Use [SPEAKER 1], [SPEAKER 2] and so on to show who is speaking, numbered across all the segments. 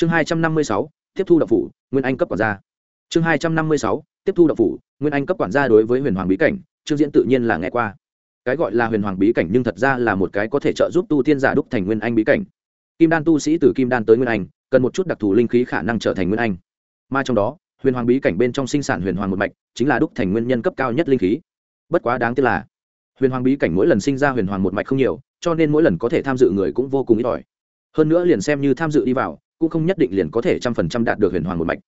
[SPEAKER 1] chương hai trăm năm mươi sáu, tiếp thu đậu phủ, nguyên anh cấp quản gia. Chương hai trăm năm mươi sáu, tiếp thu đậu phủ, nguyên anh cấp quản gia đối với huyền hoàng bí cảnh, trương diễn tự nhiên là nghe qua. Cái gọi là huyền hoàng bí cảnh nhưng thật ra là một cái có thể trợ giúp tu tiên giả đúc thành nguyên anh bí cảnh. Kim đan tu sĩ từ kim đan tới nguyên anh, cần một chút đặc thù linh khí khả năng trở thành nguyên anh. Mà trong đó, huyền hoàng bí cảnh bên trong sinh sản huyền hoàng một mạch, chính là đúc thành nguyên nhân cấp cao nhất linh khí. Bất quá đáng tiếc là, huyền hoàng bí cảnh mỗi lần sinh ra huyền hoàng một mạch không nhiều, cho nên mỗi lần có thể tham dự người cũng vô cùng ít ỏi. Hơn nữa liền xem như tham dự đi vào cũng không nhất định liền có thể trăm phần trăm đạt được huyền hoàng một mạch.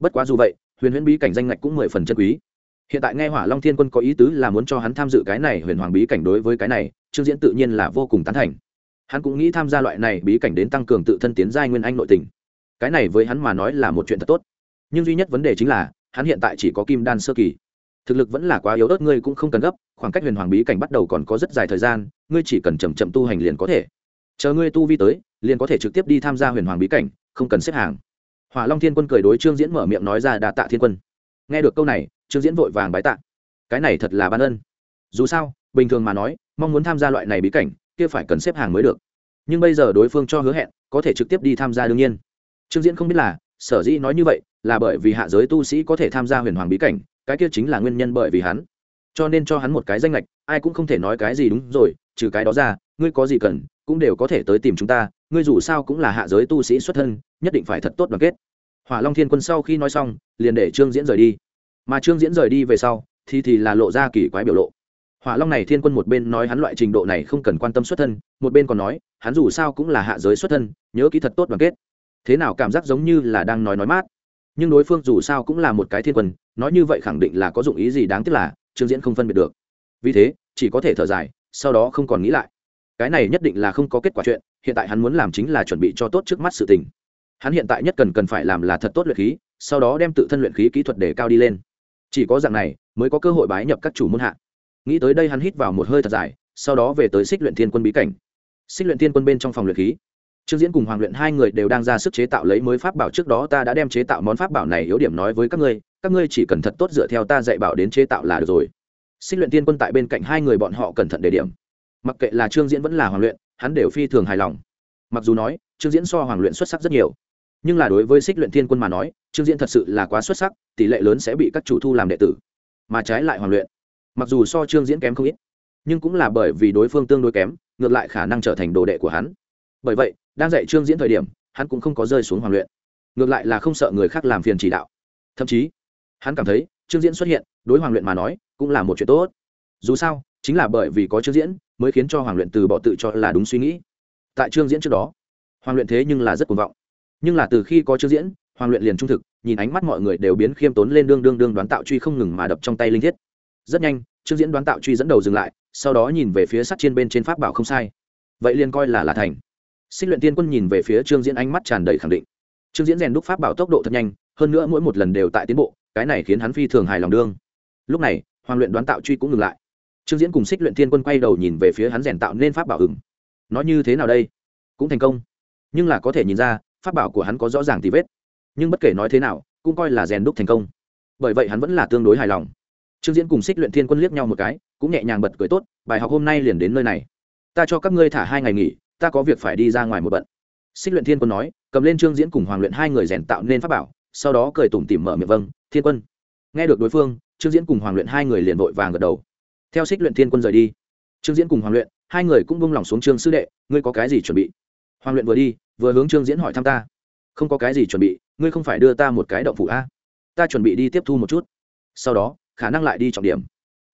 [SPEAKER 1] Bất quá dù vậy, huyền huyễn bí cảnh danh ngạch cũng mười phần chân quý. Hiện tại nghe hỏa long thiên quân có ý tứ là muốn cho hắn tham dự cái này huyền hoàng bí cảnh đối với cái này, trương diễn tự nhiên là vô cùng tán thành. Hắn cũng nghĩ tham gia loại này bí cảnh đến tăng cường tự thân tiến giai nguyên anh nội tình. Cái này với hắn mà nói là một chuyện thật tốt. Nhưng duy nhất vấn đề chính là, hắn hiện tại chỉ có kim đan sơ kỳ. Thực lực vẫn là quá yếu ớt, ngươi cũng không cần gấp, khoảng cách huyền hoàng bí cảnh bắt đầu còn có rất dài thời gian, ngươi chỉ cần chậm chậm tu hành liền có thể chờ ngươi tu vi tới, liền có thể trực tiếp đi tham gia huyền hoàng bí cảnh, không cần xếp hàng. Hỏa long thiên quân cười đối trương diễn mở miệng nói ra đã tạ thiên quân. Nghe được câu này, trương diễn vội vàng bái tạ. Cái này thật là ban ân. Dù sao, bình thường mà nói, mong muốn tham gia loại này bí cảnh, kia phải cần xếp hàng mới được. Nhưng bây giờ đối phương cho hứa hẹn, có thể trực tiếp đi tham gia đương nhiên. Trương diễn không biết là, sở dĩ nói như vậy, là bởi vì hạ giới tu sĩ có thể tham gia huyền hoàng bí cảnh, cái kia chính là nguyên nhân bởi vì hắn. Cho nên cho hắn một cái danh lệch ai cũng không thể nói cái gì đúng rồi, trừ cái đó ra, ngươi có gì cần cũng đều có thể tới tìm chúng ta, ngươi dù sao cũng là hạ giới tu sĩ xuất thân, nhất định phải thật tốt đoàn kết. Hỏa long thiên quân sau khi nói xong, liền để trương diễn rời đi. Mà trương diễn rời đi về sau, thì thì là lộ ra kỳ quái biểu lộ. Hỏa long này thiên quân một bên nói hắn loại trình độ này không cần quan tâm xuất thân, một bên còn nói, hắn dù sao cũng là hạ giới xuất thân, nhớ kỹ thật tốt đoàn kết. Thế nào cảm giác giống như là đang nói nói mát. Nhưng đối phương dù sao cũng là một cái thiên quân, nói như vậy khẳng định là có dụng ý gì đáng tiếc là trương diễn không phân biệt được. Vì thế, chỉ có thể thở dài, sau đó không còn nghĩ lại cái này nhất định là không có kết quả chuyện, hiện tại hắn muốn làm chính là chuẩn bị cho tốt trước mắt sự tình. Hắn hiện tại nhất cần cần phải làm là thật tốt luyện khí, sau đó đem tự thân luyện khí kỹ thuật để cao đi lên. Chỉ có dạng này, mới có cơ hội bái nhập các chủ môn hạ. Nghĩ tới đây hắn hít vào một hơi thật dài, sau đó về tới xích luyện thiên quân bí cảnh. Xích luyện thiên quân bên trong phòng luyện khí, trương diễn cùng hoàng luyện hai người đều đang ra sức chế tạo lấy mới pháp bảo trước đó ta đã đem chế tạo món pháp bảo này yếu điểm nói với các ngươi các ngươi chỉ cần thật tốt dựa theo ta dạy bảo đến chế tạo là được rồi. Xích luyện thiên quân tại bên cạnh hai người bọn họ cẩn thận đề điểm mặc kệ là trương diễn vẫn là hoàng luyện, hắn đều phi thường hài lòng. Mặc dù nói, trương diễn so hoàng luyện xuất sắc rất nhiều. Nhưng là đối với xích luyện thiên quân mà nói, trương diễn thật sự là quá xuất sắc, tỷ lệ lớn sẽ bị các chủ thu làm đệ tử. Mà trái lại hoàng luyện, mặc dù so trương diễn kém không ít, nhưng cũng là bởi vì đối phương tương đối kém, ngược lại khả năng trở thành đồ đệ của hắn. Bởi vậy, đang dạy trương diễn thời điểm, hắn cũng không có rơi xuống hoàng luyện. Ngược lại là không sợ người khác làm phiền chỉ đạo. Thậm chí, hắn cảm thấy trương diễn xuất hiện, đối hoàng luyện mà nói, cũng là một chuyện tốt. Dù sao, chính là bởi vì có trương diễn mới khiến cho hoàng luyện từ bỏ tự cho là đúng suy nghĩ. Tại trương diễn trước đó, hoàng luyện thế nhưng là rất cuồng vọng. Nhưng là từ khi có trương diễn, hoàng luyện liền trung thực, nhìn ánh mắt mọi người đều biến khiêm tốn lên đương đương đương đoán tạo truy không ngừng mà đập trong tay linh thiết. Rất nhanh, trương diễn đoán tạo truy dẫn đầu dừng lại, sau đó nhìn về phía sắt trên bên trên pháp bảo không sai. Vậy liền coi là là thành. Xích luyện tiên quân nhìn về phía trương diễn ánh mắt tràn đầy khẳng định. Trương diễn rèn đúc pháp bảo tốc độ thật nhanh, hơn nữa mỗi một lần đều tại tiến bộ, cái này khiến hắn phi thường hài lòng đương. Lúc này, hoàng luyện đoán tạo truy cũng ngừng lại trương diễn cùng xích luyện Thiên quân quay đầu nhìn về phía hắn rèn tạo nên pháp bảo ừng nói như thế nào đây? Cũng thành công. Nhưng là có thể nhìn ra, pháp bảo của hắn có rõ ràng tì vết. Nhưng bất kể nói thế nào, cũng coi là rèn đúc thành công. Bởi vậy hắn vẫn là tương đối hài lòng. Trương diễn cùng xích luyện thiên quân liếc nhau một cái, cũng nhẹ nhàng bật cười tốt, bài học hôm nay liền đến nơi này. Ta cho các ngươi thả hai ngày nghỉ, ta có việc phải đi ra ngoài một bận. Xích luyện thiên quân nói, cầm lên trương diễn cùng hoàng luyện hai người rèn tạo nên pháp bảo, sau đó cười tủm tỉm mở miệng vâng thiên quân. Nghe được đối phương, trương diễn cùng hoàng luyện hai người liền vội vàng gật đầu theo xích luyện thiên quân rời đi, trương diễn cùng hoàng luyện, hai người cũng bông lỏng xuống trương sư đệ, ngươi có cái gì chuẩn bị? Hoàng luyện vừa đi, vừa hướng trương diễn hỏi thăm ta. Không có cái gì chuẩn bị, ngươi không phải đưa ta một cái động phủ a? Ta chuẩn bị đi tiếp thu một chút. Sau đó, khả năng lại đi trọng điểm.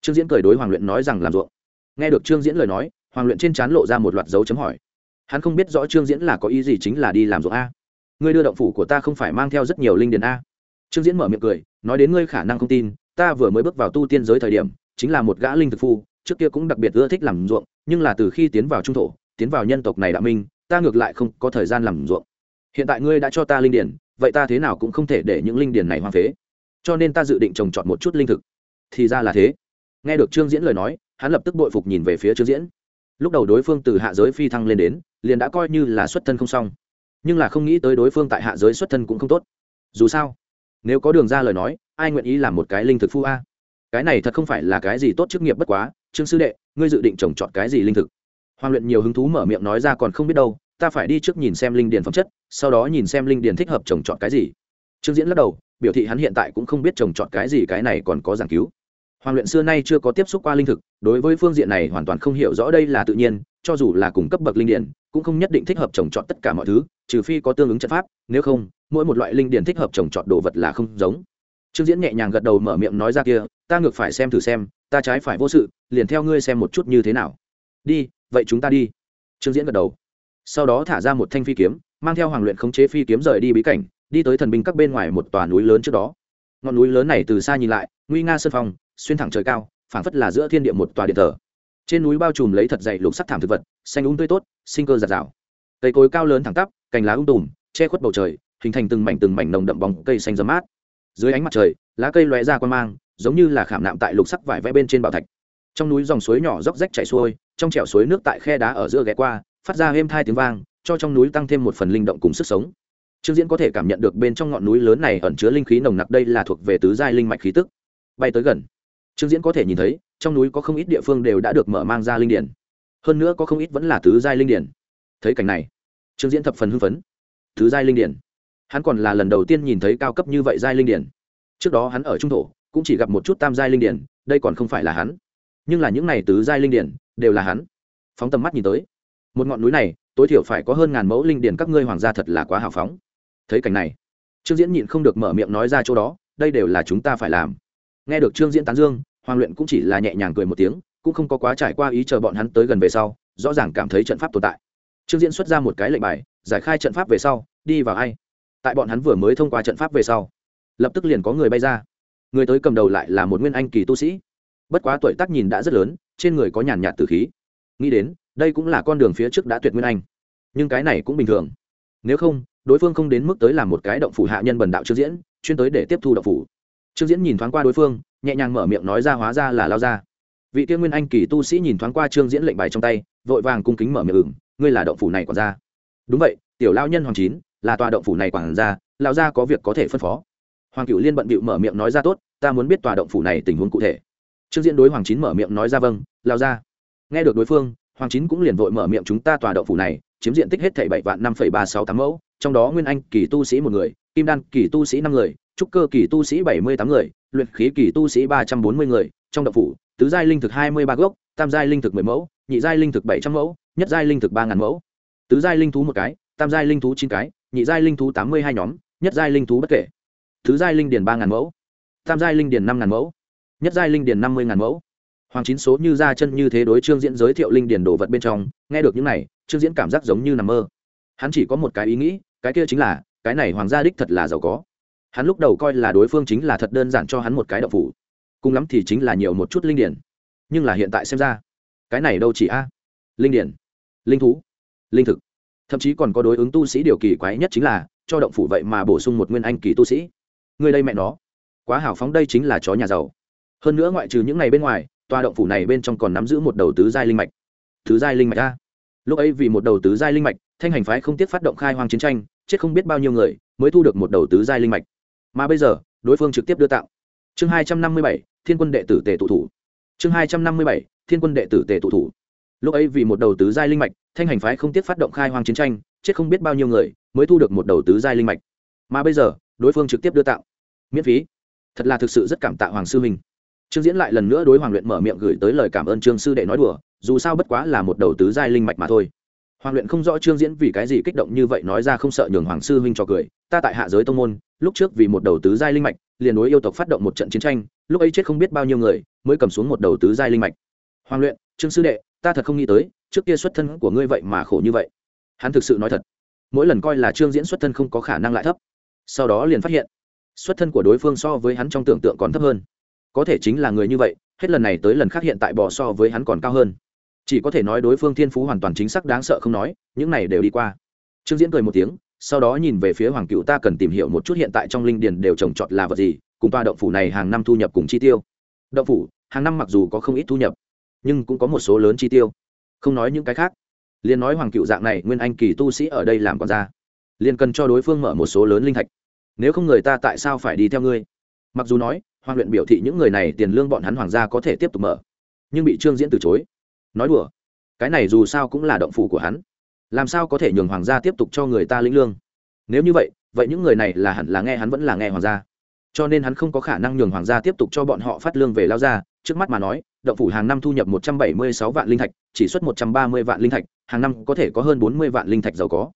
[SPEAKER 1] Trương diễn cười đối hoàng luyện nói rằng làm ruộng. Nghe được trương diễn lời nói, hoàng luyện trên trán lộ ra một loạt dấu chấm hỏi. Hắn không biết rõ trương diễn là có ý gì chính là đi làm ruộng a? Ngươi đưa động phủ của ta không phải mang theo rất nhiều linh điền a? Trương diễn mở miệng cười, nói đến ngươi khả năng không tin, ta vừa mới bước vào tu tiên giới thời điểm chính là một gã linh thực phu, trước kia cũng đặc biệt ưa thích làm ruộng, nhưng là từ khi tiến vào trung thổ, tiến vào nhân tộc này đã minh, ta ngược lại không có thời gian làm ruộng. Hiện tại ngươi đã cho ta linh điển, vậy ta thế nào cũng không thể để những linh điển này hoang phế. Cho nên ta dự định trồng trọt một chút linh thực. Thì ra là thế. Nghe được trương diễn lời nói, hắn lập tức bội phục nhìn về phía trương diễn. Lúc đầu đối phương từ hạ giới phi thăng lên đến, liền đã coi như là xuất thân không xong. Nhưng là không nghĩ tới đối phương tại hạ giới xuất thân cũng không tốt. Dù sao, nếu có đường ra lời nói, ai nguyện ý làm một cái linh thực phu a? Cái này thật không phải là cái gì tốt chức nghiệp bất quá, trương sư đệ, ngươi dự định trồng trọt cái gì linh thực? Hoàng luyện nhiều hứng thú mở miệng nói ra còn không biết đâu, ta phải đi trước nhìn xem linh điền phẩm chất, sau đó nhìn xem linh điền thích hợp trồng trọt cái gì. Trương diễn lắc đầu, biểu thị hắn hiện tại cũng không biết trồng trọt cái gì, cái này còn có giảng cứu. Hoàng luyện xưa nay chưa có tiếp xúc qua linh thực, đối với phương diện này hoàn toàn không hiểu rõ đây là tự nhiên, cho dù là cùng cấp bậc linh điển cũng không nhất định thích hợp trồng trọt tất cả mọi thứ, trừ phi có tương ứng trận pháp, nếu không, mỗi một loại linh điển thích hợp trồng trọt đồ vật là không giống trương diễn nhẹ nhàng gật đầu mở miệng nói ra kia, ta ngược phải xem thử xem, ta trái phải vô sự, liền theo ngươi xem một chút như thế nào. Đi, vậy chúng ta đi. Trương diễn gật đầu. Sau đó thả ra một thanh phi kiếm, mang theo hoàng luyện khống chế phi kiếm rời đi bí cảnh, đi tới thần binh các bên ngoài một tòa núi lớn trước đó. Ngọn núi lớn này từ xa nhìn lại, nguy nga sơn phong, xuyên thẳng trời cao, phảng phất là giữa thiên địa một tòa điện thờ. Trên núi bao trùm lấy thật dày lục sắc thảm thực vật, xanh úng tươi tốt, sinh cơ giạt rào. Cây cối cao lớn thẳng tắp, cành lá ung tùm, che khuất bầu trời, hình thành từng mảnh từng mảnh nồng đậm bóng cây xanh dấm mát dưới ánh mặt trời, lá cây lóe ra quan mang, giống như là khảm nạm tại lục sắc vải vẽ bên trên bảo thạch. Trong núi dòng suối nhỏ róc rách chảy xuôi, trong trẻo suối nước tại khe đá ở giữa ghé qua, phát ra êm thai tiếng vang, cho trong núi tăng thêm một phần linh động cùng sức sống. Trương diễn có thể cảm nhận được bên trong ngọn núi lớn này ẩn chứa linh khí nồng nặc, đây là thuộc về tứ giai linh mạch khí tức. Bay tới gần. Trương diễn có thể nhìn thấy, trong núi có không ít địa phương đều đã được mở mang ra linh điển. Hơn nữa có không ít vẫn là tứ giai linh điển. Thấy cảnh này, trương diễn thập phần hưng phấn. Tứ giai linh điển hắn còn là lần đầu tiên nhìn thấy cao cấp như vậy giai linh điển. Trước đó hắn ở trung thổ, cũng chỉ gặp một chút tam giai linh điển, đây còn không phải là hắn. Nhưng là những này tứ giai linh điển, đều là hắn. Phóng tầm mắt nhìn tới, một ngọn núi này, tối thiểu phải có hơn ngàn mẫu linh điển các ngươi hoàng gia thật là quá hào phóng. Thấy cảnh này, trương diễn nhịn không được mở miệng nói ra chỗ đó, đây đều là chúng ta phải làm. Nghe được trương diễn tán dương, hoàng luyện cũng chỉ là nhẹ nhàng cười một tiếng, cũng không có quá trải qua ý chờ bọn hắn tới gần về sau, rõ ràng cảm thấy trận pháp tồn tại. Trương diễn xuất ra một cái lệnh bài, giải khai trận pháp về sau, đi vào ai? Tại bọn hắn vừa mới thông qua trận pháp về sau, lập tức liền có người bay ra. Người tới cầm đầu lại là một nguyên anh kỳ tu sĩ. Bất quá tuổi tác nhìn đã rất lớn, trên người có nhàn nhạt tử khí. Nghĩ đến, đây cũng là con đường phía trước đã tuyệt nguyên anh. Nhưng cái này cũng bình thường. Nếu không, đối phương không đến mức tới làm một cái động phủ hạ nhân bần đạo trương diễn, chuyên tới để tiếp thu động phủ. Trương diễn nhìn thoáng qua đối phương, nhẹ nhàng mở miệng nói ra hóa ra là lao ra. Vị tiên nguyên anh kỳ tu sĩ nhìn thoáng qua trương diễn lệnh bài trong tay, vội vàng cung kính mở miệng ừng ngươi là động phủ này còn ra. Đúng vậy, tiểu lao nhân hoàng chín là tòa động phủ này quản gia, lão gia có việc có thể phân phó. Hoàng cựu liên bận bịu mở miệng nói ra tốt, ta muốn biết tòa động phủ này tình huống cụ thể. Trương diễn đối hoàng chín mở miệng nói ra vâng lão gia. nghe được đối phương, hoàng chín cũng liền vội mở miệng chúng ta tòa động phủ này, chiếm diện tích hết thảy bảy vạn năm phẩy ba sáu tám mẫu, trong đó nguyên anh kỳ tu sĩ một người, kim đan kỳ tu sĩ năm người, trúc cơ kỳ tu sĩ bảy mươi tám người, luyện khí kỳ tu sĩ ba trăm bốn mươi người, trong động phủ, tứ giai linh thực hai mươi ba gốc, tam giai linh thực mười mẫu, nhị giai linh thực bảy trăm mẫu, nhất giai linh thực ba ngàn mẫu. Tứ giai linh thú một cái, tam giai linh thú chín cái nhị giai linh thú tám mươi hai nhóm, nhất giai linh thú bất kể. Thứ giai linh điền ba ngàn mẫu, tam giai linh điền năm ngàn mẫu, nhất giai linh điền năm mươi ngàn mẫu. Hoàng chín số như ra chân như thế đối trương diễn giới thiệu linh điền đồ vật bên trong, nghe được những này, trương diễn cảm giác giống như nằm mơ. Hắn chỉ có một cái ý nghĩ, cái kia chính là, cái này hoàng gia đích thật là giàu có. Hắn lúc đầu coi là đối phương chính là thật đơn giản cho hắn một cái đậu phủ. Cùng lắm thì chính là nhiều một chút linh điển nhưng là hiện tại xem ra, cái này đâu chỉ a? Linh điển linh thú, linh thực thậm chí còn có đối ứng tu sĩ điều kỳ quái nhất chính là, cho động phủ vậy mà bổ sung một nguyên anh kỳ tu sĩ. Người đây mẹ nó, quá hào phóng đây chính là chó nhà giàu. Hơn nữa ngoại trừ những ngày bên ngoài, tòa động phủ này bên trong còn nắm giữ một đầu tứ giai linh mạch. Thứ giai linh mạch a? Lúc ấy vì một đầu tứ giai linh mạch, thanh hành phái không tiếc phát động khai hoang chiến tranh, chết không biết bao nhiêu người, mới thu được một đầu tứ giai linh mạch. Mà bây giờ, đối phương trực tiếp đưa tạo chương hai trăm năm mươi bảy, thiên quân đệ tử tề tụ thủ. Chương hai trăm năm mươi bảy, thiên quân đệ tử tề tụ thủ lúc ấy vì một đầu tứ giai linh mạch, thanh hành phái không tiếc phát động khai hoang chiến tranh, chết không biết bao nhiêu người mới thu được một đầu tứ giai linh mạch. Mà bây giờ, đối phương trực tiếp đưa tạo. Miễn phí. Thật là thực sự rất cảm tạ hoàng sư minh. Trương diễn lại lần nữa đối hoàng luyện mở miệng gửi tới lời cảm ơn trương sư đệ nói đùa, dù sao bất quá là một đầu tứ giai linh mạch mà thôi. Hoàng luyện không rõ trương diễn vì cái gì kích động như vậy nói ra không sợ nhường hoàng sư huynh cho cười, ta tại hạ giới tông môn, lúc trước vì một đầu tứ giai linh mạch, liền đối yêu tộc phát động một trận chiến tranh, lúc ấy chết không biết bao nhiêu người mới cầm xuống một đầu tứ giai linh mạch. Hoàng luyện, trương sư đệ ta thật không nghĩ tới, trước kia xuất thân của ngươi vậy mà khổ như vậy. Hắn thực sự nói thật. Mỗi lần coi là trương diễn xuất thân không có khả năng lại thấp. Sau đó liền phát hiện, xuất thân của đối phương so với hắn trong tưởng tượng còn thấp hơn. Có thể chính là người như vậy, hết lần này tới lần khác hiện tại bỏ so với hắn còn cao hơn. Chỉ có thể nói đối phương thiên phú hoàn toàn chính xác đáng sợ không nói, những này đều đi qua. Trương diễn cười một tiếng, sau đó nhìn về phía hoàng cựu ta cần tìm hiểu một chút hiện tại trong linh điền đều trồng trọt là vật gì, cùng toa động phủ này hàng năm thu nhập cùng chi tiêu. Động phủ, hàng năm mặc dù có không ít thu nhập nhưng cũng có một số lớn chi tiêu. Không nói những cái khác, liền nói hoàng cựu dạng này, nguyên anh kỳ tu sĩ ở đây làm còn ra liền cần cho đối phương mở một số lớn linh thạch. Nếu không người ta tại sao phải đi theo ngươi? Mặc dù nói, hoàng luyện biểu thị những người này tiền lương bọn hắn hoàng gia có thể tiếp tục mở, nhưng bị trương diễn từ chối. Nói đùa, cái này dù sao cũng là động phủ của hắn, làm sao có thể nhường hoàng gia tiếp tục cho người ta lĩnh lương? Nếu như vậy vậy những người này là hẳn là nghe hắn vẫn là nghe hoàng gia cho nên hắn không có khả năng nhường hoàng gia tiếp tục cho bọn họ phát lương về lao ra trước mắt mà nói, động phủ hàng năm thu nhập một trăm bảy mươi sáu vạn linh thạch, chỉ xuất một trăm ba mươi vạn linh thạch, hàng năm có thể có hơn bốn mươi vạn linh thạch giàu có.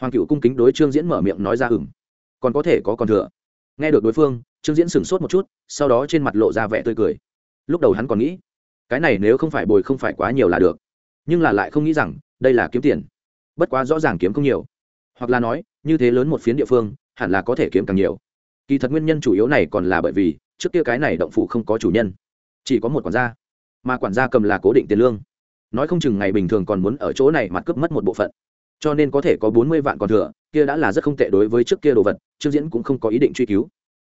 [SPEAKER 1] Hoàng cựu cung kính đối trương diễn mở miệng nói ra ừng còn có thể có còn thừa. Nghe được đối phương, trương diễn sửng sốt một chút, sau đó trên mặt lộ ra vẻ tươi cười. Lúc đầu hắn còn nghĩ, cái này nếu không phải bồi không phải quá nhiều là được. Nhưng là lại không nghĩ rằng, đây là kiếm tiền. Bất quá rõ ràng kiếm không nhiều. Hoặc là nói, như thế lớn một phiến địa phương, hẳn là có thể kiếm càng nhiều kỳ thật nguyên nhân chủ yếu này còn là bởi vì, trước kia cái này động phủ không có chủ nhân. Chỉ có một quản gia. Mà quản gia cầm là cố định tiền lương. Nói không chừng ngày bình thường còn muốn ở chỗ này mặt cướp mất một bộ phận. Cho nên có thể có bốn mươi vạn còn thừa, kia đã là rất không tệ đối với trước kia đồ vật, trương diễn cũng không có ý định truy cứu.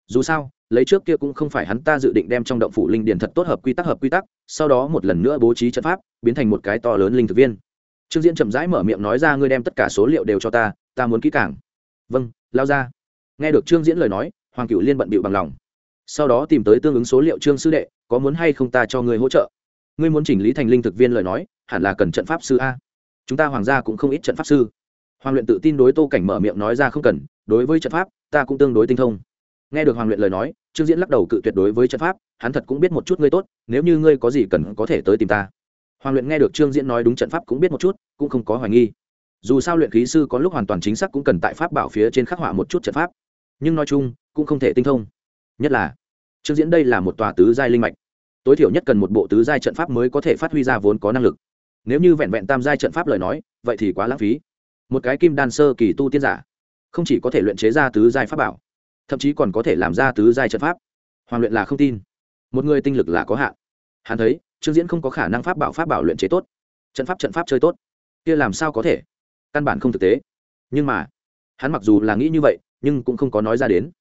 [SPEAKER 1] Dù sao, lấy trước kia cũng không phải hắn ta dự định đem trong động phủ linh điền thật tốt hợp quy tắc hợp quy tắc, sau đó một lần nữa bố trí trận pháp, biến thành một cái to lớn linh thực viên. Trương diễn chậm rãi mở miệng nói ra, ngươi đem tất cả số liệu đều cho ta ta muốn kỹ càng. Vâng lao ra. Nghe được trương diễn lời nói hoàng cựu liên bận bịu bằng lòng. Sau đó tìm tới tương ứng số liệu trương sư đệ, có muốn hay không ta cho ngươi hỗ trợ? Ngươi muốn chỉnh lý thành linh thực viên lời nói, hẳn là cần trận pháp sư a. Chúng ta hoàng gia cũng không ít trận pháp sư. Hoàng luyện tự tin đối tô cảnh mở miệng nói ra không cần, đối với trận pháp, ta cũng tương đối tinh thông. Nghe được hoàng luyện lời nói, trương diễn lắc đầu cự tuyệt đối với trận pháp, hắn thật cũng biết một chút ngươi tốt, nếu như ngươi có gì cần có thể tới tìm ta. Hoàng luyện nghe được trương diễn nói đúng trận pháp cũng biết một chút, cũng không có hoài nghi. Dù sao luyện khí sư có lúc hoàn toàn chính xác cũng cần tại pháp bảo phía trên khắc họa một chút trận pháp. Nhưng nói chung cũng không thể tinh thông. Nhất là trương diễn đây là một tòa tứ giai linh mạch. Tối thiểu nhất cần một bộ tứ giai trận pháp mới có thể phát huy ra vốn có năng lực. Nếu như vẹn vẹn tam giai trận pháp lời nói, vậy thì quá lãng phí. Một cái kim đan sơ kỳ tu tiên giả, không chỉ có thể luyện chế ra tứ giai pháp bảo, thậm chí còn có thể làm ra tứ giai trận pháp. Hoàng luyện là không tin. Một người tinh lực là có hạn. Hắn thấy trương diễn không có khả năng pháp bảo pháp bảo luyện chế tốt. Trận pháp trận pháp chơi tốt. Kia làm sao có thể? Căn bản không thực tế. Nhưng mà, hắn mặc dù là nghĩ như vậy, nhưng cũng không có nói ra đến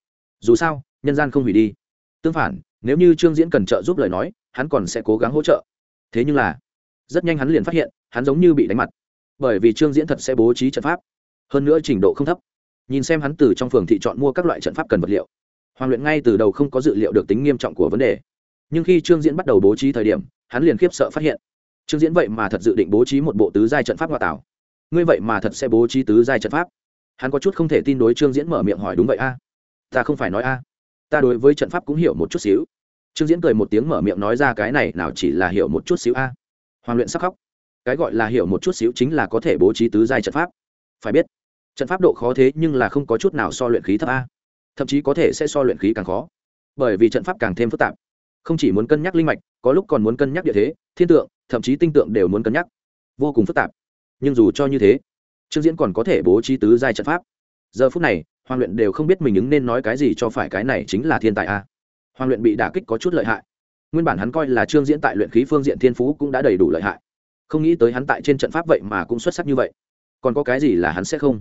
[SPEAKER 1] dù sao, nhân gian không hủy đi. Tương phản, nếu như trương diễn cần trợ giúp lời nói, hắn còn sẽ cố gắng hỗ trợ. Thế nhưng là, rất nhanh hắn liền phát hiện, hắn giống như bị đánh mặt. Bởi vì trương diễn thật sẽ bố trí trận pháp. Hơn nữa trình độ không thấp. Nhìn xem hắn từ trong phường thị chọn mua các loại trận pháp cần vật liệu. Hoàng luyện ngay từ đầu không có dự liệu được tính nghiêm trọng của vấn đề. Nhưng khi trương diễn bắt đầu bố trí thời điểm, hắn liền khiếp sợ phát hiện. Trương diễn vậy mà thật dự định bố trí một bộ tứ giai trận pháp ngoại tảo. Ngươi vậy mà thật sẽ bố trí tứ giai trận pháp. Hắn có chút không thể tin đối trương diễn mở miệng hỏi đúng vậy a ta không phải nói a. Ta đối với trận pháp cũng hiểu một chút xíu. Trương diễn cười một tiếng mở miệng nói ra cái này nào chỉ là hiểu một chút xíu a. Hoàng luyện sắc khóc. Cái gọi là hiểu một chút xíu chính là có thể bố trí tứ giai trận pháp. Phải biết, trận pháp độ khó thế nhưng là không có chút nào so luyện khí thấp a. Thậm chí có thể sẽ so luyện khí càng khó. Bởi vì trận pháp càng thêm phức tạp. Không chỉ muốn cân nhắc linh mạch, có lúc còn muốn cân nhắc địa thế, thiên tượng, thậm chí tinh tượng đều muốn cân nhắc. Vô cùng phức tạp. Nhưng dù cho như thế, trương diễn còn có thể bố trí tứ giai trận pháp. Giờ phút này hoàng luyện đều không biết mình ứng nên nói cái gì cho phải cái này chính là thiên tài a. Hoàng luyện bị đả kích có chút lợi hại. Nguyên bản hắn coi là trương diễn tại luyện khí phương diện thiên phú cũng đã đầy đủ lợi hại. Không nghĩ tới hắn tại trên trận pháp vậy mà cũng xuất sắc như vậy. Còn có cái gì là hắn sẽ không?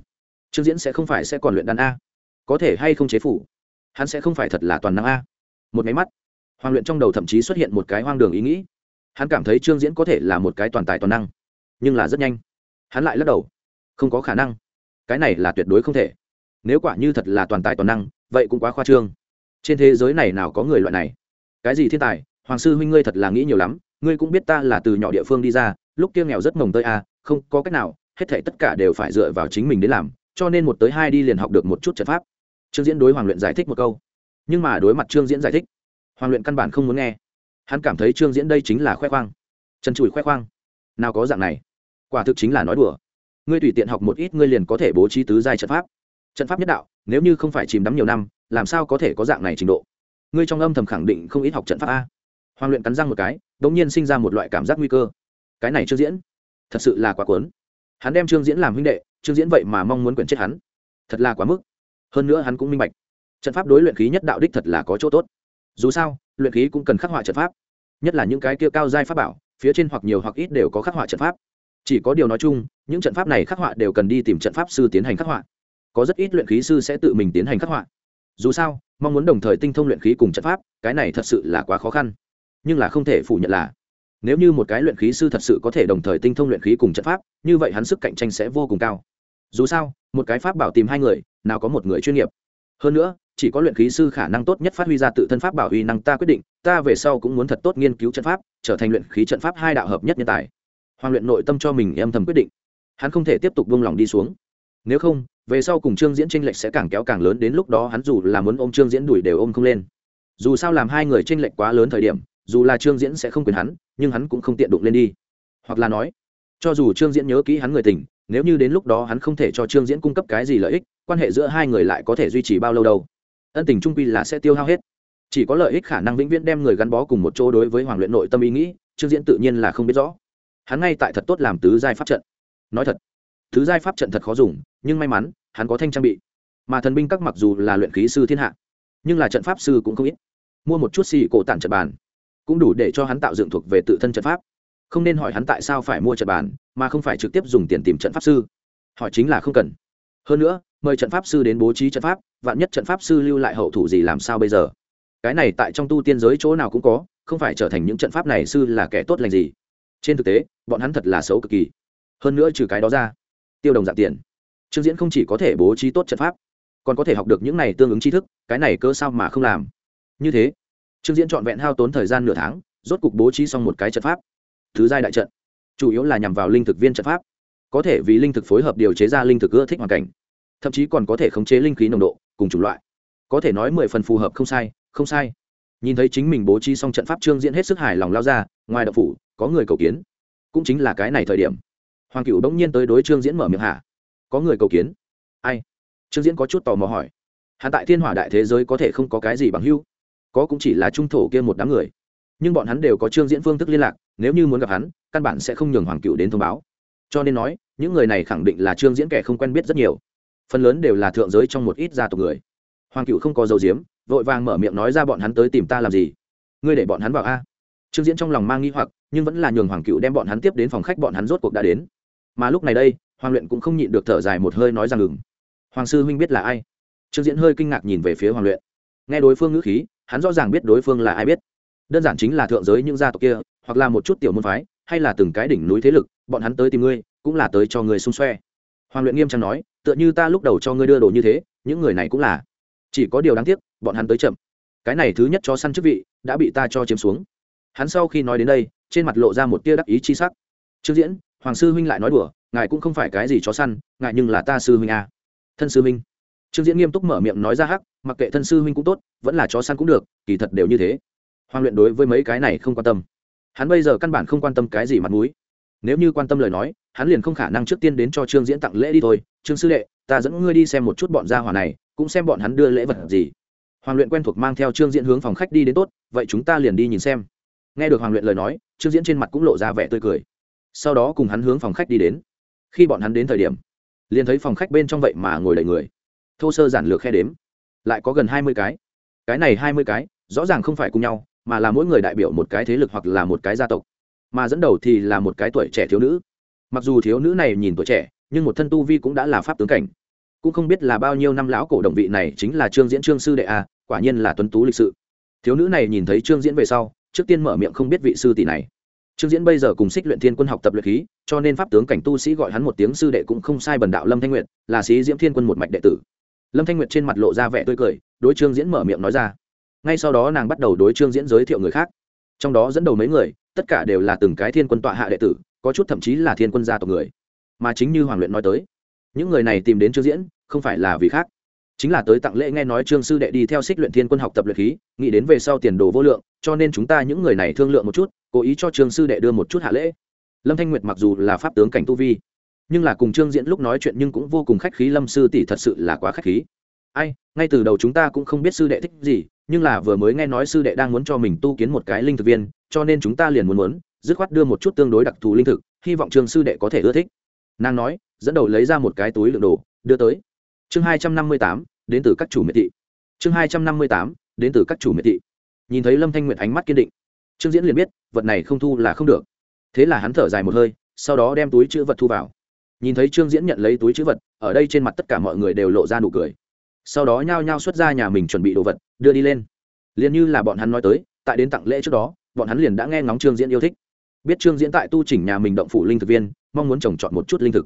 [SPEAKER 1] Trương diễn sẽ không phải sẽ còn luyện đan a? Có thể hay không chế phủ? Hắn sẽ không phải thật là toàn năng a? Một máy mắt, hoàng luyện trong đầu thậm chí xuất hiện một cái hoang đường ý nghĩ. Hắn cảm thấy trương diễn có thể là một cái toàn tài toàn năng, nhưng là rất nhanh. Hắn lại lắc đầu. Không có khả năng. Cái này là tuyệt đối không thể nếu quả như thật là toàn tài toàn năng, vậy cũng quá khoa trương. Trên thế giới này nào có người loại này? Cái gì thiên tài? Hoàng sư huynh ngươi thật là nghĩ nhiều lắm, ngươi cũng biết ta là từ nhỏ địa phương đi ra, lúc kia nghèo rất mồng tơi a không có cách nào, hết thể tất cả đều phải dựa vào chính mình đến làm, cho nên một tới hai đi liền học được một chút trận pháp. Trương diễn đối hoàng luyện giải thích một câu. Nhưng mà đối mặt trương diễn giải thích, hoàng luyện căn bản không muốn nghe. Hắn cảm thấy trương diễn đây chính là khoe khoang. Chân chùi khoe khoang. Nào có dạng này. Quả thực chính là nói đùa. Ngươi tùy tiện học một ít ngươi liền có thể bố trí tứ giai trận pháp trận pháp nhất đạo, nếu như không phải chìm đắm nhiều năm, làm sao có thể có dạng này trình độ? Ngươi trong âm thầm khẳng định không ít học trận pháp a. Hoàng luyện cắn răng một cái đ ỗ n g nhiên sinh ra một loại cảm giác nguy cơ. Cái này trương diễn, thật sự là quá cuốn. Hắn đem trương diễn làm huynh đệ, trương diễn vậy mà mong muốn quyển chết hắn. Thật là quá mức. Hơn nữa hắn cũng minh bạch, trận pháp đối luyện khí nhất đạo đích thật là có chỗ tốt. Dù sao, luyện khí cũng cần khắc họa trận pháp. Nhất là những cái kia cao giai pháp bảo, phía trên hoặc nhiều hoặc ít đều có khắc họa trận pháp. Chỉ có điều nói chung, những trận pháp này khắc họa đều cần đi tìm trận pháp sư tiến hành khắc họa có rất ít luyện khí sư sẽ tự mình tiến hành khắc họa. Dù sao, mong muốn đồng thời tinh thông luyện khí cùng trận pháp, cái này thật sự là quá khó khăn. Nhưng là không thể phủ nhận là, nếu như một cái luyện khí sư thật sự có thể đồng thời tinh thông luyện khí cùng trận pháp, như vậy hắn sức cạnh tranh sẽ vô cùng cao. Dù sao, một cái pháp bảo tìm hai người, nào có một người chuyên nghiệp. Hơn nữa, chỉ có luyện khí sư khả năng tốt nhất phát huy ra tự thân pháp bảo uy năng ta quyết định, ta về sau cũng muốn thật tốt nghiên cứu trận pháp, trở thành luyện khí trận pháp hai đạo hợp nhất nhân tài. Hoàng luyện nội tâm cho mình âm thầm quyết định. Hắn không thể tiếp tục buông lỏng đi xuống nếu không, về sau cùng trương diễn tranh lệch sẽ càng kéo càng lớn, đến lúc đó hắn dù là muốn ôm trương diễn đuổi đều ôm không lên. Dù sao làm hai người tranh lệch quá lớn thời điểm, dù là trương diễn sẽ không quyền hắn, nhưng hắn cũng không tiện đụng lên đi. Hoặc là nói, cho dù trương diễn nhớ kỹ hắn người tình, nếu như đến lúc đó hắn không thể cho trương diễn cung cấp cái gì lợi ích, quan hệ giữa hai người lại có thể duy trì bao lâu đâu? Ân tình trung quy là sẽ tiêu hao hết. Chỉ có lợi ích khả năng vĩnh viễn đem người gắn bó cùng một chỗ đối với hoàng luyện nội tâm ý nghĩ, trương diễn tự nhiên là không biết rõ. Hắn ngay tại thật tốt làm tứ giai pháp trận. Nói thật tứ giai pháp trận thật khó dùng, nhưng may mắn, hắn có thanh trang bị. Mà thần binh các mặc dù là luyện khí sư thiên hạ, nhưng là trận pháp sư cũng không ít. Mua một chút xì cổ tản trận bàn, cũng đủ để cho hắn tạo dựng thuộc về tự thân trận pháp. Không nên hỏi hắn tại sao phải mua trận bàn, mà không phải trực tiếp dùng tiền tìm trận pháp sư. Hỏi chính là không cần. Hơn nữa, mời trận pháp sư đến bố trí trận pháp, vạn nhất trận pháp sư lưu lại hậu thủ gì làm sao bây giờ? Cái này tại trong tu tiên giới chỗ nào cũng có, không phải trở thành những trận pháp này sư là kẻ tốt lành gì. Trên thực tế, bọn hắn thật là xấu cực kỳ. Hơn nữa trừ cái đó ra tiêu đồng dạng tiền. Trương diễn không chỉ có thể bố trí tốt trận pháp, còn có thể học được những này tương ứng tri thức, cái này cơ sao mà không làm. Như thế, trương diễn trọn vẹn hao tốn thời gian nửa tháng, rốt cục bố trí xong một cái trận pháp. Thứ giai đại trận, chủ yếu là nhằm vào linh thực viên trận pháp. Có thể vì linh thực phối hợp điều chế ra linh thực ưa thích hoàn cảnh, thậm chí còn có thể khống chế linh khí nồng độ cùng chủng loại. Có thể nói mười phần phù hợp không sai không sai. Nhìn thấy chính mình bố trí xong trận pháp, trương diễn hết sức hài lòng lao ra, ngoài đậu phủ, có người cầu kiến. Cũng chính là cái này thời điểm hoàng cựu bỗng nhiên tới đối trương diễn mở miệng hạ có người cầu kiến. Ai? Trương diễn có chút tò mò hỏi. Hạ tại thiên hỏa đại thế giới có thể không có cái gì bằng hưu có cũng chỉ là trung thổ kia một đám người. Nhưng bọn hắn đều có trương diễn phương thức liên lạc, nếu như muốn gặp hắn, căn bản sẽ không nhường hoàng cựu đến thông báo. Cho nên nói, những người này khẳng định là trương diễn kẻ không quen biết rất nhiều. Phần lớn đều là thượng giới trong một ít gia tộc người. Hoàng cựu không có dấu diếm vội vàng mở miệng nói ra bọn hắn tới tìm ta làm gì. Ngươi để bọn hắn vào a. Trương diễn trong lòng mang nghi hoặc, nhưng vẫn là nhường hoàng cựu đem bọn hắn tiếp đến phòng khách, bọn hắn rốt cuộc đã đến mà lúc này đây, hoàng luyện cũng không nhịn được thở dài một hơi nói rằng ngừng hoàng sư huynh biết là ai? Trương diễn hơi kinh ngạc nhìn về phía hoàng luyện. Nghe đối phương ngữ khí, hắn rõ ràng biết đối phương là ai biết. Đơn giản chính là thượng giới những gia tộc kia, hoặc là một chút tiểu môn phái, hay là từng cái đỉnh núi thế lực, bọn hắn tới tìm ngươi, cũng là tới cho ngươi xung xoe. Hoàng luyện nghiêm trang nói, tựa như ta lúc đầu cho ngươi đưa đồ như thế, những người này cũng là. Chỉ có điều đáng tiếc, bọn hắn tới chậm. Cái này thứ nhất cho săn chức vị, đã bị ta cho chiếm xuống. Hắn sau khi nói đến đây, trên mặt lộ ra một tia đắc ý chi sắc. Trương diễn hoàng sư huynh lại nói đùa, ngài cũng không phải cái gì chó săn, ngài nhưng là ta sư huynh a. À. thân sư huynh. Trương diễn nghiêm túc mở miệng nói ra hắc, mặc kệ thân sư huynh cũng tốt, vẫn là chó săn cũng được, kỳ thật đều như thế. Hoàng luyện đối với mấy cái này không quan tâm. Hắn bây giờ căn bản không quan tâm cái gì mặt mũi. Nếu như quan tâm lời nói, hắn liền không khả năng trước tiên đến cho trương diễn tặng lễ đi thôi. Trương sư đệ, ta dẫn ngươi đi xem một chút bọn gia hỏa này, cũng xem bọn hắn đưa lễ vật gì. Hoàng luyện quen thuộc mang theo trương diễn hướng phòng khách đi đến tốt, vậy chúng ta liền đi nhìn xem. Nghe được hoàng luyện lời nói, trương diễn trên mặt cũng lộ ra vẻ tươi cười sau đó cùng hắn hướng phòng khách đi đến. Khi bọn hắn đến thời điểm, liền thấy phòng khách bên trong vậy mà ngồi đầy người. Thô sơ giản lược khe đếm, lại có gần hai mươi cái. Cái này hai mươi cái, rõ ràng không phải cùng nhau, mà là mỗi người đại biểu một cái thế lực hoặc là một cái gia tộc. Mà dẫn đầu thì là một cái tuổi trẻ thiếu nữ. Mặc dù thiếu nữ này nhìn tuổi trẻ, nhưng một thân tu vi cũng đã là pháp tướng cảnh. Cũng không biết là bao nhiêu năm lão cổ động vị này chính là trương diễn trương sư đệ a, quả nhiên là tuấn tú lịch sự. Thiếu nữ này nhìn thấy trương diễn về sau, trước tiên mở miệng không biết vị sư tỷ này trương diễn bây giờ cùng xích luyện thiên quân học tập luyện khí, cho nên pháp tướng cảnh tu sĩ gọi hắn một tiếng sư đệ cũng không sai bần đạo lâm thanh nguyệt, là sĩ diễm thiên quân một mạch đệ tử. Lâm thanh nguyệt trên mặt lộ ra vẻ tươi cười, đối trương diễn mở miệng nói ra. Ngay sau đó nàng bắt đầu đối trương diễn giới thiệu người khác. Trong đó dẫn đầu mấy người, tất cả đều là từng cái thiên quân tọa hạ đệ tử, có chút thậm chí là thiên quân gia tộc người. Mà chính như hoàng luyện nói tới, những người này tìm đến trương diễn, không phải là vì khác chính là tới tặng lễ nghe nói trương sư đệ đi theo xích luyện thiên quân học tập luyện khí, nghĩ đến về sau tiền đồ vô lượng, cho nên chúng ta những người này thương lượng một chút, cố ý cho trương sư đệ đưa một chút hạ lễ. Lâm thanh nguyệt mặc dù là pháp tướng cảnh tu vi, nhưng là cùng trương diễn lúc nói chuyện nhưng cũng vô cùng khách khí, lâm sư tỷ thật sự là quá khách khí. Ai, ngay từ đầu chúng ta cũng không biết sư đệ thích gì, nhưng là vừa mới nghe nói sư đệ đang muốn cho mình tu kiến một cái linh thực viên, cho nên chúng ta liền muốn muốn, dứt khoát đưa một chút tương đối đặc thù linh thực, hy vọng trương sư đệ có thể ưa thích. Nàng nói, dẫn đầu lấy ra một cái túi lượng đồ, đưa tới chương hai trăm năm mươi tám, đến từ các chủ miệt thị. Chương hai trăm năm mươi tám, đến từ các chủ miệt thị. Nhìn thấy lâm thanh nguyệt ánh mắt kiên định, trương diễn liền biết, vật này không thu là không được. Thế là hắn thở dài một hơi, sau đó đem túi chữ vật thu vào. Nhìn thấy trương diễn nhận lấy túi chữ vật, ở đây trên mặt tất cả mọi người đều lộ ra nụ cười. Sau đó nhao nhao xuất ra nhà mình chuẩn bị đồ vật, đưa đi lên. Liền như là bọn hắn nói tới, tại đến tặng lễ trước đó, bọn hắn liền đã nghe ngóng trương diễn yêu thích. Biết trương diễn tại tu chỉnh nhà mình động phủ linh thực viên, mong muốn trồng trọt một chút linh thực.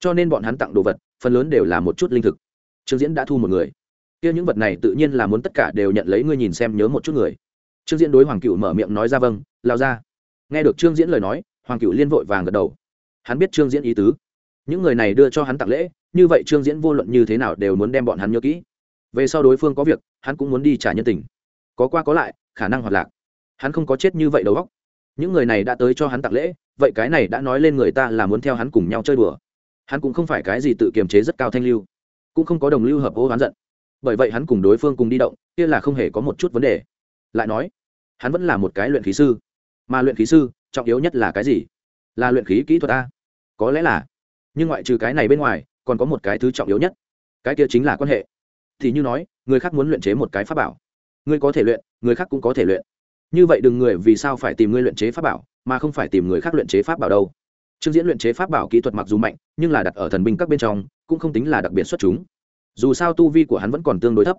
[SPEAKER 1] Cho nên bọn hắn tặng đồ vật phần lớn đều là một chút linh thực. Trương diễn đã thu một người. Kia những vật này tự nhiên là muốn tất cả đều nhận lấy ngươi nhìn xem nhớ một chút người. Trương diễn đối hoàng cựu mở miệng nói ra vâng lao ra nghe được trương diễn lời nói, hoàng cựu liên vội vàng gật đầu. Hắn biết trương diễn ý tứ. Những người này đưa cho hắn tặng lễ, như vậy trương diễn vô luận như thế nào đều muốn đem bọn hắn nhớ kỹ. Về sau đối phương có việc, hắn cũng muốn đi trả nhân tình. Có qua có lại, khả năng hoạt lạc. Hắn không có chết như vậy đầu góc những người này đã tới cho hắn tặng lễ, vậy cái này đã nói lên người ta là muốn theo hắn cùng nhau chơi đùa hắn cũng không phải cái gì tự kiềm chế rất cao thanh lưu, cũng không có đồng lưu hợp ô hắn giận. Bởi vậy hắn cùng đối phương cùng đi động, kia là không hề có một chút vấn đề. Lại nói, hắn vẫn là một cái luyện khí sư. Mà luyện khí sư, trọng yếu nhất là cái gì? Là luyện khí kỹ thuật a. Có lẽ là. Nhưng ngoại trừ cái này bên ngoài, còn có một cái thứ trọng yếu nhất. Cái kia chính là quan hệ. Thì như nói, người khác muốn luyện chế một cái pháp bảo. Ngươi có thể luyện, người khác cũng có thể luyện. Như vậy đừng người vì sao phải tìm ngươi luyện chế pháp bảo, mà không phải tìm người khác luyện chế pháp bảo đâu trương diễn luyện chế pháp bảo kỹ thuật mặc dù mạnh, nhưng là đặt ở thần binh các bên trong, cũng không tính là đặc biệt xuất chúng. Dù sao tu vi của hắn vẫn còn tương đối thấp,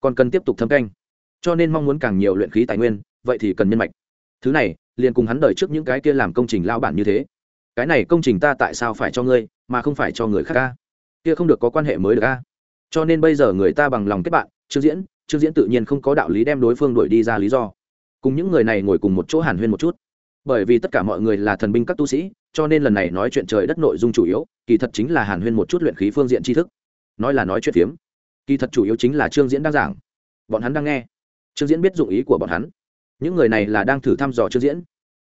[SPEAKER 1] còn cần tiếp tục thâm canh. Cho nên mong muốn càng nhiều luyện khí tài nguyên, vậy thì cần nhân mạch. Thứ này, liền cùng hắn đợi trước những cái kia làm công trình lao bản như thế. Cái này công trình ta tại sao phải cho ngươi, mà không phải cho người khác ca kia không được có quan hệ mới được ca cho nên bây giờ người ta bằng lòng kết bạn, trương diễn trương diễn tự nhiên không có đạo lý đem đối phương đuổi đi ra lý do. Cùng những người này ngồi cùng một chỗ hàn huyên một chút bởi vì tất cả mọi người là thần binh các tu sĩ, cho nên lần này nói chuyện trời đất nội dung chủ yếu, kỳ thật chính là hàn huyên một chút luyện khí phương diện tri thức. Nói là nói chuyện phiếm, kỳ thật chủ yếu chính là trương diễn đang giảng. Bọn hắn đang nghe. Trương diễn biết dụng ý của bọn hắn. Những người này là đang thử thăm dò trương diễn.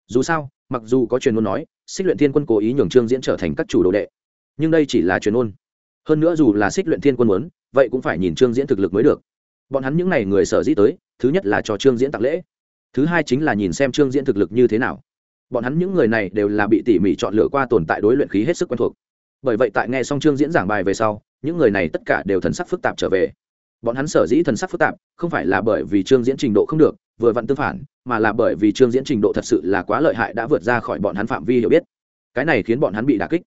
[SPEAKER 1] Dù sao, mặc dù có truyền ngôn nói, xích luyện thiên quân cố ý nhường trương diễn trở thành các chủ đồ đệ, nhưng đây chỉ là truyền ngôn hơn nữa dù là xích luyện thiên quân muốn, vậy cũng phải nhìn trương diễn thực lực mới được. Bọn hắn những n à y người sở dĩ tới, thứ nhất là cho trương diễn tặng lễ. Thứ hai chính là nhìn xem trương diễn thực lực như thế nào bọn hắn những người này đều là bị tỉ mỉ chọn lựa qua tồn tại đối luyện khí hết sức quen thuộc. Bởi vậy tại nghe song trương diễn giảng bài về sau, những người này tất cả đều thần sắc phức tạp trở về. Bọn hắn sở dĩ thần sắc phức tạp, không phải là bởi vì trương diễn trình độ không được, vừa vặn tương phản, mà là bởi vì trương diễn trình độ thật sự là quá lợi hại đã vượt ra khỏi bọn hắn phạm vi hiểu biết. Cái này khiến bọn hắn bị đà kích.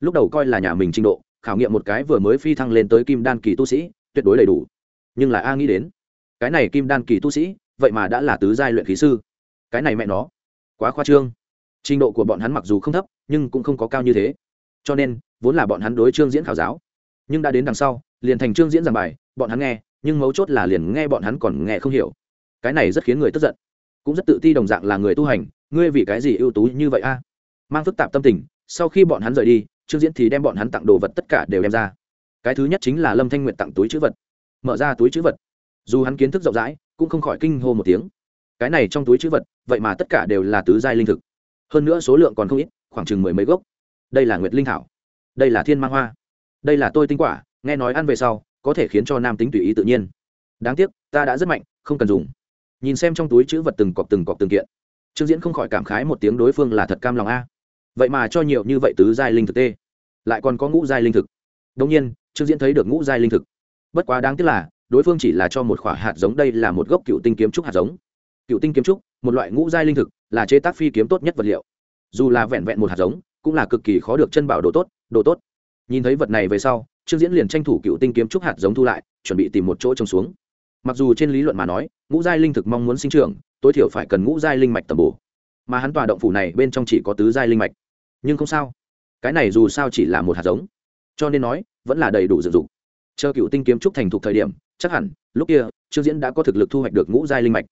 [SPEAKER 1] Lúc đầu coi là nhà mình trình độ, khảo nghiệm một cái vừa mới phi thăng lên tới kim đan kỳ tu sĩ, tuyệt đối đầy đủ. Nhưng là a nghĩ đến, cái này kim đan kỳ tu sĩ, vậy mà đã là tứ giai luyện khí sư. Cái này mẹ nó, quá khoa trương trình độ của bọn hắn mặc dù không thấp, nhưng cũng không có cao như thế. Cho nên, vốn là bọn hắn đối trương diễn khảo giáo. Nhưng đã đến đằng sau, liền thành trương diễn giảng bài, bọn hắn nghe, nhưng mấu chốt là liền nghe bọn hắn còn nghe không hiểu. Cái này rất khiến người tức giận. Cũng rất tự ti đồng dạng là người tu hành, ngươi vì cái gì ưu tú như vậy a? Mang phức tạp tâm tình, sau khi bọn hắn rời đi, trương diễn thì đem bọn hắn tặng đồ vật tất cả đều đem ra. Cái thứ nhất chính là lâm thanh nguyện tặng túi chữ vật. Mở ra túi chữ vật. Dù hắn kiến thức rộng rãi, cũng không khỏi kinh hô một tiếng. Cái này trong túi chữ vật, vậy mà tất cả đều là tứ giai linh thực hơn nữa số lượng còn không ít, khoảng chừng mười mấy gốc. Đây là nguyệt linh thảo. Đây là thiên mang hoa. Đây là tôi tinh quả, nghe nói ăn về sau, có thể khiến cho nam tính tùy ý tự nhiên. Đáng tiếc, ta đã rất mạnh, không cần dùng. Nhìn xem trong túi chữ vật từng cọc từng cọc từng kiện. Trương diễn không khỏi cảm khái một tiếng đối phương là thật cam lòng a. Vậy mà cho nhiều như vậy tứ giai linh thực tê. Lại còn có ngũ giai linh thực. Đông nhiên, trương diễn thấy được ngũ giai linh thực. Bất quá đáng tiếc là, đối phương chỉ là cho một khoả hạt giống, đây là một gốc cựu tinh kiếm trúc hạt giống cựu tinh kiếm trúc, một loại ngũ giai linh thực, là chế tác phi kiếm tốt nhất vật liệu. Dù là vẹn vẹn một hạt giống, cũng là cực kỳ khó được chân bảo đồ tốt đồ tốt. Nhìn thấy vật này về sau, trương diễn liền tranh thủ cựu tinh kiếm trúc hạt giống thu lại, chuẩn bị tìm một chỗ trồng xuống. Mặc dù trên lý luận mà nói, ngũ giai linh thực mong muốn sinh trưởng, tối thiểu phải cần ngũ giai linh mạch tầm bổ. Mà hắn tòa động phủ này bên trong chỉ có tứ giai linh mạch. Nhưng không sao. Cái này dù sao chỉ là một hạt giống. Cho nên nói, vẫn là đầy đủ dự dụng. Chờ cựu tinh kiếm trúc thành thục thời điểm, chắc hẳn, lúc kia, trương diễn đã có thực lực thu hoạch được ngũ giai linh mạch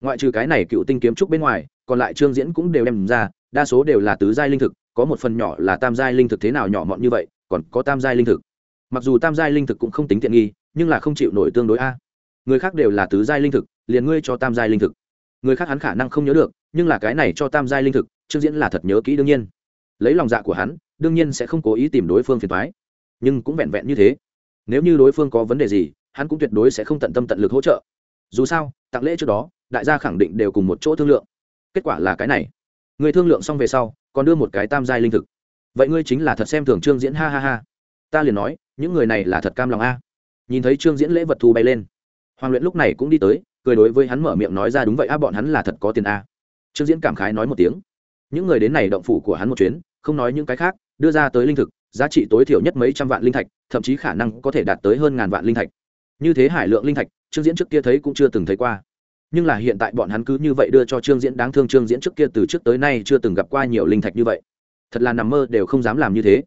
[SPEAKER 1] ngoại trừ cái này cựu tinh kiếm trúc bên ngoài, còn lại trương diễn cũng đều đem ra, đa số đều là tứ giai linh thực, có một phần nhỏ là tam giai linh thực thế nào nhỏ mọn như vậy, còn có tam giai linh thực. Mặc dù tam giai linh thực cũng không tính tiện nghi, nhưng là không chịu nổi tương đối a. Người khác đều là tứ giai linh thực, liền ngươi cho tam giai linh thực. Người khác hắn khả năng không nhớ được, nhưng là cái này cho tam giai linh thực, trương diễn là thật nhớ kỹ đương nhiên. Lấy lòng dạ của hắn, đương nhiên sẽ không cố ý tìm đối phương phiền thoái nhưng cũng vẹn vẹn như thế. Nếu như đối phương có vấn đề gì, hắn cũng tuyệt đối sẽ không tận tâm tận lực hỗ trợ. Dù sao, tặng lễ trước đó đại gia khẳng định đều cùng một chỗ thương lượng. Kết quả là cái này. Người thương lượng xong về sau, còn đưa một cái tam giai linh thực. Vậy ngươi chính là thật xem thường trương diễn, ha ha ha. Ta liền nói, những người này là thật cam lòng a. Nhìn thấy trương diễn lễ vật thu bay lên, hoàng luyện lúc này cũng đi tới, cười đối với hắn mở miệng nói ra đúng vậy a, bọn hắn là thật có tiền a. Trương diễn cảm khái nói một tiếng. Những người đến này động phủ của hắn một chuyến, không nói những cái khác, đưa ra tới linh thực, giá trị tối thiểu nhất mấy trăm vạn linh thạch, thậm chí khả năng có thể đạt tới hơn ngàn vạn linh thạch. Như thế hải lượng linh thạch, trương diễn trước kia thấy cũng chưa từng thấy qua nhưng là hiện tại bọn hắn cứ như vậy đưa cho trương diễn đáng thương trương diễn trước kia từ trước tới nay chưa từng gặp qua nhiều linh thạch như vậy. Thật là nằm mơ đều không dám làm như thế.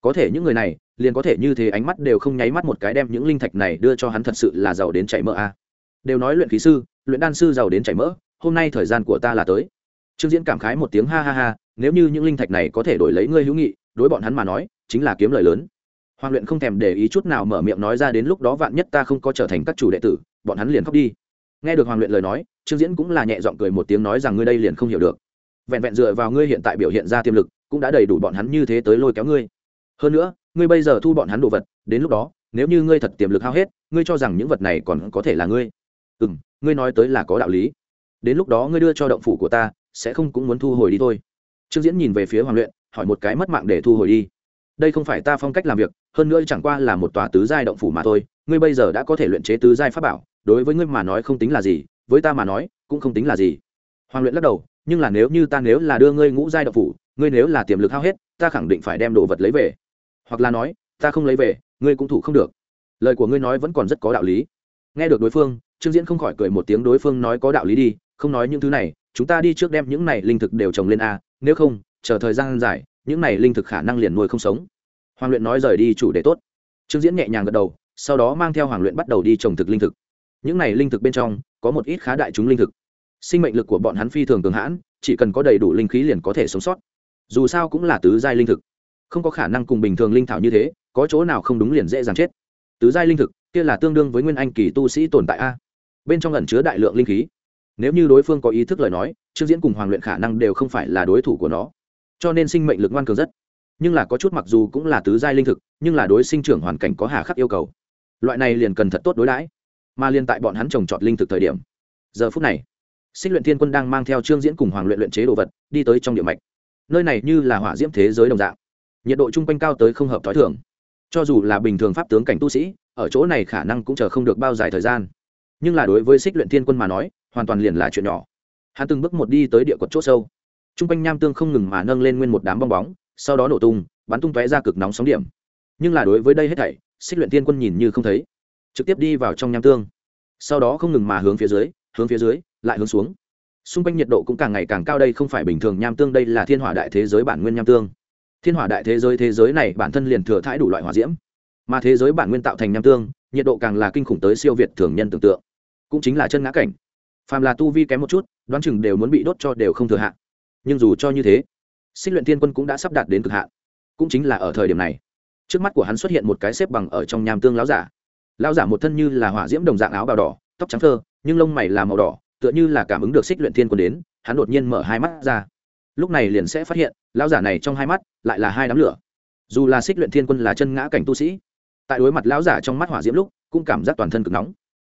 [SPEAKER 1] Có thể những người này, liền có thể như thế ánh mắt đều không nháy mắt một cái đem những linh thạch này đưa cho hắn thật sự là giàu đến chảy mỡ a. Đều nói luyện khí sư, luyện đan sư giàu đến chảy mỡ, hôm nay thời gian của ta là tới. Trương diễn cảm khái một tiếng ha ha ha, nếu như những linh thạch này có thể đổi lấy ngươi hữu nghị, đối bọn hắn mà nói, chính là kiếm lời lớn. Hoàng luyện không thèm để ý chút nào mở miệng nói ra đến lúc đó vạn nhất ta không có trở thành các chủ đệ tử, bọn hắn liền khóc đi nghe được hoàng luyện lời nói, trương diễn cũng là nhẹ giọng cười một tiếng nói rằng ngươi đây liền không hiểu được. Vẹn vẹn dựa vào ngươi hiện tại biểu hiện ra tiềm lực, cũng đã đầy đủ bọn hắn như thế tới lôi kéo ngươi. Hơn nữa, ngươi bây giờ thu bọn hắn đồ vật, đến lúc đó, nếu như ngươi thật tiềm lực hao hết, ngươi cho rằng những vật này còn có thể là ngươi. Ừ m ngươi nói tới là có đạo lý. Đến lúc đó ngươi đưa cho động phủ của ta, sẽ không cũng muốn thu hồi đi thôi. Trương diễn nhìn về phía hoàng luyện, hỏi một cái mất mạng để thu hồi đi. Đây không phải ta phong cách làm việc, hơn nữa chẳng qua là một tòa tứ giai động phủ mà thôi, ngươi bây giờ đã có thể luyện chế tứ giai pháp bảo đối với ngươi mà nói không tính là gì, với ta mà nói, cũng không tính là gì. Hoàng luyện lắc đầu, nhưng là nếu như ta nếu là đưa ngươi ngũ giai động phủ, ngươi nếu là tiềm lực hao hết, ta khẳng định phải đem đồ vật lấy về. Hoặc là nói, ta không lấy về, ngươi cũng thủ không được. Lời của ngươi nói vẫn còn rất có đạo lý. Nghe được đối phương, trương diễn không khỏi cười một tiếng đối phương nói có đạo lý đi, không nói những thứ này, chúng ta đi trước đem những này linh thực đều trồng lên a, nếu không, chờ thời gian dài, những này linh thực khả năng liền nuôi không sống. Hoàng luyện nói rời đi chủ đề tốt. Trương diễn nhẹ nhàng gật đầu, sau đó mang theo hoàng luyện bắt đầu đi trồng thực linh thực những này linh thực bên trong, có một ít khá đại chúng linh thực. Sinh mệnh lực của bọn hắn phi thường cường hãn, chỉ cần có đầy đủ linh khí liền có thể sống sót. Dù sao cũng là tứ giai linh thực. Không có khả năng cùng bình thường linh thảo như thế, có chỗ nào không đúng liền dễ dàng chết. Tứ giai linh thực, kia là tương đương với nguyên anh kỳ tu sĩ tồn tại a. Bên trong ẩn chứa đại lượng linh khí. Nếu như đối phương có ý thức lời nói, trương diễn cùng hoàng luyện khả năng đều không phải là đối thủ của nó. Cho nên sinh mệnh lực ngoan cường rất. Nhưng là có chút mặc dù cũng là tứ giai linh thực, nhưng là đối sinh trưởng hoàn cảnh có hà khắc yêu cầu. Loại này liền cần thật tốt đối đãi mà liên tại bọn hắn trồng trọt linh thực thời điểm. Giờ phút này, xích luyện thiên quân đang mang theo trương diễn cùng hoàng luyện luyện chế đồ vật, đi tới trong địa mạch. Nơi này như là hỏa diễm thế giới đồng dạng. Nhiệt độ chung quanh cao tới không hợp t h ó i thường. Cho dù là bình thường pháp tướng cảnh tu sĩ, ở chỗ này khả năng cũng chờ không được bao dài thời gian. Nhưng là đối với xích luyện thiên quân mà nói, hoàn toàn liền là chuyện nhỏ. Hắn từng bước một đi tới địa quật c h ỗ sâu. T r u n g quanh nham tương không ngừng mà nâng lên nguyên một đám bong bóng, sau đó nổ tung, bắn tung tóe ra cực nóng sóng điểm. Nhưng là đối với đây hết thảy, xích luyện thiên quân nhìn như không thấy trực tiếp đi vào trong nham tương. Sau đó không ngừng mà hướng phía dưới, hướng phía dưới, lại hướng xuống. Xung quanh nhiệt độ cũng càng ngày càng cao đây không phải bình thường nham tương, đây là thiên hỏa đại thế giới bản nguyên nham tương. Thiên hỏa đại thế giới thế giới này bản thân liền thừa thãi đủ loại hỏa diễm. Mà thế giới bản nguyên tạo thành nham tương, nhiệt độ càng là kinh khủng tới siêu việt thường nhân tưởng tượng. Cũng chính là chân ngã cảnh. Phàm là tu vi kém một chút, đoán chừng đều muốn bị đốt cho đều không thừa hạn nhưng dù cho như thế, xích luyện tiên quân cũng đã sắp đạt đến cực hạn. Cũng chính là ở thời điểm này, trước mắt của hắn xuất hiện một cái xếp bằng ở trong nham tương láo giả lão giả một thân như là hỏa diễm đồng dạng áo bào đỏ, tóc trắng thơ nhưng lông mày là màu đỏ, tựa như là cảm ứng được xích luyện thiên quân đến, hắn đột nhiên mở hai mắt ra. Lúc này liền sẽ phát hiện, lão giả này trong hai mắt lại là hai đám lửa. Dù là xích luyện thiên quân là chân ngã cảnh tu sĩ, tại đối mặt lão giả trong mắt hỏa diễm lúc, cũng cảm giác toàn thân cực nóng.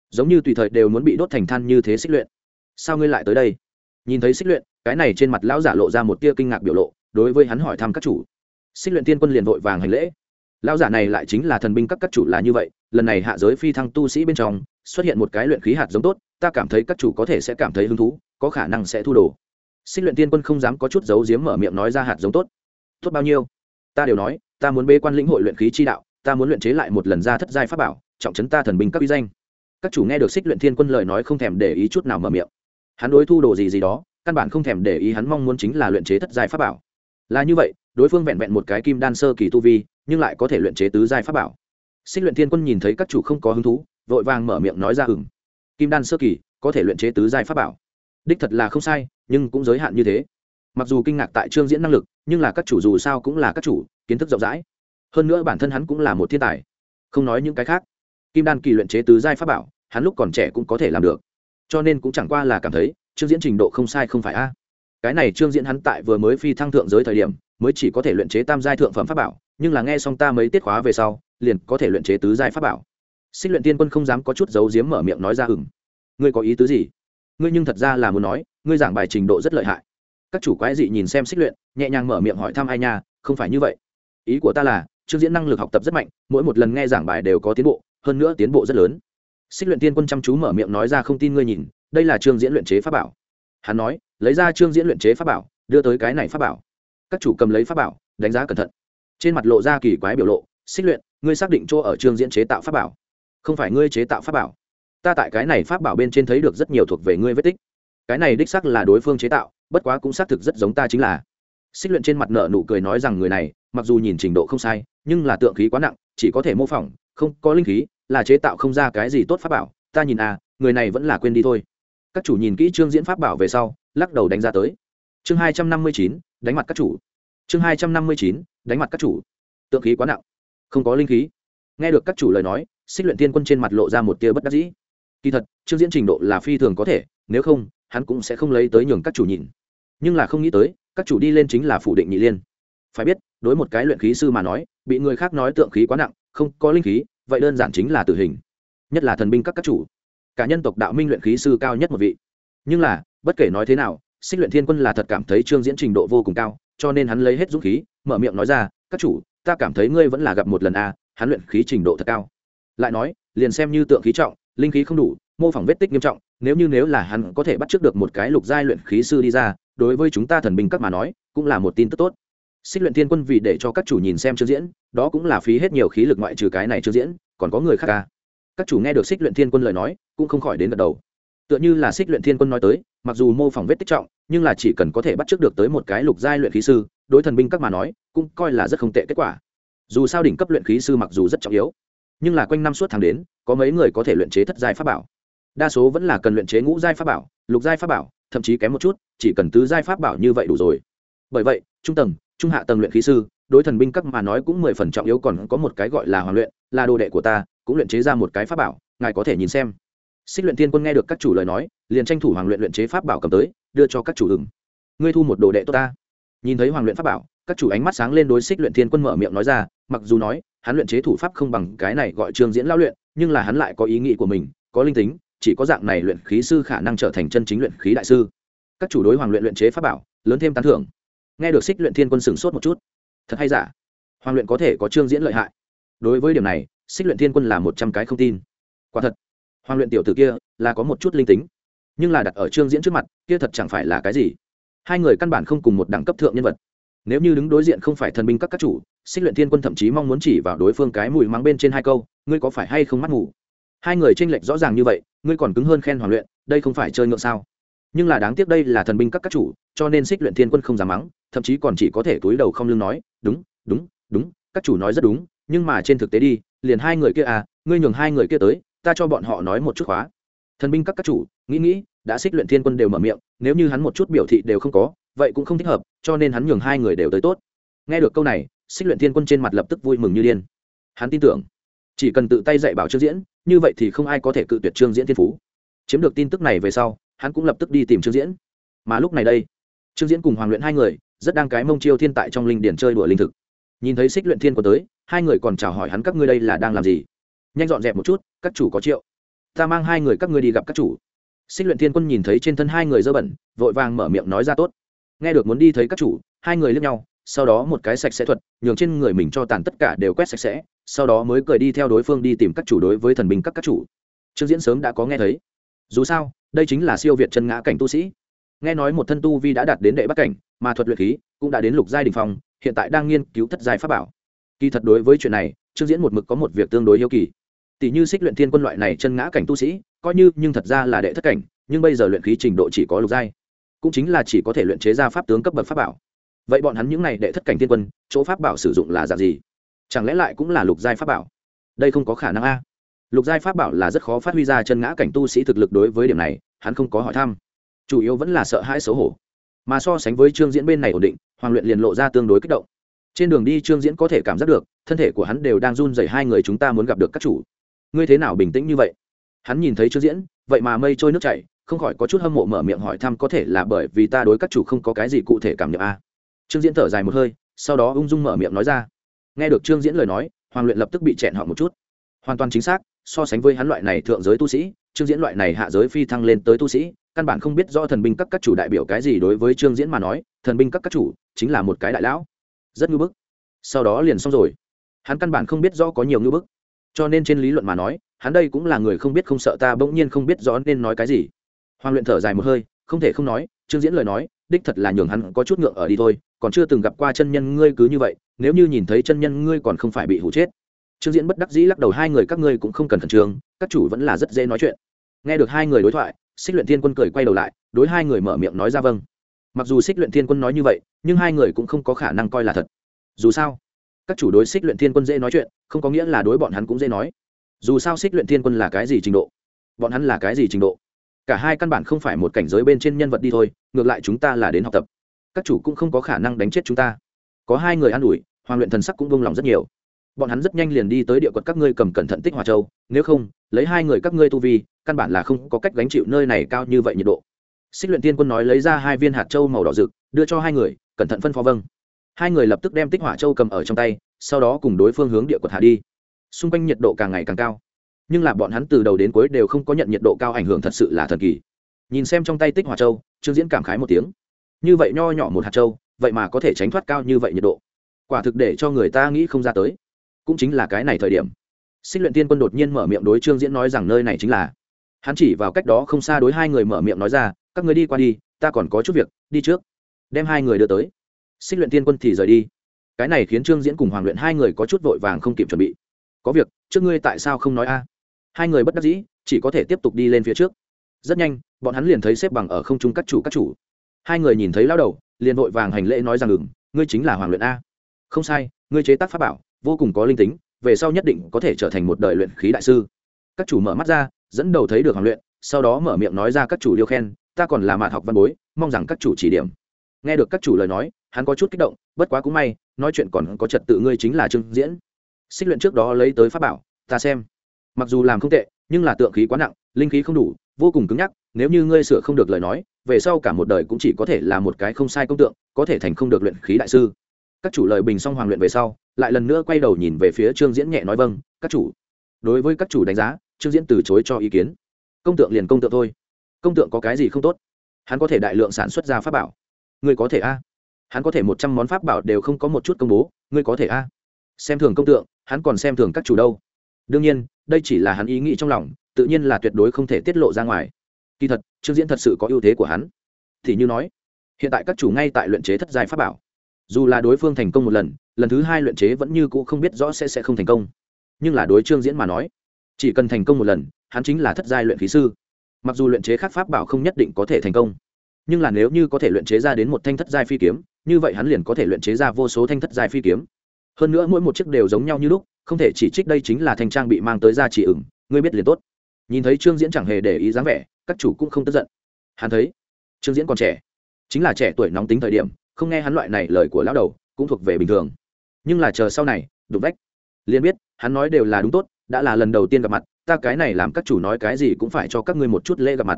[SPEAKER 1] Giống như tùy thời đều muốn bị đốt thành than như thế xích luyện. Sao ngươi lại tới đây? Nhìn thấy xích luyện, cái này trên mặt lão giả lộ ra một tia kinh ngạc biểu lộ, đối với hắn hỏi thăm các chủ. Xích luyện thiên quân liền vội vàng hành lễ. Lão giả này lại chính là thần binh các các chủ là như vậy lần này hạ giới phi thăng tu sĩ bên trong, xuất hiện một cái luyện khí hạt giống tốt, ta cảm thấy các chủ có thể sẽ cảm thấy hứng thú, có khả năng sẽ thu đồ. Xích luyện tiên quân không dám có chút giấu giếm mở miệng nói ra hạt giống tốt. Tốt bao nhiêu? Ta đều nói, ta muốn bê quan lĩnh hội luyện khí chi đạo, ta muốn luyện chế lại một lần ra thất giai pháp bảo, trọng trấn ta thần binh các uy danh. Các chủ nghe được xích luyện thiên quân lời nói không thèm để ý chút nào mở miệng. Hắn đối thu đồ gì gì đó, căn bản không thèm để ý hắn mong muốn chính là luyện chế thất giai pháp bảo. Là như vậy, đối phương vẹn vẹn một cái kim đan sơ kỳ tu vi, nhưng lại có thể luyện chế tứ giai pháp bảo. Sinh luyện thiên quân nhìn thấy các chủ không có hứng thú, vội vàng mở miệng nói ra hừng kim đan sơ kỳ, có thể luyện chế tứ giai pháp bảo. Đích thật là không sai, nhưng cũng giới hạn như thế. Mặc dù kinh ngạc tại trương diễn năng lực, nhưng là các chủ dù sao cũng là các chủ, kiến thức rộng rãi. Hơn nữa bản thân hắn cũng là một thiên tài. Không nói những cái khác, kim đan kỳ luyện chế tứ giai pháp bảo, hắn lúc còn trẻ cũng có thể làm được. Cho nên cũng chẳng qua là cảm thấy, trương diễn trình độ không sai không phải a. Cái này trương diễn hắn tại vừa mới phi thăng thượng giới thời điểm, mới chỉ có thể luyện chế tam giai thượng phẩm pháp bảo, nhưng là nghe xong ta mấy tiết khóa về sau liền có thể luyện chế tứ giai pháp bảo. Xích luyện tiên quân không dám có chút giấu giếm mở miệng nói ra hửng. ngươi có ý tứ gì? Ngươi nhưng thật ra là muốn nói, ngươi giảng bài trình độ rất lợi hại. Các chủ quái dị nhìn xem xích luyện, nhẹ nhàng mở miệng hỏi thăm, ai nha, không phải như vậy. Ý của ta là trương diễn năng lực học tập rất mạnh, mỗi một lần nghe giảng bài đều có tiến bộ, hơn nữa tiến bộ rất lớn. Xích luyện tiên quân chăm chú mở miệng nói ra, không tin ngươi nhìn, đây là trương diễn luyện chế pháp bảo. Hắn nói, lấy ra trương diễn luyện chế pháp bảo, đưa tới cái này pháp bảo. Các chủ cầm lấy pháp bảo, đánh giá cẩn thận. Trên mặt lộ ra kỳ quái biểu lộ, xích luyện ngươi xác định chỗ ở trương diễn chế tạo pháp bảo. Không phải ngươi chế tạo pháp bảo. Ta tại cái này pháp bảo bên trên thấy được rất nhiều thuộc về ngươi vết tích. Cái này đích xác là đối phương chế tạo, bất quá cũng xác thực rất giống ta chính là. Xích luyện trên mặt nợ nụ cười nói rằng người này, mặc dù nhìn trình độ không sai, nhưng là tượng khí quá nặng, chỉ có thể mô phỏng, không, có linh khí, là chế tạo không ra cái gì tốt pháp bảo. Ta nhìn à người này vẫn là quên đi thôi. Các chủ nhìn kỹ chương diễn pháp bảo về sau, lắc đầu đánh ra tới. Chương hai trăm năm mươi chín, đánh mặt các chủ. Chương hai trăm năm mươi chín, đánh mặt các chủ. Tượng khí quá nặng không có linh khí. Nghe được các chủ lời nói, xích luyện tiên quân trên mặt lộ ra một tia bất đắc dĩ. Kỳ thật, trương diễn trình độ là phi thường có thể, nếu không, hắn cũng sẽ không lấy tới nhường các chủ nhìn. Nhưng là không nghĩ tới, các chủ đi lên chính là phủ định nhị liên. Phải biết, đối một cái luyện khí sư mà nói, bị người khác nói tượng khí quá nặng, không có linh khí, vậy đơn giản chính là tử hình. Nhất là thần binh các các chủ. Cả nhân tộc đạo minh luyện khí sư cao nhất một vị. Nhưng là, bất kể nói thế nào, xích luyện thiên quân là thật cảm thấy trương diễn trình độ vô cùng cao, cho nên hắn lấy hết dũng khí, mở miệng nói ra, các chủ ta cảm thấy ngươi vẫn là gặp một lần a, hắn luyện khí trình độ thật cao. Lại nói, liền xem như tượng khí trọng, linh khí không đủ, mô phỏng vết tích nghiêm trọng, nếu như nếu là hắn có thể bắt trước được một cái lục giai luyện khí sư đi ra, đối với chúng ta thần binh các mà nói, cũng là một tin tức tốt. Xích luyện thiên quân vì để cho các chủ nhìn xem chương diễn, đó cũng là phí hết nhiều khí lực ngoại trừ cái này chương diễn, còn có người khác ca các chủ nghe được xích luyện thiên quân lời nói, cũng không khỏi đến gật đầu. Tựa như là xích luyện thiên quân nói tới, mặc dù mô phỏng vết tích trọng, nhưng là chỉ cần có thể bắt trước được tới một cái lục giai luyện khí sư đối thần binh các mà nói, cũng coi là rất không tệ kết quả. Dù sao đỉnh cấp luyện khí sư mặc dù rất trọng yếu, nhưng là quanh năm suốt tháng đến, có mấy người có thể luyện chế thất giai pháp bảo. Đa số vẫn là cần luyện chế ngũ giai pháp bảo, lục giai pháp bảo, thậm chí kém một chút, chỉ cần tứ giai pháp bảo như vậy đủ rồi. Bởi vậy, trung tầng, trung hạ tầng luyện khí sư, đối thần binh các mà nói cũng mười phần trọng yếu còn có một cái gọi là hoàn luyện, là đồ đệ của ta, cũng luyện chế ra một cái pháp bảo, ngài có thể nhìn xem. Xích luyện thiên quân nghe được các chủ lời nói, liền tranh thủ hoàng luyện luyện chế pháp bảo cầm tới, đưa cho các chủ hừng ngươi thu một đồ đệ tốt ta nhìn thấy hoàng luyện pháp bảo, các chủ ánh mắt sáng lên đối xích luyện thiên quân mở miệng nói ra, mặc dù nói, hắn luyện chế thủ pháp không bằng cái này gọi trương diễn lao luyện, nhưng là hắn lại có ý nghĩ của mình, có linh tính, chỉ có dạng này luyện khí sư khả năng trở thành chân chính luyện khí đại sư. Các chủ đối hoàng luyện luyện chế pháp bảo, lớn thêm tán thưởng. Nghe được xích luyện thiên quân sửng sốt một chút. Thật hay giả? Hoàng luyện có thể có trương diễn lợi hại. Đối với điểm này xích luyện thiên quân là một trăm cái không tin. Quả thật, hoàng luyện tiểu t ử kia là có một chút linh tính, nhưng là đặt ở trương diễn trước mặt, kia thật chẳng phải là cái gì hai người căn bản không cùng một đẳng cấp thượng nhân vật. Nếu như đứng đối diện không phải thần binh các các chủ, xích luyện thiên quân thậm chí mong muốn chỉ vào đối phương cái mùi mắng bên trên hai câu, ngươi có phải hay không mắt ngủ hai người tranh lệch rõ ràng như vậy, ngươi còn cứng hơn khen hoàng luyện, đây không phải chơi ngựa sao? Nhưng là đáng tiếc đây là thần binh các các chủ, cho nên xích luyện thiên quân không dám mắng, thậm chí còn chỉ có thể túi đầu không lưng nói, đúng đúng đúng, các chủ nói rất đúng, nhưng mà trên thực tế đi, liền hai người kia à ngươi nhường hai người kia tới, ta cho bọn họ nói một chút khóa thần binh các các chủ, nghĩ nghĩ, đã xích luyện thiên quân đều mở miệng, nếu như hắn một chút biểu thị đều không có, vậy cũng không thích hợp, cho nên hắn nhường hai người đều tới tốt. Nghe được câu này, xích luyện thiên quân trên mặt lập tức vui mừng như điên. Hắn tin tưởng, chỉ cần tự tay dạy bảo trương diễn, như vậy thì không ai có thể cự tuyệt trương diễn thiên phú. Chiếm được tin tức này về sau, hắn cũng lập tức đi tìm trương diễn. Mà lúc này đây, trương diễn cùng hoàng luyện hai người, rất đang cái mông chiêu thiên tại trong linh điển chơi đùa linh thực. Nhìn thấy xích luyện thiên quân tới, hai người còn chào hỏi hắn các ngươi đây là đang làm gì. Nhanh dọn dẹp một chút, các chủ có triệu ta mang hai người các ngươi đi gặp các chủ. Xích luyện thiên quân nhìn thấy trên thân hai người dơ bẩn vội vàng mở miệng nói ra tốt. Nghe được muốn đi thấy các chủ hai người lướt nhau sau đó một cái sạch sẽ thuật nhường trên người mình cho tàn tất cả đều quét sạch sẽ sau đó mới cười đi theo đối phương đi tìm các chủ đối với thần binh các các chủ. Trương diễn sớm đã có nghe thấy. Dù sao đây chính là siêu việt chân ngã cảnh tu sĩ. Nghe nói một thân tu vi đã đạt đến đệ bắc cảnh mà thuật luyện khí cũng đã đến lục giai đình phòng, hiện tại đang nghiên cứu thất giai pháp bảo. Kỳ thật đối với chuyện này trương diễn một mực có một việc tương đối yêu kỳ tỷ như xích luyện thiên quân loại này chân ngã cảnh tu sĩ, coi như nhưng thật ra là đệ thất cảnh, nhưng bây giờ luyện khí trình độ chỉ có lục giai. Cũng chính là chỉ có thể luyện chế ra pháp tướng cấp bậc pháp bảo. Vậy bọn hắn những này đệ thất cảnh thiên quân, chỗ pháp bảo sử dụng là dạng gì? Chẳng lẽ lại cũng là lục giai pháp bảo? Đây không có khả năng a. Lục giai pháp bảo là rất khó phát huy ra chân ngã cảnh tu sĩ thực lực đối với điểm này, hắn không có hỏi thăm. Chủ yếu vẫn là sợ hãi xấu hổ. Mà so sánh với trương diễn bên này ổn định, hoàng luyện liền lộ ra tương đối kích động. Trên đường đi trương diễn có thể cảm giác được, thân thể của hắn đều đang run dày hai người chúng ta muốn gặp được các chủ ngươi thế nào bình tĩnh như vậy? Hắn nhìn thấy trương diễn, vậy mà mây trôi nước chảy, không khỏi có chút hâm mộ mở miệng hỏi thăm có thể là bởi vì ta đối các chủ không có cái gì cụ thể cảm nhận a trương diễn thở dài một hơi, sau đó ung dung mở miệng nói ra. Nghe được trương diễn lời nói, hoàng luyện lập tức bị chẹn họ một chút. Hoàn toàn chính xác, so sánh với hắn loại này thượng giới tu sĩ, trương diễn loại này hạ giới phi thăng lên tới tu sĩ, căn bản không biết do thần binh các các chủ đại biểu cái gì đối với trương diễn mà nói, thần binh các các chủ chính là một cái đại lão. Rất ngưỡng bức. Sau đó liền xong rồi. Hắn căn bản không biết do có nhiều ngưỡng bức cho nên trên lý luận mà nói, hắn đây cũng là người không biết không sợ ta bỗng nhiên không biết rõ nên nói cái gì. Hoàng luyện thở dài một hơi, không thể không nói, trương diễn lời nói, đích thật là nhường hắn có chút ngượng ở đi thôi, còn chưa từng gặp qua chân nhân ngươi cứ như vậy, nếu như nhìn thấy chân nhân ngươi còn không phải bị hủ chết. Trương diễn bất đắc dĩ lắc đầu, hai người các ngươi cũng không cần khẩn trương, các chủ vẫn là rất dễ nói chuyện. Nghe được hai người đối thoại, xích luyện thiên quân cười quay đầu lại, đối hai người mở miệng nói ra vâng. Mặc dù xích luyện thiên quân nói như vậy, nhưng hai người cũng không có khả năng coi là thật. Dù sao các chủ đối xích luyện thiên quân dễ nói chuyện, không có nghĩa là đối bọn hắn cũng dễ nói. Dù sao xích luyện thiên quân là cái gì trình độ? Bọn hắn là cái gì trình độ? Cả hai căn bản không phải một cảnh giới bên trên nhân vật đi thôi, ngược lại chúng ta là đến học tập. Các chủ cũng không có khả năng đánh chết chúng ta. Có hai người an ủi, hoàng luyện thần sắc cũng vung lòng rất nhiều. Bọn hắn rất nhanh liền đi tới địa quật các ngươi cầm cẩn thận tích hòa châu, nếu không, lấy hai người các ngươi tu vi, căn bản là không có cách gánh chịu nơi này cao như vậy nhiệt độ. Xích luyện tiên quân nói lấy ra hai viên hạt châu màu đỏ rực, đưa cho hai người, cẩn thận phân phó vâng hai người lập tức đem tích hỏa châu cầm ở trong tay, sau đó cùng đối phương hướng địa quật hạ đi. Xung quanh nhiệt độ càng ngày càng cao. Nhưng là bọn hắn từ đầu đến cuối đều không có nhận nhiệt độ cao ảnh hưởng thật sự là thần kỳ. Nhìn xem trong tay tích hỏa châu, trương diễn cảm khái một tiếng. Như vậy nho nhỏ một hạt châu, vậy mà có thể tránh thoát cao như vậy nhiệt độ. Quả thực để cho người ta nghĩ không ra tới. Cũng chính là cái này thời điểm. Xích luyện tiên quân đột nhiên mở miệng đối trương diễn nói rằng nơi này chính là. Hắn chỉ vào cách đó không xa đối hai người mở miệng nói ra, các người đi qua đi, ta còn có chút việc, đi trước. Đem hai người đưa tới xích luyện tiên quân thì rời đi. Cái này khiến trương diễn cùng hoàng luyện hai người có chút vội vàng không kịp chuẩn bị. Có việc, trước ngươi tại sao không nói a? Hai người bất đắc dĩ, chỉ có thể tiếp tục đi lên phía trước. Rất nhanh, bọn hắn liền thấy xếp bằng ở không trung các chủ các chủ. Hai người nhìn thấy lao đầu, liền vội vàng hành lễ nói rằng ngừng ngươi chính là hoàng luyện a. Không sai, ngươi chế tác pháp bảo, vô cùng có linh tính, về sau nhất định có thể trở thành một đời luyện khí đại sư. Các chủ mở mắt ra, dẫn đầu thấy được hoàng luyện, sau đó mở miệng nói ra các chủ liêu khen, ta còn là mạt học văn bối, mong rằng các chủ chỉ điểm. Nghe được các chủ lời nói hắn có chút kích động, bất quá cũng may, nói chuyện còn có trật tự ngươi chính là trương diễn. Xích luyện trước đó lấy tới pháp bảo, ta xem. Mặc dù làm không tệ, nhưng là tượng khí quá nặng, linh khí không đủ, vô cùng cứng nhắc, nếu như ngươi sửa không được lời nói, về sau cả một đời cũng chỉ có thể là một cái không sai công tượng, có thể thành không được luyện khí đại sư. Các chủ lời bình xong hoàng luyện về sau, lại lần nữa quay đầu nhìn về phía trương diễn nhẹ nói vâng các chủ. Đối với các chủ đánh giá, trương diễn từ chối cho ý kiến. Công tượng liền công tượng thôi. Công tượng có cái gì không tốt? Hắn có thể đại lượng sản xuất ra pháp bảo. Ngươi có thể a? Hắn có thể một trăm món pháp bảo đều không có một chút công bố, ngươi có thể a? Xem thường công tượng, hắn còn xem thường các chủ đâu. Đương nhiên, đây chỉ là hắn ý nghĩ trong lòng, tự nhiên là tuyệt đối không thể tiết lộ ra ngoài. Kỳ thật, trương diễn thật sự có ưu thế của hắn. Thì như nói, hiện tại các chủ ngay tại luyện chế thất giai pháp bảo. Dù là đối phương thành công một lần lần thứ hai luyện chế vẫn như cũ không biết rõ sẽ sẽ không thành công. Nhưng là đối trương diễn mà nói, chỉ cần thành công một lần, hắn chính là thất giai luyện khí sư. Mặc dù luyện chế khác pháp bảo không nhất định có thể thành công, nhưng là nếu như có thể luyện chế ra đến một thanh thất giai phi kiếm như vậy hắn liền có thể luyện chế ra vô số thanh thất dài phi kiếm. Hơn nữa mỗi một chiếc đều giống nhau như lúc, không thể chỉ trích đây chính là thanh trang bị mang tới ra chỉ ửng, ngươi biết liền tốt. Nhìn thấy trương diễn chẳng hề để ý dáng vẻ, các chủ cũng không tức giận. Hắn thấy, trương diễn còn trẻ, chính là trẻ tuổi nóng tính thời điểm, không nghe hắn loại này lời của lão đầu, cũng thuộc về bình thường. Nhưng là chờ sau này đục vách. Liền biết, hắn nói đều là đúng tốt, đã là lần đầu tiên gặp mặt, ta cái này làm các chủ nói cái gì cũng phải cho các ngươi một chút lễ gặp mặt.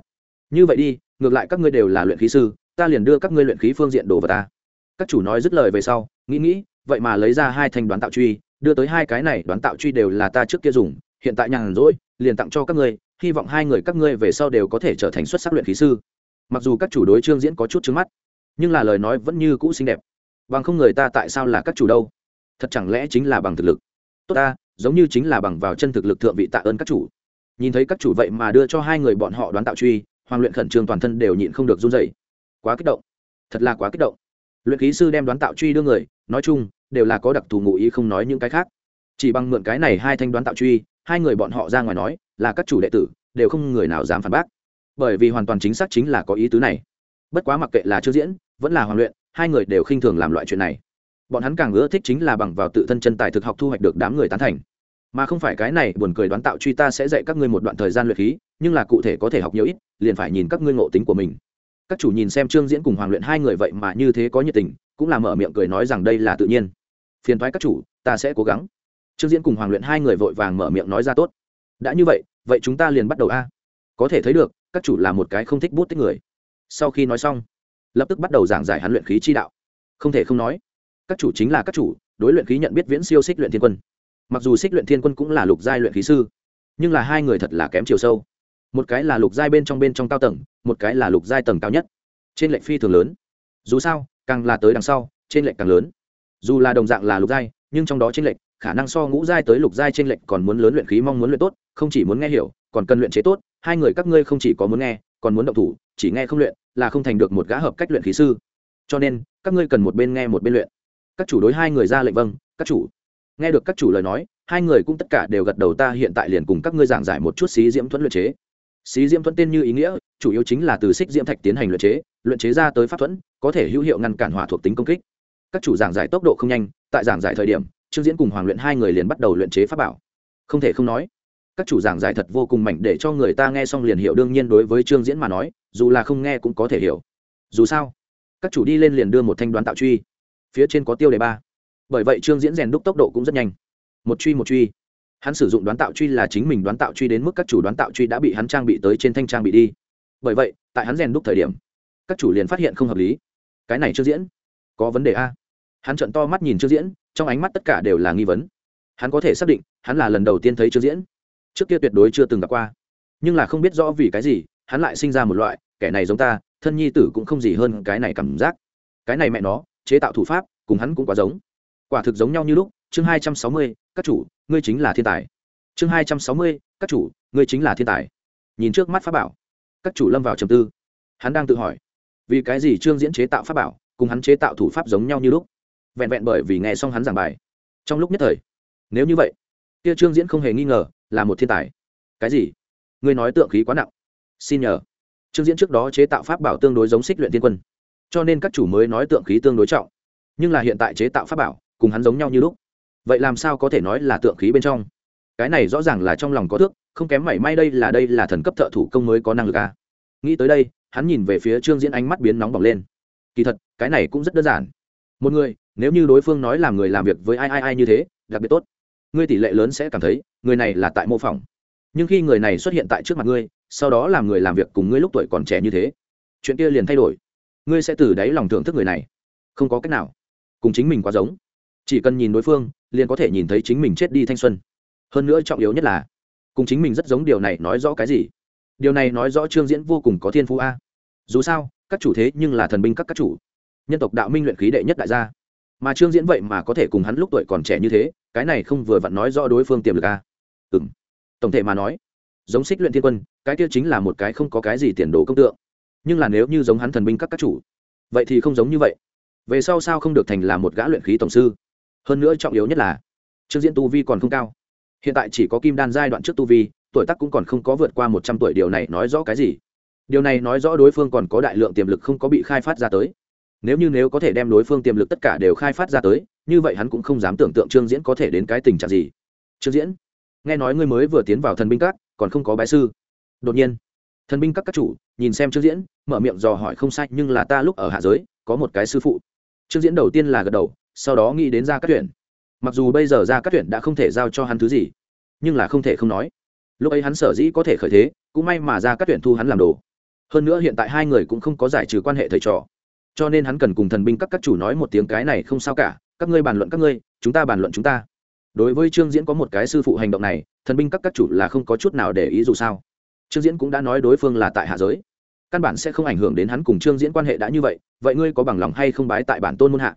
[SPEAKER 1] Như vậy đi, ngược lại các ngươi đều là luyện khí sư, ta liền đưa các ngươi luyện khí phương diện đồ vào ta các chủ nói dứt lời về sau, nghĩ nghĩ, vậy mà lấy ra hai thanh đoán tạo truy, đưa tới hai cái này, đoán tạo truy đều là ta trước kia dùng, hiện tại nhàn rỗi, liền tặng cho các ngươi, hy vọng hai người các ngươi về sau đều có thể trở thành xuất sắc luyện khí sư. Mặc dù các chủ đối trương diễn có chút trứng mắt, nhưng là lời nói vẫn như cũ xinh đẹp. Bằng không người ta tại sao là các chủ đâu? Thật chẳng lẽ chính là bằng thực lực? Tốt ta, giống như chính là bằng vào chân thực lực thượng vị tạ ơn các chủ. Nhìn thấy các chủ vậy mà đưa cho hai người bọn họ đoán tạo truy, hoàng luyện khẩn trương toàn thân đều nhịn không được run dậy quá kích động. Thật là quá kích động luyện khí sư đem đoán tạo truy đưa người, nói chung, đều là có đặc thù ngụ ý không nói những cái khác. Chỉ bằng mượn cái này hai thanh đoán tạo truy, hai người bọn họ ra ngoài nói, là các chủ đệ tử, đều không người nào dám phản bác. Bởi vì hoàn toàn chính xác chính là có ý tứ này. Bất quá mặc kệ là chưa diễn, vẫn là hoàng luyện, hai người đều khinh thường làm loại chuyện này. Bọn hắn càng ưa thích chính là bằng vào tự thân chân tài thực học thu hoạch được đám người tán thành. Mà không phải cái này, buồn cười đoán tạo truy ta sẽ dạy các ngươi một đoạn thời gian luyện khí, nhưng là cụ thể có thể học nhiều ít, liền phải nhìn các ngươi ngộ tính của mình các chủ nhìn xem trương diễn cùng hoàng luyện hai người vậy mà như thế có nhiệt tình, cũng là mở miệng cười nói rằng đây là tự nhiên. Phiền thoái các chủ, ta sẽ cố gắng. Trương diễn cùng hoàng luyện hai người vội vàng mở miệng nói ra tốt. Đã như vậy vậy chúng ta liền bắt đầu a. Có thể thấy được, các chủ là một cái không thích bút tích người. Sau khi nói xong, lập tức bắt đầu giảng giải hắn luyện khí chi đạo. Không thể không nói, các chủ chính là các chủ, đối luyện khí nhận biết viễn siêu xích luyện thiên quân. Mặc dù xích luyện thiên quân cũng là lục giai luyện khí sư, nhưng là hai người thật là kém chiều sâu một cái là lục giai bên trong bên trong cao tầng, một cái là lục giai tầng cao nhất. Trên lệnh phi thường lớn. Dù sao, càng là tới đằng sau, trên lệnh càng lớn. Dù là đồng dạng là lục giai, nhưng trong đó trên lệnh khả năng so ngũ giai tới lục giai trên lệnh còn muốn lớn luyện khí mong muốn luyện tốt, không chỉ muốn nghe hiểu, còn cần luyện chế tốt. Hai người các ngươi không chỉ có muốn nghe, còn muốn động thủ, chỉ nghe không luyện là không thành được một gã hợp cách luyện khí sư. Cho nên, các ngươi cần một bên nghe một bên luyện. Các chủ đối hai người ra lệnh vâng các chủ. Nghe được các chủ lời nói, hai người cũng tất cả đều gật đầu ta hiện tại liền cùng các ngươi giảng giải một chút xí diễm thuẫn luyện chế xí diễm thuẫn tên như ý nghĩa, chủ yếu chính là từ xích diễm thạch tiến hành luyện chế luyện chế ra tới pháp thuẫn, có thể hữu hiệu ngăn cản hỏa thuộc tính công kích. Các chủ giảng giải tốc độ không nhanh, tại giảng giải thời điểm, trương diễn cùng hoàng luyện hai người liền bắt đầu luyện chế pháp bảo. Không thể không nói, các chủ giảng giải thật vô cùng mảnh để cho người ta nghe xong liền hiểu đương nhiên đối với trương diễn mà nói, dù là không nghe cũng có thể hiểu. Dù sao, các chủ đi lên liền đưa một thanh đoán tạo truy, phía trên có tiêu đề ba. Bởi vậy trương diễn rèn đúc tốc độ cũng rất nhanh. Một truy một truy hắn sử dụng đoán tạo truy là chính mình đoán tạo truy đến mức các chủ đoán tạo truy đã bị hắn trang bị tới trên thanh trang bị đi. Bởi vậy, tại hắn rèn đúc thời điểm, các chủ liền phát hiện không hợp lý. Cái này chưa diễn. Có vấn đề a. Hắn trận to mắt nhìn chưa diễn, trong ánh mắt tất cả đều là nghi vấn. Hắn có thể xác định, hắn là lần đầu tiên thấy chưa diễn. Trước kia tuyệt đối chưa từng gặp qua. Nhưng là không biết rõ vì cái gì, hắn lại sinh ra một loại, kẻ này giống ta, thân nhi tử cũng không gì hơn cái này cảm giác. Cái này mẹ nó, chế tạo thủ pháp, cùng hắn cũng quá giống. Quả thực giống nhau như lúc chương hai trăm sáu mươi, các chủ, ngươi chính là thiên tài. Chương hai trăm sáu mươi, các chủ, ngươi chính là thiên tài. Nhìn trước mắt pháp bảo. Các chủ lâm vào trầm tư. Hắn đang tự hỏi, vì cái gì trương diễn chế tạo pháp bảo, cùng hắn chế tạo thủ pháp giống nhau như lúc? Vẹn vẹn bởi vì nghe xong hắn giảng bài. Trong lúc nhất thời, nếu như vậy, kia trương diễn không hề nghi ngờ là một thiên tài. Cái gì? Ngươi nói tượng khí quá nặng. Xin nhờ. Trương diễn trước đó chế tạo pháp bảo tương đối giống xích luyện tiên quân. Cho nên các chủ mới nói tượng khí tương đối trọng. Nhưng là hiện tại chế tạo pháp bảo, cùng hắn giống nhau như lúc vậy làm sao có thể nói là tượng khí bên trong? Cái này rõ ràng là trong lòng có thước, không kém mảy may đây là đây là thần cấp thợ thủ công mới có năng lực à. nghĩ tới đây, hắn nhìn về phía trương diễn ánh mắt biến nóng bỏng lên. Kỳ thật, cái này cũng rất đơn giản. Một người, nếu như đối phương nói làm người làm việc với ai ai ai như thế, đặc biệt tốt. Ngươi tỷ lệ lớn sẽ cảm thấy, người này là tại mô phỏng. Nhưng khi người này xuất hiện tại trước mặt ngươi, sau đó làm người làm việc cùng ngươi lúc tuổi còn trẻ như thế, chuyện kia liền thay đổi. Ngươi sẽ từ đáy lòng thưởng thức người này. Không có cách nào. Cùng chính mình quá giống chỉ cần nhìn đối phương, liền có thể nhìn thấy chính mình chết đi thanh xuân. Hơn nữa trọng yếu nhất là, cùng chính mình rất giống điều này nói rõ cái gì? Điều này nói rõ trương diễn vô cùng có thiên phú a. Dù sao, các chủ thế nhưng là thần binh các các chủ. Nhân tộc đạo minh luyện khí đệ nhất đại gia. Mà trương diễn vậy mà có thể cùng hắn lúc tuổi còn trẻ như thế, cái này không vừa vặn nói rõ đối phương tiềm lực a. Ừ m tổng thể mà nói, giống xích luyện thiên quân, cái kia chính là một cái không có cái gì tiền đồ công tượng. Nhưng là nếu như giống hắn thần binh các các chủ, vậy thì không giống như vậy. Về sau sao không được thành là một gã luyện khí tổng sư? Hơn nữa trọng yếu nhất là trương diễn tu vi còn không cao. Hiện tại chỉ có kim đan giai đoạn trước tu vi, tuổi tác cũng còn không có vượt qua một trăm tuổi, điều này nói rõ cái gì? Điều này nói rõ đối phương còn có đại lượng tiềm lực không có bị khai phát ra tới. Nếu như nếu có thể đem đối phương tiềm lực tất cả đều khai phát ra tới, như vậy hắn cũng không dám tưởng tượng trương diễn có thể đến cái tình trạng gì. Trương diễn, nghe nói ngươi mới vừa tiến vào thần binh các, còn không có bái sư. Đột nhiên, thần binh các các chủ nhìn xem trương diễn, mở miệng dò hỏi không sai, nhưng là ta lúc ở hạ giới, có một cái sư phụ. Trương diễn đầu tiên là gật đầu sau đó nghĩ đến ra các tuyển. Mặc dù bây giờ ra các tuyển đã không thể giao cho hắn thứ gì, nhưng là không thể không nói. Lúc ấy hắn sở dĩ có thể khởi thế, cũng may mà ra các tuyển thu hắn làm đồ. Hơn nữa hiện tại hai người cũng không có giải trừ quan hệ thầy trò. Cho nên hắn cần cùng thần binh các các chủ nói một tiếng cái này không sao cả, các ngươi bàn luận các ngươi, chúng ta bàn luận chúng ta. Đối với trương diễn có một cái sư phụ hành động này, thần binh các các chủ là không có chút nào để ý dù sao. Trương diễn cũng đã nói đối phương là tại hạ giới. Căn bản sẽ không ảnh hưởng đến hắn cùng trương diễn quan hệ đã như vậy vậy ngươi có bằng lòng hay không bái tại bản tôn môn hạ?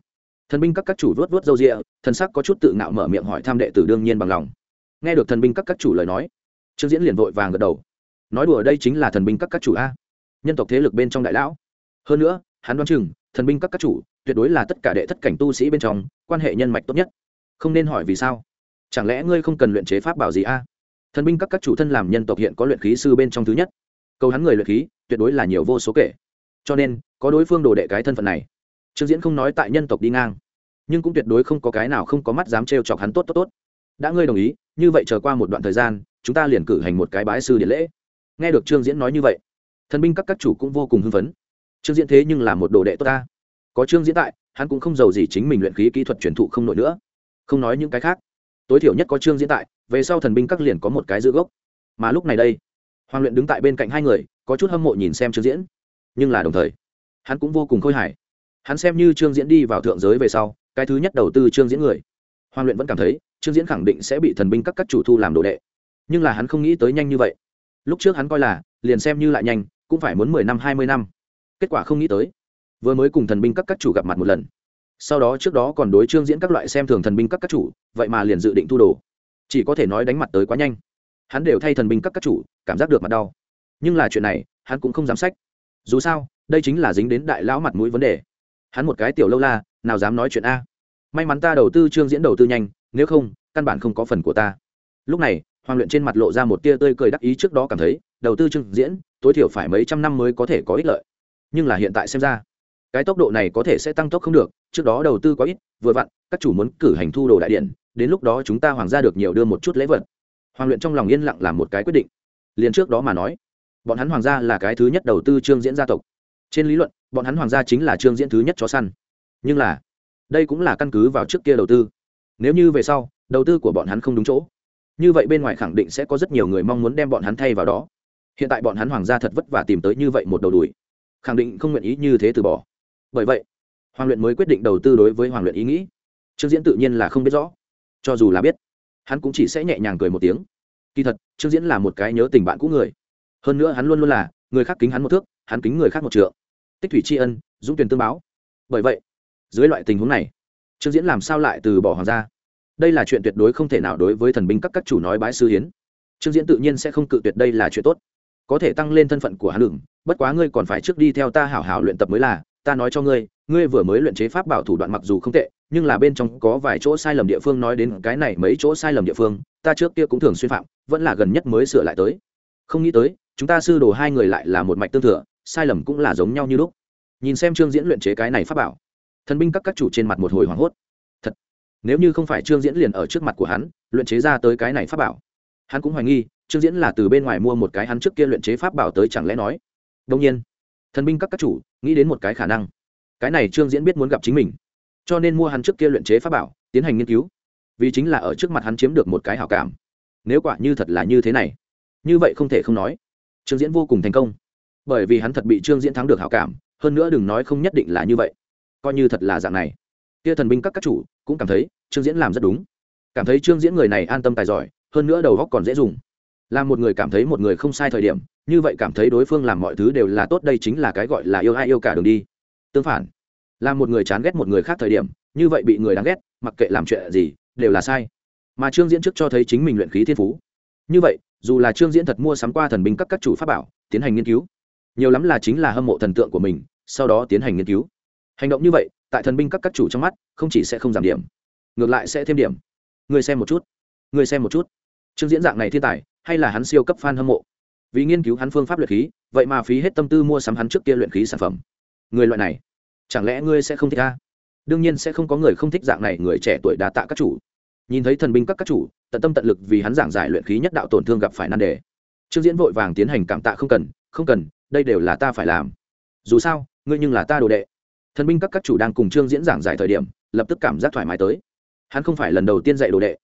[SPEAKER 1] Thần binh các các chủ vớt vớt râu rịa, thần sắc có chút tự ngạo mở miệng hỏi tham đệ tử đương nhiên bằng lòng. Nghe được thần binh các các chủ lời nói, trương diễn liền vội vàng gật đầu. Nói đùa đây chính là thần binh các các chủ a. Nhân tộc thế lực bên trong đại lão. Hơn nữa, hắn đoán chừng, thần binh các các chủ, tuyệt đối là tất cả đệ thất cảnh tu sĩ bên trong, quan hệ nhân mạch tốt nhất. Không nên hỏi vì sao. Chẳng lẽ ngươi không cần luyện chế pháp bảo gì a? Thần binh các các chủ thân làm nhân tộc hiện có luyện khí sư bên trong thứ nhất. Câu hắn người luyện khí, tuyệt đối là nhiều vô số kể. Cho nên, có đối phương đồ đệ cái thân phận này trương diễn không nói tại nhân tộc đi ngang, nhưng cũng tuyệt đối không có cái nào không có mắt dám trêu chọc hắn tốt tốt tốt. Đã ngươi đồng ý, như vậy chờ qua một đoạn thời gian, chúng ta liền cử hành một cái bái sư điện lễ. Nghe được trương diễn nói như vậy, thần binh các các chủ cũng vô cùng hưng phấn. Trương diễn thế nhưng là một đồ đệ tốt ta. Có trương diễn tại, hắn cũng không giàu gì chính mình luyện khí kỹ thuật truyền thụ không nổi nữa. Không nói những cái khác. Tối thiểu nhất có trương diễn tại, về sau thần binh các liền có một cái giữ gốc. Mà lúc này đây, hoàng luyện đứng tại bên cạnh hai người, có chút hâm mộ nhìn xem trương diễn. Nhưng là đồng thời, hắn cũng vô cùng khôi hài hắn xem như trương diễn đi vào thượng giới về sau, cái thứ nhất đầu tư trương diễn người. Hoàng luyện vẫn cảm thấy, trương diễn khẳng định sẽ bị thần binh các các chủ thu làm đồ đệ. Nhưng là hắn không nghĩ tới nhanh như vậy. Lúc trước hắn coi là, liền xem như lại nhanh, cũng phải muốn mười năm, hai mươi năm. Kết quả không nghĩ tới. Vừa mới cùng thần binh các các chủ gặp mặt một lần. Sau đó trước đó còn đối trương diễn các loại xem thường thần binh các các chủ, vậy mà liền dự định thu đồ. Chỉ có thể nói đánh mặt tới quá nhanh. Hắn đều thay thần binh các các chủ, cảm giác được mặt đau. Nhưng là chuyện này, hắn cũng không dám sách. Dù sao, đây chính là dính đến đại lão mặt mũi vấn đề hắn một cái tiểu lâu la, nào dám nói chuyện a. May mắn ta đầu tư trương diễn đầu tư nhanh, nếu không, căn bản không có phần của ta. Lúc này, hoàng luyện trên mặt lộ ra một tia tươi cười đắc ý trước đó cảm thấy, đầu tư trương diễn, tối thiểu phải mấy trăm năm mới có thể có ích lợi. Nhưng là hiện tại xem ra, cái tốc độ này có thể sẽ tăng tốc không được, trước đó đầu tư quá ít, vừa vặn, các chủ muốn cử hành thu đồ đại điện, đến lúc đó chúng ta hoàng gia được nhiều đưa một chút lễ vật. Hoàng luyện trong lòng yên lặng làm một cái quyết định. Liền trước đó mà nói, bọn hắn hoàng gia là cái thứ nhất đầu tư trương diễn gia tộc trên lý luận, bọn hắn hoàng gia chính là trương diễn thứ nhất chó săn. Nhưng là, đây cũng là căn cứ vào trước kia đầu tư. Nếu như về sau, đầu tư của bọn hắn không đúng chỗ, như vậy bên ngoài khẳng định sẽ có rất nhiều người mong muốn đem bọn hắn thay vào đó. Hiện tại bọn hắn hoàng gia thật vất vả tìm tới như vậy một đầu đùi khẳng định không nguyện ý như thế từ bỏ. Bởi vậy, hoàng luyện mới quyết định đầu tư đối với hoàng luyện ý nghĩ. Trương diễn tự nhiên là không biết rõ. Cho dù là biết, hắn cũng chỉ sẽ nhẹ nhàng cười một tiếng. Kỳ thật, trương diễn là một cái nhớ tình bạn cũ người. Hơn nữa hắn luôn luôn là người khác kính hắn một thước, hắn kính người khác một trượng tích thủy tri ân, dũng tuyển tương báo. Bởi vậy, dưới loại tình huống này, trương diễn làm sao lại từ bỏ hoàng gia? Đây là chuyện tuyệt đối không thể nào đối với thần binh các các chủ nói bái sư hiến. Trương diễn tự nhiên sẽ không cự tuyệt đây là chuyện tốt. Có thể tăng lên thân phận của hắn đừng bất quá ngươi còn phải trước đi theo ta hảo hảo luyện tập mới là, ta nói cho ngươi ngươi vừa mới luyện chế pháp bảo thủ đoạn mặc dù không tệ, nhưng là bên trong có vài chỗ sai lầm địa phương nói đến cái này mấy chỗ sai lầm địa phương, ta trước kia cũng thường xuyên phạm, vẫn là gần nhất mới sửa lại tới. Không nghĩ tới, chúng ta sư đồ hai người lại là một mạch tương thừa sai lầm cũng là giống nhau như lúc. Nhìn xem trương diễn luyện chế cái này pháp bảo, thần binh các các chủ trên mặt một hồi hoảng hốt. Thật, nếu như không phải trương diễn liền ở trước mặt của hắn, luyện chế ra tới cái này pháp bảo, hắn cũng hoài nghi, trương diễn là từ bên ngoài mua một cái hắn trước kia luyện chế pháp bảo tới chẳng lẽ nói. Đông nhiên, thần binh các các chủ nghĩ đến một cái khả năng. Cái này trương diễn biết muốn gặp chính mình, cho nên mua hắn trước kia luyện chế pháp bảo, tiến hành nghiên cứu. Vì chính là ở trước mặt hắn chiếm được một cái hảo cảm. Nếu quả như thật là như thế này, như vậy không thể không nói. Trương diễn vô cùng thành công bởi vì hắn thật bị trương diễn thắng được hảo cảm, hơn nữa đừng nói không nhất định là như vậy. Coi như thật là dạng này. Kia thần binh các các chủ cũng cảm thấy trương diễn làm rất đúng. Cảm thấy trương diễn người này an tâm tài giỏi, hơn nữa đầu góc còn dễ dùng. Làm một người cảm thấy một người không sai thời điểm, như vậy cảm thấy đối phương làm mọi thứ đều là tốt đây chính là cái gọi là yêu ai yêu cả đường đi. Tương phản, làm một người chán ghét một người khác thời điểm, như vậy bị người đáng ghét, mặc kệ làm chuyện gì, đều là sai. Mà trương diễn trước cho thấy chính mình luyện khí thiên phú. Như vậy, dù là trương diễn thật mua sắm qua thần binh các các chủ pháp bảo, tiến hành nghiên cứu nhiều lắm là chính là hâm mộ thần tượng của mình, sau đó tiến hành nghiên cứu. Hành động như vậy, tại thần binh các các chủ trong mắt, không chỉ sẽ không giảm điểm, ngược lại sẽ thêm điểm. Người xem một chút, người xem một chút. Trương diễn dạng này thiên tài, hay là hắn siêu cấp f a n hâm mộ? Vì nghiên cứu hắn phương pháp luyện khí, vậy mà phí hết tâm tư mua sắm hắn trước kia luyện khí sản phẩm. Người loại này, chẳng lẽ ngươi sẽ không thích ta đương nhiên sẽ không có người không thích dạng này người trẻ tuổi đa tạ các chủ. Nhìn thấy thần binh các các chủ, tận tâm tận lực vì hắn giảng giải luyện khí nhất đạo tổn thương gặp phải nan đề. Trương diễn vội vàng tiến hành cảm tạ không cần không cần đây đều là ta phải làm. Dù sao, ngươi nhưng là ta đồ đệ. Thần binh các các chủ đang cùng trương diễn giảng giải thời điểm, lập tức cảm giác thoải mái tới. Hắn không phải lần đầu tiên dạy đồ đệ.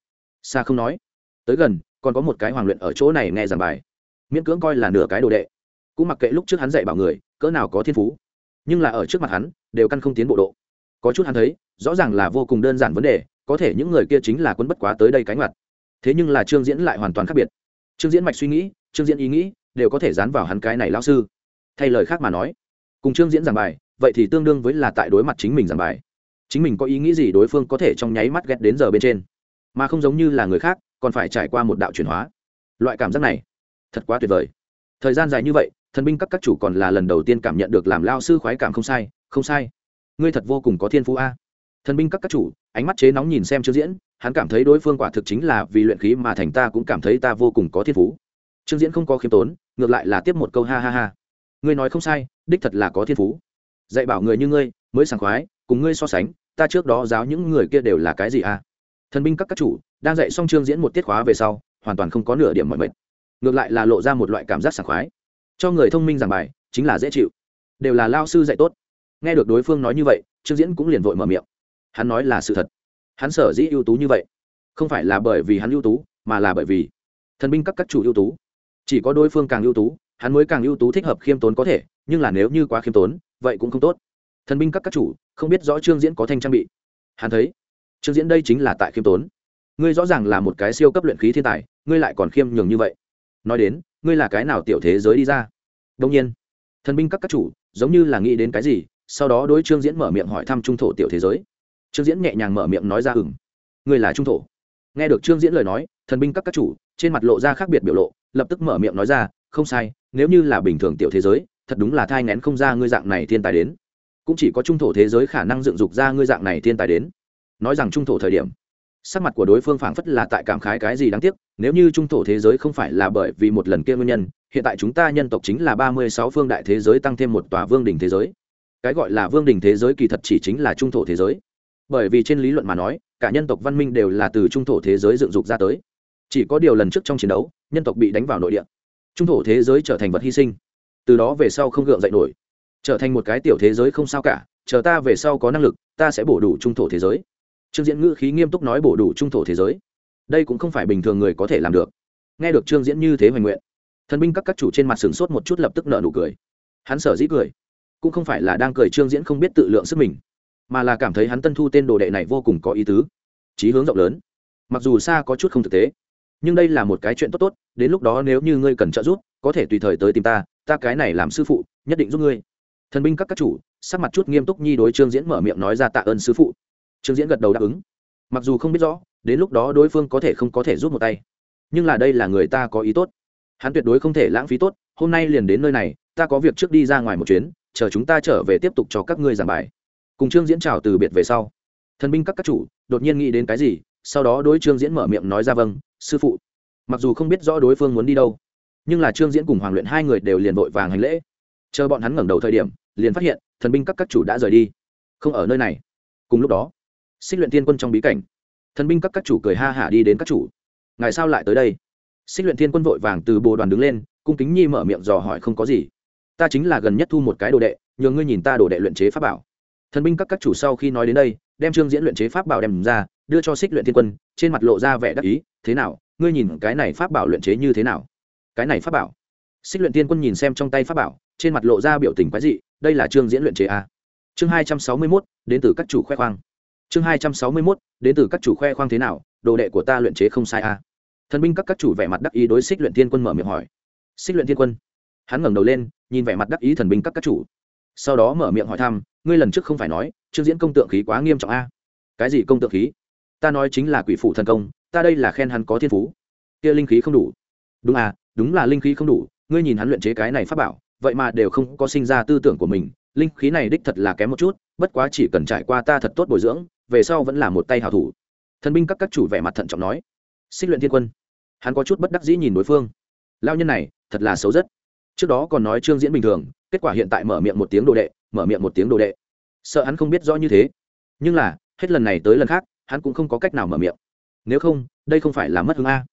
[SPEAKER 1] Xa không nói. Tới gần, còn có một cái hoàng luyện ở chỗ này nghe giảng bài. Miễn cưỡng coi là nửa cái đồ đệ. Cũng mặc kệ lúc trước hắn dạy bảo người, cỡ nào có thiên phú. Nhưng là ở trước mặt hắn, đều căn không tiến bộ độ. Có chút hắn thấy, rõ ràng là vô cùng đơn giản vấn đề, có thể những người kia chính là quân bất quá tới đây cánh mặt. Thế nhưng là trương diễn lại hoàn toàn khác biệt. Trương diễn mạch suy nghĩ, trương diễn ý nghĩ, đều có thể dán vào hắn cái này lao sư thay lời khác mà nói, cùng trương diễn giảng bài, vậy thì tương đương với là tại đối mặt chính mình giảng bài. Chính mình có ý nghĩ gì đối phương có thể trong nháy mắt ghét đến giờ bên trên, mà không giống như là người khác, còn phải trải qua một đạo chuyển hóa. Loại cảm giác này, thật quá tuyệt vời. Thời gian dài như vậy, thần binh các các chủ còn là lần đầu tiên cảm nhận được làm lao sư khoái cảm không sai không sai. Ngươi thật vô cùng có thiên phú a. Thần binh các các chủ, ánh mắt chế nóng nhìn xem chương diễn, hắn cảm thấy đối phương quả thực chính là vì luyện khí mà thành ta cũng cảm thấy ta vô cùng có thiên phú. Trương diễn không có khiêm tốn, ngược lại là tiếp một câu ha ha ha ngươi nói không sai, đích thật là có thiên phú. Dạy bảo người như ngươi, mới sảng khoái, cùng ngươi so sánh, ta trước đó giáo những người kia đều là cái gì à? Thần binh các các chủ, đang dạy xong trương diễn một tiết khóa về sau, hoàn toàn không có nửa điểm mọi mệt. Ngược lại là lộ ra một loại cảm giác sảng khoái. Cho người thông minh giảng bài, chính là dễ chịu. Đều là lao sư dạy tốt. Nghe được đối phương nói như vậy trương diễn cũng liền vội mở miệng. Hắn nói là sự thật. Hắn sở dĩ ưu tú như vậy, không phải là bởi vì hắn ưu tú, mà là bởi vì thần binh các các chủ ưu tú. Chỉ có đối phương càng ưu tú hắn mới càng ưu tú thích hợp khiêm tốn có thể, nhưng là nếu như quá khiêm tốn, vậy cũng không tốt. Thần binh các các chủ, không biết rõ trương diễn có thanh trang bị. Hắn thấy, trương diễn đây chính là tại khiêm tốn. Ngươi rõ ràng là một cái siêu cấp luyện khí thiên tài, ngươi lại còn khiêm nhường như vậy. Nói đến, ngươi là cái nào tiểu thế giới đi ra? Đông nhiên, thần binh các các chủ, giống như là nghĩ đến cái gì, sau đó đối trương diễn mở miệng hỏi thăm trung thổ tiểu thế giới. Trương diễn nhẹ nhàng mở miệng nói ra ừng ngươi là trung thổ. Nghe được trương diễn lời nói, thần binh các các chủ, trên mặt lộ ra khác biệt biểu lộ, lập tức mở miệng nói ra, không sai nếu như là bình thường tiểu thế giới, thật đúng là thai ngén không ra ngươi dạng này thiên tài đến. Cũng chỉ có trung thổ thế giới khả năng dựng dục ra ngươi dạng này thiên tài đến. Nói rằng trung thổ thời điểm, sắc mặt của đối phương phảng phất là tại cảm khái cái gì đáng tiếc, nếu như trung thổ thế giới không phải là bởi vì một lần kia nguyên nhân, hiện tại chúng ta nhân tộc chính là ba mươi sáu phương đại thế giới tăng thêm một tòa vương đình thế giới. Cái gọi là vương đình thế giới kỳ thật chỉ chính là trung thổ thế giới. Bởi vì trên lý luận mà nói, cả nhân tộc văn minh đều là từ trung thổ thế giới dựng dục ra tới. Chỉ có điều lần trước trong chiến đấu, nhân tộc bị đánh vào nội địa trung thổ thế giới trở thành vật hy sinh. Từ đó về sau không gượng dậy nổi. Trở thành một cái tiểu thế giới không sao cả, chờ ta về sau có năng lực, ta sẽ bổ đủ trung thổ thế giới. Trương diễn ngữ khí nghiêm túc nói bổ đủ trung thổ thế giới. Đây cũng không phải bình thường người có thể làm được. Nghe được trương diễn như thế hoành nguyện, thần binh các các chủ trên mặt sửng sốt một chút lập tức nợ nụ cười. Hắn sở dĩ cười, cũng không phải là đang cười trương diễn không biết tự lượng sức mình, mà là cảm thấy hắn tân thu tên đồ đệ này vô cùng có ý tứ trí hướng rộng lớn. Mặc dù xa có chút không thực tế nhưng đây là một cái chuyện tốt tốt, đến lúc đó nếu như ngươi cần trợ giúp, có thể tùy thời tới tìm ta ta cái này làm sư phụ, nhất định giúp ngươi. Thần binh các các chủ, sắc mặt chút nghiêm túc nhi đối trương diễn mở miệng nói ra tạ ơn sư phụ. Trương diễn gật đầu đáp ứng. Mặc dù không biết rõ, đến lúc đó đối phương có thể không có thể giúp một tay, nhưng là đây là người ta có ý tốt. Hắn tuyệt đối không thể lãng phí tốt, hôm nay liền đến nơi này, ta có việc trước đi ra ngoài một chuyến, chờ chúng ta trở về tiếp tục cho các ngươi giảng bài. Cùng trương diễn chào từ biệt về sau. Thần binh các các chủ, đột nhiên nghĩ đến cái gì, sau đó đối trương diễn mở miệng nói ra vâng sư phụ, mặc dù không biết rõ đối phương muốn đi đâu, nhưng là trương diễn cùng hoàng luyện hai người đều liền vội vàng hành lễ. Chờ bọn hắn ngẩng đầu thời điểm, liền phát hiện thần binh các các chủ đã rời đi. Không ở nơi này. Cùng lúc đó, xích luyện tiên quân trong bí cảnh, thần binh các các chủ cười ha hả đi đến các chủ. Ngài sao lại tới đây? Xích luyện thiên quân vội vàng từ bồ đoàn đứng lên, cung kính nhi mở miệng dò hỏi không có gì. Ta chính là gần nhất thu một cái đồ đệ, nhờ ngươi nhìn ta đồ đệ luyện chế pháp bảo. Thần binh các các chủ sau khi nói đến đây, đem trương diễn luyện chế pháp bảo đem ra đưa cho xích luyện thiên quân, trên mặt lộ ra vẻ đắc ý, thế nào, ngươi nhìn cái này pháp bảo luyện chế như thế nào? Cái này pháp bảo? Xích luyện thiên quân nhìn xem trong tay pháp bảo, trên mặt lộ ra biểu tình quái dị, đây là trương diễn luyện chế a chương hai trăm sáu mươi mốt, đến từ các chủ khoe khoang. Chương hai trăm sáu mươi mốt, đến từ các chủ khoe khoang thế nào, đồ đệ của ta luyện chế không sai a thần binh các các chủ vẻ mặt đắc ý đối xích luyện thiên quân mở miệng hỏi. Xích luyện thiên quân, hắn ngẩng đầu lên, nhìn vẻ mặt đắc ý thần binh các các chủ. Sau đó mở miệng hỏi thăm, ngươi lần trước không phải nói, trương diễn công tượng khí quá nghiêm trọng a cái gì công tượng khí? Ta nói chính là quỷ phụ thần công, ta đây là khen hắn có thiên phú. Kia linh khí không đủ. Đúng à đúng là linh khí không đủ, ngươi nhìn hắn luyện chế cái này pháp bảo, vậy mà đều không có sinh ra tư tưởng của mình, linh khí này đích thật là kém một chút, bất quá chỉ cần trải qua ta thật tốt bồi dưỡng, về sau vẫn là một tay hảo thủ. Thần binh các các chủ vẻ mặt thận trọng nói. Xích luyện thiên quân. Hắn có chút bất đắc dĩ nhìn đối phương. Lao nhân này, thật là xấu rất. Trước đó còn nói trương diễn bình thường, kết quả hiện tại mở miệng một tiếng đồ đệ, mở miệng một tiếng đồ đệ. Sợ hắn không biết rõ như thế. Nhưng là, hết lần này tới lần khác hắn cũng không có cách nào mở miệng. Nếu không, đây không phải là mất hứng a.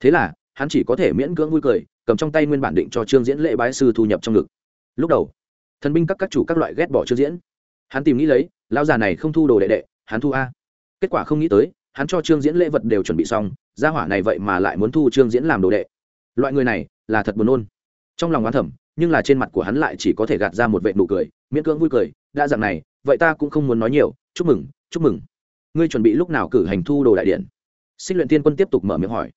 [SPEAKER 1] Thế là, hắn chỉ có thể miễn cưỡng vui cười, cầm trong tay nguyên bản định cho trương diễn lễ bái sư thu nhập trong ngực. Lúc đầu, thần binh các các chủ các loại ghét bỏ trương diễn. Hắn tìm nghĩ lấy lao già này không thu đồ đệ đệ, hắn thu a. Kết quả không nghĩ tới, hắn cho trương diễn lễ vật đều chuẩn bị xong, gia hỏa này vậy mà lại muốn thu trương diễn làm đồ đệ. Loại người này, là thật buồn nôn. Trong lòng oán thẩm nhưng là trên mặt của hắn lại chỉ có thể gạt ra một vệ nụ cười, miễn cưỡng vui cười, đã dạng này, vậy ta cũng không muốn nói nhiều, chúc mừng chúc mừng ngươi chuẩn bị lúc nào cử hành thu đồ đại điện? Xích luyện tiên quân tiếp tục mở miệng hỏi.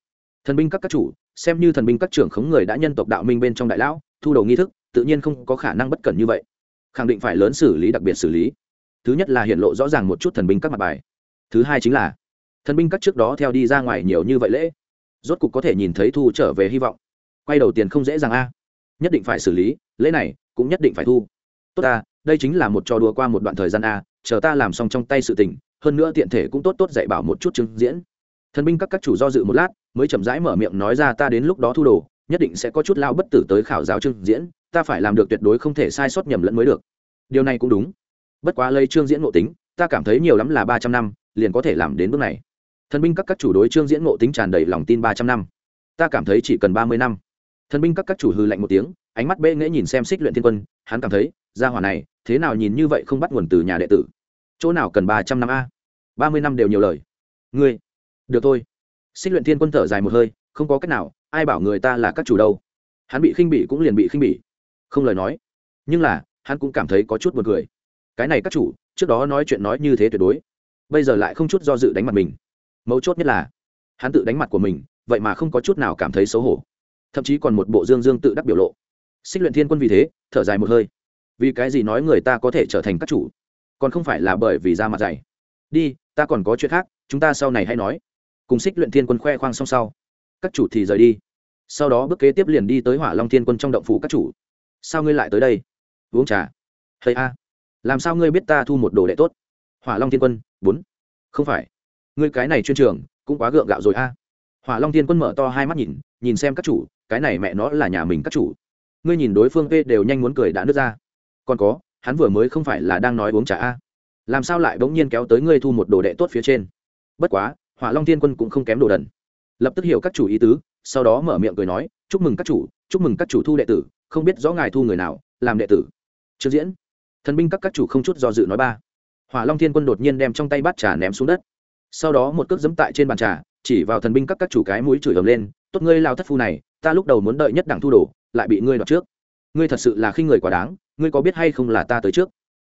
[SPEAKER 1] Thần binh các các chủ, xem như thần binh các trưởng khống người đã nhân tộc đạo minh bên trong đại lão, thu đồ nghi thức, tự nhiên không có khả năng bất cẩn như vậy. Khẳng định phải lớn xử lý đặc biệt xử lý. Thứ nhất là hiện lộ rõ ràng một chút thần binh các mặt bài. Thứ hai chính là, thần binh các trước đó theo đi ra ngoài nhiều như vậy lễ, rốt cục có thể nhìn thấy thu trở về hy vọng. Quay đầu tiền không dễ dàng a. Nhất định phải xử lý, lễ này cũng nhất định phải thu. Tốt ta, đây chính là một trò đùa qua một đoạn thời gian a, chờ ta làm xong trong tay sự tình hơn nữa tiện thể cũng tốt tốt dạy bảo một chút chứng diễn. Thần binh các các chủ do dự một lát, mới chậm rãi mở miệng nói ra ta đến lúc đó thu đồ, nhất định sẽ có chút lao bất tử tới khảo giáo trương diễn, ta phải làm được tuyệt đối không thể sai sót nhầm lẫn mới được. Điều này cũng đúng. Bất quá lấy trương diễn ngộ tính, ta cảm thấy nhiều lắm là ba trăm năm, liền có thể làm đến bước này. Thần binh các các chủ đối trương diễn ngộ tính tràn đầy lòng tin ba trăm năm. Ta cảm thấy chỉ cần ba mươi năm. Thần binh các các chủ hư lạnh một tiếng, ánh mắt bệ nghễ nhìn xem xích luyện thiên quân, hắn cảm thấy, gia hỏa này, thế nào nhìn như vậy không bắt nguồn từ nhà đệ tử chỗ nào cần ba trăm năm a? Ba mươi năm đều nhiều lời. Ngươi, được thôi. Xích luyện thiên quân thở dài một hơi, không có cách nào, ai bảo người ta là các chủ đâu. Hắn bị khinh bỉ cũng liền bị khinh bỉ. Không lời nói. Nhưng là, hắn cũng cảm thấy có chút b u ồ n cười. Cái này các chủ, trước đó nói chuyện nói như thế tuyệt đối. Bây giờ lại không chút do dự đánh mặt mình. Mấu chốt nhất là, hắn tự đánh mặt của mình, vậy mà không có chút nào cảm thấy xấu hổ. Thậm chí còn một bộ dương dương tự đắc biểu lộ. Xích luyện thiên quân vì thế, thở dài một hơi. Vì cái gì nói người ta có thể trở thành các chủ? Còn không phải là bởi vì da mặt dày. Đi, ta còn có chuyện khác, chúng ta sau này hay nói. Cùng xích luyện thiên quân khoe khoang song sau, các chủ thì rời đi. Sau đó bước kế tiếp liền đi tới hỏa long thiên quân trong động phủ các chủ. Sao ngươi lại tới đây? Uống trà. Hay a. Làm sao ngươi biết ta thu một đồ đệ tốt? Hỏa long thiên quân, bốn. Không phải. Ngươi cái này chuyên trường, cũng quá gượng gạo rồi a. Hỏa long thiên quân mở to hai mắt nhìn nhìn xem các chủ, cái này mẹ nó là nhà mình các chủ. Ngươi nhìn đối phương p đều nhanh muốn cười đã nứt ra. Còn có hắn vừa mới không phải là đang nói uống trà a. Làm sao lại bỗng nhiên kéo tới ngươi thu một đồ đệ tốt phía trên? Bất quá, hỏa long thiên quân cũng không kém đồ đần. Lập tức hiểu các chủ ý tứ, sau đó mở miệng cười nói, chúc mừng các chủ, chúc mừng các chủ thu đệ tử, không biết rõ ngài thu người nào, làm đệ tử. Trương diễn, thần binh các các chủ không chút do dự nói ba. Hỏa long thiên quân đột nhiên đem trong tay bát trà ném xuống đất. Sau đó một cước dẫm tại trên bàn trà, chỉ vào thần binh các các chủ cái mũi chửi ầm lên, tốt ngươi lao thất phu này, ta lúc đầu muốn đợi nhất đẳng thu đồ, lại bị ngươi đoạt trước. Ngươi thật sự là khi người quá đáng ngươi có biết hay không là ta tới trước?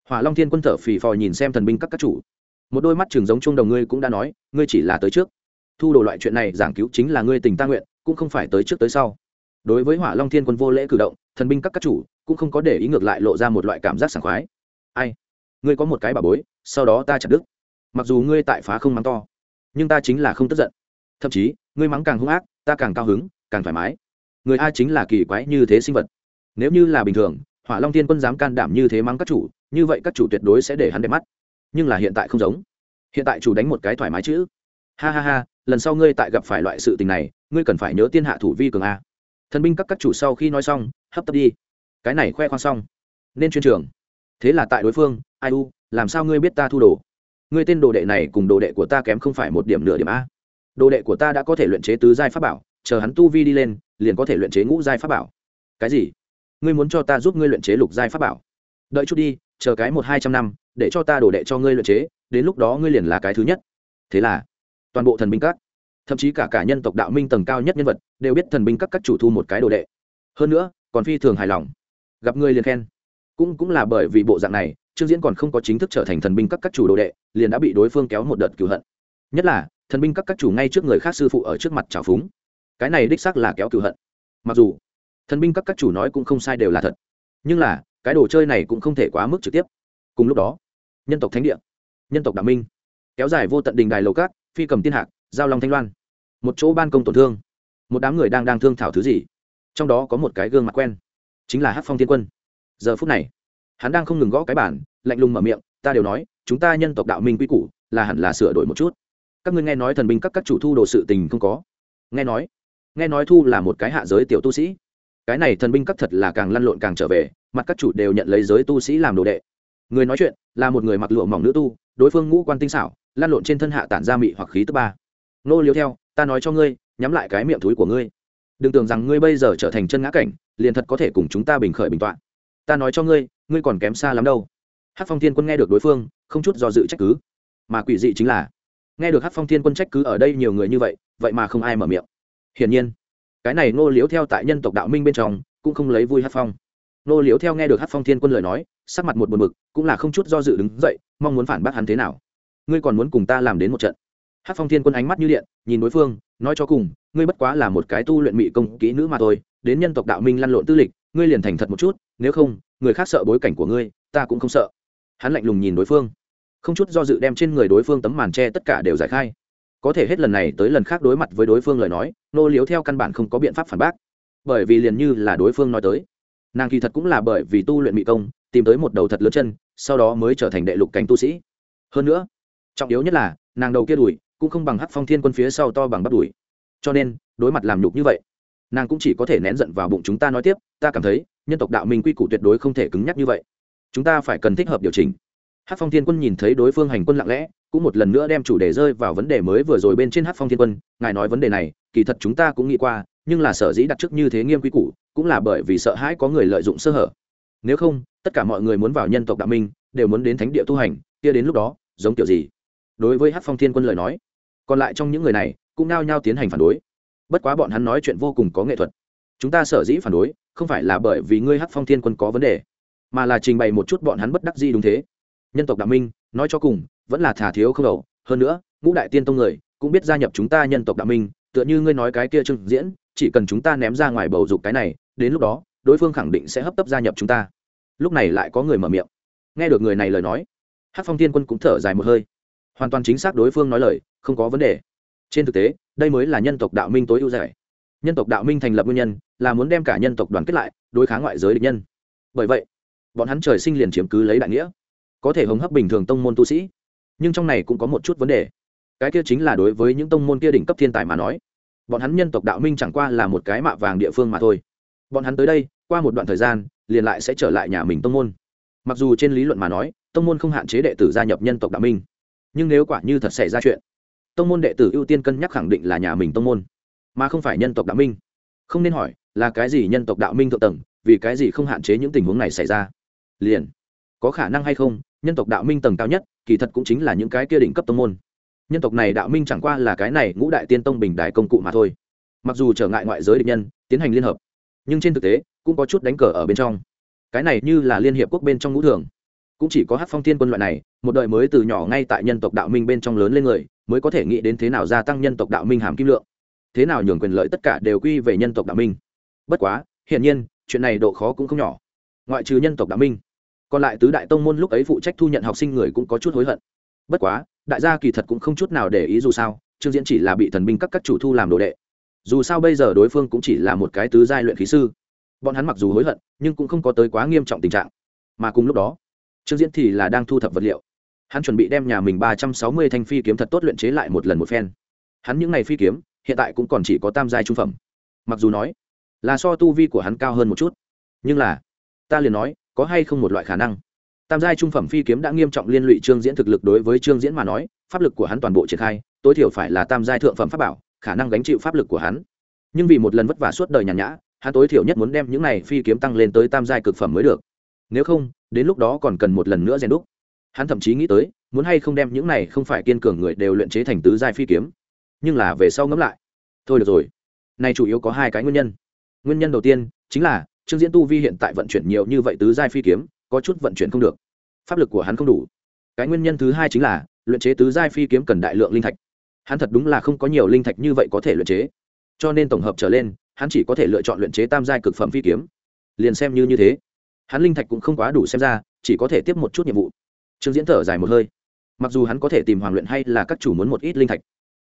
[SPEAKER 1] Hỏa long thiên quân thở phì phò nhìn xem thần binh các các chủ. Một đôi mắt trường giống chung đồng ngươi cũng đã nói, ngươi chỉ là tới trước. Thu đồ loại chuyện này giảng cứu chính là ngươi tình ta nguyện, cũng không phải tới trước tới sau. Đối với hỏa long thiên quân vô lễ cử động, thần binh các các chủ cũng không có để ý ngược lại lộ ra một loại cảm giác sảng khoái. Ai? Ngươi có một cái bà bối, sau đó ta chặt đứt. Mặc dù ngươi tại phá không mắng to, nhưng ta chính là không tức giận. Thậm chí, ngươi mắng càng hung ác, ta càng cao hứng, càng thoải mái. Người a chính là kỳ quái như thế sinh vật. Nếu như là bình thường hỏa long thiên quân dám can đảm như thế mắng các chủ, như vậy các chủ tuyệt đối sẽ để hắn đẹp mắt. Nhưng là hiện tại không giống. Hiện tại chủ đánh một cái thoải mái chữ ha ha ha, lần sau ngươi tại gặp phải loại sự tình này, ngươi cần phải nhớ tiên hạ thủ vi cường a. Thần binh các các chủ sau khi nói xong, hấp tấp đi. Cái này khoe khoang xong. Nên chuyên trường. Thế là tại đối phương, ai u, làm sao ngươi biết ta thu đồ? Ngươi tên đồ đệ này cùng đồ đệ của ta kém không phải một điểm nửa điểm a. Đồ đệ của ta đã có thể luyện chế tứ giai pháp bảo, chờ hắn tu vi đi lên, liền có thể luyện chế ngũ giai pháp bảo. Cái gì? Ngươi muốn cho ta giúp ngươi luyện chế lục giai pháp bảo. Đợi chút đi, chờ cái một hai trăm năm, để cho ta đổ đệ cho ngươi luyện chế, đến lúc đó ngươi liền là cái thứ nhất. Thế là, toàn bộ thần binh các, thậm chí cả cả nhân tộc đạo minh tầng cao nhất nhân vật, đều biết thần binh các các chủ thu một cái đồ đệ. Hơn nữa, còn phi thường hài lòng. Gặp ngươi liền khen. Cũng cũng là bởi vì bộ dạng này, trương diễn còn không có chính thức trở thành thần binh các các chủ đồ đệ, liền đã bị đối phương kéo một đợt cửu hận. Nhất là, thần binh các các chủ ngay trước người khác sư phụ ở trước mặt trào phúng. Cái này đích xác là kéo cửu hận. Mặc dù thần binh các các chủ nói cũng không sai đều là thật. Nhưng là, cái đồ chơi này cũng không thể quá mức trực tiếp. Cùng lúc đó, nhân tộc thánh địa, nhân tộc đạo minh, kéo dài vô tận đình đài lầu cát, phi cầm tiên hạc, giao long thanh loan, một chỗ ban công tổn thương, một đám người đang đang thương thảo thứ gì. Trong đó có một cái gương mặt quen, chính là hát phong thiên quân. Giờ phút này, hắn đang không ngừng gõ cái bản lạnh lùng mở miệng, ta đều nói, chúng ta nhân tộc đạo minh quy củ là hẳn là sửa đổi một chút. Các ngươi nghe nói thần binh các các chủ thu đồ sự tình không có. Nghe nói nghe nói thu là một cái hạ giới tiểu tu sĩ cái này thần binh các thật là càng lăn lộn càng trở về, mặt các chủ đều nhận lấy giới tu sĩ làm đồ đệ. Người nói chuyện là một người mặc lụa mỏng nữ tu, đối phương ngũ quan tinh xảo, lăn lộn trên thân hạ tản ra mị hoặc khí thứ ba. Nô liếu theo, ta nói cho ngươi, nhắm lại cái miệng túi của ngươi. Đừng tưởng rằng ngươi bây giờ trở thành chân ngã cảnh, liền thật có thể cùng chúng ta bình khởi bình toạn ta nói cho ngươi ngươi còn kém xa lắm đâu. Hát phong thiên quân nghe được đối phương, không chút do dự trách cứ. Mà quỷ dị chính là, nghe được hát phong thiên quân trách cứ ở đây nhiều người như vậy vậy mà không ai mở miệng. Hiển nhiên cái này ngô liếu theo tại nhân tộc đạo minh bên trong, cũng không lấy vui hát phong. Ngô liếu theo nghe được hát phong thiên quân lời nói, sắc mặt một buồn bực, cũng là không chút do dự đứng dậy, mong muốn phản bác hắn thế nào. Ngươi còn muốn cùng ta làm đến một trận? Hát phong thiên quân ánh mắt như điện, nhìn đối phương, nói cho cùng, ngươi bất quá là một cái tu luyện mỹ công kỹ nữ mà thôi, đến nhân tộc đạo minh lăn lộn tư lịch, ngươi liền thành thật một chút, nếu không, người khác sợ bối cảnh của ngươi, ta cũng không sợ. Hắn lạnh lùng nhìn đối phương. Không chút do dự đem trên người đối phương tấm màn tre tất cả đều giải khai có thể hết lần này tới lần khác đối mặt với đối phương lời nói, nô liếu theo căn bản không có biện pháp phản bác. Bởi vì liền như là đối phương nói tới, nàng kỳ thật cũng là bởi vì tu luyện mỹ công, tìm tới một đầu thật lớn chân, sau đó mới trở thành đệ lục cảnh tu sĩ. Hơn nữa, trọng yếu nhất là, nàng đầu kia đùi cũng không bằng hắc phong thiên quân phía sau to bằng bắp đùi. Cho nên, đối mặt làm nhục như vậy, nàng cũng chỉ có thể nén giận vào bụng chúng ta nói tiếp, ta cảm thấy, nhân tộc đạo minh quy củ tuyệt đối không thể cứng nhắc như vậy. Chúng ta phải cần thích hợp điều chỉnh. Hắc phong thiên quân nhìn thấy đối phương hành quân lặng lẽ cũng một lần nữa đem chủ đề rơi vào vấn đề mới vừa rồi bên trên hát phong thiên quân, ngài nói vấn đề này, kỳ thật chúng ta cũng nghĩ qua, nhưng là sở dĩ đặt trước như thế nghiêm quy củ, cũng là bởi vì sợ hãi có người lợi dụng sơ hở. Nếu không, tất cả mọi người muốn vào nhân tộc đạo minh, đều muốn đến thánh địa tu hành, kia đến lúc đó, giống kiểu gì? Đối với hát phong thiên quân lời nói, còn lại trong những người này, cũng nao nhao tiến hành phản đối. Bất quá bọn hắn nói chuyện vô cùng có nghệ thuật. Chúng ta sở dĩ phản đối, không phải là bởi vì ngươi hắc phong thiên quân có vấn đề, mà là trình bày một chút bọn hắn bất đắc gì đúng thế. Nhân tộc đạo minh, nói cho cùng vẫn là thả thiếu không đầu. Hơn nữa, ngũ đại tiên tông người cũng biết gia nhập chúng ta nhân tộc đạo minh, tựa như ngươi nói cái kia trưng diễn, chỉ cần chúng ta ném ra ngoài bầu dục cái này, đến lúc đó, đối phương khẳng định sẽ hấp tấp gia nhập chúng ta. Lúc này lại có người mở miệng. Nghe được người này lời nói hát phong thiên quân cũng thở dài một hơi. Hoàn toàn chính xác đối phương nói lời, không có vấn đề. Trên thực tế, đây mới là nhân tộc đạo minh tối ưu giải. Nhân tộc đạo minh thành lập nguyên nhân là muốn đem cả nhân tộc đoàn kết lại, đối kháng ngoại giới địch nhân. Bởi vậy, bọn hắn trời sinh liền chiếm cứ lấy đại nghĩa. Có thể hống hấp bình thường tông môn tu sĩ nhưng trong này cũng có một chút vấn đề. Cái kia chính là đối với những tông môn kia đỉnh cấp thiên tài mà nói, bọn hắn nhân tộc đạo minh chẳng qua là một cái mạ vàng địa phương mà thôi. Bọn hắn tới đây, qua một đoạn thời gian, liền lại sẽ trở lại nhà mình tông môn. Mặc dù trên lý luận mà nói, tông môn không hạn chế đệ tử gia nhập nhân tộc đạo minh, nhưng nếu quả như thật xảy ra chuyện, tông môn đệ tử ưu tiên cân nhắc khẳng định là nhà mình tông môn, mà không phải nhân tộc đạo minh. Không nên hỏi, là cái gì nhân tộc đạo minh thượng tầng, vì cái gì không hạn chế những tình huống này xảy ra? Liền, có khả năng hay không nhân tộc đạo minh tầng cao nhất, kỳ thật cũng chính là những cái kia đỉnh cấp tông môn. Nhân tộc này đạo minh chẳng qua là cái này ngũ đại tiên tông bình đại công cụ mà thôi. Mặc dù trở ngại ngoại giới địch nhân, tiến hành liên hợp, nhưng trên thực tế, cũng có chút đánh cờ ở bên trong. Cái này như là liên hiệp quốc bên trong ngũ thường. Cũng chỉ có hát phong thiên quân loại này, một đời mới từ nhỏ ngay tại nhân tộc đạo minh bên trong lớn lên người, mới có thể nghĩ đến thế nào gia tăng nhân tộc đạo minh hàm kim lượng. Thế nào nhường quyền lợi tất cả đều quy về nhân tộc đạo minh. Bất quá, hiển nhiên, chuyện này độ khó cũng không nhỏ. Ngoại trừ nhân tộc đạo minh còn lại tứ đại tông môn lúc ấy phụ trách thu nhận học sinh người cũng có chút hối hận. Bất quá, đại gia kỳ thật cũng không chút nào để ý dù sao, trương diễn chỉ là bị thần binh các các chủ thu làm đồ đệ. Dù sao bây giờ đối phương cũng chỉ là một cái tứ giai luyện khí sư. Bọn hắn mặc dù hối hận, nhưng cũng không có tới quá nghiêm trọng tình trạng. Mà cùng lúc đó, trương diễn thì là đang thu thập vật liệu. Hắn chuẩn bị đem nhà mình ba trăm sáu mươi thanh phi kiếm thật tốt luyện chế lại một lần một phen. Hắn những ngày phi kiếm, hiện tại cũng còn chỉ có tam giai trung phẩm. Mặc dù nói, là so tu vi của hắn cao hơn một chút, nhưng là, ta liền nói có hay không một loại khả năng. Tam giai trung phẩm phi kiếm đã nghiêm trọng liên lụy trương diễn thực lực đối với trương diễn mà nói, pháp lực của hắn toàn bộ triển khai, tối thiểu phải là tam giai thượng phẩm pháp bảo, khả năng gánh chịu pháp lực của hắn. Nhưng vì một lần vất vả suốt đời nhàn nhã, hắn tối thiểu nhất muốn đem những này phi kiếm tăng lên tới tam giai cực phẩm mới được. Nếu không, đến lúc đó còn cần một lần nữa rèn đúc. Hắn thậm chí nghĩ tới, muốn hay không đem những này không phải kiên cường người đều luyện chế thành tứ giai phi kiếm. Nhưng là về sau ngẫm lại. Thôi được rồi. Này chủ yếu có hai cái nguyên nhân. Nguyên nhân đầu tiên chính là trương diễn tu vi hiện tại vận chuyển nhiều như vậy tứ giai phi kiếm, có chút vận chuyển không được. Pháp lực của hắn không đủ. Cái nguyên nhân thứ hai chính là, luyện chế tứ giai phi kiếm cần đại lượng linh thạch. Hắn thật đúng là không có nhiều linh thạch như vậy có thể luyện chế. Cho nên tổng hợp trở lên, hắn chỉ có thể lựa chọn luyện chế tam giai cực phẩm phi kiếm. Liền xem như như thế, hắn linh thạch cũng không quá đủ xem ra, chỉ có thể tiếp một chút nhiệm vụ. Trương diễn thở dài một hơi. Mặc dù hắn có thể tìm hoàng luyện hay là các chủ muốn một ít linh thạch,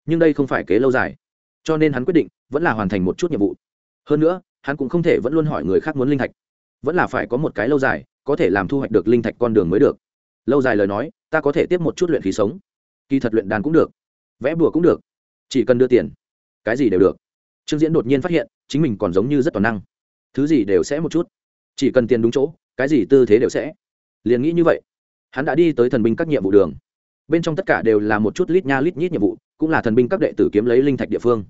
[SPEAKER 1] nhưng đây không phải kế lâu dài. Cho nên hắn quyết định vẫn là hoàn thành một chút nhiệm vụ. Hơn nữa hắn cũng không thể vẫn luôn hỏi người khác muốn linh thạch. Vẫn là phải có một cái lâu dài, có thể làm thu hoạch được linh thạch con đường mới được. Lâu dài lời nói, ta có thể tiếp một chút luyện khí sống. Kỳ thật luyện đàn cũng được, vẽ bùa cũng được, chỉ cần đưa tiền, cái gì đều được. Trương diễn đột nhiên phát hiện, chính mình còn giống như rất toàn năng. Thứ gì đều sẽ một chút. Chỉ cần tiền đúng chỗ, cái gì tư thế đều sẽ. Liền nghĩ như vậy, hắn đã đi tới thần binh các nhiệm vụ đường. Bên trong tất cả đều là một chút lít nha lít nhít nhiệm vụ, cũng là thần binh các đệ tử kiếm lấy linh thạch địa phương.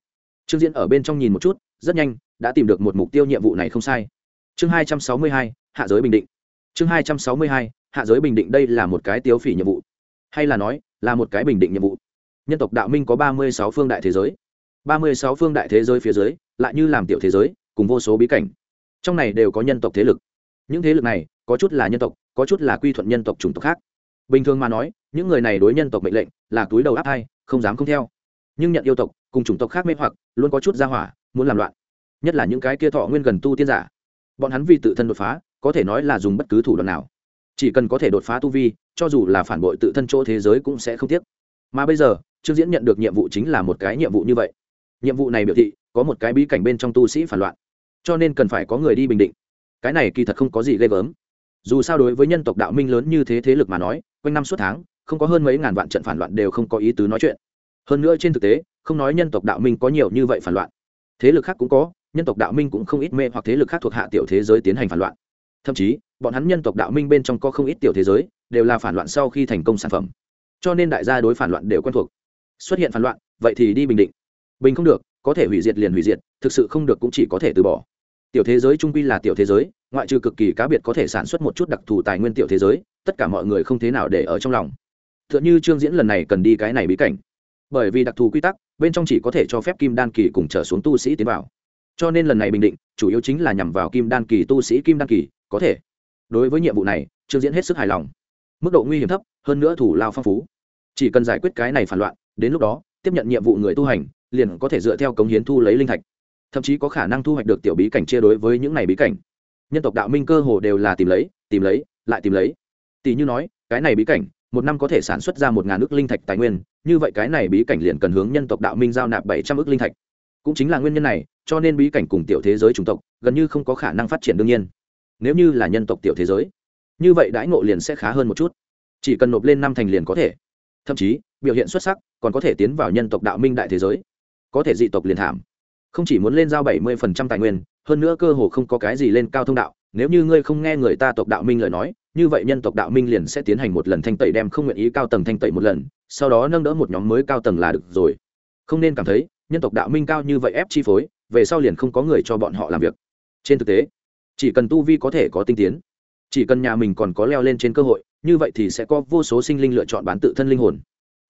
[SPEAKER 1] Trương diễn ở bên trong nhìn một chút, rất nhanh đã tìm được một mục tiêu nhiệm vụ này không sai. Chương hai trăm sáu mươi hai, hạ giới bình định. Chương hai trăm sáu mươi hai, hạ giới bình định đây là một cái tiêu phỉ nhiệm vụ. Hay là nói, là một cái bình định nhiệm vụ. Nhân tộc đạo minh có ba mươi sáu phương đại thế giới. Ba mươi sáu phương đại thế giới phía dưới, lại như làm tiểu thế giới, cùng vô số bí cảnh. Trong này đều có nhân tộc thế lực. Những thế lực này, có chút là nhân tộc, có chút là quy thuận nhân tộc chủng tộc khác. Bình thường mà nói, những người này đối nhân tộc mệnh lệnh, là túi đầu áp hai không dám không theo. Nhưng nhận yêu tộc, cùng chủng tộc khác mê hoặc, luôn có chút ra hỏa, muốn làm loạn nhất là những cái kia thọ nguyên gần tu tiên giả. Bọn hắn vì tự thân đột phá, có thể nói là dùng bất cứ thủ đoạn nào. Chỉ cần có thể đột phá tu vi, cho dù là phản bội tự thân chỗ thế giới cũng sẽ không tiếc. Mà bây giờ, trương diễn nhận được nhiệm vụ chính là một cái nhiệm vụ như vậy. Nhiệm vụ này biểu thị, có một cái bí cảnh bên trong tu sĩ phản loạn. Cho nên cần phải có người đi bình định. Cái này kỳ thật không có gì ghê gớm. Dù sao đối với nhân tộc đạo minh lớn như thế thế lực mà nói, quanh năm suốt tháng, không có hơn mấy ngàn vạn trận phản loạn đều không có ý tứ nói chuyện. Hơn nữa trên thực tế, không nói nhân tộc đạo minh có nhiều như vậy phản loạn. Thế lực khác cũng có nhân tộc đạo minh cũng không ít mê hoặc thế lực khác thuộc hạ tiểu thế giới tiến hành phản loạn. Thậm chí, bọn hắn nhân tộc đạo minh bên trong có không ít tiểu thế giới, đều là phản loạn sau khi thành công sản phẩm. Cho nên đại gia đối phản loạn đều quen thuộc. Xuất hiện phản loạn, vậy thì đi bình định. Bình không được, có thể hủy diệt liền hủy diệt, thực sự không được cũng chỉ có thể từ bỏ. Tiểu thế giới trung quy là tiểu thế giới, ngoại trừ cực kỳ cá biệt có thể sản xuất một chút đặc thù tài nguyên tiểu thế giới, tất cả mọi người không thế nào để ở trong lòng. T h ư ợ n h ư trương diễn lần này cần đi cái này bí cảnh. Bởi vì đặc thù quy tắc, bên trong chỉ có thể cho phép kim đan kỳ cùng trở xuống tu sĩ tiến vào cho nên lần này bình định, chủ yếu chính là nhằm vào kim đan kỳ, tu sĩ kim đan kỳ, có thể. Đối với nhiệm vụ này, trương diễn hết sức hài lòng. Mức độ nguy hiểm thấp, hơn nữa thủ lao phong phú. Chỉ cần giải quyết cái này phản loạn, đến lúc đó, tiếp nhận nhiệm vụ người tu hành, liền có thể dựa theo cống hiến thu lấy linh thạch. Thậm chí có khả năng thu hoạch được tiểu bí cảnh chia đối với những này bí cảnh. Nhân tộc đạo minh cơ hồ đều là tìm lấy tìm lấy, lại tìm lấy. Tỷ như nói, cái này bí cảnh, một năm có thể sản xuất ra một ngàn ước linh thạch tài nguyên, như vậy cái này bí cảnh liền cần hướng nhân tộc đạo minh giao nạp bảy trăm ước linh thạch. Cũng chính là nguyên nhân này cho nên bí cảnh cùng tiểu thế giới chủng tộc gần như không có khả năng phát triển đương nhiên. Nếu như là nhân tộc tiểu thế giới, như vậy đãi ngộ liền sẽ khá hơn một chút. Chỉ cần nộp lên năm thành liền có thể. Thậm chí, biểu hiện xuất sắc còn có thể tiến vào nhân tộc đạo minh đại thế giới. Có thể dị tộc liền thảm. Không chỉ muốn lên giao bảy mươi phần trăm tài nguyên, hơn nữa cơ hồ không có cái gì lên cao thông đạo. Nếu như ngươi không nghe người ta tộc đạo minh lời nói, như vậy nhân tộc đạo minh liền sẽ tiến hành một lần thanh tẩy đem không nguyện ý cao tầng thanh tẩy một lần, sau đó nâng đỡ một nhóm mới cao tầng là được rồi. Không nên cảm thấy, nhân tộc đạo minh cao như vậy ép chi phối về sau liền không có người cho bọn họ làm việc. Trên thực tế, chỉ cần tu vi có thể có tinh tiến, chỉ cần nhà mình còn có leo lên trên cơ hội, như vậy thì sẽ có vô số sinh linh lựa chọn bán tự thân linh hồn.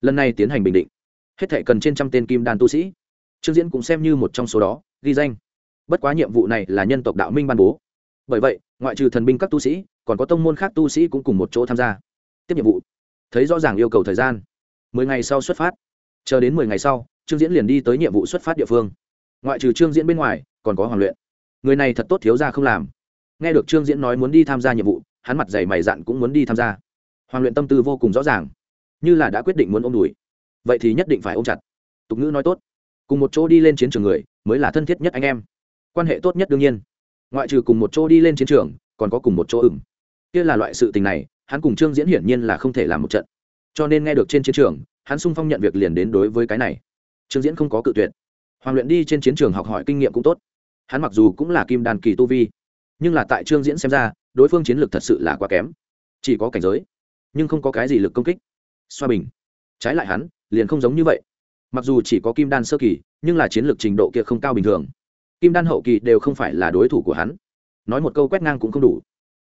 [SPEAKER 1] Lần này tiến hành bình định. Hết thể cần trên trăm tên kim đan tu sĩ. Trương diễn cũng xem như một trong số đó, ghi danh. Bất quá nhiệm vụ này là nhân tộc đạo minh ban bố. Bởi vậy, ngoại trừ thần binh các tu sĩ, còn có tông môn khác tu sĩ cũng cùng một chỗ tham gia. Tiếp nhiệm vụ. Thấy rõ ràng yêu cầu thời gian. Mười ngày sau xuất phát. Chờ đến mười ngày sau, trương diễn liền đi tới nhiệm vụ xuất phát địa phương ngoại trừ trương diễn bên ngoài, còn có hoàng luyện. Người này thật tốt thiếu ra không làm. Nghe được trương diễn nói muốn đi tham gia nhiệm vụ, hắn mặt dày mày dặn cũng muốn đi tham gia. Hoàng luyện tâm tư vô cùng rõ ràng. Như là đã quyết định muốn ôm đùi. Vậy thì nhất định phải ôm chặt. Tục ngữ nói tốt. Cùng một chỗ đi lên chiến trường người, mới là thân thiết nhất anh em. Quan hệ tốt nhất đương nhiên. Ngoại trừ cùng một chỗ đi lên chiến trường, còn có cùng một chỗ ửng. Kia là loại sự tình này, hắn cùng trương diễn hiển nhiên là không thể làm một trận. Cho nên nghe được trên chiến trường, hắn sung phong nhận việc liền đến đối với cái này. Trương diễn không có cự tuyệt hoàng luyện đi trên chiến trường học hỏi kinh nghiệm cũng tốt. Hắn mặc dù cũng là kim đàn kỳ tu vi, nhưng là tại trương diễn xem ra, đối phương chiến lược thật sự là quá kém. Chỉ có cảnh giới, nhưng không có cái gì lực công kích. Xoa bình. Trái lại hắn, liền không giống như vậy. Mặc dù chỉ có kim đan sơ kỳ, nhưng là chiến lược trình độ kia không cao bình thường. Kim đan hậu kỳ đều không phải là đối thủ của hắn. Nói một câu quét ngang cũng không đủ.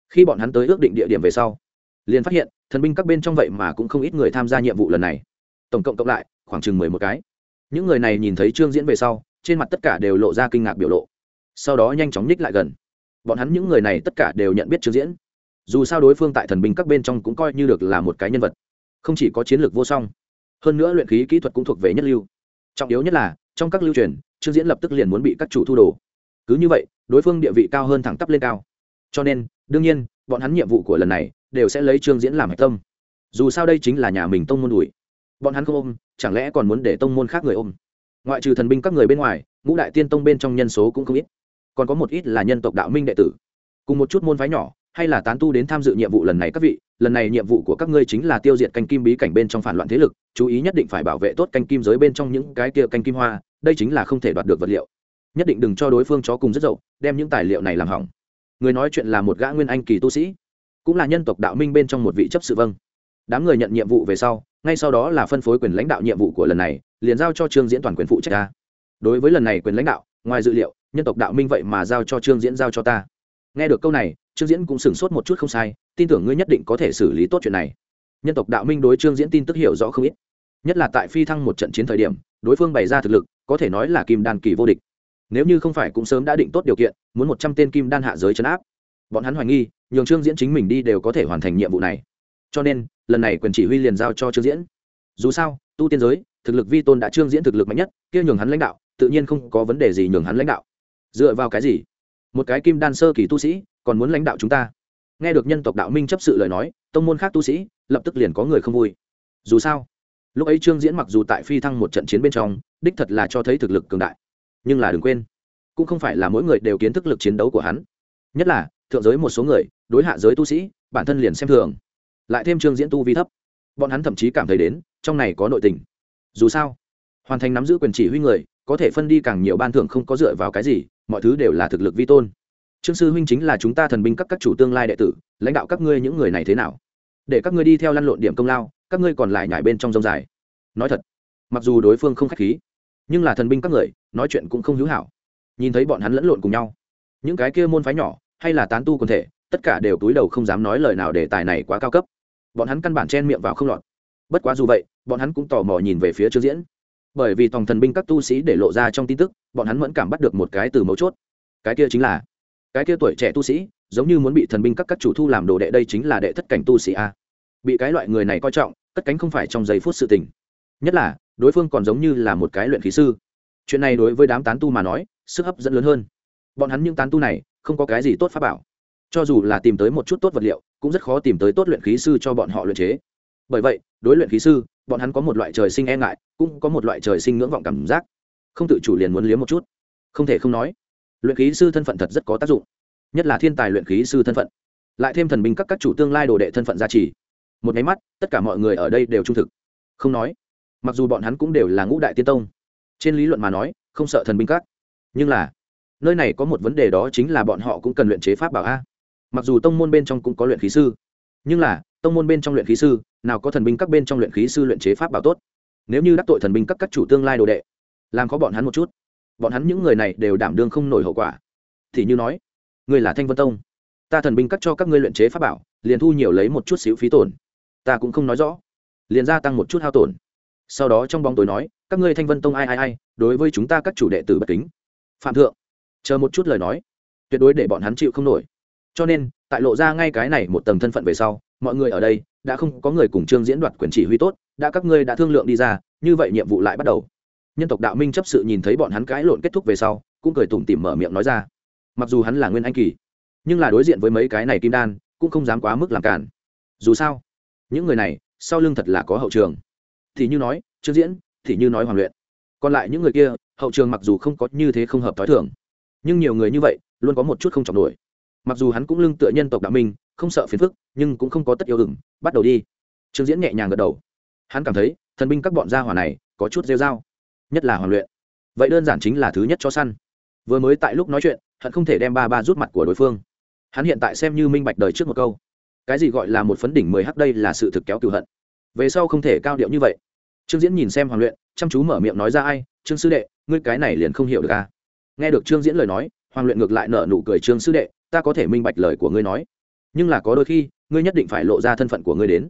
[SPEAKER 1] Khi bọn hắn tới ước định địa điểm về sau, liền phát hiện, thần binh các bên trong vậy mà cũng không ít người tham gia nhiệm vụ lần này. Tổng cộng cộng lại, khoảng chừng mười một cái những người này nhìn thấy trương diễn về sau, trên mặt tất cả đều lộ ra kinh ngạc biểu lộ. Sau đó nhanh chóng ních lại gần. Bọn hắn những người này tất cả đều nhận biết trương diễn. Dù sao đối phương tại thần binh các bên trong cũng coi như được là một cái nhân vật. Không chỉ có chiến lược vô song, hơn nữa luyện khí kỹ thuật cũng thuộc về nhất lưu. Trọng yếu nhất là, trong các lưu truyền, trương diễn lập tức liền muốn bị các chủ thu đồ. Cứ như vậy, đối phương địa vị cao hơn thẳng tắp lên cao. Cho nên, đương nhiên, bọn hắn nhiệm vụ của lần này đều sẽ lấy trương diễn làm hạch tâm. Dù sao đây chính là nhà mình tông môn đùi bọn hắn không ôm chẳng lẽ còn muốn để tông môn khác người ôm? Ngoại trừ thần binh các người bên ngoài, ngũ đại tiên tông bên trong nhân số cũng không ít. Còn có một ít là nhân tộc đạo minh đệ tử. Cùng một chút môn phái nhỏ, hay là tán tu đến tham dự nhiệm vụ lần này các vị, lần này nhiệm vụ của các ngươi chính là tiêu diệt canh kim bí cảnh bên trong phản loạn thế lực, chú ý nhất định phải bảo vệ tốt canh kim giới bên trong những cái kia canh kim hoa, đây chính là không thể đoạt được vật liệu. Nhất định đừng cho đối phương chó cùng rất dậu, đem những tài liệu này làm hỏng. Người nói chuyện là một gã nguyên anh kỳ tu sĩ, cũng là nhân tộc đạo minh bên trong một vị chấp sự vâng. Đám người nhận nhiệm vụ về sau ngay sau đó là phân phối quyền lãnh đạo nhiệm vụ của lần này, liền giao cho trương diễn toàn quyền phụ trách ta. Đối với lần này quyền lãnh đạo, ngoài dự liệu, nhân tộc đạo minh vậy mà giao cho trương diễn giao cho ta. Nghe được câu này, trương diễn cũng sửng sốt một chút không sai, tin tưởng ngươi nhất định có thể xử lý tốt chuyện này. Nhân tộc đạo minh đối trương diễn tin tức hiểu rõ không ít. Nhất là tại phi thăng một trận chiến thời điểm, đối phương bày ra thực lực, có thể nói là kim đan kỳ vô địch. Nếu như không phải cũng sớm đã định tốt điều kiện, muốn một trăm tên kim đan hạ giới chấn áp, bọn hắn hoài nghi, nhường trương diễn chính mình đi đều có thể hoàn thành nhiệm vụ này. Cho nên lần này quyền chỉ huy liền giao cho trương diễn. Dù sao, tu tiên giới, thực lực vi tôn đã trương diễn thực lực mạnh nhất, kia nhường hắn lãnh đạo, tự nhiên không có vấn đề gì nhường hắn lãnh đạo. Dựa vào cái gì? Một cái kim đan sơ kỳ tu sĩ, còn muốn lãnh đạo chúng ta? Nghe được nhân tộc đạo minh chấp sự lời nói, tông môn khác tu sĩ, lập tức liền có người không vui. Dù sao, lúc ấy trương diễn mặc dù tại phi thăng một trận chiến bên trong, đích thật là cho thấy thực lực cường đại. Nhưng là đừng quên, cũng không phải là mỗi người đều kiến thức lực chiến đấu của hắn. Nhất là, thượng giới một số người, đối hạ giới tu sĩ, bản thân liền xem thường lại thêm trương diễn tu vi thấp. Bọn hắn thậm chí cảm thấy đến, trong này có nội tình. Dù sao, hoàn thành nắm giữ quyền chỉ huy người, có thể phân đi càng nhiều ban thưởng không có dựa vào cái gì, mọi thứ đều là thực lực vi tôn. Trương sư huynh chính là chúng ta thần binh các các chủ tương lai đệ tử, lãnh đạo các ngươi những người này thế nào? Để các ngươi đi theo lăn lộn điểm công lao, các ngươi còn lại nhảy bên trong rông dài. Nói thật, mặc dù đối phương không k h á c h khí, nhưng là thần binh các người, nói chuyện cũng không hữu hảo. Nhìn thấy bọn hắn lẫn lộn cùng nhau, những cái kia môn phái nhỏ, hay là tán tu quần thể, tất cả đều túi đầu không dám nói lời nào để tài này quá cao cấp bọn hắn căn bản chen miệng vào không lọt. Bất quá dù vậy, bọn hắn cũng tò mò nhìn về phía trương diễn. Bởi vì tòng thần binh các tu sĩ để lộ ra trong tin tức, bọn hắn vẫn cảm bắt được một cái từ mấu chốt. Cái kia chính là, cái kia tuổi trẻ tu sĩ, giống như muốn bị thần binh các các chủ thu làm đồ đệ đây chính là đệ thất cảnh tu sĩ a. Bị cái loại người này coi trọng, cất cánh không phải trong giây phút sự tình. Nhất là, đối phương còn giống như là một cái luyện khí sư. Chuyện này đối với đám tán tu mà nói, sức hấp dẫn lớn hơn. Bọn hắn những tán tu này, không có cái gì tốt pháp bảo cho dù là tìm tới một chút tốt vật liệu, cũng rất khó tìm tới tốt luyện khí sư cho bọn họ luyện chế. Bởi vậy, đối luyện khí sư, bọn hắn có một loại trời sinh e ngại, cũng có một loại trời sinh ngưỡng vọng cảm giác. Không tự chủ liền muốn liếm một chút. Không thể không nói, luyện khí sư thân phận thật rất có tác dụng, nhất là thiên tài luyện khí sư thân phận. Lại thêm thần binh các các chủ tương lai đồ đệ thân phận gia trì. Một nháy mắt, tất cả mọi người ở đây đều trung thực. Không nói, mặc dù bọn hắn cũng đều là ngũ đại tiên tông, trên lý luận mà nói, không sợ thần binh các. Nhưng là, nơi này có một vấn đề đó chính là bọn họ cũng cần luyện chế pháp bảo a mặc dù tông môn bên trong cũng có luyện khí sư, nhưng là, tông môn bên trong luyện khí sư, nào có thần binh các bên trong luyện khí sư luyện chế pháp bảo tốt. Nếu như đắc tội thần binh các các chủ tương lai đồ đệ, làm có bọn hắn một chút. Bọn hắn những người này đều đảm đương không nổi hậu quả. Thì như nói người là thanh vân tông, ta thần binh cắt cho các ngươi luyện chế pháp bảo, liền thu nhiều lấy một chút xíu phí tổn. Ta cũng không nói rõ, liền gia tăng một chút hao tổn. Sau đó trong bóng tối nói, các ngươi thanh vân tông ai ai ai, đối với chúng ta các chủ đệ tử bất kính. Phạm thượng, chờ một chút lời nói, tuyệt đối để bọn hắn chịu không nổi cho nên, tại lộ ra ngay cái này một tầng thân phận về sau, mọi người ở đây, đã không có người cùng trương diễn đoạt quyền chỉ huy tốt, đã các ngươi đã thương lượng đi ra, như vậy nhiệm vụ lại bắt đầu. Nhân tộc đạo minh chấp sự nhìn thấy bọn hắn cãi lộn kết thúc về sau, cũng cười tủm tỉm mở miệng nói ra. Mặc dù hắn là nguyên anh kỳ, nhưng là đối diện với mấy cái này kim đan, cũng không dám quá mức làm cản. Dù sao, những người này, sau lưng thật là có hậu trường. Thì như nói, trương diễn, thì như nói hoàng luyện. Còn lại những người kia, hậu trường mặc dù không có như thế không hợp t h ó i thường. Nhưng nhiều người như vậy, luôn có một chút không chọc nổi mặc dù hắn cũng lưng tựa nhân tộc đạo minh, không sợ phiền phức, nhưng cũng không có tất yêu ửng bắt đầu đi. Trương diễn nhẹ nhàng gật đầu. Hắn cảm thấy, thần binh các bọn gia hỏa này có chút rêu dao nhất là hoàng luyện. Vậy đơn giản chính là thứ nhất cho săn. Vừa mới tại lúc nói chuyện, hận không thể đem ba ba rút mặt của đối phương. Hắn hiện tại xem như minh bạch đời trước một câu. Cái gì gọi là một phấn đỉnh mười h đây là sự thực kéo cựu hận. Về sau không thể cao điệu như vậy. Trương diễn nhìn xem hoàng luyện, chăm chú mở miệng nói ra ai, trương sư đệ, ngươi cái này liền không hiểu được à? Nghe được trương diễn lời nói, hoàng luyện ngược lại nở nụ cười, trương sư đệ ta có thể minh bạch lời của ngươi nói. Nhưng là có đôi khi, ngươi nhất định phải lộ ra thân phận của ngươi đến.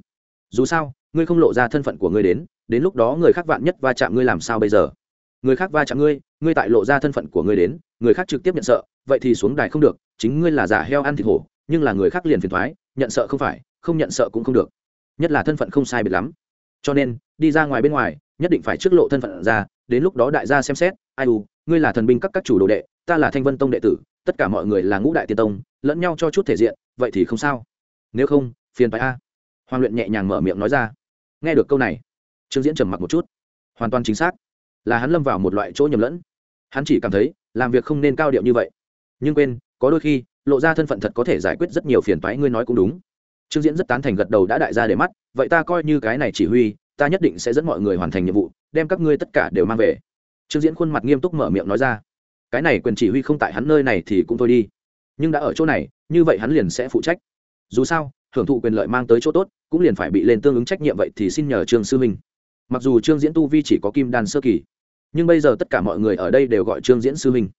[SPEAKER 1] Dù sao, ngươi không lộ ra thân phận của ngươi đến đến lúc đó người khác vạn nhất va chạm ngươi làm sao bây giờ? Người khác va chạm ngươi ngươi tại lộ ra thân phận của ngươi đến, người khác trực tiếp nhận sợ, vậy thì xuống đài không được, chính ngươi là giả heo ăn thịt hổ, nhưng là người khác liền phiền thoái nhận sợ không phải, không nhận sợ cũng không được. Nhất là thân phận không sai biệt lắm. Cho nên, đi ra ngoài bên ngoài nhất định phải trước lộ thân phận ra, đến lúc đó đại gia xem xét, ai u, ngươi là thần binh các các chủ đồ đệ, ta là thanh vân tông đệ tử, tất cả mọi người là ngũ đại tiên tông, lẫn nhau cho chút thể diện, vậy thì không sao. Nếu không, phiền phải a. Hoàng luyện nhẹ nhàng mở miệng nói ra. Nghe được câu này, trương diễn trầm mặc một chút. Hoàn toàn chính xác, là hắn lâm vào một loại chỗ nhầm lẫn. Hắn chỉ cảm thấy, làm việc không nên cao điệu như vậy. Nhưng quên, có đôi khi, lộ ra thân phận thật có thể giải quyết rất nhiều phiền toái, ngươi nói cũng đúng. Trương diễn rất tán thành gật đầu đã đại gia để mắt, vậy ta coi như cái này chỉ huy ta nhất định sẽ dẫn mọi người hoàn thành nhiệm vụ, đem các ngươi tất cả đều mang về. Trương diễn khuôn mặt nghiêm túc mở miệng nói ra. Cái này quyền chỉ huy không tại hắn nơi này thì cũng thôi đi. Nhưng đã ở chỗ này, như vậy hắn liền sẽ phụ trách. Dù sao, hưởng thụ quyền lợi mang tới chỗ tốt, cũng liền phải bị lên tương ứng trách nhiệm vậy thì xin nhờ trương sư minh. Mặc dù trương diễn tu vi chỉ có kim đan sơ kỳ, nhưng bây giờ tất cả mọi người ở đây đều gọi trương diễn sư minh.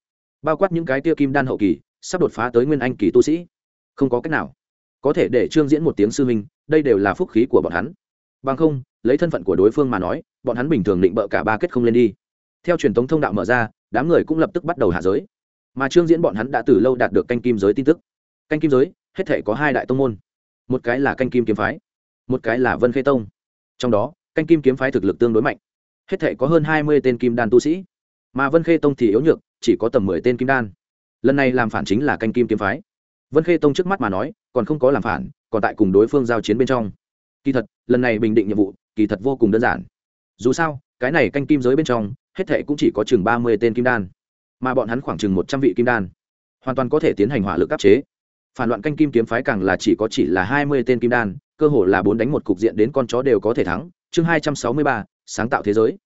[SPEAKER 1] Bao quát những cái tia kim đan hậu kỳ, sắp đột phá tới nguyên anh kỳ tu sĩ. Không có cách nào. Có thể để trương diễn một tiếng sư minh, đây đều là phúc khí của bọn hắn. Bằng không lấy thân phận của đối phương mà nói, bọn hắn bình thường định bợ cả ba kết không lên đi. Theo truyền thống thông đạo mở ra, đám người cũng lập tức bắt đầu hạ giới. Mà trương diễn bọn hắn đã từ lâu đạt được canh kim giới tin tức. Canh kim giới, hết thể có hai đại tông môn. Một cái là canh kim kiếm phái, một cái là vân khê tông. Trong đó, canh kim kiếm phái thực lực tương đối mạnh. Hết thể có hơn hai mươi tên kim đan tu sĩ. Mà vân khê tông thì yếu nhược, chỉ có tầm mười tên kim đan. Lần này làm phản chính là canh kim kiếm phái. Vân khê tông trước mắt mà nói, còn không có làm phản, còn tại cùng đối phương giao chiến bên trong. Kỳ thật, lần này bình định nhiệm vụ kỳ thật vô cùng đơn giản. Dù sao, cái này canh kim giới bên trong, hết thệ cũng chỉ có chừng ba mươi tên kim đan, mà bọn hắn khoảng chừng một trăm vị kim đan, hoàn toàn có thể tiến hành hỏa lực áp chế. Phản loạn canh kim kiếm phái càng là chỉ có chỉ là hai mươi tên kim đan, cơ hồ là bốn đánh một cục diện đến con chó đều có thể thắng. Chương hai trăm sáu mươi ba, sáng tạo thế giới.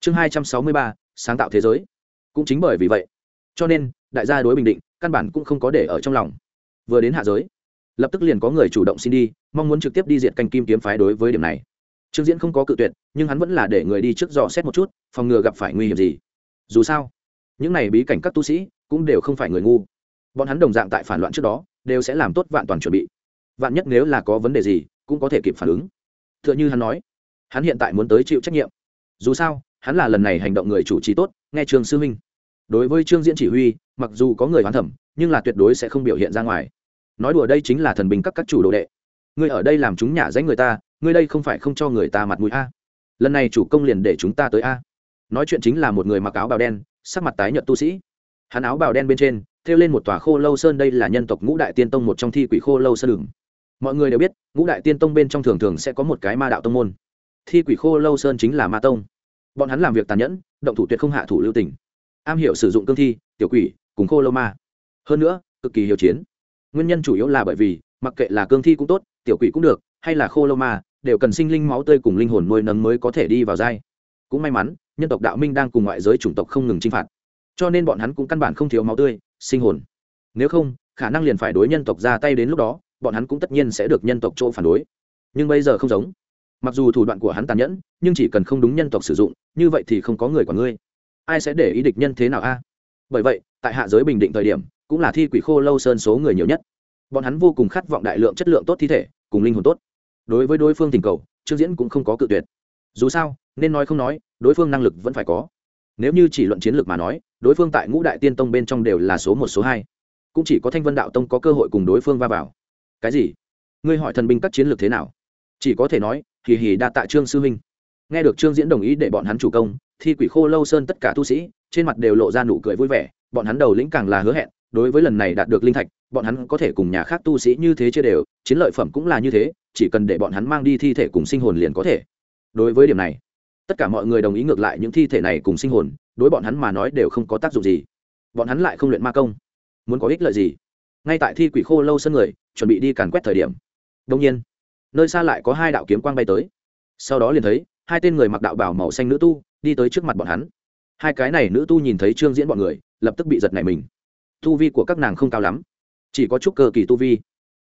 [SPEAKER 1] Chương hai trăm sáu mươi ba, sáng tạo thế giới. Cũng chính bởi vì vậy, cho nên, đại gia đối bình định, căn bản cũng không có để ở trong lòng. Vừa đến hạ giới, lập tức liền có người chủ động xin đi, mong muốn trực tiếp đi diện canh kim kiếm phái đối với điểm này trương diễn không có cự tuyệt, nhưng hắn vẫn là để người đi trước dò xét một chút, phòng ngừa gặp phải nguy hiểm gì. Dù sao, những này bí cảnh các tu sĩ cũng đều không phải người ngu. Bọn hắn đồng dạng tại phản loạn trước đó, đều sẽ làm tốt vạn toàn chuẩn bị. Vạn nhất nếu là có vấn đề gì, cũng có thể kịp phản ứng. T h ư ợ n h ư hắn nói, hắn hiện tại muốn tới chịu trách nhiệm. Dù sao, hắn là lần này hành động người chủ trì tốt, nghe trường sư huynh đối với trương diễn chỉ huy, mặc dù có người hoán thẩm, nhưng là tuyệt đối sẽ không biểu hiện ra ngoài. Nói đùa đây chính là thần bình các các chủ đồ đệ. Ngươi ở đây làm chúng nhà danh người ta ngươi đây không phải không cho người ta mặt mũi a? Lần này chủ công liền để chúng ta tới a. Nói chuyện chính là một người mặc áo bào đen, sắc mặt tái nhợt tu sĩ. Hắn áo bào đen bên trên, thêu lên một tòa khô lâu sơn đây là nhân tộc ngũ đại tiên tông một trong thi quỷ khô lâu sơn đường. Mọi người đều biết, ngũ đại tiên tông bên trong thường thường sẽ có một cái ma đạo tông môn. Thi quỷ khô lâu sơn chính là ma tông. Bọn hắn làm việc tàn nhẫn, động thủ tuyệt không hạ thủ lưu tình. Am hiểu sử dụng cương thi, tiểu quỷ, cùng khô lâu ma. Hơn nữa, cực kỳ hiệu chiến. Nguyên nhân chủ yếu là bởi vì, mặc kệ là cương thi cũng tốt, tiểu quỷ cũng được, hay là khô lâu ma đều cần sinh linh máu tươi cùng linh hồn nuôi nấng mới có thể đi vào giai. Cũng may mắn, nhân tộc đạo minh đang cùng ngoại giới chủng tộc không ngừng chinh phạt. Cho nên bọn hắn cũng căn bản không thiếu máu tươi, sinh hồn. Nếu không, khả năng liền phải đối nhân tộc ra tay đến lúc đó, bọn hắn cũng tất nhiên sẽ được nhân tộc chỗ phản đối. Nhưng bây giờ không giống. Mặc dù thủ đoạn của hắn tàn nhẫn, nhưng chỉ cần không đúng nhân tộc sử dụng, như vậy thì không có người quản ngươi. Ai sẽ để ý địch nhân thế nào a? Bởi vậy, tại hạ giới bình định thời điểm, cũng là thi quỷ khô lâu sơn số người nhiều nhất. Bọn hắn vô cùng khát vọng đại lượng chất lượng tốt thi thể, cùng linh hồn tốt đối với đối phương tình cầu, trương diễn cũng không có cự tuyệt. Dù sao, nên nói không nói, đối phương năng lực vẫn phải có. Nếu như chỉ luận chiến lược mà nói, đối phương tại ngũ đại tiên tông bên trong đều là số một, số hai. Cũng chỉ có thanh vân đạo tông có cơ hội cùng đối phương va vào. Cái gì? Ngươi hỏi thần binh các chiến lược thế nào? Chỉ có thể nói, hì hì đa tạ trương sư huynh nghe được trương diễn đồng ý để bọn hắn chủ công, thi quỷ khô lâu sơn tất cả tu sĩ, trên mặt đều lộ ra nụ cười vui vẻ, bọn hắn đầu lĩnh càng là hứa hẹn đối với lần này đạt được linh thạch, bọn hắn có thể cùng nhà khác tu sĩ như thế chia đều, chiến lợi phẩm cũng là như thế, chỉ cần để bọn hắn mang đi thi thể cùng sinh hồn liền có thể. Đối với điểm này, tất cả mọi người đồng ý ngược lại những thi thể này cùng sinh hồn, đối bọn hắn mà nói đều không có tác dụng gì. Bọn hắn lại không luyện ma công. Muốn có ích lợi gì? Ngay tại thi quỷ khô lâu sân người, chuẩn bị đi càn quét thời điểm. Đông nhiên, nơi xa lại có hai đạo kiếm quang bay tới. Sau đó liền thấy, hai tên người mặc đạo bảo màu xanh nữ tu, đi tới trước mặt bọn hắn. Hai cái này nữ tu nhìn thấy trương diễn bọn người, lập tức bị giật nảy mình tu vi của các nàng không cao lắm. Chỉ có chút cơ kỳ tu vi.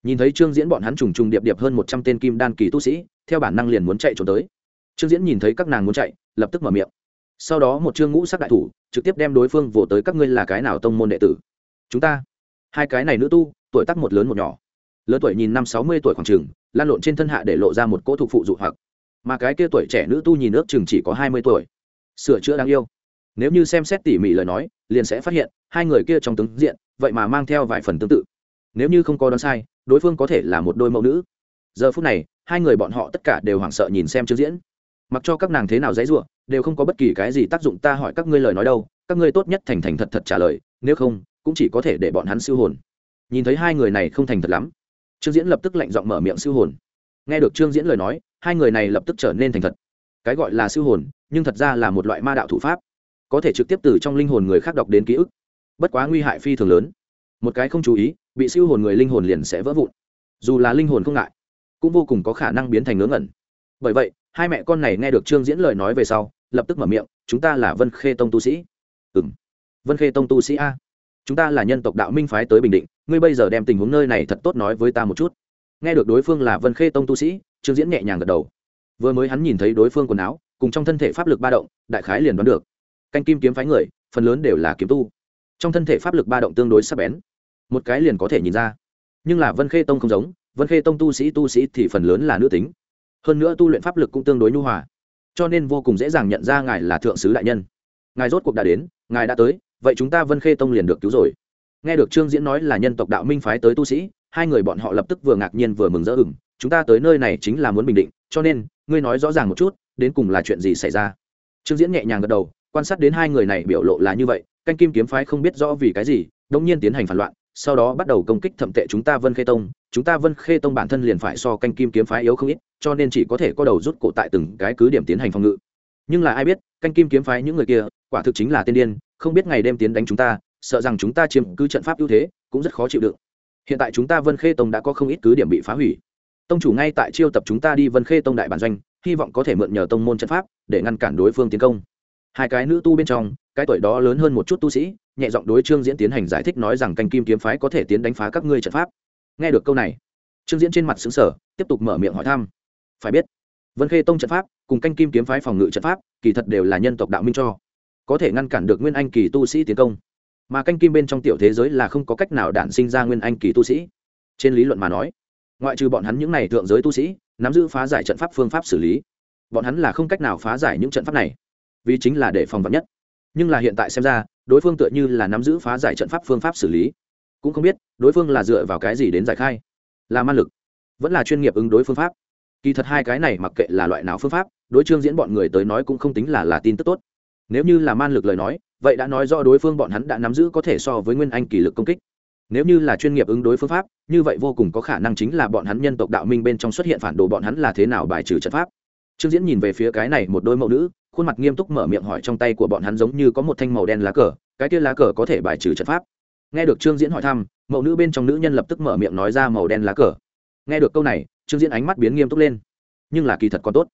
[SPEAKER 1] Nhìn thấy trương diễn bọn hắn trùng trùng điệp điệp hơn một trăm tên kim đan kỳ tu sĩ, theo bản năng liền muốn chạy trốn tới. Trương diễn nhìn thấy các nàng muốn chạy, lập tức mở miệng. Sau đó một trương ngũ sắc đại thủ, trực tiếp đem đối phương vồ tới các ngươi là cái nào tông môn đệ tử? Chúng ta. Hai cái này nữ tu, tuổi tác một lớn một nhỏ. Lớn tuổi nhìn năm sáu mươi tuổi khoảng trường lan lộn trên thân hạ để lộ ra một cỗ thục phụ dụ hoặc. Mà cái kia tuổi trẻ nữ tu nhìn ước chừng chỉ có hai mươi tuổi. Sửa chữa đáng yêu nếu như xem xét tỉ mỉ lời nói, liền sẽ phát hiện, hai người kia trong tướng diện, vậy mà mang theo vài phần tương tự. Nếu như không có đoán sai, đối phương có thể là một đôi mẫu nữ. Giờ phút này, hai người bọn họ tất cả đều hoảng sợ nhìn xem chương diễn. Mặc cho các nàng thế nào dãy ruộng đều không có bất kỳ cái gì tác dụng, ta hỏi các ngươi lời nói đâu, các ngươi tốt nhất thành thành thật thật trả lời, nếu không, cũng chỉ có thể để bọn hắn siêu hồn. Nhìn thấy hai người này không thành thật lắm, trương diễn lập tức lạnh giọng mở miệng siêu hồn. Nghe được trương diễn lời nói, hai người này lập tức trở nên thành thật. Cái gọi là siêu hồn, nhưng thật ra là một loại ma đạo thủ pháp có thể trực tiếp từ trong linh hồn người khác đọc đến ký ức. Bất quá nguy hại phi thường lớn. Một cái không chú ý, bị siêu hồn người linh hồn liền sẽ vỡ vụn. Dù là linh hồn không ngại, cũng vô cùng có khả năng biến thành ngớ ngẩn. Bởi vậy, hai mẹ con này nghe được trương diễn lời nói về sau, lập tức mở miệng, chúng ta là vân khê tông tu sĩ. Ừ m vân khê tông tu sĩ a? Chúng ta là nhân tộc đạo minh phái tới bình định, ngươi bây giờ đem tình huống nơi này thật tốt nói với ta một chút. Nghe được đối phương là vân khê tông tu sĩ, trương diễn nhẹ nhàng gật đầu. Vừa mới hắn nhìn thấy đối phương quần áo, cùng trong thân thể pháp lực ba động, đại khái liền đoán được canh kim kiếm phái người, phần lớn đều là kiếm tu. Trong thân thể pháp lực ba động tương đối sắc bén. Một cái liền có thể nhìn ra. Nhưng là vân khê tông không giống, vân khê tông tu sĩ tu sĩ thì phần lớn là nữ tính. Hơn nữa tu luyện pháp lực cũng tương đối nhu hòa. Cho nên vô cùng dễ dàng nhận ra ngài là thượng sứ đại nhân. Ngài rốt cuộc đã đến, ngài đã tới, vậy chúng ta vân khê tông liền được cứu rồi. Nghe được trương diễn nói là nhân tộc đạo minh phái tới tu sĩ, hai người bọn họ lập tức vừa ngạc nhiên vừa mừng rỡ ửng. Chúng ta tới nơi này chính là muốn bình định, cho nên, ngươi nói rõ ràng một chút, đến cùng là chuyện gì xảy ra? Trương diễn nhẹ nhàng gật đầu quan sát đến hai người này biểu lộ là như vậy, canh kim kiếm phái không biết rõ vì cái gì đông nhiên tiến hành phản loạn, sau đó bắt đầu công kích thẩm tệ chúng ta vân khê tông. Chúng ta vân khê tông bản thân liền phải so canh kim kiếm phái yếu không ít, cho nên chỉ có thể có đầu rút cổ tại từng cái cứ điểm tiến hành phòng ngự. Nhưng là ai biết, canh kim kiếm phái những người kia, quả thực chính là tiên điên, không biết ngày đêm tiến đánh chúng ta, sợ rằng chúng ta chiếm cứ trận pháp ưu thế, cũng rất khó chịu đựng. Hiện tại chúng ta vân khê tông đã có không ít cứ điểm bị phá hủy. Tông chủ ngay tại chiêu tập chúng ta đi vân khê tông đại bản doanh, hy vọng có thể mượn nhờ tông môn trận pháp, để ngăn cản đối phương tiến công hai cái nữ tu bên trong, cái tuổi đó lớn hơn một chút tu sĩ, nhẹ giọng đối trương diễn tiến hành giải thích nói rằng canh kim kiếm phái có thể tiến đánh phá các ngươi trận pháp. Nghe được câu này, trương diễn trên mặt xứng sở tiếp tục mở miệng hỏi thăm. Phải biết, vân khê tông trận pháp cùng canh kim kiếm phái phòng ngự trận pháp, kỳ thật đều là nhân tộc đạo minh cho. Có thể ngăn cản được nguyên anh kỳ tu sĩ tiến công. Mà canh kim bên trong tiểu thế giới là không có cách nào đản sinh ra nguyên anh kỳ tu sĩ. Trên lý luận mà nói, ngoại trừ bọn hắn những n à y thượng giới tu sĩ, nắm giữ phá giải trận pháp phương pháp xử lý, bọn hắn là không cách nào phá giải những trận pháp này vì chính là để phòng vật nhất. Nhưng là hiện tại xem ra, đối phương tựa như là nắm giữ phá giải trận pháp phương pháp xử lý. Cũng không biết, đối phương là dựa vào cái gì đến giải khai? Là ma lực, vẫn là chuyên nghiệp ứng đối phương pháp? Kỳ thật hai cái này mặc kệ là loại nào phương pháp, đối chương diễn bọn người tới nói cũng không tính là là tin tức tốt. Nếu như là man lực lời nói, vậy đã nói do đối phương bọn hắn đã nắm giữ có thể so với nguyên anh kỳ lực công kích. Nếu như là chuyên nghiệp ứng đối phương pháp, như vậy vô cùng có khả năng chính là bọn hắn nhân tộc đạo minh bên trong xuất hiện phản đồ bọn hắn là thế nào bài trừ trận pháp trương diễn nhìn về phía cái này một đôi mẫu nữ, khuôn mặt nghiêm túc mở miệng hỏi trong tay của bọn hắn giống như có một thanh màu đen lá cờ, cái kia lá cờ có thể bài trừ trận pháp. Nghe được trương diễn hỏi thăm, mẫu nữ bên trong nữ nhân lập tức mở miệng nói ra màu đen lá cờ. Nghe được câu này, trương diễn ánh mắt biến nghiêm túc lên. Nhưng là kỳ thật còn tốt.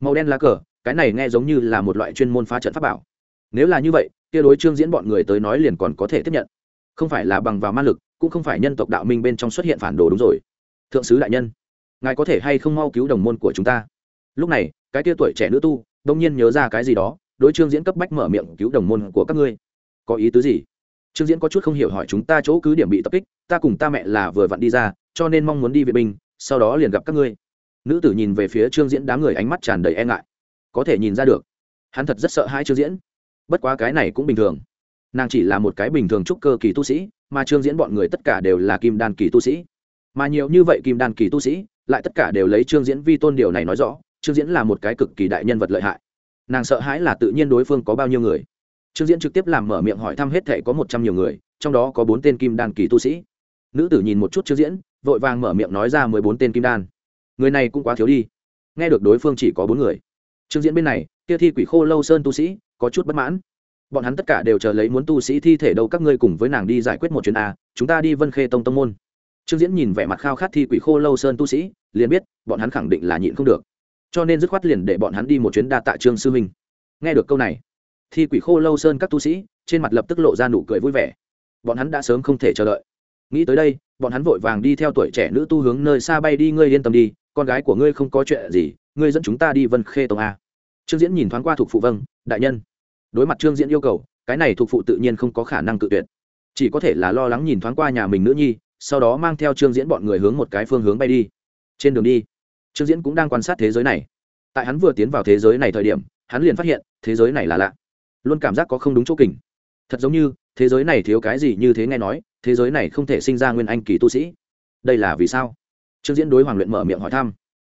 [SPEAKER 1] Màu đen lá cờ, cái này nghe giống như là một loại chuyên môn phá trận pháp bảo. Nếu là như vậy, kia đối trương diễn bọn người tới nói liền còn có thể tiếp nhận. Không phải là bằng vào ma lực, cũng không phải nhân tộc đạo minh bên trong xuất hiện phản đồ đúng rồi. Thượng sứ đại nhân, ngài có thể hay không mau cứu đồng môn của chúng ta? Lúc này, cái tia tuổi trẻ nữ tu, đông nhiên nhớ ra cái gì đó, đối trương diễn cấp bách mở miệng cứu đồng môn của các ngươi. Có ý tứ gì? Trương diễn có chút không hiểu hỏi chúng ta chỗ cứ điểm bị tập kích, ta cùng ta mẹ là vừa vặn đi ra, cho nên mong muốn đi vệ binh, sau đó liền gặp các ngươi. Nữ tử nhìn về phía trương diễn đám người ánh mắt tràn đầy e ngại. Có thể nhìn ra được. Hắn thật rất sợ hai trương diễn. Bất quá cái này cũng bình thường. Nàng chỉ là một cái bình thường trúc cơ kỳ tu sĩ, mà trương diễn bọn người tất cả đều là kim đan kỳ tu sĩ. Mà nhiều như vậy kim đan kỳ tu sĩ, lại tất cả đều lấy trương diễn vi tôn điều này nói rõ trương diễn là một cái cực kỳ đại nhân vật lợi hại. Nàng sợ hãi là tự nhiên đối phương có bao nhiêu người. Trương diễn trực tiếp làm mở miệng hỏi thăm hết thể có một trăm nhiều người, trong đó có bốn tên kim đan kỳ tu sĩ. Nữ tử nhìn một chút trương diễn, vội vàng mở miệng nói ra mười bốn tên kim đan. Người này cũng quá thiếu đi. Nghe được đối phương chỉ có bốn người. Trương diễn bên này, kia thi quỷ khô lâu sơn tu sĩ, có chút bất mãn. Bọn hắn tất cả đều chờ lấy muốn tu sĩ thi thể đâu các ngươi cùng với nàng đi giải quyết một chuyến a, chúng ta đi vân khê tông tông môn. Trương diễn nhìn vẻ mặt khao khát thi quỷ khô lâu sơn tu sĩ, liền biết, bọn hắn khẳng định là nhịn không được cho nên dứt khoát liền để bọn hắn đi một chuyến đa tạ trương sư huynh. Nghe được câu này, thi quỷ khô lâu sơn các tu sĩ, trên mặt lập tức lộ ra nụ cười vui vẻ. Bọn hắn đã sớm không thể chờ đợi. Nghĩ tới đây, bọn hắn vội vàng đi theo tuổi trẻ nữ tu hướng nơi xa bay đi, ngươi yên tâm đi, con gái của ngươi không có chuyện gì, ngươi dẫn chúng ta đi vân khê tông a. Trương diễn nhìn thoáng qua thuộc phụ vâng đại nhân. Đối mặt trương diễn yêu cầu, cái này thuộc phụ tự nhiên không có khả năng tự tuyệt. Chỉ có thể là lo lắng nhìn thoáng qua nhà mình nữ nhi, sau đó mang theo trương diễn bọn người hướng một cái phương hướng bay đi. Trên đường đi trương diễn cũng đang quan sát thế giới này. Tại hắn vừa tiến vào thế giới này thời điểm, hắn liền phát hiện, thế giới này là lạ. Luôn cảm giác có không đúng chỗ kình. Thật giống như, thế giới này thiếu cái gì như thế nghe nói, thế giới này không thể sinh ra nguyên anh kỳ tu sĩ. Đây là vì sao? Trương diễn đối hoàng luyện mở miệng hỏi thăm.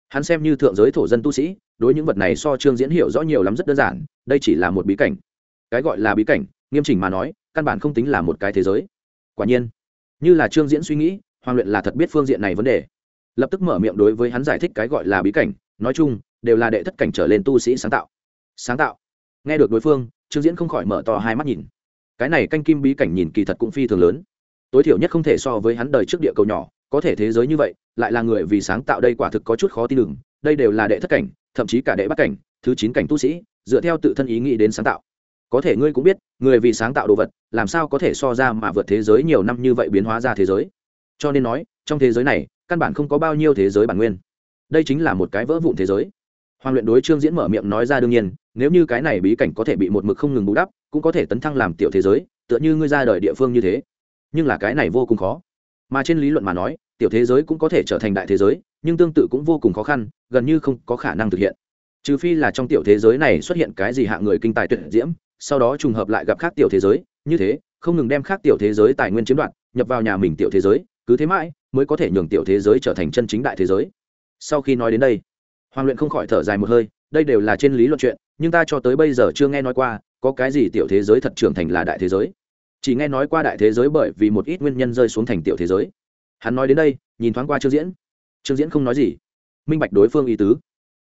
[SPEAKER 1] Hắn xem như thượng giới thổ dân tu sĩ, đối những vật này so trương diễn hiểu rõ nhiều lắm rất đơn giản, đây chỉ là một bí cảnh. Cái gọi là bí cảnh, nghiêm chỉnh mà nói, căn bản không tính là một cái thế giới. Quả nhiên, như là trương diễn suy nghĩ, hoàng luyện là thật biết phương diện này vấn đề lập tức mở miệng đối với hắn giải thích cái gọi là bí cảnh, nói chung, đều là đệ thất cảnh trở lên tu sĩ sáng tạo. Sáng tạo. Nghe được đối phương, trương diễn không khỏi mở to hai mắt nhìn. Cái này canh kim bí cảnh nhìn kỳ thật cũng phi thường lớn. Tối thiểu nhất không thể so với hắn đời trước địa cầu nhỏ, có thể thế giới như vậy, lại là người vì sáng tạo đây quả thực có chút khó tin đừng đây đều là đệ thất cảnh, thậm chí cả đệ bắt cảnh, thứ chín cảnh tu sĩ, dựa theo tự thân ý nghĩ đến sáng tạo. Có thể ngươi cũng biết, người vì sáng tạo đồ vật, làm sao có thể so ra mà vượt thế giới nhiều năm như vậy biến hóa ra thế giới. Cho nên nói, trong thế giới này căn bản không có bao nhiêu thế giới bản nguyên. Đây chính là một cái vỡ vụn thế giới. Hoàng luyện đối trương diễn mở miệng nói ra đương nhiên, nếu như cái này bí cảnh có thể bị một mực không ngừng bù đắp, cũng có thể tấn thăng làm tiểu thế giới, tựa như ngươi ra đời địa phương như thế. Nhưng là cái này vô cùng khó. Mà trên lý luận mà nói, tiểu thế giới cũng có thể trở thành đại thế giới, nhưng tương tự cũng vô cùng khó khăn, gần như không có khả năng thực hiện. Trừ phi là trong tiểu thế giới này xuất hiện cái gì hạng người kinh tài tuyệt diễm, sau đó trùng hợp lại gặp khác tiểu thế giới, như thế, không ngừng đem khác tiểu thế giới tài nguyên chiếm đoạt, nhập vào nhà mình tiểu thế giới, cứ thế mãi mới có thể nhường tiểu thế giới trở thành chân chính đại thế giới. Sau khi nói đến đây, hoàng luyện không khỏi thở dài một hơi, đây đều là trên lý luận chuyện, nhưng ta cho tới bây giờ chưa nghe nói qua, có cái gì tiểu thế giới thật trưởng thành là đại thế giới. Chỉ nghe nói qua đại thế giới bởi vì một ít nguyên nhân rơi xuống thành tiểu thế giới. Hắn nói đến đây, nhìn thoáng qua trương diễn. Trương diễn không nói gì. Minh bạch đối phương ý tứ.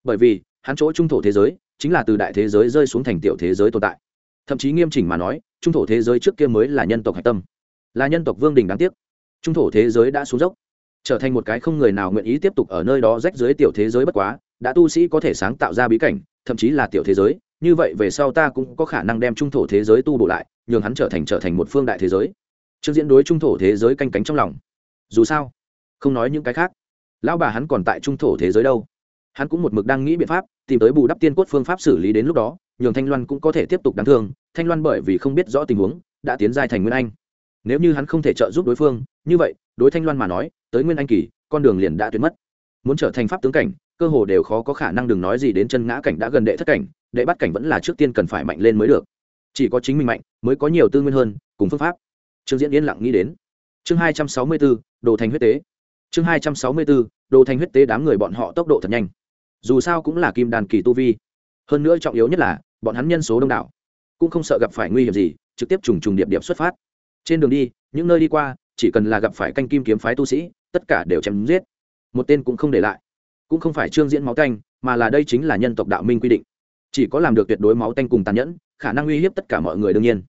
[SPEAKER 1] Bởi vì, hắn chỗ trung thổ thế giới, chính là từ đại thế giới rơi xuống thành tiểu thế giới tồn tại. Thậm chí nghiêm chỉnh mà nói, trung thổ thế giới trước kia mới là nhân tộc hạch tâm. Là nhân tộc vương đình đáng tiếc trung thổ thế giới đã xuống dốc. Trở thành một cái không người nào nguyện ý tiếp tục ở nơi đó rách dưới tiểu thế giới bất quá, đã tu sĩ có thể sáng tạo ra bí cảnh, thậm chí là tiểu thế giới, như vậy về sau ta cũng có khả năng đem trung thổ thế giới tu bổ lại, nhường hắn trở thành trở thành một phương đại thế giới. Trước diễn đối trung thổ thế giới canh cánh trong lòng. Dù sao, không nói những cái khác, lão bà hắn còn tại trung thổ thế giới đâu. Hắn cũng một mực đang nghĩ biện pháp, tìm tới bù đắp tiên cốt phương pháp xử lý đến lúc đó, nhường thanh loan cũng có thể tiếp tục đáng thương. Thanh loan bởi vì không biết rõ tình huống, đã tiến giai thành nguyên anh nếu như hắn không thể trợ giúp đối phương, như vậy, đối thanh loan mà nói, tới nguyên anh kỳ, con đường liền đã tuyệt mất. Muốn trở thành pháp tướng cảnh, cơ hồ đều khó có khả năng đừng nói gì đến chân ngã cảnh đã gần đệ thất cảnh, đệ bắt cảnh vẫn là trước tiên cần phải mạnh lên mới được. Chỉ có chính mình mạnh, mới có nhiều tư nguyên hơn, cùng phương pháp. Trương diễn yên lặng nghĩ đến. Chương hai trăm sáu mươi bốn đồ thành huyết tế. Chương hai trăm sáu mươi bốn đồ thành huyết tế đám người bọn họ tốc độ thật nhanh. Dù sao cũng là kim đàn kỳ tu vi. Hơn nữa trọng yếu nhất là, bọn hắn nhân số đông đảo. Cũng không sợ gặp phải nguy hiểm gì, trực tiếp trùng trùng điệp điệp xuất phát trên đường đi, những nơi đi qua, chỉ cần là gặp phải canh kim kiếm phái tu sĩ, tất cả đều chém giết. Một tên cũng không để lại. Cũng không phải trương diễn máu tanh, mà là đây chính là nhân tộc đạo minh quy định. Chỉ có làm được tuyệt đối máu tanh cùng tàn nhẫn, khả năng uy hiếp tất cả mọi người đương nhiên.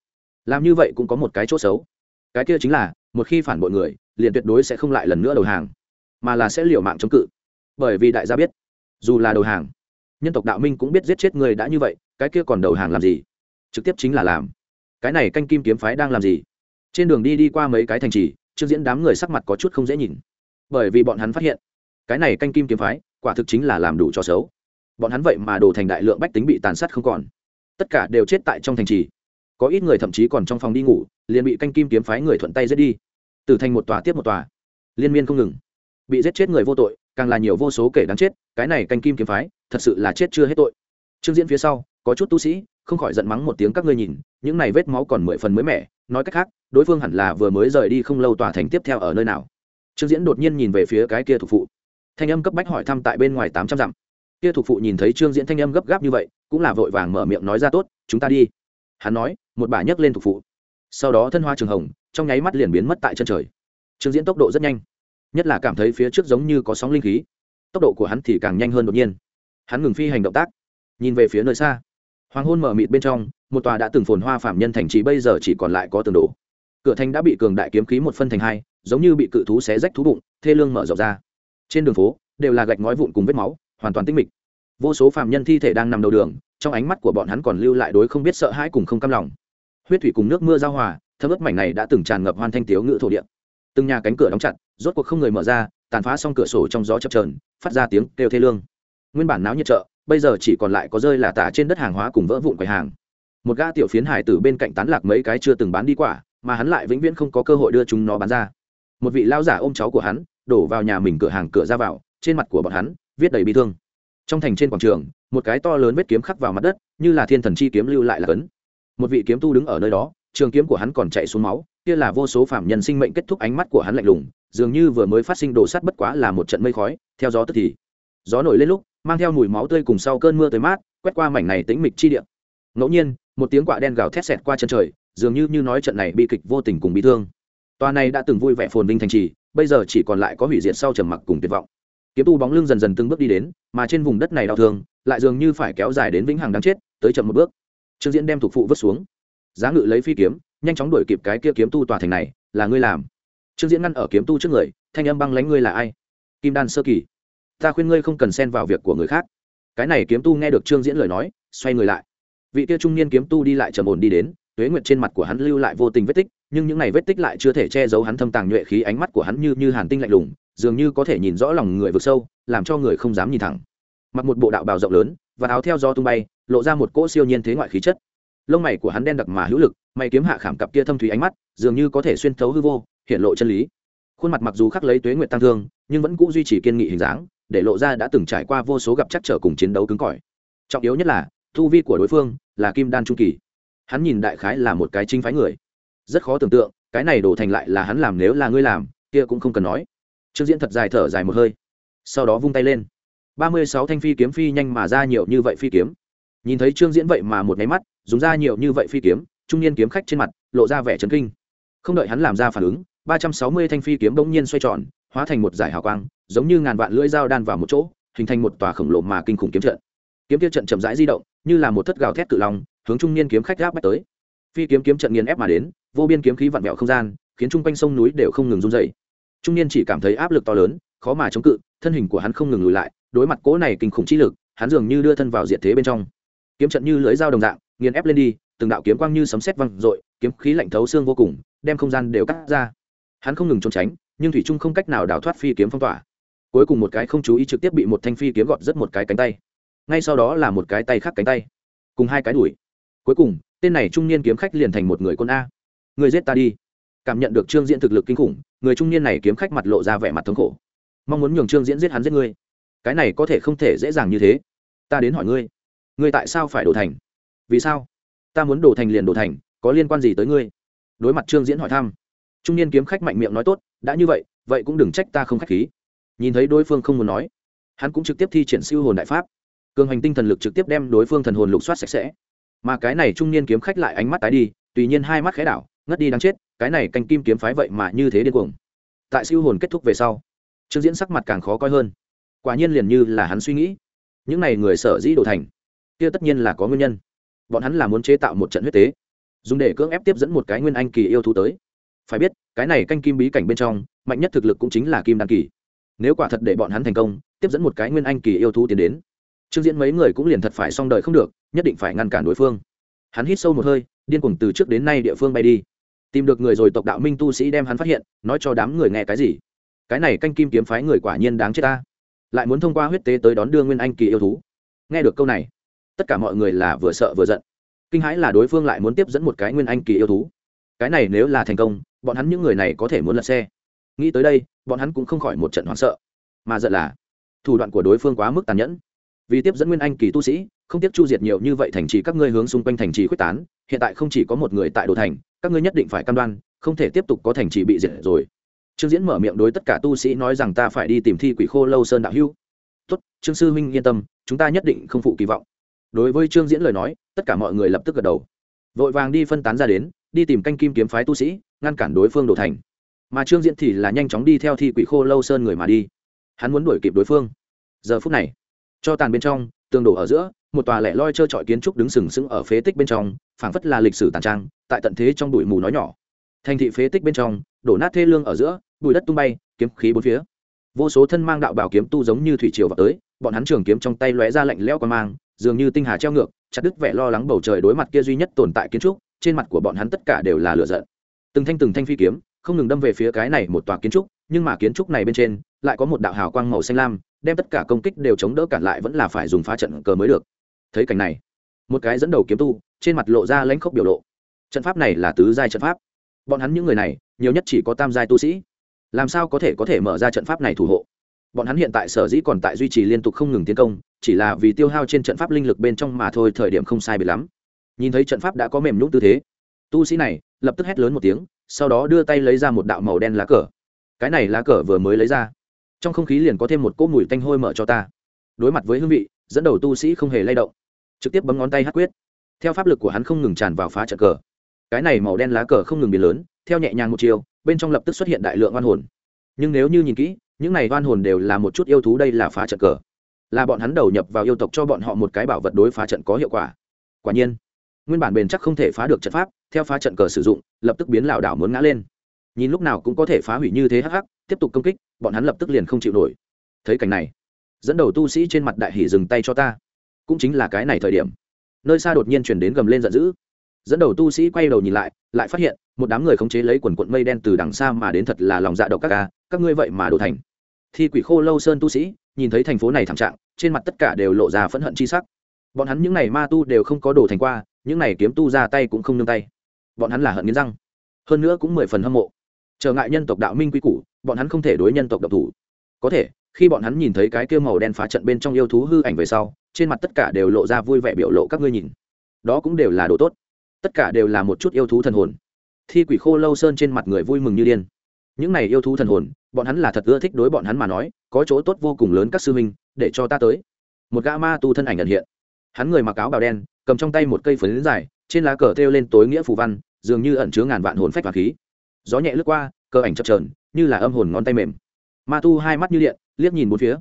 [SPEAKER 1] Làm như vậy cũng có một cái chỗ xấu. Cái kia chính là, một khi phản bội người, liền tuyệt đối sẽ không lại lần nữa đầu hàng, mà là sẽ liều mạng chống cự. Bởi vì đại gia biết, dù là đầu hàng, nhân tộc đạo minh cũng biết giết chết người đã như vậy, cái kia còn đầu hàng làm gì? Trực tiếp chính là làm. Cái này canh kim kiếm phái đang làm gì? Trên đường đi đi qua mấy cái thành trì trước diễn đám người sắc mặt có chút không dễ nhìn. Bởi vì bọn hắn phát hiện, cái này canh kim kiếm phái, quả thực chính là làm đủ cho xấu. Bọn hắn vậy mà đổ thành đại lượng bách tính bị tàn sát không còn. Tất cả đều chết tại trong thành trì. Có ít người thậm chí còn trong phòng đi ngủ, liền bị canh kim kiếm phái người thuận tay giết đi. Từ thành một tòa tiếp một tòa. Liên miên không ngừng. Bị giết chết người vô tội, càng là nhiều vô số kể đáng chết, cái này canh kim kiếm phái, thật sự là chết chưa hết tội. Trương diễn phía sau, có chút tu sĩ, không khỏi giận mắng một tiếng các ngươi nhìn, những này vết máu còn mười phần mới mẻ nói cách khác, đối phương hẳn là vừa mới rời đi không lâu tòa thành tiếp theo ở nơi nào. Trương diễn đột nhiên nhìn về phía cái kia thuộc phụ. Thanh âm cấp bách hỏi thăm tại bên ngoài tám trăm dặm. Kia thuộc phụ nhìn thấy trương diễn thanh âm gấp gáp như vậy, cũng là vội vàng mở miệng nói ra tốt, chúng ta đi. Hắn nói, một bà nhấc lên thuộc phụ. Sau đó thân hoa trường hồng, trong nháy mắt liền biến mất tại chân trời. Trương diễn tốc độ rất nhanh, nhất là cảm thấy phía trước giống như có sóng linh khí. Tốc độ của hắn thì càng nhanh hơn đột nhiên. Hắn ngừng phi hành động tác, nhìn về phía nơi xa. Hoàng hôn mở mịt bên trong một tòa đã từng phồn hoa phạm nhân thành trì bây giờ chỉ còn lại có tường đổ. Cửa thành đã bị cường đại kiếm khí một phân thành hai, giống như bị cự thú xé rách thú bụng, thê lương mở rộng ra. Trên đường phố, đều là gạch ngói vụn cùng vết máu, hoàn toàn tinh mịch. Vô số phạm nhân thi thể đang nằm đầu đường, trong ánh mắt của bọn hắn còn lưu lại đối không biết sợ hãi cùng không cam lòng. Huyết thủy cùng nước mưa giao hòa, thấm ướt mảnh này đã từng tràn ngập hoan thanh tiếu ngự thổ địa. Từng nhà cánh cửa đóng chặt, rốt cuộc không người mở ra, tàn phá xong cửa sổ trong gió chập trờn phát ra tiếng kêu thê lương. Nguyên bản náo nhiệt chợ, bây giờ chỉ còn lại có rơi là tả trên đất hàng hóa cùng vỡ vụn quầy hàng một gã tiểu phiến hải tử bên cạnh tán lạc mấy cái chưa từng bán đi quả, mà hắn lại vĩnh viễn không có cơ hội đưa chúng nó bán ra. Một vị lao giả ôm cháu của hắn, đổ vào nhà mình cửa hàng cửa ra vào, trên mặt của bọn hắn, viết đầy bi thương. Trong thành trên quảng trường, một cái to lớn vết kiếm khắc vào mặt đất, như là thiên thần chi kiếm lưu lại là cấn. Một vị kiếm tu đứng ở nơi đó, trường kiếm của hắn còn chạy xuống máu, kia là vô số phạm nhân sinh mệnh kết thúc ánh mắt của hắn lạnh lùng, dường như vừa mới phát sinh đồ sắt bất quá là một trận mây khói, theo gió tức thì. Gió nổi lên lúc, mang theo mùi máu tươi cùng sau cơn mưa tới mát, quét qua mảnh này tĩnh mịch chi địa. Ngẫu nhiên một tiếng quạ đen gào thét xẹt qua chân trời, dường như như nói trận này bi kịch vô tình cùng bị thương. Tòa này đã từng vui vẻ phồn vinh thành trì, bây giờ chỉ còn lại có hủy diệt sau trầm mặc cùng tuyệt vọng. Kiếm tu bóng lưng dần dần từng bước đi đến, mà trên vùng đất này đau thương, lại dường như phải kéo dài đến vĩnh hằng đáng chết, tới chậm một bước. Trương diễn đem thuộc phụ vứt xuống. Giá ngự lấy phi kiếm, nhanh chóng đuổi kịp cái kia kiếm tu tòa thành này, là ngươi làm. Trương diễn ngăn ở kiếm tu trước người, thanh âm băng lánh ngươi là ai? Kim đan sơ kỳ. Ta khuyên ngươi không cần xen vào việc của người khác. Cái này kiếm tu nghe được trương diễn lời nói, xoay người lại vị kia trung niên kiếm tu đi lại trầm ổn đi đến, tuế nguyệt trên mặt của hắn lưu lại vô tình vết tích, nhưng những này vết tích lại chưa thể che giấu hắn thâm tàng nhuệ khí, ánh mắt của hắn như như hàn tinh lạnh lùng, dường như có thể nhìn rõ lòng người vực sâu, làm cho người không dám nhìn thẳng. Mặc một bộ đạo bào rộng lớn, và áo theo gió tung bay, lộ ra một cỗ siêu nhiên thế ngoại khí chất. Lông mày của hắn đen đặc mà hữu lực, mày kiếm hạ khảm cặp kia thâm thủy ánh mắt, dường như có thể xuyên thấu hư vô, hiện lộ chân lý. Khuôn mặt mặc dù khắc lấy tuế nguyệt tăng thương, nhưng vẫn cũ duy trì kiên nghị hình dáng, để lộ ra đã từng trải qua vô số gặp chắc trở cùng chiến đấu cứng cỏi. Trọng yếu nhất là thu vi của đối phương là kim đan trung kỳ. Hắn nhìn đại khái là một cái chính phái người. Rất khó tưởng tượng, cái này đổ thành lại là hắn làm nếu là ngươi làm, kia cũng không cần nói. Trương diễn thật dài thở dài một hơi, sau đó vung tay lên. Ba mươi sáu thanh phi kiếm phi nhanh mà ra nhiều như vậy phi kiếm. Nhìn thấy trương diễn vậy mà một máy mắt, dùng ra nhiều như vậy phi kiếm, trung niên kiếm khách trên mặt lộ ra vẻ chấn kinh. Không đợi hắn làm ra phản ứng, ba trăm sáu mươi thanh phi kiếm bỗng nhiên xoay tròn, hóa thành một giải hào quang, giống như ngàn vạn lưỡi dao đan vào một chỗ, hình thành một tòa khổng lồ mà kinh khủng kiếm trận. Kiếm tiêu trận chậm rãi di động như là một thất gào thét cự long, hướng trung niên kiếm khách gáp bách tới. Phi kiếm kiếm trận nghiền ép mà đến, vô biên kiếm khí vặn vẹo không gian, khiến chung quanh sông núi đều không ngừng run dày trung niên chỉ cảm thấy áp lực to lớn, khó mà chống cự, thân hình của hắn không ngừng lùi lại, đối mặt cỗ này kinh khủng trí lực, hắn dường như đưa thân vào diện thế bên trong. Kiếm trận như lưới dao đồng dạng, nghiền ép lên đi, từng đạo kiếm quang như sấm sét văng r kiếm khí lạnh thấu xương vô cùng, đem không gian đều cắt ra. Hắn không ngừng trốn tránh, nhưng thủy trung không cách nào đào thoát phi kiếm phong tỏa. Cuối cùng một cái không chú ý trực tiếp bị một thanh phi kiếm gọt rất một cái cánh tay ngay sau đó là một cái tay khác cánh tay, cùng hai cái đùi. Cuối cùng, tên này trung niên kiếm khách liền thành một người quân a. Người giết ta đi. Cảm nhận được trương diễn thực lực kinh khủng, người trung niên này kiếm khách mặt lộ ra vẻ mặt thống khổ. Mong muốn nhường trương diễn giết hắn giết ngươi. Cái này có thể không thể dễ dàng như thế. Ta đến hỏi ngươi ngươi tại sao phải đổ thành? Vì sao? Ta muốn đổ thành liền đổ thành, có liên quan gì tới ngươi? Đối mặt trương diễn hỏi thăm, trung niên kiếm khách mạnh miệng nói tốt, đã như vậy vậy cũng đừng trách ta không khách khí. Nhìn thấy đối phương không muốn nói, hắn cũng trực tiếp thi triển siêu hồn đại pháp cường hành tinh thần lực trực tiếp đem đối phương thần hồn lục soát sạch sẽ. Mà cái này trung niên kiếm khách lại ánh mắt tái đi tùy nhiên hai mắt khẽ đảo, ngất đi đáng chết, cái này canh kim kiếm phái vậy mà như thế điên cuồng. Tại siêu hồn kết thúc về sau, trương diễn sắc mặt càng khó coi hơn. Quả nhiên liền như là hắn suy nghĩ, những n à y người sở dĩ đổ thành, kia tất nhiên là có nguyên nhân. Bọn hắn là muốn chế tạo một trận huyết tế, dùng để cưỡng ép tiếp dẫn một cái nguyên anh kỳ yêu thú tới. Phải biết, cái này canh kim bí cảnh bên trong, mạnh nhất thực lực cũng chính là kim đan kỳ. Nếu quả thật để bọn hắn thành công, tiếp dẫn một cái nguyên anh kỳ yêu thú tiến đến trương diễn mấy người cũng liền thật phải xong đời không được, nhất định phải ngăn cản đối phương. Hắn hít sâu một hơi, điên cuồng từ trước đến nay địa phương bay đi. Tìm được người rồi tộc đạo minh tu sĩ đem hắn phát hiện, nói cho đám người nghe cái gì. Cái này canh kim kiếm phái người quả nhiên đáng chết ta. Lại muốn thông qua huyết tế tới đón đưa nguyên anh kỳ yêu thú. Nghe được câu này, tất cả mọi người là vừa sợ vừa giận. Kinh hãi là đối phương lại muốn tiếp dẫn một cái nguyên anh kỳ yêu thú. Cái này nếu là thành công, bọn hắn những người này có thể muốn lật xe. Nghĩ tới đây, bọn hắn cũng không khỏi một trận hoảng sợ. Mà giận là, thủ đoạn của đối phương quá mức tàn nhẫn vì tiếp dẫn nguyên anh kỳ tu sĩ, không tiếp chu diệt nhiều như vậy thành trì các ngươi hướng xung quanh thành trì quyết tán, hiện tại không chỉ có một người tại đồ thành, các ngươi nhất định phải cam đoan, không thể tiếp tục có thành trì bị diệt rồi. Trương diễn mở miệng đối tất cả tu sĩ nói rằng ta phải đi tìm thi quỷ khô lâu sơn đạo hưu tốt, trương sư huynh yên tâm, chúng ta nhất định không phụ kỳ vọng. Đối với trương diễn lời nói, tất cả mọi người lập tức gật đầu. Vội vàng đi phân tán ra đến, đi tìm canh kim kiếm phái tu sĩ, ngăn cản đối phương đổ thành. Mà trương diễn thì là nhanh chóng đi theo thi quỷ khô lâu sơn người mà đi. Hắn muốn đuổi kịp đối phương. Giờ phút này cho tàn bên trong, tường đổ ở giữa, một tòa lẻ loi trơ trọi kiến trúc đứng sừng sững ở phế tích bên trong, phảng phất là lịch sử tàn trang, tại tận thế trong bụi mù nói nhỏ. Thành thị phế tích bên trong, đổ nát thê lương ở giữa, bụi đất tung bay, kiếm khí bốn phía. Vô số thân mang đạo bảo kiếm tu giống như thủy triều vào tới, bọn hắn trường kiếm trong tay lóe ra lạnh lẽo qua mang, dường như tinh hà treo ngược, chặt đứt vẻ lo lắng bầu trời đối mặt kia duy nhất tồn tại kiến trúc, trên mặt của bọn hắn tất cả đều là lửa giận. Từng thanh từng thanh phi kiếm, không ngừng đâm về phía cái này một tòa kiến trúc, nhưng mà kiến trúc này bên trên, lại có một đạo hào quang màu xanh lam đem tất cả công kích đều chống đỡ cản lại vẫn là phải dùng phá trận cờ mới được. Thấy cảnh này, một cái dẫn đầu kiếm tu, trên mặt lộ ra lãnh khốc biểu lộ. Trận pháp này là tứ giai trận pháp. Bọn hắn những người này, nhiều nhất chỉ có tam giai tu sĩ. Làm sao có thể có thể mở ra trận pháp này thủ hộ? Bọn hắn hiện tại sở dĩ còn tại duy trì liên tục không ngừng tiến công, chỉ là vì tiêu hao trên trận pháp linh lực bên trong mà thôi, thời điểm không sai bị lắm. Nhìn thấy trận pháp đã có mềm nhũng tư thế, tu sĩ này lập tức hét lớn một tiếng, sau đó đưa tay lấy ra một đạo màu đen lá cờ. Cái này lá cờ vừa mới lấy ra trong không khí liền có thêm một cỗ mùi tanh hôi mở cho ta. Đối mặt với hương vị, dẫn đầu tu sĩ không hề lay động, trực tiếp bấm ngón tay hát quyết. Theo pháp lực của hắn không ngừng tràn vào phá trận cờ. Cái này màu đen lá cờ không ngừng biến lớn, theo nhẹ nhàng một chiều, bên trong lập tức xuất hiện đại lượng oan hồn. Nhưng nếu như nhìn kỹ, những này oan hồn đều là một chút yêu thú đây là phá trận cờ. Là bọn hắn đầu nhập vào yêu tộc cho bọn họ một cái bảo vật đối phá trận có hiệu quả. Quả nhiên, nguyên bản bền chắc không thể phá được trận pháp, theo phá trận cờ sử dụng, lập tức biến lảo đảo muốn ngã lên. Nhìn lúc nào cũng có thể phá hủy như thế hắc hắc tiếp tục công kích, bọn hắn lập tức liền không chịu nổi. Thấy cảnh này, dẫn đầu tu sĩ trên mặt đại hỷ dừng tay cho ta. Cũng chính là cái này thời điểm. Nơi xa đột nhiên chuyển đến gầm lên giận dữ. Dẫn đầu tu sĩ quay đầu nhìn lại lại phát hiện, một đám người khống chế lấy quần quận mây đen từ đằng xa mà đến thật là lòng dạ độc các ca, các ngươi vậy mà đổ thành. Thi quỷ khô lâu sơn tu sĩ, nhìn thấy thành phố này thảm trạng, trên mặt tất cả đều lộ ra phẫn hận chi sắc. Bọn hắn những n à y ma tu đều không có đổ thành qua, những n à y kiếm tu ra tay cũng không nương tay. Bọn hắn là hận nghiến răng. Hơn nữa cũng mười phần hâm mộ trở ngại nhân tộc đạo minh quy củ, bọn hắn không thể đối nhân tộc độc thủ. Có thể, khi bọn hắn nhìn thấy cái kêu màu đen phá trận bên trong yêu thú hư ảnh về sau, trên mặt tất cả đều lộ ra vui vẻ biểu lộ các ngươi nhìn. Đó cũng đều là đồ tốt. Tất cả đều là một chút yêu thú thần hồn. Thi quỷ khô lâu sơn trên mặt người vui mừng như điên. Những này yêu thú thần hồn, bọn hắn là thật ưa thích đối bọn hắn mà nói, có chỗ tốt vô cùng lớn các sư minh để cho ta tới. Một gã ma tu thân ảnh ẩn hiện. Hắn người mặc áo bào đen, cầm trong tay một cây phấn dài, trên lá cờ thêu lên tối nghĩa phù văn, dường như ẩn chứa ngàn vạn hồn phách và khí gió nhẹ lướt qua cơ ảnh chập trờn như là âm hồn ngón tay mềm. Ma tu hai mắt như điện, liếc nhìn bốn phía.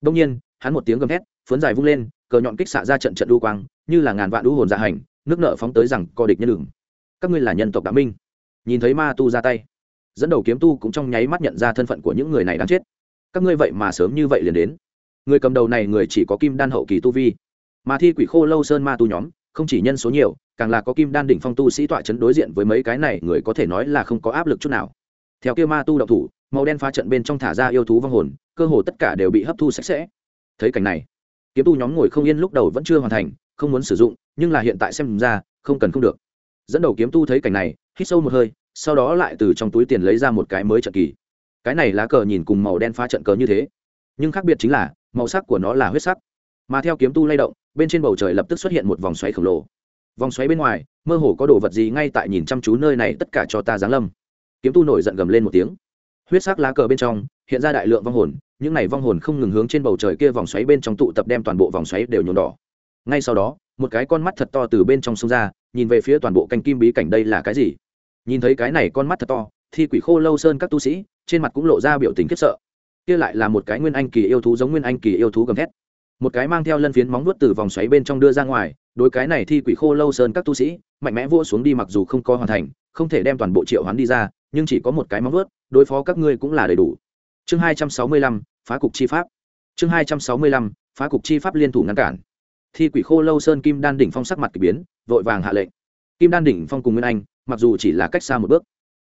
[SPEAKER 1] Đông nhiên, hắn một tiếng gầm hét phấn dài vung lên, cờ nhọn kích xạ ra trận trận đu quang, như là ngàn vạn đu hồn dạ hành, nước nợ phóng tới rằng co địch nhân đường. Các ngươi là nhân tộc đạo minh. Nhìn thấy ma tu ra tay, dẫn đầu kiếm tu cũng trong nháy mắt nhận ra thân phận của những người này đáng chết. Các ngươi vậy mà sớm như vậy liền đến. Người cầm đầu này người chỉ có kim đan hậu kỳ tu vi. Mà thi quỷ khô lâu sơn ma tu nhóm không chỉ nhân số nhiều, càng là có kim đan đỉnh phong tu sĩ tọa chấn đối diện với mấy cái này, người có thể nói là không có áp lực chút nào. Theo kia ma tu đậu thủ, màu đen phá trận bên trong thả ra yêu thú vong hồn, cơ hồ tất cả đều bị hấp thu sạch sẽ. Thấy cảnh này, kiếm tu nhóm ngồi không yên lúc đầu vẫn chưa hoàn thành, không muốn sử dụng, nhưng là hiện tại xem ra, không cần không được. Dẫn đầu kiếm tu thấy cảnh này, hít sâu một hơi, sau đó lại từ trong túi tiền lấy ra một cái mới trận kỳ. Cái này lá cờ nhìn cùng màu đen phá trận cờ như thế. Nhưng khác biệt chính là, màu sắc của nó là huyết sắc mà theo kiếm tu lay động, bên trên bầu trời lập tức xuất hiện một vòng xoáy khổng lồ. Vòng xoáy bên ngoài, mơ hồ có đồ vật gì ngay tại nhìn chăm chú nơi này, tất cả cho ta giáng lâm. Kiếm tu nổi giận gầm lên một tiếng. Huyết sắc lá cờ bên trong, hiện ra đại lượng vong hồn, những này vong hồn không ngừng hướng trên bầu trời kia vòng xoáy bên trong tụ tập đem toàn bộ vòng xoáy đều nhuộm đỏ. Ngay sau đó, một cái con mắt thật to từ bên trong sông ra, nhìn về phía toàn bộ canh kim bí cảnh đây là cái gì? Nhìn thấy cái này con mắt thật to thì quỷ khô lâu sơn các tu sĩ, trên mặt cũng lộ ra biểu tình khiếp sợ. Kia lại là một cái nguyên anh kỳ yêu thú giống nguyên anh kỳ yêu thú gầm thét một cái mang theo lân phiến móng nuốt từ vòng xoáy bên trong đưa ra ngoài, đối cái này thi quỷ khô lâu sơn các tu sĩ, mạnh mẽ vua xuống đi mặc dù không có hoàn thành, không thể đem toàn bộ triệu hoán đi ra, nhưng chỉ có một cái móng nuốt đối phó các ngươi cũng là đầy đủ. Chương hai trăm sáu mươi lăm, phá cục chi pháp. Chương hai trăm sáu mươi lăm, phá cục chi pháp liên thủ ngăn cản. Thi quỷ khô lâu sơn kim đan đỉnh phong sắc mặt k ỳ biến, vội vàng hạ lệnh. Kim đan đỉnh phong cùng nguyên anh, mặc dù chỉ là cách xa một bước,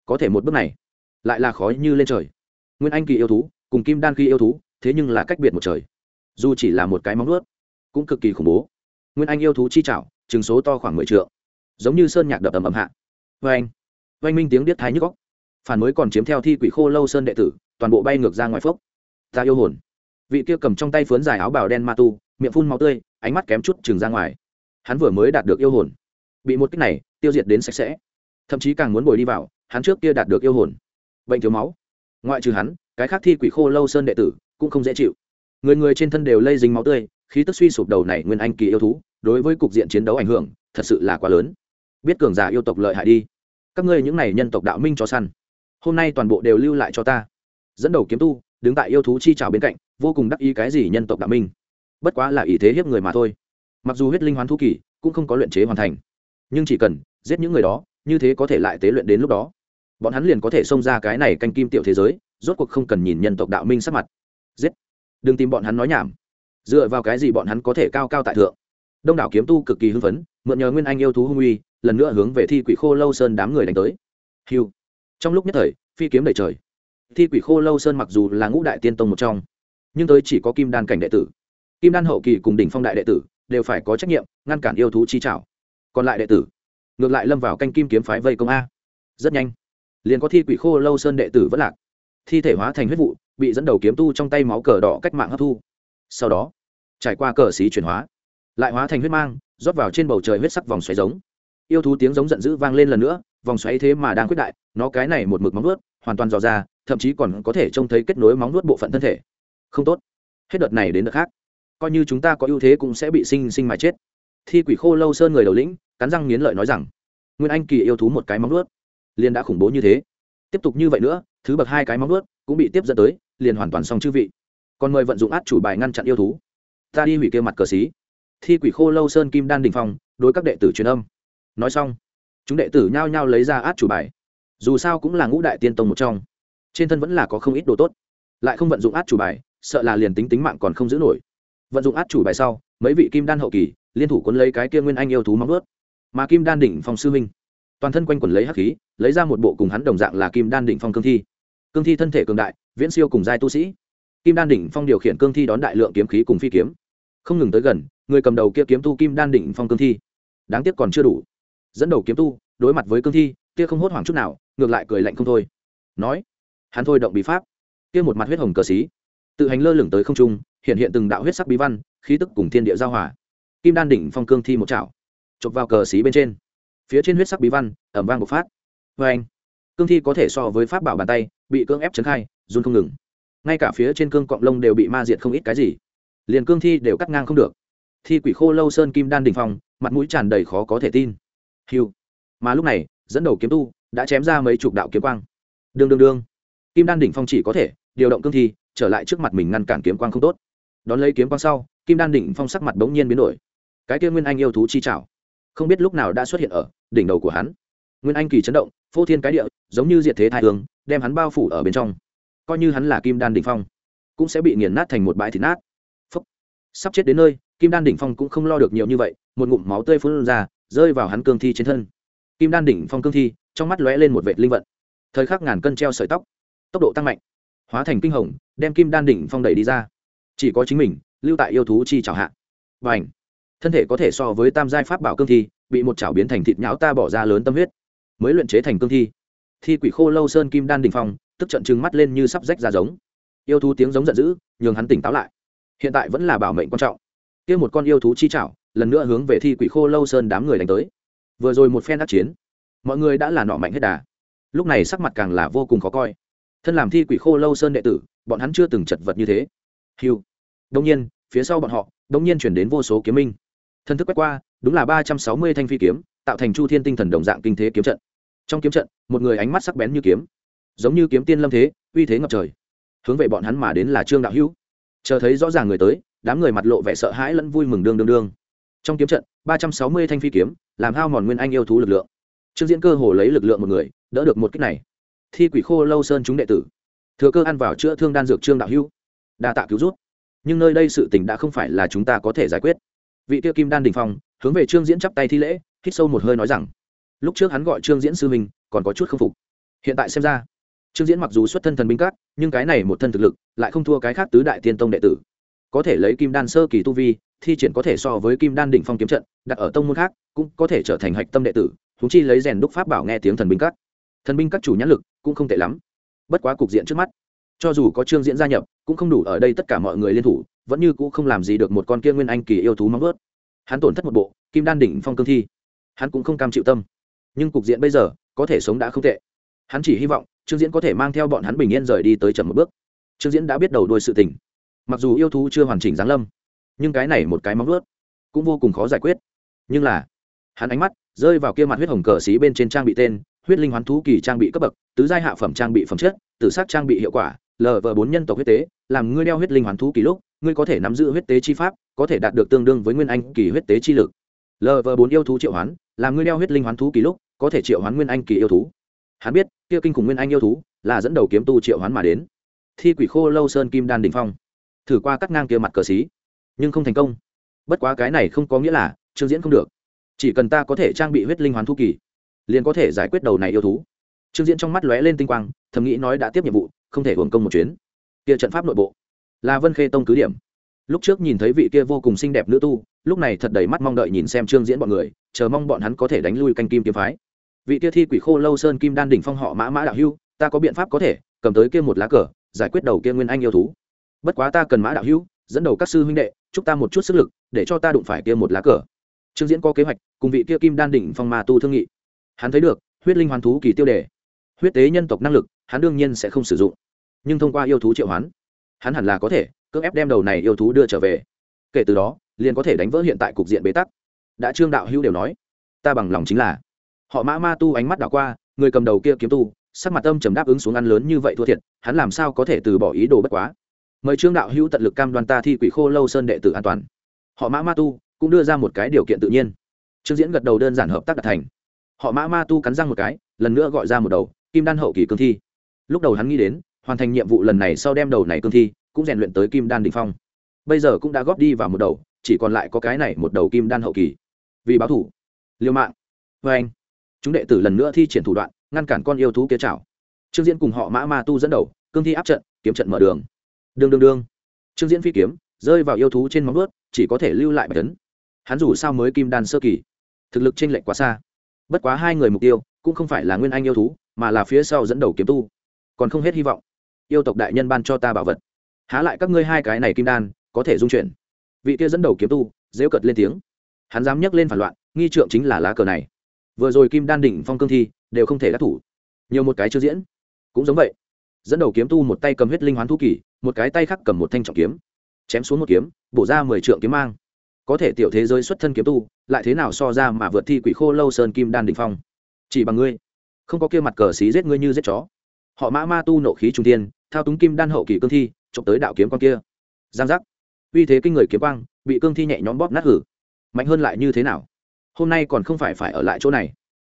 [SPEAKER 1] có thể một bước này lại là khói như lên trời. Nguyên anh kỳ yêu thú cùng kim đan kỳ yêu thú, thế nhưng là cách biệt một trời dù chỉ là một cái móng nuốt cũng cực kỳ khủng bố. Nguyên anh yêu thú chi chảo chừng số to khoảng mười t giống như sơn nhạc đập ầm ầm hạ. Vê anh oanh minh tiếng điếc thái nhức góc phản mới còn chiếm theo thi quỷ khô lâu sơn đệ tử, toàn bộ bay ngược ra ngoài phốc. Ta yêu hồn. Vị kia cầm trong tay phướn dài áo bào đen ma tu, miệng phun máu tươi, ánh mắt kém chút chừng ra ngoài. Hắn vừa mới đạt được yêu hồn. Bị một cách này, tiêu diệt đến sạch sẽ. Thậm chí càng muốn bồi đi vào, hắn trước kia đạt được yêu hồn. Bệnh thiếu máu. Ngoại trừ hắn, cái khác thi quỷ khô lâu sơn đệ tử cũng không dễ chịu người người trên thân đều lây dính máu tươi, khí tức suy sụp đầu này nguyên anh kỳ yêu thú, đối với cục diện chiến đấu ảnh hưởng, thật sự là quá lớn. Biết cường giả yêu tộc lợi hại đi. Các ngươi những này nhân tộc đạo minh cho săn, hôm nay toàn bộ đều lưu lại cho ta. Dẫn đầu kiếm tu, đứng tại yêu thú chi trào bên cạnh, vô cùng đắc ý cái gì nhân tộc đạo minh. Bất quá là ý thế hiếp người mà thôi. Mặc dù huyết linh hoán thu kỳ, cũng không có luyện chế hoàn thành. Nhưng chỉ cần giết những người đó, như thế có thể lại tế luyện đến lúc đó. Bọn hắn liền có thể xông ra cái này canh kim tiểu thế giới, rốt cuộc không cần nhìn nhân tộc đạo minh sắc mặt. Giết đừng tìm bọn hắn nói nhảm. Dựa vào cái gì bọn hắn có thể cao cao tại thượng? Đông đảo kiếm tu cực kỳ hưng phấn, mượn nhờ nguyên anh yêu thú hung uy, lần nữa hướng về thi quỷ khô lâu sơn đám người đánh tới. Hiu. Trong lúc nhất thời, phi kiếm đầy trời. Thi quỷ khô lâu sơn mặc dù là ngũ đại tiên tông một trong, nhưng tới chỉ có kim đan cảnh đệ tử. Kim đan hậu kỳ cùng đỉnh phong đại đệ tử đều phải có trách nhiệm ngăn cản yêu thú chi trảo. Còn lại đệ tử, ngược lại lâm vào canh kim kiếm phái vây công a. Rất nhanh, liền có thi quỷ khô lâu sơn đệ tử vẫn lạc, thi thể hóa thành huyết vụ bị dẫn đầu kiếm tu trong tay máu cờ đỏ cách mạng hấp thu. Sau đó, trải qua cờ xí chuyển hóa, lại hóa thành huyết mang, rót vào trên bầu trời huyết sắc vòng xoáy giống. Yêu thú tiếng giống giận dữ vang lên lần nữa, vòng xoáy thế mà đang quyết đại, nó cái này một mực móng nuốt hoàn toàn dò ra, thậm chí còn có thể trông thấy kết nối móng nuốt bộ phận thân thể. Không tốt. Hết đợt này đến đợt khác. Coi như chúng ta có ưu thế cũng sẽ bị sinh sinh mà chết. Thi quỷ khô lâu sơn người đầu lĩnh, cắn răng nghiến lợi nói rằng, nguyên anh kỳ yêu thú một cái móng nuốt liền đã khủng bố như thế. Tiếp tục như vậy nữa, thứ bậc hai cái móng nuốt cũng bị tiếp dẫn tới, liền hoàn toàn xong chư vị. Còn mời vận dụng át chủ bài ngăn chặn yêu thú. Ta đi hủy kia mặt cờ xí. Thi quỷ khô lâu sơn kim đan đình phong, đối các đệ tử truyền âm. Nói xong, chúng đệ tử nhao nhao lấy ra át chủ bài. Dù sao cũng là ngũ đại tiên tông một trong. Trên thân vẫn là có không ít đồ tốt. Lại không vận dụng át chủ bài, sợ là liền tính tính mạng còn không giữ nổi. Vận dụng át chủ bài sau, mấy vị kim đan hậu kỳ, liên thủ quấn lấy cái kia nguyên anh yêu thú móng ướt mà kim đan đỉnh phong sư minh toàn thân quanh quần lấy hắc khí, lấy ra một bộ cùng hắn đồng dạng là kim đan đỉnh phong cương thi cương thi thân thể cường đại, viễn siêu cùng giai tu sĩ. Kim đan đỉnh phong điều khiển cương thi đón đại lượng kiếm khí cùng phi kiếm. Không ngừng tới gần, người cầm đầu kia kiếm tu kim đan đỉnh phong cương thi. Đáng tiếc còn chưa đủ. Dẫn đầu kiếm tu, đối mặt với cương thi, kia không hốt hoảng chút nào, ngược lại cười lạnh không thôi. Nói, hắn thôi động bí pháp. Kia một mặt huyết hồng cờ xí. Tự hành lơ lửng tới không trung, hiện hiện từng đạo huyết sắc bí văn, khí tức cùng thiên địa giao hòa. Kim đan đỉnh phong cương thi một chảo chụp vào cờ xí bên trên. Phía trên huyết sắc bí văn ẩm vang bộc phát. Vê anh cương thi có thể so với pháp bảo bàn tay bị cưỡng ép trấn khai, run không ngừng. Ngay cả phía trên cương cọng lông đều bị ma diệt không ít cái gì. Liền cương thi đều cắt ngang không được. Thi quỷ khô lâu sơn kim đan đình phong, mặt mũi tràn đầy khó có thể tin. Hiu mà lúc này, dẫn đầu kiếm tu đã chém ra mấy chục đạo kiếm quang. Đương đương đương. Kim đan đỉnh phong chỉ có thể điều động cương thi, trở lại trước mặt mình ngăn cản kiếm quang không tốt. Đón lấy kiếm quang sau, kim đan đỉnh phong sắc mặt bỗng nhiên biến đổi. Cái kia nguyên anh yêu thú chi trảo, không biết lúc nào đã xuất hiện ở đỉnh đầu của hắn nguyên anh kỳ chấn động phô thiên cái địa giống như diệt thế thai tướng, đem hắn bao phủ ở bên trong. Coi như hắn là kim đan đỉnh phong cũng sẽ bị nghiền nát thành một bãi thịt nát. Phúc. sắp chết đến nơi kim đan đỉnh phong cũng không lo được nhiều như vậy một ngụm máu tươi phun ra rơi vào hắn cương thi trên thân. Kim đan đỉnh phong cương thi trong mắt lóe lên một vệt linh vận. Thời khắc ngàn cân treo sợi tóc tốc độ tăng mạnh hóa thành kinh hồng đem kim đan đỉnh phong đẩy đi ra. Chỉ có chính mình lưu tại yêu thú chi chảo hạ. Và ảnh thân thể có thể so với tam giai pháp bảo cương thi bị một chảo biến thành thịt nhão ta bỏ ra lớn tâm huyết mới luyện chế thành cương thi. Thi quỷ khô lâu sơn kim đan đình phong, tức trận trừng mắt lên như sắp rách ra giống. Yêu thú tiếng giống giận dữ, nhường hắn tỉnh táo lại. Hiện tại vẫn là bảo mệnh quan trọng. Kia một con yêu thú chi chảo lần nữa hướng về thi quỷ khô lâu sơn đám người đánh tới. Vừa rồi một phen đắc chiến, mọi người đã là nọ mạnh hết đà. Lúc này sắc mặt càng là vô cùng khó coi. Thân làm thi quỷ khô lâu sơn đệ tử, bọn hắn chưa từng chật vật như thế. Hiu đông nhiên, phía sau bọn họ đông nhiên chuyển đến vô số kiếm minh. Thân thức quét qua, đúng là ba trăm sáu mươi thanh phi kiếm, tạo thành chu thiên tinh thần đồng dạng kinh thế kiếm trận trong kiếm trận, một người ánh mắt sắc bén như kiếm, giống như kiếm tiên lâm thế, uy thế ngập trời, hướng về bọn hắn mà đến là trương đạo hữu. Chờ thấy rõ ràng người tới, đám người mặt lộ vẻ sợ hãi lẫn vui mừng đương đương đương. Trong kiếm trận, ba trăm sáu mươi thanh phi kiếm, làm hao mòn nguyên anh yêu thú lực lượng. Trương diễn cơ hồ lấy lực lượng một người, đỡ được một cách này. Thi quỷ khô lâu sơn chúng đệ tử, thừa cơ ăn vào chữa thương đan dược trương đạo hữu. Đa tạ cứu rút nhưng nơi đây sự tình đã không phải là chúng ta có thể giải quyết. Vị tiêu kim đan đình phong, hướng về trương diễn chắp tay thi lễ, hít sâu một hơi nói rằng lúc trước hắn gọi trương diễn sư minh còn có chút k phục. Hiện tại xem ra, trương diễn mặc dù xuất thân thần binh cát, nhưng cái này một thân thực lực, lại không thua cái khác tứ đại tiên tông đệ tử. Có thể lấy kim đan sơ kỳ tu vi, thi triển có thể so với kim đan đỉnh phong kiếm trận, đặt ở tông môn khác, cũng có thể trở thành hạch tâm đệ tử thú chi lấy rèn đúc pháp bảo nghe tiếng thần binh cát. Thần binh các chủ nhãn lực cũng không tệ lắm. Bất quá cục diện trước mắt, cho dù có trương diễn gia nhập, cũng không đủ ở đây tất cả mọi người liên thủ, vẫn như cũng không làm gì được một con kia nguyên anh kỳ yêu thú móng vớt hắn tổn thất một bộ, kim đan đỉnh phong cương thi. Hắn cũng không cam chịu tâm nhưng cục diện bây giờ có thể sống đã không tệ. Hắn chỉ hy vọng trương diễn có thể mang theo bọn hắn bình yên rời đi tới chậm một bước. Trương diễn đã biết đầu đuôi sự tình. Mặc dù yêu thú chưa hoàn chỉnh giáng lâm, nhưng cái này một cái móng ướt cũng vô cùng khó giải quyết. Nhưng là, hắn ánh mắt rơi vào kia mặt huyết hồng cờ xí bên trên trang bị tên, huyết linh hoán thú kỳ trang bị cấp bậc, tứ giai hạ phẩm trang bị phẩm chất, tử sắc trang bị hiệu quả lv bốn nhân tộc huyết tế, làm ngươi đeo huyết linh hoán thú kỳ lúc, ngươi có thể nắm giữ huyết tế chi pháp, có thể đạt được tương đương với nguyên anh kỳ huyết tế chi lực. Lv bốn yêu thú triệu hoán, làm ngươi đeo huyết linh hoán thú kỳ lúc có thể triệu hoán nguyên anh kỳ yêu thú. Hắn biết, kia kinh khủng nguyên anh yêu thú là dẫn đầu kiếm tu triệu hoán mà đến. Thi quỷ khô lâu sơn kim đan đình phong. Thử qua cắt ngang kia mặt cờ xí, nhưng không thành công. Bất quá cái này không có nghĩa là trương diễn không được. Chỉ cần ta có thể trang bị huyết linh hoán thu kỳ, liền có thể giải quyết đầu này yêu thú. Trương diễn trong mắt lóe lên tinh quang, thầm nghĩ nói đã tiếp nhiệm vụ, không thể hưởng công một chuyến. Kia trận pháp nội bộ, là vân khê tông cứ điểm. Lúc trước nhìn thấy vị kia vô cùng xinh đẹp nữ tu, lúc này thật đầy mắt mong đợi nhìn xem trương diễn bọn người, chờ mong bọn hắn có thể đánh lui canh kim kiếm phái vị kia thi quỷ khô lâu sơn kim đan đỉnh phong họ mã mã đạo hưu, ta có biện pháp có thể, cầm tới kia một lá cờ, giải quyết đầu kia nguyên anh yêu thú. Bất quá ta cần mã đạo hưu, dẫn đầu các sư huynh đệ, chúc ta một chút sức lực, để cho ta đụng phải kia một lá cờ. Trương diễn có kế hoạch, cùng vị kia kim đan đỉnh phong ma tu thương nghị. Hắn thấy được, huyết linh hoàn thú kỳ tiêu đề. Huyết tế nhân tộc năng lực, hắn đương nhiên sẽ không sử dụng. Nhưng thông qua yêu thú triệu hoán, hắn hẳn là có thể cưỡng ép đem đầu này yêu thú đưa trở về. Kể từ đó, liền có thể đánh vỡ hiện tại cục diện bế tắc. Đã trương đạo hữu đều nói, ta bằng lòng chính là họ mã ma tu ánh mắt đảo qua, người cầm đầu kia kiếm tu, sắc mặt âm trầm đáp ứng xuống ăn lớn như vậy thua thiệt, hắn làm sao có thể từ bỏ ý đồ bất quá? Mời trương đạo hữu tận lực cam đoan ta thi quỷ khô lâu sơn đệ tử an toàn. Họ mã ma tu cũng đưa ra một cái điều kiện tự nhiên. Trương diễn gật đầu đơn giản hợp tác đạt thành. Họ mã ma tu cắn răng một cái, lần nữa gọi ra một đầu, kim đan hậu kỳ cương thi. Lúc đầu hắn nghĩ đến, hoàn thành nhiệm vụ lần này sau đem đầu này cương thi, cũng rèn luyện tới kim đan đình phong. Bây giờ cũng đã góp đi vào một đầu, chỉ còn lại có cái này một đầu kim đan hậu kỳ. Vì báo thủ. Liêu mạng. Vê anh chúng đệ tử lần nữa thi triển thủ đoạn, ngăn cản con yêu thú kia chảo. Trương diễn cùng họ mã ma tu dẫn đầu, cương thi áp trận, kiếm trận mở đường. Đương đương đương trương diễn phi kiếm, rơi vào yêu thú trên móng ướt chỉ có thể lưu lại bạch tấn. Hắn dù sao mới kim đan sơ kỳ, thực lực chênh lệch quá xa. Bất quá hai người mục tiêu, cũng không phải là nguyên anh yêu thú, mà là phía sau dẫn đầu kiếm tu. Còn không hết hy vọng, yêu tộc đại nhân ban cho ta bảo vật. Há lại các ngươi hai cái này kim đan, có thể dung chuyển. Vị kia dẫn đầu kiếm tu dễu cợt lên tiếng. Hắn dám nhấc lên phản loạn, nghi trượng chính là lá cờ này vừa rồi kim đan đỉnh phong cương thi đều không thể đắc thủ. Nhiều một cái chưa diễn. Cũng giống vậy. Dẫn đầu kiếm tu một tay cầm huyết linh hoán thu kỳ, một cái tay khác cầm một thanh trọng kiếm. Chém xuống một kiếm, bổ ra mười trượng kiếm mang. Có thể tiểu thế giới xuất thân kiếm tu, lại thế nào so ra mà vượt thi quỷ khô lâu sơn kim đan đ ỉ n h phong? Chỉ bằng ngươi. Không có kia mặt cờ xí giết ngươi như giết chó. Họ mã ma tu nộ khí trung tiên thao túng kim đan hậu kỳ cương thi trộm tới đạo kiếm con kia. Giang giác. Uy thế kinh người kiếm quang, bị cương thi nhẹ nhõm bóp nát hử. Mạnh hơn lại như thế nào? Hôm nay còn không phải phải ở lại chỗ này.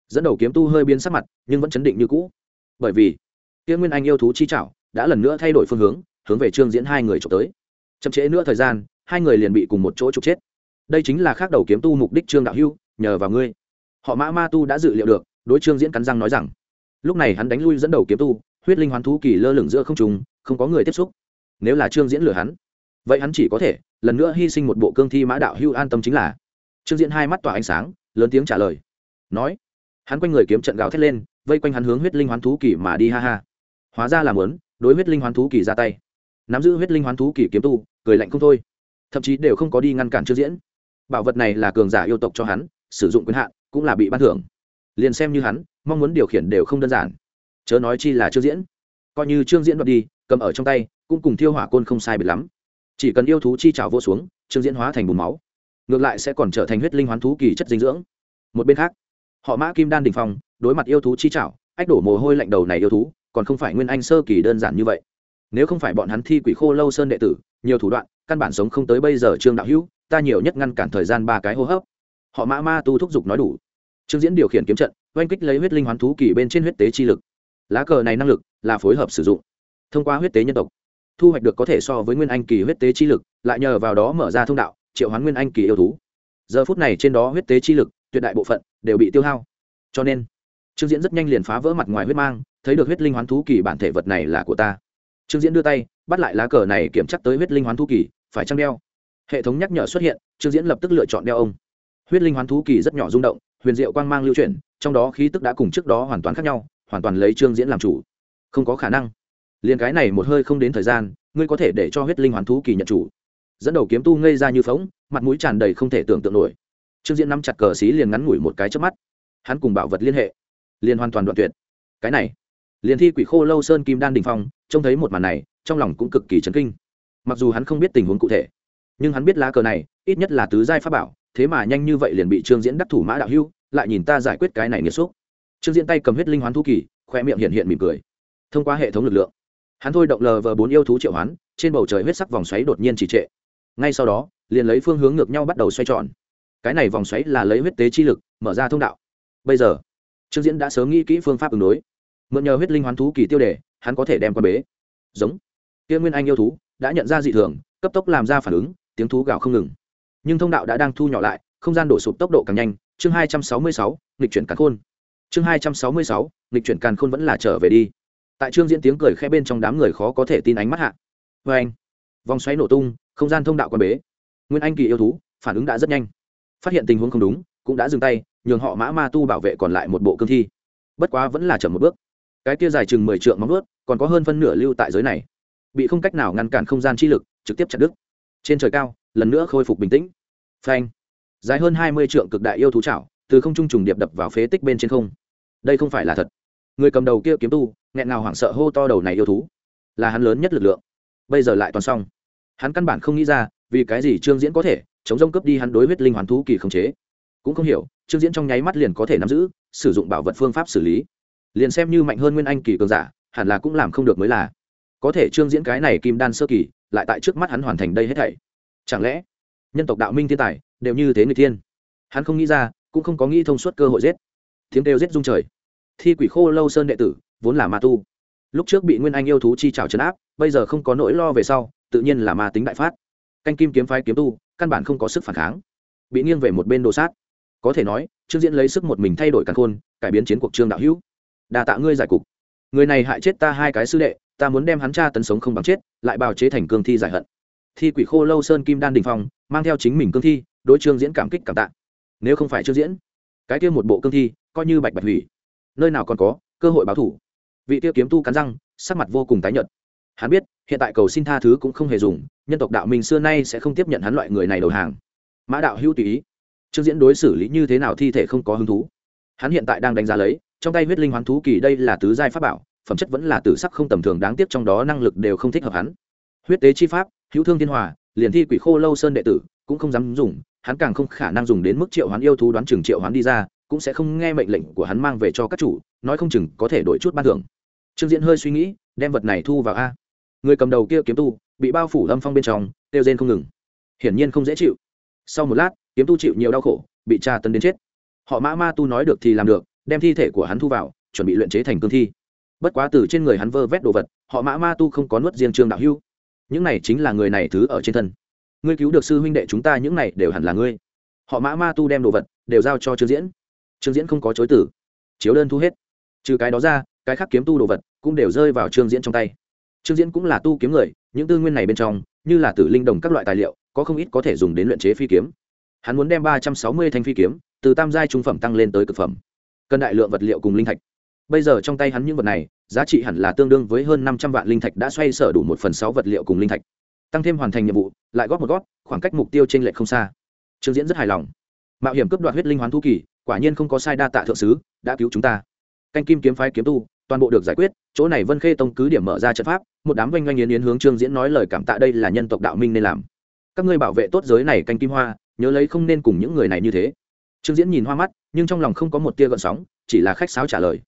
[SPEAKER 1] Dẫn đầu kiếm tu hơi biến sắc mặt, nhưng vẫn chấn định như cũ. Bởi vì, kia nguyên anh yêu thú chi chảo đã lần nữa thay đổi phương hướng hướng về trương diễn hai người trộm tới. Chậm trễ nữa thời gian, hai người liền bị cùng một chỗ trục chết. Đây chính là khác đầu kiếm tu mục đích trương đạo hưu, nhờ vào ngươi. Họ mã ma tu đã dự liệu được, đối trương diễn cắn răng nói rằng, lúc này hắn đánh lui dẫn đầu kiếm tu, huyết linh hoán thú kỳ lơ lửng giữa không trùng không có người tiếp xúc. Nếu là trương diễn lừa hắn, vậy hắn chỉ có thể lần nữa hy sinh một bộ cương thi mã đạo hưu an tâm chính là trương diễn hai mắt tỏa ánh sáng, lớn tiếng trả lời. Nói, hắn quanh người kiếm trận gào thét lên, vây quanh hắn hướng huyết linh hoán thú kỳ mà đi, ha ha. Hóa ra là muốn, đối huyết linh hoán thú kỳ ra tay. Nắm giữ huyết linh hoán thú kỳ kiếm tu, cười lạnh không thôi. Thậm chí đều không có đi ngăn cản trương diễn. Bảo vật này là cường giả yêu tộc cho hắn, sử dụng quyền hạn cũng là bị ban thưởng. Liền xem như hắn, mong muốn điều khiển đều không đơn giản. Chớ nói chi là trương diễn. Coi như trương diễn đoạt đi, cầm ở trong tay, cũng cùng thiêu hỏa côn không sai biệt lắm. Chỉ cần yêu thú chi trào vô xuống, trương diễn hóa thành bùn máu ngược lại sẽ còn trở thành huyết linh hoán thú kỳ chất dinh dưỡng. Một bên khác họ mã kim đan đình phong đối mặt yêu thú chi chảo, ách đổ mồ hôi lạnh đầu này yêu thú còn không phải nguyên anh sơ kỳ đơn giản như vậy. Nếu không phải bọn hắn thi quỷ khô lâu sơn đệ tử nhiều thủ đoạn căn bản sống không tới bây giờ trương đạo hữu ta nhiều nhất ngăn cản thời gian ba cái hô hấp. Họ mã ma tu thúc giục nói đủ. Trương diễn điều khiển kiếm trận oanh kích lấy huyết linh hoán thú kỳ bên trên huyết tế chi lực. Lá cờ này năng lực là phối hợp sử dụng. Thông qua huyết tế nhân tộc thu hoạch được có thể so với nguyên anh kỳ huyết tế chi lực lại nhờ vào đó mở ra thông đạo triệu hoán nguyên anh kỳ yêu thú. Giờ phút này trên đó huyết tế chi lực, tuyệt đại bộ phận đều bị tiêu hao. Cho nên, trương diễn rất nhanh liền phá vỡ mặt ngoài huyết mang, thấy được huyết linh hoán thú kỳ bản thể vật này là của ta. Trương diễn đưa tay, bắt lại lá cờ này kiểm chắc tới huyết linh hoán thú kỳ, phải trăng đeo? Hệ thống nhắc nhở xuất hiện, trương diễn lập tức lựa chọn đeo ông. Huyết linh hoán thú kỳ rất nhỏ rung động, huyền diệu quang mang lưu chuyển, trong đó khí tức đã cùng trước đó hoàn toàn khác nhau, hoàn toàn lấy trương diễn làm chủ. Không có khả năng. Liền cái này một hơi không đến thời gian, ngươi có thể để cho huyết linh hoàn thú kỳ nhận chủ dẫn đầu kiếm tu ngây ra như phóng, mặt mũi tràn đầy không thể tưởng tượng nổi. Trương diễn nắm chặt cờ xí liền ngắn ngủi một cái trước mắt. Hắn cùng bảo vật liên hệ. Liền hoàn toàn đoạn tuyệt. Cái này, liền thi quỷ khô lâu sơn kim đan đình phong, trông thấy một màn này, trong lòng cũng cực kỳ chấn kinh. Mặc dù hắn không biết tình huống cụ thể, nhưng hắn biết lá cờ này, ít nhất là tứ giai pháp bảo, thế mà nhanh như vậy liền bị trương diễn đắc thủ mã đạo hưu, lại nhìn ta giải quyết cái này nghiêm xúc. Trương diễn tay cầm huyết linh hoán thu kỳ, khoe miệng hiện hiện mỉm cười. Thông qua hệ thống lực lượng, hắn thôi động lờ vờ bốn yêu thú triệu hoán, trên bầu trời huyết sắc vòng xoáy đột nhiên chỉ trệ ngay sau đó, liền lấy phương hướng ngược nhau bắt đầu xoay tròn. Cái này vòng xoáy là lấy huyết tế chi lực, mở ra thông đạo. Bây giờ, trương diễn đã sớm nghĩ kỹ phương pháp ứng đối. Mượn nhờ huyết linh hoán thú kỳ tiêu đề, hắn có thể đem qua bế. Giống. Kia nguyên anh yêu thú đã nhận ra dị thường, cấp tốc làm ra phản ứng, tiếng thú gào không ngừng. Nhưng thông đạo đã đang thu nhỏ lại, không gian đổ sụp tốc độ càng nhanh. Chương hai trăm sáu mươi sáu, nghịch chuyển càn khôn. Chương hai trăm sáu mươi sáu, nghịch chuyển càn khôn vẫn là trở về đi. Tại trương diễn tiếng cười khẽ bên trong đám người khó có thể tin ánh mắt hạ. Vê anh vòng xoáy nổ tung, không gian thông đạo quan bế. Nguyên anh kỳ yêu thú, phản ứng đã rất nhanh. Phát hiện tình huống không đúng, cũng đã dừng tay, nhường họ mã ma tu bảo vệ còn lại một bộ cương thi. Bất quá vẫn là chậm một bước. Cái kia dài chừng mười trượng móng ướt còn có hơn phân nửa lưu tại giới này. Bị không cách nào ngăn cản không gian chi lực, trực tiếp chặt đứt. Trên trời cao, lần nữa khôi phục bình tĩnh. Phanh. Dài hơn hai mươi trượng cực đại yêu thú chảo, từ không trung trùng điệp đập vào phế tích bên trên không. Đây không phải là thật. Người cầm đầu kia kiếm tu, nghẹn ngào hoảng sợ hô to đầu này yêu thú. Là hắn lớn nhất lực lượng. Bây giờ lại toàn xong hắn căn bản không nghĩ ra, vì cái gì trương diễn có thể chống rông cướp đi hắn đối huyết linh hoàn thú kỳ khống chế. Cũng không hiểu, trương diễn trong nháy mắt liền có thể nắm giữ, sử dụng bảo vật phương pháp xử lý. Liền xem như mạnh hơn nguyên anh kỳ cường giả, hẳn là cũng làm không được mới là. Có thể trương diễn cái này kim đan sơ kỳ, lại tại trước mắt hắn hoàn thành đây hết thảy. Chẳng lẽ nhân tộc đạo minh thiên tài đều như thế người thiên? Hắn không nghĩ ra, cũng không có nghĩ thông suốt cơ hội giết. Tiếng kêu giết dung trời. Thi quỷ khô lâu sơn đệ tử, vốn là ma tu. Lúc trước bị nguyên anh yêu thú chi trào chấn áp, bây giờ không có nỗi lo về sau tự nhiên là ma tính đại phát. Canh kim kiếm phái kiếm tu, căn bản không có sức phản kháng. Bị nghiêng về một bên đồ sát. Có thể nói, trương diễn lấy sức một mình thay đổi căn khôn, cải biến chiến cuộc trương đạo hữu. Đà tạ ngươi giải cục. Người này hại chết ta hai cái sư đệ, ta muốn đem hắn cha tấn sống không bằng chết, lại bào chế thành cương thi giải hận. Thi quỷ khô lâu sơn kim đan đình phong, mang theo chính mình cương thi, đối trương diễn cảm kích cảm tạ. Nếu không phải trương diễn, cái kia một bộ cương thi, coi như bạch bạch hủy. Nơi nào còn có, cơ hội báo thủ. Vị tiêu kiếm tu cắn răng, sắc mặt vô cùng tái nhợt hắn biết, hiện tại cầu xin tha thứ cũng không hề dùng, nhân tộc đạo mình xưa nay sẽ không tiếp nhận hắn loại người này đầu hàng. Mã đạo hữu tùy ý. Trương diễn đối xử lý như thế nào thi thể không có hứng thú. Hắn hiện tại đang đánh giá lấy, trong tay huyết linh hoán thú kỳ đây là tứ giai pháp bảo, phẩm chất vẫn là tử sắc không tầm thường đáng tiếc trong đó năng lực đều không thích hợp hắn. Huyết tế chi pháp, hữu thương thiên hòa, liền thi quỷ khô lâu sơn đệ tử, cũng không dám dùng, hắn càng không khả năng dùng đến mức triệu hoán yêu thú đoán chừng triệu hoán đi ra, cũng sẽ không nghe mệnh lệnh của hắn mang về cho các chủ, nói không chừng có thể đổi chút ban thưởng. Trương diễn hơi suy nghĩ, đem vật này thu vào a người cầm đầu kia kiếm tu, bị bao phủ âm phong bên trong tiêu rên không ngừng. Hiển nhiên không dễ chịu. Sau một lát, kiếm tu chịu nhiều đau khổ, bị tra tấn đến chết. Họ mã ma tu nói được thì làm được, đem thi thể của hắn thu vào, chuẩn bị luyện chế thành cương thi. Bất quá từ trên người hắn vơ vét đồ vật, họ mã ma tu không có nuốt riêng trương đạo hưu. Những này chính là người này thứ ở trên thân. Ngươi cứu được sư huynh đệ chúng ta, những này đều hẳn là ngươi. Họ mã ma tu đem đồ vật, đều giao cho trương diễn. Trương diễn không có chối tử chiếu đơn thu hết. Trừ cái đó ra, cái khác kiếm tu đồ vật cũng đều rơi vào trương diễn trong tay trương diễn cũng là tu kiếm người, những tư nguyên này bên trong, như là tử linh đồng các loại tài liệu, có không ít có thể dùng đến luyện chế phi kiếm. Hắn muốn đem ba trăm sáu mươi thanh phi kiếm, từ tam giai trung phẩm tăng lên tới cực phẩm. Cần đại lượng vật liệu cùng linh thạch. Bây giờ trong tay hắn những vật này, giá trị hẳn là tương đương với hơn năm trăm vạn linh thạch đã xoay sở đủ một phần sáu vật liệu cùng linh thạch. Tăng thêm hoàn thành nhiệm vụ, lại góp một góp, khoảng cách mục tiêu t r ê n lệch không xa. Trương diễn rất hài lòng. Mạo hiểm cướp đoạt huyết linh hoán thu kỳ, quả nhiên không có sai đa tạ thượng sứ, đã cứu chúng ta. Canh kim kiếm phái kiếm tu toàn bộ được giải quyết, chỗ này vân khê tông cứ điểm mở ra trận pháp, một đám oanh oanh yến yến hướng trương diễn nói lời cảm tạ đây là nhân tộc đạo minh nên làm. Các ngươi bảo vệ tốt giới này canh kim hoa, nhớ lấy không nên cùng những người này như thế. Trương diễn nhìn hoa mắt, nhưng trong lòng không có một tia gợn sóng, chỉ là khách sáo trả lời.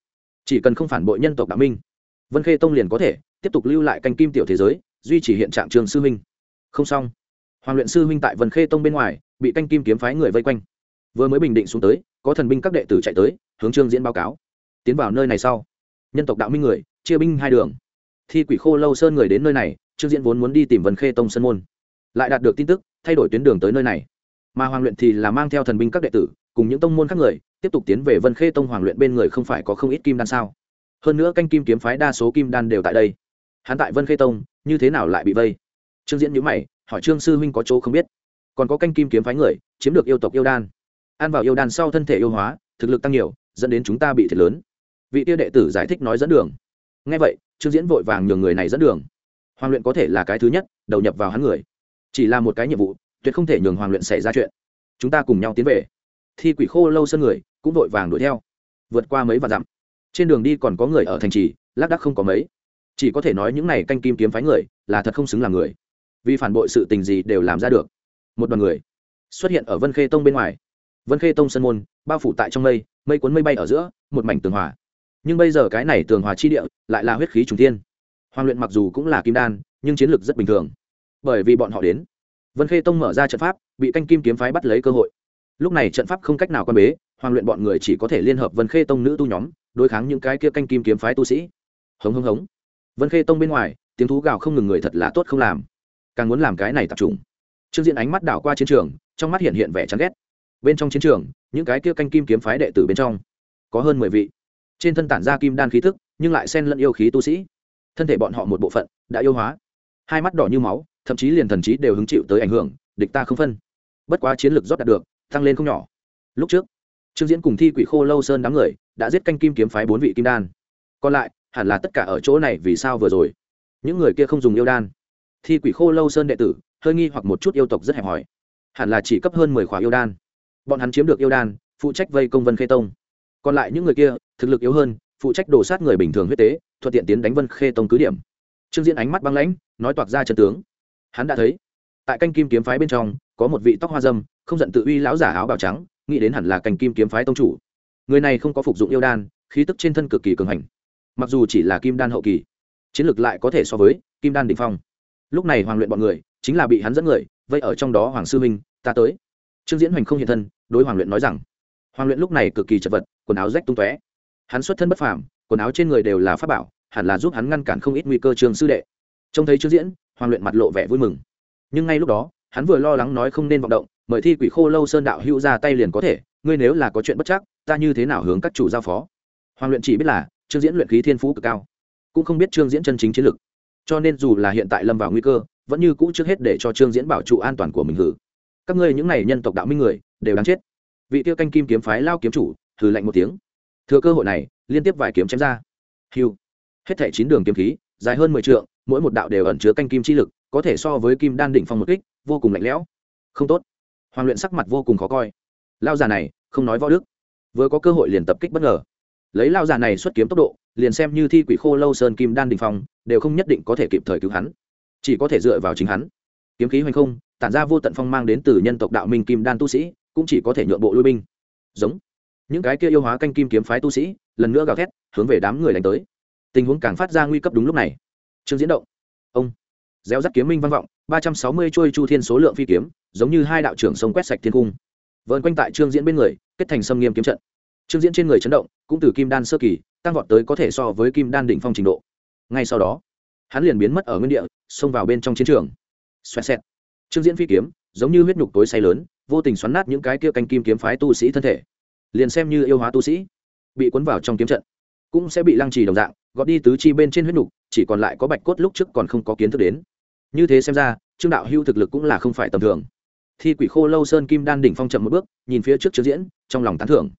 [SPEAKER 1] Chỉ cần không phản bội nhân tộc đạo minh, vân khê tông liền có thể tiếp tục lưu lại canh kim tiểu thế giới, duy trì hiện trạng trường sư huynh. Không xong. Hoàng luyện sư huynh tại vân khê tông bên ngoài, bị canh kim kiếm phái người vây quanh. Vừa mới bình định xuống tới, có thần binh các đệ tử chạy tới, hướng trương diễn báo cáo. Tiến vào nơi này sau nhân tộc đạo minh người, chia binh hai đường. Thi quỷ khô lâu sơn người đến nơi này, trương diễn vốn muốn đi tìm vân khê tông Sơn môn. Lại đạt được tin tức, thay đổi tuyến đường tới nơi này. Mà hoàng luyện thì là mang theo thần binh các đệ tử, cùng những tông môn khác người, tiếp tục tiến về vân khê tông hoàng luyện bên người không phải có không ít kim đan sao. Hơn nữa canh kim kiếm phái đa số kim đan đều tại đây. Hắn tại vân khê tông, như thế nào lại bị vây? Trương diễn nhữ mày, hỏi trương sư huynh có chỗ không biết. Còn có canh kim kiếm phái người, chiếm được yêu tộc yêu đan. Ăn vào yêu đan sau thân thể yêu hóa, thực lực tăng nhiều, dẫn đến chúng ta bị thiệt lớn vị tiêu đệ tử giải thích nói dẫn đường. Ngay vậy, trương diễn vội vàng nhường người này dẫn đường. Hoàng luyện có thể là cái thứ nhất, đầu nhập vào hắn người. Chỉ là một cái nhiệm vụ, tuyệt không thể nhường hoàng luyện xảy ra chuyện. Chúng ta cùng nhau tiến về. Thi quỷ khô lâu sân người, cũng vội vàng đuổi theo. Vượt qua mấy và dặm. Trên đường đi còn có người ở thành trì, lác đác không có mấy. Chỉ có thể nói những này canh kim kiếm phái người, là thật không xứng làm người. Vì phản bội sự tình gì đều làm ra được. Một đoàn người xuất hiện ở vân khê tông bên ngoài. Vân khê tông sân môn, bao phủ tại trong mây mây cuốn mây bay ở giữa, một mảnh tường hòa nhưng bây giờ cái này tường hòa chi địa lại là huyết khí trùng thiên. Hoàng luyện mặc dù cũng là kim đan, nhưng chiến lược rất bình thường. Bởi vì bọn họ đến, vân khê tông mở ra trận pháp, bị canh kim kiếm phái bắt lấy cơ hội. Lúc này trận pháp không cách nào quan bế, hoàng luyện bọn người chỉ có thể liên hợp vân khê tông nữ tu nhóm, đối kháng những cái kia canh kim kiếm phái tu sĩ. Hống hống hống. Vân khê tông bên ngoài, tiếng thú gào không ngừng người thật là tốt không làm. Càng muốn làm cái này tập trung. Trương diện ánh mắt đảo qua chiến trường, trong mắt hiện hiện vẻ chán ghét. Bên trong chiến trường, những cái kia canh kim kiếm phái đệ tử bên trong, có hơn mười vị trên thân tản ra kim đan khí thức nhưng lại xen lẫn yêu khí tu sĩ. Thân thể bọn họ một bộ phận đã yêu hóa. Hai mắt đỏ như máu, thậm chí liền thần trí đều hứng chịu tới ảnh hưởng, địch ta không phân. Bất quá chiến lược rót đạt được, tăng lên không nhỏ. Lúc trước, trương diễn cùng thi quỷ khô lâu sơn đám người đã giết canh kim kiếm phái bốn vị kim đan. Còn lại, hẳn là tất cả ở chỗ này vì sao vừa rồi? Những người kia không dùng yêu đan. Thi quỷ khô lâu sơn đệ tử, hơi nghi hoặc một chút yêu tộc rất hẹp hòi. Hẳn là chỉ cấp hơn mười khóa yêu đan. Bọn hắn chiếm được yêu đan, phụ trách vây công vân khê tông. Còn lại những người kia thực lực yếu hơn, phụ trách đổ sát người bình thường huyết tế, thuận tiện tiến đánh vân khê tông cứ điểm. Trương diễn ánh mắt băng lãnh, nói toạc ra chân tướng. Hắn đã thấy, tại canh kim kiếm phái bên trong, có một vị tóc hoa dâm, không giận tự uy lão giả áo bào trắng, nghĩ đến hẳn là canh kim kiếm phái tông chủ. Người này không có phục dụng yêu đan, khí tức trên thân cực kỳ cường hành. Mặc dù chỉ là kim đan hậu kỳ, chiến lược lại có thể so với kim đan đ ỉ n h phong. Lúc này hoàng luyện bọn người, chính là bị hắn dẫn người vậy ở trong đó hoàng sư minh, ta tới. Trương diễn hoành không hiện thân, đối hoàng luyện nói rằng, hoàng luyện lúc này cực kỳ chật vật, quần áo rách tung tóe hắn xuất thân bất phàm, quần áo trên người đều là pháp bảo, hẳn là giúp hắn ngăn cản không ít nguy cơ trường sư đệ. Trông thấy trương diễn, hoàng luyện mặt lộ vẻ vui mừng. Nhưng ngay lúc đó, hắn vừa lo lắng nói không nên vọng động, mời thi quỷ khô lâu sơn đạo hữu ra tay liền có thể, ngươi nếu là có chuyện bất chắc, ta như thế nào hướng các chủ giao phó? Hoàng luyện chỉ biết là, trương diễn luyện khí thiên phú cực cao, cũng không biết trương diễn chân chính chiến lực. Cho nên dù là hiện tại lâm vào nguy cơ, vẫn như cũ trước hết để cho trương diễn bảo trụ an toàn của mình hử. Các ngươi những này nhân tộc đạo minh người, đều đáng chết. Vị tiêu canh kim kiếm phái lao kiếm chủ, hừ lạnh một tiếng thừa cơ hội này, liên tiếp vài kiếm chém ra. Hiu. Hết thẻ chín đường kiếm khí, dài hơn mười trượng, mỗi một đạo đều ẩn chứa canh kim chi lực, có thể so với kim đan đỉnh phong một kích, vô cùng lạnh lẽo. Không tốt. Hoàng luyện sắc mặt vô cùng khó coi. Lao già này, không nói võ đức. Vừa có cơ hội liền tập kích bất ngờ. Lấy lao già này xuất kiếm tốc độ, liền xem như thi quỷ khô lâu sơn kim đan đình phong, đều không nhất định có thể kịp thời cứu hắn. Chỉ có thể dựa vào chính hắn. Kiếm khí hoành không, tản ra vô tận phong mang đến từ nhân tộc đạo minh kim đan tu sĩ, cũng chỉ có thể nhượng bộ lui binh. Giống những cái kia yêu hóa canh kim kiếm phái tu sĩ, lần nữa gào thét, hướng về đám người đánh tới. Tình huống càng phát ra nguy cấp đúng lúc này. Trương diễn động, ông, gieo rắc kiếm minh văn vọng, ba trăm sáu mươi trôi chu thiên số lượng phi kiếm, giống như hai đạo trưởng sông quét sạch thiên cung. Vợn quanh tại trương diễn bên người, kết thành xâm nghiêm kiếm trận. Trương diễn trên người chấn động, cũng từ kim đan sơ kỳ, tăng vọt tới có thể so với kim đan đỉnh phong trình độ. Ngay sau đó, hắn liền biến mất ở nguyên địa, xông vào bên trong chiến trường. Xoẹt xẹt. Trương diễn phi kiếm, giống như huyết nhục tối say lớn, vô tình xoắn nát những cái kia canh kim kiếm phái tu sĩ thân thể liền xem như yêu hóa tu sĩ, bị cuốn vào trong kiếm trận, cũng sẽ bị lăng trì đồng dạng, gọt đi tứ chi bên trên huyết nục, chỉ còn lại có bạch cốt lúc trước còn không có kiến thức đến. Như thế xem ra, trương đạo hưu thực lực cũng là không phải tầm thường. Thi quỷ khô lâu sơn kim đan đỉnh phong chậm một bước, nhìn phía trước trương diễn, trong lòng tán thưởng.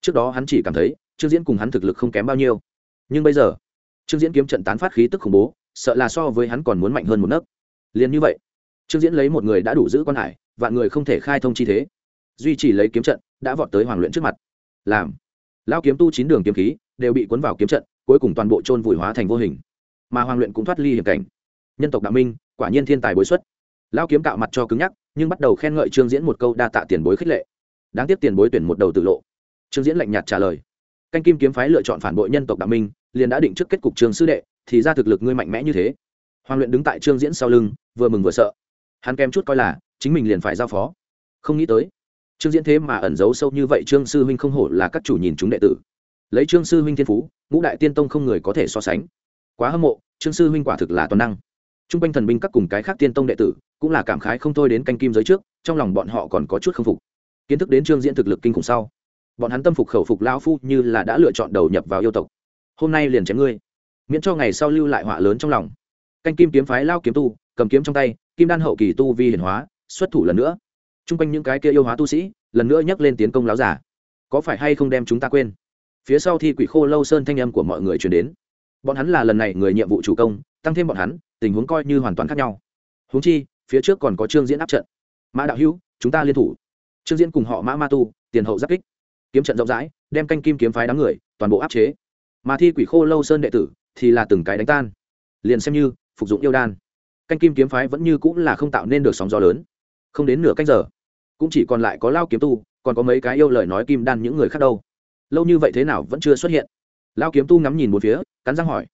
[SPEAKER 1] Trước đó hắn chỉ cảm thấy, trương diễn cùng hắn thực lực không kém bao nhiêu. Nhưng bây giờ, trương diễn kiếm trận tán phát khí tức khủng bố, sợ là so với hắn còn muốn mạnh hơn một nấc. Liền như vậy, trương diễn lấy một người đã đủ giữ quan hải, vạn người không thể khai thông chi thế duy trì lấy kiếm trận, đã vọt tới hoàng luyện trước mặt. Làm. Lao kiếm tu chín đường kiếm khí, đều bị cuốn vào kiếm trận, cuối cùng toàn bộ trôn vùi hóa thành vô hình. Mà hoàng luyện cũng thoát ly hiểm cảnh. Nhân tộc đạo minh, quả nhiên thiên tài bối xuất. Lao kiếm cạo mặt cho cứng nhắc, nhưng bắt đầu khen ngợi trương diễn một câu đa tạ tiền bối khích lệ. Đáng tiếc tiền bối tuyển một đầu tự lộ. Trương diễn lạnh nhạt trả lời. Canh kim kiếm phái lựa chọn phản bội nhân tộc đạo minh, liền đã định trước kết cục trường sư đệ, thì ra thực lực ngươi mạnh mẽ như thế. Hoàng luyện đứng tại trương diễn sau lưng, vừa mừng vừa sợ. Hắn kém chút coi là, chính mình liền phải giao phó. Không nghĩ tới trương diễn thế mà ẩn giấu sâu như vậy, trương sư huynh không hổ là các chủ nhìn chúng đệ tử. Lấy trương sư huynh thiên phú, ngũ đại tiên tông không người có thể so sánh. Quá hâm mộ, trương sư huynh quả thực là toàn năng. T r u n g quanh thần binh các cùng cái khác tiên tông đệ tử, cũng là cảm khái không thôi đến canh kim giới trước, trong lòng bọn họ còn có chút k phục. Kiến thức đến trương diễn thực lực kinh khủng sau, bọn hắn tâm phục khẩu phục lao phu như là đã lựa chọn đầu nhập vào yêu tộc. Hôm nay liền chém ngươi, miễn cho ngày sau lưu lại họa lớn trong lòng. Canh kim kiếm phái lao kiếm tu, cầm kiếm trong tay, kim đan hậu kỳ tu vi hiển hóa, xuất thủ lần nữa t r u n g quanh những cái kia yêu hóa tu sĩ, lần nữa nhắc lên tiến công láo giả. Có phải hay không đem chúng ta quên? Phía sau thi quỷ khô lâu sơn thanh âm của mọi người chuyển đến. Bọn hắn là lần này người nhiệm vụ chủ công, tăng thêm bọn hắn, tình huống coi như hoàn toàn khác nhau. Húng chi, phía trước còn có trương diễn áp trận. Mã đạo hữu, chúng ta liên thủ. Trương diễn cùng họ mã ma tu, tiền hậu giáp kích. Kiếm trận rộng rãi, đem canh kim kiếm phái đám người, toàn bộ áp chế. Mà thi quỷ khô lâu sơn đệ tử thì là từng cái đánh tan. Liền xem như, phục dụng yêu đan. Canh kim kiếm phái vẫn như cũng là không tạo nên được sóng gió lớn. Không đến nửa cách giờ cũng chỉ còn lại có lao kiếm tu, còn có mấy cái yêu lời nói kim đan những người khác đâu. Lâu như vậy thế nào vẫn chưa xuất hiện. Lao kiếm tu ngắm nhìn một phía, cắn răng hỏi.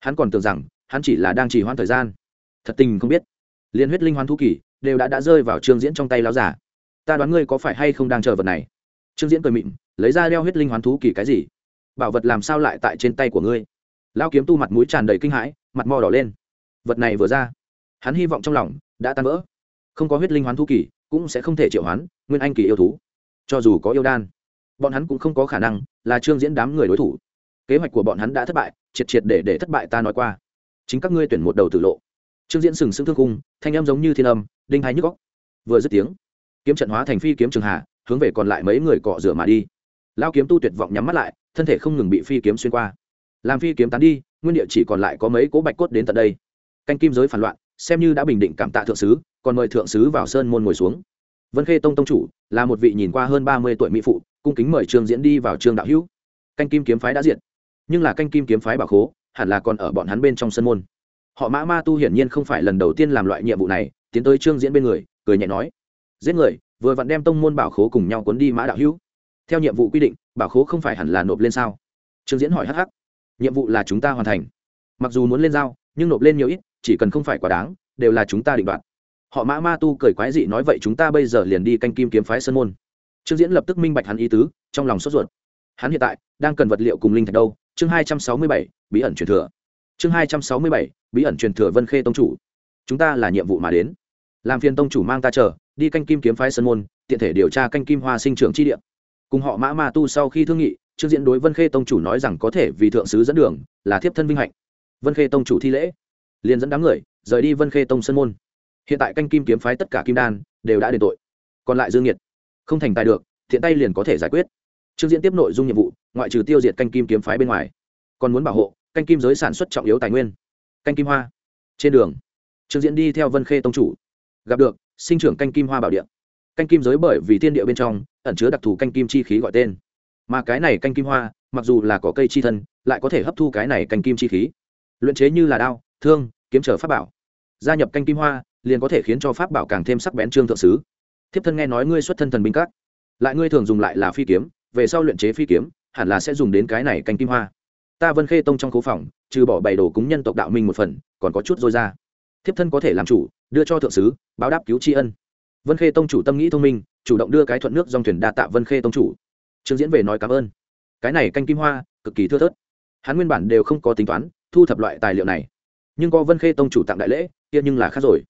[SPEAKER 1] Hắn còn tưởng rằng, hắn chỉ là đang trì hoãn thời gian. Thật tình không biết. Liên huyết linh hoán thu kỳ, đều đã đã rơi vào trương diễn trong tay lao giả ta đoán ngươi có phải hay không đang chờ vật này? Trương diễn cười mịn, lấy ra đeo huyết linh hoán thú kỳ cái gì? Bảo vật làm sao lại tại trên tay của ngươi? Lao kiếm tu mặt mũi tràn đầy kinh hãi, mặt mò đỏ lên. Vật này vừa ra. Hắn hy vọng trong lòng đã tan vỡ. Không có huyết linh hoán thú kỳ cũng sẽ không thể triệu hoán nguyên anh kỳ yêu thú. Cho dù có yêu đan, bọn hắn cũng không có khả năng là trương diễn đám người đối thủ. Kế hoạch của bọn hắn đã thất bại, triệt triệt để để thất bại ta nói qua. Chính các ngươi tuyển một đầu tử lộ. Trương diễn sừng sững thương cung thanh âm giống như thiên âm, đinh hai nhức góc vừa dứt tiếng, kiếm trận hóa thành phi kiếm trường hạ, hướng về còn lại mấy người cọ rửa mà đi. Lao kiếm tu tuyệt vọng nhắm mắt lại, thân thể không ngừng bị phi kiếm xuyên qua. Làm phi kiếm tán đi, nguyên địa chỉ còn lại có mấy cố bạch cốt đến tận đây. Canh kim giới phản loạn xem như đã bình định cảm tạ thượng sứ, còn mời thượng sứ vào sơn môn ngồi xuống. Vân khê tông tông chủ là một vị nhìn qua hơn ba mươi tuổi mỹ phụ, cung kính mời trương diễn đi vào trương đạo hữu. Canh kim kiếm phái đã diện nhưng là canh kim kiếm phái bảo khố, hẳn là còn ở bọn hắn bên trong sân môn. Họ mã ma tu hiển nhiên không phải lần đầu tiên làm loại nhiệm vụ này, tiến tới trương diễn bên người, cười nhẹ nói, giết người, vừa vặn đem tông môn bảo khố cùng nhau cuốn đi mã đạo hữu. Theo nhiệm vụ quy định, bảo khố không phải hẳn là nộp lên sao? Trương diễn hỏi hắc hắc, nhiệm vụ là chúng ta hoàn thành. Mặc dù muốn lên giao, nhưng nộp lên nhiều ít chỉ cần không phải quá đáng, đều là chúng ta định đoạt. Họ mã ma tu cười quái dị nói vậy chúng ta bây giờ liền đi canh kim kiếm phái sơn môn. Trương diễn lập tức minh bạch hắn ý tứ, trong lòng sốt ruột. Hắn hiện tại đang cần vật liệu cùng linh thạch đâu? Chương hai trăm sáu mươi bảy, bí ẩn truyền thừa. Chương hai trăm sáu mươi bảy, bí ẩn truyền thừa vân khê tông chủ. Chúng ta là nhiệm vụ mà đến. Làm phiên tông chủ mang ta chờ, đi canh kim kiếm phái sơn môn, tiện thể điều tra canh kim hoa sinh trưởng chi địa. Cùng họ mã ma tu sau khi thương nghị, trương diễn đối vân khê tông chủ nói rằng có thể vì thượng sứ dẫn đường, là thiếp thân vinh hạnh. Vân khê tông chủ thi lễ liền dẫn đám người rời đi vân khê tông sơn môn hiện tại canh kim kiếm phái tất cả kim đan đều đã đền tội còn lại dương nhiệt không thành tài được thiện tay liền có thể giải quyết trương diễn tiếp nội dung nhiệm vụ ngoại trừ tiêu diệt canh kim kiếm phái bên ngoài còn muốn bảo hộ canh kim giới sản xuất trọng yếu tài nguyên canh kim hoa trên đường trương diễn đi theo vân khê tông chủ gặp được sinh trưởng canh kim hoa bảo địa canh kim giới bởi vì thiên địa bên trong ẩn chứa đặc thù canh kim chi khí gọi tên mà cái này canh kim hoa mặc dù là có cây chi thân lại có thể hấp thu cái này canh kim chi khí luyện chế như là đao thương, kiếm trở pháp bảo. Gia nhập canh kim hoa, liền có thể khiến cho pháp bảo càng thêm sắc bén trương thượng sứ. Thiếp thân nghe nói ngươi xuất thân thần binh các, lại ngươi thường dùng lại là phi kiếm, về sau luyện chế phi kiếm, hẳn là sẽ dùng đến cái này canh kim hoa. Ta vân khê tông trong cố phòng, trừ bỏ bảy đồ cúng nhân tộc đạo minh một phần, còn có chút dôi ra. Thiếp thân có thể làm chủ, đưa cho thượng sứ, báo đáp cứu tri ân. Vân khê tông chủ tâm nghĩ thông minh, chủ động đưa cái thuận nước dòng thuyền đa tạ vân khê tông chủ. Trương diễn về nói cảm ơn. Cái này canh kim hoa, cực kỳ thưa thớt. Hắn nguyên bản đều không có tính toán, thu thập loại tài liệu này nhưng có vân khê tông chủ tặng đại lễ, kia nhưng là khác rồi.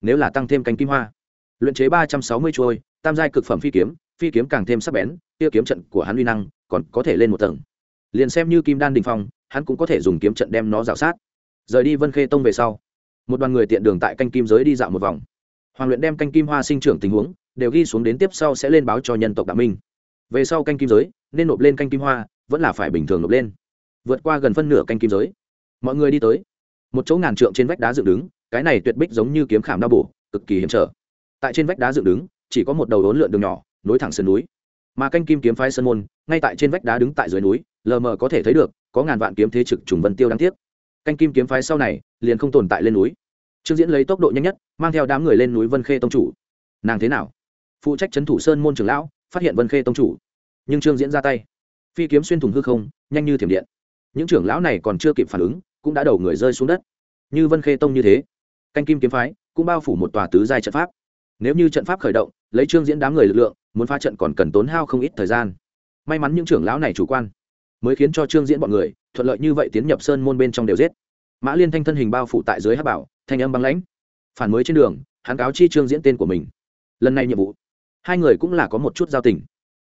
[SPEAKER 1] Nếu là tăng thêm canh kim hoa, luyện chế ba trăm sáu mươi trôi tam giai cực phẩm phi kiếm phi kiếm càng thêm sắc bén, kia kiếm trận của hắn uy năng còn có thể lên một tầng. Liền xem như kim đan đình phong, hắn cũng có thể dùng kiếm trận đem nó rào sát. Rời đi vân khê tông về sau, một đoàn người tiện đường tại canh kim giới đi dạo một vòng. Hoàng luyện đem canh kim hoa sinh trưởng tình huống, đều ghi xuống đến tiếp sau sẽ lên báo cho nhân tộc đạo minh. Về sau canh kim giới, nên nộp lên canh kim hoa, vẫn là phải bình thường nộp lên. Vượt qua gần phân nửa canh kim giới. Mọi người đi tới một chỗ ngàn trượng trên vách đá dựng đứng, cái này tuyệt bích giống như kiếm khảm đau bổ, cực kỳ hiểm trở. Tại trên vách đá dựng đứng, chỉ có một đầu đốn lượn đường nhỏ, nối thẳng sườn núi. Mà canh kim kiếm phái sơn môn, ngay tại trên vách đá đứng tại dưới núi, lờ mờ có thể thấy được, có ngàn vạn kiếm thế trực trùng vân tiêu đáng tiếc. Canh kim kiếm phái sau này, liền không tồn tại lên núi. Trương diễn lấy tốc độ nhanh nhất, mang theo đám người lên núi vân khê tông chủ. Nàng thế nào? Phụ trách trấn thủ sơn môn trưởng lão, phát hiện vân khê tông chủ. Nhưng trương diễn ra tay. Phi kiếm xuyên thủng hư không, nhanh như thiểm điện. Những trưởng lão này còn chưa kịp phản ứng cũng đã đầu người rơi xuống đất. Như vân khê tông như thế, canh kim kiếm phái cũng bao phủ một tòa tứ giai trận pháp. Nếu như trận pháp khởi động, lấy trương diễn đám người lực lượng, muốn phá trận còn cần tốn hao không ít thời gian. May mắn những trưởng lão này chủ quan, mới khiến cho trương diễn bọn người thuận lợi như vậy tiến nhập sơn môn bên trong đều giết. Mã liên thanh thân hình bao phủ tại dưới hát bảo, thanh âm băng lãnh. Phản mới trên đường, hắn cáo chi trương diễn tên của mình. Lần này nhiệm vụ, hai người cũng là có một chút giao tình.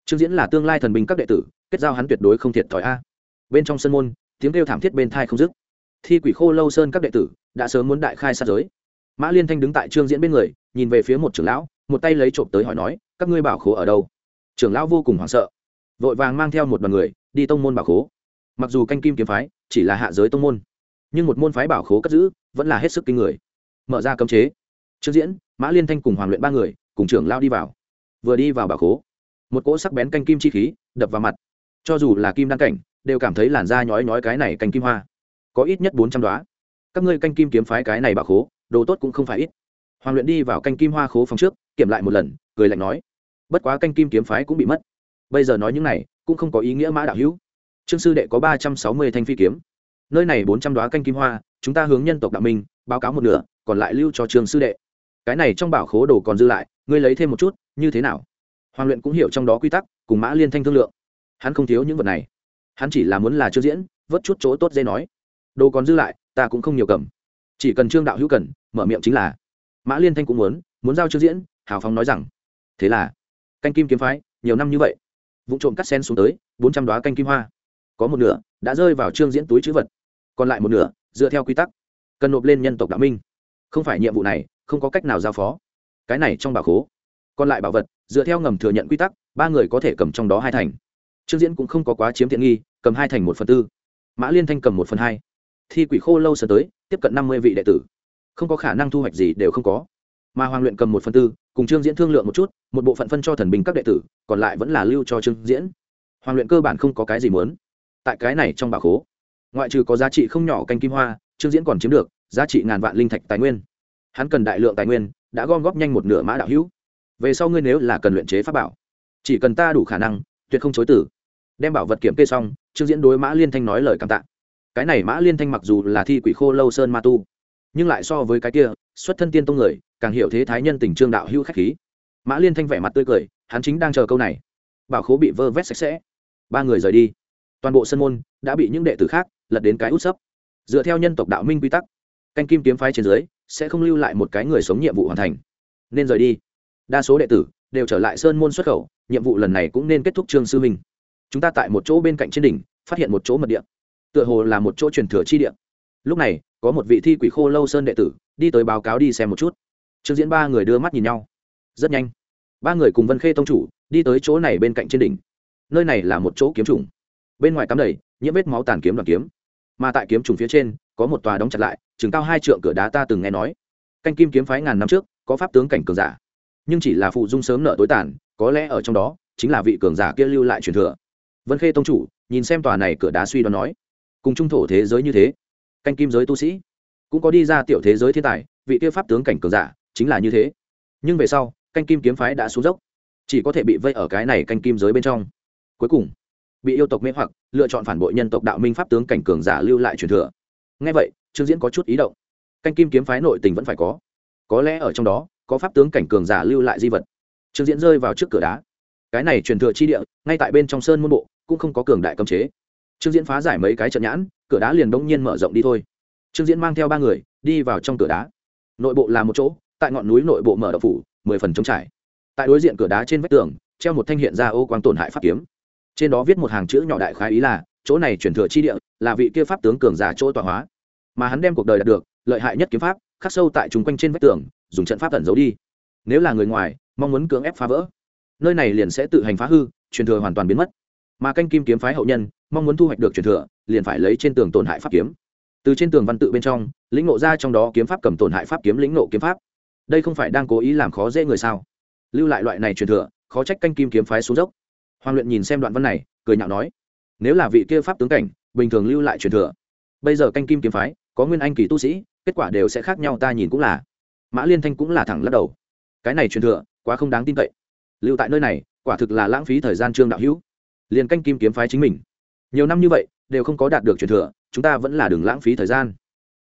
[SPEAKER 1] Trương diễn là tương lai thần binh các đệ tử, kết giao hắn tuyệt đối không thiệt thòi a. Bên trong sân môn, tiếng kêu thảm thiết bên thai không dứt thi quỷ khô lâu sơn các đệ tử đã sớm muốn đại khai sát giới. Mã liên thanh đứng tại trương diễn bên người, nhìn về phía một trưởng lão, một tay lấy trộm tới hỏi nói, các ngươi bảo khố ở đâu? Trưởng lão vô cùng hoảng sợ, vội vàng mang theo một đoàn người, đi tông môn bảo khố. Mặc dù canh kim kiếm phái chỉ là hạ giới tông môn, nhưng một môn phái bảo khố cất giữ vẫn là hết sức kinh người. Mở ra cấm chế. Trương diễn, mã liên thanh cùng hoàng luyện ba người cùng trưởng lao đi vào. Vừa đi vào bảo khố, một cỗ sắc bén canh kim chi khí đập vào mặt. Cho dù là kim đăng cảnh, đều cảm thấy làn da nhói nhói cái này canh kim hoa có ít nhất bốn trăm đoá. Các ngươi canh kim kiếm phái cái này bảo khố, đồ tốt cũng không phải ít. Hoàng luyện đi vào canh kim hoa khố phòng trước, kiểm lại một lần, cười lạnh nói, bất quá canh kim kiếm phái cũng bị mất. Bây giờ nói những này, cũng không có ý nghĩa mã đạo hữu. Trương sư đệ có ba trăm sáu mươi thanh phi kiếm. Nơi này bốn trăm đoá canh kim hoa, chúng ta hướng nhân tộc đạo minh, báo cáo một nửa, còn lại lưu cho trường sư đệ. Cái này trong bảo khố đồ còn dư lại, ngươi lấy thêm một chút, như thế nào? Hoàng luyện cũng hiểu trong đó quy tắc, cùng mã liên thanh thương lượng. Hắn không thiếu những vật này. Hắn chỉ là muốn là chưa diễn, vớt chút chỗ tốt dễ nói đồ còn dư lại, ta cũng không nhiều cầm. Chỉ cần trương đạo hữu cần, mở miệng chính là. Mã liên thanh cũng muốn muốn giao trương diễn, hào phóng nói rằng, thế là, canh kim kiếm phái, nhiều năm như vậy, vụ trộm cắt sen xuống tới, bốn trăm đoá canh kim hoa. Có một nửa đã rơi vào trương diễn túi chữ vật, còn lại một nửa dựa theo quy tắc, cần nộp lên nhân tộc đạo minh. Không phải nhiệm vụ này, không có cách nào giao phó. Cái này trong bảo khố. Còn lại bảo vật, dựa theo ngầm thừa nhận quy tắc, ba người có thể cầm trong đó hai thành. Trương diễn cũng không có quá chiếm tiện nghi, cầm hai thành một phần tư. Mã liên thanh cầm một phần hai thi quỷ khô lâu sơ tới, tiếp cận năm mươi vị đệ tử. Không có khả năng thu hoạch gì đều không có. Mà hoàng luyện cầm một phần tư, cùng trương diễn thương lượng một chút, một bộ phận phân cho thần bình các đệ tử, còn lại vẫn là lưu cho trương diễn. Hoàng luyện cơ bản không có cái gì muốn. Tại cái này trong bảo khố, ngoại trừ có giá trị không nhỏ canh kim hoa, trương diễn còn chiếm được giá trị ngàn vạn linh thạch tài nguyên. Hắn cần đại lượng tài nguyên, đã gom góp nhanh một nửa mã đạo hữu. Về sau ngươi nếu là cần luyện chế pháp bảo, chỉ cần ta đủ khả năng, tuyệt không chối tử đem bảo vật kiểm kê xong, trương diễn đối mã liên thanh nói lời cảm tạ cái này mã liên thanh mặc dù là thi quỷ khô lâu sơn ma tu, nhưng lại so với cái kia, xuất thân tiên tông người, càng hiểu thế thái nhân tình trương đạo hữu khách khí. Mã liên thanh vẻ mặt tươi cười, hắn chính đang chờ câu này. Bảo khố bị vơ vét sạch sẽ. Ba người rời đi. Toàn bộ sân môn đã bị những đệ tử khác lật đến cái út sấp. Dựa theo nhân tộc đạo minh quy tắc, canh kim kiếm phái trên dưới sẽ không lưu lại một cái người sống nhiệm vụ hoàn thành. Nên rời đi. Đa số đệ tử đều trở lại sơn môn xuất khẩu, nhiệm vụ lần này cũng nên kết thúc trương sư minh. Chúng ta tại một chỗ bên cạnh trên đỉnh, phát hiện một chỗ mật địa tựa hồ là một chỗ truyền thừa chi địa. Lúc này, có một vị thi quỷ khô lâu sơn đệ tử, đi tới báo cáo đi xem một chút. Trương diễn ba người đưa mắt nhìn nhau. Rất nhanh, ba người cùng vân khê tông chủ đi tới chỗ này bên cạnh trên đỉnh. Nơi này là một chỗ kiếm trùng. Bên ngoài cắm đầy những vết máu tàn kiếm đoàn kiếm. Mà tại kiếm trùng phía trên, có một tòa đóng chặt lại, chừng cao hai trượng cửa đá ta từng nghe nói. Canh kim kiếm phái ngàn năm trước, có pháp tướng cảnh cường giả. Nhưng chỉ là phụ dung sớm nợ tối tàn, có lẽ ở trong đó, chính là vị cường giả kia lưu lại truyền thừa. Vân khê tông chủ, nhìn xem tòa này cửa đá suy đoán nói cùng trung thổ thế giới như thế. Canh kim giới tu sĩ cũng có đi ra tiểu thế giới thiên tài, vị kia pháp tướng cảnh cường giả chính là như thế. Nhưng về sau, canh kim kiếm phái đã xuống dốc, chỉ có thể bị vây ở cái này canh kim giới bên trong. Cuối cùng, bị yêu tộc mê hoặc, lựa chọn phản bội nhân tộc đạo minh pháp tướng cảnh cường giả lưu lại truyền thừa. Ngay vậy, trương diễn có chút ý động. Canh kim kiếm phái nội tình vẫn phải có. Có lẽ ở trong đó, có pháp tướng cảnh cường giả lưu lại di vật. Trương diễn rơi vào trước cửa đá. Cái này truyền thừa chi địa, ngay tại bên trong sơn môn bộ, cũng không có cường đại cấm chế trương diễn phá giải mấy cái trận nhãn, cửa đá liền đông nhiên mở rộng đi thôi. Trương diễn mang theo ba người, đi vào trong cửa đá. Nội bộ là một chỗ, tại ngọn núi nội bộ mở đậu phủ, mười phần trống trải. Tại đối diện cửa đá trên vách tường, treo một thanh hiện ra ô quang tổn hại pháp kiếm. Trên đó viết một hàng chữ nhỏ đại khái ý là, chỗ này chuyển thừa chi địa, là vị kia pháp tướng cường giả chỗ tọa hóa. Mà hắn đem cuộc đời đạt được, lợi hại nhất kiếm pháp, khắc sâu tại chung quanh trên vách tường, dùng trận pháp tẩn giấu đi. Nếu là người ngoài, mong muốn cưỡng ép phá vỡ, nơi này liền sẽ tự hành phá hư, truyền thừa hoàn toàn biến mất mà canh kim kiếm phái hậu nhân, mong muốn thu hoạch được truyền thừa, liền phải lấy trên tường tổn hại pháp kiếm. Từ trên tường văn tự bên trong, lĩnh ngộ ra trong đó kiếm pháp cầm tổn hại pháp kiếm lĩnh ngộ kiếm pháp. Đây không phải đang cố ý làm khó dễ người sao? Lưu lại loại này truyền thừa, khó trách canh kim kiếm phái xuống dốc. Hoàng luyện nhìn xem đoạn văn này, cười nhạo nói, nếu là vị kia pháp tướng cảnh, bình thường lưu lại truyền thừa. Bây giờ canh kim kiếm phái, có nguyên anh kỳ tu sĩ, kết quả đều sẽ khác nhau, ta nhìn cũng là. Mã liên thanh cũng là thẳng lắc đầu. Cái này truyền thừa, quá không đáng tin cậy. Lưu tại nơi này, quả thực là lãng phí thời gian trương đạo hữu liền canh kim kiếm phái chính mình. Nhiều năm như vậy, đều không có đạt được truyền thừa, chúng ta vẫn là đừng lãng phí thời gian.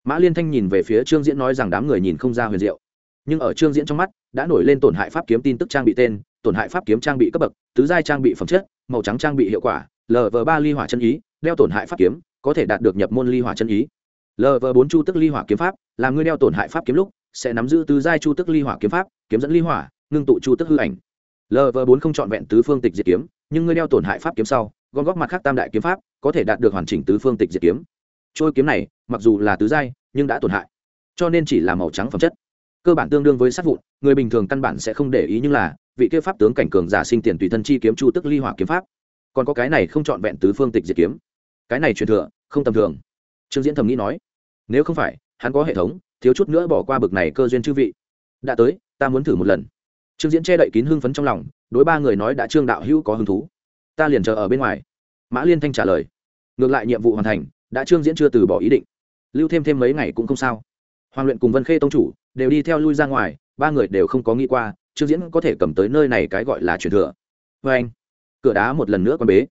[SPEAKER 1] Mã liên thanh nhìn về phía trương diễn nói rằng đám người nhìn không ra huyền diệu. Nhưng ở trương diễn trong mắt, đã nổi lên tổn hại pháp kiếm tin tức trang bị tên, tổn hại pháp kiếm trang bị cấp bậc, tứ giai trang bị phẩm chất, màu trắng trang bị hiệu quả lv ba ly hỏa chân ý, đeo tổn hại pháp kiếm, có thể đạt được nhập môn ly hỏa chân ý. Lv bốn chu tức ly hỏa kiếm pháp, làm ngươi đeo tổn hại pháp kiếm lúc, sẽ nắm giữ tứ giai chu tức ly hỏa kiếm pháp, kiếm dẫn ly hỏa, ngưng tụ chu tức hư ảnh. Lv bốn không trọn vẹn tứ phương tịch diệt kiếm nhưng ngươi đeo tổn hại pháp kiếm sau, gom góp mặt khác tam đại kiếm pháp, có thể đạt được hoàn chỉnh tứ phương tịch diệt kiếm. Trôi kiếm này, mặc dù là tứ giai, nhưng đã tổn hại, cho nên chỉ là màu trắng phẩm chất. Cơ bản tương đương với sát vụn, người bình thường căn bản sẽ không để ý nhưng là, vị kia pháp tướng cảnh cường giả sinh tiền tùy thân chi kiếm chu tức ly hỏa kiếm pháp. Còn có cái này không trọn vẹn tứ phương tịch diệt kiếm. Cái này truyền thừa, không tầm thường. Trương diễn thầm nghĩ nói, nếu không phải, hắn có hệ thống, thiếu chút nữa bỏ qua bực này cơ duyên chư vị. Đã tới, ta muốn thử một lần. Trương diễn che đậy kín hưng phấn trong lòng đối ba người nói đã trương đạo hữu có hứng thú. Ta liền chờ ở bên ngoài. Mã liên thanh trả lời. Ngược lại nhiệm vụ hoàn thành, đã trương diễn chưa từ bỏ ý định. Lưu thêm thêm mấy ngày cũng không sao. Hoàng luyện cùng vân khê tông chủ đều đi theo lui ra ngoài, ba người đều không có nghĩ qua, trương diễn có thể cầm tới nơi này cái gọi là truyền thừa. Vê anh, cửa đá một lần nữa còn bế.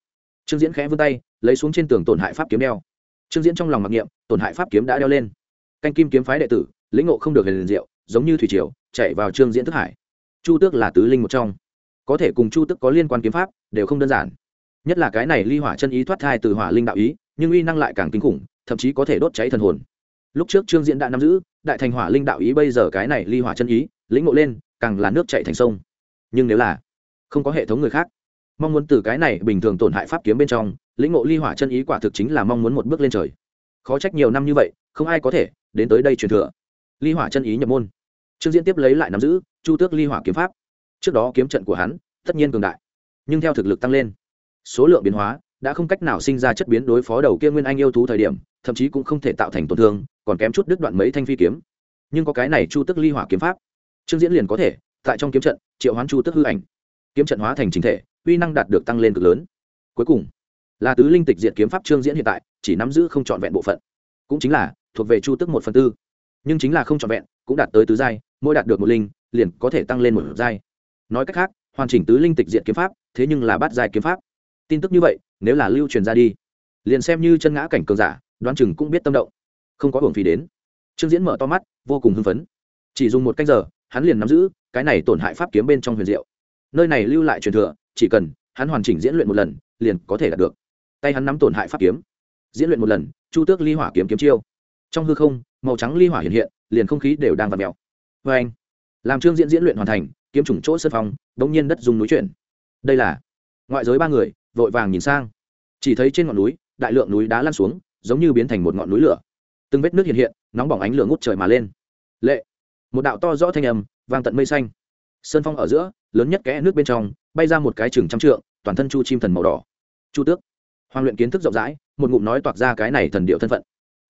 [SPEAKER 1] Trương diễn khẽ vươn tay, lấy xuống trên tường tổn hại pháp kiếm đeo. Trương diễn trong lòng mặc niệm, tổn hại pháp kiếm đã đeo lên. Canh kim kiếm phái đệ tử, lĩnh ngộ không được hề liền diệu, giống như thủy triều chạy vào trương diễn thức hải. Chu tước là tứ linh một trong có thể cùng chu tước có liên quan kiếm pháp, đều không đơn giản. Nhất là cái này ly hỏa chân ý thoát thai từ hỏa linh đạo ý, nhưng uy năng lại càng kinh khủng, thậm chí có thể đốt cháy thần hồn. Lúc trước trương diễn đã nắm giữ, đại thành hỏa linh đạo ý bây giờ cái này ly hỏa chân ý, lĩnh ngộ lên, càng là nước chạy thành sông. Nhưng nếu là không có hệ thống người khác, mong muốn từ cái này bình thường tổn hại pháp kiếm bên trong, lĩnh ngộ ly hỏa chân ý quả thực chính là mong muốn một bước lên trời. Khó trách nhiều năm như vậy, không ai có thể đến tới đây truyền thừa. Ly hỏa chân ý nhập môn. Trương diễn tiếp lấy lại nắm giữ, chu tước ly hỏa kiếm pháp trước đó kiếm trận của hắn, tất nhiên cường đại, nhưng theo thực lực tăng lên, số lượng biến hóa đã không cách nào sinh ra chất biến đối phó đầu kia nguyên anh yêu thú thời điểm, thậm chí cũng không thể tạo thành tổn thương, còn kém chút đứt đoạn mấy thanh phi kiếm. Nhưng có cái này chu tức ly hỏa kiếm pháp, trương diễn liền có thể, tại trong kiếm trận, triệu hoán chu tức hư ảnh. Kiếm trận hóa thành chính thể, uy năng đạt được tăng lên cực lớn. Cuối cùng, là tứ linh tịch diệt kiếm pháp trương diễn hiện tại, chỉ nắm giữ không trọn vẹn bộ phận. Cũng chính là, thuộc về chu tức một phần tư. Nhưng chính là không trọn vẹn, cũng đạt tới tứ giai, mỗi đạt được một linh, liền có thể tăng lên một giai nói cách khác, hoàn chỉnh tứ linh tịch diệt kiếm pháp, thế nhưng là bát dài kiếm pháp. Tin tức như vậy, nếu là lưu truyền ra đi, liền xem như chân ngã cảnh cường giả, đoán chừng cũng biết tâm động. Không có hưởng phí đến. Trương diễn mở to mắt, vô cùng hưng phấn. Chỉ dùng một canh giờ, hắn liền nắm giữ cái này tổn hại pháp kiếm bên trong huyền diệu. Nơi này lưu lại truyền thừa, chỉ cần hắn hoàn chỉnh diễn luyện một lần, liền có thể đạt được. Tay hắn nắm tổn hại pháp kiếm. Diễn luyện một lần, chu tước ly hỏa kiếm kiếm chiêu. Trong hư không, màu trắng ly hỏa hiện hiện, liền không khí đều đang v ặ mèo. Vê anh, làm trương diễn diễn luyện hoàn thành kiếm trùng chỗ sân phong bỗng nhiên đất dùng núi chuyển. Đây là, ngoại giới ba người, vội vàng nhìn sang. Chỉ thấy trên ngọn núi, đại lượng núi đá lan xuống, giống như biến thành một ngọn núi lửa. Từng vết nước hiện hiện, nóng bỏng ánh lửa ngút trời mà lên. Lệ, một đạo to rõ thanh âm, vang tận mây xanh. Sơn phong ở giữa, lớn nhất kẽ nước bên trong, bay ra một cái chừng trăm trượng, toàn thân chu chim thần màu đỏ. Chu tước hoàng luyện kiến thức rộng rãi, một ngụm nói toạc ra cái này thần điệu thân phận.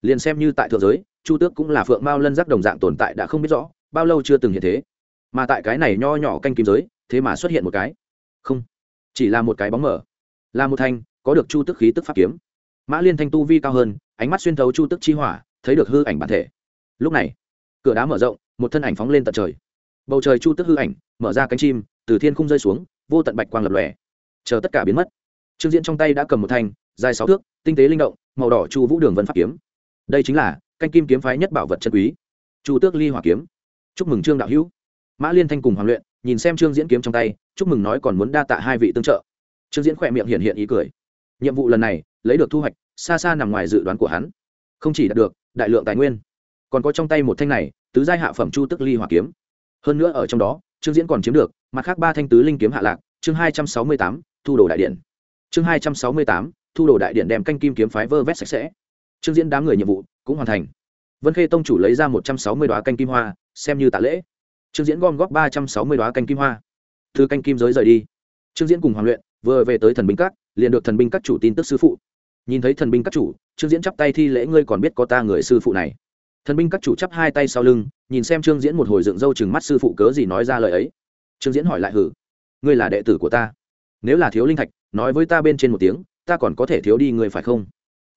[SPEAKER 1] Liền xem như tại thượng giới, chu tước cũng là phượng mao lân giác đồng dạng tồn tại đã không biết rõ, bao lâu chưa từng hiện thế mà tại cái này nho nhỏ canh kim giới, thế mà xuất hiện một cái. Không, chỉ là một cái bóng mở là một thanh, có được chu tức khí tức pháp kiếm. Mã liên thanh tu vi cao hơn, ánh mắt xuyên thấu chu tức chi hỏa, thấy được hư ảnh bản thể. Lúc này, cửa đá mở rộng, một thân ảnh phóng lên tận trời. Bầu trời chu tức hư ảnh, mở ra cánh chim, từ thiên khung rơi xuống, vô tận bạch quang lập lòe. Chờ tất cả biến mất, trương diễn trong tay đã cầm một thanh, dài sáu thước, tinh tế linh động, màu đỏ chu vũ đường vân pháp kiếm. Đây chính là canh kim kiếm phái nhất bảo vật chân quý. Chu tước ly hỏa kiếm. Chúc mừng trương đạo hữu mã liên thanh cùng hoàng luyện, nhìn xem trương diễn kiếm trong tay, chúc mừng nói còn muốn đa tạ hai vị tương trợ. Trương diễn khỏe miệng hiện hiện ý cười. Nhiệm vụ lần này, lấy được thu hoạch, xa xa nằm ngoài dự đoán của hắn. Không chỉ đạt được, đại lượng tài nguyên. Còn có trong tay một thanh này, tứ giai hạ phẩm chu tức ly hỏa kiếm. Hơn nữa ở trong đó, trương diễn còn chiếm được, mặt khác ba thanh tứ linh kiếm hạ lạc, chương hai trăm sáu mươi tám, thu đồ đại điện. Chương hai trăm sáu mươi tám, thu đồ đại điện đem canh kim kiếm phái vơ vét sạch sẽ. Trương diễn đám người nhiệm vụ cũng hoàn thành. Vân khê tông chủ lấy ra một trăm sáu mươi đoá canh kim hoa, xem như tạ lễ trương diễn gom góp ba trăm sáu mươi đoá canh kim hoa. Thư canh kim giới rời đi. Trương diễn cùng hoàng luyện vừa về tới thần binh các, liền được thần binh các chủ tin tức sư phụ. Nhìn thấy thần binh các chủ, trương diễn chắp tay thi lễ, ngươi còn biết có ta người sư phụ này? Thần binh các chủ chắp hai tay sau lưng, nhìn xem trương diễn một hồi dựng râu chừng mắt sư phụ cớ gì nói ra lời ấy. Trương diễn hỏi lại, hử, ngươi là đệ tử của ta? Nếu là thiếu linh thạch, nói với ta bên trên một tiếng, ta còn có thể thiếu đi người phải không?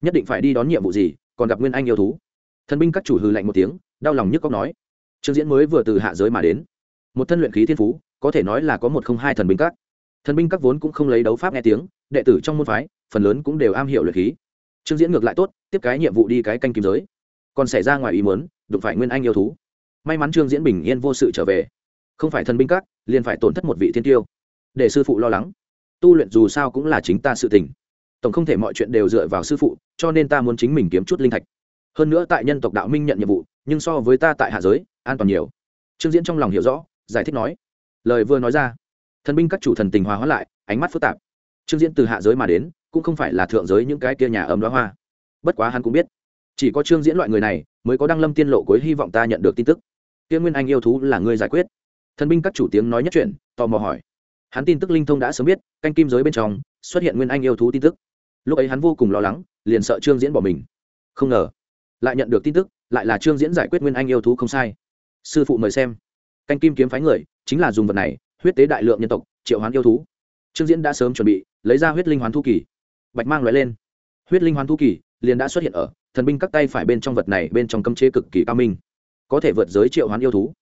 [SPEAKER 1] Nhất định phải đi đón nhiệm vụ gì, còn gặp nguyên anh yêu thú. Thần binh các chủ hư lạnh một tiếng, đau lòng nhức cóc nói trương diễn mới vừa từ hạ giới mà đến. Một thân luyện khí thiên phú, có thể nói là có một không hai thần binh các. Thần binh các vốn cũng không lấy đấu pháp nghe tiếng, đệ tử trong môn phái, phần lớn cũng đều am hiểu luyện khí. Trương diễn ngược lại tốt, tiếp cái nhiệm vụ đi cái canh kim giới. Còn xảy ra ngoài ý muốn, đụng phải nguyên anh yêu thú. May mắn trương diễn bình yên vô sự trở về. Không phải thần binh các, liền phải tổn thất một vị thiên tiêu. Để sư phụ lo lắng. Tu luyện dù sao cũng là chính ta sự tình. Tổng không thể mọi chuyện đều dựa vào sư phụ, cho nên ta muốn chính mình kiếm chút linh thạch. Hơn nữa tại nhân tộc đạo minh nhận nhiệm vụ, nhưng so với ta tại hạ giới an toàn nhiều. Trương diễn trong lòng hiểu rõ, giải thích nói, lời vừa nói ra, thần binh các chủ thần tình hòa hóa lại, ánh mắt phức tạp. Trương diễn từ hạ giới mà đến, cũng không phải là thượng giới những cái kia nhà ấm đoá hoa. Bất quá hắn cũng biết, chỉ có trương diễn loại người này mới có đăng lâm tiên lộ cuối hy vọng ta nhận được tin tức. Tiên nguyên anh yêu thú là người giải quyết. Thần binh các chủ tiếng nói nhất chuyện tò mò hỏi. Hắn tin tức linh thông đã sớm biết, canh kim giới bên trong xuất hiện nguyên anh yêu thú tin tức. Lúc ấy hắn vô cùng lo lắng, liền sợ trương diễn bỏ mình. Không ngờ, lại nhận được tin tức, lại là trương diễn giải quyết nguyên anh yêu thú không sai sư phụ mời xem. Canh kim kiếm phái người, chính là dùng vật này, huyết tế đại lượng nhân tộc, triệu hoán yêu thú. Trương diễn đã sớm chuẩn bị, lấy ra huyết linh hoán thu kỳ. Bạch mang loại lên. Huyết linh hoán thu kỳ liền đã xuất hiện ở thần binh các tay phải bên trong vật này, bên trong cấm chế cực kỳ cao minh. Có thể vượt giới triệu hoán yêu thú.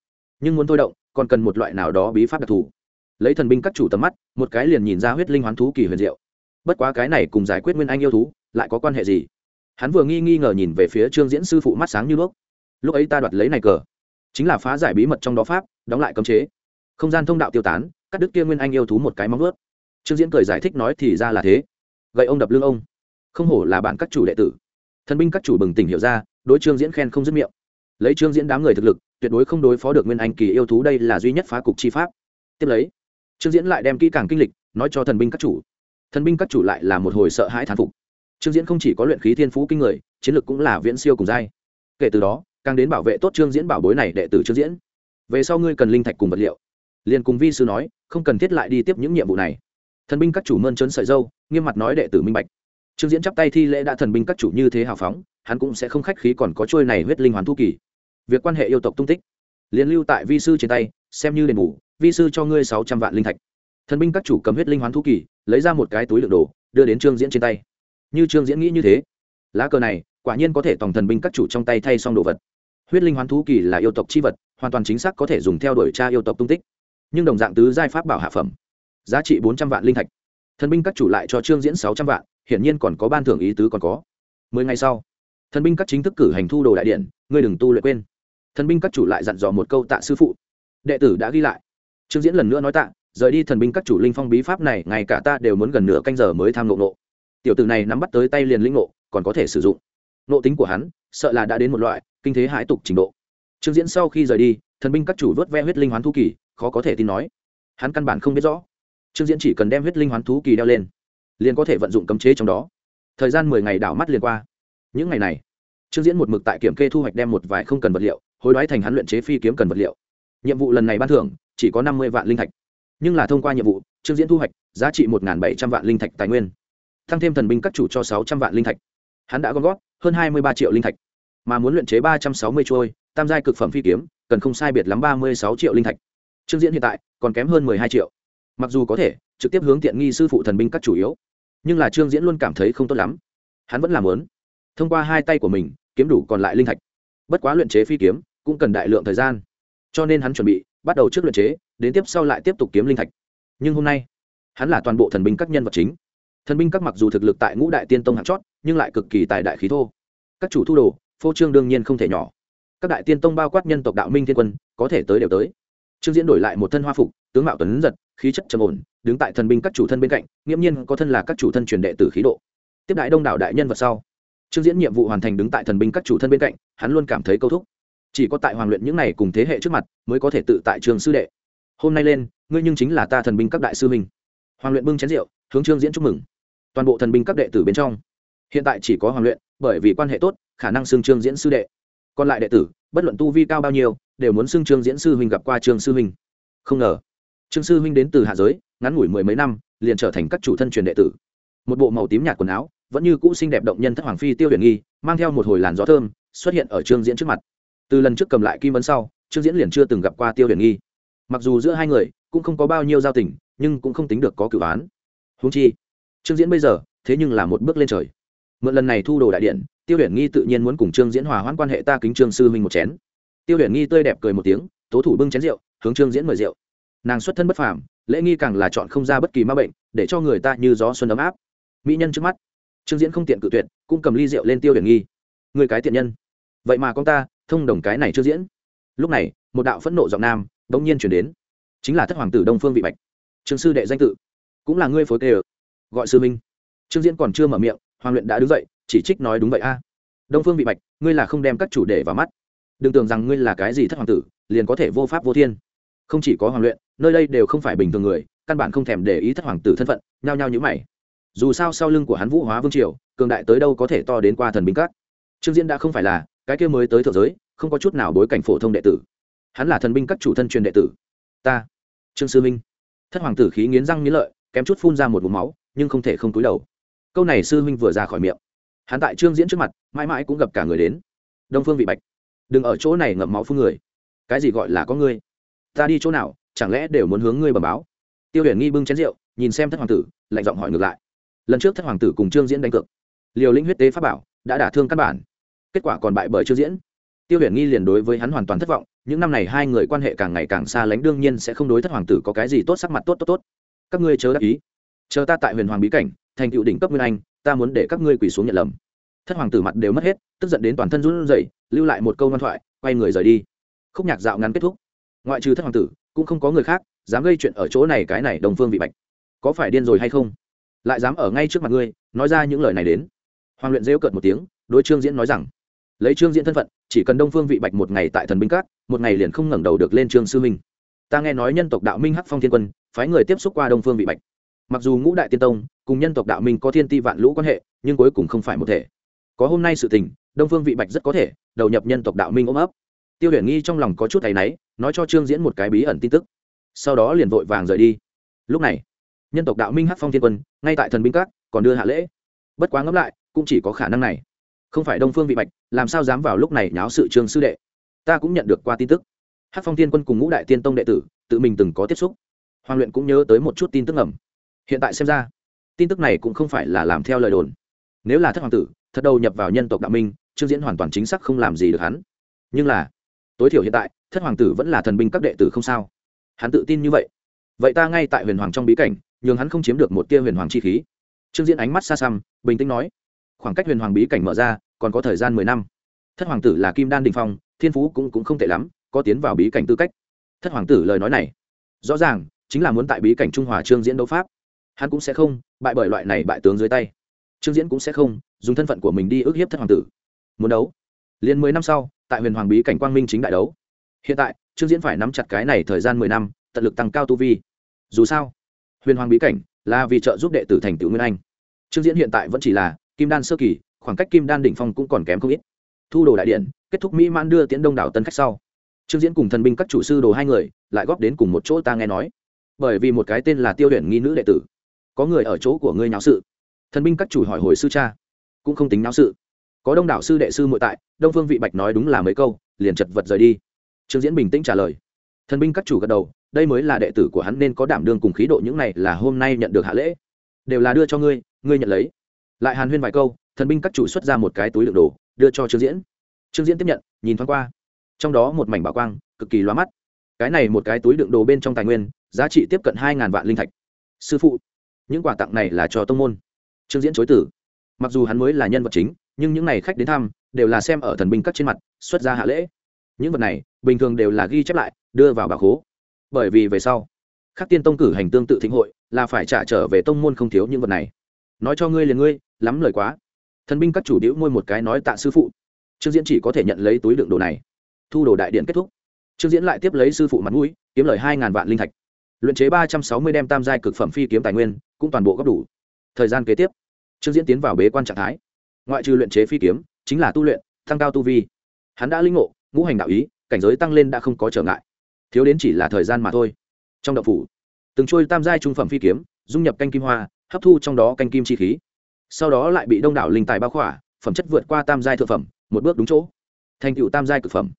[SPEAKER 1] Nhưng muốn thôi động, còn cần một loại nào đó bí pháp đặc thù. Lấy thần binh các chủ tầm mắt, một cái liền nhìn ra huyết linh hoán thú kỳ huyền diệu. Bất quá cái này cùng giải quyết nguyên anh yêu thú, lại có quan hệ gì? Hắn vừa nghi nghi ngờ nhìn về phía trương diễn sư phụ mắt sáng như đuốc. Lúc ấy ta đoạt lấy này cờ chính là phá giải bí mật trong đó pháp, đóng lại cấm chế. Không gian thông đạo tiêu tán, cắt đứt kia nguyên anh yêu thú một cái móng ướt trương diễn cười giải thích nói thì ra là thế. Gậy ông đập lưng ông. Không hổ là bạn các chủ đệ tử. Thần binh các chủ bừng tỉnh hiểu ra, đối trương diễn khen không dứt miệng. Lấy trương diễn đám người thực lực, tuyệt đối không đối phó được nguyên anh kỳ yêu thú đây là duy nhất phá cục chi pháp. Tiếp lấy, trương diễn lại đem kỹ càng kinh lịch, nói cho thần binh các chủ. Thần binh các chủ lại là một hồi sợ hãi thán phục. Trương diễn không chỉ có luyện khí thiên phú kinh người, chiến lược cũng là viễn siêu cùng giai. Kể từ đó càng đến bảo vệ tốt trương diễn bảo bối này đệ tử trương diễn. Về sau ngươi cần linh thạch cùng vật liệu. Liền cùng vi sư nói, không cần thiết lại đi tiếp những nhiệm vụ này. Thần binh các chủ mơn trớn sợi dâu, nghiêm mặt nói đệ tử minh bạch. Trương diễn chắp tay thi lễ đã thần binh các chủ như thế hào phóng, hắn cũng sẽ không khách khí còn có trôi này huyết linh hoàn thu kỳ. Việc quan hệ yêu tộc tung tích. Liền lưu tại vi sư trên tay, xem như đền bù, vi sư cho ngươi sáu trăm vạn linh thạch. Thần binh các chủ cầm huyết linh hoán thu kỳ, lấy ra một cái túi lượng đồ, đưa đến trương diễn trên tay. Như trương diễn nghĩ như thế. Lá cờ này, quả nhiên có thể tổng thần binh các chủ trong tay thay xong đồ vật huyết linh hoán thú kỳ là yêu tộc c h i vật, hoàn toàn chính xác có thể dùng theo đuổi tra yêu tộc tung tích. Nhưng đồng dạng tứ giai pháp bảo hạ phẩm, giá trị bốn trăm vạn linh thạch. Thần binh các chủ lại cho trương diễn sáu trăm vạn, hiển nhiên còn có ban thưởng ý tứ còn có. Mười ngày sau, thần binh các chính thức cử hành thu đồ đại điện, ngươi đừng tu luyện quên. Thần binh các chủ lại dặn dò một câu tạ sư phụ. Đệ tử đã ghi lại. Trương diễn lần nữa nói tạ, rời đi thần binh các chủ linh phong bí pháp này ngày cả ta đều muốn gần nửa canh giờ mới tham ngộ nộ tiểu tử này nắm bắt tới tay liền linh nộ còn có thể sử dụng. Nộ tính của hắn, sợ là đã đến một loại kinh thế hãi tục trình độ. Trương diễn sau khi rời đi, thần binh các chủ vớt ve huyết linh hoán thú kỳ, khó có thể tin nói. Hắn căn bản không biết rõ. Trương diễn chỉ cần đem huyết linh hoán thú kỳ đeo lên, liền có thể vận dụng cấm chế trong đó. Thời gian mười ngày đảo mắt liền qua. Những ngày này, trương diễn một mực tại kiểm kê thu hoạch đem một vài không cần vật liệu, hối đoái thành hắn luyện chế phi kiếm cần vật liệu. Nhiệm vụ lần này ban thưởng, chỉ có năm mươi vạn linh thạch. Nhưng là thông qua nhiệm vụ, trương diễn thu hoạch giá trị một bảy trăm vạn linh thạch tài nguyên. Tăng thêm thần binh các chủ cho sáu trăm vạn linh thạch. Hắn đã gom góp hơn hai mươi ba triệu linh thạch mà muốn luyện chế ba trăm sáu mươi trôi, tam giai cực phẩm phi kiếm, cần không sai biệt lắm ba mươi sáu triệu linh thạch. Trương diễn hiện tại còn kém hơn mười hai triệu. Mặc dù có thể, trực tiếp hướng tiện nghi sư phụ thần binh các chủ yếu, nhưng là trương diễn luôn cảm thấy không tốt lắm. Hắn vẫn làm lớn. Thông qua hai tay của mình, kiếm đủ còn lại linh thạch. Bất quá luyện chế phi kiếm, cũng cần đại lượng thời gian. Cho nên hắn chuẩn bị, bắt đầu trước luyện chế, đến tiếp sau lại tiếp tục kiếm linh thạch. Nhưng hôm nay, hắn là toàn bộ thần binh các nhân vật chính. Thần binh các mặc dù thực lực tại ngũ đại tiên tông hạng chót, nhưng lại cực kỳ tài đại khí thô. Các chủ thu đồ phô trương đương nhiên không thể nhỏ. Các đại tiên tông bao quát nhân tộc đạo minh thiên quân, có thể tới đều tới. Trương diễn đổi lại một thân hoa phục, tướng mạo tuấn giật, khí chất trầm ổn, đứng tại thần binh các chủ thân bên cạnh, nghiễm nhiên có thân là các chủ thân truyền đệ tử khí độ. Tiếp đại đông đảo đại nhân vật sau, trương diễn nhiệm vụ hoàn thành đứng tại thần binh các chủ thân bên cạnh, hắn luôn cảm thấy câu thúc. Chỉ có tại hoàng luyện những này cùng thế hệ trước mặt, mới có thể tự tại trường sư đệ. Hôm nay lên, ngươi nhưng chính là ta thần binh các đại sư minh hoàng luyện bưng chén rượu, hướng trương diễn chúc mừng. Toàn bộ thần binh các đệ tử bên trong hiện tại chỉ có hoàng luyện, bởi vì quan hệ tốt, khả năng xưng trương diễn sư đệ. Còn lại đệ tử, bất luận tu vi cao bao nhiêu, đều muốn xưng trương diễn sư huynh gặp qua trương sư huynh. Không ngờ, trương sư huynh đến từ hạ giới, ngắn ngủi mười mấy năm, liền trở thành các chủ thân truyền đệ tử. Một bộ màu tím nhạt quần áo, vẫn như cũ xinh đẹp động nhân thất hoàng phi tiêu huyền nghi, mang theo một hồi làn gió thơm, xuất hiện ở trương diễn trước mặt. Từ lần trước cầm lại kim vấn sau, trương diễn liền chưa từng gặp qua tiêu huyền nghi. Mặc dù giữa hai người cũng không có bao nhiêu giao tình, nhưng cũng không tính được có cử án. Húng chi, trương diễn bây giờ thế nhưng là một bước lên trời mượn lần này thu đồ đại điện, tiêu huyền nghi tự nhiên muốn cùng trương diễn hòa hoãn quan hệ ta kính trương sư huynh một chén. Tiêu huyền nghi tươi đẹp cười một tiếng, tố thủ bưng chén rượu, hướng trương diễn mời rượu. Nàng xuất thân bất phàm, lễ nghi càng là chọn không ra bất kỳ ma bệnh, để cho người ta như gió xuân ấm áp. Mỹ nhân trước mắt. Trương diễn không tiện cự tuyệt, cũng cầm ly rượu lên tiêu huyền nghi. Người cái tiện nhân. Vậy mà con ta, thông đồng cái này chưa diễn. Lúc này, một đạo phẫn nộ giọng nam bỗng nhiên chuyển đến. Chính là thất hoàng tử đông phương vị bạch. Trương sư đệ danh tự. Cũng là ngươi phối kê gọi sư minh. Trương diễn còn chưa mở miệng hoàng luyện đã đứng dậy, chỉ trích nói đúng vậy a. Đông phương vị bạch, ngươi là không đem các chủ đề vào mắt. Đừng tưởng rằng ngươi là cái gì thất hoàng tử, liền có thể vô pháp vô thiên. Không chỉ có hoàng luyện, nơi đây đều không phải bình thường người, căn bản không thèm để ý thất hoàng tử thân phận, nhao nhao như mày. Dù sao sau lưng của hắn vũ hóa vương triều, cường đại tới đâu có thể to đến qua thần binh các. Trương diễn đã không phải là cái kia mới tới thượng giới, không có chút nào bối cảnh phổ thông đệ tử. Hắn là thần binh các chủ thân truyền đệ tử. Ta, trương sư minh. Thất hoàng tử khí nghiến răng nghiến lợi, kém chút phun ra một vùng máu, nhưng không thể không túi đầu câu này sư huynh vừa ra khỏi miệng. Hắn tại trương diễn trước mặt, mãi mãi cũng gặp cả người đến. Đông phương vị bạch, đừng ở chỗ này ngậm máu phun người. Cái gì gọi là có ngươi? Ta đi chỗ nào, chẳng lẽ đều muốn hướng ngươi bẩm báo? Tiêu huyền nghi bưng chén rượu, nhìn xem thất hoàng tử, lạnh giọng hỏi ngược lại. Lần trước thất hoàng tử cùng trương diễn đánh cược, liều lĩnh huyết tế pháp bảo đã đả thương căn bản. Kết quả còn bại bởi trương diễn. Tiêu huyền nghi liền đối với hắn hoàn toàn thất vọng, những năm này hai người quan hệ càng ngày càng xa lánh, đương nhiên sẽ không đối thất hoàng tử có cái gì tốt sắc mặt tốt tốt tốt. Các ngươi chớ đáp ý. Chờ ta tại huyền hoàng bí cảnh thành tựu đỉnh cấp nguyên anh ta muốn để các ngươi quỳ xuống nhận lầm. Thất hoàng tử mặt đều mất hết tức giận đến toàn thân run rẩy lưu lại một câu ngoan thoại quay người rời đi. Khúc nhạc dạo ngắn kết thúc. Ngoại trừ thất hoàng tử cũng không có người khác dám gây chuyện ở chỗ này cái này đồng phương vị bạch. Có phải điên rồi hay không? Lại dám ở ngay trước mặt ngươi nói ra những lời này đến. Hoàng luyện rêu cợt một tiếng đối trương diễn nói rằng lấy trương diễn thân phận chỉ cần đông phương vị bạch một ngày tại thần binh Cát, một ngày liền không ngẩng đầu được lên trương sư minh. Ta nghe nói nhân tộc đạo minh hắc phong thiên quân phái người tiếp xúc qua đông phương vị bạch. Mặc dù ngũ đại tiên tông cùng nhân tộc đạo minh có thiên ti vạn lũ quan hệ, nhưng cuối cùng không phải một thể. Có hôm nay sự tình, đông phương vị bạch rất có thể đầu nhập nhân tộc đạo minh ôm ấp. Tiêu huyền nghi trong lòng có chút tay náy, nói cho trương diễn một cái bí ẩn tin tức. Sau đó liền vội vàng rời đi. Lúc này, nhân tộc đạo minh hắc phong thiên quân, ngay tại thần binh các, còn đưa hạ lễ. Bất quá ngẫm lại, cũng chỉ có khả năng này. Không phải đông phương vị bạch, làm sao dám vào lúc này nháo sự trương sư đệ? Ta cũng nhận được qua tin tức. Hắc phong thiên quân cùng ngũ đại tiên tông đệ tử, tự mình từng có tiếp xúc. Hoàng luyện cũng nhớ tới một chút tin tức ngầm. Hiện tại xem ra tin tức này cũng không phải là làm theo lời đồn. Nếu là thất hoàng tử thật đầu nhập vào nhân tộc đạo minh trương diễn hoàn toàn chính xác không làm gì được hắn. Nhưng là tối thiểu hiện tại thất hoàng tử vẫn là thần binh các đệ tử không sao. Hắn tự tin như vậy. Vậy ta ngay tại huyền hoàng trong bí cảnh nhường hắn không chiếm được một tia huyền hoàng chi khí. Trương diễn ánh mắt xa xăm bình tĩnh nói khoảng cách huyền hoàng bí cảnh mở ra còn có thời gian mười năm. Thất hoàng tử là kim đan đình phong thiên phú cũng, cũng không tệ lắm có tiến vào bí cảnh tư cách. Thất hoàng tử lời nói này rõ ràng chính là muốn tại bí cảnh trung hòa trương diễn đấu pháp hắn cũng sẽ không bại bởi loại này bại tướng dưới tay. Trương diễn cũng sẽ không dùng thân phận của mình đi ức hiếp thất hoàng tử. Muốn đấu. Liền mười năm sau, tại huyền hoàng bí cảnh quang minh chính đại đấu. Hiện tại, trương diễn phải nắm chặt cái này thời gian mười năm, tận lực tăng cao tu vi. Dù sao, huyền hoàng bí cảnh là vì trợ giúp đệ tử thành tựu nguyên anh. Trương diễn hiện tại vẫn chỉ là kim đan sơ kỳ, khoảng cách kim đan đỉnh phong cũng còn kém không ít. Thu đồ đại điện, kết thúc mỹ mãn đưa tiễn đông đảo tân khách sau. Trương diễn cùng thần binh các chủ sư đồ hai người lại góp đến cùng một chỗ ta nghe nói. Bởi vì một cái tên là tiêu luyện nghi nữ đệ tử có người ở chỗ của ngươi nháo sự. Thần binh các chủ hỏi hồi sư cha. Cũng không tính náo sự. Có đông đảo sư đệ sư muội tại, đông phương vị bạch nói đúng là mấy câu, liền chật vật rời đi. Trương diễn bình tĩnh trả lời. Thần binh các chủ gật đầu, đây mới là đệ tử của hắn nên có đảm đương cùng khí độ những này là hôm nay nhận được hạ lễ. Đều là đưa cho ngươi ngươi nhận lấy. Lại hàn huyên vài câu, thần binh các chủ xuất ra một cái túi đựng đồ, đưa cho trương diễn. Trương diễn tiếp nhận, nhìn thoáng qua. Trong đó một mảnh bảo quang, cực kỳ loa mắt. Cái này một cái túi đựng đồ bên trong tài nguyên, giá trị tiếp cận hai ngàn vạn linh thạch. Sư phụ những quà tặng này là cho tông môn. Trương diễn chối tử mặc dù hắn mới là nhân vật chính, nhưng những n à y khách đến thăm đều là xem ở thần binh các trên mặt, xuất ra hạ lễ. Những vật này, bình thường đều là ghi chép lại, đưa vào bà khố. Bởi vì về sau, khắc tiên tông cử hành tương tự thịnh hội, là phải trả trở về tông môn không thiếu những vật này. Nói cho ngươi liền ngươi, lắm lời quá. Thần binh các chủ đĩu môi một cái nói tạ sư phụ. Trương diễn chỉ có thể nhận lấy túi đựng đồ này. Thu đồ đại điện kết thúc. Trương diễn lại tiếp lấy sư phụ mặt mũi, kiếm lời hai ngàn vạn linh thạch luyện chế ba trăm sáu mươi đem tam giai cực phẩm phi kiếm tài nguyên, cũng toàn bộ góp đủ. Thời gian kế tiếp, trương diễn tiến vào bế quan trạng thái. Ngoại trừ luyện chế phi kiếm, chính là tu luyện, tăng cao tu vi. Hắn đã linh ngộ, ngũ hành đạo ý, cảnh giới tăng lên đã không có trở ngại. Thiếu đến chỉ là thời gian mà thôi. Trong đậu phủ, từng trôi tam giai trung phẩm phi kiếm, dung nhập canh kim hoa, hấp thu trong đó canh kim chi khí. Sau đó lại bị đông đảo linh tài bao khỏa, phẩm chất vượt qua tam giai thượng phẩm, một bước đúng chỗ. Thành tựu tam giai cực phẩm.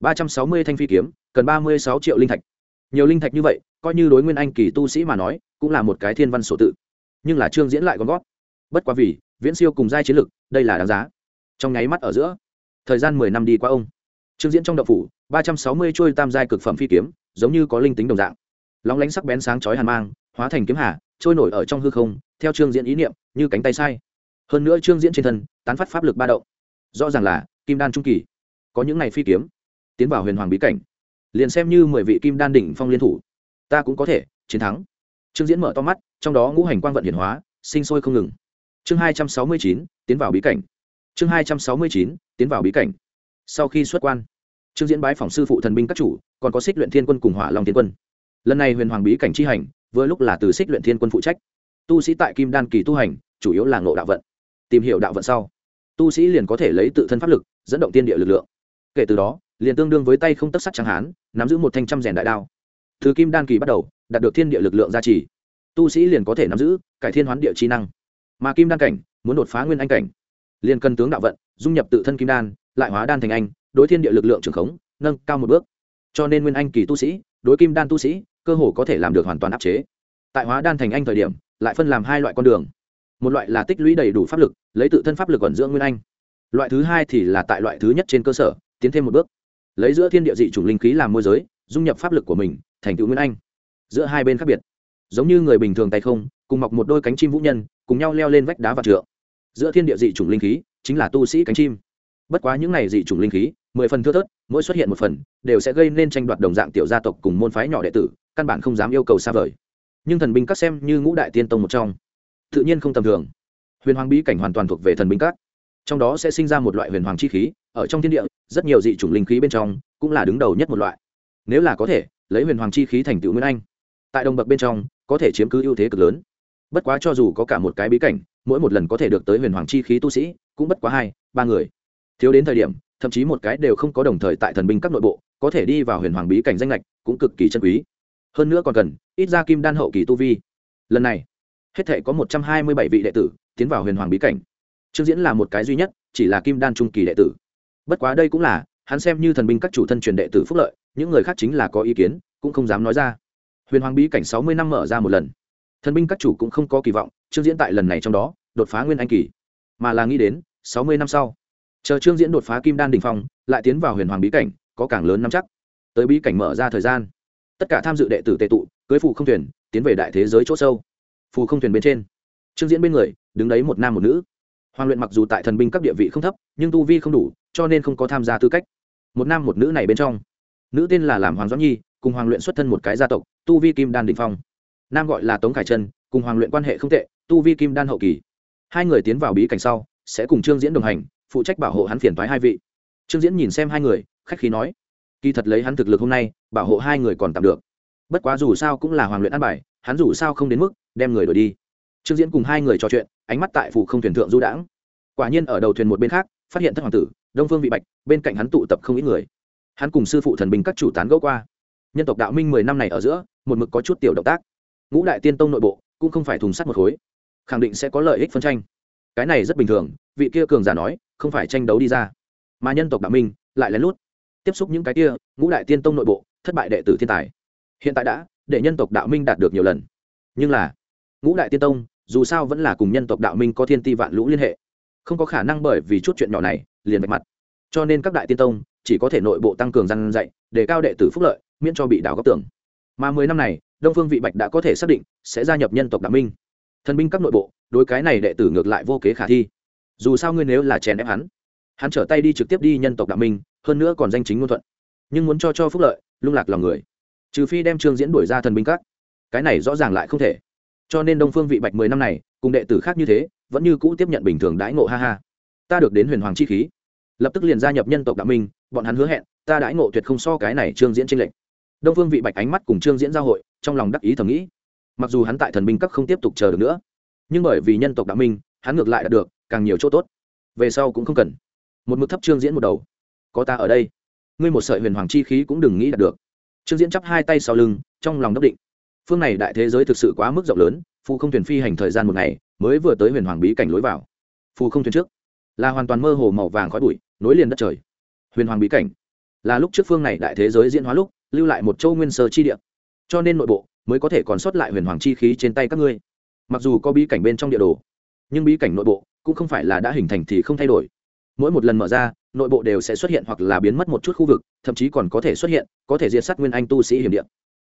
[SPEAKER 1] ba trăm sáu mươi thanh phi kiếm, cần ba mươi sáu triệu linh thạch nhiều linh thạch như vậy, coi như đối nguyên anh kỳ tu sĩ mà nói, cũng là một cái thiên văn sổ tự. Nhưng là trương diễn lại gom gót bất quá vì, viễn siêu cùng giai chiến lực, đây là đáng giá. Trong nháy mắt ở giữa, thời gian mười năm đi qua ông. Trương diễn trong đậu phủ, ba trăm sáu mươi trôi tam giai cực phẩm phi kiếm, giống như có linh tính đồng dạng. Lóng lánh sắc bén sáng chói hàn mang, hóa thành kiếm hà, trôi nổi ở trong hư không, theo trương diễn ý niệm, như cánh tay sai. Hơn nữa trương diễn trên thân, tán phát pháp lực ba động. Rõ ràng là kim đan trung kỳ. Có những ngày phi kiếm, tiến vào huyền hoàng bí cảnh liền xem như mười vị kim đan đỉnh phong liên thủ. Ta cũng có thể, chiến thắng. Trương diễn mở to mắt, trong đó ngũ hành quang vận hiển hóa, sinh sôi không ngừng. Chương hai trăm sáu mươi chín, tiến vào bí cảnh. Chương hai trăm sáu mươi chín, tiến vào bí cảnh. Sau khi xuất quan, trương diễn bái phòng sư phụ thần binh các chủ, còn có xích luyện thiên quân cùng hỏa long thiên quân. Lần này huyền hoàng bí cảnh chi hành, vừa lúc là từ xích luyện thiên quân phụ trách. Tu sĩ tại kim đan kỳ tu hành, chủ yếu là ngộ đạo vận. Tìm hiểu đạo vận sau, tu sĩ liền có thể lấy tự thân pháp lực, dẫn động tiên địa lực lượng. Kể từ đó liền tương đương với tay không tất sắc chẳng hán, nắm giữ một thanh trăm rèn đại đao. Từ kim đan kỳ bắt đầu, đạt được thiên địa lực lượng gia trì. Tu sĩ liền có thể nắm giữ, cải thiên hoán địa trí năng. Mà kim đan cảnh, muốn đột phá nguyên anh cảnh. Liền cần tướng đạo vận, dung nhập tự thân kim đan, lại hóa đan thành anh, đối thiên địa lực lượng trường khống, nâng cao một bước. Cho nên nguyên anh kỳ tu sĩ, đối kim đan tu sĩ, cơ hồ có thể làm được hoàn toàn áp chế. Tại hóa đan thành anh thời điểm, lại phân làm hai loại con đường. Một loại là tích lũy đầy đủ pháp lực, lấy tự thân pháp lực còn dưỡng nguyên anh. Loại thứ hai thì là tại loại thứ nhất trên cơ sở, tiến thêm một bước lấy giữa thiên địa dị chủng linh khí làm môi giới, dung nhập pháp lực của mình, thành tựu nguyên anh. Giữa hai bên khác biệt. Giống như người bình thường tay không, cùng mọc một đôi cánh chim vũ nhân, cùng nhau leo lên vách đá và trượng. Giữa thiên địa dị chủng linh khí chính là tu sĩ cánh chim. Bất quá những này dị chủng linh khí, mười phần thưa thớt, mỗi xuất hiện một phần, đều sẽ gây nên tranh đoạt đồng dạng tiểu gia tộc cùng môn phái nhỏ đệ tử, căn bản không dám yêu cầu xa vời. Nhưng thần binh các xem như ngũ đại tiên tông một trong. Tự nhiên không tầm thường. Huyền hoàng bí cảnh hoàn toàn thuộc về thần binh các. Trong đó sẽ sinh ra một loại huyền hoàng chi khí ở trong thiên địa, rất nhiều dị chủng linh khí bên trong cũng là đứng đầu nhất một loại. Nếu là có thể, lấy huyền hoàng chi khí thành tựu nguyên anh, tại đồng bậc bên trong có thể chiếm cứ ưu thế cực lớn. Bất quá cho dù có cả một cái bí cảnh, mỗi một lần có thể được tới huyền hoàng chi khí tu sĩ cũng bất quá hai, ba người. Thiếu đến thời điểm, thậm chí một cái đều không có đồng thời tại thần binh các nội bộ, có thể đi vào huyền hoàng bí cảnh danh lệch cũng cực kỳ chân quý. Hơn nữa còn cần ít ra kim đan hậu kỳ tu vi. Lần này, hết thể có một trăm hai mươi bảy vị đệ tử tiến vào huyền hoàng bí cảnh. Trương diễn là một cái duy nhất, chỉ là kim đan trung kỳ đệ tử bất quá đây cũng là, hắn xem như thần binh các chủ thân truyền đệ tử phúc lợi, những người khác chính là có ý kiến, cũng không dám nói ra. Huyền hoàng bí cảnh sáu mươi năm mở ra một lần. Thần binh các chủ cũng không có kỳ vọng, trương diễn tại lần này trong đó, đột phá nguyên anh kỳ. Mà là nghĩ đến, sáu mươi năm sau, chờ trương diễn đột phá kim đan đình phong, lại tiến vào huyền hoàng bí cảnh, có càng lớn nắm chắc. Tới bí cảnh mở ra thời gian, tất cả tham dự đệ tử tệ tụ, cưới phụ không thuyền, tiến về đại thế giới c h ỗ sâu. Phù không thuyền bên trên, trương diễn bên người, đứng đấy một nam một nữ. Hoàng luyện mặc dù tại thần binh các địa vị không thấp, nhưng tu vi không đủ cho nên không có tham gia tư cách. Một nam một nữ này bên trong, nữ tên là làm hoàng doãn nhi, cùng hoàng luyện xuất thân một cái gia tộc, tu vi kim đan đình phong. Nam gọi là tống khải trân, cùng hoàng luyện quan hệ không tệ, tu vi kim đan hậu kỳ. Hai người tiến vào bí cảnh sau, sẽ cùng trương diễn đồng hành, phụ trách bảo hộ hắn phiền thoái hai vị. Trương diễn nhìn xem hai người, khách khí nói, kỳ thật lấy hắn thực lực hôm nay, bảo hộ hai người còn tạm được. Bất quá dù sao cũng là hoàng luyện ăn bài, hắn dù sao không đến mức đem người đổi đi. Trương diễn cùng hai người trò chuyện, ánh mắt tại phủ không thuyền thượng du đãng. Quả nhiên ở đầu thuyền một bên khác, phát hiện thất hoàng tử đông phương vị bạch, bên cạnh hắn tụ tập không ít người. Hắn cùng sư phụ thần binh các chủ tán gẫu qua. Nhân tộc đạo minh mười năm này ở giữa, một mực có chút tiểu động tác. Ngũ đại tiên tông nội bộ, cũng không phải thùng sắt một khối. Khẳng định sẽ có lợi ích phân tranh. Cái này rất bình thường, vị kia cường giả nói, không phải tranh đấu đi ra. Mà nhân tộc đạo minh, lại lén lút. Tiếp xúc những cái kia, ngũ đại tiên tông nội bộ, thất bại đệ tử thiên tài. Hiện tại đã, để nhân tộc đạo minh đạt được nhiều lần. Nhưng là, ngũ đại tiên tông, dù sao vẫn là cùng nhân tộc đạo minh có thiên ti vạn lũ liên hệ. Không có khả năng bởi vì chút chuyện nhỏ này liền vạch mặt. Cho nên các đại tiên tông chỉ có thể nội bộ tăng cường răn dạy, để cao đệ tử phúc lợi, miễn cho bị đảo góc tưởng mà mười năm này, đông phương vị bạch đã có thể xác định sẽ gia nhập nhân tộc đạo minh. Thần binh các nội bộ, đối cái này đệ tử ngược lại vô kế khả thi. Dù sao ngươi nếu là chèn ép hắn hắn trở tay đi trực tiếp đi nhân tộc đạo minh, hơn nữa còn danh chính ngôn thuận. Nhưng muốn cho cho phúc lợi, lung lạc lòng người. Trừ phi đem trương diễn đuổi ra thần binh các. Cái này rõ ràng lại không thể. Cho nên đông phương vị bạch mười năm này, cùng đệ tử khác như thế, vẫn như cũ tiếp nhận bình thường đãi ngộ ha ha. Ta được đến huyền hoàng chi khí lập tức liền gia nhập nhân tộc đạo minh, bọn hắn hứa hẹn, ta đãi ngộ tuyệt không so cái này trương diễn tranh lệch. Đông phương vị bạch ánh mắt cùng trương diễn giao hội, trong lòng đắc ý thầm nghĩ. Mặc dù hắn tại thần binh các không tiếp tục chờ được nữa, nhưng bởi vì nhân tộc đạo minh, hắn ngược lại đạt được càng nhiều chỗ tốt. Về sau cũng không cần. Một mực thấp trương diễn một đầu. Có ta ở đây, ngươi một sợi huyền hoàng chi khí cũng đừng nghĩ đạt được. Trương diễn chắp hai tay sau lưng, trong lòng đắc định. Phương này đại thế giới thực sự quá mức rộng lớn, phù không thuyền phi hành thời gian một ngày, mới vừa tới huyền hoàng bí cảnh lối vào. Phù không thuyền trước, là hoàn toàn mơ hồ màu vàng khói bụi nối liền đất trời. Huyền hoàng bí cảnh. Là lúc trước phương này đại thế giới diễn hóa lúc, lưu lại một châu nguyên sơ chi địa. Cho nên nội bộ mới có thể còn sót lại huyền hoàng chi khí trên tay các ngươi. Mặc dù có bí cảnh bên trong địa đồ, nhưng bí cảnh nội bộ cũng không phải là đã hình thành thì không thay đổi. Mỗi một lần mở ra, nội bộ đều sẽ xuất hiện hoặc là biến mất một chút khu vực, thậm chí còn có thể xuất hiện, có thể diệt sát nguyên anh tu sĩ hiểm điện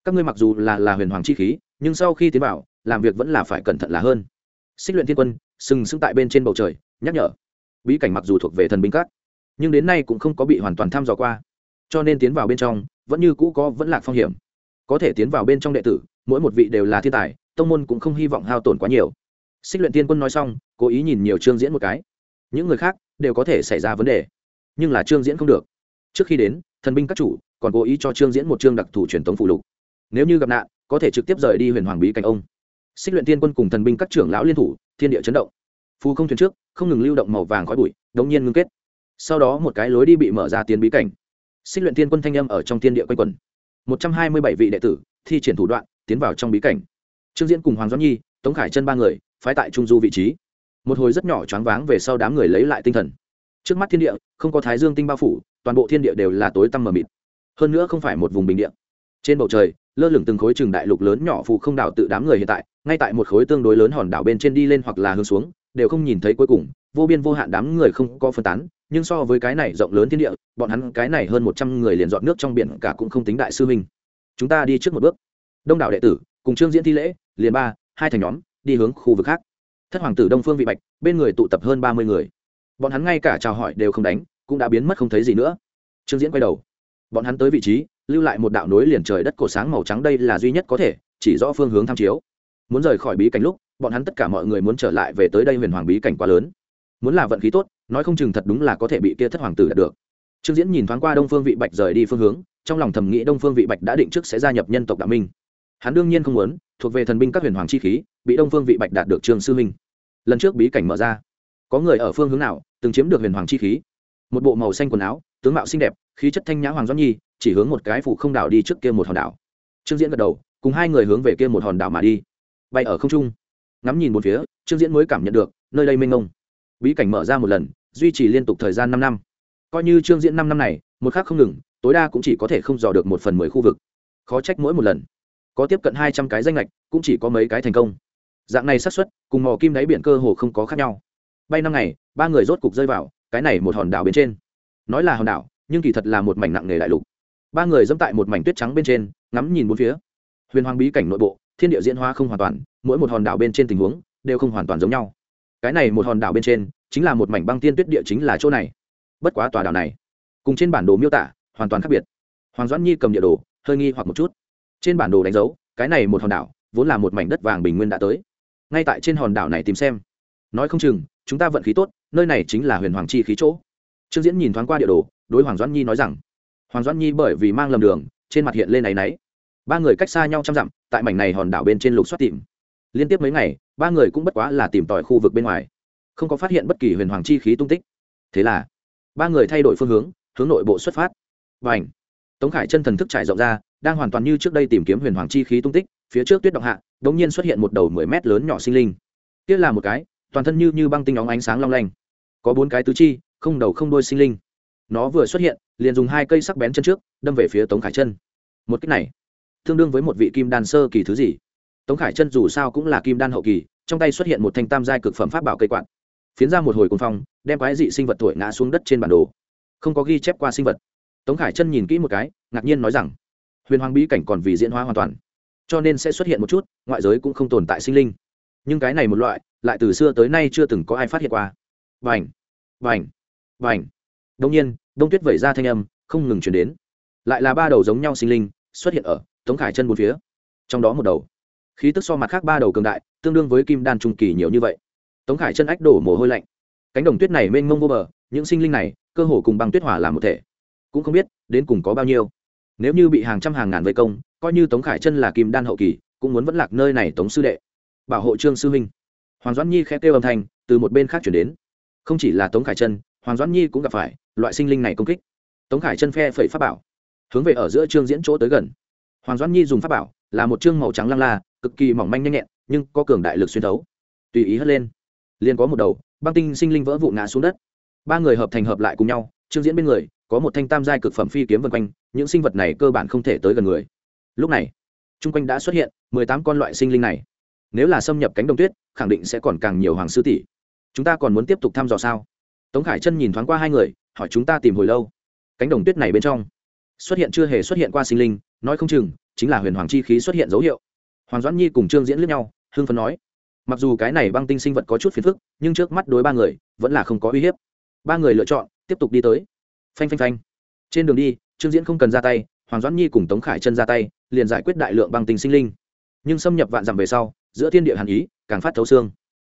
[SPEAKER 1] các ngươi mặc dù là là huyền hoàng chi khí, nhưng sau khi tiến bảo làm việc vẫn là phải cẩn thận là hơn. Xích luyện thiên quân, sừng sững tại bên trên bầu trời, nhắc nhở. Bí cảnh mặc dù thuộc về thần binh các nhưng đến nay cũng không có bị hoàn toàn thăm dò qua. Cho nên tiến vào bên trong, vẫn như cũ có vẫn lạc phong hiểm. Có thể tiến vào bên trong đệ tử, mỗi một vị đều là thiên tài, tông môn cũng không hy vọng hao tổn quá nhiều. Xích luyện tiên quân nói xong, cố ý nhìn nhiều chương diễn một cái. Những người khác đều có thể xảy ra vấn đề, nhưng là chương diễn không được. Trước khi đến, thần binh các chủ còn cố ý cho chương diễn một chương đặc thù truyền thống phụ lục. Nếu như gặp nạn, có thể trực tiếp rời đi huyền hoàng bí cảnh ông. Xích luyện tiên quân cùng thần binh các trưởng lão liên thủ, thiên địa chấn động. Phù không thuyền trước, không ngừng lưu động màu vàng khói bụi, đống nhiên ngưng kết sau đó một cái lối đi bị mở ra tiến bí cảnh. Xích luyện tiên quân thanh âm ở trong thiên địa quanh quẩn. Một trăm hai mươi bảy vị đệ tử, thi triển thủ đoạn, tiến vào trong bí cảnh. Trương diễn cùng hoàng doãn nhi, tống khải chân ba người, phái tại trung du vị trí. Một hồi rất nhỏ choáng váng về sau đám người lấy lại tinh thần. Trước mắt thiên địa, không có thái dương tinh bao phủ, toàn bộ thiên địa đều là tối tăm mờ mịt. Hơn nữa không phải một vùng bình địa. Trên bầu trời, lơ lửng từng khối trường đại lục lớn nhỏ phụ không đảo tự đám người hiện tại, ngay tại một khối tương đối lớn hòn đảo bên trên đi lên hoặc là hướng xuống, đều không nhìn thấy cuối cùng vô biên vô hạn đám người không có phân tán, nhưng so với cái này rộng lớn thiên địa, bọn hắn cái này hơn một trăm người liền dọn nước trong biển cả cũng không tính đại sư minh chúng ta đi trước một bước. Đông đảo đệ tử, cùng trương diễn thi lễ, liền ba, hai thành nhóm, đi hướng khu vực khác. Thất hoàng tử đông phương vị bạch, bên người tụ tập hơn ba mươi người. Bọn hắn ngay cả chào hỏi đều không đánh, cũng đã biến mất không thấy gì nữa. Trương diễn quay đầu. Bọn hắn tới vị trí, lưu lại một đạo nối liền trời đất cổ sáng màu trắng đây là duy nhất có thể, chỉ rõ phương hướng tham chiếu. Muốn rời khỏi bí cảnh lúc, bọn hắn tất cả mọi người muốn trở lại về tới đây huyền hoàng bí cảnh quá lớn muốn là vận khí tốt, nói không chừng thật đúng là có thể bị kia thất hoàng tử đạt được. Trương diễn nhìn thoáng qua đông phương vị bạch rời đi phương hướng, trong lòng thầm nghĩ đông phương vị bạch đã định trước sẽ gia nhập nhân tộc đạo minh. Hắn đương nhiên không muốn, thuộc về thần binh các huyền hoàng chi khí, bị đông phương vị bạch đạt được trương sư minh. Lần trước bí cảnh mở ra, có người ở phương hướng nào, từng chiếm được huyền hoàng chi khí. Một bộ màu xanh quần áo, tướng mạo xinh đẹp, khí chất thanh nhã hoàng doãn nhi, chỉ hướng một cái phủ không đảo đi trước kia một hòn đảo. Trương diễn gật đầu, cùng hai người hướng về kia một hòn đảo mà đi. Bay ở không trung, ngắm nhìn một phía, trương diễn mới cảm nhận được, nơi đây mênh mông bí cảnh mở ra một lần, duy trì liên tục thời gian năm năm. Coi như trương diễn năm năm này, một khác không ngừng, tối đa cũng chỉ có thể không dò được một phần mười khu vực. Khó trách mỗi một lần. Có tiếp cận hai trăm cái danh lệch cũng chỉ có mấy cái thành công. Dạng này xác suất, cùng mò kim đáy biển cơ hồ không có khác nhau. Bay năm ngày, ba người rốt cục rơi vào, cái này một hòn đảo bên trên. Nói là hòn đảo, nhưng kỳ thật là một mảnh nặng nề đại lục. Ba người dẫm tại một mảnh tuyết trắng bên trên, ngắm nhìn bốn phía. Huyền hoàng bí cảnh nội bộ, thiên địa diễn hóa không hoàn toàn, mỗi một hòn đảo bên trên tình huống, đều không hoàn toàn giống nhau cái này một hòn đảo bên trên, chính là một mảnh băng tiên tuyết địa chính là chỗ này. Bất quá tòa đảo này, cùng trên bản đồ miêu tả, hoàn toàn khác biệt. Hoàng doãn nhi cầm địa đồ, hơi nghi hoặc một chút. Trên bản đồ đánh dấu, cái này một hòn đảo, vốn là một mảnh đất vàng bình nguyên đã tới. Ngay tại trên hòn đảo này tìm xem. Nói không chừng, chúng ta vận khí tốt, nơi này chính là huyền hoàng chi khí chỗ. Trương diễn nhìn thoáng qua địa đồ, đối hoàng doãn nhi nói rằng, hoàng doãn nhi bởi vì mang lầm đường, trên mặt hiện lên áy náy. Ba người cách xa nhau trăm dặm, tại mảnh này hòn đảo bên trên lục xoát tìm liên tiếp mấy ngày, ba người cũng bất quá là tìm tòi khu vực bên ngoài. Không có phát hiện bất kỳ huyền hoàng chi khí tung tích. Thế là, ba người thay đổi phương hướng hướng nội bộ xuất phát. Và ảnh tống khải chân thần thức trải rộng ra, đang hoàn toàn như trước đây tìm kiếm huyền hoàng chi khí tung tích, phía trước tuyết động hạ đ ỗ n g nhiên xuất hiện một đầu mười mét lớn nhỏ sinh linh. Kia là một cái, toàn thân như như băng tinh óng ánh sáng long lanh. Có bốn cái tứ chi, không đầu không đôi sinh linh. Nó vừa xuất hiện, liền dùng hai cây sắc bén chân trước, đâm về phía tống khải chân. Một cách này, tương đương với một vị kim đan sơ kỳ thứ gì? Tống khải chân dù sao cũng là kim đan hậu kỳ, trong tay xuất hiện một thanh tam giai cực phẩm pháp bảo cây quạt, phiến ra một hồi cuồng phong, đem quái dị sinh vật tuổi ngã xuống đất trên bản đồ. Không có ghi chép qua sinh vật. Tống khải chân nhìn kỹ một cái, ngạc nhiên nói rằng, huyền hoàng bí cảnh còn vì diễn hóa hoàn toàn, cho nên sẽ xuất hiện một chút, ngoại giới cũng không tồn tại sinh linh. Nhưng cái này một loại, lại từ xưa tới nay chưa từng có ai phát hiện qua. Vành vành vành đông nhiên, đông tuyết vẩy ra thanh âm, không ngừng chuyển đến. Lại là ba đầu giống nhau sinh linh xuất hiện ở tống khải chân bốn phía. Trong đó một đầu khí tức so mặt khác ba đầu cường đại, tương đương với kim đan trung kỳ nhiều như vậy. Tống khải chân ách đổ mồ hôi lạnh. Cánh đồng tuyết này mênh mông vô bờ, những sinh linh này, cơ hồ cùng băng tuyết hỏa làm một thể. Cũng không biết, đến cùng có bao nhiêu. Nếu như bị hàng trăm hàng ngàn vây công, coi như tống khải chân là kim đan hậu kỳ, cũng muốn vẫn lạc nơi này tống sư đệ. Bảo hộ trương sư huynh. Hoàng doãn nhi khẽ kêu âm thanh, từ một bên khác chuyển đến. Không chỉ là tống khải chân, hoàng doãn nhi cũng gặp phải, loại sinh linh này công kích. Tống khải chân phe phẩy pháp bảo, hướng về ở giữa trương diễn chỗ tới gần hoàng doãn nhi dùng pháp bảo, là một chương màu trắng lăng la, cực kỳ mỏng manh nhanh nhẹn, nhưng có cường đại lực xuyên thấu. Tùy ý hất lên, liền có một đầu băng tinh sinh linh vỡ vụ ngã xuống đất. Ba người hợp thành hợp lại cùng nhau, trương diễn bên người, có một thanh tam giai cực phẩm phi kiếm vân quanh, những sinh vật này cơ bản không thể tới gần người. Lúc này, chung quanh đã xuất hiện mười tám con loại sinh linh này. Nếu là xâm nhập cánh đồng tuyết, khẳng định sẽ còn càng nhiều hoàng sư tỷ. Chúng ta còn muốn tiếp tục thăm dò sao? Tống khải chân nhìn thoáng qua hai người, hỏi chúng ta tìm hồi lâu. Cánh đồng tuyết này bên trong xuất hiện chưa hề xuất hiện qua sinh linh nói không chừng, chính là huyền hoàng chi khí xuất hiện dấu hiệu. Hoàng doãn nhi cùng trương diễn lướt nhau hương phấn nói, mặc dù cái này băng tinh sinh vật có chút phiền phức, nhưng trước mắt đối ba người, vẫn là không có uy hiếp. Ba người lựa chọn, tiếp tục đi tới. Phanh phanh phanh. Trên đường đi, trương diễn không cần ra tay, hoàng doãn nhi cùng tống khải chân ra tay, liền giải quyết đại lượng băng tinh sinh linh. Nhưng xâm nhập vạn dặm về sau, giữa thiên địa hàn ý, càng phát thấu xương.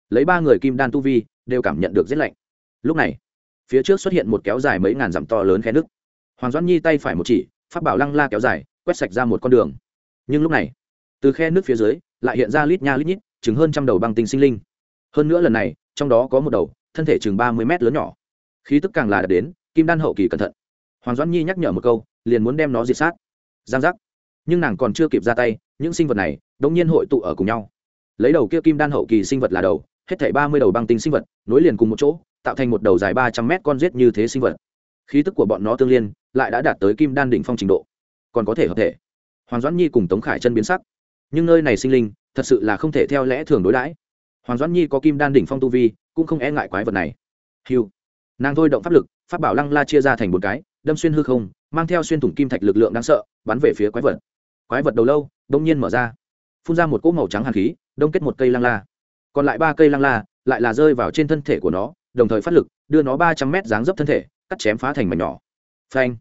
[SPEAKER 1] Lấy ba người kim đan tu vi, đều cảm nhận được rét lạnh. Lúc này, phía trước xuất hiện một kéo dài mấy ngàn dặm to lớn khe nước hoàng doãn nhi tay phải một chỉ phát bảo lăng la kéo dài quét sạch ra một con đường. Nhưng lúc này, từ khe nước phía dưới, lại hiện ra lít nha lít nhít, chừng hơn trăm đầu băng tinh sinh linh. Hơn nữa lần này, trong đó có một đầu, thân thể chừng ba mươi mét lớn nhỏ. Khí tức càng là đạt đến, kim đan hậu kỳ cẩn thận. Hoàng doãn nhi nhắc nhở một câu, liền muốn đem nó diệt sát. Giang giác. Nhưng nàng còn chưa kịp ra tay, những sinh vật này đ ỗ n g nhiên hội tụ ở cùng nhau. Lấy đầu kia kim đan hậu kỳ sinh vật là đầu, hết thảy ba mươi đầu băng tinh sinh vật, nối liền cùng một chỗ, tạo thành một đầu dài ba trăm mét con rết như thế sinh vật. Khí tức của bọn nó tương liên, lại đã đạt tới kim đan đỉnh phong trình độ còn có thể hợp thể. Hoàng doãn nhi cùng tống khải chân biến sắc. Nhưng nơi này sinh linh, thật sự là không thể theo lẽ thường đối đãi. Hoàng doãn nhi có kim đan đỉnh phong tu vi, cũng không e ngại quái vật này. Hiu nàng thôi động pháp lực, pháp bảo lăng la chia ra thành một cái, đâm xuyên hư không, mang theo xuyên thủng kim thạch lực lượng đáng sợ, bắn về phía quái vật. Quái vật đầu lâu đông nhiên mở ra. Phun ra một cỗ màu trắng hàn khí, đông kết một cây lăng la. Còn lại ba cây lăng la, lại là rơi vào trên thân thể của nó, đồng thời phát lực, đưa nó ba trăm mét dáng dấp thân thể, cắt chém phá thành mảnh nhỏ. Phanh.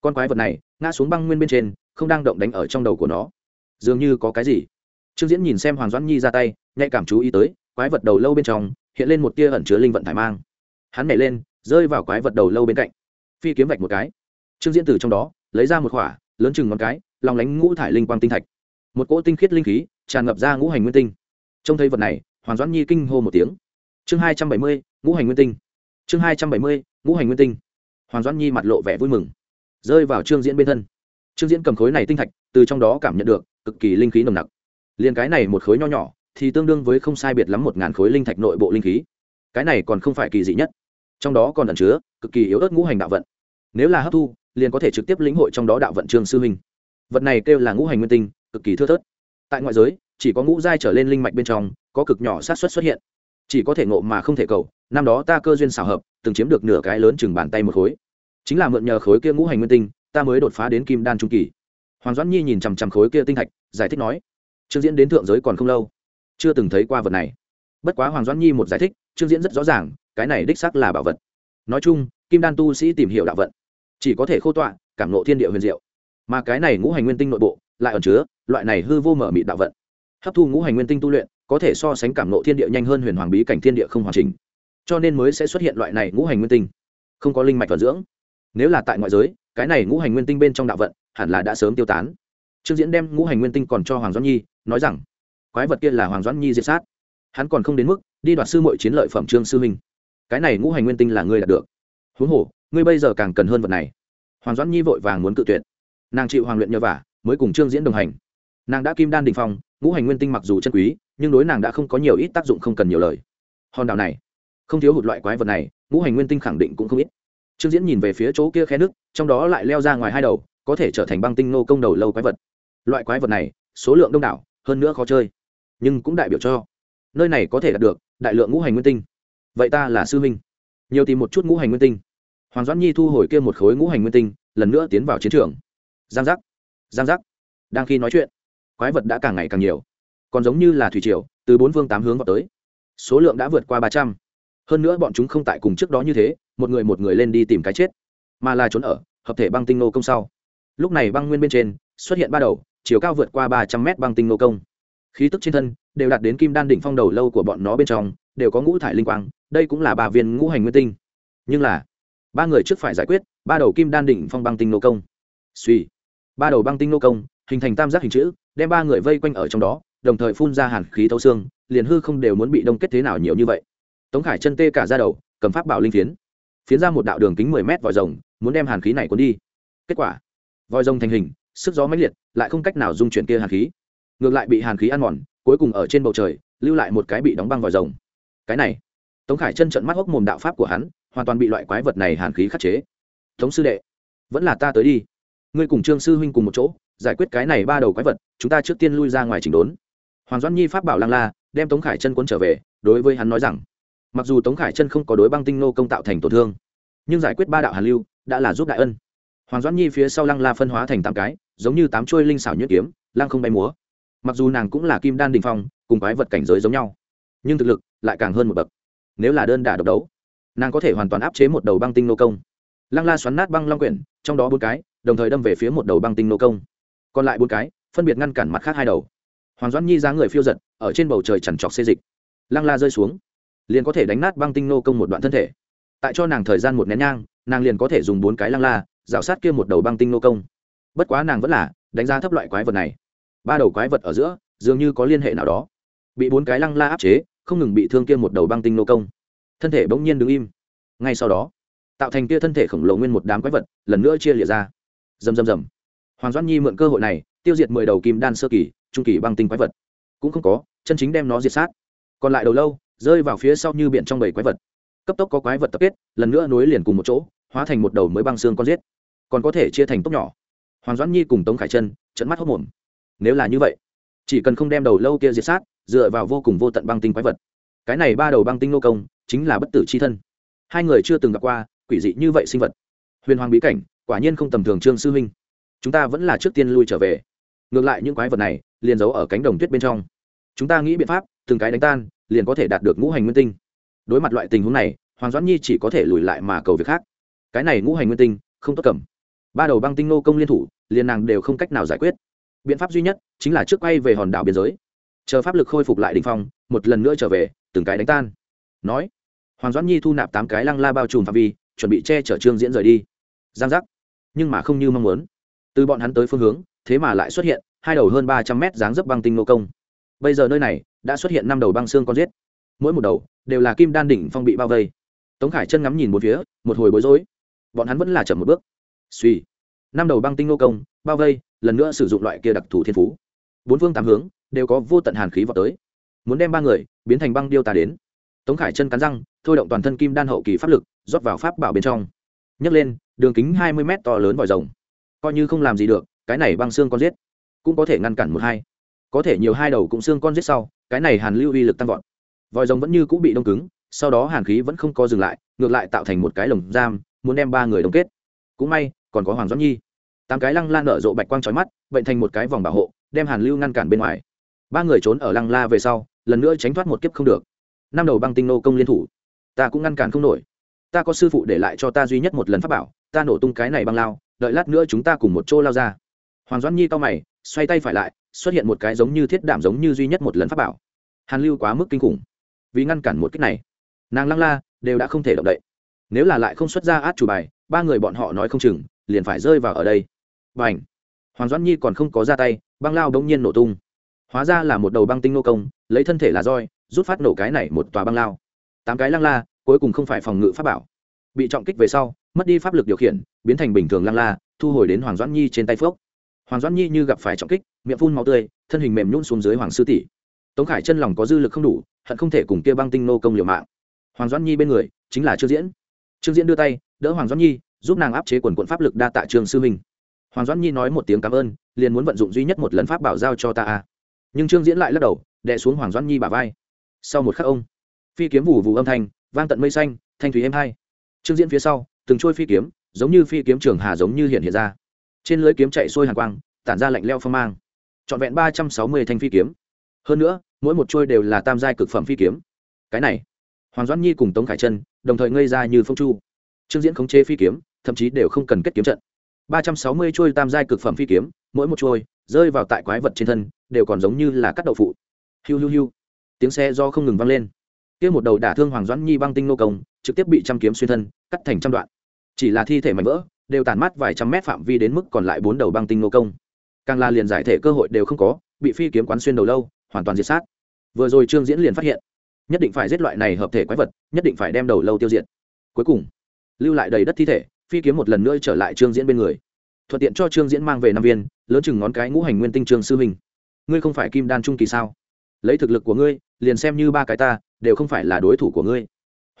[SPEAKER 1] Con quái vật này ngã xuống băng nguyên bên trên, không đang động đánh ở trong đầu của nó. Dường như có cái gì. Trương diễn nhìn xem hoàng doãn nhi ra tay, nhạy cảm chú ý tới, quái vật đầu lâu bên trong, hiện lên một tia ẩn chứa linh vận thải mang. Hắn nhảy lên, rơi vào quái vật đầu lâu bên cạnh. Phi kiếm vạch một cái. Trương diễn từ trong đó, lấy ra một khỏa, lớn chừng ngón cái, lòng lánh ngũ thải linh quang tinh thạch. Một cỗ tinh khiết linh khí, tràn ngập ra ngũ hành nguyên tinh. Trông thấy vật này, hoàng doãn nhi kinh hô một tiếng. Chương hai trăm bảy mươi, ngũ hành nguyên tinh. Chương hai trăm bảy mươi, ngũ hành nguyên tinh. Hoàng doãn nhi mặt lộ vẻ vui mừng rơi vào trương diễn bên thân. Trương diễn cầm khối này tinh thạch, từ trong đó cảm nhận được cực kỳ linh khí nồng nặc. Liền cái này một khối nho nhỏ, thì tương đương với không sai biệt lắm một ngàn khối linh thạch nội bộ linh khí. Cái này còn không phải kỳ dị nhất. Trong đó còn ẩn chứa cực kỳ yếu ớt ngũ hành đạo vận. Nếu là hấp thu, liền có thể trực tiếp lĩnh hội trong đó đạo vận trương sư huynh. Vật này kêu là ngũ hành nguyên tinh, cực kỳ thưa thớt. Tại ngoại giới, chỉ có ngũ giai trở lên linh mạch bên trong, có cực nhỏ sát xuất xuất hiện. Chỉ có thể ngộ mà không thể cầu, năm đó ta cơ duyên xảo hợp, từng chiếm được nửa cái lớn chừng bàn tay một khối chính là mượn nhờ khối kia ngũ hành nguyên tinh, ta mới đột phá đến kim đan trung kỳ. Hoàng doãn nhi nhìn chằm chằm khối kia tinh thạch, giải thích nói, trương diễn đến thượng giới còn không lâu. Chưa từng thấy qua vật này. Bất quá hoàng doãn nhi một giải thích, trương diễn rất rõ ràng, cái này đích xác là bảo vật. Nói chung, kim đan tu sĩ tìm hiểu đạo vận, chỉ có thể khô tọa, cảm nộ thiên địa huyền diệu. Mà cái này ngũ hành nguyên tinh nội bộ, lại ẩn chứa loại này hư vô mở mị đạo vận. Hấp thu ngũ hành nguyên tinh tu luyện, có thể so sánh cảm nộ thiên địa nhanh hơn huyền hoàng bí cảnh thiên địa không hoàn chỉnh. Cho nên mới sẽ xuất hiện loại này ngũ hành nguyên tinh. Không có linh mạch vận dưỡng nếu là tại ngoại giới, cái này ngũ hành nguyên tinh bên trong đạo vận, hẳn là đã sớm tiêu tán. Trương diễn đem ngũ hành nguyên tinh còn cho hoàng doãn nhi, nói rằng, quái vật kia là hoàng doãn nhi diệt sát. Hắn còn không đến mức đi đoạt sư mọi chiến lợi phẩm trương sư minh. Cái này ngũ hành nguyên tinh là ngươi đạt được. Huống hồ, ngươi bây giờ càng cần hơn vật này. Hoàng doãn nhi vội vàng muốn cự tuyệt. Nàng chịu hoàng luyện nhờ vả, mới cùng trương diễn đồng hành. Nàng đã kim đan đình phong, ngũ hành nguyên tinh mặc dù chân quý, nhưng đối nàng đã không có nhiều ít tác dụng không cần nhiều lời. Hòn đảo này, không thiếu hụt loại quái vật này, ngũ hành nguyên tinh khẳng định cũng không ít trương diễn nhìn về phía chỗ kia khe nước, trong đó lại leo ra ngoài hai đầu, có thể trở thành băng tinh nô công đầu lâu quái vật. Loại quái vật này, số lượng đông đảo, hơn nữa khó chơi, nhưng cũng đại biểu cho. Nơi này có thể đạt được, đại lượng ngũ hành nguyên tinh. Vậy ta là sư minh nhiều tìm một chút ngũ hành nguyên tinh. Hoàng doãn nhi thu hồi kia một khối ngũ hành nguyên tinh, lần nữa tiến vào chiến trường. Giang giác giang giác. Đang khi nói chuyện, quái vật đã càng ngày càng nhiều. Còn giống như là thủy triều, từ bốn phương tám hướng vào tới. Số lượng đã vượt qua ba trăm hơn nữa bọn chúng không tại cùng trước đó như thế, một người một người lên đi tìm cái chết, mà là trốn ở hợp thể băng tinh nô công sau. Lúc này băng nguyên bên trên xuất hiện ba đầu, chiều cao vượt qua ba trăm mét băng tinh nô công. Khí tức trên thân đều đạt đến kim đan đỉnh phong đầu lâu của bọn nó bên trong, đều có ngũ thải linh quang, đây cũng là ba viên ngũ hành nguyên tinh. Nhưng là, ba người trước phải giải quyết, ba đầu kim đan đỉnh phong băng tinh nô công. Suy, ba đầu băng tinh nô công hình thành tam giác hình chữ, đem ba người vây quanh ở trong đó, đồng thời phun ra hàn khí thấu xương, liền hư không đều muốn bị đông kết thế nào nhiều như vậy tống khải chân tê cả ra đầu, cầm pháp bảo linh phiến. Phiến ra một đạo đường kính mười mét vòi rồng, muốn đem hàn khí này cuốn đi. Kết quả, vòi rồng thành hình, sức gió mãnh liệt, lại không cách nào dung chuyển kia hàn khí. Ngược lại bị hàn khí ăn mòn, cuối cùng ở trên bầu trời, lưu lại một cái bị đóng băng vòi rồng. Cái này, tống khải chân trận mắt hốc mồm đạo pháp của hắn, hoàn toàn bị loại quái vật này hàn khí khắc chế. Tống sư đệ, vẫn là ta tới đi. Ngươi cùng trương sư huynh cùng một chỗ, giải quyết cái này ba đầu quái vật, chúng ta trước tiên lui ra ngoài chỉnh đốn. Hoàng doãn nhi pháp bảo lăng la, đem tống khải chân cuốn trở về, đối với hắn nói rằng mặc dù tống khải chân không có đối băng tinh nô công tạo thành tổn thương, nhưng giải quyết ba đạo hàn lưu đã là giúp đại ân. Hoàng doãn nhi phía sau lăng la phân hóa thành tám cái, giống như tám trôi linh xảo nhuyễn kiếm, lăng không bay múa. Mặc dù nàng cũng là kim đan đình phong, cùng quái vật cảnh giới giống nhau, nhưng thực lực lại càng hơn một bậc. Nếu là đơn đả độc đấu, nàng có thể hoàn toàn áp chế một đầu băng tinh nô công. Lăng la xoắn nát băng long quyển, trong đó bốn cái, đồng thời đâm về phía một đầu băng tinh nô công. Còn lại bốn cái, phân biệt ngăn cản mặt khác hai đầu. Hoàng doãn nhi ra người phiêu giật, ở trên bầu trời chằn trọc xê dịch. Lăng la rơi xuống liền có thể đánh nát băng tinh nô công một đoạn thân thể. Tại cho nàng thời gian một nén nhang, nàng liền có thể dùng bốn cái lăng la, rào sát kia một đầu băng tinh nô công. Bất quá nàng vẫn là đánh giá thấp loại quái vật này. Ba đầu quái vật ở giữa, dường như có liên hệ nào đó. Bị bốn cái lăng la áp chế, không ngừng bị thương kia một đầu băng tinh nô công. Thân thể bỗng nhiên đứng im. Ngay sau đó, tạo thành kia thân thể khổng lồ nguyên một đám quái vật, lần nữa chia lịa ra. Rầm rầm rầm. Hoàng doãn nhi mượn cơ hội này, tiêu diệt mười đầu kim đan sơ kỳ, trung kỳ băng tinh quái vật. Cũng không có, chân chính đem nó diệt sát. Còn lại đầu lâu rơi vào phía sau như biển trong bầy quái vật. Cấp tốc có quái vật tập kết, lần nữa nối liền cùng một chỗ, hóa thành một đầu mới băng xương con giết. Còn có thể chia thành tốc nhỏ. Hoàng doãn nhi cùng tống khải chân trận mắt hốc mồm nếu là như vậy, chỉ cần không đem đầu lâu kia diệt sát, dựa vào vô cùng vô tận băng tinh quái vật. Cái này ba đầu băng tinh nô công, chính là bất tử c h i thân. Hai người chưa từng gặp qua quỷ dị như vậy sinh vật. Huyền hoàng bí cảnh, quả nhiên không tầm thường trương sư huynh chúng ta vẫn là trước tiên lui trở về. Ngược lại những quái vật này, liền giấu ở cánh đồng tuyết bên trong. Chúng ta nghĩ biện pháp, từng cái đánh tan liền có thể đạt được ngũ hành nguyên tinh. Đối mặt loại tình huống này, hoàng doãn nhi chỉ có thể lùi lại mà cầu việc khác. Cái này ngũ hành nguyên tinh, không tốt cầm. Ba đầu băng tinh nô công liên thủ, liền nàng đều không cách nào giải quyết. Biện pháp duy nhất chính là trước quay về hòn đảo biên giới. Chờ pháp lực khôi phục lại đ ỉ n h phong, một lần nữa trở về, từng cái đánh tan. Nói, hoàng doãn nhi thu nạp tám cái lăng la bao trùm phạm vi, chuẩn bị che chở trương diễn rời đi. Giang giác. Nhưng mà không như mong muốn. Từ bọn hắn tới phương hướng, thế mà lại xuất hiện hai đầu hơn ba trăm mét dáng dấp băng tinh nô công bây giờ nơi này đã xuất hiện năm đầu băng xương con giết. Mỗi một đầu đều là kim đan đỉnh phong bị bao vây. Tống khải chân ngắm nhìn một phía, một hồi bối rối. Bọn hắn vẫn là chậm một bước. Suy. Năm đầu băng tinh nô công, bao vây, lần nữa sử dụng loại kia đặc thù thiên phú. Bốn phương tám hướng đều có vô tận hàn khí vào tới. Muốn đem ba người biến thành băng điêu tà đến. Tống khải chân cắn răng, thôi động toàn thân kim đan hậu kỳ pháp lực, rót vào pháp bảo bên trong. Nhấc lên, đường kính hai mươi mét to lớn vòi rồng. Coi như không làm gì được, cái này băng xương con giết cũng có thể ngăn cản một hai có thể nhiều hai đầu cũng xương con giết sau, cái này hàn lưu uy lực tăng vọt. Vòi rồng vẫn như cũng bị đông cứng, sau đó hàn khí vẫn không có dừng lại, ngược lại tạo thành một cái lồng giam, muốn đem ba người đông kết. Cũng may, còn có hoàng doãn nhi. Tám cái lăng la nở rộ bạch quang trói mắt, bệnh thành một cái vòng bảo hộ, đem hàn lưu ngăn cản bên ngoài. Ba người trốn ở lăng la về sau, lần nữa tránh thoát một kiếp không được. Năm đầu băng tinh nô công liên thủ. Ta cũng ngăn cản không nổi. Ta có sư phụ để lại cho ta duy nhất một lần pháp bảo, ta nổ tung cái này băng lao, đợi lát nữa chúng ta cùng một chỗ lao ra. Hoàng doãn nhi cao mày, xoay tay phải lại xuất hiện một cái giống như thiết đảm giống như duy nhất một lần pháp bảo. Hàn lưu quá mức kinh khủng. Vì ngăn cản một cách này, nàng lăng la, đều đã không thể động đậy. Nếu là lại không xuất ra át chủ bài, ba người bọn họ nói không chừng, liền phải rơi vào ở đây. B à n h hoàng doãn nhi còn không có ra tay, băng lao đ ố n g nhiên nổ tung. Hóa ra là một đầu băng tinh nô công, lấy thân thể là roi, rút phát nổ cái này một tòa băng lao. Tám cái lăng la, cuối cùng không phải phòng ngự pháp bảo. Bị trọng kích về sau, mất đi pháp lực điều khiển, biến thành bình thường lăng la, thu hồi đến hoàng doãn nhi trên tay phước hoàng doãn nhi như gặp phải trọng kích, miệng phun màu tươi, thân hình mềm nhún xuống dưới hoàng sư tỷ. Tống khải chân lòng có dư lực không đủ, hận không thể cùng kia băng tinh nô công liều mạng. Hoàng doãn nhi bên người, chính là trương diễn. Trương diễn đưa tay, đỡ hoàng doãn nhi, giúp nàng áp chế quần quận pháp lực đa tạ trương sư minh. Hoàng doãn nhi nói một tiếng cảm ơn, liền muốn vận dụng duy nhất một lần pháp bảo giao cho ta a. Nhưng trương diễn lại lắc đầu, đè xuống hoàng doãn nhi bả vai. Sau một khắc ông, phi kiếm vù vù âm thanh, vang tận mây xanh, thanh thủy êm hai. Trương diễn phía sau, từng trôi phi kiếm, giống như phi kiếm trường hà giống như hiện hiện ra trên lưới kiếm chạy xuôi hàn quang, tản ra lạnh leo phong mang. Trọn vẹn ba trăm sáu mươi thanh phi kiếm. Hơn nữa, mỗi một trôi đều là tam giai cực phẩm phi kiếm. Cái này, hoàng doãn nhi cùng tống khải chân đồng thời ngây ra như phong chu. Trương diễn khống chế phi kiếm, thậm chí đều không cần kết kiếm trận. ba trăm sáu mươi trôi tam giai cực phẩm phi kiếm, mỗi một trôi rơi vào tại quái vật trên thân, đều còn giống như là cắt đậu phụ. Hiu hiu hiu. Tiếng xe do không ngừng vang lên. Kia một đầu đả thương hoàng doãn nhi băng tinh nô công, trực tiếp bị trăm kiếm xuyên thân, cắt thành trăm đoạn. Chỉ là thi thể mảnh vỡ đều tàn mát vài trăm mét phạm vi đến mức còn lại bốn đầu băng tinh nô công. Càng là liền giải thể cơ hội đều không có, bị phi kiếm quán xuyên đầu lâu, hoàn toàn diệt sát. Vừa rồi trương diễn liền phát hiện, nhất định phải giết loại này hợp thể quái vật, nhất định phải đem đầu lâu tiêu diệt. Cuối cùng, lưu lại đầy đất thi thể, phi kiếm một lần nữa trở lại trương diễn bên người. Thuận tiện cho trương diễn mang về năm viên, lớn chừng ngón cái ngũ hành nguyên tinh trương sư hình ngươi không phải kim đan trung kỳ sao? Lấy thực lực của ngươi, liền xem như ba cái ta, đều không phải là đối thủ của ngươi.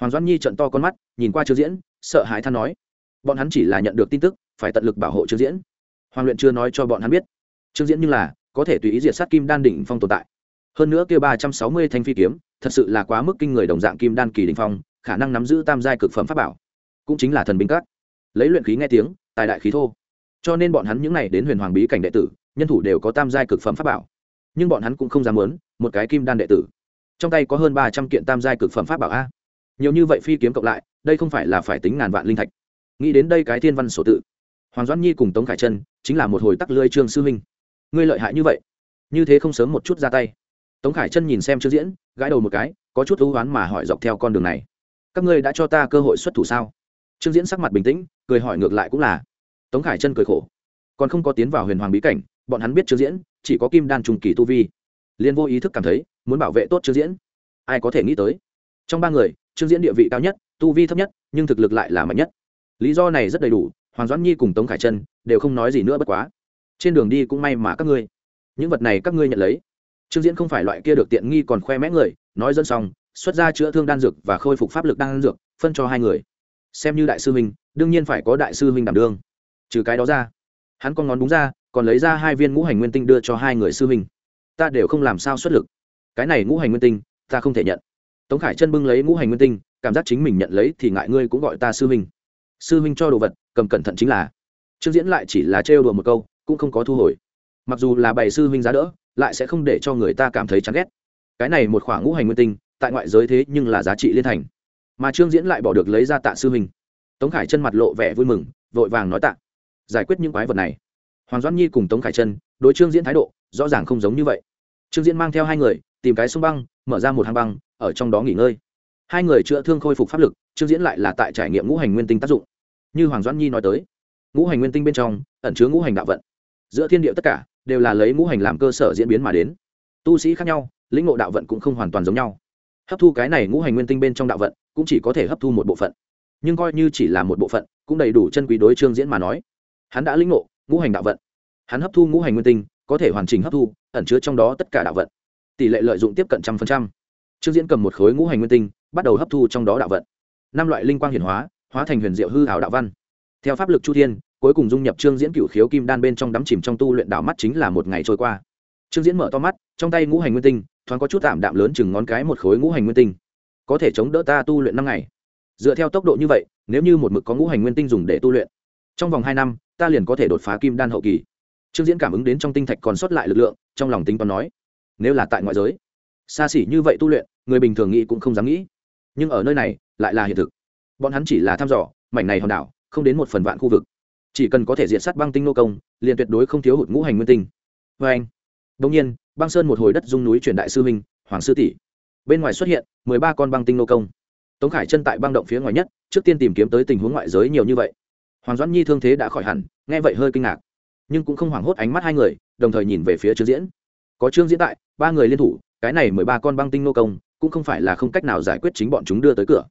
[SPEAKER 1] Hoàng doãn nhi trận to con mắt, nhìn qua trương diễn, sợ hãi than nói bọn hắn chỉ là nhận được tin tức, phải tận lực bảo hộ trương diễn. Hoàng luyện chưa nói cho bọn hắn biết. Trương diễn như là, có thể tùy ý diệt sát kim đan đỉnh phong tồn tại. Hơn nữa kêu ba trăm sáu mươi thanh phi kiếm, thật sự là quá mức kinh người đồng dạng kim đan kỳ đỉnh phong, khả năng nắm giữ tam giai cực phẩm pháp bảo. Cũng chính là thần binh cát lấy luyện khí nghe tiếng, tài đại khí thô. Cho nên bọn hắn những n à y đến huyền hoàng bí cảnh đệ tử, nhân thủ đều có tam giai cực phẩm pháp bảo. Nhưng bọn hắn cũng không dám muốn một cái kim đan đệ tử. Trong tay có hơn ba trăm kiện tam giai cực phẩm pháp bảo a. Nhiều như vậy phi kiếm cộng lại, đây không phải là phải tính ngàn vạn linh thạch nghĩ đến đây cái thiên văn sổ tự, hoàng doãn nhi cùng tống khải chân chính là một hồi tắc lươi trương sư huynh ngươi lợi hại như vậy, như thế không sớm một chút ra tay. Tống khải chân nhìn xem trương diễn, gãi đầu một cái, có chút ưu oán mà hỏi dọc theo con đường này. Các ngươi đã cho ta cơ hội xuất thủ sao? Trương diễn sắc mặt bình tĩnh, cười hỏi ngược lại cũng là. Tống khải chân cười khổ. Còn không có tiến vào huyền hoàng bí cảnh, bọn hắn biết trương diễn, chỉ có kim đan trùng kỳ tu vi. Liên vô ý thức cảm thấy, muốn bảo vệ tốt trương diễn. Ai có thể nghĩ tới? Trong ba người, trương diễn địa vị cao nhất, tu vi thấp nhất, nhưng thực lực lại là mạnh nhất lý do này rất đầy đủ, hoàng doãn nhi cùng tống khải chân đều không nói gì nữa bất quá. Trên đường đi cũng may mà các ngươi. Những vật này các ngươi nhận lấy. Trương diễn không phải loại kia được tiện nghi còn khoe mẽ người, nói dẫn xong, xuất ra chữa thương đan dược và khôi phục pháp lực đan dược, phân cho hai người. Xem như đại sư huynh, đương nhiên phải có đại sư huynh đảm đương. Trừ cái đó ra, hắn con ngón đúng ra, còn lấy ra hai viên ngũ hành nguyên tinh đưa cho hai người sư huynh. Ta đều không làm sao xuất lực. Cái này ngũ hành nguyên tinh, ta không thể nhận. Tống khải chân bưng lấy ngũ hành nguyên tinh, cảm giác chính mình nhận lấy thì ngại ngươi cũng gọi ta sư huynh sư huynh cho đồ vật, cầm cẩn thận chính là. Trương diễn lại chỉ là trêu đùa một câu, cũng không có thu hồi. Mặc dù là bày sư huynh giá đỡ, lại sẽ không để cho người ta cảm thấy chán ghét. Cái này một khoảng ngũ hành nguyên tinh, tại ngoại giới thế nhưng là giá trị liên thành. Mà trương diễn lại bỏ được lấy ra tạ sư huynh. Tống khải chân mặt lộ vẻ vui mừng, vội vàng nói tạ. Giải quyết những quái vật này. Hoàng doãn nhi cùng tống khải chân đối trương diễn thái độ, rõ ràng không giống như vậy. Trương diễn mang theo hai người, tìm cái sông băng, mở ra một hang băng, ở trong đó nghỉ ngơi hai người chữa thương khôi phục pháp lực, trương diễn lại là tại trải nghiệm ngũ hành nguyên tinh tác dụng. Như hoàng doãn nhi nói tới, ngũ hành nguyên tinh bên trong ẩn chứa ngũ hành đạo vận. Giữa thiên địa tất cả đều là lấy ngũ hành làm cơ sở diễn biến mà đến. Tu sĩ khác nhau, lĩnh ngộ đạo vận cũng không hoàn toàn giống nhau. Hấp thu cái này ngũ hành nguyên tinh bên trong đạo vận cũng chỉ có thể hấp thu một bộ phận. Nhưng coi như chỉ là một bộ phận, cũng đầy đủ chân quý đối trương diễn mà nói. Hắn đã lĩnh ngộ ngũ hành đạo vận. Hắn hấp thu ngũ hành nguyên tinh, có thể hoàn chỉnh hấp thu, ẩn chứa trong đó tất cả đạo vận. Tỷ lệ lợi dụng tiếp cận trăm phần trăm. Trương diễn cầm một khối ngũ hành nguyên tinh bắt đầu hấp thu trong đó đạo vận. Năm loại linh quang hiển hóa hóa thành huyền diệu hư hảo đạo văn. Theo pháp lực chu thiên, cuối cùng dung nhập trương diễn cựu khiếu kim đan bên trong đắm chìm trong tu luyện đảo mắt chính là một ngày trôi qua. Trương diễn mở to mắt, trong tay ngũ hành nguyên tinh, thoáng có chút tạm đạm lớn chừng ngón cái một khối ngũ hành nguyên tinh. Có thể chống đỡ ta tu luyện năm ngày. Dựa theo tốc độ như vậy, nếu như một mực có ngũ hành nguyên tinh dùng để tu luyện, trong vòng hai năm, ta liền có thể đột phá kim đan hậu kỳ. Trương diễn cảm ứng đến trong tinh thạch còn sót lại lực lượng, trong lòng tính toán nói, nếu là tại ngoại giới, xa xỉ như vậy tu luyện, người bình thường nghĩ cũng không dám nghĩ nhưng ở nơi này lại là hiện thực. Bọn hắn chỉ là thăm dò, mảnh này hòn đảo, không đến một phần vạn khu vực. Chỉ cần có thể diện sát băng tinh nô công, liền tuyệt đối không thiếu hụt ngũ hành nguyên tinh. Vê anh đông nhiên, băng sơn một hồi đất dung núi truyền đại sư minh hoàng sư tỷ. Bên ngoài xuất hiện mười ba con băng tinh nô công. Tống khải chân tại băng động phía ngoài nhất, trước tiên tìm kiếm tới tình huống ngoại giới nhiều như vậy. Hoàng doãn nhi thương thế đã khỏi hẳn, nghe vậy hơi kinh ngạc. Nhưng cũng không hoảng hốt ánh mắt hai người, đồng thời nhìn về phía trương diễn. Có trương diễn tại, ba người liên thủ, cái này mười ba con băng tinh nô công cũng không phải là không cách nào giải quyết chính bọn chúng đưa tới cửa.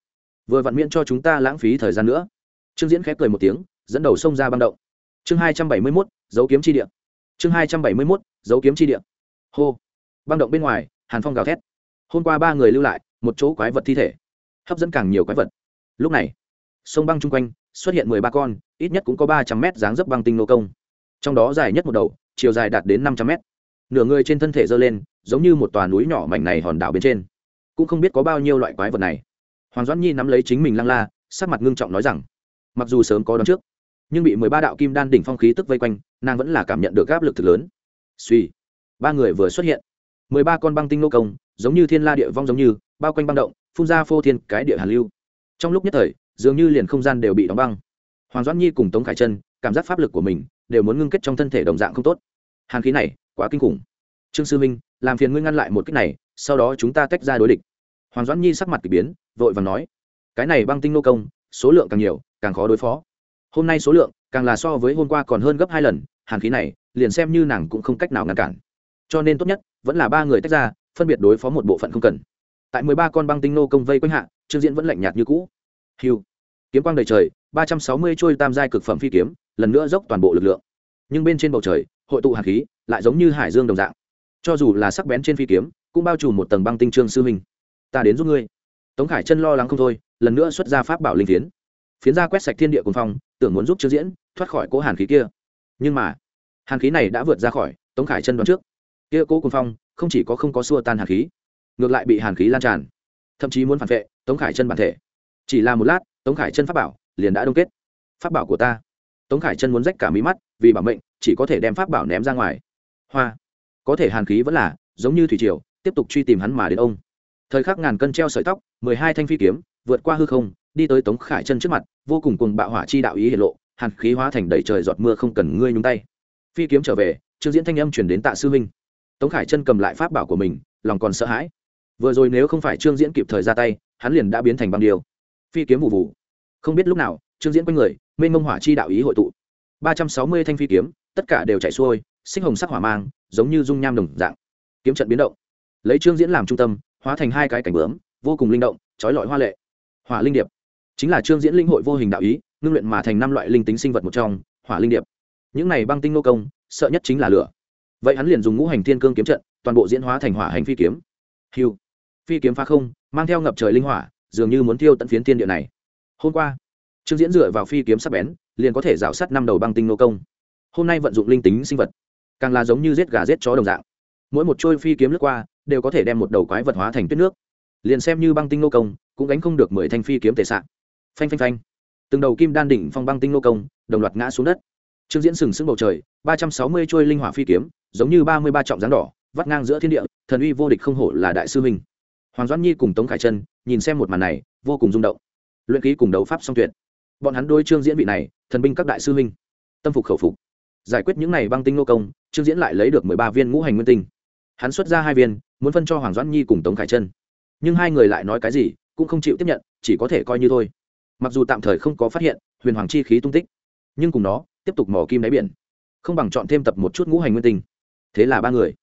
[SPEAKER 1] Vừa vặn miễn cho chúng ta lãng phí thời gian nữa. Trương diễn khép cười một tiếng, dẫn đầu xông ra băng động. Chương hai trăm bảy mươi mốt, dấu kiếm chi địa. Chương hai trăm bảy mươi mốt, dấu kiếm chi địa. Hô. Băng động bên ngoài, hàn phong gào thét. Hôm qua ba người lưu lại, một chỗ quái vật thi thể. Hấp dẫn càng nhiều quái vật. Lúc này, sông băng chung quanh, xuất hiện mười ba con, ít nhất cũng có ba trăm mét dáng dấp băng tinh nô công. Trong đó dài nhất một đầu, chiều dài đạt đến năm trăm mét. Nửa người trên thân thể dơ lên, giống như một tòa núi nhỏ mảnh này hòn đảo bên trên cũng không biết có bao nhiêu loại quái vật này. Hoàng doãn nhi nắm lấy chính mình lăng la, sắc mặt ngưng trọng nói rằng, mặc dù sớm có đón trước, nhưng bị mười ba đạo kim đan đỉnh phong khí tức vây quanh, nàng vẫn là cảm nhận được áp lực thực lớn. Suy ba người vừa xuất hiện, mười ba con băng tinh nô công, giống như thiên la địa vong giống như, bao quanh băng động, phun ra phô thiên cái địa hàn lưu. Trong lúc nhất thời, dường như liền không gian đều bị đóng băng. Hoàng doãn nhi cùng tống khải chân cảm giác pháp lực của mình đều muốn ngưng kết trong thân thể đồng dạng không tốt. Hàn khí này quá kinh khủng. Trương sư minh, làm phiền ngươi ngăn lại một cách này sau đó chúng ta tách ra đối địch. Hoàng doãn nhi sắc mặt k ỳ biến, vội và nói, cái này băng tinh nô công, số lượng càng nhiều, càng khó đối phó. Hôm nay số lượng, càng là so với hôm qua còn hơn gấp hai lần, hàn khí này, liền xem như nàng cũng không cách nào ngăn cản. Cho nên tốt nhất, vẫn là ba người tách ra, phân biệt đối phó một bộ phận không cần. Tại mười ba con băng tinh nô công vây quanh hạ, trương diễn vẫn lạnh nhạt như cũ. Hiu kiếm quang đầy trời, ba trăm sáu mươi trôi tam giai cực phẩm phi kiếm, lần nữa dốc toàn bộ lực lượng. Nhưng bên trên bầu trời, hội tụ hạt khí, lại giống như hải dương đồng dạng. Cho dù là sắc bén trên phi kiếm cũng bao trùm một tầng băng tinh trương sư huynh. Ta đến giúp ngươi. Tống khải chân lo lắng không thôi, lần nữa xuất ra pháp bảo linh phiến. Phiến ra quét sạch thiên địa cùng phong, tưởng muốn giúp trương diễn thoát khỏi cố hàn khí kia. Nhưng mà, hàn khí này đã vượt ra khỏi tống khải chân đoán trước. Kia cố cùng phong không chỉ có không có xua tan hàn khí, ngược lại bị hàn khí lan tràn. Thậm chí muốn phản vệ tống khải chân bản thể. Chỉ là một lát, tống khải chân pháp bảo liền đã đông kết. Pháp bảo của ta. Tống khải chân muốn rách cả mí mắt, vì bảo mệnh, chỉ có thể đem pháp bảo ném ra ngoài. Hoa. Có thể hàn khí vẫn là giống như thủy triều tiếp tục truy tìm hắn mà đến ông. Thời khắc ngàn cân treo sợi tóc, mười hai thanh phi kiếm, vượt qua hư không, đi tới tống khải chân trước mặt, vô cùng cùng bạo hỏa chi đạo ý hiển lộ, hàn khí hóa thành đầy trời giọt mưa không cần ngươi nhúng tay. Phi kiếm trở về, trương diễn thanh âm chuyển đến tạ sư huynh. Tống khải chân cầm lại pháp bảo của mình, lòng còn sợ hãi. Vừa rồi nếu không phải trương diễn kịp thời ra tay, hắn liền đã biến thành băng điều phi kiếm vụ vụ. Không biết lúc nào, trương diễn quanh người, mênh mông hỏa chi đạo ý hội tụ. Ba trăm sáu mươi thanh phi kiếm, tất cả đều chạy xuôi, sinh hồng sắc hỏa mang, giống như dung nham đồng dạng. Kiếm trận biến động lấy trương diễn làm trung tâm, hóa thành hai cái cảnh bướm, vô cùng linh động, trói lọi hoa lệ. Hỏa linh điệp chính là trương diễn linh hội vô hình đạo ý, ngưng luyện mà thành năm loại linh tính sinh vật một trong, hỏa linh điệp. Những này băng tinh nô công, sợ nhất chính là lửa. Vậy hắn liền dùng ngũ hành thiên cương kiếm trận, toàn bộ diễn hóa thành hỏa hành phi kiếm. Hiu phi kiếm phá không, mang theo ngập trời linh hỏa, dường như muốn thiêu tận phiến thiên địa này. Hôm qua, trương diễn dựa vào phi kiếm sắc bén, liền có thể rào sắt năm đầu băng tinh nô công. Hôm nay vận dụng linh tính sinh vật, càng là giống như giết gà giết chó đồng dạng. Mỗi một trôi phi kiếm lướt qua đều có thể đem một đầu quái vật hóa thành tuyết nước. Liền xem như băng tinh nô công, cũng gánh không được mười thanh phi kiếm tệ sạn phanh phanh phanh. Từng đầu kim đan đỉnh phong băng tinh nô công, đồng loạt ngã xuống đất. Trương diễn sừng sững bầu trời, ba trăm sáu mươi trôi linh hỏa phi kiếm, giống như ba mươi ba trọng rắn đỏ, vắt ngang giữa thiên địa, thần uy vô địch không hổ là đại sư minh. hoàng doãn nhi cùng tống khải chân nhìn xem một màn này, vô cùng rung động. Luyện ký cùng đấu pháp song tuyệt. Bọn hắn đôi trương diễn vị này, thần binh các đại sư minh tâm phục khẩu phục. Giải quyết những này băng tinh nô công, trương diễn lại lấy được mười ba viên ngũ hành nguyên tinh hắn xuất ra hai viên, muốn phân cho hoàng doãn nhi cùng tống khải chân nhưng hai người lại nói cái gì, cũng không chịu tiếp nhận, chỉ có thể coi như thôi. Mặc dù tạm thời không có phát hiện, huyền hoàng chi khí tung tích, nhưng cùng nó, tiếp tục mỏ kim đáy biển. Không bằng chọn thêm tập một chút ngũ hành nguyên tinh. Thế là ba người.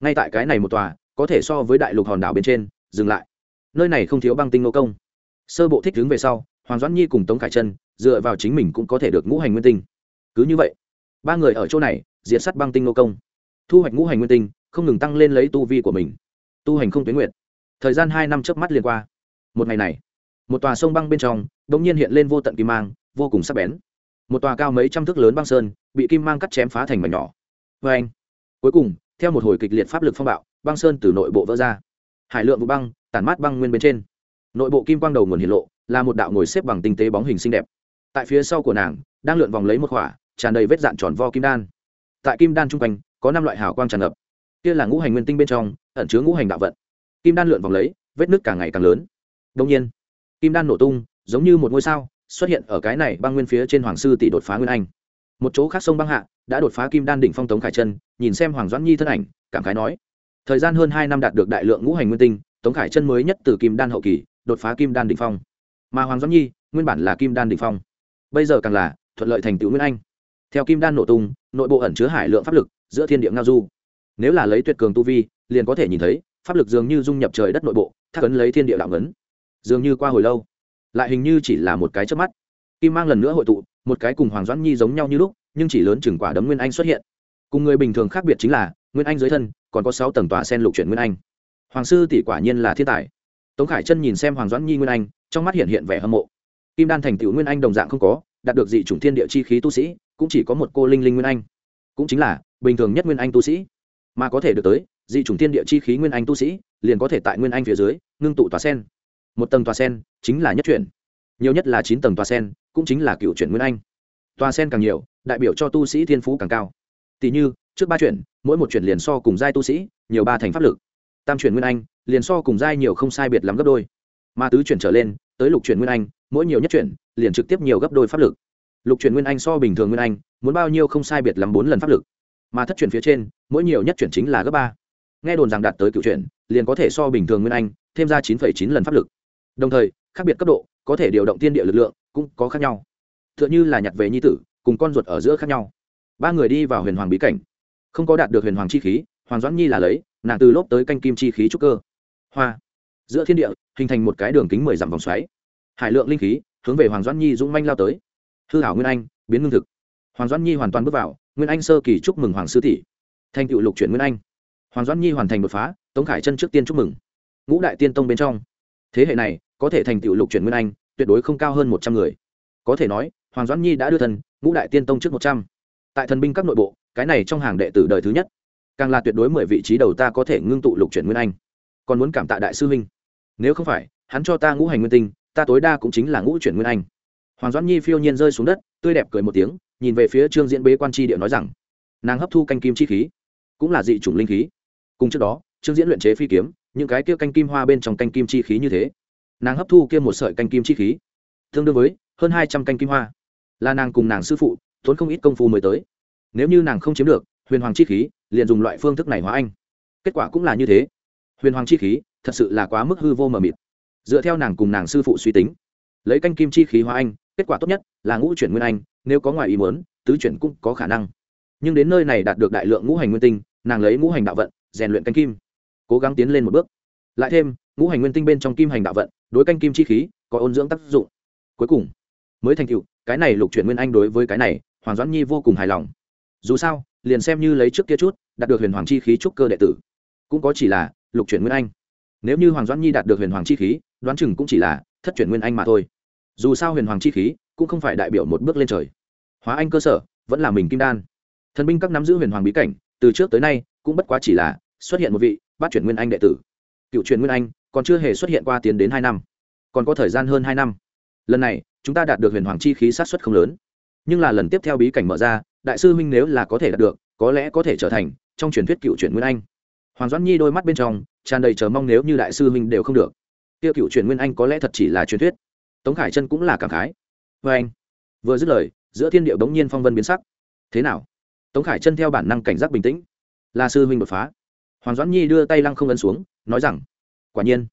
[SPEAKER 1] Ngay tại cái này một tòa, có thể so với đại lục hòn đảo bên trên, dừng lại. Nơi này không thiếu băng tinh nô công. Sơ bộ thích đứng về sau, hoàng doãn nhi cùng tống khải chân dựa vào chính mình cũng có thể được ngũ hành nguyên tinh. Cứ như vậy, ba người ở chỗ này, diệt sắt băng tinh nô công. Thu hoạch ngũ hành nguyên tinh không ngừng tăng lên lấy tu vi của mình. Tu hành không tuyến nguyện thời gian hai năm trước mắt liên qua. Một ngày này, một tòa sông băng bên trong đ ỗ n g nhiên hiện lên vô tận kim mang, vô cùng sắc bén. Một tòa cao mấy trăm thước lớn băng sơn, bị kim mang cắt chém phá thành mảnh nhỏ. Vê anh, cuối cùng, theo một hồi kịch liệt pháp lực phong bạo, băng sơn từ nội bộ vỡ ra. Hải lượng vụ băng, tản mát băng nguyên bên trên. Nội bộ kim quang đầu nguồn hiện lộ, là một đạo ngồi xếp bằng tinh tế bóng hình xinh đẹp. Tại phía sau của nàng, đang lượn vòng lấy một khỏa, tràn đầy vết dạn tròn vo kim đan. Tại kim đan chung quanh, có năm loại hào quang tràn ngập kia là ngũ hành nguyên tinh bên trong, ẩn chứa ngũ hành đạo vận. Kim đan lượn vòng lấy, vết nước càng ngày càng lớn. Đông nhiên, kim đan nổ tung, giống như một ngôi sao, xuất hiện ở cái này băng nguyên phía trên hoàng sư tỷ đột phá nguyên anh. Một chỗ khác sông băng hạ, đã đột phá kim đan đỉnh phong tống khải chân nhìn xem hoàng doãn nhi thân ảnh, cảm khái nói, thời gian hơn hai năm đạt được đại lượng ngũ hành nguyên tinh, tống khải chân mới nhất từ kim đan hậu kỳ, đột phá kim đan đỉnh phong. Mà hoàng doãn nhi, nguyên bản là kim đan đỉnh phong. Bây giờ càng là thuận lợi thành tựu nguyên anh. Theo kim đan nổ tung, nội bộ ẩn chứa hải lượng pháp lực, giữa thiên địa ngao du nếu là lấy tuyệt cường tu vi, liền có thể nhìn thấy, pháp lực dường như dung nhập trời đất nội bộ, thác ấn lấy thiên địa đạo ngấn. Dường như qua hồi lâu, lại hình như chỉ là một cái trước mắt. Kim mang lần nữa hội tụ, một cái cùng hoàng doãn nhi giống nhau như lúc, nhưng chỉ lớn chừng quả đấm nguyên anh xuất hiện. Cùng người bình thường khác biệt chính là, nguyên anh dưới thân, còn có sáu tầng tòa sen lục chuyển nguyên anh. Hoàng sư tỷ quả nhiên là thiên tài. Tống khải chân nhìn xem hoàng doãn nhi nguyên anh, trong mắt hiện hiện vẻ hâm mộ. Kim đan thành tựu nguyên anh đồng dạng không có, đạt được dị chủng thiên địa chi khí tu sĩ, cũng chỉ có một cô linh linh nguyên anh. Cũng chính là, bình thường nhất nguyên anh tu sĩ mà có thể được tới, dị chủng thiên địa chi khí nguyên anh tu sĩ, liền có thể tại nguyên anh phía dưới, ngưng tụ tòa sen. Một tầng tòa sen chính là nhất chuyển. Nhiều nhất là chín tầng tòa sen cũng chính là cựu chuyển nguyên anh. Tòa sen càng nhiều, đại biểu cho tu sĩ thiên phú càng cao. Tỷ như, trước ba chuyển, mỗi một chuyển liền so cùng giai tu sĩ, nhiều ba thành pháp lực. Tam chuyển nguyên anh liền so cùng giai nhiều không sai biệt lắm gấp đôi. Mà tứ chuyển trở lên, tới lục chuyển nguyên anh, mỗi nhiều nhất chuyển, liền trực tiếp nhiều gấp đôi pháp lực. Lục chuyển nguyên anh so bình thường nguyên anh, muốn bao nhiêu không sai biệt lắm bốn lần pháp lực. Mà thất chuyển phía trên mỗi nhiều nhất chuyển chính là gấp ba. Nghe đồn rằng đạt tới cựu chuyển, liền có thể so bình thường nguyên anh, thêm ra chín chín lần pháp lực. Đồng thời, khác biệt cấp độ, có thể điều động tiên địa lực lượng, cũng có khác nhau. T h ư ợ n h ư là nhặt về nhi tử, cùng con ruột ở giữa khác nhau. Ba người đi vào huyền hoàng bí cảnh. Không có đạt được huyền hoàng chi khí, hoàng doãn nhi là lấy, nàng từ lốp tới canh kim chi khí trúc cơ. Hoa. Giữa thiên địa, hình thành một cái đường kính mười dặm vòng xoáy. Hải lượng linh khí, hướng về hoàng doãn nhi dũng manh lao tới. Hư hảo nguyên anh, biến ngưng thực. Hoàng doãn nhi hoàn toàn bước vào, nguyên anh sơ kỳ chúc mừng hoàng sư tỷ thành cựu lục chuyển nguyên anh. Hoàng doãn nhi hoàn thành đột phá, tống khải chân trước tiên chúc mừng. Ngũ đại tiên tông bên trong. Thế hệ này, có thể thành tựu lục chuyển nguyên anh, tuyệt đối không cao hơn một trăm người. Có thể nói, hoàng doãn nhi đã đưa thần ngũ đại tiên tông trước một trăm. Tại thần binh các nội bộ, cái này trong hàng đệ tử đời thứ nhất. Càng là tuyệt đối mười vị trí đầu ta có thể ngưng tụ lục chuyển nguyên anh. Còn muốn cảm tạ đại sư huynh nếu không phải, hắn cho ta ngũ hành nguyên tinh, ta tối đa cũng chính là ngũ chuyển nguyên anh. Hoàng doãn nhi phiêu nhiên rơi xuống đất, tươi đẹp cười một tiếng, nhìn về phía trương diễn bế quan tri địa nói rằng, nàng hấp thu canh kim chi khí cũng là dị chủng linh khí. Cùng trước đó, trương diễn luyện chế phi kiếm, những cái kia canh kim hoa bên trong canh kim chi khí như thế. Nàng hấp thu kia một sợi canh kim chi khí. Tương đương với hơn hai trăm canh kim hoa. Là nàng cùng nàng sư phụ, tốn không ít công phu mới tới. Nếu như nàng không chiếm được, huyền hoàng chi khí, liền dùng loại phương thức này hóa anh. Kết quả cũng là như thế. Huyền hoàng chi khí, thật sự là quá mức hư vô mờ mịt. Dựa theo nàng cùng nàng sư phụ suy tính, lấy canh kim chi khí hóa anh, kết quả tốt nhất là ngũ chuyển nguyên anh, nếu có ngoài ý muốn, tứ chuyển cũng có khả năng. Nhưng đến nơi này đạt được đại lượng ngũ hành nguyên tinh nàng lấy ngũ hành đạo vận, rèn luyện canh kim, cố gắng tiến lên một bước. Lại thêm, ngũ hành nguyên tinh bên trong kim hành đạo vận, đối canh kim chi khí, có ôn dưỡng tác dụng. Cuối cùng, mới thành tựu, cái này lục chuyển nguyên anh đối với cái này, hoàng doãn nhi vô cùng hài lòng. Dù sao, liền xem như lấy trước kia chút, đạt được huyền hoàng chi khí trúc cơ đệ tử, cũng có chỉ là lục chuyển nguyên anh. Nếu như hoàng doãn nhi đạt được huyền hoàng chi khí, đoán chừng cũng chỉ là thất chuyển nguyên anh mà thôi. Dù sao huyền hoàng chi khí cũng không phải đại biểu một bước lên trời. Hóa anh cơ sở, vẫn là mình kim đan. Thần binh các nắm giữ huyền hoàng bí cảnh từ trước tới nay, cũng bất quá chỉ là xuất hiện một vị bát chuyển nguyên anh đệ tử. Cựu truyền nguyên anh còn chưa hề xuất hiện qua tiến đến hai năm, còn có thời gian hơn hai năm. Lần này, chúng ta đạt được huyền hoàng chi khí sát xuất không lớn. Nhưng là lần tiếp theo bí cảnh mở ra, đại sư huynh nếu là có thể đạt được, có lẽ có thể trở thành trong truyền thuyết cựu truyền nguyên anh. Hoàng doãn nhi đôi mắt bên trong tràn đầy chờ mong nếu như đại sư huynh đều không được. Tiêu cựu truyền nguyên anh có lẽ thật chỉ là truyền thuyết. Tống khải chân cũng là cảm khái. Vê anh vừa dứt lời, giữa thiên điệu đống nhiên phong vân biến sắc. Thế nào? Tống khải chân theo bản năng cảnh giác bình tĩnh. Là sư huynh đột phá. Hoàng doãn nhi đưa tay lăng không ấn xuống, nói rằng, quả nhiên,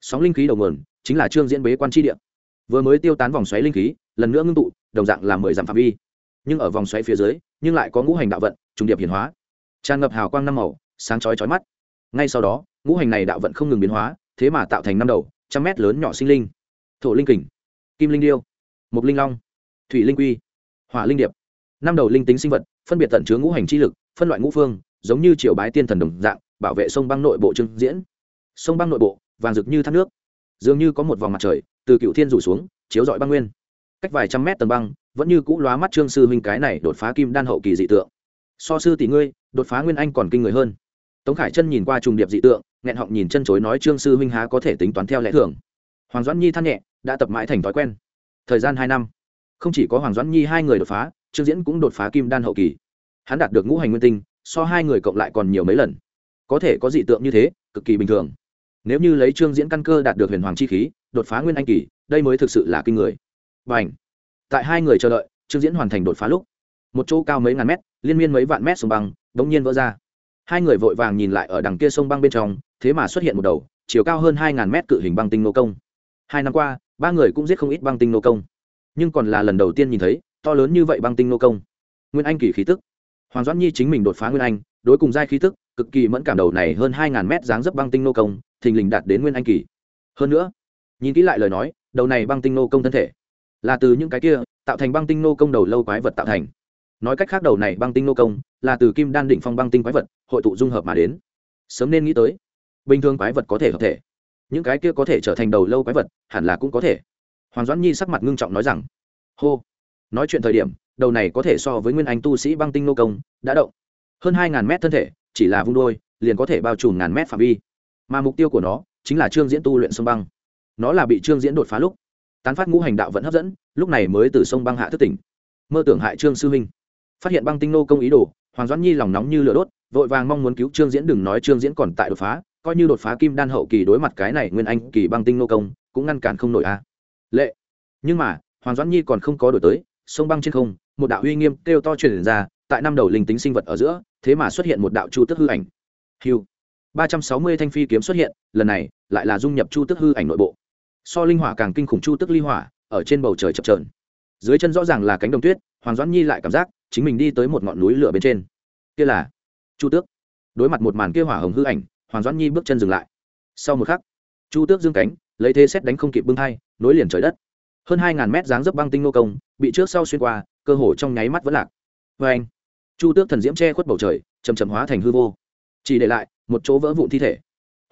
[SPEAKER 1] sóng linh khí đầu nguồn chính là trương diễn bế quan tri địa. Vừa mới tiêu tán vòng xoáy linh khí, lần nữa ngưng tụ, đồng dạng là mười dặm phạm vi. Nhưng ở vòng xoáy phía dưới, nhưng lại có ngũ hành đạo vận, trùng điệp hiển hóa. Tràn ngập hào quang năm màu, sáng chói chói mắt. Ngay sau đó, ngũ hành này đạo vận không ngừng biến hóa, thế mà tạo thành năm đầu, trăm mét lớn nhỏ sinh linh. Thổ linh kình, kim linh điêu mục linh long, thủy linh quy, hỏa linh điệp. Năm đầu linh tính sinh vật phân biệt tận chứa ngũ hành chi lực, phân loại ngũ phương, giống như triều bái tiên thần đồng dạng, bảo vệ sông băng nội bộ trưng diễn. Sông băng nội bộ, vàng rực như thác nước, dường như có một vòng mặt trời, từ cựu thiên rủ xuống, chiếu rọi băng nguyên. Cách vài trăm mét tầng băng, vẫn như cũ lóa mắt trương sư huynh cái này đột phá kim đan hậu kỳ dị tượng. So sư tỷ ngươi, đột phá nguyên anh còn kinh người hơn. Tống khải chân nhìn qua trùng điệp dị tượng, nghẹn họng nhìn chân chối nói trương sư huynh há có thể tính toán theo lẽ thường. Hoàng doãn nhi than nhẹ, đã tập mãi thành thói quen. Thời gian hai năm. Không chỉ có hoàng doãn nhi hai người đột phá trương diễn cũng đột phá kim đan hậu kỳ. Hắn đạt được ngũ hành nguyên tinh, so hai người cộng lại còn nhiều mấy lần. Có thể có dị tượng như thế, cực kỳ bình thường. Nếu như lấy trương diễn căn cơ đạt được huyền hoàng chi khí, đột phá nguyên anh kỳ, đây mới thực sự là kinh người. Và ảnh tại hai người chờ đợi, trương diễn hoàn thành đột phá lúc, một chỗ cao mấy ngàn mét, liên miên mấy vạn mét sông băng đ ỗ n g nhiên vỡ ra. Hai người vội vàng nhìn lại ở đằng kia sông băng bên trong, thế mà xuất hiện một đầu, chiều cao hơn hai ngàn mét cự hình băng tinh nô công. Hai năm qua, ba người cũng giết không ít băng tinh nô công. Nhưng còn là lần đầu tiên nhìn thấy to lớn như vậy băng tinh nô công. Nguyên anh kỳ khí tức. Hoàng doãn nhi chính mình đột phá nguyên anh, đối cùng giai khí tức, cực kỳ mẫn cảm đầu này hơn hai ngàn mét dáng dấp băng tinh nô công, thình lình đạt đến nguyên anh kỳ. Hơn nữa, nhìn kỹ lại lời nói, đầu này băng tinh nô công thân thể, là từ những cái kia, tạo thành băng tinh nô công đầu lâu quái vật tạo thành. Nói cách khác đầu này băng tinh nô công, là từ kim đan định phong băng tinh quái vật, hội tụ dung hợp mà đến. Sớm nên nghĩ tới, bình thường quái vật có thể hợp thể. Những cái kia có thể trở thành đầu lâu quái vật, hẳn là cũng có thể. Hoàng doãn nhi sắc mặt ngưng trọng nói rằng, hô nói chuyện thời điểm, đầu này có thể so với nguyên anh tu sĩ băng tinh nô công, đã động. Hơn hai ngàn mét thân thể, chỉ là vung đôi, liền có thể bao trùm ngàn mét phạm vi. Mà mục tiêu của nó, chính là trương diễn tu luyện sông băng. Nó là bị trương diễn đột phá lúc, tán phát ngũ hành đạo vẫn hấp dẫn, lúc này mới từ sông băng hạ thức tỉnh. Mơ tưởng hại trương sư huynh phát hiện băng tinh nô công ý đồ, hoàng doãn nhi lòng nóng như lửa đốt, vội vàng mong muốn cứu trương diễn đừng nói trương diễn còn tại đột phá, coi như đột phá kim đan hậu kỳ đối mặt cái này nguyên anh kỳ băng tinh nô công, cũng ngăn cản không nổi a. Lệ. Nhưng mà, hoàng doãn nhi còn không có đổi tới sông băng trên không, một đạo uy nghiêm kêu to truyền ra, tại năm đầu linh tính sinh vật ở giữa, thế mà xuất hiện một đạo chu tức hư ảnh. Hiu. Ba trăm sáu mươi thanh phi kiếm xuất hiện, lần này, lại là dung nhập chu tức hư ảnh nội bộ. So linh hỏa càng kinh khủng chu tức ly hỏa, ở trên bầu trời chập trờn dưới chân rõ ràng là cánh đồng tuyết, hoàng doãn nhi lại cảm giác, chính mình đi tới một ngọn núi lửa bên trên. Kia là chu tước. Đối mặt một màn kia hỏa hồng hư ảnh, hoàng doãn nhi bước chân dừng lại. Sau một khắc, chu tước dương cánh, lấy thế xét đánh không kịp bưng thai, nối liền trời đất hơn hai ngàn mét dáng dấp băng tinh nô công, bị trước sau xuyên qua, cơ hồ trong nháy mắt vẫn lạc. Vê anh, chu tước thần diễm che khuất bầu trời chầm chầm hóa thành hư vô. Chỉ để lại một chỗ vỡ vụn thi thể.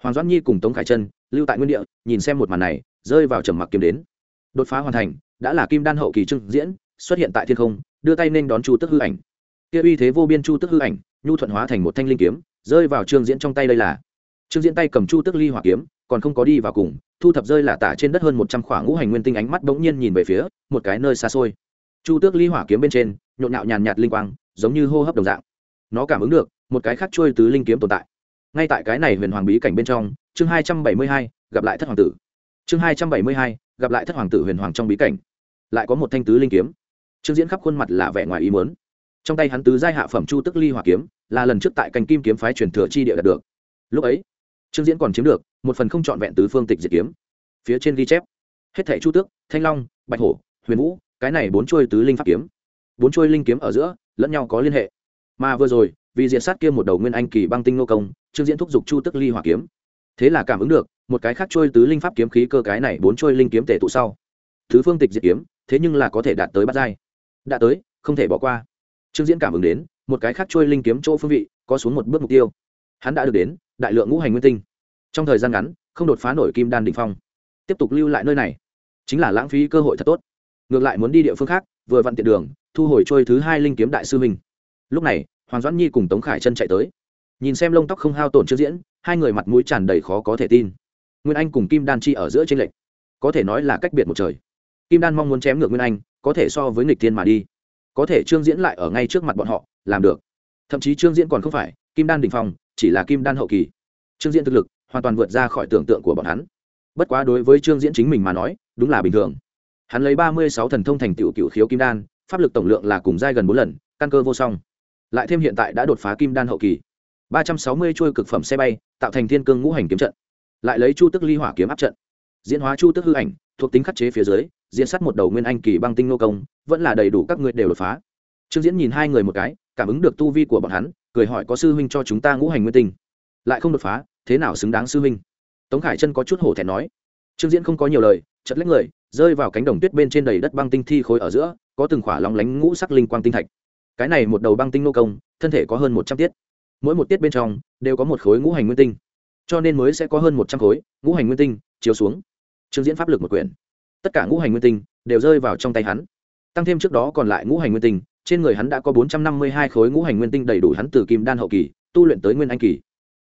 [SPEAKER 1] Hoàng doãn nhi cùng tống khải chân lưu tại nguyên địa, nhìn xem một màn này, rơi vào trầm mặc kiếm đến. Đột phá hoàn thành, đã là kim đan hậu kỳ trưng diễn, xuất hiện tại thiên không, đưa tay nên đón chu tức hư ảnh. Kia uy thế vô biên chu tức hư ảnh, nhu thuận hóa thành một thanh linh kiếm, rơi vào trương diễn trong tay đây là. Trương diễn tay cầm chu tức ly hỏa kiếm, còn không có đi vào cùng thu thập rơi là tả trên đất hơn một trăm khoảng ngũ hành nguyên tinh ánh mắt bỗng nhiên nhìn về phía một cái nơi xa xôi. Chu tước ly hỏa kiếm bên trên, nhộn nhạo nhàn nhạt linh quang, giống như hô hấp đồng dạng. Nó cảm ứng được một cái khác trôi tứ linh kiếm tồn tại. Ngay tại cái này huyền hoàng bí cảnh bên trong, chương hai trăm bảy mươi hai, gặp lại thất hoàng tử. Chương hai trăm bảy mươi hai, gặp lại thất hoàng tử huyền hoàng trong bí cảnh. Lại có một thanh tứ linh kiếm. Trương diễn khắp khuôn mặt là vẻ ngoài ý muốn. Trong tay hắn tứ giai hạ phẩm chu tức ly hỏa kiếm, là lần trước tại cành kim kiếm phái truyền thừa chi địa đạt được. Lúc ấy trương diễn còn chiếm được một phần không trọn vẹn tứ phương tịch diệt kiếm. Phía trên ghi chép, hết thẻ chu tước, thanh long, bạch hổ, huyền vũ, cái này bốn chuôi tứ linh pháp kiếm. Bốn chuôi linh kiếm ở giữa, lẫn nhau có liên hệ. Mà vừa rồi, vì diệt sát kia một đầu nguyên anh kỳ băng tinh nô công, trương diễn thúc giục chu tức ly hỏa kiếm. Thế là cảm ứng được, một cái khác trôi tứ linh pháp kiếm khí cơ cái này bốn trôi linh kiếm tể tụ sau. Thứ phương tịch diệt kiếm, thế nhưng là có thể đạt tới bắt giai. Đã tới, không thể bỏ qua. Trương diễn cảm ứng đến, một cái khác trôi linh kiếm chỗ phương vị, có xuống một bước mục tiêu. Hắn đã được đến đại lượng ngũ hành nguyên tinh. Trong thời gian ngắn, không đột phá nổi kim đan đỉnh phong. Tiếp tục lưu lại nơi này, chính là lãng phí cơ hội thật tốt. Ngược lại muốn đi địa phương khác, vừa vặn tiện đường, thu hồi trôi thứ hai linh kiếm đại sư mình. lúc này, hoàng doãn nhi cùng tống khải chân chạy tới. Nhìn xem lông tóc không hao tổn chưa diễn, hai người mặt mũi tràn đầy khó có thể tin. Nguyên anh cùng kim đan chi ở giữa trên lệnh có thể nói là cách biệt một trời. Kim đan mong muốn chém ngược nguyên anh, có thể so với nghịch thiên mà đi. Có thể trương diễn lại ở ngay trước mặt bọn họ, làm được. Thậm chí trương diễn còn không phải, kim đan đình phong chỉ là kim đan hậu kỳ. Trương diễn thực lực hoàn toàn vượt ra khỏi tưởng tượng của bọn hắn. Bất quá đối với trương diễn chính mình mà nói, đúng là bình thường. Hắn lấy ba mươi sáu thần thông thành tựu cựu khiếu kim đan, pháp lực tổng lượng là cùng giai gần bốn lần, căn cơ vô song. Lại thêm hiện tại đã đột phá kim đan hậu kỳ. Ba trăm sáu mươi trôi cực phẩm xe bay, tạo thành thiên cương ngũ hành kiếm trận. Lại lấy chu tức ly hỏa kiếm áp trận. Diễn hóa chu tức hư ảnh, thuộc tính khắc chế phía dưới, diễn sát một đầu nguyên anh kỳ băng tinh nô công, vẫn là đầy đủ các ngươi đều đột phá. Trương diễn nhìn hai người một cái cảm ứng được tu vi của bọn hắn, cười hỏi có sư huynh cho chúng ta ngũ hành nguyên tinh. Lại không đột phá, thế nào xứng đáng sư huynh? Tống khải chân có chút hổ thẹn nói. Trương diễn không có nhiều lời chật lấy người, rơi vào cánh đồng tuyết bên trên đầy đất băng tinh thi khối ở giữa, có từng khỏa lóng lánh ngũ sắc linh quang tinh thạch. Cái này một đầu băng tinh nô công, thân thể có hơn một trăm tiết. Mỗi một tiết bên trong, đều có một khối ngũ hành nguyên tinh. Cho nên mới sẽ có hơn một trăm khối ngũ hành nguyên tinh chiếu xuống. Trương diễn pháp lực một quyển. Tất cả ngũ hành nguyên tinh đều rơi vào trong tay hắn. Tăng thêm trước đó còn lại ngũ hành nguyên tinh trên người hắn đã có bốn trăm năm mươi hai khối ngũ hành nguyên tinh đầy đủ hắn từ kim đan hậu kỳ, tu luyện tới nguyên anh kỳ.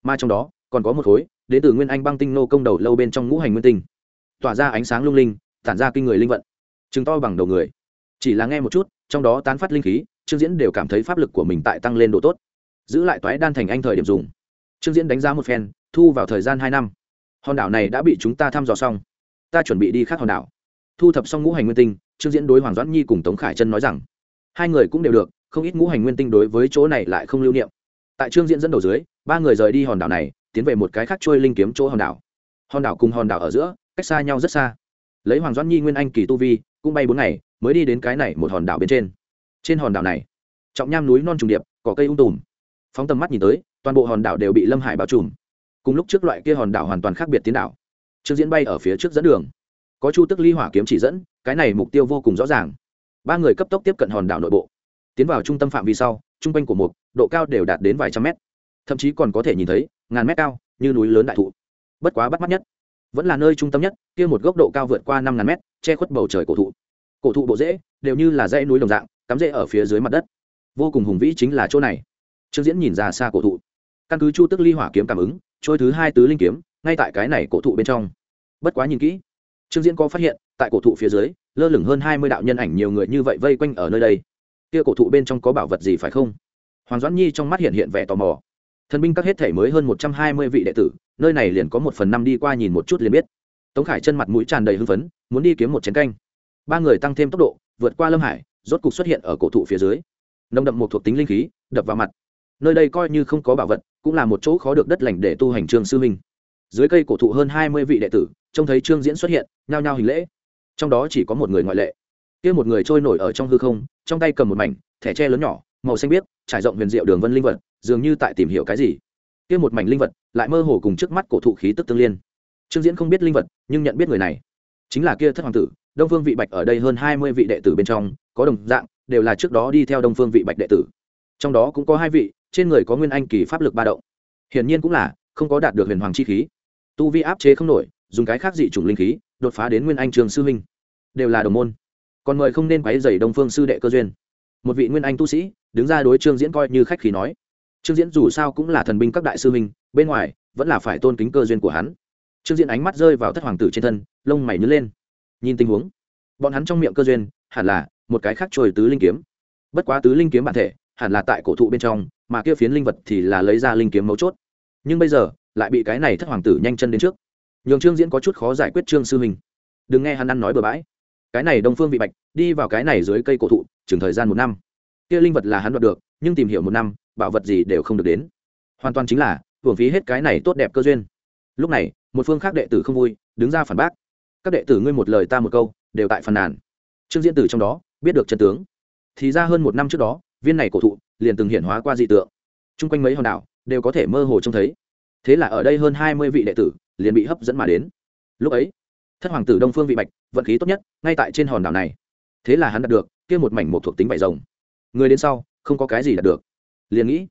[SPEAKER 1] Mà trong đó, còn có một khối, đến từ nguyên anh băng tinh nô công đầu lâu bên trong ngũ hành nguyên tinh. Tỏa ra ánh sáng lung linh, tản ra kinh người linh vận. Chứng to bằng đầu người. Chỉ là nghe một chút, trong đó tán phát linh khí, trương diễn đều cảm thấy pháp lực của mình tại tăng lên độ tốt. Giữ lại toái đan thành anh thời điểm dùng. Trương diễn đánh giá một phen, thu vào thời gian hai năm. Hòn đảo này đã bị chúng ta thăm dò xong. Ta chuẩn bị đi khác hòn đảo. Thu thập xong ngũ hành nguyên tinh, trương diễn đối hoàng doãn nhi cùng tống khải chân nói rằng hai người cũng đều được, không ít ngũ hành nguyên tinh đối với chỗ này lại không lưu niệm. Tại trương diễn dẫn đầu dưới, ba người rời đi hòn đảo này, tiến về một cái khác trôi linh kiếm chỗ hòn đảo. Hòn đảo cùng hòn đảo ở giữa, cách xa nhau rất xa. Lấy hoàng doãn nhi nguyên anh kỳ tu vi, cũng bay bốn ngày, mới đi đến cái này một hòn đảo bên trên. Trên hòn đảo này, trọng nham núi non trùng điệp cỏ cây ung tùm. Phóng tầm mắt nhìn tới, toàn bộ hòn đảo đều bị lâm hải bao trùm. Cùng lúc trước loại kia hòn đảo hoàn toàn khác biệt tiến đảo. Trương diễn bay ở phía trước dẫn đường. Có chu tức ly hỏa kiếm chỉ dẫn, cái này mục tiêu vô cùng rõ ràng ba người cấp tốc tiếp cận hòn đảo nội bộ. Tiến vào trung tâm phạm vi sau, trung quanh của mục, độ cao đều đạt đến vài trăm mét. Thậm chí còn có thể nhìn thấy, ngàn mét cao, như núi lớn đại thụ. Bất quá bắt mắt nhất, vẫn là nơi trung tâm nhất, kia một góc độ cao vượt qua năm ngàn mét, che khuất bầu trời cổ thụ. Cổ thụ bộ rễ, đều như là dãy núi đồng dạng, cắm rễ ở phía dưới mặt đất. Vô cùng hùng vĩ chính là chỗ này. Trương diễn nhìn ra xa cổ thụ. Căn cứ chu tức ly hỏa kiếm cảm ứng, trôi thứ hai tứ linh kiếm, ngay tại cái này cổ thụ bên trong. Bất quá nhìn kỹ, trương diễn có phát hiện, tại cổ thụ phía dưới lơ lửng hơn hai mươi đạo nhân ảnh nhiều người như vậy vây quanh ở nơi đây. Kia cổ thụ bên trong có bảo vật gì phải không? Hoàng doãn nhi trong mắt hiện hiện vẻ tò mò. Thần binh các hết thể mới hơn một trăm hai mươi vị đệ tử, nơi này liền có một phần năm đi qua nhìn một chút liền biết. Tống khải chân mặt mũi tràn đầy hưng phấn, muốn đi kiếm một chén canh. Ba người tăng thêm tốc độ, vượt qua lâm hải, rốt cục xuất hiện ở cổ thụ phía dưới. Nồng đậm một thuộc tính linh khí, đập vào mặt. Nơi đây coi như không có bảo vật, cũng là một chỗ khó được đất lành để tu hành trương sư minh. Dưới cây cổ thụ hơn hai mươi vị đệ tử, trông thấy trương diễn xuất hiện, nhao nhao hình lễ trong đó chỉ có một người ngoại lệ. Kia một người trôi nổi ở trong hư không, trong tay cầm một mảnh, thẻ tre lớn nhỏ, màu xanh biếc, trải rộng huyền diệu đường vân linh vật, dường như tại tìm hiểu cái gì. Kia một mảnh linh vật, lại mơ hồ cùng trước mắt cổ thụ khí tức tương liên. Trương diễn không biết linh vật, nhưng nhận biết người này. Chính là kia thất hoàng tử, đông phương vị bạch ở đây hơn hai mươi vị đệ tử bên trong, có đồng dạng, đều là trước đó đi theo đông phương vị bạch đệ tử. Trong đó cũng có hai vị, trên người có nguyên anh kỳ pháp lực ba động. Hiển nhiên cũng là, không có đạt được huyền hoàng chi khí. Tu vi áp chế không nổi, dùng cái khác dị chủng linh khí đột phá đến nguyên anh trường sư huynh. Đều là đồng môn. Còn mời không nên quấy dày đông phương sư đệ cơ duyên. Một vị nguyên anh tu sĩ, đứng ra đối trương diễn coi như khách khí nói. Trương diễn dù sao cũng là thần binh các đại sư huynh, bên ngoài, vẫn là phải tôn kính cơ duyên của hắn. Trương diễn ánh mắt rơi vào thất hoàng tử trên thân, lông mày nhớ lên. Nhìn tình huống, bọn hắn trong miệng cơ duyên, hẳn là một cái khác trồi tứ linh kiếm. Bất quá tứ linh kiếm bản thể, hẳn là tại cổ thụ bên trong, mà kia phiến linh vật thì là lấy ra linh kiếm mấu chốt. Nhưng bây giờ, lại bị cái này thất hoàng tử nhanh chân đến trước nhường trương diễn có chút khó giải quyết trương sư huynh. Đừng nghe hắn ăn nói bừa bãi. Cái này đông phương vị bạch, đi vào cái này dưới cây cổ thụ, chừng thời gian một năm. Kia linh vật là hắn đoạt được, nhưng tìm hiểu một năm, bảo vật gì đều không được đến. Hoàn toàn chính là, hưởng phí hết cái này tốt đẹp cơ duyên. Lúc này, một phương khác đệ tử không vui, đứng ra phản bác. Các đệ tử ngươi một lời ta một câu, đều tại phàn nàn. Trương diễn tử trong đó, biết được chân tướng. Thì ra hơn một năm trước đó, viên này cổ thụ, liền từng hiện hóa qua dị tượng. Chung quanh mấy hòn đảo, đều có thể mơ hồ trông thấy. Thế là ở đây hơn hai mươi vị đệ tử liền bị hấp dẫn mà đến. Lúc ấy, thất hoàng tử đông phương vị bạch vận khí tốt nhất, ngay tại trên hòn đảo này. Thế là hắn đạt được kia một mảnh một thuộc tính vải rồng. Người đến sau, không có cái gì đạt được. Liền nghĩ,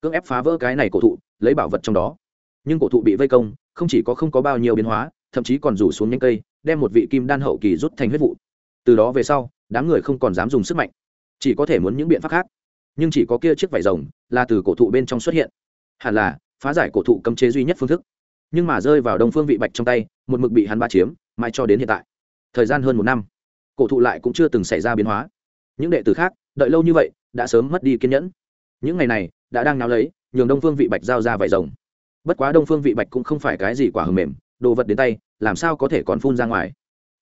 [SPEAKER 1] cưỡng ép phá vỡ cái này cổ thụ, lấy bảo vật trong đó. Nhưng cổ thụ bị vây công, không chỉ có không có bao nhiêu biến hóa, thậm chí còn rủ xuống nhanh cây, đem một vị kim đan hậu kỳ rút thành huyết vụ. Từ đó về sau, đám người không còn dám dùng sức mạnh. Chỉ có thể muốn những biện pháp khác. Nhưng chỉ có kia chiếc vải rồng là từ cổ thụ bên trong xuất hiện. Hẳn là, phá giải cổ thụ cấm chế duy nhất phương thức nhưng mà rơi vào đông phương vị bạch trong tay, một mực bị hắn ba chiếm, mãi cho đến hiện tại. Thời gian hơn một năm, cổ thụ lại cũng chưa từng xảy ra biến hóa. Những đệ tử khác, đợi lâu như vậy, đã sớm mất đi kiên nhẫn. Những ngày này, đã đang náo lấy, nhường đông phương vị bạch giao ra vải rồng. Bất quá đông phương vị bạch cũng không phải cái gì quả hầm mềm, đồ vật đến tay, làm sao có thể còn phun ra ngoài.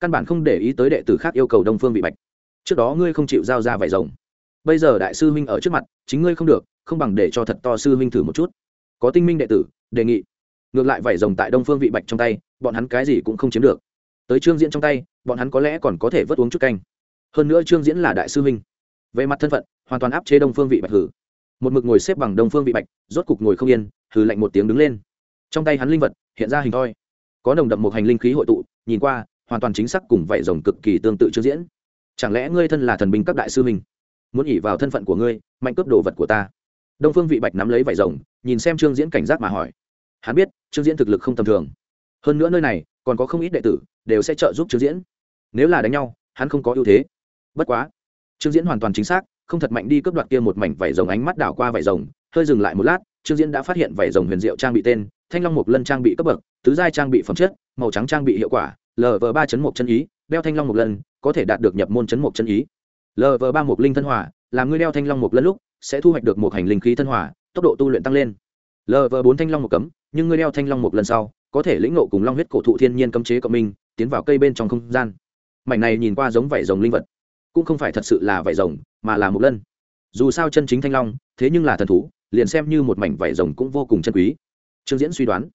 [SPEAKER 1] Căn bản không để ý tới đệ tử khác yêu cầu đông phương vị bạch. Trước đó ngươi không chịu giao ra vải rồng. Bây giờ đại sư huynh ở trước mặt, chính ngươi không được, không bằng để cho thật to sư huynh thử một chút. Có tinh minh đệ tử, đề nghị ngược lại vải rồng tại đông phương vị bạch trong tay, bọn hắn cái gì cũng không chiếm được. Tới trương diễn trong tay, bọn hắn có lẽ còn có thể vớt uống chút canh. Hơn nữa trương diễn là đại sư huynh. Về mặt thân phận, hoàn toàn áp chế đông phương vị bạch hử. Một mực ngồi xếp bằng đông phương vị bạch, rốt cục ngồi không yên, hừ lạnh một tiếng đứng lên. Trong tay hắn linh vật, hiện ra hình thoi. Có nồng đậm một hành linh khí hội tụ, nhìn qua, hoàn toàn chính xác cùng vảy rồng cực kỳ tương tự trương diễn. Chẳng lẽ ngươi thân là thần binh các đại sư huynh? Muốn ỉ vào thân phận của ngươi, mạnh cướp đồ vật của ta. Đông phương vị bạch nắm lấy vải rồng, nhìn xem trương diễn cảnh giác mà hỏi hắn biết, trương diễn thực lực không tầm thường. Hơn nữa nơi này, còn có không ít đệ tử, đều sẽ trợ giúp trương diễn. Nếu là đánh nhau, hắn không có ưu thế. Bất quá, trương diễn hoàn toàn chính xác, không thật mạnh đi cướp đoạt kia một mảnh vải rồng ánh mắt đảo qua vải rồng, hơi dừng lại một lát, trương diễn đã phát hiện vải rồng huyền diệu trang bị tên, thanh long mục lân trang bị cấp bậc, tứ giai trang bị phẩm chất, màu trắng trang bị hiệu quả lv ba chấn một chân ý, đeo thanh long mục lân, có thể đạt được nhập môn chấn một chân ý. Lv ba mục linh thân hỏa làm ngươi đeo thanh long mục lân lúc, sẽ thu hoạch được một hành linh khí thân hỏa tốc độ tu luyện tăng lên lv bốn thanh long một cấm, nhưng ngươi đeo thanh long một lần sau, có thể lĩnh nộ cùng long huyết cổ thụ thiên nhiên cấm chế cộng minh, tiến vào cây bên trong không gian. Mảnh này nhìn qua giống vảy rồng linh vật, cũng không phải thật sự là vảy rồng, mà là một lân. Dù sao chân chính thanh long, thế nhưng là thần thú, liền xem như một mảnh vảy rồng cũng vô cùng chân quý. Trương diễn suy đoán,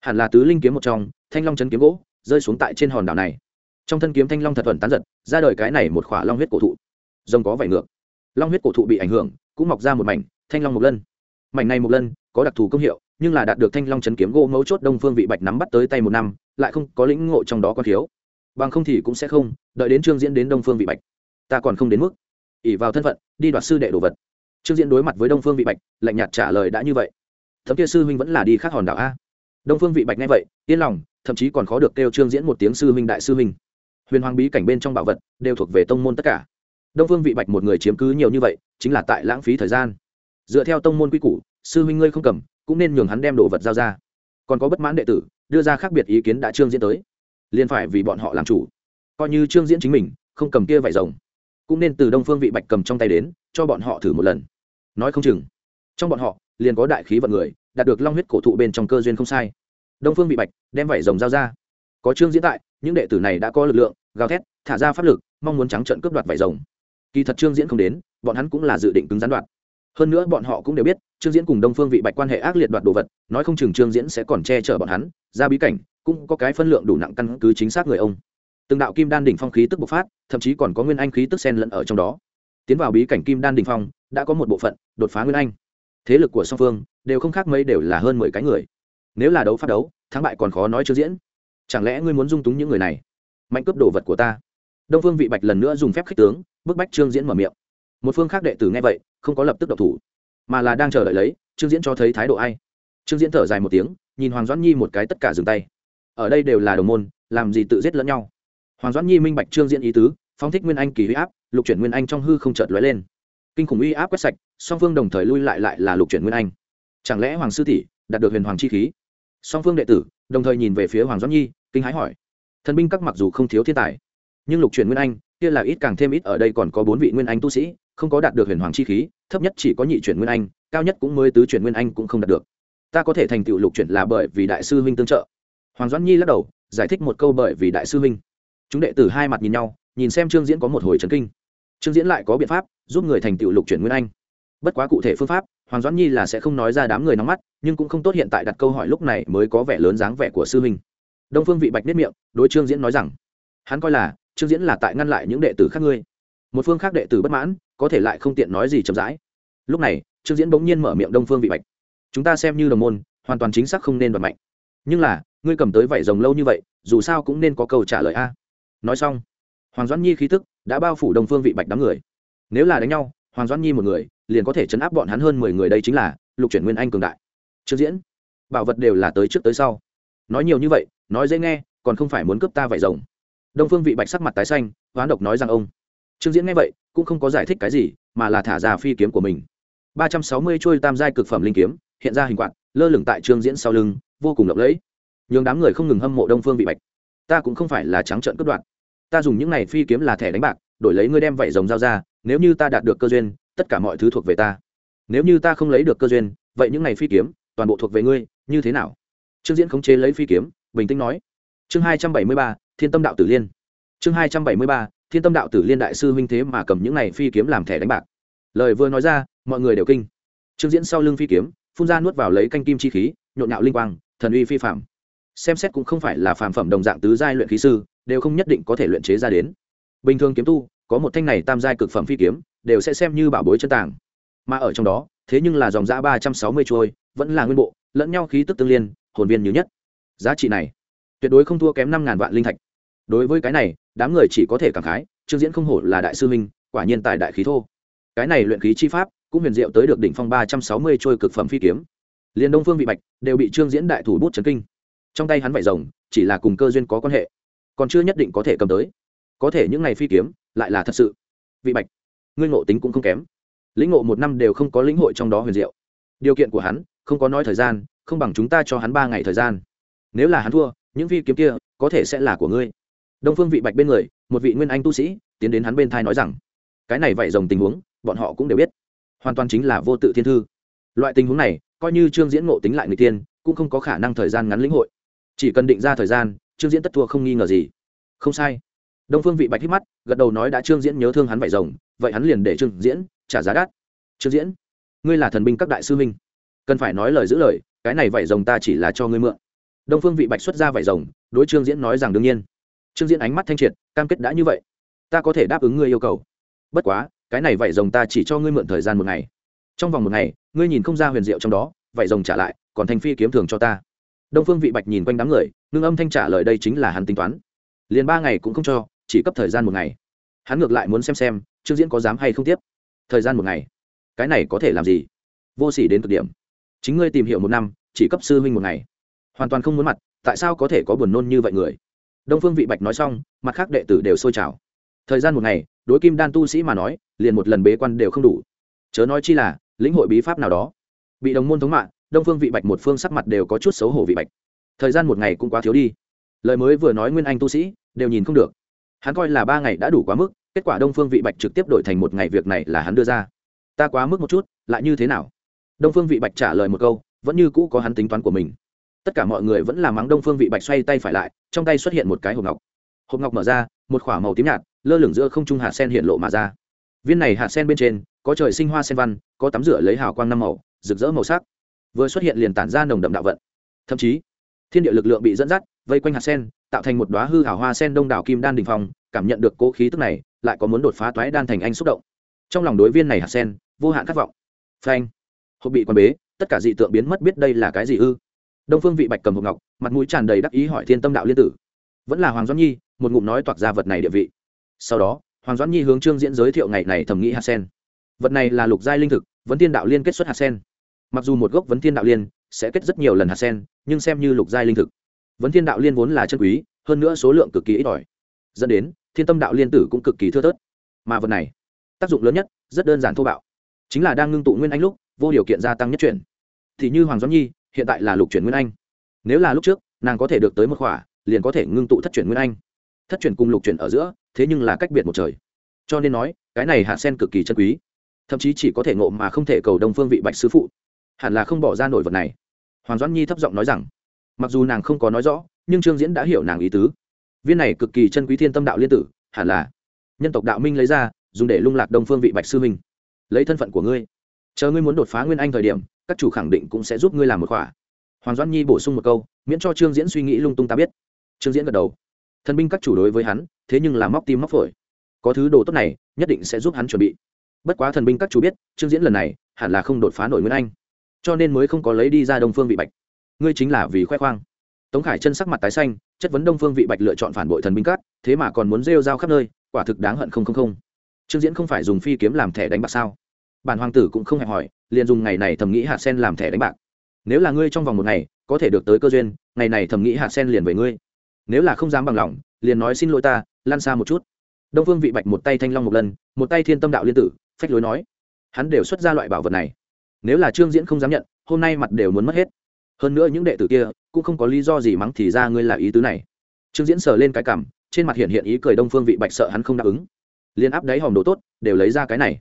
[SPEAKER 1] hẳn là tứ linh kiếm một trong, thanh long chân kiếm gỗ, rơi xuống tại trên hòn đảo này. Trong thân kiếm thanh long thật thuần tán giật, ra đời cái này một khỏa long huyết cổ thụ. Rồng có vảy ngược. Long huyết cổ thụ bị ảnh hưởng, cũng mọc ra một mảnh, thanh long một lân. Mảnh này một lân có đặc thù công hiệu, nhưng là đạt được thanh long chấn kiếm gỗ mấu chốt đông phương vị bạch nắm bắt tới tay một năm, lại không có lĩnh ngộ trong đó con thiếu. Bằng không thì cũng sẽ không, đợi đến trương diễn đến đông phương vị bạch. Ta còn không đến mức ỉ vào thân phận, đi đoạt sư đệ đồ vật. Trương diễn đối mặt với đông phương vị bạch, lạnh nhạt trả lời đã như vậy. Thấm kia sư huynh vẫn là đi khác hòn đảo a. Đông phương vị bạch nghe vậy, yên lòng, thậm chí còn khó được kêu trương diễn một tiếng sư huynh đại sư huynh. Huyền hoàng bí cảnh bên trong bảo vật đều thuộc về tông môn tất cả. Đông phương vị bạch một người chiếm cứ nhiều như vậy, chính là tại lãng phí thời gian. Dựa theo tông môn quy củ sư huynh ngươi không cầm, cũng nên nhường hắn đem đồ vật giao ra. Còn có bất mãn đệ tử, đưa ra khác biệt ý kiến đã trương diễn tới. Liền phải vì bọn họ làm chủ. Coi như trương diễn chính mình, không cầm kia vải rồng. Cũng nên từ đông phương vị bạch cầm trong tay đến, cho bọn họ thử một lần. Nói không chừng, trong bọn họ, liền có đại khí vận người, đạt được long huyết cổ thụ bên trong cơ duyên không sai. Đông phương vị bạch đem vải rồng giao ra. Có trương diễn tại, những đệ tử này đã có lực lượng, gào thét, thả ra pháp lực, mong muốn trắng trận cướp đoạt vải rồng. Kỳ thật trương diễn không đến, bọn hắn cũng là dự định cứng gián đoạt hơn nữa bọn họ cũng đều biết, trương diễn cùng đông phương vị bạch quan hệ ác liệt đoạt đồ vật, nói không chừng trương diễn sẽ còn che chở bọn hắn, ra bí cảnh, cũng có cái phân lượng đủ nặng căn cứ chính xác người ông. Từng đạo kim đan đỉnh phong khí tức bộc phát, thậm chí còn có nguyên anh khí tức sen lẫn ở trong đó. Tiến vào bí cảnh kim đan đỉnh phong, đã có một bộ phận đột phá nguyên anh. Thế lực của song phương đều không khác mấy đều là hơn mười cái người. Nếu là đấu phát đấu, thắng bại còn khó nói trương diễn. Chẳng lẽ ngươi muốn dung túng những người này? Mạnh cướp đồ vật của ta. Đông phương vị bạch lần nữa dùng phép khích tướng, bức bách trương diễn mở miệng. Một phương khác đệ tử nghe vậy không có lập tức độc thủ, mà là đang chờ đợi lấy, trương diễn cho thấy thái độ ai. Trương diễn thở dài một tiếng, nhìn hoàng doãn nhi một cái tất cả dừng tay. Ở đây đều là đồng môn, làm gì tự giết lẫn nhau. Hoàng doãn nhi minh bạch trương diễn ý tứ phóng thích nguyên anh kỳ huy áp, lục chuyển nguyên anh trong hư không chợt lóe lên. Kinh khủng uy áp quét sạch, song phương đồng thời lui lại lại là lục chuyển nguyên anh. Chẳng lẽ hoàng sư tỷ đạt được huyền hoàng chi khí? Song phương đệ tử đồng thời nhìn về phía hoàng doãn nhi, kinh hãi hỏi. Thần binh các mặc dù không thiếu thiên tài, nhưng lục chuyển nguyên anh, kia là ít càng thêm ít ở đây còn có bốn vị nguyên anh tu sĩ không có đạt được huyền hoàng chi khí, thấp nhất chỉ có nhị chuyển nguyên anh, cao nhất cũng mới tứ chuyển nguyên anh cũng không đạt được. Ta có thể thành tựu lục chuyển là bởi vì đại sư huynh tương trợ. Hoàng doãn nhi lắc đầu, giải thích một câu bởi vì đại sư huynh. Chúng đệ tử hai mặt nhìn nhau, nhìn xem trương diễn có một hồi trấn kinh. Trương diễn lại có biện pháp, giúp người thành tựu lục chuyển nguyên anh. Bất quá cụ thể phương pháp, hoàng doãn nhi là sẽ không nói ra đám người nóng mắt, nhưng cũng không tốt hiện tại đặt câu hỏi lúc này mới có vẻ lớn dáng vẻ của sư huynh. Đông phương vị bạch nết miệng, đối trương diễn nói rằng, hắn coi là, trương diễn là tại ngăn lại những đệ tử khác ngươi. Một phương khác đệ tử bất mãn có thể lại không tiện nói gì chậm rãi. Lúc này, trương diễn bỗng nhiên mở miệng đông phương vị bạch. Chúng ta xem như đồng môn, hoàn toàn chính xác không nên đoạt mạnh. Nhưng là, ngươi cầm tới vảy rồng lâu như vậy, dù sao cũng nên có câu trả lời a. Nói xong, hoàng doãn nhi khí tức đã bao phủ đồng phương vị bạch đám người. Nếu là đánh nhau, hoàng doãn nhi một người, liền có thể chấn áp bọn hắn hơn mười người đây chính là lục chuyển nguyên anh cường đại. Trương diễn, bảo vật đều là tới trước tới sau. Nói nhiều như vậy, nói dễ nghe, còn không phải muốn cướp ta vải rồng. Đông phương vị bạch sắc mặt tái xanh, hoán độc nói rằng ông trương diễn nghe vậy, cũng không có giải thích cái gì, mà là thả ra phi kiếm của mình. Ba trăm sáu mươi trôi tam giai cực phẩm linh kiếm, hiện ra hình quạt, lơ lửng tại trương diễn sau lưng, vô cùng lộng lẫy. Nhường đám người không ngừng hâm mộ đông phương vị bạch. Ta cũng không phải là trắng trợn cướp đoạt. Ta dùng những này phi kiếm là thẻ đánh bạc, đổi lấy ngươi đem vảy rồng giao ra, nếu như ta đạt được cơ duyên, tất cả mọi thứ thuộc về ta. Nếu như ta không lấy được cơ duyên, vậy những này phi kiếm, toàn bộ thuộc về ngươi, như thế nào? Trương diễn khống chế lấy phi kiếm, bình tĩnh nói. Chương hai trăm bảy mươi ba, thiên tâm đạo tử liên. Chương hai trăm bảy mươi ba thiên tâm đạo tử liên đại sư huynh thế mà cầm những này phi kiếm làm thẻ đánh bạc. Lời vừa nói ra, mọi người đều kinh. Trương diễn sau lưng phi kiếm, phun ra nuốt vào lấy canh kim chi khí, nhộn nhạo linh quang, thần uy phi phạm xem xét cũng không phải là phàm phẩm đồng dạng tứ giai luyện khí sư, đều không nhất định có thể luyện chế ra đến. Bình thường kiếm tu, có một thanh này tam giai cực phẩm phi kiếm, đều sẽ xem như bảo bối chân tàng. Mà ở trong đó, thế nhưng là dòng giã ba trăm sáu mươi trôi, vẫn là nguyên bộ, lẫn nhau khí tức tương liên, hồn viên như nhất. Giá trị này, tuyệt đối không thua kém năm ngàn vạn linh thạch. Đối với cái này đám người chỉ có thể cảm khái, trương diễn không hổ là đại sư minh quả nhiên tài đại khí thô. Cái này luyện khí chi pháp, cũng huyền diệu tới được đỉnh phong ba trăm sáu mươi trôi cực phẩm phi kiếm. Liền đông phương vị bạch đều bị trương diễn đại thủ bút trấn kinh. Trong tay hắn vải rồng, chỉ là cùng cơ duyên có quan hệ, còn chưa nhất định có thể cầm tới. Có thể những ngày phi kiếm, lại là thật sự. Vị bạch, ngươi ngộ tính cũng không kém. Lĩnh ngộ một năm đều không có lĩnh hội trong đó huyền diệu. Điều kiện của hắn, không có nói thời gian, không bằng chúng ta cho hắn ba ngày thời gian. Nếu là hắn thua, những phi kiếm kia có thể sẽ là của ngươi đông phương vị bạch bên người, một vị nguyên anh tu sĩ, tiến đến hắn bên thai nói rằng, cái này vậy rồng tình huống, bọn họ cũng đều biết. Hoàn toàn chính là vô tự thiên thư. Loại tình huống này, coi như trương diễn ngộ tính lại người tiên, cũng không có khả năng thời gian ngắn lĩnh hội. Chỉ cần định ra thời gian, trương diễn tất thua không nghi ngờ gì. Không sai. Đông phương vị bạch hít mắt, gật đầu nói đã trương diễn nhớ thương hắn vậy rồng, vậy hắn liền để trương diễn trả giá đắt. Trương diễn, ngươi là thần binh các đại sư huynh. Cần phải nói lời giữ lời, cái này vải rồng ta chỉ là cho ngươi mượn. Đông phương vị bạch xuất ra vải rồng, đối trương diễn nói rằng đương nhiên trương diễn ánh mắt thanh triệt, cam kết đã như vậy, ta có thể đáp ứng ngươi yêu cầu. Bất quá, cái này vậy rồng ta chỉ cho ngươi mượn thời gian một ngày. Trong vòng một ngày, ngươi nhìn không ra huyền diệu trong đó vậy rồng trả lại, còn thành phi kiếm thường cho ta. Đông phương vị bạch nhìn quanh đám người, ngưng âm thanh trả lời đây chính là hắn tính toán. Liền ba ngày cũng không cho, chỉ cấp thời gian một ngày. Hắn ngược lại muốn xem xem, trương diễn có dám hay không tiếp. Thời gian một ngày? Cái này có thể làm gì? Vô s ỉ đến cực điểm. Chính ngươi tìm hiểu một năm, chỉ cấp sư huynh một ngày. Hoàn toàn không muốn mặt, tại sao có thể có buồn nôn như vậy người? Đông phương vị bạch nói xong, mặt khác đệ tử đều sôi trào. Thời gian một ngày, đối kim đan tu sĩ mà nói, liền một lần bế quan đều không đủ. Chớ nói chi là, lĩnh hội bí pháp nào đó. Bị đồng môn thống mạng, đông phương vị bạch một phương sắc mặt đều có chút xấu hổ vị bạch. Thời gian một ngày cũng quá thiếu đi. Lời mới vừa nói nguyên anh tu sĩ, đều nhìn không được. Hắn coi là ba ngày đã đủ quá mức, kết quả đông phương vị bạch trực tiếp đổi thành một ngày việc này là hắn đưa ra. Ta quá mức một chút, lại như thế nào? Đông phương vị bạch trả lời một câu, vẫn như cũ có hắn tính toán của mình tất cả mọi người vẫn là mắng đông phương vị bạch xoay tay phải lại, trong tay xuất hiện một cái hộp ngọc. Hộp ngọc mở ra, một k h ỏ a màu tím nhạt, lơ lửng giữa không trung hạt sen hiện lộ mà ra. Viên này hạt sen bên trên, có trời sinh hoa sen văn, có tắm rửa lấy hào quang năm màu, rực rỡ màu sắc. Vừa xuất hiện liền tản ra nồng đậm đạo vận. Thậm chí, thiên địa lực lượng bị dẫn dắt, vây quanh hạt sen, tạo thành một đoá hư hảo hoa sen đông đảo kim đan đình phong, cảm nhận được cố khí tức này, lại có muốn đột phá toái đan thành anh xúc động. Trong lòng đối viên này hạt sen, vô hạn khát vọng. Phanh. Hộp bị quan bế, tất cả dị tượng biến mất biết đây là cái gì ư? Đông phương vị bạch cầm hộp ngọc, mặt mũi tràn đầy đắc ý hỏi thiên tâm đạo liên tử. Vẫn là hoàng doãn nhi, một ngụm nói toạc ra vật này địa vị. Sau đó, hoàng doãn nhi hướng trương diễn giới thiệu ngày này thầm nghĩ hạt sen. Vật này là lục giai linh thực, vấn thiên đạo liên kết xuất hạt sen. Mặc dù một gốc vấn thiên đạo liên sẽ kết rất nhiều lần hạt sen, nhưng xem như lục giai linh thực, vấn thiên đạo liên vốn là chân quý, hơn nữa số lượng cực kỳ ít ỏi. Dẫn đến, thiên tâm đạo liên tử cũng cực kỳ thưa thớt. Mà vật này, tác dụng lớn nhất, rất đơn giản thô bạo. Chính là đang ngưng tụ nguyên anh lúc, vô điều kiện gia tăng nhất chuyển. Thì như hoàng doãn nhi hiện tại là lục chuyển nguyên anh. Nếu là lúc trước, nàng có thể được tới một khỏa, liền có thể ngưng tụ thất chuyển nguyên anh. Thất chuyển cùng lục chuyển ở giữa, thế nhưng là cách biệt một trời. Cho nên nói, cái này hạ sen cực kỳ chân quý. Thậm chí chỉ có thể ngộ mà không thể cầu đồng phương vị bạch sư phụ. Hẳn là không bỏ ra nổi vật này. Hoàng doãn nhi thấp giọng nói rằng, mặc dù nàng không có nói rõ, nhưng trương diễn đã hiểu nàng ý tứ. Viên này cực kỳ chân quý thiên tâm đạo liên tử, hẳn là nhân tộc đạo minh lấy ra, dùng để lung lạc đông phương vị bạch sư minh lấy thân phận của ngươi. Chờ ngươi muốn đột phá nguyên anh thời điểm các chủ khẳng định cũng sẽ giúp ngươi làm một khỏa. Hoàng doãn nhi bổ sung một câu, miễn cho trương diễn suy nghĩ lung tung ta biết. Trương diễn gật đầu. Thần binh các chủ đối với hắn, thế nhưng là móc tim móc phổi. Có thứ đồ tốt này, nhất định sẽ giúp hắn chuẩn bị. Bất quá thần binh các chủ biết, trương diễn lần này, hẳn là không đột phá nổi nguyên anh. Cho nên mới không có lấy đi ra đông phương vị bạch. Ngươi chính là vì khoe khoang. Tống khải chân sắc mặt tái xanh, chất vấn đông phương vị bạch lựa chọn phản bội thần binh cát thế mà còn muốn rêu rao khắp nơi, quả thực đáng hận không không không. Trương diễn không phải dùng phi kiếm làm thẻ đánh bạc sao? Bản hoàng tử cũng không hẹp hỏi liền dùng ngày này thầm nghĩ hạt sen làm thẻ đánh bạc. Nếu là ngươi trong vòng một ngày, có thể được tới cơ duyên, ngày này thầm nghĩ hạt sen liền về ngươi. Nếu là không dám bằng lòng, liền nói xin lỗi ta lan xa một chút. Đông phương vị bạch một tay thanh long một lần, một tay thiên tâm đạo liên tử, phách lối nói. Hắn đều xuất ra loại bảo vật này. Nếu là trương diễn không dám nhận, hôm nay mặt đều muốn mất hết. Hơn nữa những đệ tử kia, cũng không có lý do gì mắng thì ra ngươi là ý tứ này. Trương diễn sờ lên cái cảm, trên mặt hiện hiện ý cười đông phương vị bạch sợ hắn không đáp ứng. Liên áp đáy hòm đồ tốt, đều lấy ra cái này.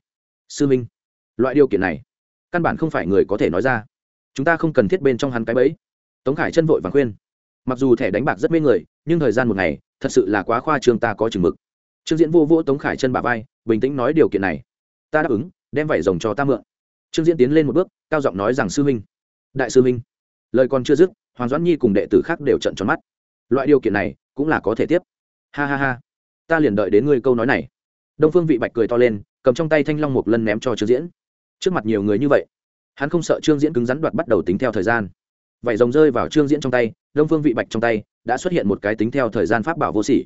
[SPEAKER 1] Sư minh, loại điều kiện này căn bản không phải người có thể nói ra. Chúng ta không cần thiết bên trong hắn cái bẫy. Tống khải chân vội vàng khuyên. Mặc dù thẻ đánh bạc rất mê người, nhưng thời gian một ngày, thật sự là quá khoa trương, ta có chừng mực. Trương diễn vô vô tống khải chân bà vai, bình tĩnh nói điều kiện này. Ta đáp ứng, đem vải rồng cho ta mượn. Trương diễn tiến lên một bước, cao giọng nói rằng, sư minh. Đại sư minh. Lời còn chưa dứt, hoàng doãn nhi cùng đệ tử khác đều trận tròn mắt. Loại điều kiện này, cũng là có thể tiếp. Ha ha ha. Ta liền đợi đến ngươi câu nói này. Đông phương vị bạch cười to lên, cầm trong tay thanh long một lần ném cho trương diễn trước mặt nhiều người như vậy, hắn không sợ trương diễn cứng rắn đoạt bắt đầu tính theo thời gian. Vậy rồng rơi vào trương diễn trong tay, đông phương vị bạch trong tay, đã xuất hiện một cái tính theo thời gian pháp bảo vô sỉ.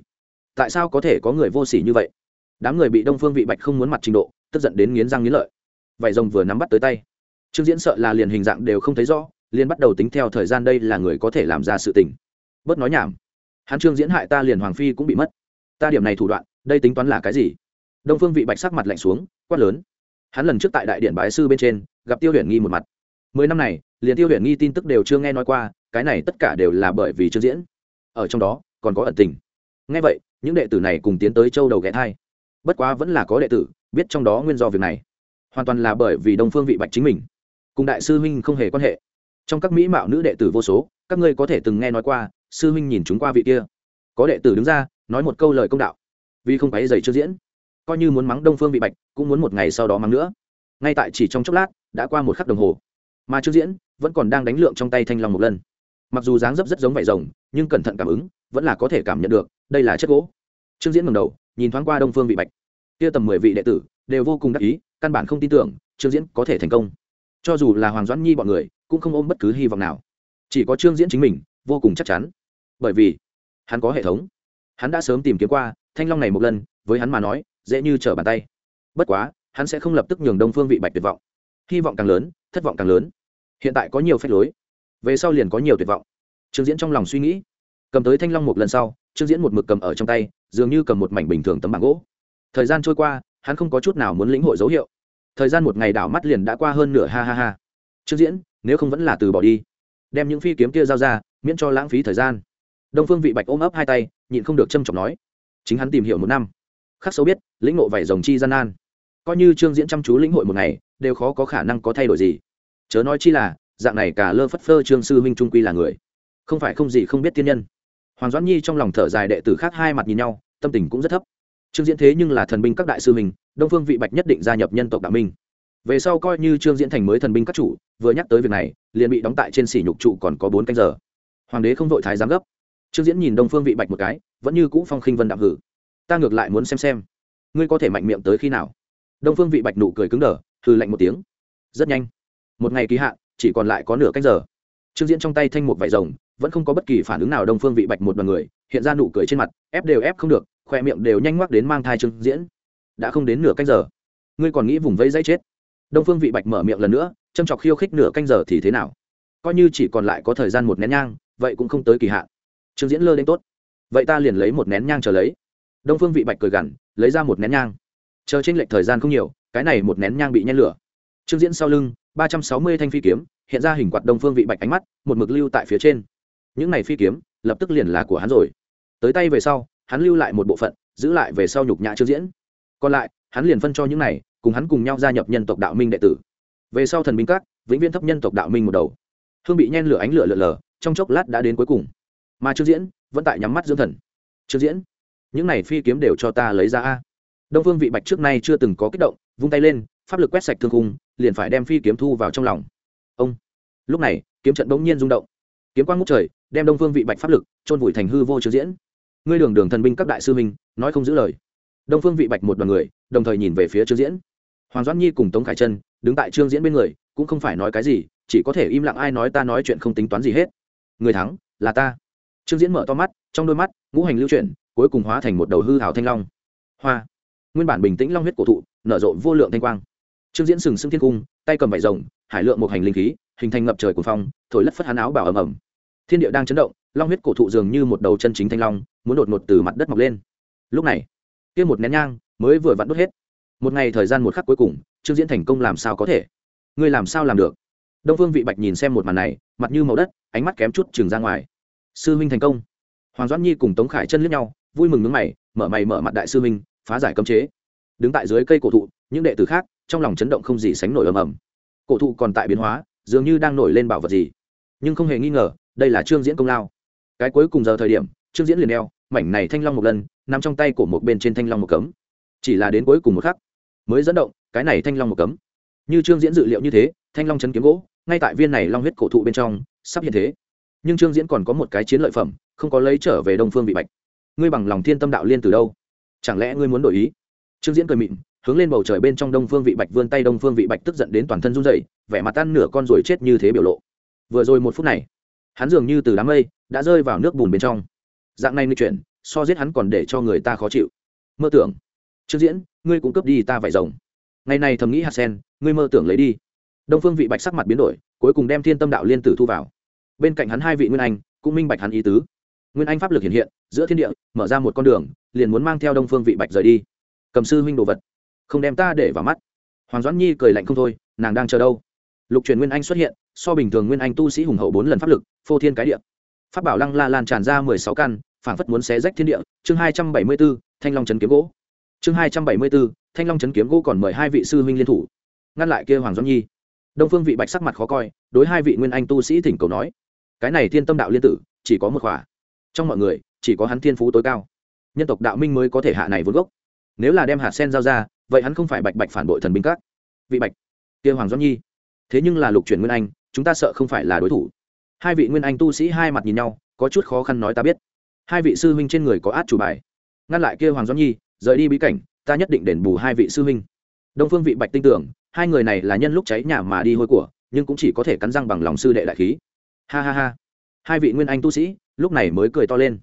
[SPEAKER 1] Tại sao có thể có người vô sỉ như vậy? Đám người bị đông phương vị bạch không muốn mặt trình độ, tức giận đến nghiến răng nghiến lợi. Vậy rồng vừa nắm bắt tới tay. Trương diễn sợ là liền hình dạng đều không thấy rõ, liền bắt đầu tính theo thời gian đây là người có thể làm ra sự tình. Bớt nói nhảm. Hắn trương diễn hại ta liền hoàng phi cũng bị mất. Ta điểm này thủ đoạn, đây tính toán là cái gì? Đông phương vị bạch sắc mặt lạnh xuống, quát lớn hắn lần trước tại đại điện bái sư bên trên, gặp tiêu huyền nghi một mặt. Mười năm này, liền tiêu huyền nghi tin tức đều chưa nghe nói qua, cái này tất cả đều là bởi vì chưa diễn. Ở trong đó, còn có ẩn tình. Nghe vậy, những đệ tử này cùng tiến tới châu đầu ghé thai. Bất quá vẫn là có đệ tử, biết trong đó nguyên do việc này. Hoàn toàn là bởi vì đông phương vị bạch chính mình. Cùng đại sư huynh không hề quan hệ. Trong các mỹ mạo nữ đệ tử vô số, các ngươi có thể từng nghe nói qua, sư huynh nhìn chúng qua vị kia. Có đệ tử đứng ra, nói một câu lời công đạo. Vì không phải dày chưa diễn coi như muốn mắng đông phương vị bạch, cũng muốn một ngày sau đó mắng nữa. Ngay tại chỉ trong chốc lát, đã qua một khắc đồng hồ. Mà Trương diễn vẫn còn đang đánh lượng trong tay thanh long một lần. Mặc dù dáng dấp rất giống vải rồng, nhưng cẩn thận cảm ứng, vẫn là có thể cảm nhận được, đây là chất gỗ. Trương diễn ngầm đầu, nhìn thoáng qua đông phương vị bạch. Kia tầm mười vị đệ tử, đều vô cùng đắc ý, căn bản không tin tưởng, trương diễn có thể thành công. Cho dù là hoàng doãn nhi bọn người, cũng không ôm bất cứ hy vọng nào. Chỉ có trương diễn chính mình, vô cùng chắc chắn. Bởi vì, hắn có hệ thống. Hắn đã sớm tìm kiếm qua thanh long này một lần, với hắn mà nói dễ như trở bàn tay. Bất quá, hắn sẽ không lập tức nhường đông phương vị bạch tuyệt vọng. Hy vọng càng lớn, thất vọng càng lớn. Hiện tại có nhiều phép lối. Về sau liền có nhiều tuyệt vọng. Trương diễn trong lòng suy nghĩ. Cầm tới thanh long một lần sau, trương diễn một mực cầm ở trong tay, dường như cầm một mảnh bình thường tấm bảng gỗ. Thời gian trôi qua, hắn không có chút nào muốn lĩnh hội dấu hiệu. Thời gian một ngày đảo mắt liền đã qua hơn nửa ha ha ha. Trương diễn, nếu không vẫn là từ bỏ đi. Đem những phi kiếm kia giao ra, miễn cho lãng phí thời gian. Đông phương vị bạch ôm ấp hai tay, nhịn không được trâm trọng nói. Chính hắn tìm hiểu một năm khắc sâu biết, lĩnh ngộ vảy rồng chi gian nan. Coi như trương diễn chăm chú lĩnh hội một ngày, đều khó có khả năng có thay đổi gì. Chớ nói chi là, dạng này cả lơ phất phơ, trương sư huynh trung quy là người. Không phải không gì không biết tiên nhân. Hoàng doãn nhi trong lòng thở dài đệ tử khác hai mặt nhìn nhau, tâm tình cũng rất thấp. Trương diễn thế nhưng là thần binh các đại sư mình đông phương vị bạch nhất định gia nhập nhân tộc đạo minh. Về sau coi như trương diễn thành mới thần binh các chủ, vừa nhắc tới việc này, liền bị đóng tại trên sỉ nhục trụ còn có bốn canh giờ. Hoàng đế không vội thái giám gấp. Trương diễn nhìn đông phương vị bạch một cái, vẫn như cũ phong khinh vân đạm hử ta ngược lại muốn xem xem. Ngươi có thể mạnh miệng tới khi nào? Đông phương vị bạch nụ cười cứng đờ, hừ lạnh một tiếng. Rất nhanh. Một ngày kỳ hạn, chỉ còn lại có nửa canh giờ. Trương diễn trong tay thanh một vải rồng, vẫn không có bất kỳ phản ứng nào đông phương vị bạch một đoàn người, hiện ra nụ cười trên mặt, ép đều ép không được, khoe miệng đều nhanh ngoắc đến mang thai trương diễn. Đã không đến nửa canh giờ. Ngươi còn nghĩ vùng vây dãy chết? Đông phương vị bạch mở miệng lần nữa, châm chọc khiêu khích nửa canh giờ thì thế nào? Coi như chỉ còn lại có thời gian một nén nhang, vậy cũng không tới kỳ hạn. Trương diễn lơ đến tốt. Vậy ta liền lấy một nén nhang chờ lấy đông phương vị bạch cười gằn lấy ra một nén nhang. Chờ trên lệch thời gian không nhiều cái này một nén nhang bị nhen lửa. Trương diễn sau lưng ba trăm sáu mươi thanh phi kiếm hiện ra hình quạt đông phương vị bạch ánh mắt một mực lưu tại phía trên. Những này phi kiếm lập tức liền là của hắn rồi. Tới tay về sau hắn lưu lại một bộ phận giữ lại về sau nhục nhã trương diễn. Còn lại hắn liền phân cho những này cùng hắn cùng nhau gia nhập nhân tộc đạo minh đệ tử. Về sau thần binh các vĩnh viễn thấp nhân tộc đạo minh một đầu. Hương bị nhen lửa ánh lửa lở lờ, trong chốc lát đã đến cuối cùng. Mà trương diễn vẫn tại nhắm mắt dưỡng thần. Trương diễn những này phi kiếm đều cho ta lấy ra a. Đông phương vị bạch trước nay chưa từng có kích động, vung tay lên, pháp lực quét sạch thương khung, liền phải đem phi kiếm thu vào trong lòng. Ông! Lúc này, kiếm trận bỗng nhiên rung động. Kiếm quang ngút trời, đem đông phương vị bạch pháp lực trôn vùi thành hư vô trương diễn. Ngươi đường đường thần binh các đại sư minh nói không giữ lời. Đông phương vị bạch một đoàn người, đồng thời nhìn về phía trương diễn. Hoàng doãn nhi cùng tống khải chân đứng tại trương diễn bên người, cũng không phải nói cái gì, chỉ có thể im lặng ai nói ta nói chuyện không tính toán gì hết. Người thắng là ta. Trương diễn mở to mắt, trong đôi mắt, ngũ hành lưu chuyển cuối cùng hóa thành một đầu hư hào thanh long. Hoa. Nguyên bản bình tĩnh long huyết cổ thụ, nở rộ vô lượng thanh quang. Trương diễn sừng sững thiên cung, tay cầm vải rồng, hải lượng một hành linh khí, hình thành ngập trời cuồng phong, thổi lất phất hán áo bảo ầm ầm. Thiên địa đang chấn động, long huyết cổ thụ dường như một đầu chân chính thanh long, muốn đột ngột từ mặt đất mọc lên. Lúc này, kia một nén nhang mới vừa vặn đốt hết. Một ngày thời gian một khắc cuối cùng, trương diễn thành công làm sao có thể? Ngươi làm sao làm được? Đông phương vị bạch nhìn xem một màn này, mặt như màu đất, ánh mắt kém chút chừng ra ngoài. Sư huynh thành công. Hoàng doãn nhi cùng tống khải chân lướt nhau vui mừng nướng mày, mở mày mở mặt đại sư minh phá giải cấm chế. Đứng tại dưới cây cổ thụ, những đệ tử khác, trong lòng chấn động không gì sánh nổi ầm ầm. Cổ thụ còn tại biến hóa, dường như đang nổi lên bảo vật gì. Nhưng không hề nghi ngờ, đây là trương diễn công lao. Cái cuối cùng giờ thời điểm, trương diễn liền đeo, mảnh này thanh long một lần, nằm trong tay của một bên trên thanh long một cấm. Chỉ là đến cuối cùng một khắc, mới dẫn động, cái này thanh long một cấm. Như trương diễn dự liệu như thế, thanh long chấn kiếm gỗ, ngay tại viên này long huyết cổ thụ bên trong, sắp hiện thế. Nhưng trương diễn còn có một cái chiến lợi phẩm, không có lấy trở về đông phương bị bạch ngươi bằng lòng thiên tâm đạo liên từ đâu? Chẳng lẽ ngươi muốn đổi ý? Trương diễn cười mịn hướng lên bầu trời bên trong đông phương vị bạch vươn tay, đông phương vị bạch tức giận đến toàn thân run rẩy, vẻ mặt tan nửa con rồi chết như thế biểu lộ. Vừa rồi một phút này, hắn dường như từ đám mây đã rơi vào nước bùn bên trong. Dạng này ngươi chuyển so giết hắn còn để cho người ta khó chịu. Mơ tưởng. Trương diễn, ngươi cũng cướp đi ta vải rồng. Ngày này thầm nghĩ hạt sen, ngươi mơ tưởng lấy đi. Đông phương vị bạch sắc mặt biến đổi, cuối cùng đem thiên tâm đạo liên tử thu vào. Bên cạnh hắn hai vị nguyên anh, cũng minh bạch hắn ý tứ nguyên anh pháp lực hiện hiện, giữa thiên địa, mở ra một con đường, liền muốn mang theo đông phương vị bạch rời đi. Cầm sư huynh đồ vật. Không đem ta để vào mắt. Hoàng doãn nhi cười lạnh không thôi, nàng đang chờ đâu? Lục truyền nguyên anh xuất hiện, so bình thường nguyên anh tu sĩ hùng hậu bốn lần pháp lực, phô thiên cái địa. Pháp bảo lăng la lan tràn ra mười sáu căn, phảng phất muốn xé rách thiên địa. Chương hai trăm bảy mươi b ố thanh long trấn kiếm gỗ. Chương hai trăm bảy mươi b ố thanh long trấn kiếm gỗ còn mời hai vị sư huynh liên thủ. Ngăn lại kia hoàng doãn nhi. Đông phương vị bạch sắc mặt khó coi, đối hai vị nguyên anh tu sĩ thỉnh cầu nói, cái này thiên tâm đạo liên tử, chỉ có một khỏa trong mọi người, chỉ có hắn thiên phú tối cao. Nhân tộc đạo minh mới có thể hạ này vốn gốc. Nếu là đem hạt sen giao ra, vậy hắn không phải bạch bạch phản bội thần binh các. Vị bạch, kia hoàng doãn nhi. Thế nhưng là lục truyền nguyên anh, chúng ta sợ không phải là đối thủ. Hai vị nguyên anh tu sĩ hai mặt nhìn nhau, có chút khó khăn nói ta biết. Hai vị sư huynh trên người có át chủ bài. Ngăn lại kia hoàng doãn nhi, rời đi bí cảnh, ta nhất định đền bù hai vị sư huynh. Đông phương vị bạch tin tưởng, hai người này là nhân lúc cháy nhà mà đi hôi của, nhưng cũng chỉ có thể cắn răng bằng lòng sư đệ đại khí. Ha ha ha. Hai vị nguyên anh tu sĩ lúc này mới cười to lên.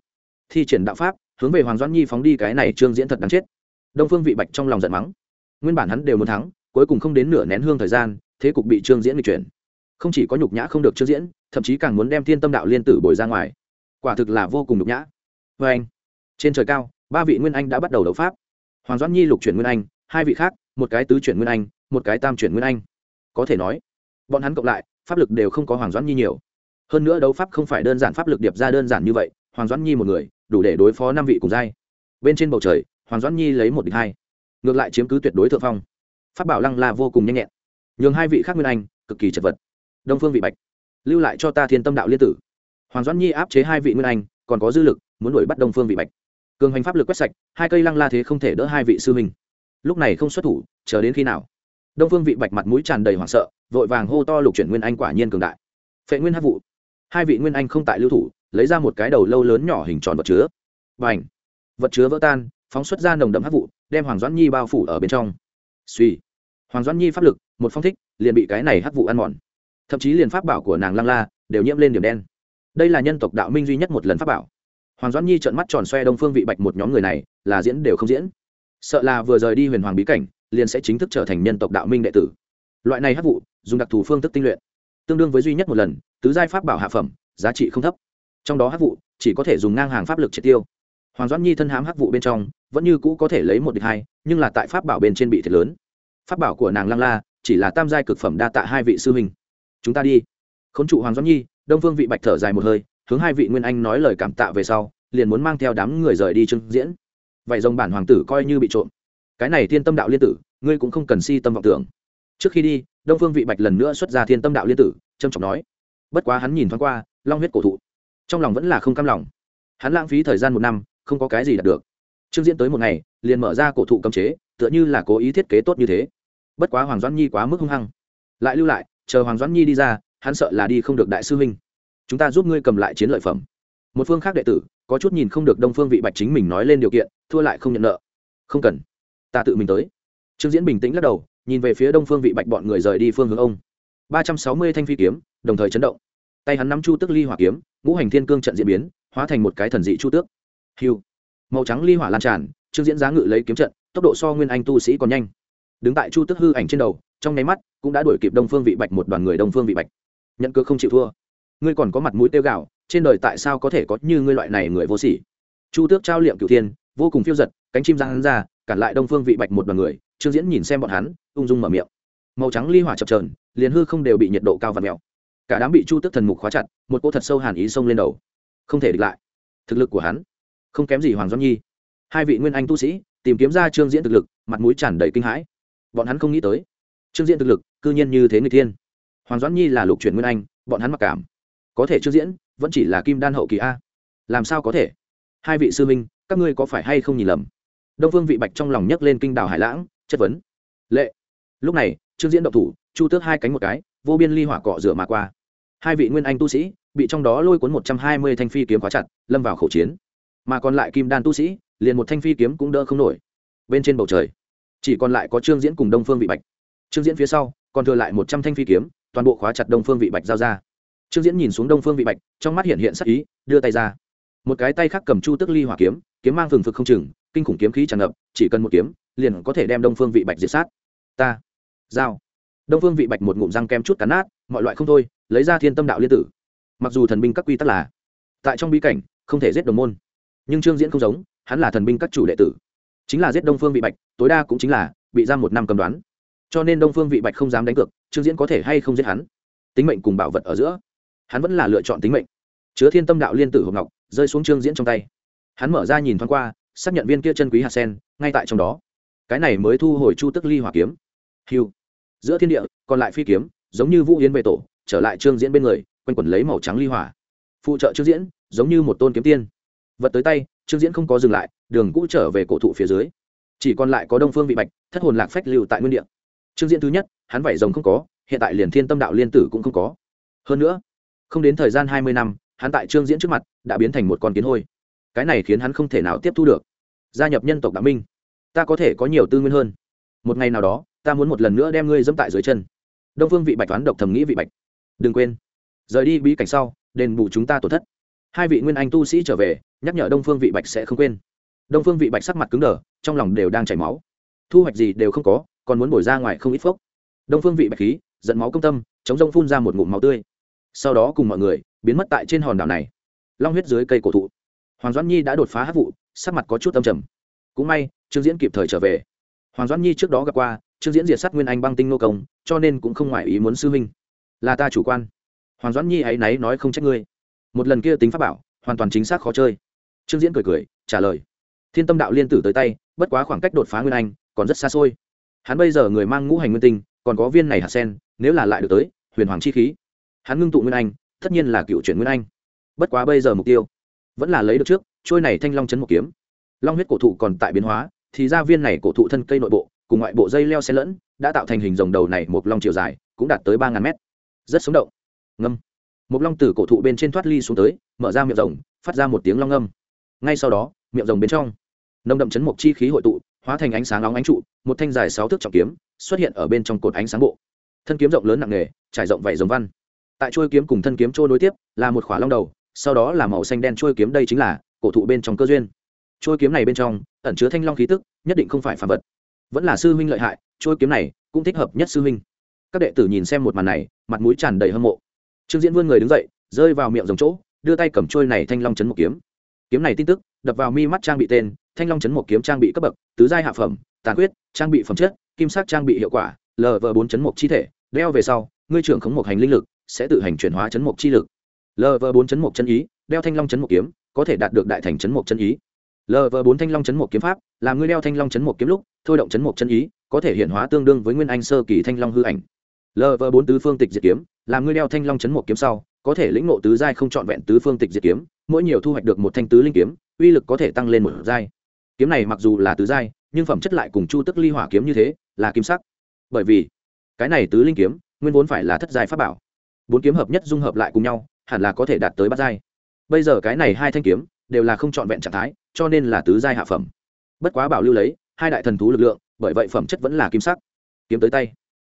[SPEAKER 1] Thi triển đạo pháp, hướng về hoàng doãn nhi phóng đi cái này trương diễn thật đáng chết. Đông phương vị bạch trong lòng giận mắng. Nguyên bản hắn đều muốn thắng, cuối cùng không đến nửa nén hương thời gian, thế cục bị trương diễn nghịch chuyển. Không chỉ có nhục nhã không được trương diễn, thậm chí càng muốn đem thiên tâm đạo liên tử bồi ra ngoài. Quả thực là vô cùng nhục nhã. Vê anh, trên trời cao, ba vị nguyên anh đã bắt đầu đấu pháp. Hoàng doãn nhi lục chuyển nguyên anh, hai vị khác, một cái tứ chuyển nguyên anh, một cái tam chuyển nguyên anh. Có thể nói, bọn hắn cộng lại, pháp lực đều không có hoàng doãn nhi nhiều hơn nữa đấu pháp không phải đơn giản pháp lực điệp ra đơn giản như vậy, hoàng doãn nhi một người, đủ để đối phó năm vị cùng giai. Bên trên bầu trời, hoàng doãn nhi lấy một địch hai. Ngược lại chiếm cứ tuyệt đối thượng phong. Pháp bảo lăng la vô cùng nhanh nhẹn. Nhường hai vị khác nguyên anh, cực kỳ chật vật. Đông phương vị bạch, lưu lại cho ta thiên tâm đạo liên tử. Hoàng doãn nhi áp chế hai vị nguyên anh, còn có dư lực, muốn đuổi bắt đông phương vị bạch. Cường hành pháp lực quét sạch, hai cây lăng la thế không thể đỡ hai vị sư minh lúc này không xuất thủ, chờ đến khi nào? Đông phương vị bạch mặt mũi tràn đầy hoảng sợ, vội vàng hô to lục chuyển nguyên anh quả nhiên cường đại. Phệ nguyên hát vụ hai vị nguyên anh không tại lưu thủ, lấy ra một cái đầu lâu lớn nhỏ hình tròn vật chứa. Và ảnh vật chứa vỡ tan, phóng xuất ra nồng đậm hát vụ, đem hoàng doãn nhi bao phủ ở bên trong. Suy hoàng doãn nhi pháp lực, một phong thích, liền bị cái này hát vụ ăn mòn. Thậm chí liền pháp bảo của nàng lăng la đều nhiễm lên điểm đen. Đây là nhân tộc đạo minh duy nhất một lần pháp bảo. Hoàng doãn nhi trợn mắt tròn xoe đông phương vị bạch một nhóm người này, là diễn đều không diễn. Sợ là vừa rời đi huyền hoàng bí cảnh, liền sẽ chính thức trở thành nhân tộc đạo minh đệ tử. Loại này hát vụ, dùng đặc thù phương thức tinh luyện tương đương với duy nhất một lần, tứ giai pháp bảo hạ phẩm, giá trị không thấp. Trong đó hắc vụ, chỉ có thể dùng ngang hàng pháp lực triệt tiêu. Hoàng doãn nhi thân hám hắc vụ bên trong, vẫn như cũ có thể lấy một địch hai, nhưng là tại pháp bảo bên trên bị thiệt lớn. Pháp bảo của nàng lăng la, chỉ là tam giai cực phẩm đa tạ hai vị sư huynh. Chúng ta đi. K h ố n trụ hoàng doãn nhi, đông phương vị bạch thở dài một hơi, hướng hai vị nguyên anh nói lời cảm tạ về sau, liền muốn mang theo đám người rời đi trưng diễn. Vậy dòng bản hoàng tử coi như bị trộm. Cái này thiên tâm đạo liên tử, ngươi cũng không cần si tâm vọng tưởng. Trước khi đi đông phương vị bạch lần nữa xuất ra thiên tâm đạo liên tử trâm trọng nói, bất quá hắn nhìn thoáng qua, long huyết cổ thụ, trong lòng vẫn là không cam lòng. Hắn lãng phí thời gian một năm, không có cái gì đạt được. Trương diễn tới một ngày, liền mở ra cổ thụ cấm chế, tựa như là cố ý thiết kế tốt như thế. Bất quá hoàng doãn nhi quá mức hung hăng. Lại lưu lại, chờ hoàng doãn nhi đi ra, hắn sợ là đi không được đại sư huynh. Chúng ta giúp ngươi cầm lại chiến lợi phẩm. Một phương khác đệ tử, có chút nhìn không được đông phương vị bạch chính mình nói lên điều kiện, thua lại không nhận nợ. Không cần, ta tự mình tới. Trương diễn bình tĩnh lắc đầu nhìn về phía đông phương vị bạch bọn người rời đi phương hướng ông. Ba trăm sáu mươi thanh phi kiếm, đồng thời chấn động. Tay hắn nắm chu tức ly hỏa kiếm, ngũ hành thiên cương trận diễn biến, hóa thành một cái thần dị chu tước. Hiu. Màu trắng ly hỏa lan tràn, trương diễn giá ngự lấy kiếm trận, tốc độ so nguyên anh tu sĩ còn nhanh. Đứng tại chu tức hư ảnh trên đầu, trong nháy mắt, cũng đã đuổi kịp đông phương vị bạch một đoàn người đông phương vị bạch. Nhận cơ không chịu thua. Ngươi còn có mặt mũi tiêu gạo, trên đời tại sao có thể có như ngươi loại này người vô sỉ? Chu tước trao liệm cửu thiên, vô cùng phiêu giật, cánh chim giang hắn ra cản lại đông phương vị bạch một đoàn người, trương diễn nhìn xem bọn hắn, ung dung mở miệng. Màu trắng ly hỏa chập trờn liền hư không đều bị nhiệt độ cao và mèo. Cả đám bị chu tước thần mục khóa chặt, một cô thật sâu hàn ý xông lên đầu. Không thể địch lại. Thực lực của hắn, không kém gì hoàng doãn nhi. Hai vị nguyên anh tu sĩ, tìm kiếm ra trương diễn thực lực, mặt mũi tràn đầy kinh hãi. Bọn hắn không nghĩ tới. Trương diễn thực lực, cư nhiên như thế người thiên. Hoàng doãn nhi là lục chuyển nguyên anh, bọn hắn mặc cảm. Có thể trương diễn, vẫn chỉ là kim đan hậu kỳ a. Làm sao có thể? Hai vị sư minh, các ngươi có phải hay không nhìn lầm? Đông phương vị bạch trong lòng nhấc lên kinh đào hải lãng, chất vấn. Lệ. Lúc này, trương diễn động thủ, chu tước hai cánh một cái, vô biên ly hỏa cọ rửa mà qua. Hai vị nguyên anh tu sĩ, bị trong đó lôi cuốn một trăm hai mươi thanh phi kiếm khóa chặt, lâm vào khẩu chiến. Mà còn lại kim đan tu sĩ, liền một thanh phi kiếm cũng đỡ không nổi. Bên trên bầu trời, chỉ còn lại có trương diễn cùng đông phương vị bạch. Trương diễn phía sau, còn thừa lại một trăm thanh phi kiếm, toàn bộ khóa chặt đông phương vị bạch giao ra. Trương diễn nhìn xuống đông phương vị bạch, trong mắt hiện hiện sắc ý, đưa tay ra. Một cái tay khác cầm chu tức ly hỏa kiếm kiếm mang phừng phực không chừng kinh khủng kiếm khí tràn ngập, chỉ cần một kiếm, liền có thể đem đông phương vị bạch diệt sát. Ta, giao. Đông phương vị bạch một ngụm răng kem chút cắn nát, mọi loại không thôi, lấy ra thiên tâm đạo liên tử. Mặc dù thần binh các quy tắc là, tại trong bí cảnh, không thể giết đồng môn, nhưng trương diễn không giống, hắn là thần binh các chủ đệ tử. Chính là giết đông phương vị bạch, tối đa cũng chính là bị giam một năm cầm đoán. Cho nên đông phương vị bạch không dám đánh cược, trương diễn có thể hay không giết hắn. Tính mệnh cùng bảo vật ở giữa, hắn vẫn là lựa chọn tính mệnh. Chứa thiên tâm đạo liên tử hộp ngọc, rơi xuống trương diễn trong tay. Hắn mở ra nhìn thoáng qua xác nhận viên kia chân quý hạt sen, ngay tại trong đó. Cái này mới thu hồi chu tức ly hỏa kiếm. Hiu giữa thiên địa, còn lại phi kiếm, giống như vũ yến về tổ, trở lại trương diễn bên người, quanh quẩn lấy màu trắng ly hỏa. Phụ trợ trương diễn, giống như một tôn kiếm tiên. Vật tới tay, trương diễn không có dừng lại, đường cũ trở về cổ thụ phía dưới. Chỉ còn lại có đông phương vị bạch, thất hồn lạc phách lưu tại nguyên địa. Trương diễn thứ nhất, hắn vảy rồng không có, hiện tại liền thiên tâm đạo liên tử cũng không có. Hơn nữa, không đến thời gian hai mươi năm, hắn tại trương diễn trước mặt, đã biến thành một con kiến hôi. Cái này khiến hắn không thể nào tiếp thu được gia nhập nhân tộc đạo minh, ta có thể có nhiều tư nguyên hơn. Một ngày nào đó, ta muốn một lần nữa đem ngươi dẫm tại dưới chân. Đông phương vị bạch toán độc thầm nghĩ vị bạch. Đừng quên, rời đi bí cảnh sau, đền bù chúng ta tổn thất. Hai vị nguyên anh tu sĩ trở về, nhắc nhở đông phương vị bạch sẽ không quên. Đông phương vị bạch sắc mặt cứng đờ, trong lòng đều đang chảy máu. Thu hoạch gì đều không có, còn muốn bồi ra ngoài không ít phốc. Đông phương vị bạch khí, giận máu công tâm, chống rông phun ra một ngụm máu tươi. Sau đó cùng mọi người biến mất tại trên hòn đảo này. Long huyết dưới cây cổ thụ. Hoàng doãn nhi đã đột phá hát vụ sắc mặt có chút âm trầm. Cũng may, trương diễn kịp thời trở về. Hoàng doãn nhi trước đó gặp qua, trương diễn diệt sát nguyên anh băng tinh nô công, cho nên cũng không ngoài ý muốn sư huynh. Là ta chủ quan. Hoàng doãn nhi ấy náy nói không trách ngươi. Một lần kia tính pháp bảo, hoàn toàn chính xác khó chơi. Trương diễn cười cười, trả lời. Thiên tâm đạo liên tử tới tay, bất quá khoảng cách đột phá nguyên anh, còn rất xa xôi. Hắn bây giờ người mang ngũ hành nguyên tinh, còn có viên này hạt sen, nếu là lại được tới, huyền hoàng chi khí. Hắn ngưng tụ nguyên anh, tất nhiên là cựu chuyển nguyên anh. Bất quá bây giờ mục tiêu vẫn là lấy được trước trôi này thanh long chấn một kiếm. Long huyết cổ thụ còn tại biến hóa, thì ra viên này cổ thụ thân cây nội bộ, cùng ngoại bộ dây leo xen lẫn, đã tạo thành hình rồng đầu này một long chiều dài, cũng đạt tới ba ngàn mét. Rất sống động. Ngâm. Một long từ cổ thụ bên trên thoát ly xuống tới, mở ra miệng rồng, phát ra một tiếng long ngâm. Ngay sau đó, miệng rồng bên trong, nồng đậm chấn mộc chi khí hội tụ, hóa thành ánh sáng nóng ánh trụ, một thanh dài sáu thước trọng kiếm, xuất hiện ở bên trong cột ánh sáng bộ. Thân kiếm rộng lớn nặng nề, trải rộng vảy giống văn. Tại trôi kiếm cùng thân kiếm trôi nối tiếp, là một khỏa long đầu, sau đó là màu xanh đen trôi kiếm đây chính là cổ thụ bên trong cơ duyên. Trôi kiếm này bên trong, ẩn chứa thanh long khí tức, nhất định không phải phàm vật. Vẫn là sư huynh lợi hại, trôi kiếm này cũng thích hợp nhất sư huynh. Các đệ tử nhìn xem một màn này, mặt mũi tràn đầy hâm mộ. Trương diễn vươn người đứng dậy, rơi vào miệng dòng chỗ, đưa tay cầm trôi này thanh long chấn một kiếm. Kiếm này tin tức, đập vào mi mắt trang bị tên, thanh long chấn một kiếm trang bị cấp bậc, tứ giai hạ phẩm, tàn quyết trang bị phẩm chất, kim sắc trang bị hiệu quả lv bốn chấn một chi thể, đeo về sau, ngươi trưởng khống một hành linh lực, sẽ tự hành chuyển hóa chấn một chi lực. Lv bốn chấn một chân ý, đeo thanh long chấn một kiếm có thể đạt được đại thành chấn một chân ý. Lv bốn thanh long chấn một kiếm pháp, là ngươi đeo thanh long chấn một kiếm lúc, thôi động chấn một chân ý, có thể hiện hóa tương đương với nguyên anh sơ kỳ thanh long hư ảnh. Lv bốn tứ phương tịch diệt kiếm làm ngươi đeo thanh long chấn một kiếm sau, có thể lĩnh ngộ tứ giai không trọn vẹn tứ phương tịch diệt kiếm, mỗi nhiều thu hoạch được một thanh tứ linh kiếm, uy lực có thể tăng lên một giai. Kiếm này mặc dù là tứ giai, nhưng phẩm chất lại cùng chu tức ly hỏa kiếm như thế, là kim sắc. Bởi vì, cái này tứ linh kiếm, nguyên vốn phải là thất giai pháp bảo. Bốn kiếm hợp nhất dung hợp lại cùng nhau, hẳn là có thể đạt tới bát giai bây giờ cái này hai thanh kiếm đều là không trọn vẹn trạng thái, cho nên là tứ giai hạ phẩm. Bất quá bảo lưu lấy, hai đại thần thú lực lượng, bởi vậy phẩm chất vẫn là kim sắc. Kiếm tới tay.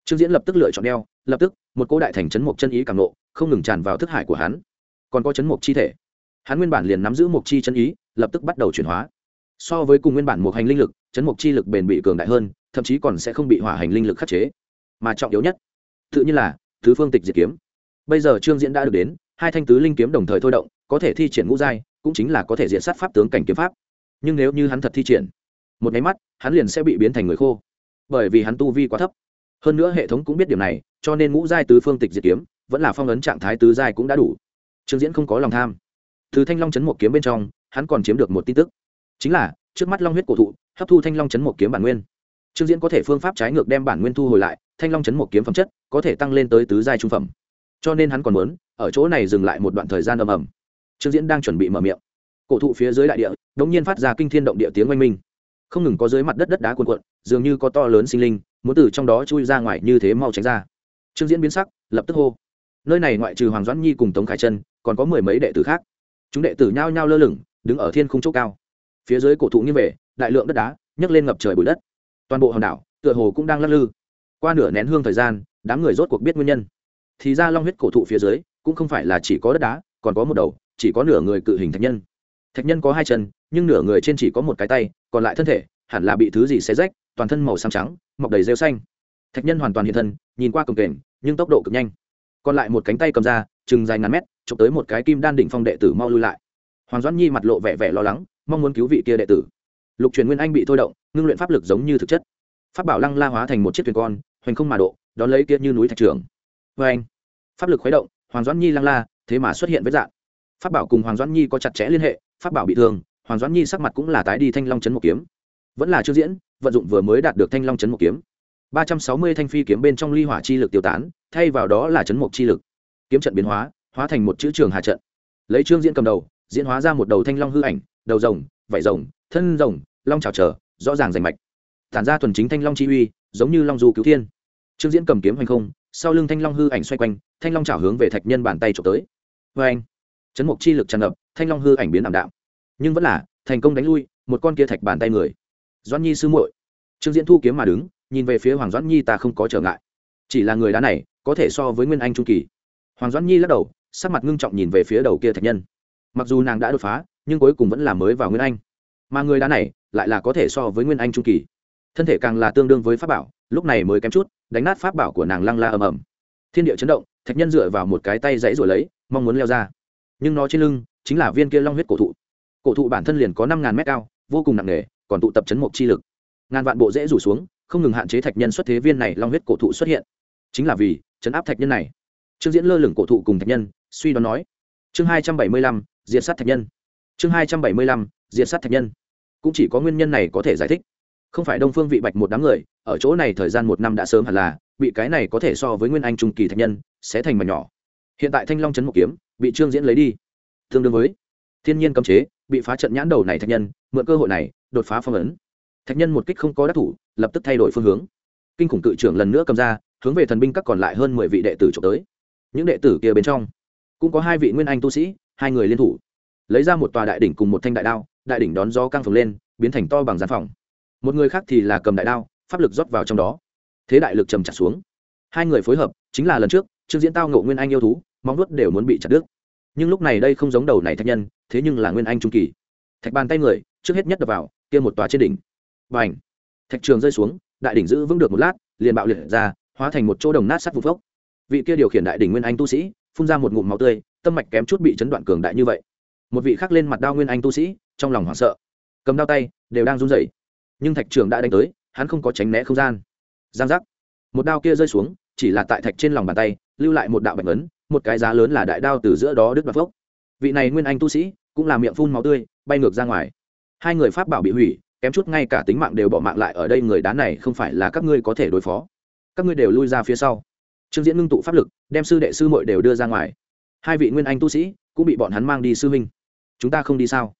[SPEAKER 1] Trương diễn lập tức lựa chọn đeo, lập tức, một cô đại thành chấn mộc chân ý càng nộ không ngừng tràn vào thức hải của hắn. Còn có chấn mộc chi thể. Hắn nguyên bản liền nắm giữ mộc chi chân ý, lập tức bắt đầu chuyển hóa. So với cùng nguyên bản một hành linh lực, chấn mộc chi lực bền bị cường đại hơn, thậm chí còn sẽ không bị hỏa hành linh lực khắc chế. Mà trọng yếu nhất, tự nhiên là, thứ phương tịch diệt kiếm. Bây giờ trương diễn đã được đến hai thanh tứ linh kiếm đồng thời thôi động, có thể thi triển ngũ giai, cũng chính là có thể diện sát pháp tướng cảnh kiếm pháp. Nhưng nếu như hắn thật thi triển, một nháy mắt, hắn liền sẽ bị biến thành người khô. Bởi vì hắn tu vi quá thấp. Hơn nữa hệ thống cũng biết điểm này, cho nên ngũ giai tứ phương tịch diệt kiếm, vẫn là phong ấn trạng thái tứ giai cũng đã đủ. Trương diễn không có lòng tham. Từ thanh long chấn một kiếm bên trong, hắn còn chiếm được một tin tức. Chính là, trước mắt long huyết cổ thụ, hấp thu thanh long chấn một kiếm bản nguyên. Trương diễn có thể phương pháp trái ngược đem bản nguyên thu hồi lại, thanh long chấn một kiếm phẩm chất có thể tăng lên tới tứ giai trung phẩm. Cho nên hắn còn muốn ở chỗ này dừng lại một đoạn thời gian ầm ầm. Trương diễn đang chuẩn bị mở miệng. Cổ thụ phía dưới đại địa đột nhiên phát ra kinh thiên động địa tiếng oanh minh. Không ngừng có dưới mặt đất đất đá cuồn cuộn, dường như có to lớn sinh linh, muốn từ trong đó chui ra ngoài như thế mau tránh ra. Trương diễn biến sắc, lập tức hô. Nơi này ngoại trừ hoàng doãn nhi cùng tống khải chân còn có mười mấy đệ tử khác. Chúng đệ tử nhao nhao lơ lửng, đứng ở thiên khung chỗ cao. Phía dưới cổ thụ nghiêng về, đại lượng đất đá, nhấc lên ngập trời bụi đất. Toàn bộ hòn đảo, tựa hồ cũng đang lắc lư. Qua nửa nén hương thời gian, đám người rốt cuộc biết nguyên nhân. Thì ra long huyết cổ thụ phía dưới cũng không phải là chỉ có đất đá, còn có một đầu, chỉ có nửa người cự hình thạch nhân. Thạch nhân có hai chân, nhưng nửa người trên chỉ có một cái tay, còn lại thân thể, hẳn là bị thứ gì xé rách, toàn thân màu xám trắng, mọc đầy rêu xanh. Thạch nhân hoàn toàn hiện thân, nhìn qua cồng kềnh, nhưng tốc độ cực nhanh. Còn lại một cánh tay cầm ra, chừng dài ngàn mét, chụp tới một cái kim đan đỉnh phong đệ tử mau lui lại. Hoàng doãn nhi mặt lộ vẻ vẻ lo lắng, mong muốn cứu vị kia đệ tử. Lục truyền nguyên anh bị thôi động, ngưng luyện pháp lực giống như thực chất. Pháp bảo lăng la hóa thành một chiếc thuyền con, hoành không mà độ, đón lấy kia như núi thạch trường vê vâng. anh pháp lực khuấy động hoàng doãn nhi lăng la, thế mà xuất hiện với dạng. Pháp bảo cùng hoàng doãn nhi có chặt chẽ liên hệ, pháp bảo bị thương, hoàng doãn nhi sắc mặt cũng là tái đi thanh long chấn một kiếm. Vẫn là chưa diễn, vận dụng vừa mới đạt được thanh long chấn một kiếm. Ba trăm sáu mươi thanh phi kiếm bên trong ly hỏa chi lực tiêu tán, thay vào đó là chấn mục chi lực. Kiếm trận biến hóa hóa thành một chữ trường hà trận. Lấy trương diễn cầm đầu, diễn hóa ra một đầu thanh long hư ảnh, đầu rồng, vảy rồng, thân rồng, long trào trở, rõ ràng rành mạch. Tản ra thuần chính thanh long chi uy, giống như long du cứu thiên. Trương diễn cầm kiếm hành không sau lưng thanh long hư ảnh xoay quanh, thanh long trào hướng về thạch nhân bàn tay trộm tới. Vê anh, chấn mục chi lực tràn ngập, thanh long hư ảnh biến ảm đạm. Nhưng vẫn là, thành công đánh lui, một con kia thạch bàn tay người. Doãn nhi sư muội, trương diễn thu kiếm mà đứng, nhìn về phía hoàng doãn nhi ta không có trở ngại. Chỉ là người đá này, có thể so với nguyên anh trung kỳ. Hoàng doãn nhi lắc đầu, sắc mặt ngưng trọng nhìn về phía đầu kia thạch nhân. Mặc dù nàng đã đột phá, nhưng cuối cùng vẫn là mới vào nguyên anh. Mà người đá này, lại là có thể so với nguyên anh trung kỳ. Thân thể càng là tương đương với pháp bảo, lúc này mới kém chút đánh nát pháp bảo của nàng lăng la ầm ầm. Thiên địa chấn động, thạch nhân dựa vào một cái tay dãy rồi lấy, mong muốn leo ra. Nhưng nó trên lưng chính là viên kia long huyết cổ thụ. Cổ thụ bản thân liền có năm ngàn mét cao, vô cùng nặng nề, còn tụ tập chấn mục chi lực. Ngàn vạn bộ dễ rủ xuống, không ngừng hạn chế thạch nhân xuất thế viên này long huyết cổ thụ xuất hiện. Chính là vì chấn áp thạch nhân này. Trương diễn lơ lửng cổ thụ cùng thạch nhân, suy đoán nói, chương hai trăm bảy mươi lăm, diệt sát thạch nhân. Chương hai trăm bảy mươi lăm, diệt sát thạch nhân. Cũng chỉ có nguyên nhân này có thể giải thích không phải đông phương vị bạch một đám người, ở chỗ này thời gian một năm đã sớm hẳn là bị cái này có thể so với nguyên anh trung kỳ thạch nhân, sẽ thành mà nhỏ. Hiện tại thanh long Trấn một kiếm, bị trương diễn lấy đi. Tương đương với thiên nhiên cấm chế, bị phá trận nhãn đầu này thạch nhân, mượn cơ hội này, đột phá phong ấn. Thạch nhân một kích không có đắc thủ, lập tức thay đổi phương hướng. Kinh khủng cự trưởng lần nữa cầm ra, hướng về thần binh các còn lại hơn mười vị đệ tử trộm tới. Những đệ tử kia bên trong, cũng có hai vị nguyên anh tu sĩ, hai người liên thủ. Lấy ra một tòa đại đỉnh cùng một thanh đại đao, đại đỉnh đón gió căng phồng lên, biến thành to bằng gian phòng một người khác thì là cầm đại đao, pháp lực rót vào trong đó. Thế đại lực trầm chặt xuống. Hai người phối hợp, chính là lần trước, trương diễn tao ngộ nguyên anh yêu thú, móng nuốt đều muốn bị chặt đứt. Nhưng lúc này đây không giống đầu này thạch nhân, thế nhưng là nguyên anh trung kỳ. Thạch bàn tay người, trước hết nhất đập vào, kia một tòa trên đỉnh. Và ảnh thạch trường rơi xuống, đại đỉnh giữ vững được một lát, liền bạo liệt ra, hóa thành một chỗ đồng nát sắt vụ vốc vị kia điều khiển đại đỉnh nguyên anh tu sĩ, phun ra một ngụm máu tươi, tâm mạch kém chút bị chấn đoạn cường đại như vậy. Một vị khác lên mặt đao nguyên anh tu sĩ, trong lòng hoảng sợ. Cầm đao tay, đều đang run rẩy nhưng thạch trường đã đánh tới, hắn không có tránh né không gian. Giang giác. Một đao kia rơi xuống, chỉ là tại thạch trên lòng bàn tay, lưu lại một đạo bạch ấn, một cái giá lớn là đại đao từ giữa đó đứt bạc vốc vị này nguyên anh tu sĩ, cũng là miệng phun máu tươi, bay ngược ra ngoài. Hai người pháp bảo bị hủy, kém chút ngay cả tính mạng đều bỏ mạng lại ở đây, người đá này không phải là các ngươi có thể đối phó. Các ngươi đều lui ra phía sau. Trương diễn ngưng tụ pháp lực, đem sư đệ sư mội đều đưa ra ngoài. Hai vị nguyên anh tu sĩ, cũng bị bọn hắn mang đi sư huynh. Chúng ta không đi sao?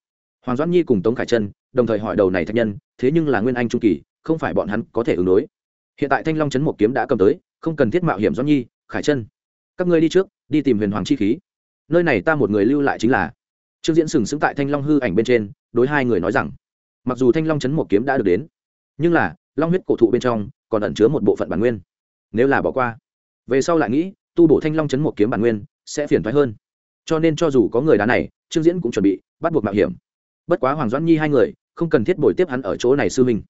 [SPEAKER 1] Hoàng doãn nhi cùng tống khải trân, đồng thời hỏi đầu này thạch nhân, thế nhưng là nguyên anh trung kỳ, không phải bọn hắn có thể ứng đối. Hiện tại thanh long trấn một kiếm đã cầm tới, không cần thiết mạo hiểm doãn nhi, khải trân. Các ngươi đi trước, đi tìm huyền hoàng chi khí. Nơi này ta một người lưu lại chính là. Trương diễn sừng sững tại thanh long hư ảnh bên trên, đối hai người nói rằng, mặc dù thanh long chấn một kiếm đã được đến, nhưng là, long huyết cổ thụ bên trong, còn ẩn chứa một bộ phận bản nguyên. Nếu là bỏ qua, về sau lại nghĩ, tu bổ thanh long chấn một kiếm bản nguyên, sẽ phiền thoái hơn. Cho nên cho dù có người đá này, trương diễn cũng chuẩn bị bắt buộc mạo hiểm bất quá hoàng doãn nhi hai người, không cần thiết bồi tiếp hắn ở chỗ này sư huynh.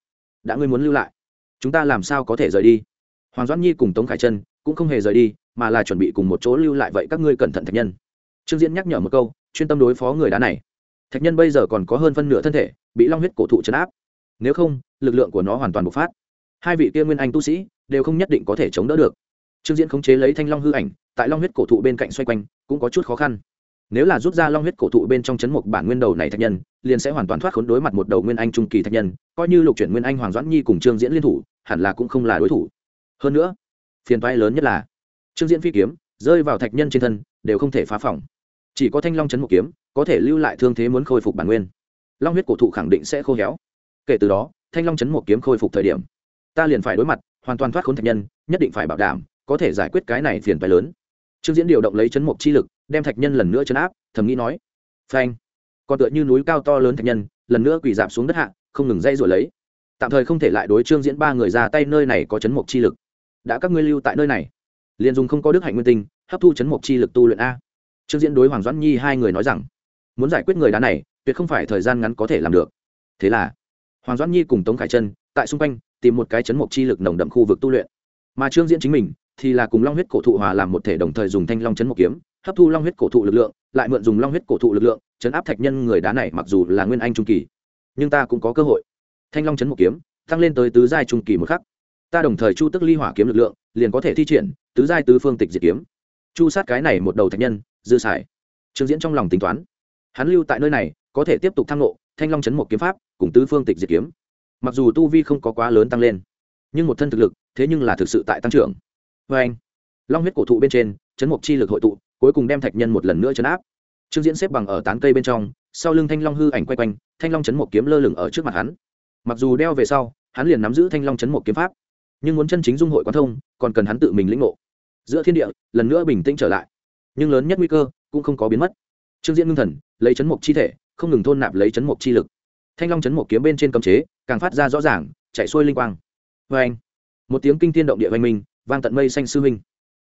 [SPEAKER 1] Đã ngươi muốn lưu lại, chúng ta làm sao có thể rời đi? Hoàng doãn nhi cùng tống khải chân cũng không hề rời đi, mà là chuẩn bị cùng một chỗ lưu lại vậy các ngươi cẩn thận thạch nhân. Trương diễn nhắc nhở một câu, chuyên tâm đối phó người đá này. Thạch nhân bây giờ còn có hơn phân nửa thân thể, bị long huyết cổ thụ chấn áp. Nếu không, lực lượng của nó hoàn toàn bộc phát. Hai vị kia nguyên anh tu sĩ đều không nhất định có thể chống đỡ được. Trương diễn khống chế lấy thanh long hư ảnh, tại long huyết cổ thụ bên cạnh xoay quanh, cũng có chút khó khăn nếu là rút ra long huyết cổ thụ bên trong chấn mục bản nguyên đầu này thạch nhân, liền sẽ hoàn toàn thoát khốn đối mặt một đầu nguyên anh trung kỳ thạch nhân, coi như lục chuyển nguyên anh hoàng doãn nhi cùng trương diễn liên thủ, hẳn là cũng không là đối thủ. Hơn nữa, phiền toái lớn nhất là, trương diễn phi kiếm, rơi vào thạch nhân trên thân, đều không thể phá phỏng chỉ có thanh long chấn mục kiếm, có thể lưu lại thương thế muốn khôi phục bản nguyên. Long huyết cổ thụ khẳng định sẽ khô héo. Kể từ đó, thanh long chấn mục kiếm khôi phục thời điểm, ta liền phải đối mặt, hoàn toàn thoát khốn thạch nhân, nhất định phải bảo đảm, có thể giải quyết cái này phiền toái lớn trương diễn điều động lấy chấn mục chi lực, đem thạch nhân lần nữa chấn áp, thầm nghĩ nói, phanh còn tựa như núi cao to lớn thạch nhân, lần nữa quỳ giảm xuống đất hạ, không ngừng dây rồi lấy. Tạm thời không thể lại đối trương diễn ba người ra tay nơi này có chấn mục chi lực. Đã các ngươi lưu tại nơi này, liền dùng không có đức hạnh nguyên tinh, hấp thu chấn mục chi lực tu luyện a. Trương diễn đối hoàng doãn nhi hai người nói rằng, muốn giải quyết người đá này, tuyệt không phải thời gian ngắn có thể làm được. Thế là, hoàng doãn nhi cùng tống khải chân tại xung quanh, tìm một cái chấn mục chi lực nồng đậm khu vực tu luyện. Mà trương diễn chính mình thì là cùng long huyết cổ thụ hòa làm một thể đồng thời dùng thanh long chấn một kiếm, hấp thu long huyết cổ thụ lực lượng, lại mượn dùng long huyết cổ thụ lực lượng, chấn áp thạch nhân người đá này mặc dù là nguyên anh trung kỳ, nhưng ta cũng có cơ hội. Thanh long chấn một kiếm, tăng lên tới tứ giai trung kỳ một khắc. Ta đồng thời chu tức ly hỏa kiếm lực lượng, liền có thể thi triển, tứ giai tứ phương tịch diệt kiếm. Chu sát cái này một đầu thạch nhân, dư xài. Trương diễn trong lòng tính toán. Hắn lưu tại nơi này, có thể tiếp tục thăng nộ thanh long chấn một kiếm pháp, cùng tứ phương tịch diệt kiếm. Mặc dù tu vi không có quá lớn tăng lên, nhưng một thân thực lực, thế nhưng là thực sự tại tăng trưởng vê anh, long huyết cổ thụ bên trên, chấn mục chi lực hội tụ, cuối cùng đem thạch nhân một lần nữa chấn áp. Trương diễn xếp bằng ở tán cây bên trong, sau lưng thanh long hư ảnh quay quanh, thanh long chấn mục kiếm lơ lửng ở trước mặt hắn. Mặc dù đeo về sau, hắn liền nắm giữ thanh long chấn mục kiếm pháp, nhưng muốn chân chính dung hội quan thông, còn cần hắn tự mình lĩnh ngộ. Giữa thiên địa, lần nữa bình tĩnh trở lại. Nhưng lớn nhất nguy cơ, cũng không có biến mất. Trương diễn ngưng thần, lấy chấn mục chi thể, không ngừng thôn nạp lấy chấn mục chi lực. Thanh long chấn mục kiếm bên trên cấm chế, càng phát ra rõ ràng, chạy xuôi linh quang. Vê anh, một tiếng kinh thiên động địa vang minh vang tận mây xanh sư huynh.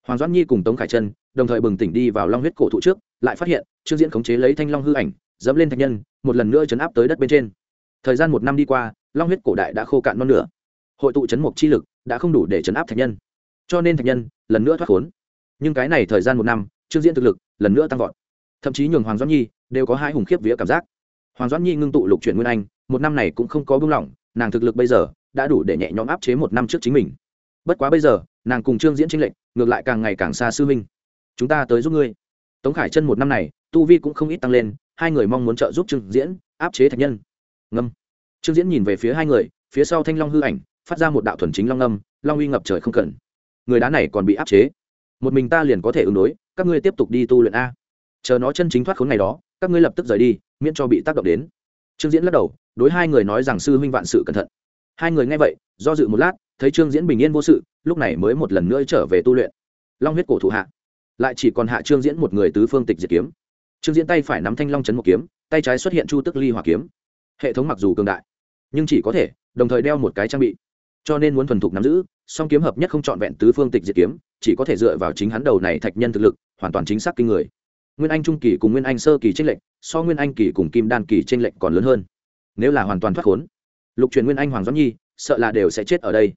[SPEAKER 1] Hoàng doãn nhi cùng tống khải chân đồng thời bừng tỉnh đi vào long huyết cổ thụ trước, lại phát hiện trương diễn khống chế lấy thanh long hư ảnh, dẫm lên thạch nhân, một lần nữa chấn áp tới đất bên trên. Thời gian một năm đi qua, long huyết cổ đại đã khô cạn non nửa. Hội tụ chấn mục chi lực đã không đủ để chấn áp thạch nhân. Cho nên thạch nhân lần nữa thoát khốn. Nhưng cái này thời gian một năm, trương diễn thực lực lần nữa tăng vọt. Thậm chí nhường hoàng doãn nhi đều có hai hùng khiếp vía cảm giác. Hoàng doãn nhi ngưng tụ lục chuyển nguyên anh, một năm này cũng không có buông lỏng, nàng thực lực bây giờ đã đủ để nhẹ nhõm áp chế một năm trước chính mình bất quá bây giờ, nàng cùng trương diễn tranh lệnh ngược lại càng ngày càng xa sư minh chúng ta tới giúp ngươi. Tống khải chân một năm này, tu vi cũng không ít tăng lên, hai người mong muốn trợ giúp trương diễn áp chế thạch nhân. Ngâm. Trương diễn nhìn về phía hai người, phía sau thanh long hư ảnh, phát ra một đạo thuần chính long ngâm long uy ngập trời không cần. Người đá này còn bị áp chế. Một mình ta liền có thể ứng đối, các ngươi tiếp tục đi tu luyện a. Chờ nó chân chính thoát khốn ngày đó, các ngươi lập tức rời đi, miễn cho bị tác động đến. Trương diễn lắc đầu, đối hai người nói rằng sư huynh vạn sự cẩn thận. Hai người nghe vậy, do dự một lát thấy trương diễn bình yên vô sự, lúc này mới một lần nữa trở về tu luyện. Long huyết cổ thủ hạ, lại chỉ còn hạ trương diễn một người tứ phương tịch diệt kiếm. Trương diễn tay phải nắm thanh long chấn một kiếm, tay trái xuất hiện chu tức ly hỏa kiếm. Hệ thống mặc dù cường đại, nhưng chỉ có thể đồng thời đeo một cái trang bị. Cho nên muốn thuần thục nắm giữ, song kiếm hợp nhất không trọn vẹn tứ phương tịch diệt kiếm, chỉ có thể dựa vào chính hắn đầu này thạch nhân thực lực, hoàn toàn chính xác kinh người. Nguyên anh trung kỳ cùng nguyên anh sơ kỳ tranh lệnh so nguyên anh kỳ cùng kim đan kỳ tranh lệnh còn lớn hơn. Nếu là hoàn toàn thoát khốn, lục truyền nguyên anh hoàng doãn nhi, sợ là đều sẽ chết ở đây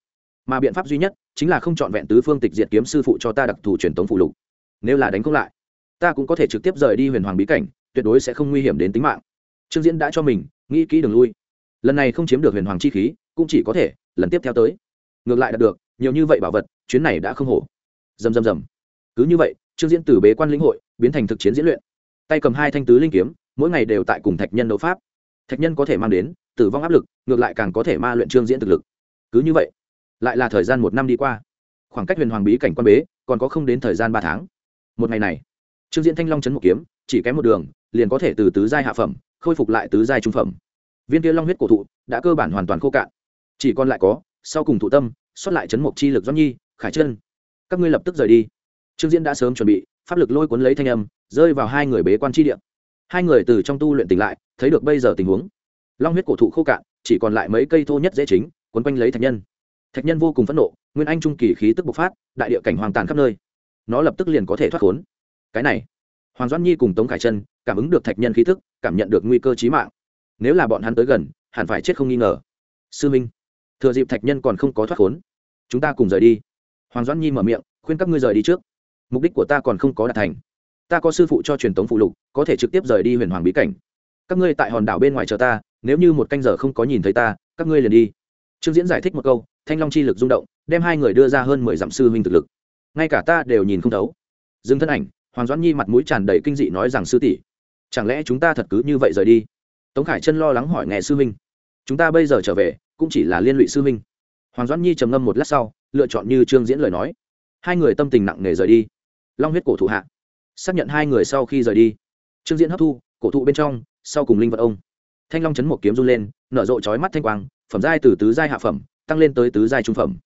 [SPEAKER 1] mà biện pháp duy nhất chính là không chọn vẹn tứ phương tịch diệt kiếm sư phụ cho ta đặc thù truyền tống phụ lục. Nếu là đánh không lại, ta cũng có thể trực tiếp rời đi huyền hoàng bí cảnh, tuyệt đối sẽ không nguy hiểm đến tính mạng. Trương diễn đã cho mình nghĩ kỹ đường lui. Lần này không chiếm được huyền hoàng chi khí, cũng chỉ có thể lần tiếp theo tới. Ngược lại đạt được, nhiều như vậy bảo vật, chuyến này đã không hổ. Dầm dầm dầm cứ như vậy, trương diễn từ bế quan lĩnh hội, biến thành thực chiến diễn luyện. Tay cầm hai thanh tứ linh kiếm, mỗi ngày đều tại cùng thạch nhân đấu pháp. Thạch nhân có thể mang đến tử vong áp lực, ngược lại càng có thể ma luyện trương diễn thực lực. Cứ như vậy lại là thời gian một năm đi qua. Khoảng cách huyền hoàng bí cảnh quan bế, còn có không đến thời gian ba tháng. Một ngày này, trương diễn thanh long chấn một kiếm, chỉ kém một đường, liền có thể từ tứ giai hạ phẩm, khôi phục lại tứ giai trung phẩm. Viên kia long huyết cổ thụ, đã cơ bản hoàn toàn khô cạn. Chỉ còn lại có, sau cùng thụ tâm, xuất lại chấn một chi lực do nhi, khải chân. Các ngươi lập tức rời đi. Trương diễn đã sớm chuẩn bị, pháp lực lôi cuốn lấy thanh âm, rơi vào hai người bế quan tri địa. Hai người từ trong tu luyện tỉnh lại, thấy được bây giờ tình huống. Long huyết cổ thụ khô cạn, chỉ còn lại mấy cây thô nhất dễ chính, quấn quanh lấy thạch nhân thạch nhân vô cùng phẫn nộ, nguyên anh trung kỳ khí tức bộc phát, đại địa cảnh hoàng tàn khắp nơi. Nó lập tức liền có thể thoát khốn. Cái này, hoàng doãn nhi cùng tống khải chân cảm ứng được thạch nhân khí tức, cảm nhận được nguy cơ chí mạng. Nếu là bọn hắn tới gần, hẳn phải chết không nghi ngờ. Sư minh, thừa dịp thạch nhân còn không có thoát khốn, chúng ta cùng rời đi. Hoàng doãn nhi mở miệng, khuyên các ngươi rời đi trước. Mục đích của ta còn không có đạt thành. Ta có sư phụ cho truyền tống phụ lục, có thể trực tiếp rời đi huyền hoàng bí cảnh. Các ngươi tại hòn đảo bên ngoài chờ ta, nếu như một canh giờ không có nhìn thấy ta, các ngươi liền đi. Trương diễn giải thích một câu thanh long chi lực rung động, đem hai người đưa ra hơn mười dặm sư huynh thực lực. Ngay cả ta đều nhìn không thấu. Dừng thân ảnh, hoàng doãn nhi mặt mũi tràn đầy kinh dị nói rằng, sư tỷ, chẳng lẽ chúng ta thật cứ như vậy rời đi? Tống khải chân lo lắng hỏi nghe sư huynh. Chúng ta bây giờ trở về, cũng chỉ là liên lụy sư huynh. Hoàng doãn nhi trầm ngâm một lát sau, lựa chọn như trương diễn lời nói. Hai người tâm tình nặng nề rời đi. Long huyết cổ thụ hạ, xác nhận hai người sau khi rời đi. Trương diễn hấp thu, cổ thụ bên trong, sau cùng linh vật ông. Thanh long chấn một kiếm run lên, nở rộ trói mắt thanh quang, phẩm giai từ tứ giai hạ phẩm tăng lên tới tứ giai trung phẩm.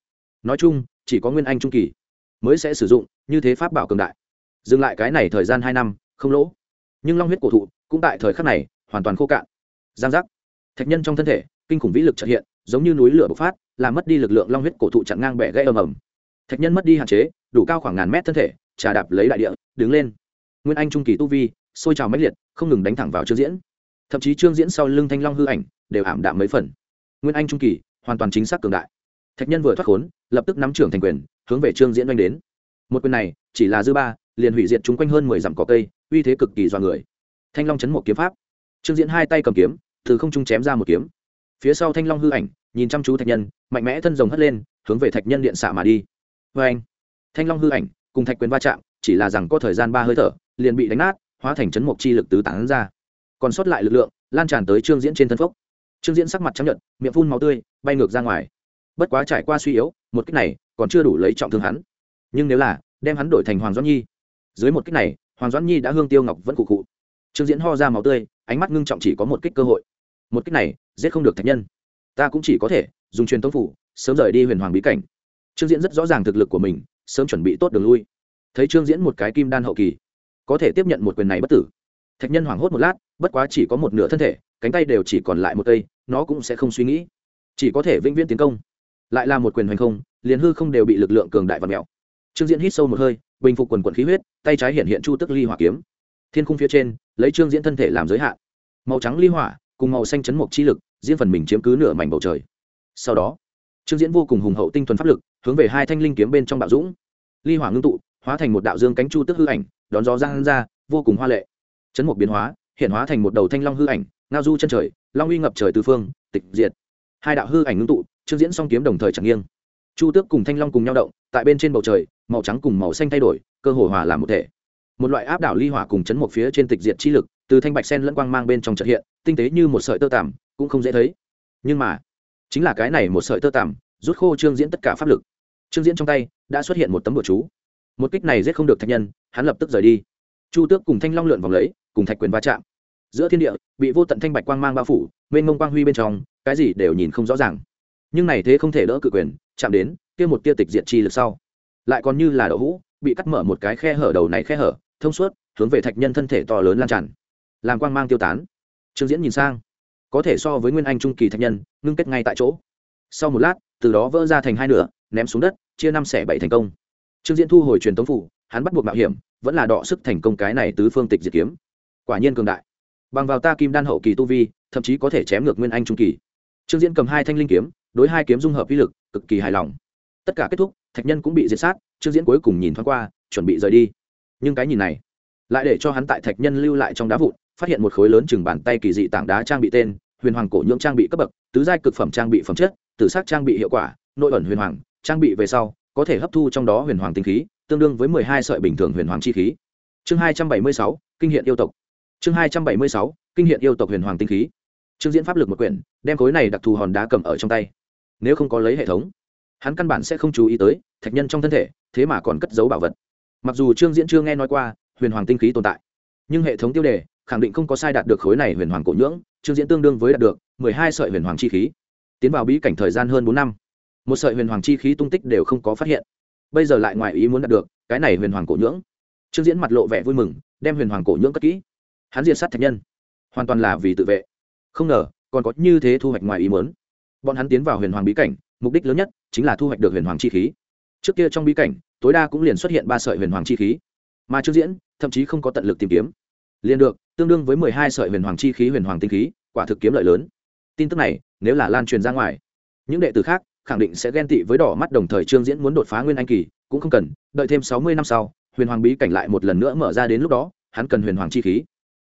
[SPEAKER 1] Nói chung, chỉ có nguyên anh trung kỳ mới sẽ sử dụng như thế pháp bảo cường đại. Dừng lại cái này thời gian hai năm, không lỗ. Nhưng long huyết cổ thụ cũng tại thời khắc này hoàn toàn khô cạn. Giang giác. Thạch nhân trong thân thể, kinh khủng vĩ lực trợ hiện, giống như núi lửa bộc phát, làm mất đi lực lượng long huyết cổ thụ chặn ngang bẻ gãy ầm ầm. Thạch nhân mất đi hạn chế, đủ cao khoảng ngàn mét thân thể, trà đạp lấy đại địa, đứng lên. Nguyên anh trung kỳ tu vi, sôi trào mãnh liệt, không ngừng đánh thẳng vào trương diễn. Thậm chí trương diễn sau lưng thanh long hư ảnh đều ảm đạm mấy phần. Nguyên anh trung kỳ hoàn toàn chính xác cường đại. Thạch nhân vừa thoát khốn, lập tức nắm trưởng thành quyền, hướng về trương diễn oanh đến. Một quyền này, chỉ là dư ba, liền hủy diệt chúng quanh hơn mười dặm cỏ cây, uy thế cực kỳ dọa người. Thanh long chấn một kiếm pháp. Trương diễn hai tay cầm kiếm, từ không trung chém ra một kiếm. Phía sau thanh long hư ảnh, nhìn chăm chú thạch nhân, mạnh mẽ thân rồng hất lên, hướng về thạch nhân điện xạ mà đi. Vê anh thanh long hư ảnh, cùng thạch quyền va chạm, chỉ là rằng có thời gian ba hơi thở, liền bị đánh nát, hóa thành chấn mục chi lực tứ tán ra. Còn sót lại lực lượng, lan tràn tới trương diễn trên thân phốc trương diễn sắc mặt chấp nhận miệng phun máu tươi, bay ngược ra ngoài. Bất quá trải qua suy yếu, một cách này còn chưa đủ lấy trọng thương hắn. Nhưng nếu là đem hắn đổi thành hoàng doãn nhi, dưới một cách này, hoàng doãn nhi đã hương tiêu ngọc vẫn cụ cụ trương diễn ho ra máu tươi, ánh mắt ngưng trọng chỉ có một kích cơ hội. Một kích này, giết không được thạch nhân. Ta cũng chỉ có thể dùng truyền tống phủ, sớm rời đi huyền hoàng bí cảnh. Trương diễn rất rõ ràng thực lực của mình, sớm chuẩn bị tốt đường lui. Thấy trương diễn một cái kim đan hậu kỳ, có thể tiếp nhận một quyền này bất tử thạch nhân hoảng hốt một lát, bất quá chỉ có một nửa thân thể, cánh tay đều chỉ còn lại một cây, nó cũng sẽ không suy nghĩ. Chỉ có thể vĩnh viễn tiến công. Lại là một quyền hoành không, liền hư không đều bị lực lượng cường đại và mèo. Trương diễn hít sâu một hơi, bình phục quần quần khí huyết, tay trái hiện hiện chu tức ly hỏa kiếm. Thiên khung phía trên, lấy trương diễn thân thể làm giới hạn. Màu trắng ly hỏa, cùng màu xanh chấn mộc chi lực, diễn phần mình chiếm cứ nửa mảnh bầu trời. Sau đó, trương diễn vô cùng hùng hậu tinh thuần pháp lực, hướng về hai thanh linh kiếm bên trong bạo dũng. Ly hỏa ngưng tụ, hóa thành một đạo dương cánh chu tức hư ảnh, đón gió giang ra, vô cùng hoa lệ chấn mục biến hóa, hiện hóa thành một đầu thanh long hư ảnh, ngao du chân trời, long uy ngập trời tứ phương, tịch diệt. Hai đạo hư ảnh ngưng tụ trương diễn song kiếm đồng thời chẳng nghiêng. Chu tước cùng thanh long cùng nhau động, tại bên trên bầu trời, màu trắng cùng màu xanh thay đổi, cơ hồ hòa làm một thể. Một loại áp đảo ly hỏa cùng chấn một phía trên tịch diệt chi lực, từ thanh bạch sen lẫn quang mang bên trong trợ hiện, tinh tế như một sợi tơ tằm, cũng không dễ thấy. Nhưng mà, chính là cái này một sợi tơ tằm, rút khô trương diễn tất cả pháp lực. Trương diễn trong tay, đã xuất hiện một tấm bửa chú. Một kích này giết không được thạch nhân, hắn lập tức rời đi. Chu tước cùng thanh long lượn vòng lấy cùng thạch quyền va chạm. Giữa thiên địa, bị vô tận thanh bạch quang mang bao phủ, mênh mông quang huy bên trong, cái gì đều nhìn không rõ ràng. Nhưng này thế không thể đỡ cự quyền, chạm đến, kia một tia tịch diệt chi lực sau, lại còn như là đậu hũ, bị cắt mở một cái khe hở đầu này khe hở, thông suốt, hướng về thạch nhân thân thể to lớn lan tràn. Làm quang mang tiêu tán. Trương diễn nhìn sang, có thể so với nguyên anh trung kỳ thạch nhân, ngưng kết ngay tại chỗ. Sau một lát, từ đó vỡ ra thành hai nửa, ném xuống đất, chia năm xẻ bảy thành công. Trương diễn thu hồi truyền tống phủ, hắn bắt buộc mạo hiểm, vẫn là đọ sức thành công cái này tứ phương tịch diệt kiếm quả nhiên cường đại. Bằng vào ta kim đan hậu kỳ tu vi, thậm chí có thể chém ngược nguyên anh trung kỳ. Trương diễn cầm hai thanh linh kiếm, đối hai kiếm dung hợp uy lực, cực kỳ hài lòng. Tất cả kết thúc, thạch nhân cũng bị diệt sát, trương diễn cuối cùng nhìn thoáng qua, chuẩn bị rời đi. Nhưng cái nhìn này, lại để cho hắn tại thạch nhân lưu lại trong đá vụn, phát hiện một khối lớn chừng bàn tay kỳ dị tảng đá trang bị tên, huyền hoàng cổ nhưỡng trang bị cấp bậc, tứ giai cực phẩm trang bị phẩm chất, tử sắc trang bị hiệu quả, nội ẩn huyền hoàng, trang bị về sau, có thể hấp thu trong đó huyền hoàng tinh khí, tương đương với mười hai sợi bình thường huyền hoàng chi khí. Chương hai trăm bảy mươi sáu, kinh hiện yêu tộc chương hai trăm bảy mươi sáu, kinh hiện yêu tộc huyền hoàng tinh khí. Chương diễn pháp lực một quyển, đem khối này đặc thù hòn đá cầm ở trong tay. Nếu không có lấy hệ thống, hắn căn bản sẽ không chú ý tới thạch nhân trong thân thể, thế mà còn cất giấu bảo vật. Mặc dù trương diễn chưa nghe nói qua huyền hoàng tinh khí tồn tại, nhưng hệ thống tiêu đề khẳng định không có sai đạt được khối này huyền hoàng cổ nhưỡng, trương diễn tương đương với đạt được mười hai sợi huyền hoàng chi khí. Tiến vào bí cảnh thời gian hơn bốn năm, một sợi huyền hoàng chi khí tung tích đều không có phát hiện. Bây giờ lại ngoài ý muốn đạt được cái này huyền hoàng cổ nhưỡng. Trương diễn mặt lộ vẻ vui mừng, đem huyền hoàng cổ nhưỡng cất kỹ hắn diệt sát thạch nhân. Hoàn toàn là vì tự vệ. Không ngờ, còn có như thế thu hoạch ngoài ý muốn. Bọn hắn tiến vào huyền hoàng bí cảnh, mục đích lớn nhất chính là thu hoạch được huyền hoàng chi khí. Trước kia trong bí cảnh, tối đa cũng liền xuất hiện ba sợi huyền hoàng chi khí. Mà trước diễn, thậm chí không có tận lực tìm kiếm. Liền được, tương đương với mười hai sợi huyền hoàng chi khí huyền hoàng tinh khí, quả thực kiếm lợi lớn. Tin tức này, nếu là lan truyền ra ngoài, những đệ tử khác khẳng định sẽ ghen tị với đỏ mắt đồng thời trương diễn muốn đột phá nguyên anh kỳ, cũng không cần, đợi thêm sáu mươi năm sau, huyền hoàng bí cảnh lại một lần nữa mở ra đến lúc đó, hắn cần huyền hoàng chi khí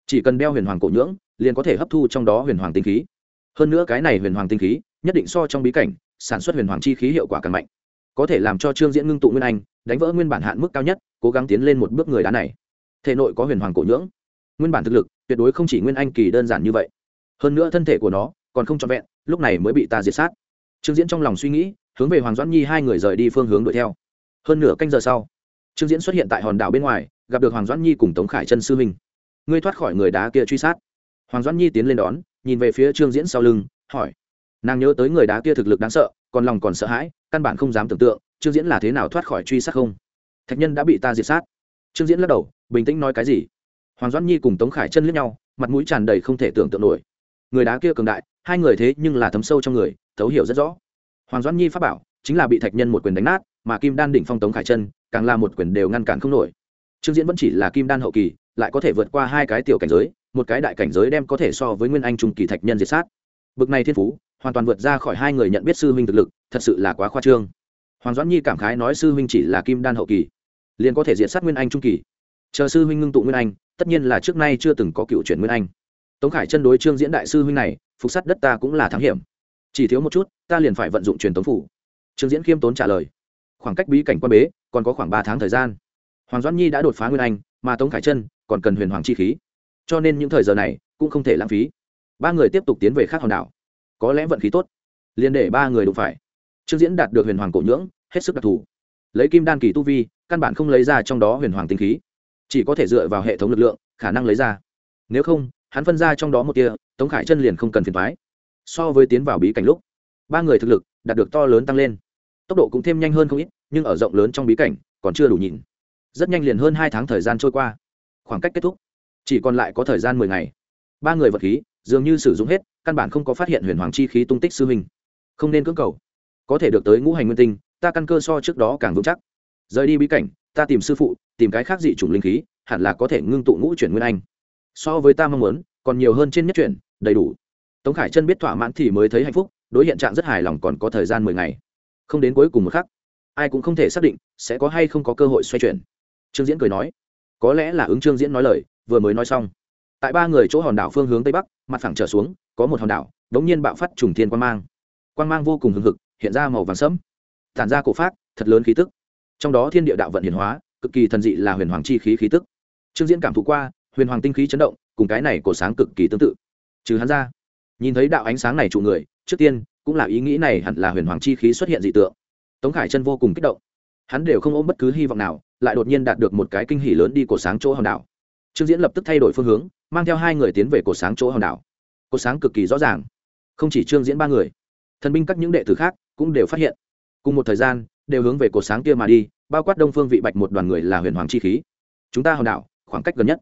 [SPEAKER 1] chỉ cần đeo huyền hoàng cổ nhưỡng, liền có thể hấp thu trong đó huyền hoàng tinh khí. Hơn nữa cái này huyền hoàng tinh khí, nhất định so trong bí cảnh, sản xuất huyền hoàng chi khí hiệu quả càng mạnh. Có thể làm cho trương diễn ngưng tụ nguyên anh, đánh vỡ nguyên bản hạn mức cao nhất, cố gắng tiến lên một bước người đá này. Thể nội có huyền hoàng cổ nhưỡng. Nguyên bản thực lực, tuyệt đối không chỉ nguyên anh kỳ đơn giản như vậy. Hơn nữa thân thể của nó, còn không trọn vẹn, lúc này mới bị ta diệt sát. Trương diễn trong lòng suy nghĩ, hướng về hoàng doãn nhi hai người rời đi phương hướng đuổi theo. Hơn nửa canh giờ sau, trương diễn xuất hiện tại hòn đảo bên ngoài, gặp được hoàng doãn nhi cùng tống khải chân sư minh ngươi thoát khỏi người đá kia truy sát. Hoàng doãn nhi tiến lên đón, nhìn về phía trương diễn sau lưng, hỏi. Nàng nhớ tới người đá kia thực lực đáng sợ, còn lòng còn sợ hãi, căn bản không dám tưởng tượng, trương diễn là thế nào thoát khỏi truy sát không? Thạch nhân đã bị ta diệt sát. Trương diễn lắc đầu, bình tĩnh nói cái gì? Hoàng doãn nhi cùng tống khải chân liếc nhau, mặt mũi tràn đầy không thể tưởng tượng nổi. Người đá kia cường đại, hai người thế nhưng là thấm sâu trong người, thấu hiểu rất rõ. Hoàng doãn nhi phát bảo, chính là bị thạch nhân một quyền đánh nát, mà kim đan đỉnh phong tống khải chân càng là một quyền đều ngăn cản không nổi. Trương diễn vẫn chỉ là kim đan hậu kỳ lại có thể vượt qua hai cái tiểu cảnh giới, một cái đại cảnh giới đem có thể so với nguyên anh trung kỳ thạch nhân diệt sát. Bực này thiên phú, hoàn toàn vượt ra khỏi hai người nhận biết sư huynh thực lực, thật sự là quá khoa trương. Hoàng doãn nhi cảm khái nói sư huynh chỉ là kim đan hậu kỳ, liền có thể diệt sát nguyên anh trung kỳ. Chờ sư huynh ngưng tụ nguyên anh, tất nhiên là trước nay chưa từng có cựu chuyển nguyên anh. Tống khải chân đối trương diễn đại sư huynh này, phục sát đất ta cũng là thắng hiểm. Chỉ thiếu một chút, ta liền phải vận dụng truyền tống phủ. Trương diễn khiêm tốn trả lời. Khoảng cách bí cảnh quan bế, còn có khoảng ba tháng thời gian. Hoàng doãn nhi đã đột phá nguyên anh mà tống khải chân còn cần huyền hoàng chi khí. Cho nên những thời giờ này cũng không thể lãng phí. Ba người tiếp tục tiến về khác hòn đảo. Có lẽ vận khí tốt, liền để ba người đụng phải. Trương diễn đạt được huyền hoàng cổ nhưỡng, hết sức đặc thù. Lấy kim đan kỳ tu vi, căn bản không lấy ra trong đó huyền hoàng tinh khí. Chỉ có thể dựa vào hệ thống lực lượng, khả năng lấy ra. Nếu không, hắn phân ra trong đó một tia, tống khải chân liền không cần phiền thoái so với tiến vào bí cảnh lúc, ba người thực lực đạt được to lớn tăng lên. Tốc độ cũng thêm nhanh hơn không ít, nhưng ở rộng lớn trong bí cảnh còn chưa đủ nhịn rất nhanh liền hơn hai tháng thời gian trôi qua. Khoảng cách kết thúc. Chỉ còn lại có thời gian mười ngày. Ba người vật khí, dường như sử dụng hết, căn bản không có phát hiện huyền hoàng chi khí tung tích sư huynh. Không nên cưỡng cầu. Có thể được tới ngũ hành nguyên tinh, ta căn cơ so trước đó càng vững chắc. Rời đi bí cảnh, ta tìm sư phụ, tìm cái khác dị chủng linh khí, hẳn là có thể ngưng tụ ngũ chuyển nguyên anh. So với ta mong muốn, còn nhiều hơn trên nhất chuyển, đầy đủ. Tống khải chân biết thỏa mãn thì mới thấy hạnh phúc, đối hiện trạng rất hài lòng còn có thời gian mười ngày. Không đến cuối cùng một khắc, ai cũng không thể xác định sẽ có hay không có cơ hội xoay chuyển trương diễn cười nói, có lẽ là ứng trương diễn nói lời, vừa mới nói xong. Tại ba người chỗ hòn đảo phương hướng tây bắc, mặt phẳng trở xuống, có một hòn đảo đ ố n g nhiên bạo phát trùng thiên quan mang. Quan mang vô cùng hừng hực, hiện ra màu vàng sẫm. Tản ra cổ phát thật lớn khí tức. Trong đó thiên địa đạo vận hiển hóa, cực kỳ thần dị là huyền hoàng chi khí khí tức. Trương diễn cảm thụ qua, huyền hoàng tinh khí chấn động, cùng cái này cổ sáng cực kỳ tương tự. Trừ hắn ra, nhìn thấy đạo ánh sáng này trụ người, trước tiên, cũng là ý nghĩ này hẳn là huyền hoàng chi khí xuất hiện dị tượng. Tống khải chân vô cùng kích động. Hắn đều không ôm bất cứ hy vọng nào lại đột nhiên đạt được một cái kinh hỉ lớn đi cổ sáng chỗ hòn đảo. Trương diễn lập tức thay đổi phương hướng, mang theo hai người tiến về cổ sáng chỗ hòn đảo. Cổ sáng cực kỳ rõ ràng. Không chỉ trương diễn ba người, thần binh các những đệ tử khác cũng đều phát hiện. Cùng một thời gian, đều hướng về cổ sáng kia mà đi, bao quát đông phương vị bạch một đoàn người là huyền hoàng chi khí. Chúng ta hòn đảo, khoảng cách gần nhất.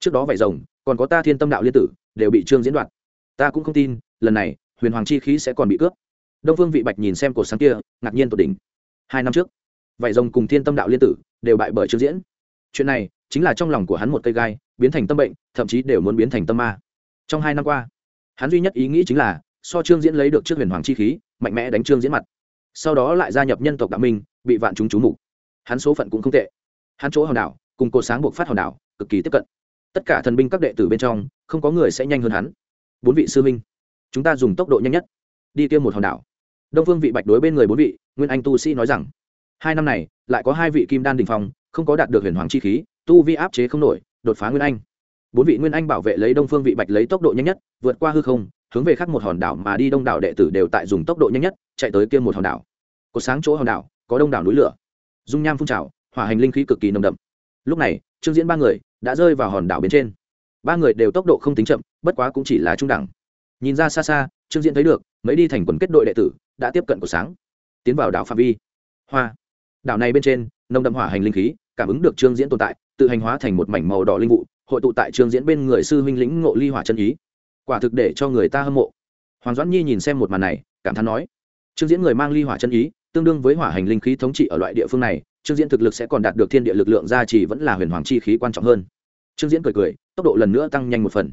[SPEAKER 1] Trước đó vải rồng, còn có ta thiên tâm đạo liên tử, đều bị trương diễn đoạt. Ta cũng không tin, lần này, huyền hoàng chi khí sẽ còn bị cướp. Đông phương vị bạch nhìn xem cổ sáng kia, ngạc nhiên tột đỉnh. Hai năm trước vải rồng cùng thiên tâm đạo liên tử đều bại bởi trương diễn. Chuyện này chính là trong lòng của hắn một cây gai, biến thành tâm bệnh, thậm chí đều muốn biến thành tâm ma. Trong hai năm qua, hắn duy nhất ý nghĩ chính là so trương diễn lấy được trước huyền hoàng chi khí, mạnh mẽ đánh trương diễn mặt. Sau đó lại gia nhập nhân tộc đạo minh, bị vạn chúng chú mục. Hắn số phận cũng không tệ. Hắn chỗ hòn đảo, cùng cột sáng buộc phát hòn đảo, cực kỳ tiếp cận. Tất cả thần binh các đệ tử bên trong, không có người sẽ nhanh hơn hắn. Bốn vị sư minh, chúng ta dùng tốc độ nhanh nhất. Đi tiêm một hòn đảo. Đông phương vị bạch đối bên người bốn vị, nguyên anh tu sĩ nói rằng hai năm này, lại có hai vị kim đan đình phong, không có đạt được huyền hoàng chi khí, tu vi áp chế không nổi, đột phá nguyên anh. Bốn vị nguyên anh bảo vệ lấy đông phương vị bạch lấy tốc độ nhanh nhất, vượt qua hư không, hướng về khắc một hòn đảo mà đi. Đông đảo đệ tử đều tại dùng tốc độ nhanh nhất, chạy tới kia một hòn đảo. Có sáng chỗ hòn đảo, có đông đảo núi lửa. Dung nham phun trào, hỏa hành linh khí cực kỳ nồng đậm. Lúc này, trương diễn ba người đã rơi vào hòn đảo bên trên. Ba người đều tốc độ không tính chậm, bất quá cũng chỉ là trung đẳng. Nhìn ra xa xa, trương diễn thấy được, mấy đi thành quần kết đội đệ tử đã tiếp cận của sáng, tiến vào đảo phạm vi. Hoa đảo này bên trên, nồng đậm hỏa hành linh khí, cảm ứng được trương diễn tồn tại, tự hành hóa thành một mảnh màu đỏ linh vụ, hội tụ tại trương diễn bên người sư huynh lĩnh ngộ ly hỏa chân ý. Quả thực để cho người ta hâm mộ. Hoàng doãn nhi nhìn xem một màn này, cảm thán nói, trương diễn người mang ly hỏa chân ý, tương đương với hỏa hành linh khí thống trị ở loại địa phương này, trương diễn thực lực sẽ còn đạt được thiên địa lực lượng gia trì vẫn là huyền hoàng chi khí quan trọng hơn. Trương diễn cười cười, tốc độ lần nữa tăng nhanh một phần.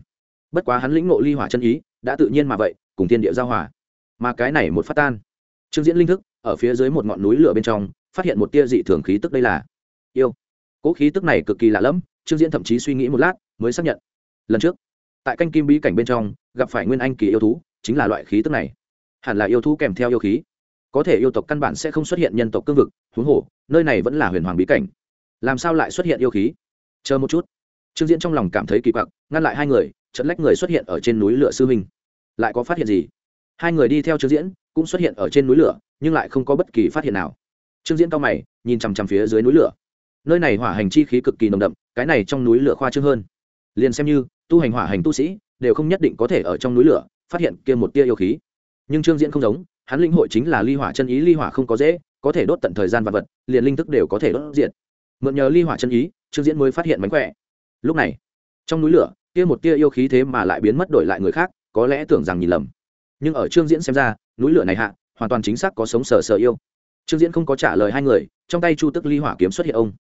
[SPEAKER 1] Bất quá hắn lĩnh ngộ ly hỏa chân ý, đã tự nhiên mà vậy, cùng thiên địa giao hỏa mà cái này một phát tan. Trương diễn linh thức, ở phía dưới một ngọn núi lửa bên trong phát hiện một tia dị thường khí tức đây là. Yêu. Cỗ khí tức này cực kỳ lạ lẫm, trương diễn thậm chí suy nghĩ một lát, mới xác nhận. Lần trước, tại canh kim bí cảnh bên trong, gặp phải nguyên anh kỳ yêu thú, chính là loại khí tức này. Hẳn là yêu thú kèm theo yêu khí. Có thể yêu tộc căn bản sẽ không xuất hiện nhân tộc cương vực, huống hồ, nơi này vẫn là huyền hoàng bí cảnh. Làm sao lại xuất hiện yêu khí? Chờ một chút. Trương diễn trong lòng cảm thấy kỳ quặc, ngăn lại hai người trận lách người xuất hiện ở trên núi lửa sư minh lại có phát hiện gì? Hai người đi theo trương diễn, cũng xuất hiện ở trên núi lửa, nhưng lại không có bất kỳ phát hiện nào trương diễn cao mày, nhìn chằm chằm phía dưới núi lửa. Nơi này hỏa hành chi khí cực kỳ nồng đậm, cái này trong núi lửa khoa trương hơn. Liền xem như, tu hành hỏa hành tu sĩ, đều không nhất định có thể ở trong núi lửa, phát hiện kia một tia yêu khí. Nhưng trương diễn không giống, hắn linh hội chính là ly hỏa chân ý, ly hỏa không có dễ, có thể đốt tận thời gian vật vật, liền linh thức đều có thể đốt diện mượn nhờ ly hỏa chân ý, trương diễn mới phát hiện mánh khỏe. Lúc này, trong núi lửa, kia một tia yêu khí thế mà lại biến mất đổi lại người khác, có lẽ tưởng rằng nhìn lầm. Nhưng ở trương diễn xem ra, núi lửa này hạ, hoàn toàn chính xác có sống sờ sờ yêu trương diễn không có trả lời hai người, trong tay chu tức ly hỏa kiếm xuất hiện ông.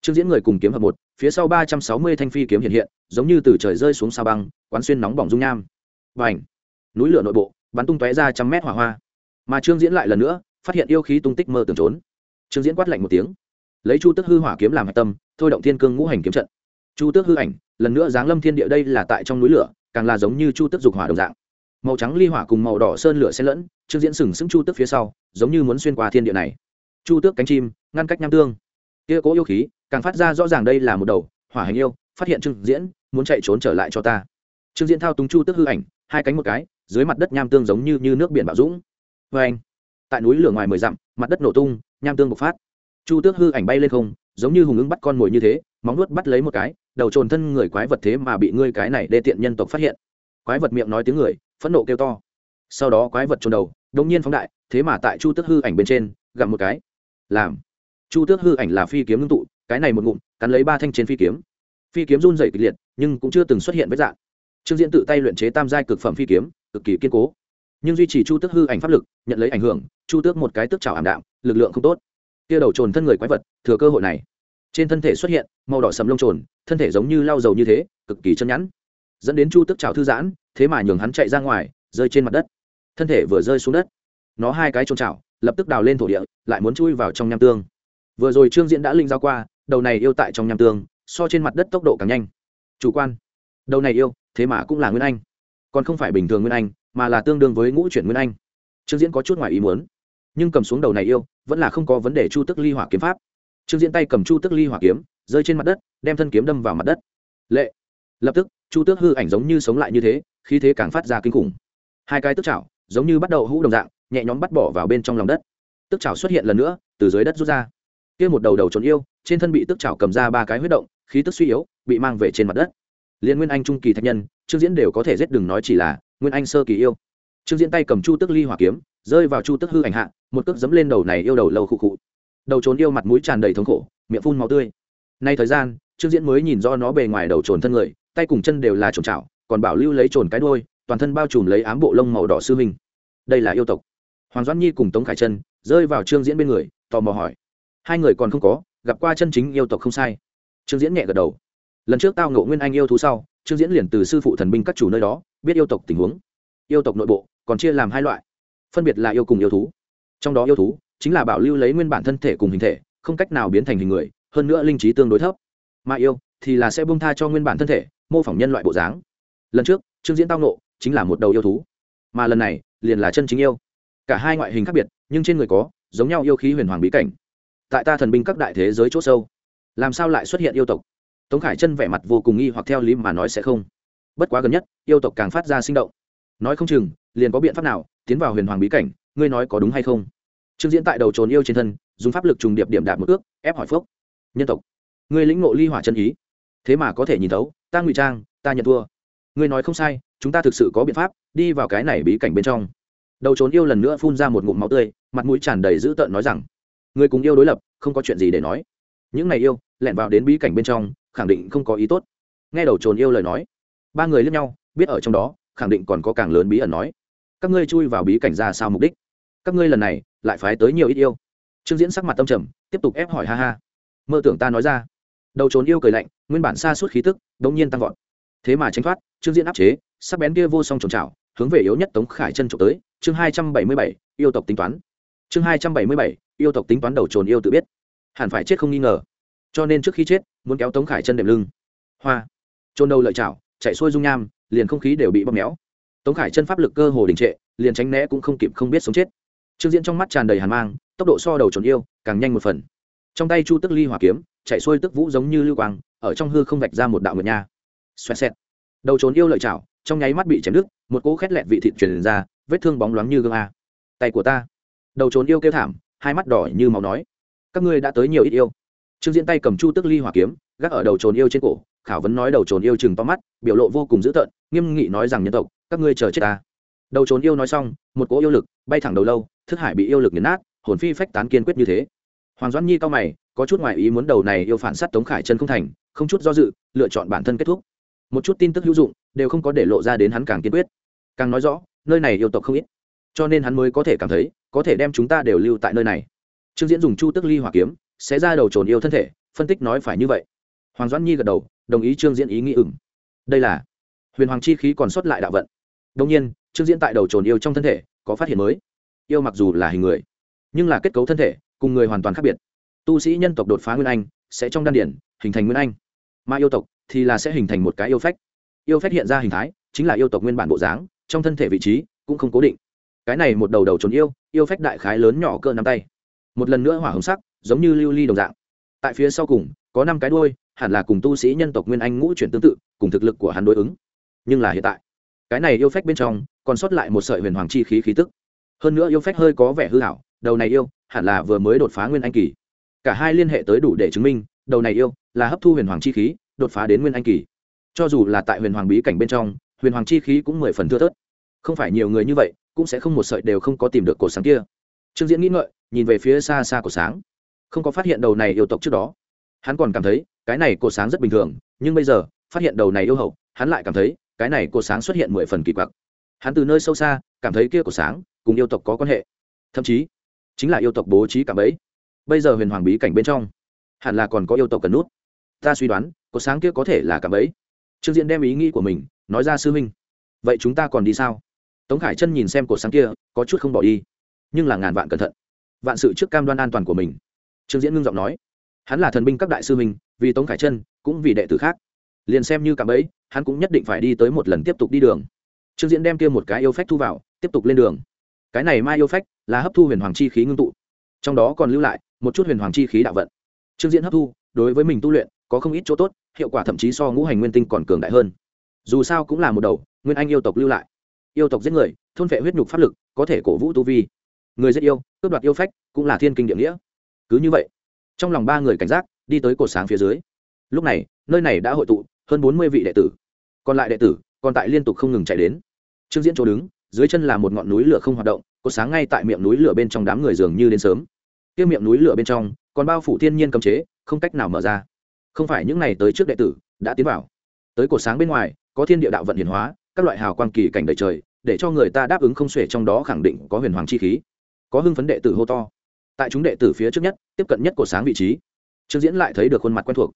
[SPEAKER 1] Trương diễn người cùng kiếm hợp một, phía sau ba trăm sáu mươi thanh phi kiếm hiện hiện, giống như từ trời rơi xuống sao băng, quán xuyên nóng bỏng dung nham. Và ảnh núi lửa nội bộ, bắn tung tóe ra trăm mét hỏa hoa. Mà trương diễn lại lần nữa, phát hiện yêu khí tung tích mơ tưởng trốn. Trương diễn quát lạnh một tiếng. Lấy chu tức hư hỏa kiếm làm hạch tâm, thôi động thiên cương ngũ hành kiếm trận. Chu tước hư ảnh, lần nữa giáng lâm thiên địa đây là tại trong núi lửa, càng là giống như chu tước dục hỏa đồng dạng. Màu trắng ly hỏa cùng màu đỏ sơn lửa xen lẫn trương diễn sừng sững chu tước phía sau giống như muốn xuyên qua thiên địa này. Chu tước cánh chim ngăn cách nham tương. Kia cố yêu khí càng phát ra rõ ràng đây là một đầu hỏa hành yêu phát hiện trương diễn muốn chạy trốn trở lại cho ta. Trương diễn thao túng chu tước hư ảnh hai cánh một cái dưới mặt đất nham tương giống như, như nước biển bạo dũng. Vê anh tại núi lửa ngoài mười dặm mặt đất nổ tung nham tương bộc phát. Chu tước hư ảnh bay lên không giống như hùng ứng bắt con mồi như thế móng nuốt bắt lấy một cái đầu trồn thân người quái vật thế mà bị ngươi cái này đê tiện nhân tộc phát hiện. Quái vật miệng nói tiếng người phẫn nộ kêu to. Sau đó quái vật trồn đầu đông nhiên phóng đại, thế mà tại chu tước hư ảnh bên trên gặm một cái. Làm. Chu tước hư ảnh là phi kiếm ngưng tụ, cái này một ngụm, cắn lấy ba thanh trên phi kiếm. Phi kiếm run rẩy kịch liệt, nhưng cũng chưa từng xuất hiện với dạng. Trương diễn tự tay luyện chế tam giai cực phẩm phi kiếm, cực kỳ kiên cố. Nhưng duy trì chu tước hư ảnh pháp lực, nhận lấy ảnh hưởng, chu tước một cái tức trảo ảm đạm, lực lượng không tốt. Kia đầu trồn thân người quái vật, thừa cơ hội này. Trên thân thể xuất hiện, màu đỏ sầm lông trồn, thân thể giống như lau dầu như thế, cực kỳ chân nhẵn. Dẫn đến chu tước trào thư giãn, thế mà nhường hắn chạy ra ngoài, rơi trên mặt đất thân thể vừa rơi xuống đất. Nó hai cái trôn trào lập tức đào lên thổ địa, lại muốn chui vào trong nham tương. Vừa rồi trương diễn đã linh giao qua, đầu này yêu tại trong nham tương, so trên mặt đất tốc độ càng nhanh. Chủ quan. Đầu này yêu, thế mà cũng là nguyên anh. Còn không phải bình thường nguyên anh, mà là tương đương với ngũ chuyển nguyên anh. Trương diễn có chút ngoài ý muốn. Nhưng cầm xuống đầu này yêu, vẫn là không có vấn đề chu tức ly hỏa kiếm pháp. Trương diễn tay cầm chu tức ly hỏa kiếm, rơi trên mặt đất, đem thân kiếm đâm vào mặt đất. Lệ. Lập tức, chu tước hư ảnh giống như sống lại như thế khi thế càng phát ra kinh khủng. Hai cái tức chảo giống như bắt đầu hũ đồng dạng, nhẹ nhóm bắt bỏ vào bên trong lòng đất. Tức chảo xuất hiện lần nữa, từ dưới đất rút ra. Kia một đầu đầu trốn yêu, trên thân bị tức chảo cầm ra ba cái huyết động, khí tức suy yếu, bị mang về trên mặt đất. Liên nguyên anh trung kỳ thạch nhân, trương diễn đều có thể giết đừng nói chỉ là nguyên anh sơ kỳ yêu. Trương diễn tay cầm chu tức ly hỏa kiếm, rơi vào chu tức hư ảnh hạ, một cước dấm lên đầu này yêu đầu lâu khụ khụ. Đầu trốn yêu mặt mũi tràn đầy thống khổ, miệng phun máu tươi. Nay thời gian, trương diễn mới nhìn do nó bề ngoài đầu trồn thân người, tay cùng chân đều là trồn chảo, còn bảo lưu lấy trồn cái đôi toàn thân bao trùm lấy ám bộ lông màu đỏ sư huynh. Đây là yêu tộc. Hoàng doãn nhi cùng tống khải chân rơi vào trương diễn bên người, tò mò hỏi. Hai người còn không có, gặp qua chân chính yêu tộc không sai. Trương diễn nhẹ gật đầu. Lần trước tao ngộ nguyên anh yêu thú sau, trương diễn liền từ sư phụ thần binh các chủ nơi đó, biết yêu tộc tình huống. Yêu tộc nội bộ, còn chia làm hai loại. Phân biệt là yêu cùng yêu thú. Trong đó yêu thú chính là bảo lưu lấy nguyên bản thân thể cùng hình thể, không cách nào biến thành hình người, hơn nữa linh trí tương đối thấp. Mà yêu thì là sẽ bông tha cho nguyên bản thân thể, mô phỏng nhân loại bộ dáng. Lần trước, trương diễn tao nộ chính là một đầu yêu thú. Mà lần này, liền là chân chính yêu. Cả hai ngoại hình khác biệt, nhưng trên người có, giống nhau yêu khí huyền hoàng bí cảnh. Tại ta thần binh các đại thế giới c h ỗ sâu, làm sao lại xuất hiện yêu tộc? Tống khải chân vẻ mặt vô cùng nghi hoặc theo lý mà nói sẽ không. Bất quá gần nhất, yêu tộc càng phát ra sinh động. Nói không chừng, liền có biện pháp nào, tiến vào huyền hoàng bí cảnh, ngươi nói có đúng hay không? Trương diễn tại đầu trồn yêu trên thân, dùng pháp lực trùng điệp điểm đạt một ước, ép hỏi phước nhân tộc, ngươi lĩnh ngộ ly hỏa chân ý. Thế mà có thể nhìn thấu, ta ngụy trang, ta nhận thua. Ngươi nói không sai chúng ta thực sự có biện pháp, đi vào cái này bí cảnh bên trong. Đầu trốn yêu lần nữa phun ra một ngụm máu tươi, mặt mũi tràn đầy dữ tợn nói rằng, người cùng yêu đối lập, không có chuyện gì để nói. Những này yêu, lẻn vào đến bí cảnh bên trong, khẳng định không có ý tốt. Nghe đầu trồn yêu lời nói, ba người lướt nhau, biết ở trong đó, khẳng định còn có càng lớn bí ẩn nói. Các ngươi chui vào bí cảnh ra sao mục đích? Các ngươi lần này, lại phái tới nhiều ít yêu. Trương diễn sắc mặt tâm trầm, tiếp tục ép hỏi ha ha. Mơ tưởng ta nói ra. Đầu trốn yêu cười lạnh, nguyên bản xa suốt khí tức g nhiên tăng vọt. Thế mà tránh thoát, trương diễn áp chế sắc bén kia vô song trồng trào hướng về yếu nhất tống khải chân trộm tới, chương hai trăm bảy mươi bảy, yêu tộc tính toán. Chương hai trăm bảy mươi bảy, yêu tộc tính toán đầu trồn yêu tự biết. Hẳn phải chết không nghi ngờ. Cho nên trước khi chết, muốn kéo tống khải chân đệm lưng. Hoa. Trôn đầu lợi chảo chạy xuôi dung nham, liền không khí đều bị bóp méo. Tống khải chân pháp lực cơ hồ đình trệ, liền tránh né cũng không kịp không biết sống chết. Trương diễn trong mắt tràn đầy hàn mang, tốc độ so đầu trồn yêu, càng nhanh một phần. Trong tay chu tức ly hỏa kiếm, chạy xuôi tức vũ giống như lưu quang, ở trong hư không vạch ra một đạo nguyệt nha. Xoẹt xẹt. Đầu trốn yêu lợi chảo trong nháy mắt bị chém đứt, một cỗ khét lẹt vị thịt truyền ra, vết thương bóng loáng như gương a. Tay của ta. Đầu trốn yêu kêu thảm, hai mắt đỏ như máu nói. Các ngươi đã tới nhiều ít yêu. Trương diễn tay cầm chu tức ly hỏa kiếm, gác ở đầu trồn yêu trên cổ, khảo vấn nói đầu trồn yêu chừng to mắt, biểu lộ vô cùng dữ tợn, nghiêm nghị nói rằng nhân tộc, các ngươi chờ chết ta. Đầu trồn yêu nói xong, một cỗ yêu lực bay thẳng đầu lâu, thức hải bị yêu lực nghiền nát, hồn phi phách tán kiên quyết như thế. Hoàng doãn nhi cao mày, có chút ngoại ý muốn đầu này yêu phản sát tống khải chân không thành, không chút do dự, lựa chọn bản thân kết thúc. Một chút tin tức hữu dụng đều không có để lộ ra đến hắn càng kiên quyết. Càng nói rõ, nơi này yêu tộc không ít. Cho nên hắn mới có thể cảm thấy, có thể đem chúng ta đều lưu tại nơi này. Trương diễn dùng chu tức ly hỏa kiếm, sẽ ra đầu trồn yêu thân thể, phân tích nói phải như vậy. Hoàng doãn nhi gật đầu, đồng ý trương diễn ý nghĩ ửng. Đây là huyền hoàng chi khí còn sót lại đạo vận. Đông nhiên, trương diễn tại đầu trồn yêu trong thân thể, có phát hiện mới. Yêu mặc dù là hình người, nhưng là kết cấu thân thể, cùng người hoàn toàn khác biệt. Tu sĩ nhân tộc đột phá nguyên anh, sẽ trong đan điển, hình thành nguyên anh. Mà yêu tộc thì là sẽ hình thành một cái yêu phách yêu phách hiện ra hình thái, chính là yêu tộc nguyên bản bộ dáng, trong thân thể vị trí cũng không cố định. Cái này một đầu đầu trốn yêu yêu phách đại khái lớn nhỏ cỡ nắm tay. Một lần nữa hỏa hồng sắc, giống như lưu ly đồng dạng. Tại phía sau cùng, có năm cái đuôi, hẳn là cùng tu sĩ nhân tộc nguyên anh ngũ chuyển tương tự, cùng thực lực của hắn đối ứng. Nhưng là hiện tại, cái này yêu phách bên trong, còn sót lại một sợi huyền hoàng chi khí khí tức. Hơn nữa yêu phách hơi có vẻ hư hảo đầu này yêu, hẳn là vừa mới đột phá nguyên anh kỳ. Cả hai liên hệ tới đủ để chứng minh, đầu này yêu là hấp thu huyền hoàng chi khí, đột phá đến nguyên anh kỳ cho dù là tại huyền hoàng bí cảnh bên trong, huyền hoàng chi khí cũng mười phần thưa thớt. Không phải nhiều người như vậy, cũng sẽ không một sợi đều không có tìm được cột sáng kia. Trương diễn nghĩ ngợi, nhìn về phía xa xa của sáng. Không có phát hiện đầu này yêu tộc trước đó. Hắn còn cảm thấy, cái này cột sáng rất bình thường, nhưng bây giờ, phát hiện đầu này yêu hậu, hắn lại cảm thấy, cái này cột sáng xuất hiện mười phần kỳ quặc. Hắn từ nơi sâu xa, cảm thấy kia cột sáng, cùng yêu tộc có quan hệ. Thậm chí, chính là yêu tộc bố trí cả bấy bây giờ huyền hoàng bí cảnh bên trong, hẳn là còn có yêu tộc cần nút. Ta suy đoán cột sáng kia có thể là cả bấy trương diễn đem ý nghĩ của mình nói ra, sư minh, vậy chúng ta còn đi sao? Tống khải chân nhìn xem cột sáng kia, có chút không bỏ đi, nhưng là ngàn vạn cẩn thận. Vạn sự trước cam đoan an toàn của mình. Trương diễn ngưng giọng nói, hắn là thần binh các đại sư minh, vì tống khải chân cũng vì đệ tử khác. Liền xem như cả bấy hắn cũng nhất định phải đi tới một lần tiếp tục đi đường. Trương diễn đem kia một cái yêu phách thu vào, tiếp tục lên đường. Cái này mai yêu phách là hấp thu huyền hoàng chi khí ngưng tụ. Trong đó còn lưu lại một chút huyền hoàng chi khí đạo vận. Trương diễn hấp thu, đối với mình tu luyện có không ít chỗ tốt hiệu quả thậm chí so ngũ hành nguyên tinh còn cường đại hơn. Dù sao cũng là một đầu, nguyên anh yêu tộc lưu lại. Yêu tộc giết người, thôn vệ huyết nhục pháp lực, có thể cổ vũ tu vi. Người giết yêu, cướp đoạt yêu phách, cũng là thiên kinh địa nghĩa. Cứ như vậy, trong lòng ba người cảnh giác, đi tới cột sáng phía dưới. Lúc này, nơi này đã hội tụ hơn bốn mươi vị đệ tử. Còn lại đệ tử, còn tại liên tục không ngừng chạy đến. Trương diễn chỗ đứng, dưới chân là một ngọn núi lửa không hoạt động cột sáng ngay tại miệng núi lửa bên trong đám người dường như đến sớm. Kia miệng núi lửa bên trong, còn bao phủ thiên nhiên cấm chế, không cách nào mở ra không phải những này tới trước đệ tử, đã tiến vào. Tới cột sáng bên ngoài, có thiên địa đạo vận hiển hóa, các loại hào quang kỳ cảnh đầy trời, để cho người ta đáp ứng không xuể trong đó khẳng định có huyền hoàng chi khí. Có hưng phấn đệ tử hô to. Tại chúng đệ tử phía trước nhất, tiếp cận nhất cột sáng vị trí. Trương diễn lại thấy được khuôn mặt quen thuộc.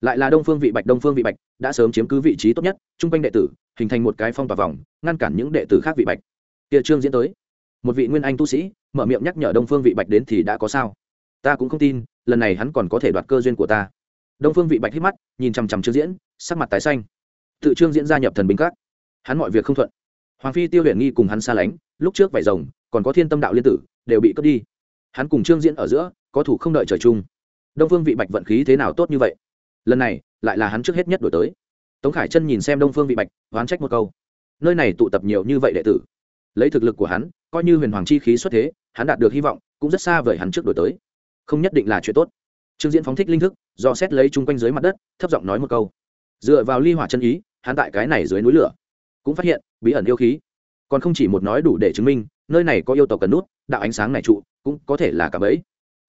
[SPEAKER 1] Lại là đông phương vị bạch, đông phương vị bạch, đã sớm chiếm cứ vị trí tốt nhất chung quanh đệ tử, hình thành một cái phong tỏa vòng, ngăn cản những đệ tử khác vị bạch. Kia trương diễn tới. Một vị nguyên anh tu sĩ, mở miệng nhắc nhở đông phương vị bạch đến thì đã có sao? Ta cũng không tin, lần này hắn còn có thể đoạt cơ duyên của ta đông phương vị bạch hít mắt, nhìn chằm chằm trương diễn, sắc mặt tái xanh. Tự trương diễn gia nhập thần binh các. Hắn mọi việc không thuận. Hoàng phi tiêu Luyện nghi cùng hắn xa lánh, lúc trước vải rồng, còn có thiên tâm đạo liên tử, đều bị cướp đi. Hắn cùng trương diễn ở giữa, có thủ không đợi trời chung. Đông phương vị bạch vận khí thế nào tốt như vậy? Lần này, lại là hắn trước hết nhất đổi tới. Tống khải chân nhìn xem đông phương vị bạch, oán trách một câu. Nơi này tụ tập nhiều như vậy đệ tử. Lấy thực lực của hắn, coi như huyền hoàng chi khí xuất thế, hắn đạt được hy vọng, cũng rất xa vời hắn trước đổi tới. Không nhất định là chuyện tốt trương diễn phóng thích linh thức, do xét lấy chung quanh dưới mặt đất, thấp giọng nói một câu. Dựa vào ly hỏa chân ý, hắn tại cái này dưới núi lửa, cũng phát hiện bí ẩn yêu khí. Còn không chỉ một nói đủ để chứng minh, nơi này có yêu tộc cần nút, đạo ánh sáng này trụ, cũng có thể là cả bẫy.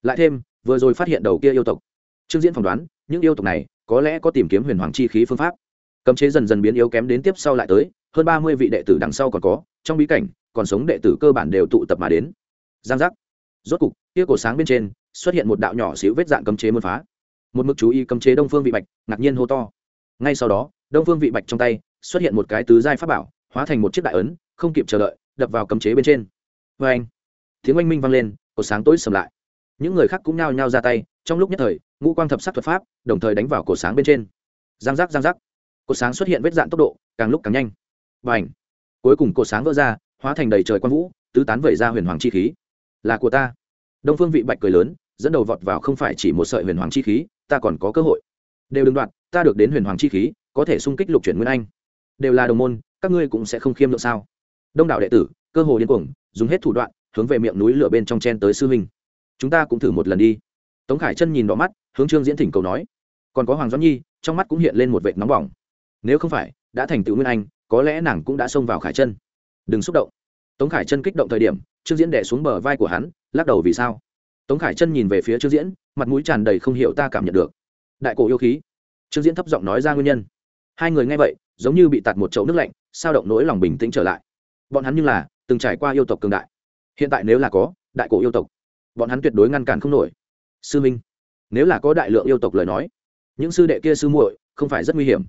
[SPEAKER 1] Lại thêm, vừa rồi phát hiện đầu kia yêu tộc. Trương diễn phỏng đoán, những yêu tộc này có lẽ có tìm kiếm huyền hoàng chi khí phương pháp. Cấm chế dần dần biến yếu kém đến tiếp sau lại tới, hơn ba mươi vị đệ tử đằng sau còn có, trong bí cảnh, còn sống đệ tử cơ bản đều tụ tập mà đến. Giang giác. Rốt cục, kia cổ sáng bên trên xuất hiện một đạo nhỏ xíu vết dạng cấm chế muốn phá. Một mực chú ý cấm chế đông phương vị bạch, ngạc nhiên hô to. Ngay sau đó, đông phương vị bạch trong tay xuất hiện một cái tứ giai pháp bảo, hóa thành một chiếc đại ấn, không kịp chờ đợi, đập vào cấm chế bên trên. Vê anh tiếng oanh minh vang lên cột sáng tối sầm lại. Những người khác cũng nhao nhao ra tay, trong lúc nhất thời, ngũ quang thập sắc thuật pháp, đồng thời đánh vào cột sáng bên trên. Giang giác giang giác. Cột sáng xuất hiện vết dạn tốc độ, càng lúc càng nhanh. Và ảnh cuối cùng cột sáng vỡ ra, hóa thành đầy trời quang vũ, tứ tán vẩy ra huyền hoàng chi khí. Là của ta đông phương vị bạch cười lớn, dẫn đầu vọt vào không phải chỉ một sợi huyền hoàng chi khí, ta còn có cơ hội. Đều đừng đoạn ta được đến huyền hoàng chi khí, có thể xung kích lục chuyển nguyên anh. Đều là đồng môn, các ngươi cũng sẽ không khiêm lượng sao? Đông đảo đệ tử, cơ hồ điên cuồng, dùng hết thủ đoạn, hướng về miệng núi lửa bên trong chen tới sư huynh. Chúng ta cũng thử một lần đi. Tống khải chân nhìn đỏ mắt, hướng trương diễn thỉnh cầu nói. Còn có hoàng doãn nhi, trong mắt cũng hiện lên một vệt nóng bỏng. Nếu không phải, đã thành tựu nguyên anh, có lẽ nàng cũng đã xông vào khải chân. Đừng xúc động. Tống khải chân kích động thời điểm, trương diễn đẻ xuống bờ vai của hắn lắc đầu vì sao? Tống khải chân nhìn về phía trương diễn, mặt mũi tràn đầy không hiểu ta cảm nhận được. Đại cổ yêu khí. Trương diễn thấp giọng nói ra nguyên nhân. Hai người nghe vậy, giống như bị tạt một chậu nước lạnh, sao động nỗi lòng bình tĩnh trở lại. Bọn hắn như là, từng trải qua yêu tộc cường đại. Hiện tại nếu là có, đại cổ yêu tộc, bọn hắn tuyệt đối ngăn cản không nổi. Sư minh, nếu là có đại lượng yêu tộc lời nói, những sư đệ kia sư muội không phải rất nguy hiểm.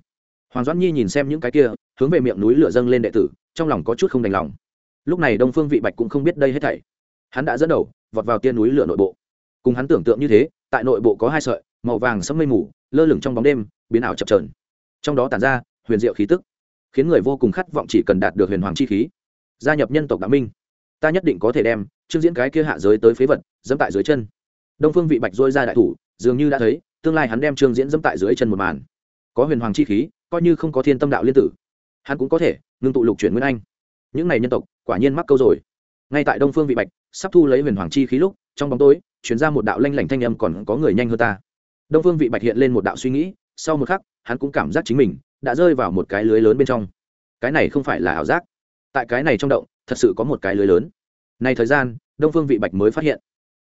[SPEAKER 1] Hoàng doãn nhi nhìn xem những cái kia, hướng về miệng núi lửa dâng lên đệ tử, trong lòng có chút không đành lòng. Lúc này đông phương vị bạch cũng không biết đây hết thảy hắn đã dẫn đầu vọt vào tiên núi lửa nội bộ. Cùng hắn tưởng tượng như thế, tại nội bộ có hai sợi, màu vàng sẫm mây mù, lơ lửng trong bóng đêm, biến ảo chập trờn trong đó tản ra huyền diệu khí tức, khiến người vô cùng khát vọng chỉ cần đạt được huyền hoàng chi khí. Gia nhập nhân tộc đạo minh, ta nhất định có thể đem chương diễn cái kia hạ giới tới phế vật dẫm tại dưới chân. Đông phương vị bạch dôi ra đại thủ, dường như đã thấy, tương lai hắn đem trương diễn dẫm tại dưới chân một màn. Có huyền hoàng chi khí, coi như không có thiên tâm đạo liên tử, hắn cũng có thể ngưng tụ lục chuyển nguyên anh. Những này nhân tộc, quả nhiên mắc câu rồi. Ngay tại đông phương vị bạch sắp thu lấy huyền hoàng chi khí lúc, trong bóng tối chuyển ra một đạo lanh lảnh thanh âm còn có người nhanh hơn ta. Đông phương vị bạch hiện lên một đạo suy nghĩ, sau một khắc, hắn cũng cảm giác chính mình đã rơi vào một cái lưới lớn bên trong. Cái này không phải là ảo giác. Tại cái này trong động, thật sự có một cái lưới lớn. Này thời gian, đông phương vị bạch mới phát hiện.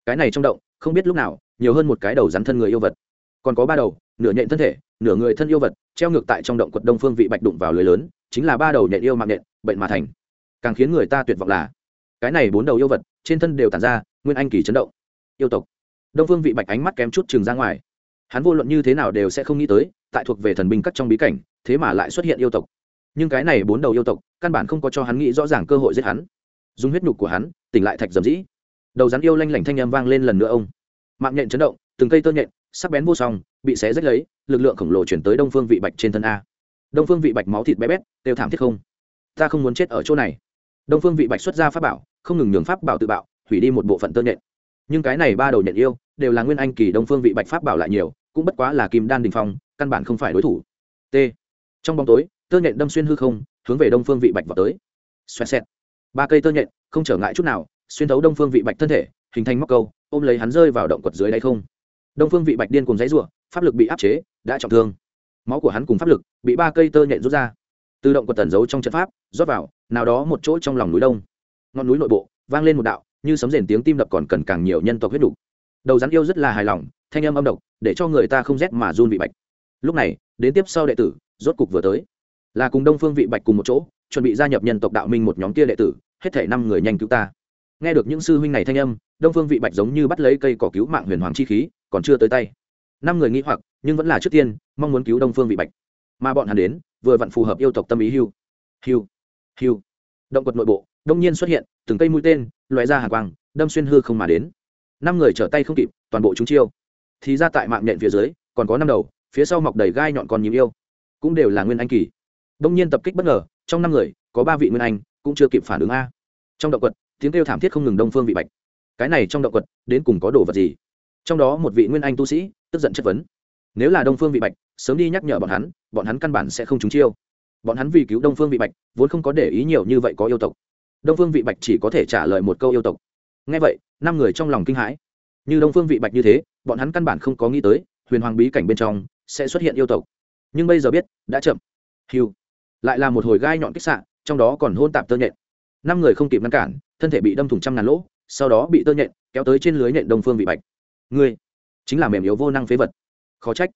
[SPEAKER 1] Cái này trong động, không biết lúc nào, nhiều hơn một cái đầu rắn thân người yêu vật. Còn có ba đầu, nửa nhện thân thể, nửa người thân yêu vật, treo ngược tại trong động quật đông phương vị bạch đụng vào lưới lớn, chính là ba đầu nhện yêu mạng nhện, bệnh mà thành. Càng khiến người ta tuyệt vọng là, cái này bốn đầu yêu vật trên thân đều tản ra nguyên anh kỳ chấn động. Yêu tộc. Đông phương vị bạch ánh mắt kém chút chừng ra ngoài. Hắn vô luận như thế nào đều sẽ không nghĩ tới, tại thuộc về thần binh cắt trong bí cảnh, thế mà lại xuất hiện yêu tộc. Nhưng cái này bốn đầu yêu tộc, căn bản không có cho hắn nghĩ rõ ràng cơ hội giết hắn. Dùng huyết nhục của hắn, tỉnh lại thạch dầm dĩ. Đầu rắn yêu lanh lảnh thanh â m vang lên lần nữa ông. Mạng nhện chấn động, từng cây tơ nhện, sắc bén vô song, bị xé rách lấy, lực lượng khổng lồ chuyển tới đông phương vị bạch trên thân a. Đông phương vị bạch máu thịt bé bét đều thảm thiết không. Ta không muốn chết ở chỗ này. Đông phương vị bạch xuất ra pháp bảo không ngừng nhường pháp bảo tự bạo, hủy đi một bộ phận tơ nhện. Nhưng cái này ba đầu nhện yêu đều là nguyên anh kỳ đông phương vị bạch pháp bảo lại nhiều, cũng bất quá là kim đan đình phong, căn bản không phải đối thủ. T. Trong bóng tối, tơ nhện đâm xuyên hư không, hướng về đông phương vị bạch vào tới. Xoẹt xẹt. Ba cây tơ nhện, không trở ngại chút nào, xuyên thấu đông phương vị bạch thân thể, hình thành móc câu, ôm lấy hắn rơi vào động quật dưới đáy không. Đông phương vị bạch điên cùng giấy rủa pháp lực bị áp chế, đã trọng thương. Máu của hắn cùng pháp lực bị ba cây tơ nhện rút ra. Tự động quật tẩn giấu trong trận pháp, rót vào, nào đó một chỗ trong lòng núi đông ngọn núi nội bộ, vang lên một đạo, như sấm rền tiếng tim đập còn cần càng nhiều nhân tộc huyết đủ. đầu rắn yêu rất là hài lòng, thanh âm âm độc, để cho người ta không rét mà run vị bạch. Lúc này, đến tiếp sau đệ tử, rốt cục vừa tới. Là cùng đông phương vị bạch cùng một chỗ, chuẩn bị gia nhập nhân tộc đạo minh một nhóm kia đệ tử, hết thể năm người nhanh cứu ta. Nghe được những sư huynh này thanh âm, đông phương vị bạch giống như bắt lấy cây cỏ cứu mạng huyền hoàng chi khí, còn chưa tới tay. Năm người nghĩ hoặc, nhưng vẫn là trước tiên, mong muốn cứu đông phương vị bạch. Mà bọn hắn đến, vừa vặn phù hợp yêu tộc tâm ý hưu. Hưu hưu. Động quật nội bộ đông nhiên xuất hiện, từng cây mũi tên loại ra hàng quang, đâm xuyên hư không mà đến. Năm người trở tay không kịp, toàn bộ chúng chiêu. Thì ra tại mạng nhện phía dưới, còn có năm đầu, phía sau mọc đầy gai nhọn con nhím yêu. Cũng đều là nguyên anh kỳ. Đông nhiên tập kích bất ngờ, trong năm người, có ba vị nguyên anh, cũng chưa kịp phản ứng a. Trong động quật, tiếng kêu thảm thiết không ngừng đông phương vị bạch. Cái này trong động quật, đến cùng có đồ vật gì? Trong đó một vị nguyên anh tu sĩ, tức giận chất vấn. Nếu là đông phương vị bạch, sớm đi nhắc nhở bọn hắn bọn hắn căn bản sẽ không trúng chiêu. Bọn hắn vì cứu đông phương vị bạch, vốn không có để ý nhiều như vậy có yêu tộc đông phương vị bạch chỉ có thể trả lời một câu yêu tộc. Ngay vậy, năm người trong lòng kinh hãi. Như đông phương vị bạch như thế, bọn hắn căn bản không có nghĩ tới, huyền hoàng bí cảnh bên trong sẽ xuất hiện yêu tộc. Nhưng bây giờ biết, đã chậm. Hiu lại là một hồi gai nhọn kích xạ, trong đó còn hôn tạp tơ nhện. Năm người không kịp ngăn cản, thân thể bị đâm thủng trăm ngàn lỗ, sau đó bị tơ nhện kéo tới trên lưới nhện đông phương vị bạch. Ngươi chính là mềm yếu vô năng phế vật. Khó trách.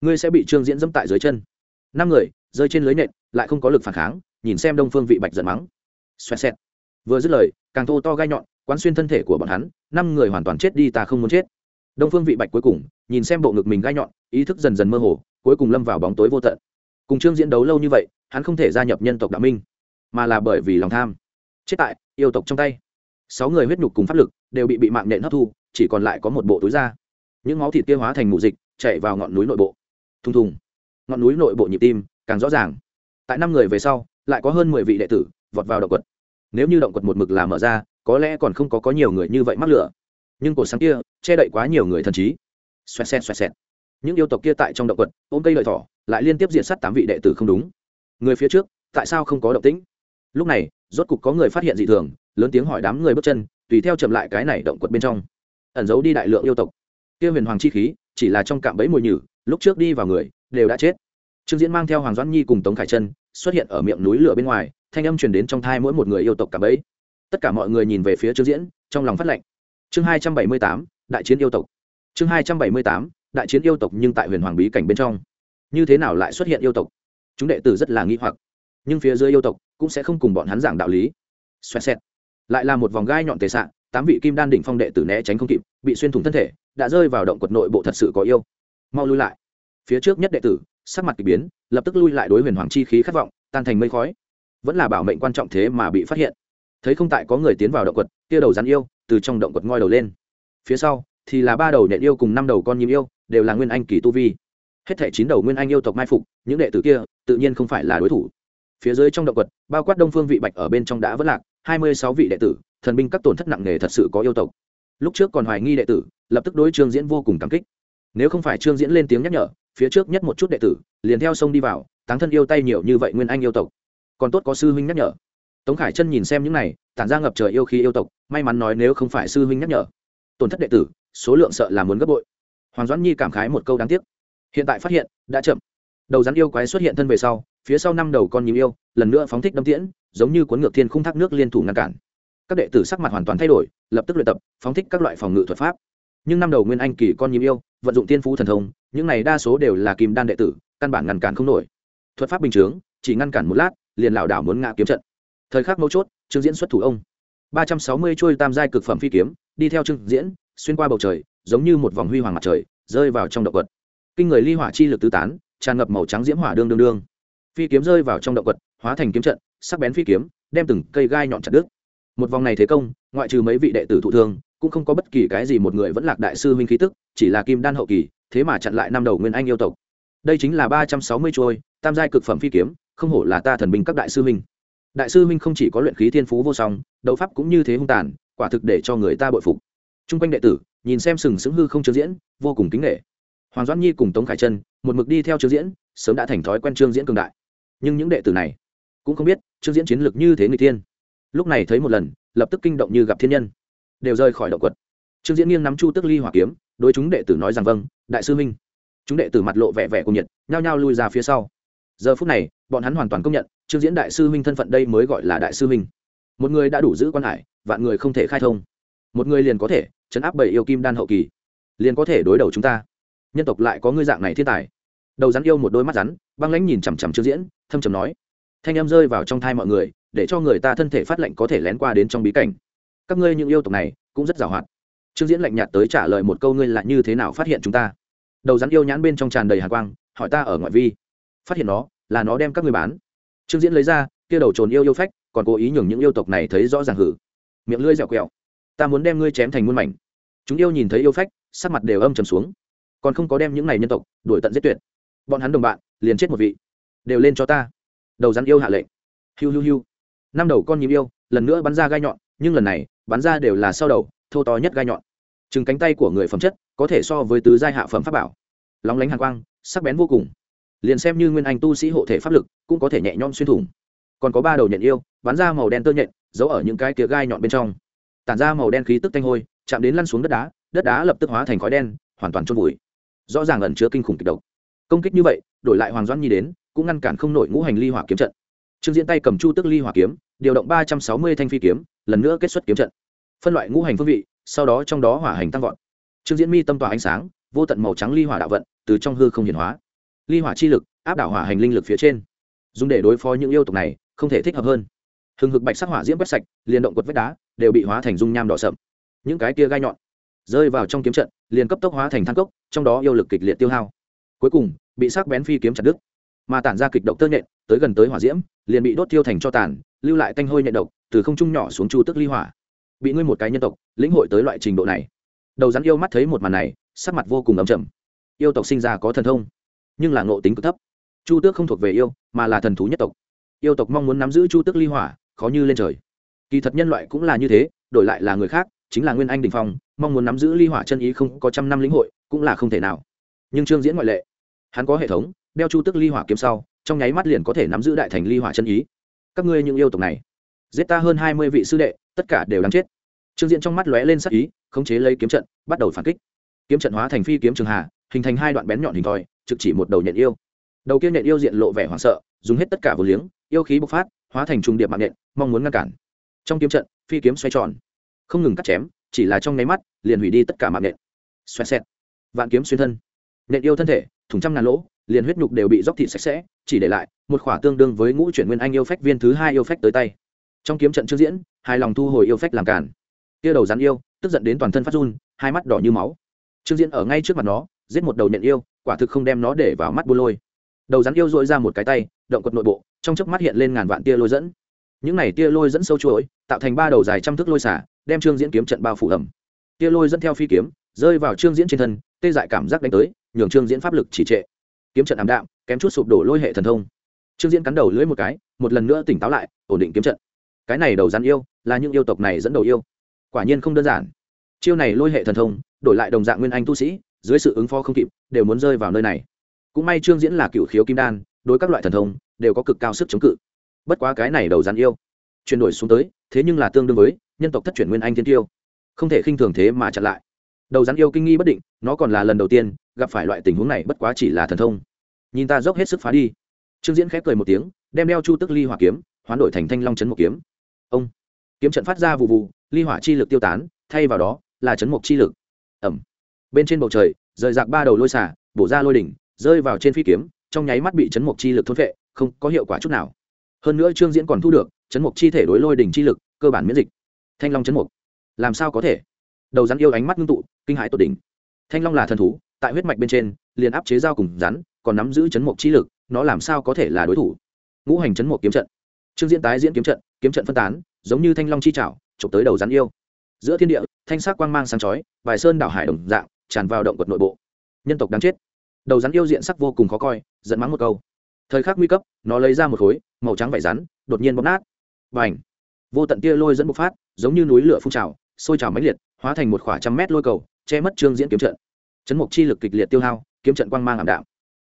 [SPEAKER 1] Ngươi sẽ bị trương diễn dẫm tại dưới chân. Năm người rơi trên lưới nhện, lại không có lực phản kháng, nhìn xem đông phương vị bạch giận mắng. Xoẹt xẹt vừa dứt lời, càng thô to gai nhọn, quán xuyên thân thể của bọn hắn, năm người hoàn toàn chết đi ta không muốn chết. Đông phương vị bạch cuối cùng, nhìn xem bộ ngực mình gai nhọn, ý thức dần dần mơ hồ, cuối cùng lâm vào bóng tối vô tận. Cùng trương diễn đấu lâu như vậy, hắn không thể gia nhập nhân tộc đạo minh, mà là bởi vì lòng tham. Chết tại, yêu tộc trong tay. Sáu người huyết nhục cùng pháp lực đều bị bị mạng nện hấp thu, chỉ còn lại có một bộ túi da. Những máu thịt kia hóa thành mù dịch, chạy vào ngọn núi nội bộ. Thùng thùng. Ngọn núi nội bộ nhịp tim, càng rõ ràng. Tại năm người về sau, lại có hơn mười vị đệ tử vọt vào động quật nếu như động quật một mực là mở ra, có lẽ còn không có có nhiều người như vậy mắc lửa. Nhưng cột sáng kia, che đậy quá nhiều người thần trí. Xoẹt xẹt xoẹt xẹt. Những yêu tộc kia tại trong động quật, ôm cây lợi thỏ, lại liên tiếp diệt sát tám vị đệ tử không đúng. Người phía trước, tại sao không có động tĩnh? Lúc này, rốt cục có người phát hiện dị thường, lớn tiếng hỏi đám người bước chân, tùy theo chậm lại cái này động quật bên trong. Ẩn giấu đi đại lượng yêu tộc. Kia huyền hoàng chi khí, chỉ là trong cạm bẫy mùi nhử, lúc trước đi vào người, đều đã chết. Trương diễn mang theo hoàng doãn nhi cùng tống khải chân xuất hiện ở miệng núi lửa bên ngoài thanh âm truyền đến trong thai mỗi một người yêu tộc cảm bẫy tất cả mọi người nhìn về phía trương diễn, trong lòng phát lệnh. Chương hai trăm bảy mươi tám, đại chiến yêu tộc. Chương hai trăm bảy mươi tám, đại chiến yêu tộc nhưng tại huyền hoàng bí cảnh bên trong. Như thế nào lại xuất hiện yêu tộc? Chúng đệ tử rất là nghi hoặc. Nhưng phía dưới yêu tộc cũng sẽ không cùng bọn hắn giảng đạo lý. Xoẹt xẹt. Lại là một vòng gai nhọn tề sạn tám vị kim đan đỉnh phong đệ tử né tránh không kịp, bị xuyên thủng thân thể, đã rơi vào động quật nội bộ thật sự có yêu. Mau lui lại. Phía trước nhất đệ tử, sắc mặt k ỳ biến, lập tức lui lại đối huyền hoàng chi khí khát vọng, tan thành mây khói vẫn là bảo mệnh quan trọng thế mà bị phát hiện. Thấy không tại có người tiến vào động quật, kia đầu rắn yêu, từ trong động quật ngoi đầu lên. Phía sau, thì là ba đầu nhện yêu cùng năm đầu con nhím yêu, đều là nguyên anh kỳ tu vi. Hết thẻ chín đầu nguyên anh yêu tộc mai phục, những đệ tử kia, tự nhiên không phải là đối thủ. Phía dưới trong động quật, bao quát đông phương vị bạch ở bên trong đã vất lạc, hai mươi sáu vị đệ tử, thần binh các tổn thất nặng nề thật sự có yêu tộc. Lúc trước còn hoài nghi đệ tử, lập tức đối trương diễn vô cùng cảm kích. Nếu không phải trương diễn lên tiếng nhắc nhở, phía trước nhất một chút đệ tử, liền theo sông đi vào, táng thân yêu tay nhiều như vậy nguyên anh yêu tộc còn tốt có sư huynh nhắc nhở. Tống khải chân nhìn xem những này, tản ra ngập trời yêu khí yêu tộc, may mắn nói nếu không phải sư huynh nhắc nhở. Tổn thất đệ tử, số lượng sợ là muốn gấp bội. Hoàng doãn nhi cảm khái một câu đáng tiếc. Hiện tại phát hiện, đã chậm. Đầu rắn yêu quái xuất hiện thân về sau, phía sau năm đầu con nhím yêu, lần nữa phóng thích đâm tiễn, giống như cuốn ngược thiên khung thác nước liên thủ ngăn cản. Các đệ tử sắc mặt hoàn toàn thay đổi, lập tức luyện tập, phóng thích các loại phòng ngự thuật pháp. Nhưng năm đầu nguyên anh kỳ con nhím yêu, vận dụng tiên phú thần thông, những này đa số đều là kim đan đệ tử, căn bản ngăn cản không nổi. Thuật pháp bình chướng, chỉ ngăn cản một lát liền lảo đảo muốn ngã kiếm trận. Thời khắc mấu chốt, trương diễn xuất thủ ông. Ba trăm sáu mươi chuôi tam giai cực phẩm phi kiếm, đi theo trương diễn, xuyên qua bầu trời, giống như một vòng huy hoàng mặt trời, rơi vào trong động quật. Kinh người ly hỏa chi lực tứ tán, tràn ngập màu trắng diễm hỏa đương đương đương. Phi kiếm rơi vào trong động quật, hóa thành kiếm trận, sắc bén phi kiếm, đem từng cây gai nhọn chặt đứt. Một vòng này thế công, ngoại trừ mấy vị đệ tử thụ thương, cũng không có bất kỳ cái gì một người vẫn lạc đại sư huynh khí tức, chỉ là kim đan hậu kỳ, thế mà chặn lại năm đầu nguyên anh yêu tộc. Đây chính là ba trăm sáu mươi trôi tam giai cực phẩm phi kiếm không hổ là ta thần binh các đại sư huynh. Đại sư huynh không chỉ có luyện khí thiên phú vô song, đấu pháp cũng như thế hung tàn, quả thực để cho người ta bội phục. T r u n g quanh đệ tử, nhìn xem sừng sững hư không trương diễn, vô cùng kính nghệ hoàng doãn nhi cùng tống khải chân một mực đi theo trương diễn, sớm đã thành thói quen trương diễn cường đại. Nhưng những đệ tử này cũng không biết trương diễn chiến lược như thế người tiên lúc này thấy một lần, lập tức kinh động như gặp thiên nhân. Đều rơi khỏi động quật. Trương diễn nghiêng nắm chu tức ly hỏa kiếm, đối chúng đệ tử nói rằng vâng đại sư minh chúng đệ tử mặt lộ vẻ vẻ cùng nhiệt, nhao nhao lui ra phía sau giờ phút này, bọn hắn hoàn toàn công nhận, trương diễn đại sư huynh thân phận đây mới gọi là đại sư huynh. Một người đã đủ giữ quan hải, vạn người không thể khai thông. Một người liền có thể chấn áp bảy yêu kim đan hậu kỳ, liền có thể đối đầu chúng ta. Nhân tộc lại có ngươi dạng này thiên tài. Đầu rắn yêu một đôi mắt rắn, băng lãnh nhìn chằm chằm trương diễn, thâm trầm nói, thanh em rơi vào trong thai mọi người, để cho người ta thân thể phát lệnh có thể lén qua đến trong bí cảnh. Các ngươi những yêu tộc này, cũng rất giàu hoạt trương diễn lạnh nhạt tới trả lời một câu, ngươi là như thế nào phát hiện chúng ta? Đầu rắn yêu nhãn bên trong tràn đầy hàn quang, hỏi ta ở ngoại vi phát hiện nó, là nó đem các ngươi bán. Trương diễn lấy ra, kia đầu trồn yêu yêu phách, còn cố ý nhường những yêu tộc này thấy rõ ràng hử. Miệng lưỡi dẻo quẹo. Ta muốn đem ngươi chém thành muôn mảnh. Chúng yêu nhìn thấy yêu phách, sắc mặt đều âm trầm xuống. Còn không có đem những này nhân tộc, đuổi tận giết tuyệt. Bọn hắn đồng bạn, liền chết một vị. Đều lên cho ta. Đầu rắn yêu hạ lệnh. Hiu hiu hiu. Năm đầu con nhím yêu, lần nữa bắn ra gai nhọn, nhưng lần này, bắn ra đều là sau đầu, thô to nhất gai nhọn. Chừng cánh tay của người phẩm chất, có thể so với tứ giai hạ phẩm pháp bảo. Lóng lánh hàn quang, sắc bén vô cùng liền xem như nguyên anh tu sĩ hộ thể pháp lực, cũng có thể nhẹ nhõm xuyên thủng. Còn có ba đầu nhện yêu, bắn ra màu đen tơ nhện, giấu ở những cái kia gai nhọn bên trong. Tản ra màu đen khí tức tanh hôi, chạm đến lăn xuống đất đá đất đá lập tức hóa thành khói đen, hoàn toàn trôn vùi. Rõ ràng ẩn chứa kinh khủng kịch độc. Công kích như vậy, đổi lại hoàng doãn nhi đến, cũng ngăn cản không nổi ngũ hành ly hỏa kiếm trận. Trương diễn tay cầm chu tức ly hỏa kiếm, điều động ba trăm sáu mươi thanh phi kiếm, lần nữa kết xuất kiếm trận. Phân loại ngũ hành phương vị, sau đó trong đó hỏa hành tăng vọt. Trương diễn mi tâm tỏa ánh sáng, vô tận màu trắng ly hỏa đạo vận, từ trong hư không hiển hóa ly hỏa chi lực, áp đảo hỏa hành linh lực phía trên. Dùng để đối phó những yêu tộc này, không thể thích hợp hơn. Hừng hực bạch sắc hỏa diễm quét sạch, liền động quật vách đá, đều bị hóa thành dung nham đỏ sậm. Những cái kia gai nhọn rơi vào trong kiếm trận, liền cấp tốc hóa thành thang cốc, trong đó yêu lực kịch liệt tiêu hao. Cuối cùng, bị sắc bén phi kiếm chặt đứt. Mà tản ra kịch độc tơ nhện, tới gần tới hỏa diễm, liền bị đốt tiêu thành cho tàn, lưu lại tanh hôi nhện độc, từ không trung nhỏ xuống chu tức ly hỏa. Bị ngươi một cái nhân tộc, lĩnh hội tới loại trình độ này. Đầu rắn yêu mắt thấy một màn này, sắc mặt vô cùng ấm chầm yêu tộc sinh ra có thần thông nhưng là ngộ tính cực thấp. Chu tước không thuộc về yêu, mà là thần thú nhất tộc. Yêu tộc mong muốn nắm giữ chu tước ly hỏa, khó như lên trời. Kỳ thật nhân loại cũng là như thế, đổi lại là người khác, chính là nguyên anh đình phong, mong muốn nắm giữ ly hỏa chân ý không có trăm năm lĩnh hội, cũng là không thể nào. Nhưng trương diễn ngoại lệ. Hắn có hệ thống, đeo chu tước ly hỏa kiếm sau, trong nháy mắt liền có thể nắm giữ đại thành ly hỏa chân ý. Các ngươi những yêu tộc này, giết ta hơn hai mươi vị sư đệ, tất cả đều đáng chết. Trương diễn trong mắt lóe lên sắc ý, khống chế lấy kiếm trận, bắt đầu phản kích. Kiếm trận hóa thành phi kiếm trường hà, hình thành hai đoạn bén nhọn hình thòi trực chỉ một đầu nhện yêu. Đầu kia nhện yêu diện lộ vẻ hoảng sợ, dùng hết tất cả vô liếng, yêu khí bộc phát, hóa thành trùng điệp mạng nhện, mong muốn ngăn cản. Trong kiếm trận, phi kiếm xoay tròn. Không ngừng cắt chém, chỉ là trong nháy mắt, liền hủy đi tất cả mạng nhện. Xoẹt xẹt. Vạn kiếm xuyên thân. Nhện yêu thân thể, thủng trăm ngàn lỗ, liền huyết nhục đều bị róc thịt sạch sẽ, chỉ để lại một khỏa tương đương với ngũ chuyển nguyên anh yêu phách viên thứ hai yêu phách tới tay. Trong kiếm trận chưa diễn, hai lòng thu hồi yêu phách làm cản. Kia đầu rắn yêu, tức giận đến toàn thân phát run, hai mắt đỏ như máu. Trương diễn ở ngay trước mặt nó, giết một đầu nhận yêu quả thực không đem nó để vào mắt bu lôi. Đầu rắn yêu dội ra một cái tay, động quật nội bộ, trong chớp mắt hiện lên ngàn vạn tia lôi dẫn. Những này tia lôi dẫn sâu chuỗi, tạo thành ba đầu dài trăm thước lôi xả, đem trương diễn kiếm trận bao phủ ẩm tia lôi dẫn theo phi kiếm, rơi vào trương diễn trên thân, tê dại cảm giác đánh tới, nhường trương diễn pháp lực chỉ trệ. Kiếm trận ảm đạm, kém chút sụp đổ lôi hệ thần thông. Trương diễn cắn đầu lưỡi một cái, một lần nữa tỉnh táo lại, ổn định kiếm trận. Cái này đầu rắn yêu, là những yêu tộc này dẫn đầu yêu. Quả nhiên không đơn giản. Chiêu này lôi hệ thần thông, đổi lại đồng dạng nguyên anh tu sĩ dưới sự ứng phó không kịp, đều muốn rơi vào nơi này. Cũng may trương diễn là cựu khiếu kim đan, đối các loại thần thông đều có cực cao sức chống cự. Bất quá cái này đầu rắn yêu, chuyển đổi xuống tới, thế nhưng là tương đương với nhân tộc thất chuyển nguyên anh thiên tiêu. Không thể khinh thường thế mà chặn lại. Đầu rắn yêu kinh nghi bất định, nó còn là lần đầu tiên gặp phải loại tình huống này, bất quá chỉ là thần thông. Nhìn ta dốc hết sức phá đi. Trương diễn khép cười một tiếng, đem đeo chu tức ly hỏa kiếm, hoán đổi thành thanh long chấn một kiếm. Ông, kiếm trận phát ra vụ vụ, ly hỏa chi lực tiêu tán, thay vào đó là chấn mục chi lực. Ẩm bên trên bầu trời, rời rạc ba đầu lôi xả bổ ra lôi đỉnh, rơi vào trên phi kiếm, trong nháy mắt bị chấn mục chi lực thôn vệ không có hiệu quả chút nào. Hơn nữa trương diễn còn thu được chấn mục chi thể đối lôi đỉnh chi lực, cơ bản miễn dịch. Thanh long chấn mục. Làm sao có thể? Đầu rắn yêu ánh mắt ngưng tụ, kinh hãi tột đỉnh. Thanh long là thần thú, tại huyết mạch bên trên, liền áp chế dao cùng rắn, còn nắm giữ chấn mục chi lực, nó làm sao có thể là đối thủ? Ngũ hành chấn mục kiếm trận. Trương diễn tái diễn kiếm trận kiếm trận phân tán, giống như thanh long chi chảo chụp tới đầu rắn yêu. Giữa thiên địa, thanh sắc quang mang sáng chói, vài sơn đảo hải đồng dạng tràn vào động vật nội bộ. Nhân tộc đáng chết. Đầu rắn yêu diện sắc vô cùng khó coi, giận mắng một câu. Thời khắc nguy cấp, nó lấy ra một khối, màu trắng vải rắn, đột nhiên bóp nát. Và h vô tận tia lôi dẫn bộc phát, giống như núi lửa phun trào, sôi trào mãnh liệt, hóa thành một khoảng trăm mét lôi cầu, che mất trương diễn kiếm trận. Chấn mục chi lực kịch liệt tiêu hao, kiếm trận quang mang ảm đạm.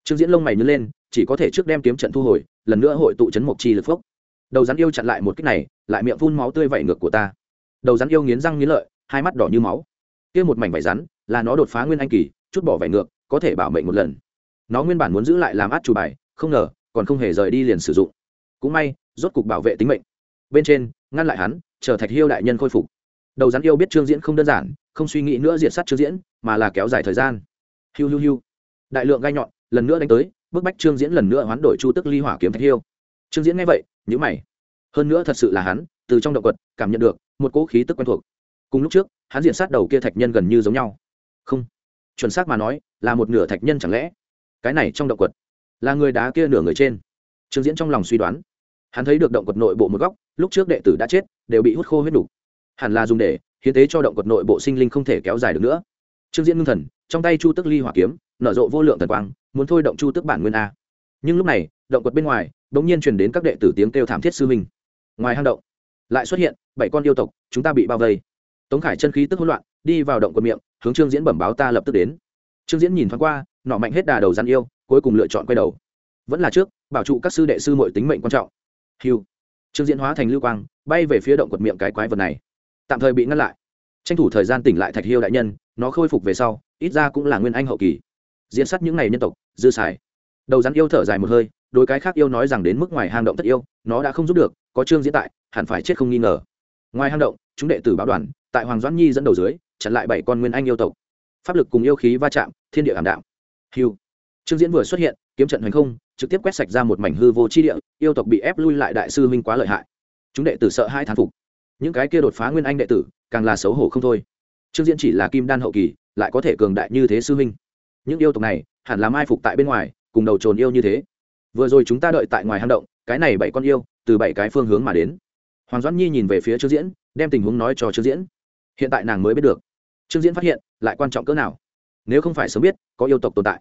[SPEAKER 1] Trương diễn lông mày nhớ lên, chỉ có thể trước đem kiếm trận thu hồi, lần nữa hội tụ chấn mục chi lực phốc. Đầu rắn yêu chặn lại một cách này, lại miệng phun máu tươi vẩy ngược của ta. Đầu rắn yêu nghiến răng nghiến lợi, hai mắt đỏ như máu kia một mảnh vải rắn, là nó đột phá nguyên anh kỳ, chút bỏ vải ngược, có thể bảo mệnh một lần. Nó nguyên bản muốn giữ lại làm át chủ bài, không ngờ, còn không hề rời đi liền sử dụng. Cũng may, rốt cục bảo vệ tính mệnh. Bên trên, ngăn lại hắn, chờ thạch hiêu đại nhân khôi phục. Đầu rắn yêu biết trương diễn không đơn giản, không suy nghĩ nữa diện sát trương diễn, mà là kéo dài thời gian. Hiu hiu hiu. Đại lượng gai nhọn, lần nữa đánh tới, bức bách trương diễn lần nữa hoán đổi chu tức ly hỏa kiếm thạch hiêu. Trương diễn nghe vậy nhữ mày. Hơn nữa thật sự là hắn, từ trong động quật, cảm nhận được một cỗ khí tức quen thuộc. Cùng lúc trước hắn diện sát đầu kia thạch nhân gần như giống nhau. Không, chuẩn xác mà nói, là một nửa thạch nhân chẳng lẽ? Cái này trong động quật, là người đá kia nửa người trên. Trương diễn trong lòng suy đoán. Hắn thấy được động quật nội bộ một góc, lúc trước đệ tử đã chết, đều bị hút khô huyết đủ. hẳn là dùng để hiến tế cho động quật nội bộ sinh linh không thể kéo dài được nữa. Trương diễn ngưng thần, trong tay chu tức ly hỏa kiếm, nở rộ vô lượng thần quang, muốn thôi động chu tức bản nguyên a. Nhưng lúc này, động quật bên ngoài đ ỗ n g nhiên truyền đến các đệ tử tiếng kêu thảm thiết sư minh ngoài hang động, lại xuất hiện bảy con yêu tộc, chúng ta bị bao vây tống khải chân khí tức hỗn loạn, đi vào động quật miệng, hướng trương diễn bẩm báo ta lập tức đến. Trương diễn nhìn thoáng qua, nọ mạnh hết đà đầu gian yêu, cuối cùng lựa chọn quay đầu. Vẫn là trước, bảo trụ các sư đệ sư mọi tính mệnh quan trọng. Hiu trương diễn hóa thành lưu quang, bay về phía động quật miệng cái quái vật này. Tạm thời bị ngăn lại. Tranh thủ thời gian tỉnh lại thạch hiêu đại nhân, nó khôi phục về sau, ít ra cũng là nguyên anh hậu kỳ. Diễn sát những ngày nhân tộc, dư xài. Đầu rắn yêu thở dài một hơi đôi cái khác yêu nói rằng đến mức ngoài hang động tất yêu, nó đã không giúp được, có trương diễn tại, hẳn phải chết không nghi ngờ. Ngoài hang động, chúng đệ tử báo đoàn tại hoàng doãn nhi dẫn đầu dưới, chặn lại bảy con nguyên anh yêu tộc. Pháp lực cùng yêu khí va chạm, thiên địa ảm đạm. Hiu trương diễn vừa xuất hiện, kiếm trận hành không, trực tiếp quét sạch ra một mảnh hư vô chi địa, yêu tộc bị ép lui lại đại sư minh quá lợi hại. Chúng đệ tử sợ hai thán phục. Những cái kia đột phá nguyên anh đệ tử, càng là xấu hổ không thôi. Trương diễn chỉ là kim đan hậu kỳ, lại có thể cường đại như thế sư minh những yêu tộc này, hẳn là mai phục tại bên ngoài, cùng đầu trồn yêu như thế. Vừa rồi chúng ta đợi tại ngoài hang động, cái này bảy con yêu, từ bảy cái phương hướng mà đến. Hoàng doãn nhi nhìn về phía trương diễn, đem tình huống nói cho trương diễn hiện tại nàng mới biết được. Trương diễn phát hiện, lại quan trọng cỡ nào. Nếu không phải sớm biết, có yêu tộc tồn tại.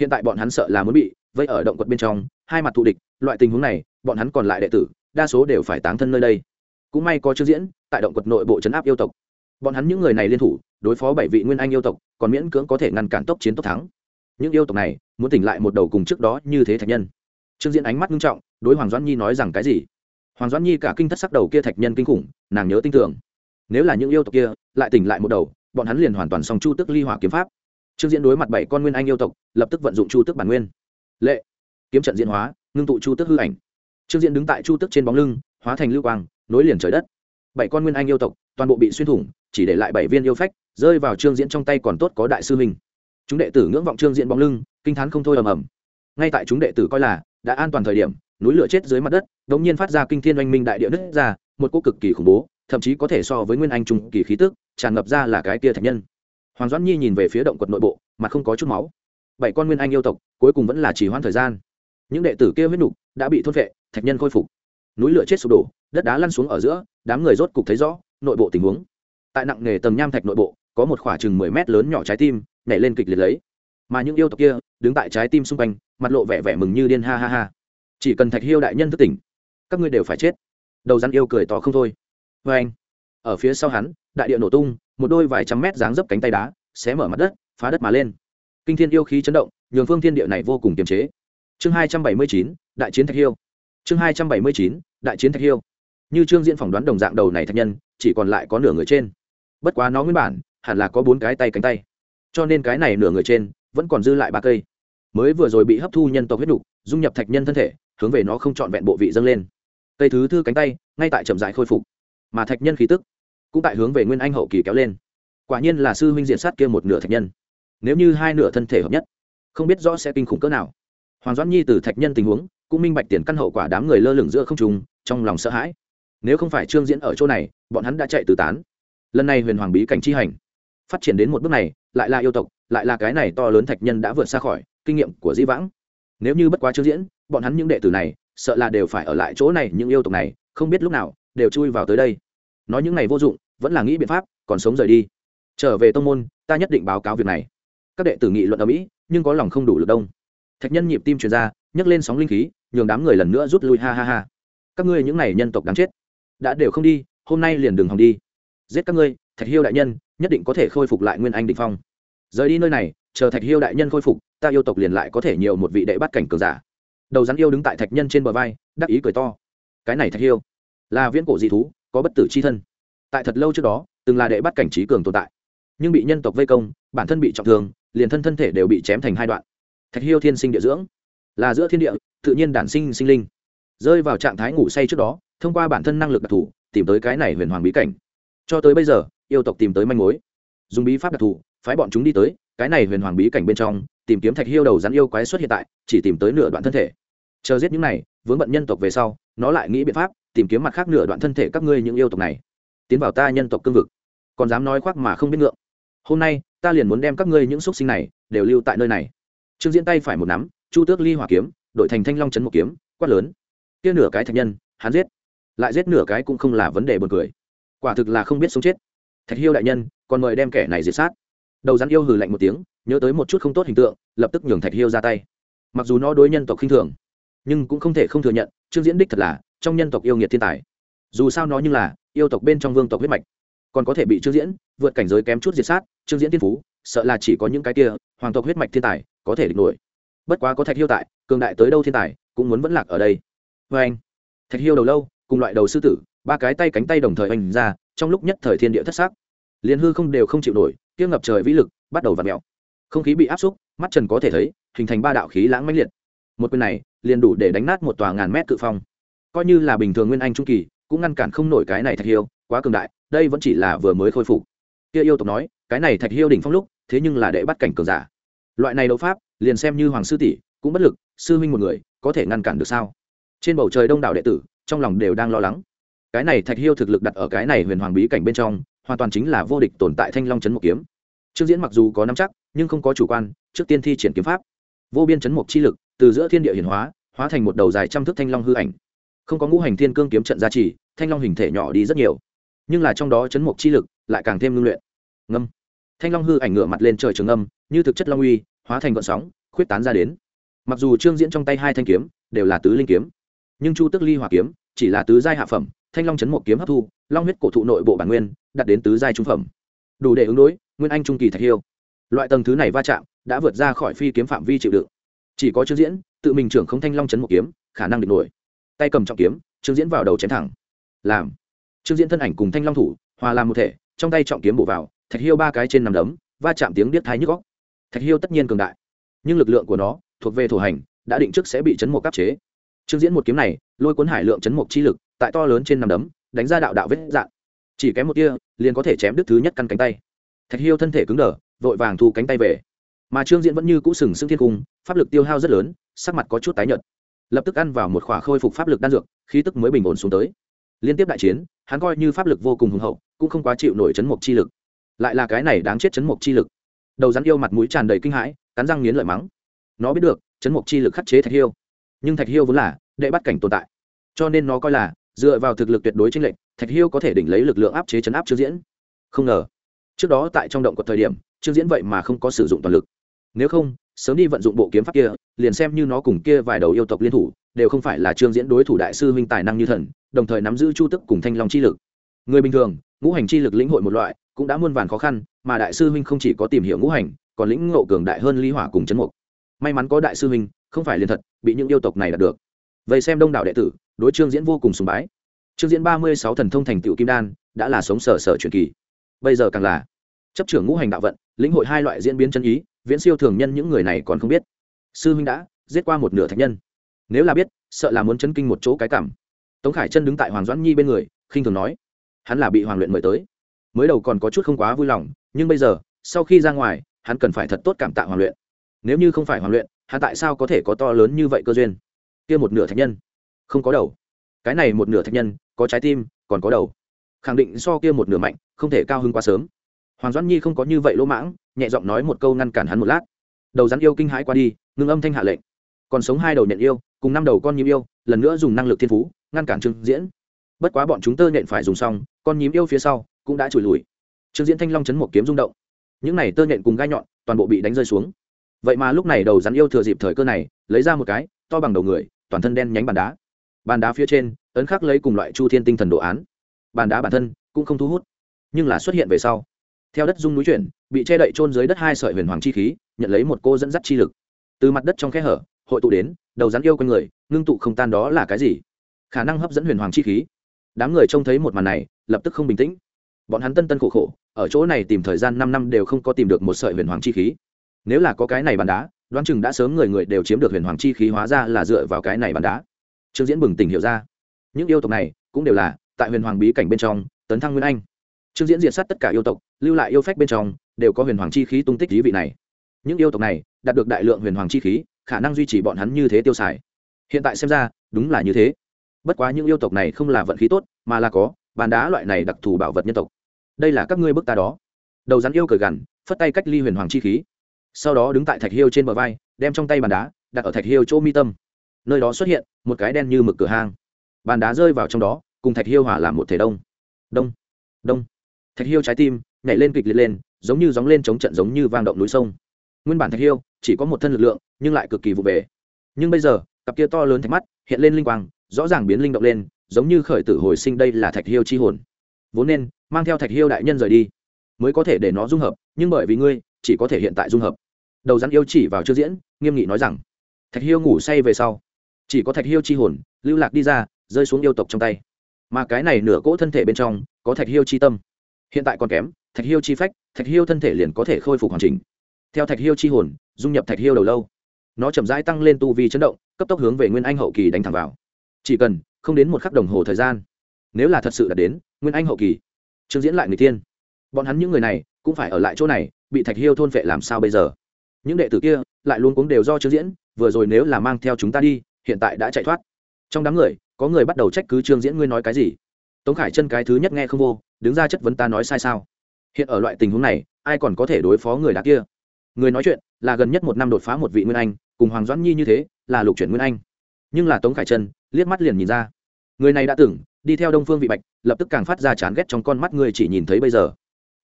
[SPEAKER 1] Hiện tại bọn hắn sợ là muốn bị vây ở động quật bên trong, hai mặt thù địch, loại tình huống này, bọn hắn còn lại đệ tử, đa số đều phải tán thân nơi đây. Cũng may có trương diễn, tại động quật nội bộ chấn áp yêu tộc. Bọn hắn những người này liên thủ, đối phó bảy vị nguyên anh yêu tộc, còn miễn cưỡng có thể ngăn cản tốc chiến tốc thắng. Những yêu tộc này, muốn tỉnh lại một đầu cùng trước đó như thế thạch nhân. Trương diễn ánh mắt nghiêm trọng, đối hoàng doãn nhi nói rằng cái gì? Hoàng doãn nhi cả kinh thất sắc đầu kia thạch nhân kinh khủng, nàng nhớ tin tưởng nếu là những yêu tộc kia, lại tỉnh lại một đầu, bọn hắn liền hoàn toàn xong chu tức ly hỏa kiếm pháp. Trương diễn đối mặt bảy con nguyên anh yêu tộc, lập tức vận dụng chu tức bản nguyên. Lệ. Kiếm trận diễn hóa, ngưng tụ chu tức hư ảnh. Trương diễn đứng tại chu tức trên bóng lưng, hóa thành lưu quang, nối liền trời đất. Bảy con nguyên anh yêu tộc, toàn bộ bị xuyên thủng, chỉ để lại bảy viên yêu phách, rơi vào trương diễn trong tay còn tốt có đại sư mình. chúng đệ tử ngưỡng vọng trương diễn bóng lưng, kinh t h á n không thôi ầm ầm. Ngay tại chúng đệ tử coi là đã an toàn thời điểm, núi lửa chết dưới mặt đất đ ỗ n g nhiên phát ra kinh thiên oanh minh đại địa nứt ra, một cô cực kỳ khủng bố thậm chí có thể so với nguyên anh trung kỳ khí tức, tràn ngập ra là cái kia thạch nhân. Hoàng doãn nhi nhìn về phía động quật nội bộ mà không có chút máu. Bảy con nguyên anh yêu tộc, cuối cùng vẫn là chỉ hoãn thời gian. Những đệ tử kia huyết nục đã bị thôn vệ, thạch nhân khôi phục. Núi lửa chết sụp đổ, đất đá lăn xuống ở giữa, đám người rốt cục thấy rõ, nội bộ tình huống. Tại nặng nghề tầm nham thạch nội bộ, có một khoảng chừng mười mét lớn nhỏ trái tim, nhảy lên kịch liệt lấy. Mà những yêu tộc kia, đứng tại trái tim xung quanh, mặt lộ vẻ vẻ mừng như điên ha ha ha. Chỉ cần thạch hiêu đại nhân thức tỉnh, các ngươi đều phải chết. Đầu rắn yêu cười to không thôi vê anh, ở phía sau hắn, đại địa nổ tung, một đôi vài trăm mét dáng dấp cánh tay đá, xé mở mặt đất, phá đất mà lên. Kinh thiên yêu khí chấn động, nhường phương thiên địa này vô cùng kiềm chế. Chương hai trăm bảy mươi chín, đại chiến thạch hiêu. Chương hai trăm bảy mươi chín, đại chiến thạch hiêu. Như trương diễn phỏng đoán đồng dạng đầu này thạch nhân, chỉ còn lại có nửa người trên. Bất quá nó nguyên bản, hẳn là có bốn cái tay cánh tay. Cho nên cái này nửa người trên, vẫn còn dư lại ba cây. Mới vừa rồi bị hấp thu nhân tộc huyết đục dung nhập thạch nhân thân thể, hướng về nó không trọn vẹn bộ vị dâng lên. Cây thứ thư cánh tay, ngay tại chậm dại khôi phục mà thạch nhân khí tức cũng tại hướng về nguyên anh hậu kỳ kéo lên. Quả nhiên là sư huynh diện sát kia một nửa thạch nhân. Nếu như hai nửa thân thể hợp nhất, không biết rõ sẽ kinh khủng cỡ nào. Hoàng doãn nhi từ thạch nhân tình huống, cũng minh bạch tiền căn hậu quả đám người lơ lửng giữa không trùng trong lòng sợ hãi. Nếu không phải trương diễn ở chỗ này, bọn hắn đã chạy từ tán. Lần này huyền hoàng bí cảnh chi hành, phát triển đến một bước này, lại là yêu tộc, lại là cái này to lớn thạch nhân đã vượt xa khỏi kinh nghiệm của di vãng. Nếu như bất quá trương diễn, bọn hắn những đệ tử này, sợ là đều phải ở lại chỗ này những yêu tộc này, không biết lúc nào đều chui vào tới đây. Nói những này vô dụng, vẫn là nghĩ biện pháp, còn sống rời đi. Trở về tông môn, ta nhất định báo cáo việc này. Các đệ tử nghị luận ở mỹ nhưng có lòng không đủ lực đông. Thạch nhân nhịp tim truyền ra, nhấc lên sóng linh khí, nhường đám người lần nữa rút lui, ha ha ha. Các ngươi những này nhân tộc đáng chết. Đã đều không đi, hôm nay liền đường hòng đi. Giết các ngươi, thạch hiêu đại nhân, nhất định có thể khôi phục lại nguyên anh định phong. Rời đi nơi này, chờ thạch hiêu đại nhân khôi phục, ta yêu tộc liền lại có thể nhiều một vị đệ bắt cảnh cường giả. Đầu rắn yêu đứng tại thạch nhân trên bờ vai, đắc ý cười to. Cái này thạch hiêu là viễn cổ dị thú, có bất tử c h i thân. Tại thật lâu trước đó, từng là đệ bắt cảnh trí cường tồn tại. Nhưng bị nhân tộc vây công, bản thân bị trọng thương, liền thân thân thể đều bị chém thành hai đoạn. Thạch hiêu thiên sinh địa dưỡng là giữa thiên địa, tự nhiên đản sinh sinh linh. Rơi vào trạng thái ngủ say trước đó, thông qua bản thân năng lực đặc thù, tìm tới cái này huyền hoàng bí cảnh. Cho tới bây giờ, yêu tộc tìm tới manh mối. Dùng bí pháp đặc thù, phái bọn chúng đi tới, cái này huyền hoàng bí cảnh bên trong, tìm kiếm thạch hiêu đầu rắn yêu quái xuất hiện tại, chỉ tìm tới nửa đoạn thân thể. Chờ giết những này, vướng bận nhân tộc về sau, nó lại nghĩ biện pháp tìm kiếm mặt khác nửa đoạn thân thể các ngươi những yêu tộc này. Tiến vào ta nhân tộc cương vực. Còn dám nói khoác mà không biết ngượng. Hôm nay, ta liền muốn đem các ngươi những xúc sinh này đều lưu tại nơi này. Trương diễn tay phải một nắm, chu tước ly hỏa kiếm, đội thành thanh long chấn một kiếm, quát lớn. Kia nửa cái thạch nhân, hắn giết. Lại giết nửa cái cũng không là vấn đề buồn cười. Quả thực là không biết sống chết. Thạch hiêu đại nhân, còn mời đem kẻ này diệt sát. Đầu rắn yêu hừ lạnh một tiếng, nhớ tới một chút không tốt hình tượng, lập tức nhường thạch hiêu ra tay. Mặc dù nó đối nhân tộc khinh thường, nhưng cũng không thể không thừa nhận, trương diễn đích thật là trong nhân tộc yêu nghiệt thiên tài. Dù sao nó như là yêu tộc bên trong vương tộc huyết mạch. Còn có thể bị trương diễn vượt cảnh giới kém chút diệt sát, trương diễn tiên phú, sợ là chỉ có những cái kia hoàng tộc huyết mạch thiên tài có thể địch nổi. Bất quá có thạch hiêu tại, cường đại tới đâu thiên tài cũng muốn vẫn lạc ở đây. Vê anh, thạch hiêu đầu lâu, cùng loại đầu sư tử, ba cái tay cánh tay đồng thời oanh ra, trong lúc nhất thời thiên địa thất xác liền hư không đều không chịu nổi, kia ngập trời vĩ lực bắt đầu v ặ mẹo không khí bị áp xúc, mắt trần có thể thấy, hình thành ba đạo khí lãng mãnh liệt. Một quyền này liền đủ để đánh nát một tòa ngàn mét cự phong coi như là bình thường nguyên anh trung kỳ, cũng ngăn cản không nổi cái này thạch hiêu, quá cường đại, đây vẫn chỉ là vừa mới khôi phục. Kia yêu tộc nói, cái này thạch hiêu đỉnh phong lúc, thế nhưng là đệ bắt cảnh cường giả. Loại này đấu pháp, liền xem như hoàng sư tỷ, cũng bất lực, sư huynh một người, có thể ngăn cản được sao? Trên bầu trời đông đảo đệ tử, trong lòng đều đang lo lắng. Cái này thạch hiêu thực lực đặt ở cái này huyền hoàng bí cảnh bên trong, hoàn toàn chính là vô địch tồn tại thanh long chấn một kiếm. Trương diễn mặc dù có nắm chắc, nhưng không có chủ quan, trước tiên thi triển kiếm pháp. Vô biên chấn mục chi lực, từ giữa thiên địa hiển hóa hóa thành một đầu dài trăm thước thanh long hư ảnh không có ngũ hành thiên cương kiếm trận gia trì, thanh long hình thể nhỏ đi rất nhiều. Nhưng là trong đó chấn mục chi lực lại càng thêm ngưng luyện. Ngâm. Thanh long hư ảnh ngựa mặt lên trời trường âm, như thực chất long uy, hóa thành gọn sóng, khuyết tán ra đến. Mặc dù trương diễn trong tay hai thanh kiếm đều là tứ linh kiếm, nhưng chu tức ly hỏa kiếm chỉ là tứ giai hạ phẩm, thanh long chấn mục kiếm hấp thu, long huyết cổ thụ nội bộ bản nguyên, đạt đến tứ giai trung phẩm. Đủ để ứng đối nguyên anh trung kỳ thạch hiêu. Loại tầng thứ này va chạm đã vượt ra khỏi phi kiếm phạm vi chịu đựng. Chỉ có trương diễn tự mình trưởng không thanh long chấn mục kiếm, khả năng địch nổi tay cầm trọng kiếm, trương diễn vào đầu chém thẳng. Làm. Trương diễn thân ảnh cùng thanh long thủ, hòa làm một thể, trong tay trọng kiếm bổ vào, thạch hiêu ba cái trên nằm đấm, va chạm tiếng điếc thái nhức góc thạch hiêu tất nhiên cường đại, nhưng lực lượng của nó thuộc về thổ hành, đã định trước sẽ bị chấn một áp chế. Trương diễn một kiếm này, lôi cuốn hải lượng chấn một chi lực, tại to lớn trên nằm đấm, đánh ra đạo đạo vết dạn chỉ kém một tia, liền có thể chém đứt thứ nhất căn cánh tay. Thạch hiêu thân thể cứng đờ, vội vàng thu cánh tay về. Mà trương diễn vẫn như cũ sừng sững thiên cung, pháp lực tiêu hao rất lớn, sắc mặt có chút tái nhợt lập tức ăn vào một khỏa khôi phục pháp lực đan dược, khí tức mới bình ổn xuống tới. Liên tiếp đại chiến, hắn coi như pháp lực vô cùng hùng hậu, cũng không quá chịu nổi chấn mục chi lực. Lại là cái này đáng chết chấn mục chi lực. Đầu rắn yêu mặt mũi tràn đầy kinh hãi, cắn răng nghiến lợi mắng. Nó biết được, chấn mục chi lực khắc chế thạch hiêu. Nhưng thạch hiêu vốn là đệ bắt cảnh tồn tại, cho nên nó coi là dựa vào thực lực tuyệt đối trên lệnh thạch hiêu có thể đỉnh lấy lực lượng áp chế chấn áp trương diễn. Không ngờ, trước đó tại trong động của thời điểm, trương diễn vậy mà không có sử dụng toàn lực nếu không, sớm đi vận dụng bộ kiếm pháp kia, liền xem như nó cùng kia vài đầu yêu tộc liên thủ, đều không phải là trương diễn đối thủ đại sư huynh tài năng như thần, đồng thời nắm giữ chu tức cùng thanh long chi lực. Người bình thường, ngũ hành chi lực lĩnh hội một loại, cũng đã muôn vàn khó khăn, mà đại sư huynh không chỉ có tìm hiểu ngũ hành, còn lĩnh ngộ cường đại hơn ly hỏa cùng chấn mục. May mắn có đại sư huynh, không phải liền thật, bị những yêu tộc này đạt được. Vậy xem đông đảo đệ tử, đối trương diễn vô cùng sùng bái. Trương diễn ba mươi sáu thần thông thành tựu kim đan, đã là sống sở sở truyền kỳ. Bây giờ càng là, chấp trưởng ngũ hành đạo vận, lĩnh hội hai loại diễn biến chân ý viễn siêu thường nhân những người này còn không biết. Sư huynh đã giết qua một nửa thạch nhân. Nếu là biết, sợ là muốn chấn kinh một chỗ cái cảm. Tống khải chân đứng tại hoàng doãn nhi bên người, khinh thường nói, hắn là bị hoàng luyện mời tới. Mới đầu còn có chút không quá vui lòng, nhưng bây giờ, sau khi ra ngoài, hắn cần phải thật tốt cảm tạ hoàng luyện. Nếu như không phải hoàng luyện, hắn tại sao có thể có to lớn như vậy cơ duyên? Kia một nửa thạch nhân, không có đầu. Cái này một nửa thạch nhân, có trái tim, còn có đầu. Khẳng định so kia một nửa mạnh, không thể cao hơn quá sớm hoàng doãn nhi không có như vậy lỗ mãng, nhẹ giọng nói một câu ngăn cản hắn một lát. Đầu rắn yêu kinh hãi qua đi, ngưng âm thanh hạ lệnh. Còn sống hai đầu nhận yêu, cùng năm đầu con nhím yêu, lần nữa dùng năng lực thiên phú, ngăn cản trương diễn. Bất quá bọn chúng tơ nhện phải dùng xong, con nhím yêu phía sau cũng đã trùi lùi. Trương diễn thanh long chấn một kiếm rung động. Những này tơ nhện cùng gai nhọn, toàn bộ bị đánh rơi xuống. Vậy mà lúc này đầu rắn yêu thừa dịp thời cơ này, lấy ra một cái, to bằng đầu người, toàn thân đen nhánh bàn đá. Bàn đá phía trên, ấn khắc lấy cùng loại chu thiên tinh thần đồ án. Bàn đá bản thân cũng không thu hút, nhưng là xuất hiện về sau theo đất dung núi chuyển, bị che đậy trôn dưới đất hai sợi huyền hoàng chi khí, nhận lấy một cô dẫn dắt chi lực. Từ mặt đất trong khe hở, hội tụ đến, đầu rắn yêu quanh người, ngưng tụ không tan đó là cái gì? Khả năng hấp dẫn huyền hoàng chi khí. Đám người trông thấy một màn này, lập tức không bình tĩnh. Bọn hắn tân tân khổ khổ, ở chỗ này tìm thời gian năm năm đều không có tìm được một sợi huyền hoàng chi khí. Nếu là có cái này bàn đá, đoán chừng đã sớm người người đều chiếm được huyền hoàng chi khí hóa ra là dựa vào cái này bàn đá. Trương diễn bừng tỉnh hiểu ra. Những yêu tộc này, cũng đều là, tại huyền hoàng bí cảnh bên trong, tấn thăng nguyên anh trương diễn diệt sát tất cả yêu tộc, lưu lại yêu phách bên trong, đều có huyền hoàng chi khí tung tích lý vị này. Những yêu tộc này, đạt được đại lượng huyền hoàng chi khí, khả năng duy trì bọn hắn như thế tiêu xài. Hiện tại xem ra, đúng là như thế. Bất quá những yêu tộc này không là vận khí tốt, mà là có bàn đá loại này đặc thù bảo vật nhân tộc. Đây là các ngươi bức ta đó. Đầu rắn yêu cởi gằn, phất tay cách ly huyền hoàng chi khí. Sau đó đứng tại thạch hiêu trên bờ vai, đem trong tay bàn đá, đặt ở thạch hiêu chỗ mi tâm. Nơi đó xuất hiện một cái đen như mực cửa hang. Bàn đá rơi vào trong đó, cùng thạch hiêu hỏa làm một thể đông. Đông. Đông thạch hiêu trái tim nhảy lên kịch liệt lên, giống như gióng lên chống trận giống như vang động núi sông. Nguyên bản thạch hiêu chỉ có một thân lực lượng, nhưng lại cực kỳ vụ về nhưng bây giờ, cặp kia to lớn thạch mắt hiện lên linh quang, rõ ràng biến linh động lên, giống như khởi tử hồi sinh đây là thạch hiêu chi hồn. Vốn nên, mang theo thạch hiêu đại nhân rời đi, mới có thể để nó dung hợp, nhưng bởi vì ngươi, chỉ có thể hiện tại dung hợp. Đầu rắn yêu chỉ vào chưa diễn, nghiêm nghị nói rằng, thạch hiêu ngủ say về sau. Chỉ có thạch hiêu chi hồn, lưu lạc đi ra, rơi xuống yêu tộc trong tay. Mà cái này nửa cỗ thân thể bên trong, có thạch hiêu chi tâm hiện tại còn kém, thạch hiêu chi phách, thạch hiêu thân thể liền có thể khôi phục hoàn chỉnh. Theo thạch hiêu chi hồn, dung nhập thạch hiêu đầu lâu. Nó chậm rãi tăng lên tu vi chấn động, cấp tốc hướng về nguyên anh hậu kỳ đánh thẳng vào. Chỉ cần không đến một khắc đồng hồ thời gian, nếu là thật sự đã đến nguyên anh hậu kỳ, trương diễn lại người tiên bọn hắn những người này cũng phải ở lại chỗ này, bị thạch hiêu thôn vệ làm sao bây giờ? Những đệ tử kia lại luôn cuống đều do trương diễn, vừa rồi nếu là mang theo chúng ta đi, hiện tại đã chạy thoát. Trong đám người, có người bắt đầu trách cứ trương diễn ngươi nói cái gì? Tống khải chân cái thứ nhất nghe không vô đứng ra chất vấn ta nói sai sao? Hiện ở loại tình huống này, ai còn có thể đối phó người đã kia? Người nói chuyện là gần nhất một năm đột phá một vị nguyên anh, cùng hoàng doãn nhi như thế, là lục chuyển nguyên anh. Nhưng là tống khải chân liếc mắt liền nhìn ra. Người này đã tưởng đi theo đông phương vị bạch, lập tức càng phát ra chán ghét trong con mắt ngươi chỉ nhìn thấy bây giờ.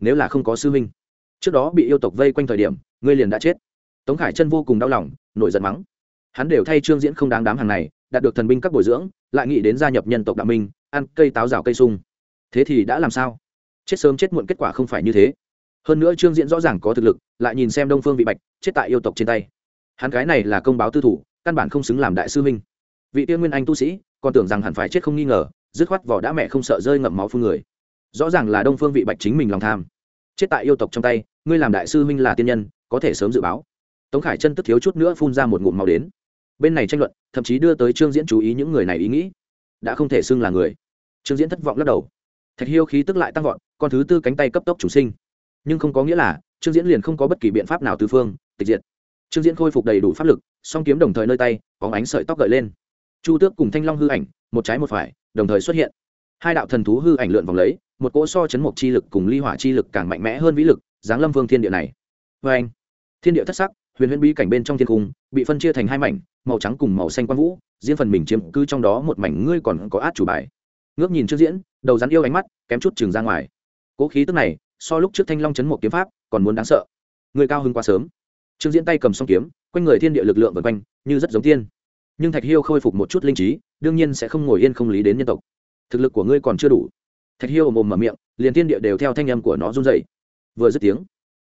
[SPEAKER 1] Nếu là không có sư huynh, trước đó bị yêu tộc vây quanh thời điểm ngươi liền đã chết. Tống khải chân vô cùng đau lòng, nổi giận mắng. Hắn đều thay trương diễn không đáng đám hàng này, đạt được thần binh các bồi dưỡng, lại nghĩ đến gia nhập nhân tộc đạo minh, ăn cây táo rào cây sung thế thì đã làm sao? Chết sớm chết muộn kết quả không phải như thế. Hơn nữa trương diễn rõ ràng có thực lực, lại nhìn xem đông phương vị bạch, chết tại yêu tộc trên tay. Hắn cái này là công báo tư thủ, căn bản không xứng làm đại sư minh vị tiên nguyên anh tu sĩ, còn tưởng rằng hẳn phải chết không nghi ngờ, dứt khoát vỏ đã mẹ không sợ rơi ngậm máu phương người. Rõ ràng là đông phương vị bạch chính mình lòng tham. Chết tại yêu tộc trong tay, ngươi làm đại sư minh là tiên nhân, có thể sớm dự báo. Tống khải chân tức thiếu chút nữa phun ra một ngụm màu đến. Bên này tranh luận, thậm chí đưa tới trương diễn chú ý những người này ý nghĩ. Đã không thể xưng là người. Trương diễn thất vọng lắc đầu thạch hiêu khí tức lại tăng vọt, con thứ tư cánh tay cấp tốc chủ sinh. Nhưng không có nghĩa là, trương diễn liền không có bất kỳ biện pháp nào từ phương, tịch diệt. Trương diễn khôi phục đầy đủ pháp lực, song kiếm đồng thời nơi tay, có ánh sợi tóc gợi lên. Chu tước cùng thanh long hư ảnh, một trái một phải, đồng thời xuất hiện. Hai đạo thần thú hư ảnh lượn vòng lấy, một cỗ so chấn mộc chi lực cùng ly hỏa chi lực càng mạnh mẽ hơn vĩ lực, giáng lâm vương thiên địa này. Vê anh thiên địa thất sắc, huyền huyền bí cảnh bên trong thiên cung bị phân chia thành hai mảnh, màu trắng cùng màu xanh quang vũ, riêng phần mình chiếm cứ trong đó một mảnh ngươi còn có át chủ bài. Ngước nhìn trước diễn đầu rắn yêu ánh mắt, kém chút chừng ra ngoài. Cố khí tức này, so lúc trước thanh long chấn một kiếm pháp, còn muốn đáng sợ. Người cao hưng quá sớm. Trương diễn tay cầm song kiếm, quanh người thiên địa lực lượng vần quanh, như rất giống tiên. Nhưng thạch hiêu khôi phục một chút linh trí, đương nhiên sẽ không ngồi yên không lý đến nhân tộc. Thực lực của ngươi còn chưa đủ. Thạch hiêu mồm mở miệng, liền thiên địa đều theo thanh âm của nó run dậy vừa dứt tiếng,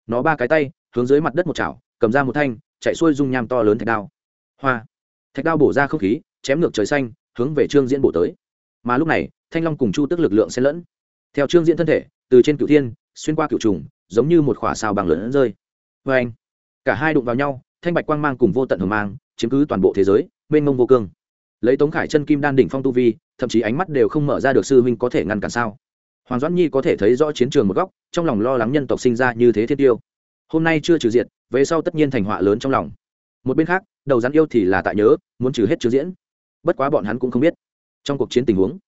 [SPEAKER 1] nó ba cái tay, hướng dưới mặt đất một chảo, cầm ra một thanh, chạy xuôi dung nham to lớn thạch đao. Hoa! Thạch đao bổ ra không khí, chém ngược trời xanh, hướng về trương diễn bổ tới. Mà lúc này thanh long cùng chu tức lực lượng xen lẫn. Theo trương diễn thân thể, từ trên cựu thiên, xuyên qua cựu trùng, giống như một khỏa sao bằng lớn rơi. Vê anh, cả hai đụng vào nhau, thanh bạch quang mang cùng vô tận hờ mang, chiếm cứ toàn bộ thế giới, mênh mông vô cương. Lấy tống khải chân kim đan đỉnh phong tu vi, thậm chí ánh mắt đều không mở ra được sư huynh có thể ngăn cản sao? Hoàng doãn nhi có thể thấy rõ chiến trường một góc, trong lòng lo lắng nhân tộc sinh ra như thế thiết tiêu. Hôm nay chưa trừ diệt, về sau tất nhiên thành họa lớn trong lòng. Một bên khác, đầu rắn yêu thì là tại nhớ, muốn trừ hết trừ diễn. Bất quá bọn hắn cũng không biết. Trong cuộc chiến tình huống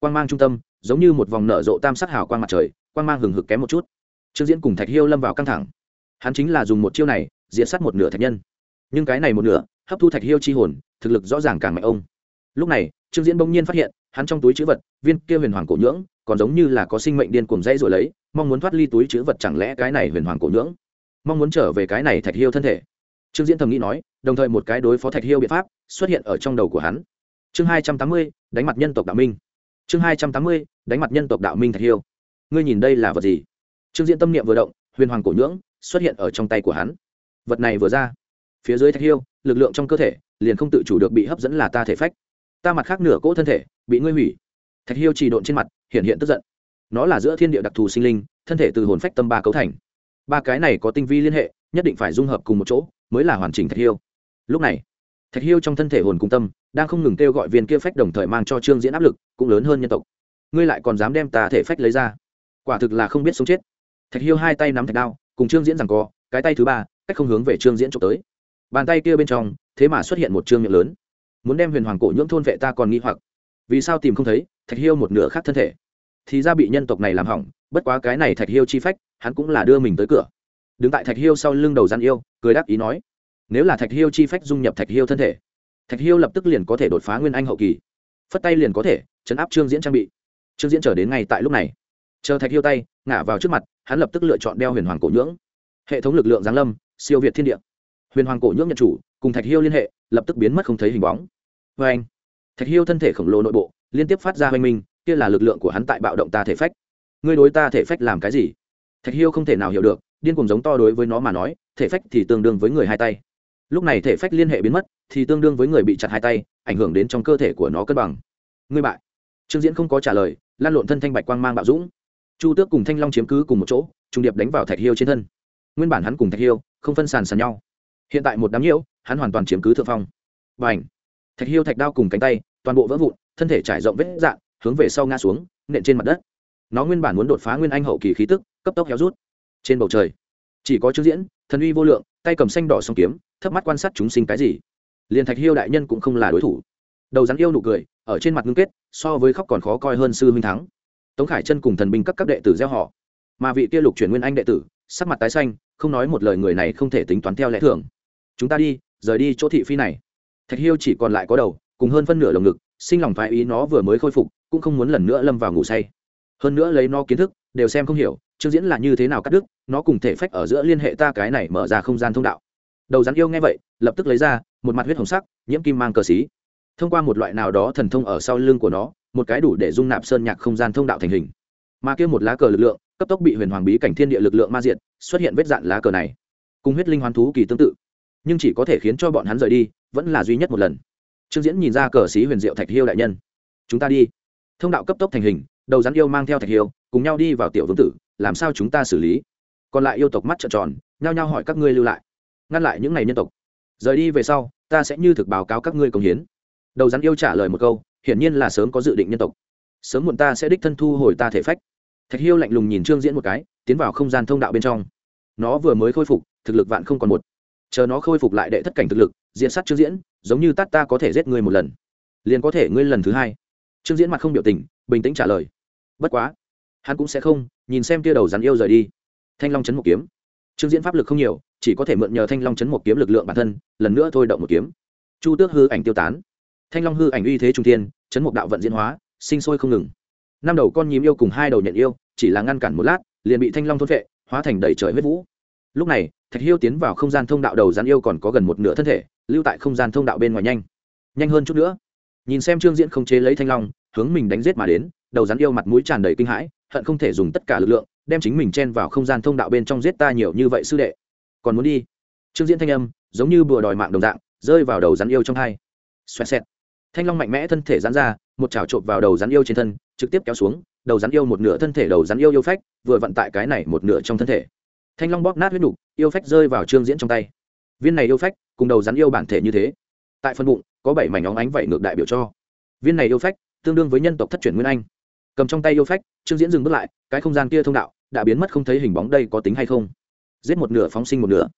[SPEAKER 1] quang mang trung tâm, giống như một vòng nở rộ tam sắc hào quang mặt trời, quang mang hừng hực kém một chút. Trương diễn cùng thạch hiêu lâm vào căng thẳng. Hắn chính là dùng một chiêu này diễn sát một nửa thạch nhân. Nhưng cái này một nửa, hấp thu thạch hiêu chi hồn, thực lực rõ ràng càng mạnh ông. Lúc này, trương diễn bỗng nhiên phát hiện, hắn trong túi chữ vật, viên kia huyền hoàng cổ nhưỡng, còn giống như là có sinh mệnh điên cuồng dây rồi lấy, mong muốn thoát ly túi chữ vật chẳng lẽ cái này huyền hoàng cổ nhưỡng? Mong muốn trở về cái này thạch hiêu thân thể. Trương diễn thầm nghĩ nói, đồng thời một cái đối phó thạch hiêu biện pháp xuất hiện ở trong đầu của hắn. Chương hai trăm tám mươi, đánh mặt nhân tộc đạo minh chương hai trăm tám mươi, đánh mặt nhân tộc đạo minh thạch hiêu. Ngươi nhìn đây là vật gì? Trương diễn tâm niệm vừa động, huyền hoàng cổ nhưỡng xuất hiện ở trong tay của hắn. Vật này vừa ra, phía dưới thạch hiêu, lực lượng trong cơ thể liền không tự chủ được bị hấp dẫn là ta thể phách. Ta mặt khác nửa cỗ thân thể bị ngươi hủy. Thạch hiêu trì độn trên mặt, hiện hiện tức giận. Nó là giữa thiên địa đặc thù sinh linh, thân thể từ hồn phách tâm ba cấu thành. Ba cái này có tinh vi liên hệ, nhất định phải dung hợp cùng một chỗ, mới là hoàn chỉnh thạch hiêu. Lúc này, thạch hiêu trong thân thể hồn cung tâm đang không ngừng kêu gọi viên kia phách đồng thời mang cho trương diễn áp lực, cũng lớn hơn nhân tộc. Ngươi lại còn dám đem ta thể phách lấy ra? Quả thực là không biết sống chết. Thạch hiêu hai tay nắm thạch đao, cùng trương diễn rằng co, cái tay thứ ba, cách không hướng về trương diễn trộm tới. Bàn tay kia bên trong, thế mà xuất hiện một trương miệng lớn. Muốn đem huyền hoàng cổ nhưỡng thôn vệ ta còn nghi hoặc. Vì sao tìm không thấy thạch hiêu một nửa khác thân thể? Thì ra bị nhân tộc này làm hỏng, bất quá cái này thạch hiêu chi phách, hắn cũng là đưa mình tới cửa. Đứng tại thạch hiêu sau lưng đầu gian yêu, cười đáp ý nói, nếu là thạch hiêu chi phách dung nhập thạch hiêu thân thể thạch hiêu lập tức liền có thể đột phá nguyên anh hậu kỳ. Phất tay liền có thể chấn áp trương diễn trang bị. Trương diễn trở đến ngay tại lúc này. Chờ thạch hiêu tay ngả vào trước mặt, hắn lập tức lựa chọn đeo huyền hoàng cổ nhưỡng. Hệ thống lực lượng giáng lâm, siêu việt thiên địa. Huyền hoàng cổ nhưỡng nhận chủ, cùng thạch hiêu liên hệ, lập tức biến mất không thấy hình bóng. Vê anh, thạch hiêu thân thể khổng lồ nội bộ, liên tiếp phát ra hoành minh, kia là lực lượng của hắn tại bạo động ta thể phách. Ngươi đối ta thể phách làm cái gì? Thạch hiêu không thể nào hiểu được, điên cùng giống to đối với nó mà nói, thể phách thì tương đương với người hai tay. Lúc này thể phách liên hệ biến mất thì tương đương với người bị chặt hai tay, ảnh hưởng đến trong cơ thể của nó cân bằng. Ngươi bại. Trương diễn không có trả lời, lan lộn thân thanh bạch quang mang bạo dũng. Chu tước cùng thanh long chiếm cứ cùng một chỗ trung điệp đánh vào thạch hiêu trên thân. Nguyên bản hắn cùng thạch hiêu không phân sàn sàn nhau. Hiện tại một đám nhiễu, hắn hoàn toàn chiếm cứ thượng phong. B à n h thạch hiêu thạch đao cùng cánh tay, toàn bộ vỡ vụn, thân thể trải rộng vết dạn hướng về sau ngã xuống, nện trên mặt đất. Nó nguyên bản muốn đột phá nguyên anh hậu kỳ khí tức, cấp tốc héo rút. Trên bầu trời, chỉ có chữ diễn, thần uy vô lượng, tay cầm xanh đỏ song kiếm, thấp mắt quan sát chúng sinh cái gì liền thạch hiêu đại nhân cũng không là đối thủ. Đầu rắn yêu nụ cười, ở trên mặt ngưng kết, so với khóc còn khó coi hơn sư huynh thắng. Tống khải chân cùng thần binh các các đệ tử gieo họ. Mà vị kia lục chuyển nguyên anh đệ tử, sắc mặt tái xanh, không nói một lời người này không thể tính toán theo lẽ thường. Chúng ta đi, rời đi chỗ thị phi này. Thạch hiêu chỉ còn lại có đầu, cùng hơn phân nửa lồng ngực, sinh lòng thoái ý nó vừa mới khôi phục, cũng không muốn lần nữa lâm vào ngủ say. Hơn nữa lấy nó kiến thức, đều xem không hiểu, chương diễn là như thế nào cắt đứt, nó cùng thể phách ở giữa liên hệ ta cái này mở ra không gian thông đạo đầu rắn yêu nghe vậy, lập tức lấy ra, một mặt huyết hồng sắc, nhiễm kim mang cờ xí. Thông qua một loại nào đó thần thông ở sau lưng của nó, một cái đủ để dung nạp sơn nhạc không gian thông đạo thành hình. Mà kia một lá cờ lực lượng, cấp tốc bị huyền hoàng bí cảnh thiên địa lực lượng ma diện xuất hiện vết dạn lá cờ này. Cùng huyết linh hoán thú kỳ tương tự. Nhưng chỉ có thể khiến cho bọn hắn rời đi, vẫn là duy nhất một lần. Trương diễn nhìn ra cờ xí huyền diệu thạch hiêu đại nhân. Chúng ta đi. Thông đạo cấp tốc thành hình, đầu rắn yêu mang theo thạch hiêu, cùng nhau đi vào tiểu vương tử, làm sao chúng ta xử lý? Còn lại yêu tộc mắt trợn tròn, nhao nhao hỏi các ngươi lưu lại ngăn lại những ngày nhân tộc. Rời đi về sau, ta sẽ như thực báo cáo các ngươi công hiến. Đầu rắn yêu trả lời một câu, hiển nhiên là sớm có dự định nhân tộc. Sớm muộn ta sẽ đích thân thu hồi ta thể phách. Thạch hiêu lạnh lùng nhìn trương diễn một cái, tiến vào không gian thông đạo bên trong. Nó vừa mới khôi phục, thực lực vạn không còn một. Chờ nó khôi phục lại đệ thất cảnh thực lực, diện sát trương diễn, giống như tát ta có thể giết ngươi một lần. Liền có thể ngươi lần thứ hai. Trương diễn mặt không biểu tình, bình tĩnh trả lời. Bất quá, hắn cũng sẽ không, nhìn xem kia đầu rắn yêu rời đi. Thanh long chấn một kiếm. Trương diễn pháp lực không nhiều chỉ có thể mượn nhờ thanh long chấn một kiếm lực lượng bản thân, lần nữa thôi động một kiếm. Chu tước hư ảnh tiêu tán. Thanh long hư ảnh uy thế trung thiên, chấn một đạo vận diễn hóa, sinh sôi không ngừng. Năm đầu con nhím yêu cùng hai đầu nhận yêu, chỉ là ngăn cản một lát, liền bị thanh long thôn vệ hóa thành đầy trời huyết vũ. Lúc này, thạch hiêu tiến vào không gian thông đạo đầu rắn yêu còn có gần một nửa thân thể, lưu tại không gian thông đạo bên ngoài nhanh. Nhanh hơn chút nữa. Nhìn xem trương diễn không chế lấy thanh long, hướng mình đánh giết mà đến, đầu rắn yêu mặt mũi tràn đầy kinh hãi, hận không thể dùng tất cả lực lượng, đem chính mình chen vào không gian thông đạo bên trong giết ta nhiều như vậy sư đệ còn muốn đi. Trương diễn thanh âm giống như bùa đòi mạng đồng dạng, rơi vào đầu rắn yêu trong hai. Xoẹt xẹt. Thanh long mạnh mẽ thân thể rắn ra, một chảo trộn vào đầu rắn yêu trên thân, trực tiếp kéo xuống, đầu rắn yêu một nửa thân thể đầu rắn yêu yêu phách, vừa vận tại cái này một nửa trong thân thể. Thanh long bóp nát huyết nục, yêu phách rơi vào trương diễn trong tay. Viên này yêu phách cùng đầu rắn yêu bản thể như thế. Tại phân bụng, có bảy mảnh óng ánh vậy ngược đại biểu cho. Viên này yêu phách tương đương với nhân tộc thất truyền nguyên anh. Cầm trong tay yêu phách, trương diễn dừng bước lại, cái không gian kia thông đạo đã biến mất không thấy hình bóng đây có tính hay không? Giết một nửa phóng sinh một nửa.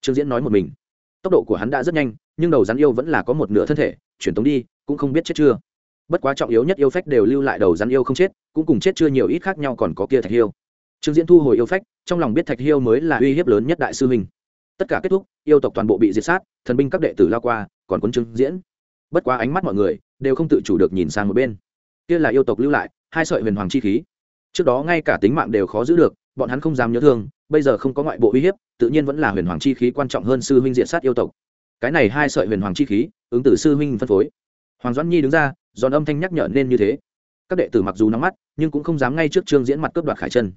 [SPEAKER 1] Trương diễn nói một mình. Tốc độ của hắn đã rất nhanh, nhưng đầu rắn yêu vẫn là có một nửa thân thể, chuyển tống đi, cũng không biết chết chưa. Bất quá trọng yếu nhất yêu phách đều lưu lại đầu rắn yêu không chết, cũng cùng chết chưa nhiều ít khác nhau còn có kia thạch hiêu. Trương diễn thu hồi yêu phách, trong lòng biết thạch hiêu mới là uy hiếp lớn nhất đại sư mình. tất cả kết thúc, yêu tộc toàn bộ bị diệt sát, thần binh các đệ tử lao qua, còn quân trương diễn. Bất quá ánh mắt mọi người đều không tự chủ được nhìn sang một bên. Kia là yêu tộc lưu lại, hai sợi huyền hoàng chi khí. Trước đó ngay cả tính mạng đều khó giữ được, bọn hắn không dám nhớ thương bây giờ không có ngoại bộ uy hiếp, tự nhiên vẫn là huyền hoàng chi khí quan trọng hơn sư huynh diện sát yêu tộc. Cái này hai sợi huyền hoàng chi khí, ứng tử sư huynh phân phối. Hoàng doãn nhi đứng ra, giòn âm thanh nhắc nhở nên như thế. Các đệ tử mặc dù nắm mắt, nhưng cũng không dám ngay trước trương diễn mặt cướp đoạt khải chân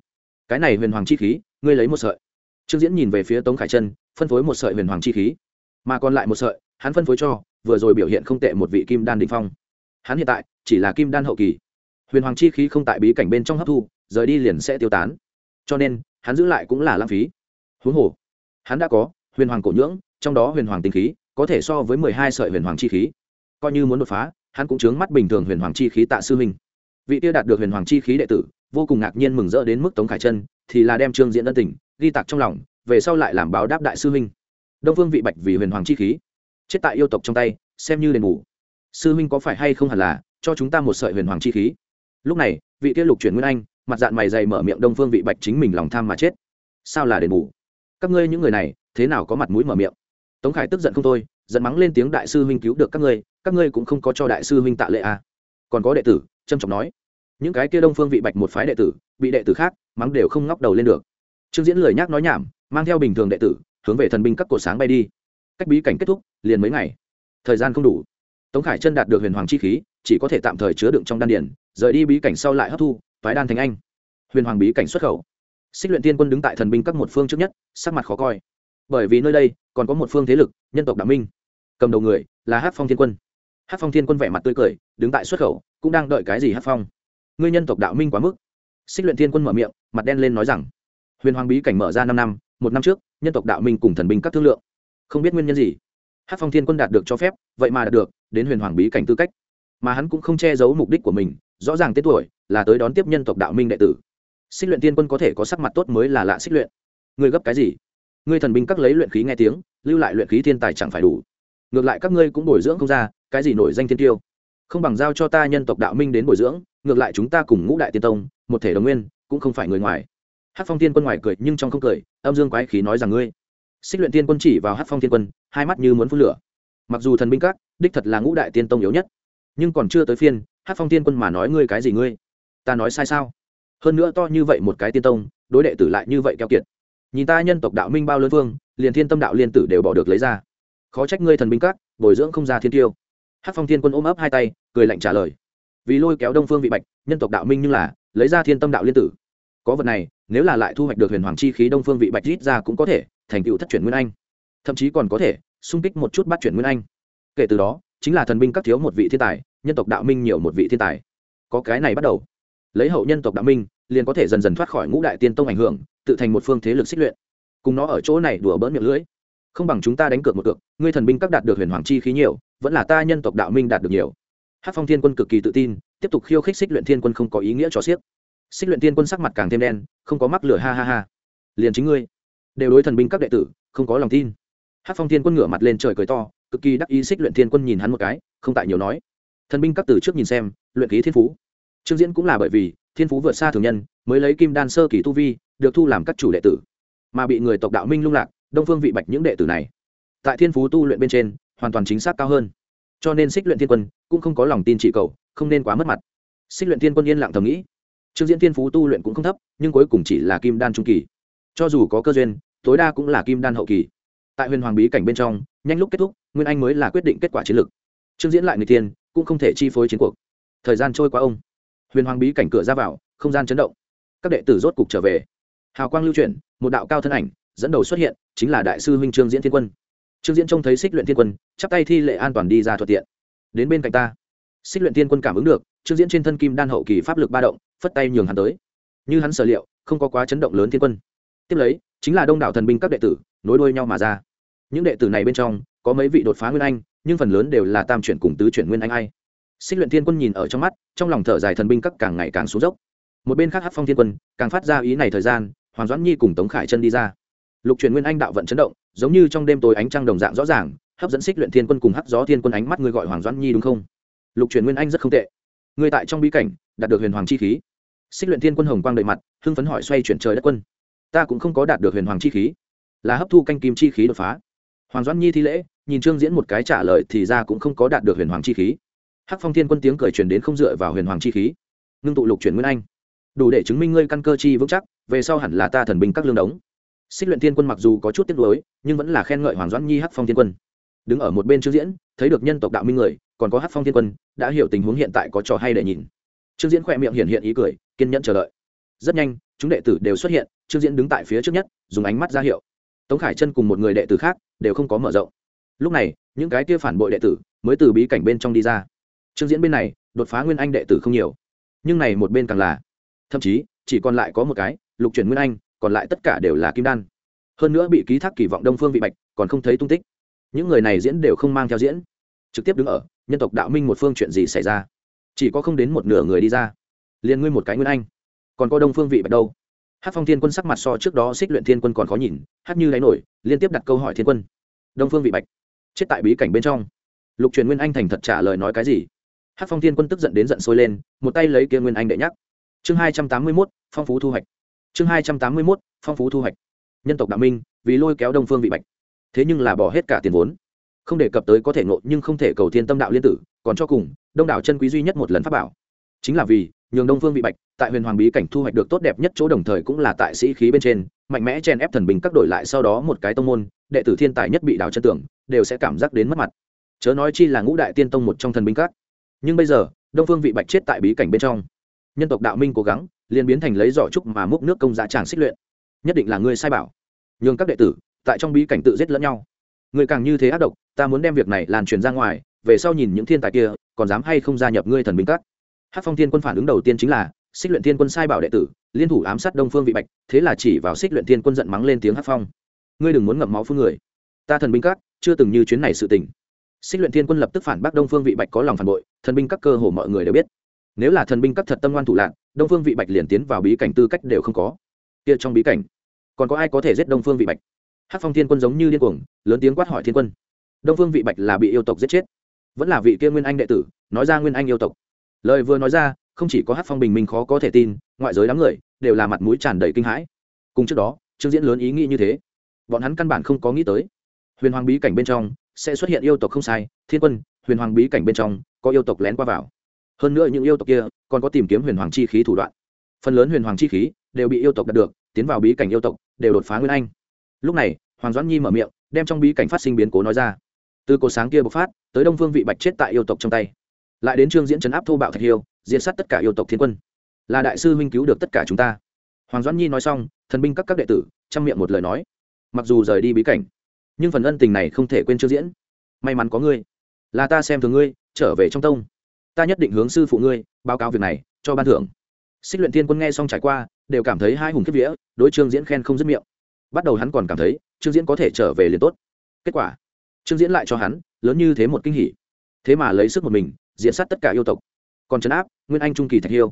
[SPEAKER 1] cái này huyền hoàng chi khí, ngươi lấy một sợi. Trương diễn nhìn về phía tống khải chân phân phối một sợi huyền hoàng chi khí. Mà còn lại một sợi, hắn phân phối cho, vừa rồi biểu hiện không tệ một vị kim đan đình phong. Hắn hiện tại, chỉ là kim đan hậu kỳ. Huyền hoàng chi khí không tại bí cảnh bên trong hấp thu, rời đi liền sẽ tiêu tán. Cho nên hắn giữ lại cũng là lãng phí. Huống hồ, hắn đã có huyền hoàng cổ nhưỡng, trong đó huyền hoàng tinh khí có thể so với mười hai sợi huyền hoàng chi khí. Coi như muốn đột phá, hắn cũng chướng mắt bình thường huyền hoàng chi khí tạ sư minh vị tiêu đạt được huyền hoàng chi khí đệ tử, vô cùng ngạc nhiên mừng rỡ đến mức tống khải chân thì là đem trương diễn ân tình, ghi tạc trong lòng, về sau lại làm báo đáp đại sư minh đông phương vị bạch vì huyền hoàng chi khí, chết tại yêu tộc trong tay, xem như đền bù. Sư minh có phải hay không hẳn là cho chúng ta một sợi huyền hoàng chi khí? Lúc này, vị tiêu lục chuyển nguyên anh mặt dạng mày dày mở miệng đông phương vị bạch chính mình lòng tham mà chết. Sao là đền bù? Các ngươi những người này, thế nào có mặt mũi mở miệng? Tống khải tức giận không thôi, giận mắng lên tiếng đại sư huynh cứu được các ngươi các ngươi cũng không có cho đại sư huynh tạ lệ à. còn có đệ tử trâm trọng nói. Những cái kia đông phương vị bạch một phái đệ tử, bị đệ tử khác mắng đều không ngóc đầu lên được. Trương diễn lười nhác nói nhảm, mang theo bình thường đệ tử, hướng về thần binh các cổ sáng bay đi. Cách bí cảnh kết thúc, liền mấy ngày. Thời gian không đủ. Tống khải chân đạt được huyền hoàng chi khí, chỉ có thể tạm thời chứa đựng trong đan điển rời đi bí cảnh sau lại hấp thu toái đan thành anh. Huyền hoàng bí cảnh xuất khẩu. Xích luyện tiên quân đứng tại thần binh các một phương trước nhất, sắc mặt khó coi. Bởi vì nơi đây, còn có một phương thế lực, nhân tộc đạo minh. Cầm đầu người là hát phong thiên quân. Hát phong thiên quân vẻ mặt tươi cười, đứng tại xuất khẩu, cũng đang đợi cái gì hát phong? Ngươi nhân tộc đạo minh quá mức. Xích luyện thiên quân mở miệng, mặt đen lên nói rằng, huyền hoàng bí cảnh mở ra năm năm, một năm trước, nhân tộc đạo minh cùng thần binh các thương lượng. Không biết nguyên nhân gì hát phong thiên quân đạt được cho phép, vậy mà đạt được, đến huyền hoàng bí cảnh tư cách. Mà hắn cũng không che giấu mục đích của mình, rõ ràng tên tuổi là tới đón tiếp nhân tộc đạo minh đệ tử. Xích luyện tiên quân có thể có sắc mặt tốt mới là lạ xích luyện. Ngươi gấp cái gì? Ngươi thần binh các lấy luyện khí nghe tiếng, lưu lại luyện khí thiên tài chẳng phải đủ. Ngược lại các ngươi cũng bồi dưỡng không ra, cái gì nổi danh thiên tiêu? Không bằng giao cho ta nhân tộc đạo minh đến bồi dưỡng, ngược lại chúng ta cùng ngũ đại tiên tông, một thể đồng nguyên, cũng không phải người ngoài. Hát phong tiên quân ngoài cười nhưng trong không cười, âm dương quái khí nói rằng ngươi. Xích luyện tiên quân chỉ vào hát phong tiên quân, hai mắt như muốn phun lửa. Mặc dù thần binh các, đích thật là ngũ đại tiên tông yếu nhất, nhưng còn chưa tới phiên hát phong tiên quân mà nói ngươi cái gì ngươi? Ta nói sai sao? Hơn nữa to như vậy một cái tiên tông, đối đệ tử lại như vậy keo kiệt. Nhìn ta nhân tộc đạo minh bao lớn vương, liền thiên tâm đạo liên tử đều bỏ được lấy ra. Khó trách ngươi thần binh các, bồi dưỡng không ra thiên tiêu. Hát phong thiên quân ôm ấp hai tay, cười lạnh trả lời. Vì lôi kéo đông phương vị bạch, nhân tộc đạo minh như là, lấy ra thiên tâm đạo liên tử. Có vật này, nếu là lại thu hoạch được huyền hoàng chi khí đông phương vị bạch rít ra cũng có thể, thành tựu thất chuyển nguyên anh. Thậm chí còn có thể, xung kích một chút bắt chuyển nguyên anh. Kể từ đó, chính là thần binh các thiếu một vị thiên tài, nhân tộc đạo minh nhiều một vị thiên tài. Có cái này bắt đầu lấy hậu nhân tộc đạo minh, liền có thể dần dần thoát khỏi ngũ đại tiên tông ảnh hưởng, tự thành một phương thế lực xích luyện. Cùng nó ở chỗ này đùa bỡn miệng lưỡi. Không bằng chúng ta đánh cược một cược, ngươi thần binh các đạt được huyền hoàng chi khí nhiều, vẫn là ta nhân tộc đạo minh đạt được nhiều. Hát phong thiên quân cực kỳ tự tin, tiếp tục khiêu khích xích luyện thiên quân không có ý nghĩa cho xiếc xích luyện thiên quân sắc mặt càng thêm đen, không có mắc lửa, ha ha ha. Liền chính ngươi, đều đối thần binh các đệ tử, không có lòng tin. Hát phong thiên quân ngửa mặt lên trời cười to, cực kỳ đắc ý xích luyện thiên quân nhìn hắn một cái, không tại nhiều nói. Thần binh các từ trước nhìn xem, luyện ký thiên phú trương diễn cũng là bởi vì thiên phú vượt xa thường nhân, mới lấy kim đan sơ kỳ tu vi, được thu làm các chủ đệ tử. Mà bị người tộc đạo minh lung lạc, đông phương vị bạch những đệ tử này, tại thiên phú tu luyện bên trên, hoàn toàn chính xác cao hơn. Cho nên xích luyện thiên quân cũng không có lòng tin trị cầu, không nên quá mất mặt. Xích luyện thiên quân yên lặng thầm nghĩ. Trương diễn thiên phú tu luyện cũng không thấp, nhưng cuối cùng chỉ là kim đan trung kỳ. Cho dù có cơ duyên, tối đa cũng là kim đan hậu kỳ. Tại huyền hoàng bí cảnh bên trong, nhanh lúc kết thúc, nguyên anh mới là quyết định kết quả chiến lược. Trương diễn lại người tiên cũng không thể chi phối chiến cuộc. Thời gian trôi qua ông huyền hoàng bí cảnh cửa ra vào, không gian chấn động. Các đệ tử rốt cục trở về. Hào quang lưu chuyển, một đạo cao thân ảnh dẫn đầu xuất hiện, chính là đại sư huynh trương diễn thiên quân. Trương diễn trông thấy xích luyện thiên quân, chắp tay thi lệ an toàn đi ra thuận tiện. Đến bên cạnh ta. Xích luyện thiên quân cảm ứng được, trương diễn trên thân kim đan hậu kỳ pháp lực ba động, phất tay nhường hắn tới. Như hắn sở liệu, không có quá chấn động lớn thiên quân. Tiếp lấy, chính là đông đảo thần binh các đệ tử, nối đuôi nhau mà ra. Những đệ tử này bên trong, có mấy vị đột phá nguyên anh, nhưng phần lớn đều là tam chuyển cùng tứ chuyển nguyên anh ai xích luyện thiên quân nhìn ở trong mắt, trong lòng thở dài thần binh các càng ngày càng xuống dốc. Một bên khác hát phong thiên quân, càng phát ra ý này thời gian, hoàng doãn nhi cùng tống khải chân đi ra. Lục truyền nguyên anh đạo vận chấn động, giống như trong đêm tối ánh trăng đồng dạng rõ ràng, hấp dẫn xích luyện thiên quân cùng hắc gió thiên quân ánh mắt người gọi hoàng doãn nhi đúng không? Lục truyền nguyên anh rất không tệ. Người tại trong bí cảnh, đạt được huyền hoàng chi khí. Xích luyện thiên quân hồng quang đầy mặt, hưng phấn hỏi xoay chuyển trời đất quân. Ta cũng không có đạt được huyền hoàng chi khí. Là hấp thu canh kim chi khí đột phá. Hoàng doãn nhi thi lễ, nhìn trương diễn một cái trả lời thì ra cũng không có đạt được huyền hoàng chi khí hắc phong thiên quân tiếng cười truyền đến không dựa vào huyền hoàng chi khí. Ngưng tụ lục chuyển nguyên anh. Đủ để chứng minh ngươi căn cơ chi vững chắc, về sau hẳn là ta thần binh các lương đống. Xích luyện thiên quân mặc dù có chút tiếc nuối, nhưng vẫn là khen ngợi hoàng doãn nhi hắc phong thiên quân. Đứng ở một bên trương diễn, thấy được nhân tộc đạo minh người, còn có hắc phong thiên quân, đã hiểu tình huống hiện tại có trò hay để nhìn. Trương diễn khỏe miệng hiện hiện ý cười, kiên nhẫn chờ đợi. Rất nhanh, chúng đệ tử đều xuất hiện, trương diễn đứng tại phía trước nhất, dùng ánh mắt ra hiệu. Tống khải chân cùng một người đệ tử khác đều không có mở rộng. Lúc này, những cái kia phản bội đệ tử mới từ bí cảnh bên trong đi ra trương diễn bên này, đột phá nguyên anh đệ tử không nhiều. Nhưng này một bên càng là, thậm chí, chỉ còn lại có một cái, lục chuyển nguyên anh, còn lại tất cả đều là kim đan. Hơn nữa bị ký thác kỳ vọng đông phương vị bạch, còn không thấy tung tích. Những người này diễn đều không mang theo diễn. Trực tiếp đứng ở, nhân tộc đạo minh một phương chuyện gì xảy ra? Chỉ có không đến một nửa người đi ra. Liền ngươi một cái nguyên anh. Còn có đông phương vị bạch đâu? Hát phong thiên quân sắc mặt so trước đó xích luyện thiên quân còn khó nhìn hát như đáy nổi, liên tiếp đặt câu hỏi thiên quân. Đông phương vị bạch, chết tại bí cảnh bên trong. Lục truyền nguyên anh thành thật trả lời nói cái gì? Hát phong thiên quân tức giận đến giận sôi lên, một tay lấy kia nguyên anh đệ nhắc. Chương hai trăm tám mươi mốt, phong phú thu hoạch. Chương hai trăm tám mươi mốt, phong phú thu hoạch. Nhân tộc đạo minh, vì lôi kéo đông phương vị bạch. Thế nhưng là bỏ hết cả tiền vốn. Không đề cập tới có thể ngộ nhưng không thể cầu thiên tâm đạo liên tử, còn cho cùng, đông đảo chân quý duy nhất một lần pháp bảo. Chính là vì, nhường đông phương vị bạch, tại huyền hoàng bí cảnh thu hoạch được tốt đẹp nhất chỗ đồng thời cũng là tại sĩ khí bên trên, mạnh mẽ chen ép thần bình các đổi lại sau đó một cái tông môn, đệ tử thiên tài nhất bị đào chân tưởng, đều sẽ cảm giác đến mất mặt. Chớ nói chi là ngũ đại tiên tông một trong thần binh các nhưng bây giờ, đông phương vị bạch chết tại bí cảnh bên trong. Nhân tộc đạo minh cố gắng, liền biến thành lấy giỏ trúc mà múc nước công giá tràng xích luyện. Nhất định là ngươi sai bảo. Nhường các đệ tử, tại trong bí cảnh tự giết lẫn nhau. Người càng như thế ác độc, ta muốn đem việc này lan truyền ra ngoài, về sau nhìn những thiên tài kia, còn dám hay không gia nhập ngươi thần binh các. Hát phong thiên quân phản ứng đầu tiên chính là, xích luyện thiên quân sai bảo đệ tử, liên thủ ám sát đông phương vị bạch, thế là chỉ vào xích luyện thiên quân giận mắng lên tiếng hát phong. Ngươi đừng muốn ngậm máu phương người. Ta thần binh các, chưa từng như chuyến này sự tình xích luyện thiên quân lập tức phản bác đông phương vị bạch có lòng phản bội, thần binh các cơ hồ mọi người đều biết. Nếu là thần binh các thật tâm ngoan thủ lạc đông phương vị bạch liền tiến vào bí cảnh tư cách đều không có. Kia trong bí cảnh, còn có ai có thể giết đông phương vị bạch? Hát phong thiên quân giống như điên cuồng, lớn tiếng quát hỏi thiên quân. Đông phương vị bạch là bị yêu tộc giết chết. Vẫn là vị kia nguyên anh đệ tử, nói ra nguyên anh yêu tộc. Lời vừa nói ra, không chỉ có hát phong bình minh khó có thể tin, ngoại giới đám người đều là mặt mũi tràn đầy kinh hãi. Cùng trước đó, trương diễn lớn ý nghĩ như thế. Bọn hắn căn bản không có nghĩ tới. Huyền hoàng bí cảnh bên trong sẽ xuất hiện yêu tộc không sai, thiên quân, huyền hoàng bí cảnh bên trong, có yêu tộc lén qua vào. Hơn nữa những yêu tộc kia còn có tìm kiếm huyền hoàng chi khí thủ đoạn. Phần lớn huyền hoàng chi khí đều bị yêu tộc đạt được, tiến vào bí cảnh yêu tộc, đều đột phá nguyên anh. Lúc này, hoàng doãn nhi mở miệng, đem trong bí cảnh phát sinh biến cố nói ra. Từ cổ sáng kia bộc phát, tới đông phương vị bạch chết tại yêu tộc trong tay. Lại đến trương diễn trấn áp thô bạo thạch hiêu diễn sát tất cả yêu tộc thiên quân. Là đại sư huynh cứu được tất cả chúng ta. Hoàng doãn nhi nói xong, thần binh các các đệ tử, chăm miệng một lời nói. Mặc dù rời đi bí cảnh nhưng phần ân tình này không thể quên trương diễn. May mắn có ngươi. Là ta xem thường ngươi, trở về trong tông. Ta nhất định hướng sư phụ ngươi báo cáo việc này, cho ban thưởng. Xích luyện thiên quân nghe xong trải qua, đều cảm thấy hai hùng kiếp vía, đối trương diễn khen không dứt miệng. Bắt đầu hắn còn cảm thấy, trương diễn có thể trở về liền tốt. Kết quả, trương diễn lại cho hắn, lớn như thế một kinh hỉ. Thế mà lấy sức một mình diễn sát tất cả yêu tộc. Còn trấn áp, nguyên anh trung kỳ thạch hiêu.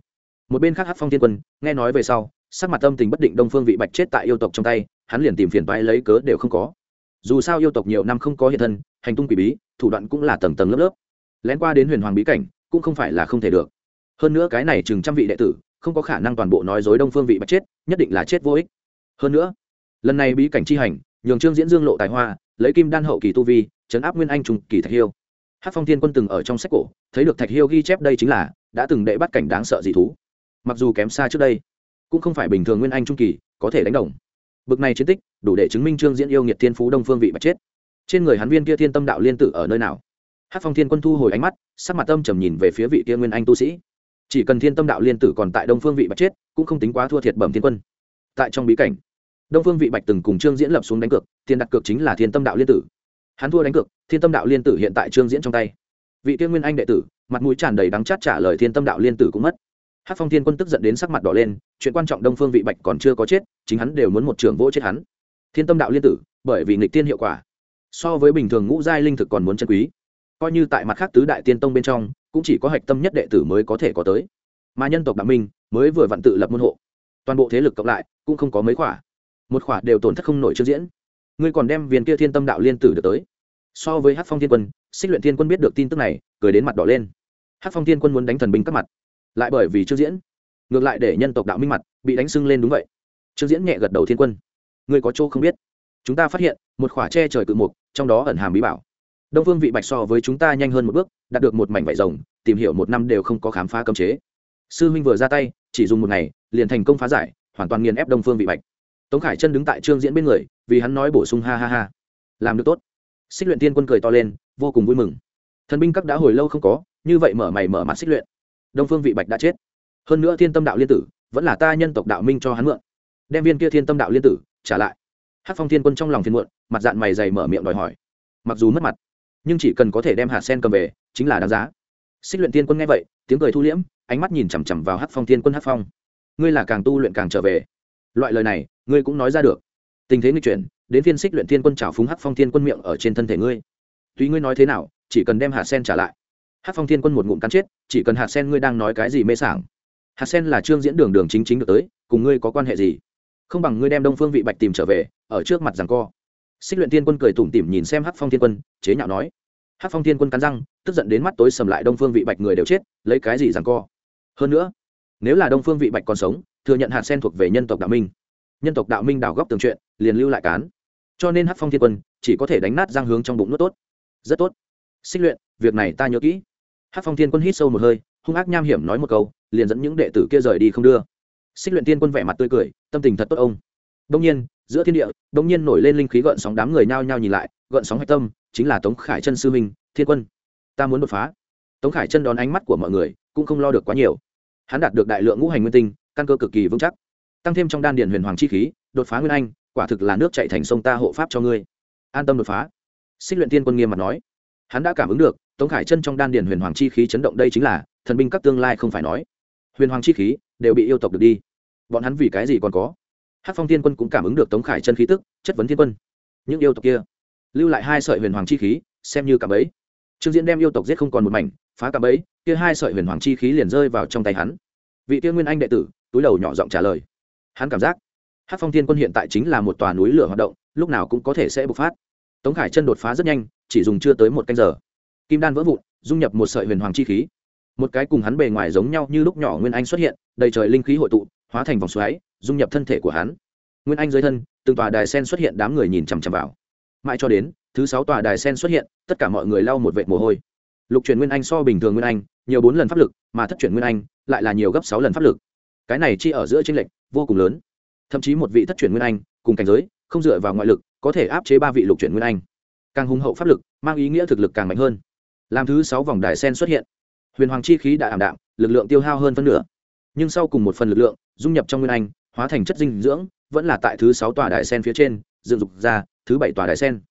[SPEAKER 1] Một bên khác hát phong thiên quân, nghe nói về sau, sắc mặt tâm tình bất định đông phương vị bạch chết tại yêu tộc trong tay, hắn liền tìm phiền vai lấy cớ đều không có dù sao yêu tộc nhiều năm không có hiện thân, hành tung quỷ bí, thủ đoạn cũng là tầng tầng lớp lớp. Lén qua đến huyền hoàng bí cảnh, cũng không phải là không thể được. Hơn nữa cái này chừng trăm vị đệ tử, không có khả năng toàn bộ nói dối đông phương vị bạch chết, nhất định là chết vô ích. Hơn nữa, lần này bí cảnh chi hành, nhường trương diễn dương lộ tài hoa, lấy kim đan hậu kỳ tu vi chấn áp nguyên anh trùng kỳ thạch hiêu. Hát phong thiên quân từng ở trong sách cổ, thấy được thạch hiêu ghi chép đây chính là, đã từng đệ bắt cảnh đáng sợ dị thú. Mặc dù kém xa trước đây, cũng không phải bình thường nguyên anh trung kỳ, có thể đánh đồng bực này chiến tích, đủ để chứng minh trương diễn yêu nghiệt thiên phú đông phương vị bạch chết. Trên người hắn viên kia thiên tâm đạo liên tử ở nơi nào? Hát phong thiên quân thu hồi ánh mắt, sắc mặt tâm trầm nhìn về phía vị kia nguyên anh tu sĩ. Chỉ cần thiên tâm đạo liên tử còn tại đông phương vị bạch chết, cũng không tính quá thua thiệt bẩm thiên quân. Tại trong bí cảnh, đông phương vị bạch từng cùng trương diễn lập xuống đánh cược, tiền đặt cược chính là thiên tâm đạo liên tử. Hắn thua đánh cược, thiên tâm đạo liên tử hiện tại trương diễn trong tay. Vị tiên nguyên anh đệ tử, mặt mũi tràn đầy đắng chát trả lời thiên tâm đạo liên tử cũng mất hát phong thiên quân tức giận đến sắc mặt đỏ lên, chuyện quan trọng đông phương vị bạch còn chưa có chết, chính hắn đều muốn một trường vỗ chết hắn. Thiên tâm đạo liên tử, bởi vì nghịch tiên hiệu quả, so với bình thường ngũ giai linh thực còn muốn chân quý. Coi như tại mặt khác tứ đại tiên tông bên trong, cũng chỉ có hạch tâm nhất đệ tử mới có thể có tới. Mà nhân tộc đạo minh, mới vừa vặn tự lập môn hộ. Toàn bộ thế lực cộng lại, cũng không có mấy khỏa. Một khỏa đều tổn thất không nổi chưa diễn. Ngươi còn đem viên kia thiên tâm đạo liên tử được tới. So với hát phong thiên quân, xích luyện thiên quân biết được tin tức này, cười đến mặt đỏ lên. Hát phong thiên quân muốn đánh thần binh các mặt lại bởi vì trương diễn, ngược lại để nhân tộc đạo minh mặt, bị đánh sưng lên đúng vậy. Trương diễn nhẹ gật đầu thiên quân. Ngươi có chỗ không biết. Chúng ta phát hiện, một khỏa tre trời cự mục, trong đó ẩn hàm bí bảo. Đông phương vị bạch so với chúng ta nhanh hơn một bước, đạt được một mảnh vải rồng, tìm hiểu một năm đều không có khám phá cấm chế. Sư huynh vừa ra tay, chỉ dùng một ngày, liền thành công phá giải, hoàn toàn nghiền ép đông phương vị bạch. Tống khải chân đứng tại trương diễn bên người, vì hắn nói bổ sung ha ha ha. Làm được tốt. Xích luyện tiên quân cười to lên, vô cùng vui mừng. Thần binh các đã hồi lâu không có, như vậy mở mày mở mặt xích luyện đông phương vị bạch đã chết. Hơn nữa thiên tâm đạo liên tử vẫn là ta nhân tộc đạo minh cho hắn mượn. Đem viên kia thiên tâm đạo liên tử trả lại. Hát phong thiên quân trong lòng phiên muộn, mặt dạng mày dày mở miệng đòi hỏi. Mặc dù mất mặt, nhưng chỉ cần có thể đem hạt sen cầm về, chính là đáng giá. Xích luyện tiên quân nghe vậy, tiếng cười thu liễm, ánh mắt nhìn chằm chằm vào hát phong thiên quân hát phong. Ngươi là càng tu luyện càng trở về. Loại lời này, ngươi cũng nói ra được. Tình thế nghịch chuyển, đến phiên xích luyện thiên quân trào phúng hát phong thiên quân miệng ở trên thân thể ngươi. Tuy ngươi nói thế nào, chỉ cần đem hạt sen trả lại hát phong thiên quân một ngụm cắn chết chỉ cần hạt sen ngươi đang nói cái gì mê sảng hạt sen là trương diễn đường đường chính chính được tới cùng ngươi có quan hệ gì không bằng ngươi đem đông phương vị bạch tìm trở về ở trước mặt rằng co xích luyện thiên quân cười tủm tỉm nhìn xem hát phong thiên quân chế nhạo nói hát phong thiên quân cắn răng tức giận đến mắt tối sầm lại đông phương vị bạch người đều chết lấy cái gì rằng co hơn nữa nếu là đông phương vị bạch còn sống thừa nhận hạt sen thuộc về nhân tộc đạo minh nhân tộc đạo minh đào góc tường chuyện liền lưu lại cán cho nên hát phong thiên quân chỉ có thể đánh nát giang hướng trong bụng nuốt tốt rất tốt xích luyện việc này ta nhớ kỹ hát phong thiên quân hít sâu một hơi, hung ác nham hiểm nói một câu, liền dẫn những đệ tử kia rời đi không đưa. Xích luyện tiên quân vẻ mặt tươi cười, tâm tình thật tốt ông. Đông nhiên, giữa thiên địa, đông nhiên nổi lên linh khí gợn sóng đám người nhao nhao nhìn lại, gợn sóng hạch tâm, chính là tống khải chân sư minh thiên quân. Ta muốn đột phá. Tống khải chân đón ánh mắt của mọi người, cũng không lo được quá nhiều. Hắn đạt được đại lượng ngũ hành nguyên tinh, căn cơ cực kỳ vững chắc. Tăng thêm trong đan điền huyền hoàng chi khí, đột phá nguyên anh, quả thực là nước chạy thành sông ta hộ pháp cho ngươi. An tâm đột phá. Xích luyện tiên quân nghiêm mặt nói. Hắn đã cảm ứng được tống khải chân trong đan điền huyền hoàng chi khí chấn động đây chính là, thần binh các tương lai không phải nói. Huyền hoàng chi khí đều bị yêu tộc được đi. Bọn hắn vì cái gì còn có? Hát phong thiên quân cũng cảm ứng được tống khải chân khí tức, chất vấn thiên quân. Những yêu tộc kia, lưu lại hai sợi huyền hoàng chi khí, xem như cả bấy trương diễn đem yêu tộc giết không còn một mảnh, phá cả bấy kia hai sợi huyền hoàng chi khí liền rơi vào trong tay hắn. Vị kia nguyên anh đệ tử, túi đầu nhỏ giọng trả lời. Hắn cảm giác hát phong thiên quân hiện tại chính là một tòa núi lửa hoạt động, lúc nào cũng có thể sẽ bộc phát. Tống khải chân đột phá rất nhanh, chỉ dùng chưa tới một canh giờ kim đan vỡ vụn, dung nhập một sợi huyền hoàng chi khí. Một cái cùng hắn bề ngoài giống nhau như lúc nhỏ nguyên anh xuất hiện, đầy trời linh khí hội tụ, hóa thành vòng xoáy, dung nhập thân thể của hắn. Nguyên anh dưới thân, từng tòa đài sen xuất hiện, đám người nhìn chằm chằm vào. Mãi cho đến, thứ sáu tòa đài sen xuất hiện, tất cả mọi người lau một vệt mồ hôi. Lục chuyển nguyên anh so bình thường nguyên anh, nhiều bốn lần pháp lực, mà thất chuyển nguyên anh, lại là nhiều gấp sáu lần pháp lực. Cái này chi ở giữa tranh lệch, vô cùng lớn. Thậm chí một vị thất chuyển nguyên anh, cùng cảnh giới, không dựa vào ngoại lực, có thể áp chế ba vị lục chuyển nguyên anh. Càng hùng hậu pháp lực, mang ý nghĩa thực lực càng mạnh hơn làm thứ sáu vòng đài sen xuất hiện. Huyền hoàng chi khí đã ảm đạm, lực lượng tiêu hao hơn phân nửa. Nhưng sau cùng một phần lực lượng, dung nhập trong nguyên anh, hóa thành chất dinh dưỡng, vẫn là tại thứ sáu tòa đài sen phía trên, dựng dục ra thứ bảy tòa đài sen.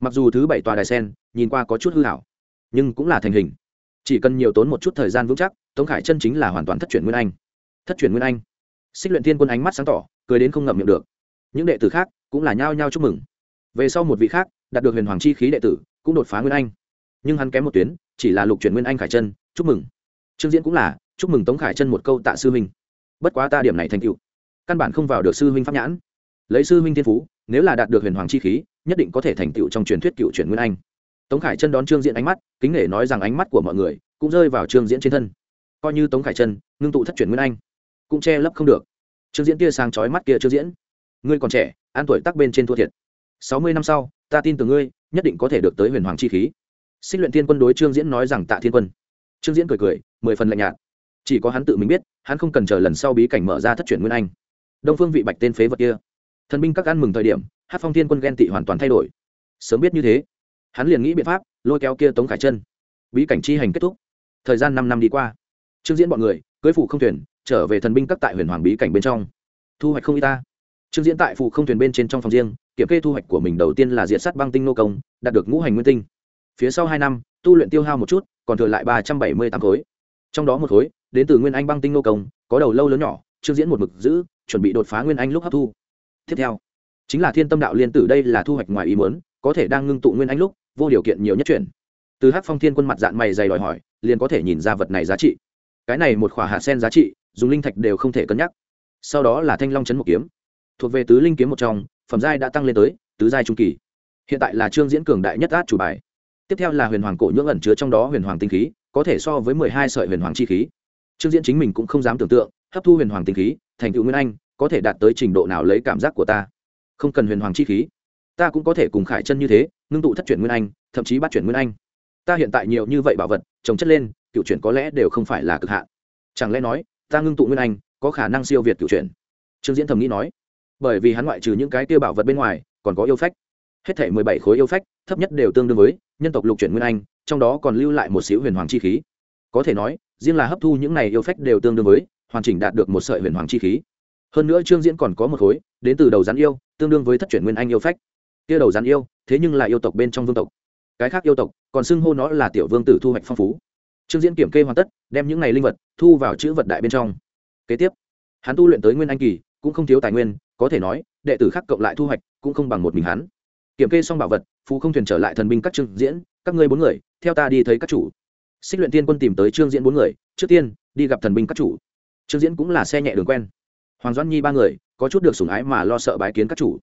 [SPEAKER 1] Mặc dù thứ bảy tòa đài sen nhìn qua có chút hư hảo, nhưng cũng là thành hình. Chỉ cần nhiều tốn một chút thời gian vững chắc, tống khải chân chính là hoàn toàn thất truyền nguyên anh. Thất truyền nguyên anh. Xích luyện thiên quân ánh mắt sáng tỏ, cười đến không ngậm miệng được. Những đệ tử khác cũng là nhao nhao chúc mừng. Về sau một vị khác, đạt được huyền hoàng chi khí đệ tử, cũng đột phá nguyên anh nhưng hắn kém một tuyến, chỉ là lục chuyển nguyên anh khải chân, chúc mừng. Trương diễn cũng là, chúc mừng tống khải chân một câu tạ sư huynh. Bất quá ta điểm này thành cựu căn bản không vào được sư huynh pháp nhãn. Lấy sư huynh thiên phú, nếu là đạt được huyền hoàng chi khí, nhất định có thể thành tựu trong truyền thuyết cựu chuyển nguyên anh. Tống khải chân đón trương diễn ánh mắt, kính nể nói rằng ánh mắt của mọi người cũng rơi vào trương diễn trên thân. Coi như tống khải chân ngưng tụ thất chuyển nguyên anh, cũng che lấp không được. Trương diễn kia sang chói mắt kia trương diễn. Ngươi còn trẻ, an tuổi tắc bên trên thua thiệt. Sáu mươi năm sau, ta tin từ ngươi, nhất định có thể được tới huyền hoàng chi khí xích luyện thiên quân đối trương diễn nói rằng tạ thiên quân. Trương diễn cười cười, mười phần lạnh nhạt. Chỉ có hắn tự mình biết, hắn không cần chờ lần sau bí cảnh mở ra thất chuyển nguyên anh. Đông phương vị bạch tên phế vật kia. Thần binh các ăn mừng thời điểm hát phong thiên quân ghen tị hoàn toàn thay đổi. Sớm biết như thế, hắn liền nghĩ biện pháp, lôi kéo kia tống khải chân bí cảnh chi hành kết thúc. Thời gian năm năm đi qua. Trương diễn bọn người, cưới phụ không thuyền, trở về thần binh các tại huyền hoàng bí cảnh bên trong. Thu hoạch không y ta. Trương diễn tại phụ không thuyền bên trên trong phòng riêng, kiểm kê thu hoạch của mình đầu tiên là diện sắt băng tinh nô công, đạt được ngũ hành nguyên tinh phía sau hai năm, tu luyện tiêu hao một chút, còn thừa lại ba trăm bảy mươi tám khối. Trong đó một khối, đến từ nguyên anh băng tinh nô công, có đầu lâu lớn nhỏ trương diễn một mực giữ, chuẩn bị đột phá nguyên anh lúc hấp thu. Tiếp theo, chính là thiên tâm đạo liên tử đây là thu hoạch ngoài ý muốn, có thể đang ngưng tụ nguyên anh lúc, vô điều kiện nhiều nhất chuyển từ hát phong thiên quân mặt dạng mày dày đòi hỏi, liền có thể nhìn ra vật này giá trị. Cái này một khỏa hạ sen giá trị, dùng linh thạch đều không thể cân nhắc. Sau đó là thanh long chấn một kiếm. Thuộc về tứ linh kiếm một trong, phẩm giai đã tăng lên tới tứ giai trung kỳ. Hiện tại là trương diễn cường đại nhất át chủ bài tiếp theo là huyền hoàng cổ nhưỡng ẩn chứa trong đó huyền hoàng tinh khí, có thể so với mười hai sợi huyền hoàng chi khí. Trương diễn chính mình cũng không dám tưởng tượng, hấp thu huyền hoàng tinh khí, thành tựu nguyên anh, có thể đạt tới trình độ nào lấy cảm giác của ta. Không cần huyền hoàng chi khí, ta cũng có thể cùng khải chân như thế, ngưng tụ thất chuyển nguyên anh, thậm chí bắt chuyển nguyên anh. Ta hiện tại nhiều như vậy bảo vật, trồng chất lên, cựu chuyển có lẽ đều không phải là cực hạn. Chẳng lẽ nói, ta ngưng tụ nguyên anh, có khả năng siêu việt cựu chuyển? Trương diễn thầm nghĩ nói. Bởi vì hắn ngoại trừ những cái tiêu bảo vật bên ngoài, còn có yêu phách. Hết thể mười bảy khối yêu phách, thấp nhất đều tương đương với nhân tộc lục chuyển nguyên anh, trong đó còn lưu lại một xíu huyền hoàng chi khí. Có thể nói, riêng là hấp thu những này yêu phách đều tương đương với, hoàn chỉnh đạt được một sợi huyền hoàng chi khí. Hơn nữa trương diễn còn có một khối, đến từ đầu rắn yêu, tương đương với thất chuyển nguyên anh yêu phách. Kia đầu rắn yêu, thế nhưng là yêu tộc bên trong vương tộc. Cái khác yêu tộc, còn xưng hô nó là tiểu vương tử thu hoạch phong phú. Trương diễn kiểm kê hoàn tất, đem những này linh vật, thu vào chữ vật đại bên trong. Kế tiếp, hắn tu luyện tới nguyên anh kỳ, cũng không thiếu tài nguyên, có thể nói, đệ tử khác cộng lại thu hoạch, cũng không bằng một mình hắn kiểm kê xong bảo vật, phú không thuyền trở lại thần binh các trương diễn, các ngươi bốn người, theo ta đi thấy các chủ. Xích luyện tiên quân tìm tới trương diễn bốn người, trước tiên, đi gặp thần binh các chủ. Trương diễn cũng là xe nhẹ đường quen. Hoàng doãn nhi ba người, có chút được sủng ái mà lo sợ bái kiến các chủ.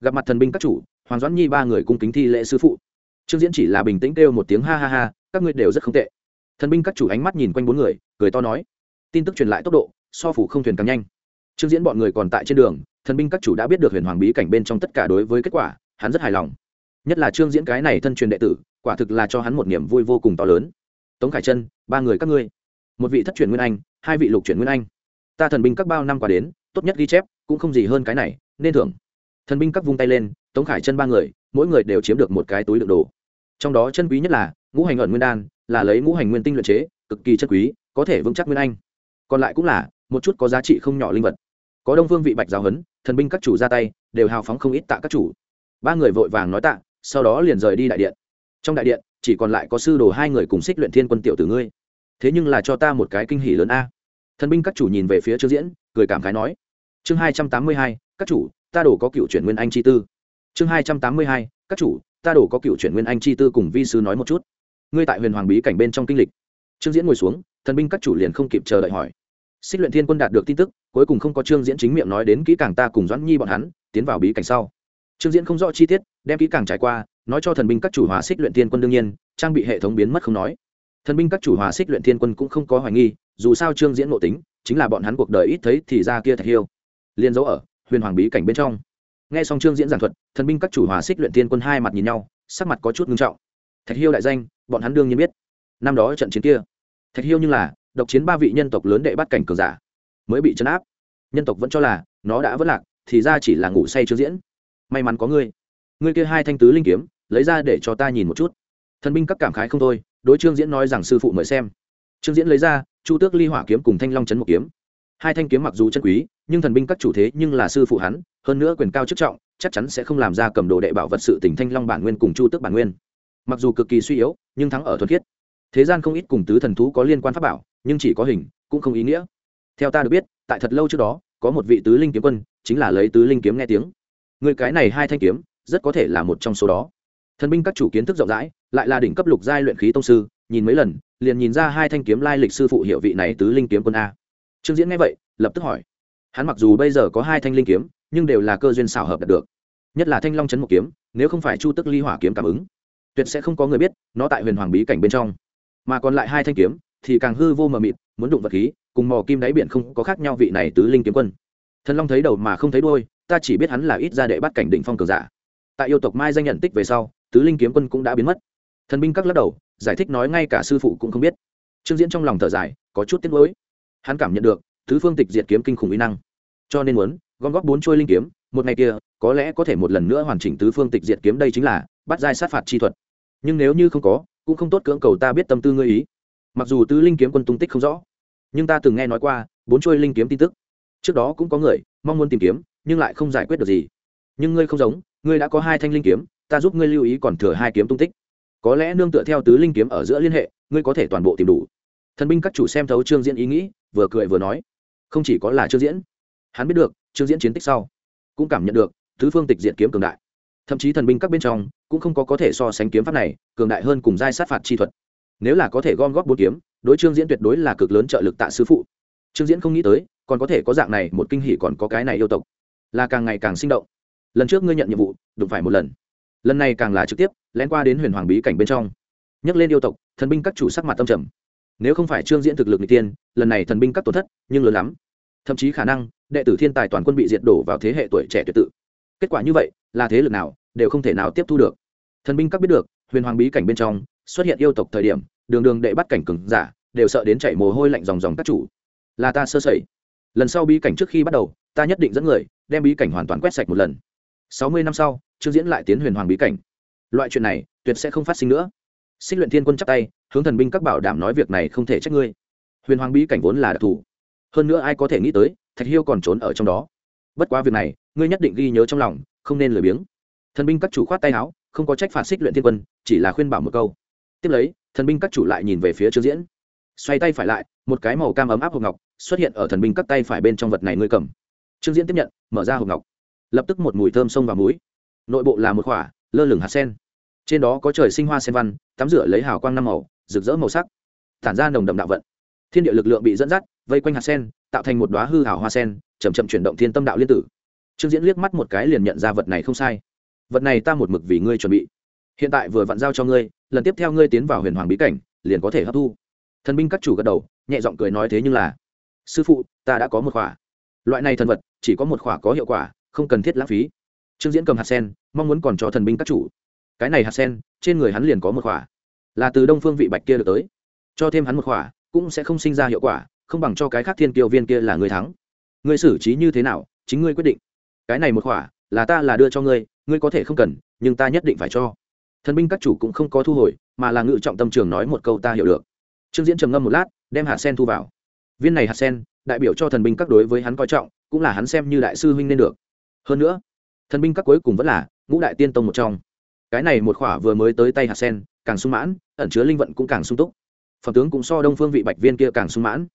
[SPEAKER 1] Gặp mặt thần binh các chủ, hoàng doãn nhi ba người cung kính thi lễ sư phụ. Trương diễn chỉ là bình tĩnh kêu một tiếng ha ha ha, các ngươi đều rất không tệ. Thần binh các chủ ánh mắt nhìn quanh bốn người, cười to nói. Tin tức truyền lại tốc độ, so phủ không thuyền càng nhanh. Trương diễn bọn người còn tại trên đường, thần binh các chủ đã biết được huyền hoàng bí cảnh bên trong tất cả đối với kết quả hắn rất hài lòng. Nhất là trương diễn cái này thân truyền đệ tử, quả thực là cho hắn một niềm vui vô cùng to lớn. Tống khải chân ba người các ngươi. Một vị thất truyền nguyên anh, hai vị lục truyền nguyên anh. Ta thần binh các bao năm qua đến, tốt nhất ghi chép, cũng không gì hơn cái này, nên thưởng. Thần binh các vung tay lên, tống khải chân ba người, mỗi người đều chiếm được một cái túi đựng đồ. Trong đó chân quý nhất là, ngũ hành ẩn nguyên đan, là lấy ngũ hành nguyên tinh luyện chế, cực kỳ chân quý, có thể vững chắc nguyên anh. Còn lại cũng là, một chút có giá trị không nhỏ linh vật. Có đông vương vị bạch giáo hấn thần binh các chủ ra tay, đều hào phóng không ít tạ các chủ ba người vội vàng nói tạ, sau đó liền rời đi đại điện. Trong đại điện, chỉ còn lại có sư đồ hai người cùng xích luyện thiên quân tiểu tử ngươi. Thế nhưng là cho ta một cái kinh hỉ lớn a. Thần binh các chủ nhìn về phía trương diễn, cười cảm khái nói, chương hai trăm tám mươi hai, các chủ, ta đổ có cựu chuyển nguyên anh chi tư. Chương hai trăm tám mươi hai, các chủ, ta đổ có cựu chuyển nguyên anh chi tư cùng vi sư nói một chút. Ngươi tại huyền hoàng bí cảnh bên trong kinh lịch. Trương diễn ngồi xuống, thần binh các chủ liền không kịp chờ đợi hỏi. Xích luyện thiên quân đạt được tin tức, cuối cùng không có trương diễn chính miệng nói đến kỹ càng ta cùng doãn nhi bọn hắn, tiến vào bí cảnh sau trương diễn không rõ chi tiết, đem kỹ càng trải qua, nói cho thần binh các chủ hòa xích luyện thiên quân đương nhiên, trang bị hệ thống biến mất không nói. Thần binh các chủ hòa xích luyện thiên quân cũng không có hoài nghi, dù sao trương diễn ngộ tính, chính là bọn hắn cuộc đời ít thấy thì ra kia thạch hiêu. Liên dấu ở, huyền hoàng bí cảnh bên trong. Nghe xong trương diễn giảng thuật, thần binh các chủ hòa xích luyện thiên quân hai mặt nhìn nhau, sắc mặt có chút ngưng trọng. Thạch hiêu đại danh, bọn hắn đương nhiên biết. Năm đó trận chiến kia, thạch hiêu như là, độc chiến ba vị nhân tộc lớn đệ bắt cảnh cường giả, mới bị chấn áp. Nhân tộc vẫn cho là, nó đã vất lạc, thì ra chỉ là ngủ say Trương diễn may mắn có ngươi. Ngươi kia hai thanh tứ linh kiếm, lấy ra để cho ta nhìn một chút. Thần binh các cảm khái không thôi, đối trương diễn nói rằng sư phụ mời xem. Trương diễn lấy ra, chu tước ly hỏa kiếm cùng thanh long chấn một kiếm. Hai thanh kiếm mặc dù chân quý, nhưng thần binh các chủ thế nhưng là sư phụ hắn, hơn nữa quyền cao chức trọng, chắc chắn sẽ không làm ra cầm đồ đệ bảo vật sự tình thanh long bản nguyên cùng chu tước bản nguyên. Mặc dù cực kỳ suy yếu, nhưng thắng ở thuần khiết. Thế gian không ít cùng tứ thần thú có liên quan pháp bảo, nhưng chỉ có hình, cũng không ý nghĩa. Theo ta được biết, tại thật lâu trước đó, có một vị tứ linh kiếm quân, chính là lấy tứ linh kiếm nghe tiếng người cái này hai thanh kiếm, rất có thể là một trong số đó. Thần binh các chủ kiến thức rộng rãi, lại là đỉnh cấp lục giai luyện khí tông sư, nhìn mấy lần, liền nhìn ra hai thanh kiếm lai lịch sư phụ hiệu vị này tứ linh kiếm quân a. Trương diễn nghe vậy, lập tức hỏi. Hắn mặc dù bây giờ có hai thanh linh kiếm, nhưng đều là cơ duyên xảo hợp đạt được. Nhất là thanh long chấn một kiếm, nếu không phải chu tức ly hỏa kiếm cảm ứng, tuyệt sẽ không có người biết, nó tại huyền hoàng bí cảnh bên trong. Mà còn lại hai thanh kiếm, thì càng hư vô mờ mịt, muốn đụng vật khí, cùng mò kim đáy biển không có khác nhau vị này tứ linh kiếm quân. Thần long thấy đầu mà không thấy đôi ta chỉ biết hắn là ít ra đệ bắt cảnh định phong cường giả. Tại yêu tộc mai danh nhận tích về sau, tứ linh kiếm quân cũng đã biến mất. Thần binh các lắc đầu, giải thích nói ngay cả sư phụ cũng không biết. Trương diễn trong lòng thở dài, có chút tiếc nuối. Hắn cảm nhận được, tứ phương tịch diệt kiếm kinh khủng uy năng. Cho nên muốn, gom góp bốn trôi linh kiếm, một ngày kia, có lẽ có thể một lần nữa hoàn chỉnh tứ phương tịch diệt kiếm đây chính là, bắt giai sát phạt chi thuật. Nhưng nếu như không có, cũng không tốt cưỡng cầu ta biết tâm tư ngươi ý. Mặc dù tứ linh kiếm quân tung tích không rõ, nhưng ta từng nghe nói qua, bốn trôi linh kiếm tin tức. Trước đó cũng có người, mong muốn tìm kiếm nhưng lại không giải quyết được gì. Nhưng ngươi không giống, ngươi đã có hai thanh linh kiếm, ta giúp ngươi lưu ý còn thừa hai kiếm tung tích. Có lẽ nương tựa theo tứ linh kiếm ở giữa liên hệ, ngươi có thể toàn bộ tìm đủ. Thần binh các chủ xem thấu trương diễn ý nghĩ, vừa cười vừa nói. Không chỉ có là trương diễn. Hắn biết được, trương diễn chiến tích sau, cũng cảm nhận được, tứ phương tịch diện kiếm cường đại. Thậm chí thần binh các bên trong, cũng không có có thể so sánh kiếm pháp này, cường đại hơn cùng giai sát phạt chi thuật. Nếu là có thể gom góp bốn kiếm, đối trương diễn tuyệt đối là cực lớn trợ lực tạ sứ phụ. Trương diễn không nghĩ tới, còn có thể có dạng này, một kinh hỷ còn có cái này yêu tộc là càng ngày càng sinh động. Lần trước ngươi nhận nhiệm vụ, đụng phải một lần. Lần này càng là trực tiếp, lén qua đến huyền hoàng bí cảnh bên trong. Nhắc lên yêu tộc, thần binh các chủ sắc mặt tâm trầm. Nếu không phải trương diễn thực lực n g tiên, lần này thần binh các tổn thất, nhưng lớn lắm. Thậm chí khả năng, đệ tử thiên tài toàn quân bị diệt đổ vào thế hệ tuổi trẻ tuyệt tự. Kết quả như vậy, là thế lực nào, đều không thể nào tiếp thu được. Thần binh các biết được, huyền hoàng bí cảnh bên trong, xuất hiện yêu tộc thời điểm, đường đường đệ bắt cảnh cừng giả, đều sợ đến chảy mồ hôi lạnh dòng dòng các chủ. Là ta sơ sẩy. Lần sau bí cảnh trước khi bắt đầu, ta nhất định dẫn người đem bí cảnh hoàn toàn quét sạch một lần. Sáu mươi năm sau, trương diễn lại tiến huyền hoàng bí cảnh. Loại chuyện này, tuyệt sẽ không phát sinh nữa. Xích luyện thiên quân chắp tay, hướng thần binh các bảo đảm nói việc này không thể trách ngươi. Huyền hoàng bí cảnh vốn là đặc thù. Hơn nữa ai có thể nghĩ tới, thạch hiêu còn trốn ở trong đó. Bất quá việc này, ngươi nhất định ghi nhớ trong lòng, không nên lười biếng. Thần binh các chủ khoát tay áo, không có trách phạt xích luyện thiên quân, chỉ là khuyên bảo một câu. Tiếp lấy, thần binh các chủ lại nhìn về phía trương diễn. Xoay tay phải lại, một cái màu cam ấm áp hộp ngọc xuất hiện ở thần binh các tay phải bên trong vật này ngươi cầm trương diễn tiếp nhận, mở ra hộp ngọc. Lập tức một mùi thơm sông vào mũi. Nội bộ là một khỏa, lơ lửng hạt sen. Trên đó có trời sinh hoa sen văn, tắm rửa lấy hào quang năm màu, rực rỡ màu sắc. Tản ra nồng đậm đạo vận. Thiên địa lực lượng bị dẫn dắt, vây quanh hạt sen, tạo thành một đoá hư hảo hoa sen chầm chậm chuyển động thiên tâm đạo liên tử. Trương diễn liếc mắt một cái liền nhận ra vật này không sai. Vật này ta một mực vì ngươi chuẩn bị. Hiện tại vừa vặn giao cho ngươi, lần tiếp theo ngươi tiến vào huyền hoàng bí cảnh, liền có thể hấp thu. Thần binh các chủ gật đầu, nhẹ giọng cười nói thế nhưng là, sư phụ, ta đã có một khỏa loại này thần vật, chỉ có một khỏa có hiệu quả, không cần thiết lãng phí. Trương diễn cầm hạt sen, mong muốn còn cho thần binh các chủ. Cái này hạt sen, trên người hắn liền có một khỏa. Là từ đông phương vị bạch kia được tới. Cho thêm hắn một khỏa, cũng sẽ không sinh ra hiệu quả, không bằng cho cái khác thiên kiêu viên kia là người thắng. Ngươi xử trí như thế nào, chính ngươi quyết định. Cái này một khỏa, là ta là đưa cho ngươi ngươi có thể không cần, nhưng ta nhất định phải cho. Thần binh các chủ cũng không có thu hồi, mà là ngự trọng tâm trường nói một câu ta hiểu được. Trương diễn trầm ngâm một lát, đem hạt sen thu vào. Viên này hạt sen đại biểu cho thần binh các đối với hắn coi trọng, cũng là hắn xem như đại sư huynh nên được. Hơn nữa, thần binh các cuối cùng vẫn là ngũ đại tiên tông một trong. Cái này một khỏa vừa mới tới tay hạt sen, càng sung mãn, ẩn chứa linh vận cũng càng sung túc. Phẩm tướng cũng so đông phương vị bạch viên kia càng sung mãn.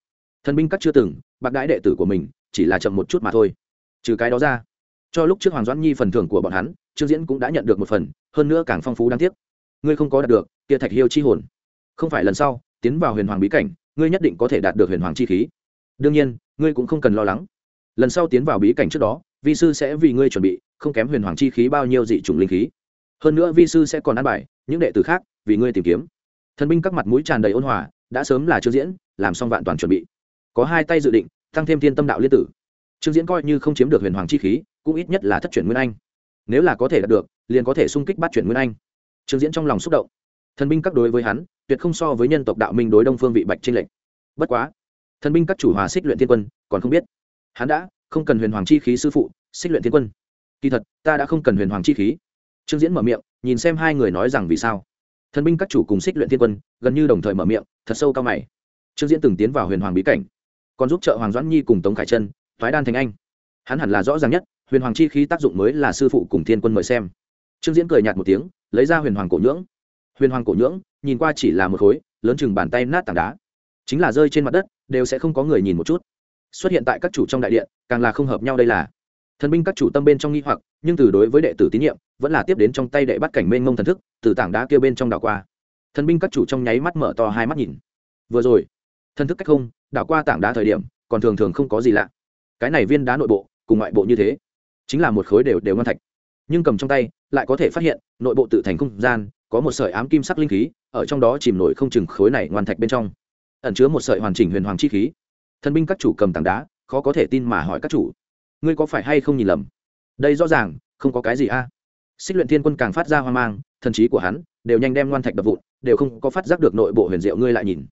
[SPEAKER 1] Thần binh các chưa từng, bạc đãi đệ tử của mình, chỉ là chậm một chút mà thôi. Trừ cái đó ra, cho lúc trước hoàng doãn nhi phần thưởng của bọn hắn, trương diễn cũng đã nhận được một phần, hơn nữa càng phong phú đáng tiếc. Ngươi không có đạt được, kia thạch hiêu chi hồn. Không phải lần sau, tiến vào huyền hoàng bí cảnh, ngươi nhất định có thể đạt được huyền hoàng chi khí đương nhiên, ngươi cũng không cần lo lắng. Lần sau tiến vào bí cảnh trước đó, vi sư sẽ vì ngươi chuẩn bị, không kém huyền hoàng chi khí bao nhiêu dị chủng linh khí. Hơn nữa vi sư sẽ còn ăn bài, những đệ tử khác vì ngươi tìm kiếm. Thần binh các mặt mũi tràn đầy ôn hòa, đã sớm là chưa diễn, làm xong vạn toàn chuẩn bị. Có hai tay dự định, tăng thêm thiên tâm đạo liên tử. Trương diễn coi như không chiếm được huyền hoàng chi khí, cũng ít nhất là thất chuyển nguyên anh. Nếu là có thể đạt được, liền có thể xung kích bắt chuyển nguyên anh. Trương diễn trong lòng xúc động. Thần binh các đối với hắn, tuyệt không so với nhân tộc đạo minh đối đông phương vị bạch trinh lệnh bất quá thần binh các chủ hòa xích luyện thiên quân, còn không biết. Hắn đã không cần huyền hoàng chi khí sư phụ, xích luyện thiên quân. Kỳ thật, ta đã không cần huyền hoàng chi khí. Trương diễn mở miệng, nhìn xem hai người nói rằng vì sao. Thần binh các chủ cùng xích luyện thiên quân, gần như đồng thời mở miệng, thật sâu cao mày. Trương diễn từng tiến vào huyền hoàng bí cảnh, còn giúp trợ hoàng doãn nhi cùng tống khải chân thoái đan thành anh. Hắn hẳn là rõ ràng nhất, huyền hoàng chi khí tác dụng mới là sư phụ cùng thiên quân mời xem. Trương diễn cười nhạt một tiếng, lấy ra huyền hoàng cổ nhưỡng. Huyền hoàng cổ nhưỡng, nhìn qua chỉ là một khối, lớn chừng bàn tay nát tảng đá chính là rơi trên mặt đất, đều sẽ không có người nhìn một chút. Xuất hiện tại các chủ trong đại điện, càng là không hợp nhau đây là. Thần binh các chủ tâm bên trong nghi hoặc, nhưng từ đối với đệ tử tín nhiệm, vẫn là tiếp đến trong tay đệ bắt cảnh mênh mông thần thức, từ tảng đá kia bên trong đảo qua. Thần binh các chủ trong nháy mắt mở to hai mắt nhìn. Vừa rồi, thần thức cách không, đảo qua tảng đá thời điểm, còn thường thường không có gì lạ. Cái này viên đá nội bộ, cùng ngoại bộ như thế, chính là một khối đều đều ngon thạch. Nhưng cầm trong tay, lại có thể phát hiện, nội bộ tự thành không gian, có một sợi ám kim sắc linh khí, ở trong đó chìm nổi không chừng khối này ngoan thạch bên trong ẩn chứa một sợi hoàn chỉnh huyền hoàng chi khí. Thần binh các chủ cầm tảng đá, khó có thể tin mà hỏi các chủ, ngươi có phải hay không nhìn lầm? Đây rõ ràng, không có cái gì a. Xích luyện thiên quân càng phát ra hoang mang, thần trí của hắn đều nhanh đem ngoan thạch đập vụn, đều không có phát giác được nội bộ huyền diệu ngươi lại nhìn.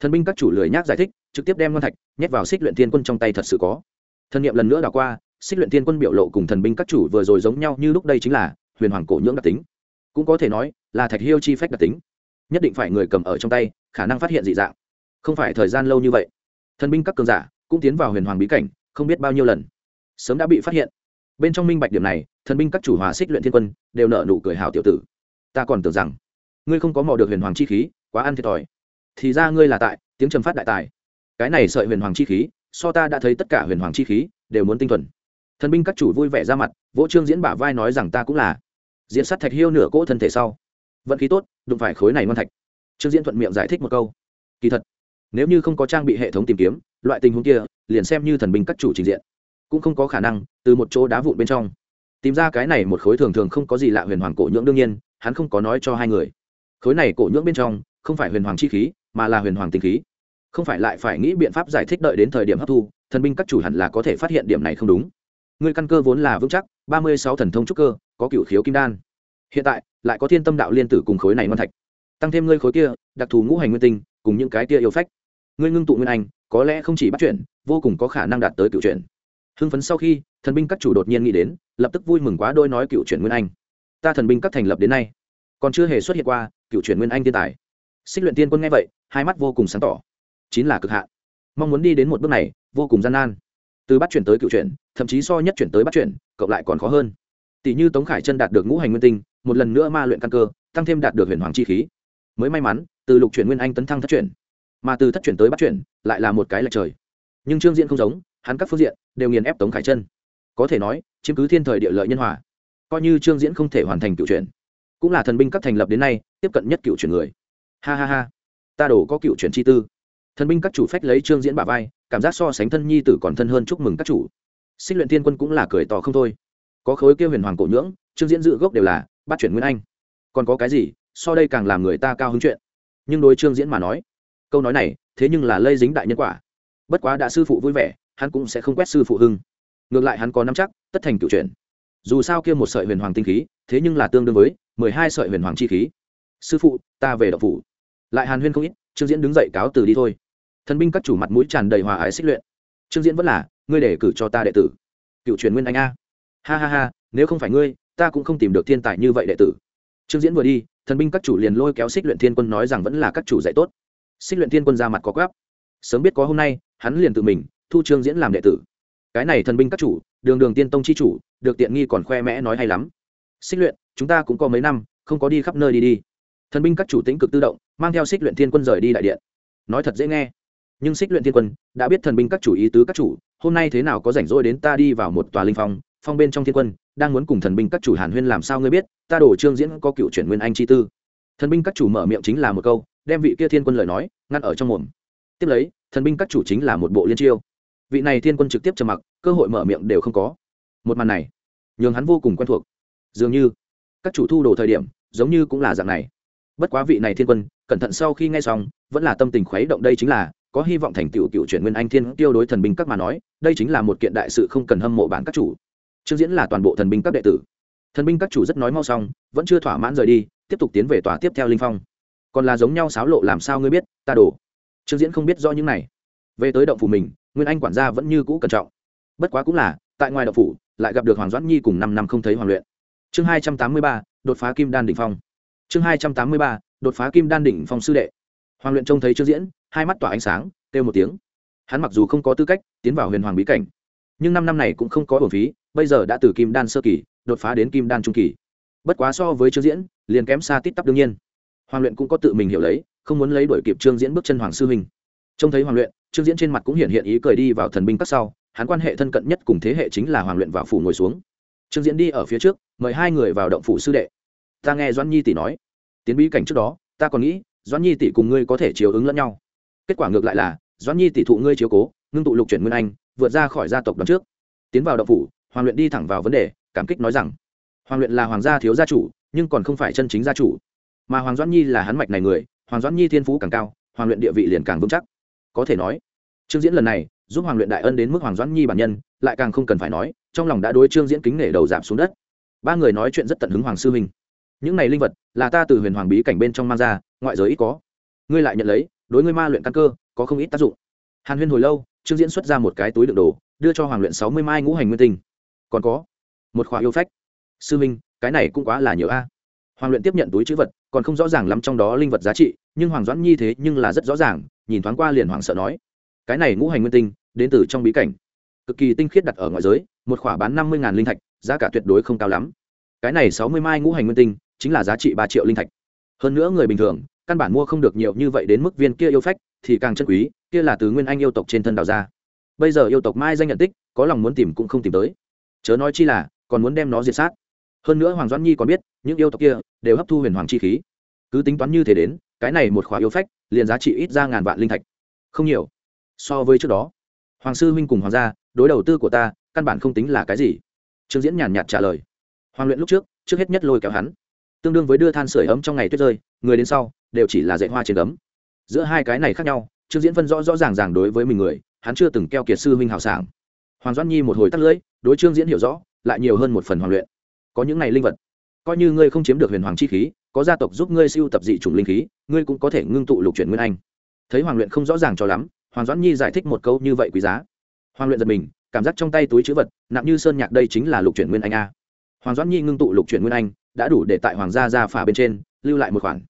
[SPEAKER 1] Thần binh các chủ lười nhác giải thích, trực tiếp đem ngoan thạch nhét vào xích luyện thiên quân trong tay thật sự có. Thần nghiệm lần nữa đảo qua, xích luyện thiên quân biểu lộ cùng thần binh các chủ vừa rồi giống nhau như lúc đây chính là huyền hoàng cổ nhưỡng đặc tính. Cũng có thể nói là thạch hiêu chi phách đặc tính. Nhất định phải người cầm ở trong tay, khả năng phát hiện dị dạng không phải thời gian lâu như vậy. Thần binh các cường giả cũng tiến vào huyền hoàng bí cảnh, không biết bao nhiêu lần. Sớm đã bị phát hiện. Bên trong minh bạch điểm này, thần binh các chủ hòa xích luyện thiên quân đều nợ nụ cười hào tiểu tử. Ta còn tưởng rằng, ngươi không có mò được huyền hoàng chi khí, quá ăn thiệt thòi. Thì ra ngươi là tại, tiếng trầm phát đại tài. Cái này sợi huyền hoàng chi khí, so ta đã thấy tất cả huyền hoàng chi khí đều muốn tinh thuần. Thần binh các chủ vui vẻ ra mặt, vỗ trương diễn bả vai nói rằng ta cũng là. Diễn sát thạch hiêu nửa cỗ thân thể sau. Vận khí tốt, đụng phải khối này ngon thạch. Trương diễn thuận miệng giải thích một câu. Kỳ thật nếu như không có trang bị hệ thống tìm kiếm, loại tình huống kia liền xem như thần binh các chủ trình diện. Cũng không có khả năng, từ một chỗ đá vụn bên trong. Tìm ra cái này một khối thường thường không có gì lạ huyền hoàng cổ nhưỡng đương nhiên, hắn không có nói cho hai người. Khối này cổ nhưỡng bên trong, không phải huyền hoàng chi khí, mà là huyền hoàng tinh khí. Không phải lại phải nghĩ biện pháp giải thích đợi đến thời điểm hấp thu, thần binh các chủ hẳn là có thể phát hiện điểm này không đúng. Người căn cơ vốn là vững chắc, ba mươi sáu thần thông trúc cơ, có cựu khiếu kim đan. Hiện tại, lại có thiên tâm đạo liên tử cùng khối này ngon thạch. Tăng thêm ngươi khối kia, đặc thù ngũ hành nguyên tinh, cùng những cái kia yêu phách ngươi ngưng tụ nguyên anh, có lẽ không chỉ bắt chuyển vô cùng có khả năng đạt tới cựu chuyển hưng phấn sau khi, thần binh các chủ đột nhiên nghĩ đến, lập tức vui mừng quá đôi nói cựu chuyển nguyên anh. Ta thần binh các thành lập đến nay, còn chưa hề xuất hiện qua cựu chuyển nguyên anh thiên tài. Xích luyện tiên quân nghe vậy, hai mắt vô cùng sáng tỏ. Chín là cực hạn. Mong muốn đi đến một bước này, vô cùng gian nan. Từ bắt chuyển tới cựu chuyển thậm chí so nhất chuyển tới bắt chuyển cộng lại còn khó hơn. Tỷ như tống khải chân đạt được ngũ hành nguyên tinh, một lần nữa ma luyện căn cơ, tăng thêm đạt được huyền hoàng chi khí. Mới may mắn, từ lục chuyển nguyên anh tấn thăng thất chuyển mà từ thất chuyển tới bắt chuyển lại là một cái lệch trời. Nhưng trương diễn không giống, hắn các phương diện đều nghiền ép tống khải chân có thể nói, chiếm cứ thiên thời địa lợi nhân hòa, coi như trương diễn không thể hoàn thành cựu chuyển, cũng là thần binh các thành lập đến nay tiếp cận nhất cựu chuyển người. Ha ha ha, ta đổ có cựu chuyển chi tư. Thần binh các chủ phách lấy trương diễn bà vai, cảm giác so sánh thân nhi tử còn thân hơn chúc mừng các chủ. Sinh luyện thiên quân cũng là cười tỏ không thôi. Có khối kêu huyền hoàng cổ nhưỡng, trương diễn dự gốc đều là bắt chuyển nguyên anh. Còn có cái gì, so đây càng làm người ta cao hứng chuyện. Nhưng đối trương diễn mà nói câu nói này, thế nhưng là lây dính đại nhân quả. Bất quá đã sư phụ vui vẻ, hắn cũng sẽ không quét sư phụ hưng. Ngược lại hắn có năm chắc, tất thành cựu chuyển. Dù sao kia một sợi huyền hoàng tinh khí, thế nhưng là tương đương với mười hai sợi huyền hoàng chi khí. Sư phụ, ta về đậu phủ. Lại hàn huyên không ít, trương diễn đứng dậy cáo từ đi thôi. Thần binh các chủ mặt mũi tràn đầy hòa ái xích luyện. Trương diễn vẫn là, ngươi để cử cho ta đệ tử. Cựu truyền nguyên anh a. Ha ha ha, nếu không phải ngươi, ta cũng không tìm được thiên tài như vậy đệ tử. Trương diễn vừa đi, thần binh các chủ liền lôi kéo xích luyện thiên quân nói rằng vẫn là các chủ dạy tốt xích luyện thiên quân ra mặt có gáp sớm biết có hôm nay, hắn liền tự mình, thu trương diễn làm đệ tử. Cái này thần binh các chủ, đường đường tiên tông chi chủ, được tiện nghi còn khoe mẽ nói hay lắm. Xích luyện, chúng ta cũng có mấy năm, không có đi khắp nơi đi đi. Thần binh các chủ tính cực tự động, mang theo xích luyện thiên quân rời đi đại điện. Nói thật dễ nghe, nhưng xích luyện thiên quân đã biết thần binh các chủ ý tứ các chủ, hôm nay thế nào có rảnh rỗi đến ta đi vào một tòa linh phong phong bên trong thiên quân, đang muốn cùng thần binh các chủ hàn huyên làm sao ngươi biết, ta đổ trương diễn có cựu chuyển nguyên anh chi tư. Thần binh các chủ mở miệng chính là một câu đem vị kia thiên quân lời nói ngăn ở trong mồm. Tiếp lấy, thần binh các chủ chính là một bộ liên chiêu. Vị này thiên quân trực tiếp trầm mặc, cơ hội mở miệng đều không có. Một màn này, nhường hắn vô cùng quen thuộc. Dường như, các chủ thu đồ thời điểm, giống như cũng là dạng này. Bất quá vị này thiên quân, cẩn thận sau khi nghe xong, vẫn là tâm tình khuấy động đây chính là, có hy vọng thành tựu cựu chuyển nguyên anh thiên tiêu đối thần binh các mà nói, đây chính là một kiện đại sự không cần hâm mộ bản các chủ. Trương diễn là toàn bộ thần binh các đệ tử. Thần binh các chủ rất nói mau xong, vẫn chưa thỏa mãn rời đi, tiếp tục tiến về tòa tiếp theo linh phong còn là giống nhau xáo lộ làm sao ngươi biết, ta đổ. Trương diễn không biết do những này. Về tới động phủ mình, nguyên anh quản gia vẫn như cũ cẩn trọng. Bất quá cũng là, tại ngoài động phủ, lại gặp được hoàng doãn nhi cùng năm năm không thấy hoàng luyện. Chương hai trăm tám mươi ba, đột phá kim đan đỉnh phong. Chương hai trăm tám mươi ba, đột phá kim đan đỉnh phong sư đệ. Hoàng luyện trông thấy trương diễn, hai mắt tỏa ánh sáng, kêu một tiếng. Hắn mặc dù không có tư cách tiến vào huyền hoàng bí cảnh, nhưng năm năm này cũng không có bổn phí, bây giờ đã từ kim đan sơ kỳ, đột phá đến kim đan trung kỳ. Bất quá so với trương diễn, liền kém xa tít tắp đương nhiên hoàng luyện cũng có tự mình hiểu lấy, không muốn lấy đuổi kịp trương diễn bước chân hoàng sư huynh. Trông thấy hoàng luyện, trương diễn trên mặt cũng hiện hiện ý cười đi vào thần binh các sau, hắn quan hệ thân cận nhất cùng thế hệ chính là hoàng luyện vào phủ ngồi xuống. Trương diễn đi ở phía trước, mời hai người vào động phủ sư đệ. Ta nghe doãn nhi tỷ nói, tiến bí cảnh trước đó, ta còn nghĩ, doãn nhi tỷ cùng ngươi có thể chiếu ứng lẫn nhau. Kết quả ngược lại là, doãn nhi tỷ thụ ngươi chiếu cố, ngưng tụ lục chuyển nguyên anh, vượt ra khỏi gia tộc đón trước. Tiến vào động phủ, hoàng luyện đi thẳng vào vấn đề, cảm kích nói rằng, hoàng luyện là hoàng gia thiếu gia chủ, nhưng còn không phải chân chính gia chủ mà hoàng doãn nhi là hắn mạch này người, hoàng doãn nhi thiên phú càng cao, hoàng luyện địa vị liền càng vững chắc. Có thể nói, trương diễn lần này giúp hoàng luyện đại ân đến mức hoàng doãn nhi bản nhân, lại càng không cần phải nói, trong lòng đã đối trương diễn kính nể đầu giảm xuống đất. Ba người nói chuyện rất tận hứng hoàng sư huynh những này linh vật là ta từ huyền hoàng bí cảnh bên trong mang ra, ngoại giới ít có. Ngươi lại nhận lấy, đối ngươi ma luyện căn cơ, có không ít tác dụng. Hàn huyên hồi lâu, trương diễn xuất ra một cái túi đựng đồ, đưa cho hoàng luyện sáu mươi mai ngũ hành nguyên tinh. Còn có, một khóa yêu phách. Sư minh, cái này cũng quá là nhiều a hoàng luyện tiếp nhận túi chữ vật, còn không rõ ràng lắm trong đó linh vật giá trị, nhưng hoàng doãn nhi thế nhưng là rất rõ ràng, nhìn thoáng qua liền hoàng sợ nói, cái này ngũ hành nguyên tinh, đến từ trong bí cảnh. Cực kỳ tinh khiết đặt ở ngoại giới, một khỏa bán năm mươi linh thạch, giá cả tuyệt đối không cao lắm. Cái này sáu mươi mai ngũ hành nguyên tinh, chính là giá trị ba triệu linh thạch. Hơn nữa người bình thường, căn bản mua không được nhiều như vậy đến mức viên kia yêu phách, thì càng chân quý, kia là từ nguyên anh yêu tộc trên thân đào ra. Bây giờ yêu tộc mai danh nhận tích, có lòng muốn tìm cũng không tìm tới. Chớ nói chi là, còn muốn đem nó diệt sát hơn nữa hoàng doãn nhi còn biết, những yêu tộc kia đều hấp thu huyền hoàng chi khí. Cứ tính toán như thế đến, cái này một khóa yêu phách, liền giá trị ít ra ngàn vạn linh thạch. Không nhiều. So với trước đó, hoàng sư huynh cùng hoàng gia, đối đầu tư của ta, căn bản không tính là cái gì. Trương diễn nhàn nhạt trả lời. Hoàng luyện lúc trước trước hết nhất lôi kéo hắn. Tương đương với đưa than sửa ấm trong ngày tuyết rơi, người đến sau, đều chỉ là dạy hoa trên ấm giữa hai cái này khác nhau, trương diễn phân rõ rõ ràng ràng đối với mình người, hắn chưa từng keo kiệt sư huynh hào sảng. Hoàng doãn nhi một hồi tắt lưỡi, đối trương diễn hiểu rõ, lại nhiều hơn một phần hoàng luyện có những này linh vật. Coi như ngươi không chiếm được huyền hoàng chi khí, có gia tộc giúp ngươi siêu tập dị chủng linh khí, ngươi cũng có thể ngưng tụ lục chuyển nguyên anh. Thấy hoàng luyện không rõ ràng cho lắm, hoàng doãn nhi giải thích một câu như vậy quý giá. Hoàng luyện giật mình, cảm giác trong tay túi chữ vật, nặng như sơn nhạc đây chính là lục chuyển nguyên anh a. Hoàng doãn nhi ngưng tụ lục chuyển nguyên anh, đã đủ để tại hoàng gia gia phả bên trên, lưu lại một khoản.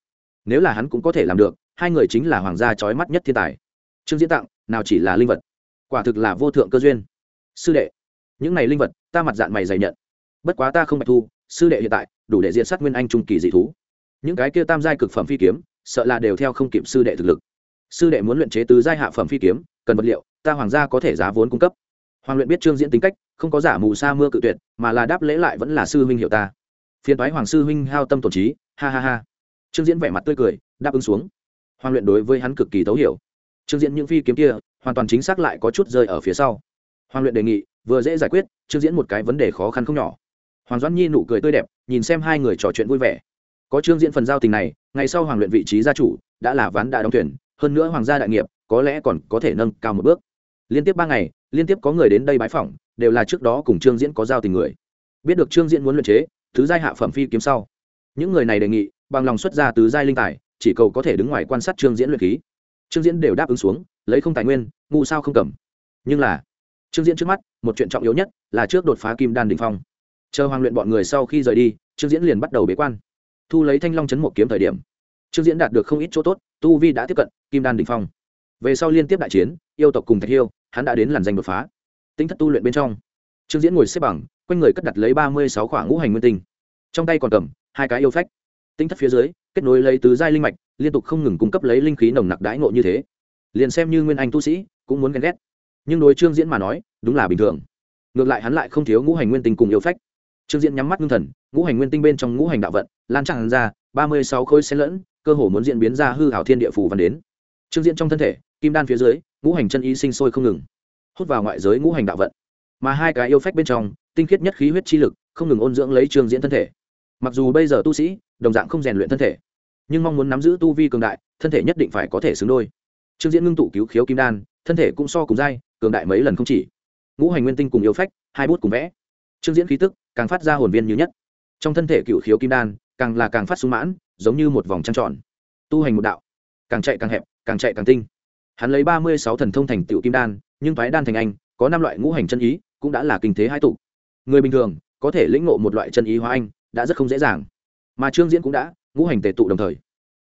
[SPEAKER 1] Nếu là hắn cũng có thể làm được, hai người chính là hoàng gia trói mắt nhất thiên tài. Trương diễn tặng, nào chỉ là linh vật? Quả thực là vô thượng cơ duyên. Sư đệ, những này linh vật, ta mặt dạng mày dày nhận bất quá ta không bạch thu, sư đệ hiện tại đủ để diện sát nguyên anh trung kỳ dị thú. Những cái kia tam giai cực phẩm phi kiếm, sợ là đều theo không kịp sư đệ thực lực. Sư đệ muốn luyện chế tứ giai hạ phẩm phi kiếm, cần vật liệu, ta hoàng gia có thể giá vốn cung cấp. Hoàng luyện biết trương diễn tính cách, không có giả mù sa mưa cự tuyệt, mà là đáp lễ lại vẫn là sư huynh hiệu ta. Phiền thoái hoàng sư huynh hao tâm tổn trí, ha ha ha. Trương diễn vẻ mặt tươi cười, đáp ứng xuống. Hoàng luyện đối với hắn cực kỳ thấu hiểu. Trương diễn những phi kiếm kia, hoàn toàn chính xác lại có chút rơi ở phía sau. Hoàng luyện đề nghị, vừa dễ giải quyết, trương diễn một cái vấn đề khó khăn không nhỏ hoàng doãn nhi nụ cười tươi đẹp, nhìn xem hai người trò chuyện vui vẻ. Có trương diễn phần giao tình này, ngày sau hoàng luyện vị trí gia chủ, đã là ván đã đóng thuyền, hơn nữa hoàng gia đại nghiệp, có lẽ còn có thể nâng cao một bước. Liên tiếp ba ngày, liên tiếp có người đến đây bái phỏng, đều là trước đó cùng trương diễn có giao tình người. Biết được trương diễn muốn luyện chế thứ giai hạ phẩm phi kiếm sau. Những người này đề nghị, bằng lòng xuất ra tứ giai linh tài, chỉ cầu có thể đứng ngoài quan sát trương diễn luyện khí. Trương diễn đều đáp ứng xuống, lấy không tài nguyên, ngu sao không cầm. Nhưng là trương diễn trước mắt, một chuyện trọng yếu nhất là trước đột phá kim đan đình phong chờ hoàng luyện bọn người sau khi rời đi trương diễn liền bắt đầu bế quan. Thu lấy thanh long chấn một kiếm thời điểm trương diễn đạt được không ít chỗ tốt tu vi đã tiếp cận kim đan đình phong. Về sau liên tiếp đại chiến yêu tộc cùng thạch hiêu, hắn đã đến làn danh đột phá. Tính thất tu luyện bên trong trương diễn ngồi xếp bằng quanh người cất đặt lấy ba mươi sáu khoảng ngũ hành nguyên tinh. Trong tay còn cầm hai cái yêu phách. Tính thất phía dưới kết nối lấy tứ giai linh mạch liên tục không ngừng cung cấp lấy linh khí nồng nặc đãi ngộ như thế. Liền xem như nguyên anh tu sĩ cũng muốn ghen ghét. Nhưng đối trương diễn mà nói đúng là bình thường. Ngược lại hắn lại không thiếu ngũ hành nguyên tinh cùng yêu phách trương diễn nhắm mắt ngưng thần, ngũ hành nguyên tinh bên trong ngũ hành đạo vận, lan tràn ra, ba mươi sáu khối xen lẫn, cơ hồ muốn diễn biến ra hư hảo thiên địa phù văn đến. Trương diễn trong thân thể, kim đan phía dưới, ngũ hành chân ý sinh sôi không ngừng, hút vào ngoại giới ngũ hành đạo vận. Mà hai cái yêu phách bên trong, tinh khiết nhất khí huyết chi lực, không ngừng ôn dưỡng lấy trương diễn thân thể. Mặc dù bây giờ tu sĩ, đồng dạng không rèn luyện thân thể, nhưng mong muốn nắm giữ tu vi cường đại, thân thể nhất định phải có thể xứng đôi. Trương diễn ngưng tụ cứu khiếu kim đan, thân thể cũng so cùng dai cường đại mấy lần không chỉ. Ngũ hành nguyên tinh cùng yêu phách, hai bút cùng vẽ trương diễn khí tức càng phát ra hồn viên như nhất. Trong thân thể cựu khiếu kim đan, càng là càng phát sung mãn, giống như một vòng trăng tròn. Tu hành một đạo, càng chạy càng hẹp, càng chạy càng tinh. Hắn lấy ba mươi sáu thần thông thành tựu kim đan, nhưng thoái đan thành anh, có năm loại ngũ hành chân ý, cũng đã là kinh thế hai tụ. Người bình thường, có thể lĩnh ngộ một loại chân ý hóa anh, đã rất không dễ dàng. Mà trương diễn cũng đã ngũ hành tề tụ đồng thời.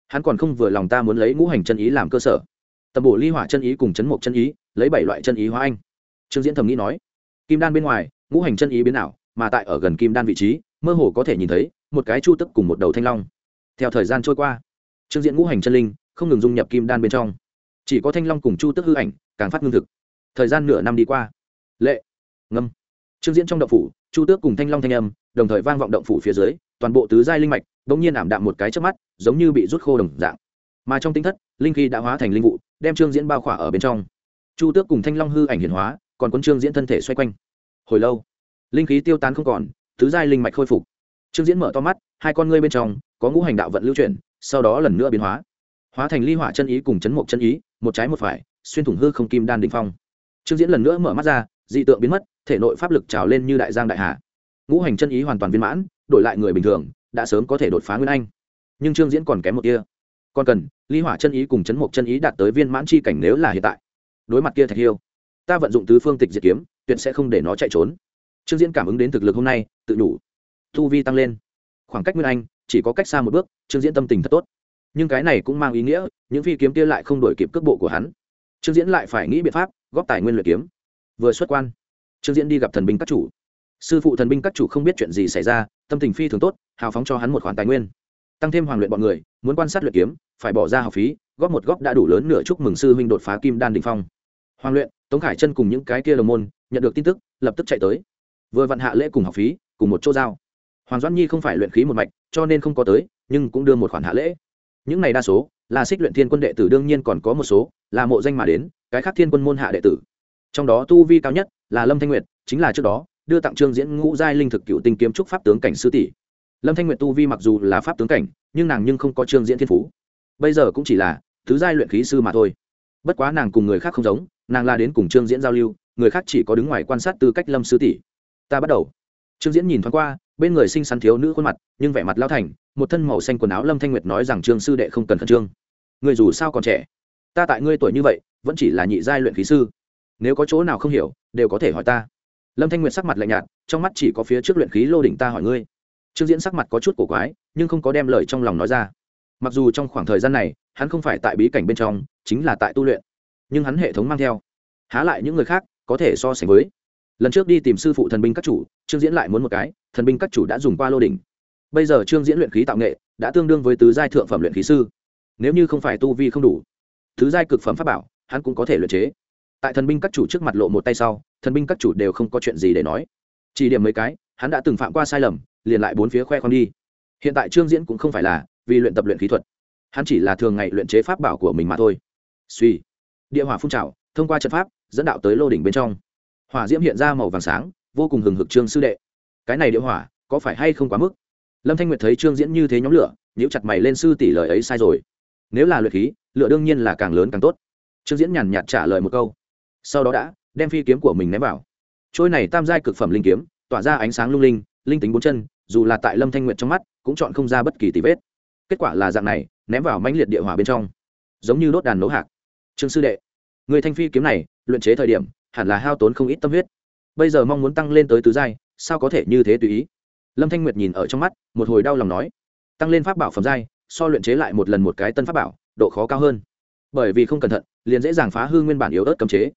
[SPEAKER 1] Hắn còn không vừa lòng ta muốn lấy ngũ hành chân ý làm cơ sở. Tầm bổ ly hỏa chân ý cùng chấn mộc chân ý, lấy bảy loại chân ý hóa anh. Trương diễn thầm nghĩ nói, kim đan bên ngoài ngũ hành chân ý biến ảo, mà tại ở gần kim đan vị trí, mơ hồ có thể nhìn thấy một cái chu tức cùng một đầu thanh long. Theo thời gian trôi qua, trương diễn ngũ hành chân linh không ngừng dung nhập kim đan bên trong. Chỉ có thanh long cùng chu tức hư ảnh càng phát ngưng thực. Thời gian nửa năm đi qua. Lệ. Ngâm. Trương diễn trong động phủ, chu tước cùng thanh long thanh âm đồng thời vang vọng động phủ phía dưới, toàn bộ tứ giai linh mạch bỗng nhiên ảm đạm một cái trước mắt, giống như bị rút khô đồng dạng. Mà trong tính thất, linh khí đã hóa thành linh vụ, đem trương diễn bao khỏa ở bên trong. Chu tước cùng thanh long hư ảnh hiển hóa, còn quân trương diễn thân thể xoay quanh hồi lâu. Linh khí tiêu tán không còn, tứ giai linh mạch khôi phục. Trương diễn mở to mắt, hai con ngươi bên trong có ngũ hành đạo vận lưu chuyển, sau đó lần nữa biến hóa. Hóa thành ly hỏa chân ý cùng chấn mộc chân ý, một trái một phải, xuyên thủng hư không kim đan đình phong. Trương diễn lần nữa mở mắt ra, dị tượng biến mất, thể nội pháp lực trào lên như đại giang đại hà. Ngũ hành chân ý hoàn toàn viên mãn, đổi lại người bình thường, đã sớm có thể đột phá nguyên anh. Nhưng trương diễn còn kém một kia. Còn cần, ly hỏa chân ý cùng chấn mộc chân ý đạt tới viên mãn chi cảnh nếu là hiện tại. Đối mặt kia thạch hiêu, ta vận dụng tứ phương tịch diệt kiếm tuyệt sẽ không để nó chạy trốn. Trương diễn cảm ứng đến thực lực hôm nay, tự đủ thu vi tăng lên. Khoảng cách nguyên anh, chỉ có cách xa một bước, trương diễn tâm tình thật tốt. Nhưng cái này cũng mang ý nghĩa, những phi kiếm kia lại không đổi kịp cước bộ của hắn. Trương diễn lại phải nghĩ biện pháp, góp tài nguyên luyện kiếm. Vừa xuất quan, trương diễn đi gặp thần binh các chủ. Sư phụ thần binh các chủ không biết chuyện gì xảy ra, tâm tình phi thường tốt, hào phóng cho hắn một khoản tài nguyên. Tăng thêm hoàng luyện bọn người, muốn quan sát luyện kiếm, phải bỏ ra học phí, góp một góp đã đủ lớn nửa chúc mừng sư huynh đột phá kim đan đình phong. Hoàng luyện, tống khải chân cùng những cái kia đồng môn nhận được tin tức, lập tức chạy tới. Vừa vặn hạ lễ cùng học phí, cùng một chỗ giao. Hoàng doãn nhi không phải luyện khí một mạch, cho nên không có tới, nhưng cũng đưa một khoản hạ lễ. Những này đa số là xích luyện thiên quân đệ tử, đương nhiên còn có một số là mộ danh mà đến, cái khác thiên quân môn hạ đệ tử. Trong đó tu vi cao nhất là lâm thanh nguyệt, chính là trước đó đưa tặng trương diễn ngũ giai linh thực cựu tinh kiếm trúc pháp tướng cảnh sư tỷ. Lâm thanh nguyệt tu vi mặc dù là pháp tướng cảnh, nhưng nàng nhưng không có trương diễn thiên phú. Bây giờ cũng chỉ là thứ giai luyện khí sư mà thôi. Bất quá nàng cùng người khác không giống, nàng là đến cùng trương diễn giao lưu người khác chỉ có đứng ngoài quan sát tư cách lâm sư tỷ. Ta bắt đầu. Trương diễn nhìn thoáng qua, bên người sinh xắn thiếu nữ khuôn mặt, nhưng vẻ mặt lao thành, một thân màu xanh quần áo lâm thanh nguyệt nói rằng trương sư đệ không cần khẩn trương. Người dù sao còn trẻ. Ta tại ngươi tuổi như vậy, vẫn chỉ là nhị giai luyện khí sư. Nếu có chỗ nào không hiểu, đều có thể hỏi ta. Lâm thanh nguyệt sắc mặt lạnh nhạt, trong mắt chỉ có phía trước luyện khí lô đỉnh ta hỏi ngươi. Trương diễn sắc mặt có chút cổ quái, nhưng không có đem lời trong lòng nói ra. Mặc dù trong khoảng thời gian này, hắn không phải tại bí cảnh bên trong, chính là tại tu luyện. Nhưng hắn hệ thống mang theo. Há lại những người khác có thể so sánh với. Lần trước đi tìm sư phụ thần binh các chủ, trương diễn lại muốn một cái, thần binh các chủ đã dùng qua lô đỉnh. Bây giờ trương diễn luyện khí tạo nghệ, đã tương đương với tứ giai thượng phẩm luyện khí sư. Nếu như không phải tu vi không đủ, tứ giai cực phẩm pháp bảo, hắn cũng có thể luyện chế. Tại thần binh các chủ trước mặt lộ một tay sau, thần binh các chủ đều không có chuyện gì để nói. Chỉ điểm mấy cái, hắn đã từng phạm qua sai lầm, liền lại bốn phía khoe khoang đi. Hiện tại trương diễn cũng không phải là vì luyện tập luyện khí thuật. Hắn chỉ là thường ngày luyện chế pháp bảo của mình mà thôi. Suy địa hỏa phun trào, thông qua trận pháp dẫn đạo tới lô đỉnh bên trong. Hỏa diễm hiện ra màu vàng sáng, vô cùng hừng hực trương sư đệ. Cái này địa hỏa, có phải hay không quá mức? Lâm thanh nguyệt thấy trương diễn như thế nhóm lửa, nhíu chặt mày lên sư tỷ lời ấy sai rồi. Nếu là luyện khí, lửa đương nhiên là càng lớn càng tốt. Trương diễn nhàn nhạt trả lời một câu. Sau đó đã, đem phi kiếm của mình ném vào. Trôi này tam giai cực phẩm linh kiếm, tỏa ra ánh sáng lung linh linh tính bốn chân, dù là tại lâm thanh nguyệt trong mắt, cũng chọn không ra bất kỳ tí vết. Kết quả là dạng này, ném vào mãnh liệt địa hỏa bên trong. Giống như đốt đàn nấu hạc. Trương sư đệ, người thanh phi kiếm này luyện chế thời điểm, hẳn là hao tốn không ít tâm huyết. Bây giờ mong muốn tăng lên tới tứ giai, sao có thể như thế tùy ý? Lâm thanh nguyệt nhìn ở trong mắt, một hồi đau lòng nói. Tăng lên pháp bảo phẩm giai, so luyện chế lại một lần một cái tân pháp bảo, độ khó cao hơn. Bởi vì không cẩn thận, liền dễ dàng phá hư nguyên bản yếu ớt cấm chế.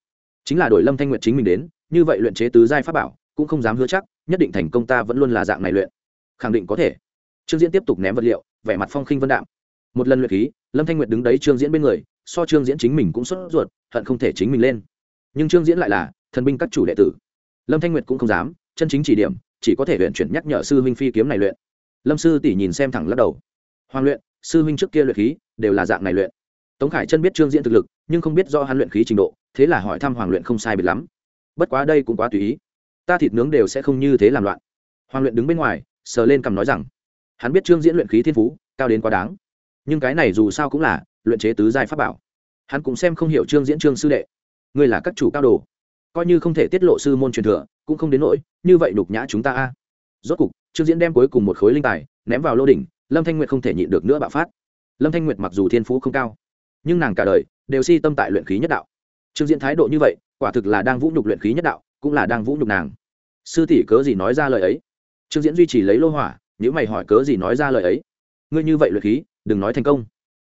[SPEAKER 1] Chính là đổi lâm thanh nguyệt chính mình đến, như vậy luyện chế tứ giai pháp bảo, cũng không dám hứa chắc, nhất định thành công ta vẫn luôn là dạng này luyện. Khẳng định có thể. Trương diễn tiếp tục ném vật liệu, vẻ mặt phong khinh vân đạm. Một lần luyện khí, lâm thanh nguyệt đứng đấy trương diễn bên người, so trương diễn chính mình cũng sốt ruột, hận không thể chính mình lên nhưng trương diễn lại là thần binh các chủ đệ tử. Lâm thanh nguyệt cũng không dám, chân chính chỉ điểm, chỉ có thể luyện chuyển nhắc nhở sư huynh phi kiếm này luyện. Lâm sư tỷ nhìn xem thẳng lắc đầu. Hoàng luyện, sư huynh trước kia luyện khí, đều là dạng này luyện. Tống khải chân biết trương diễn thực lực, nhưng không biết do hắn luyện khí trình độ, thế là hỏi thăm hoàng luyện không sai biệt lắm. Bất quá đây cũng quá tùy ý. Ta thịt nướng đều sẽ không như thế làm loạn. Hoàng luyện đứng bên ngoài, sờ lên cầm nói rằng, hắn biết trương diễn luyện khí thiên phú, cao đến quá đáng. Nhưng cái này dù sao cũng là luyện chế tứ giai pháp bảo. Hắn cũng xem không hiểu trương diễn trương sư đệ ngươi là các chủ cao đồ. Coi như không thể tiết lộ sư môn truyền thừa, cũng không đến nỗi, như vậy đục nhã chúng ta a. Rốt cục, trương diễn đem cuối cùng một khối linh tài ném vào lô đỉnh, lâm thanh nguyệt không thể nhịn được nữa bạo phát. Lâm thanh nguyệt mặc dù thiên phú không cao, nhưng nàng cả đời đều si tâm tại luyện khí nhất đạo. Trương diễn thái độ như vậy, quả thực là đang vũ nhục luyện khí nhất đạo, cũng là đang vũ nhục nàng. Sư tỷ cớ gì nói ra lời ấy? Trương diễn duy trì lấy lô hỏa nếu mày hỏi cớ gì nói ra lời ấy? Ngươi như vậy luyện khí, đừng nói thành công.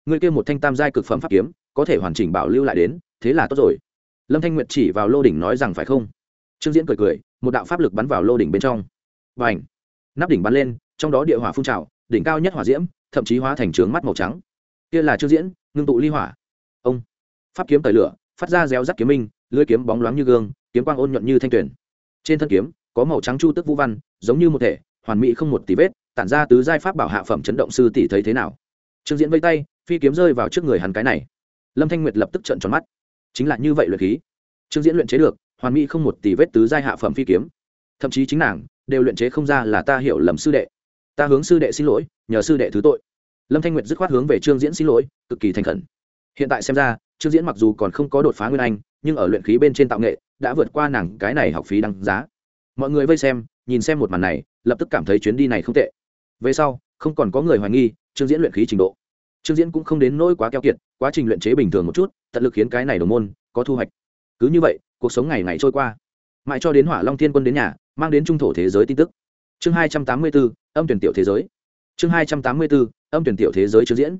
[SPEAKER 1] Ngươi kia một thanh tam giai cực phẩm pháp kiếm, có thể hoàn chỉnh bảo lưu lại đến, thế là tốt rồi lâm thanh nguyệt chỉ vào lô đỉnh nói rằng phải không? Trương diễn cười cười, một đạo pháp lực bắn vào lô đỉnh bên trong. Và ảnh nắp đỉnh bắn lên, trong đó địa hỏa phun trào, đỉnh cao nhất hỏa diễm, thậm chí hóa thành trướng mắt màu trắng. Kia là trương diễn, ngưng tụ ly hỏa. Ông! Pháp kiếm tời lửa, phát ra réo rắt kiếm minh, lưỡi kiếm bóng loáng như gương, kiếm quang ôn nhuận như thanh tuyển trên thân kiếm, có màu trắng chu tức vũ văn, giống như một thể, hoàn mỹ không một tí vết, tản ra tứ giai pháp bảo hạ phẩm chấn động sư tỷ thấy thế nào? Trương diễn vây tay, phi kiếm rơi vào trước người hắn cái này. Lâm thanh nguyệt lập tức trợn tròn mắt chính là như vậy luyện khí. Trương diễn luyện chế được, hoàn mỹ không một tỷ vết tứ giai hạ phẩm phi kiếm. Thậm chí chính nàng đều luyện chế không ra là ta hiểu lầm sư đệ. Ta hướng sư đệ xin lỗi, nhờ sư đệ thứ tội. Lâm thanh nguyệt dứt khoát hướng về trương diễn xin lỗi, cực kỳ thành khẩn. Hiện tại xem ra, trương diễn mặc dù còn không có đột phá nguyên anh, nhưng ở luyện khí bên trên tạo nghệ, đã vượt qua nàng cái này học phí đăng giá. Mọi người vây xem, nhìn xem một màn này, lập tức cảm thấy chuyến đi này không tệ. Về sau, không còn có người hoài nghi, trương diễn luyện khí trình độ trương diễn cũng không đến nỗi quá keo kiệt, quá trình luyện chế bình thường một chút, tận lực khiến cái này đồng môn có thu hoạch. Cứ như vậy, cuộc sống ngày ngày trôi qua. Mãi cho đến hỏa long thiên quân đến nhà, mang đến trung thổ thế giới tin tức. Chương hai trăm tám mươi bốn âm tuyển tiểu thế giới. Chương hai trăm tám mươi bốn âm tuyển tiểu thế giới trương diễn.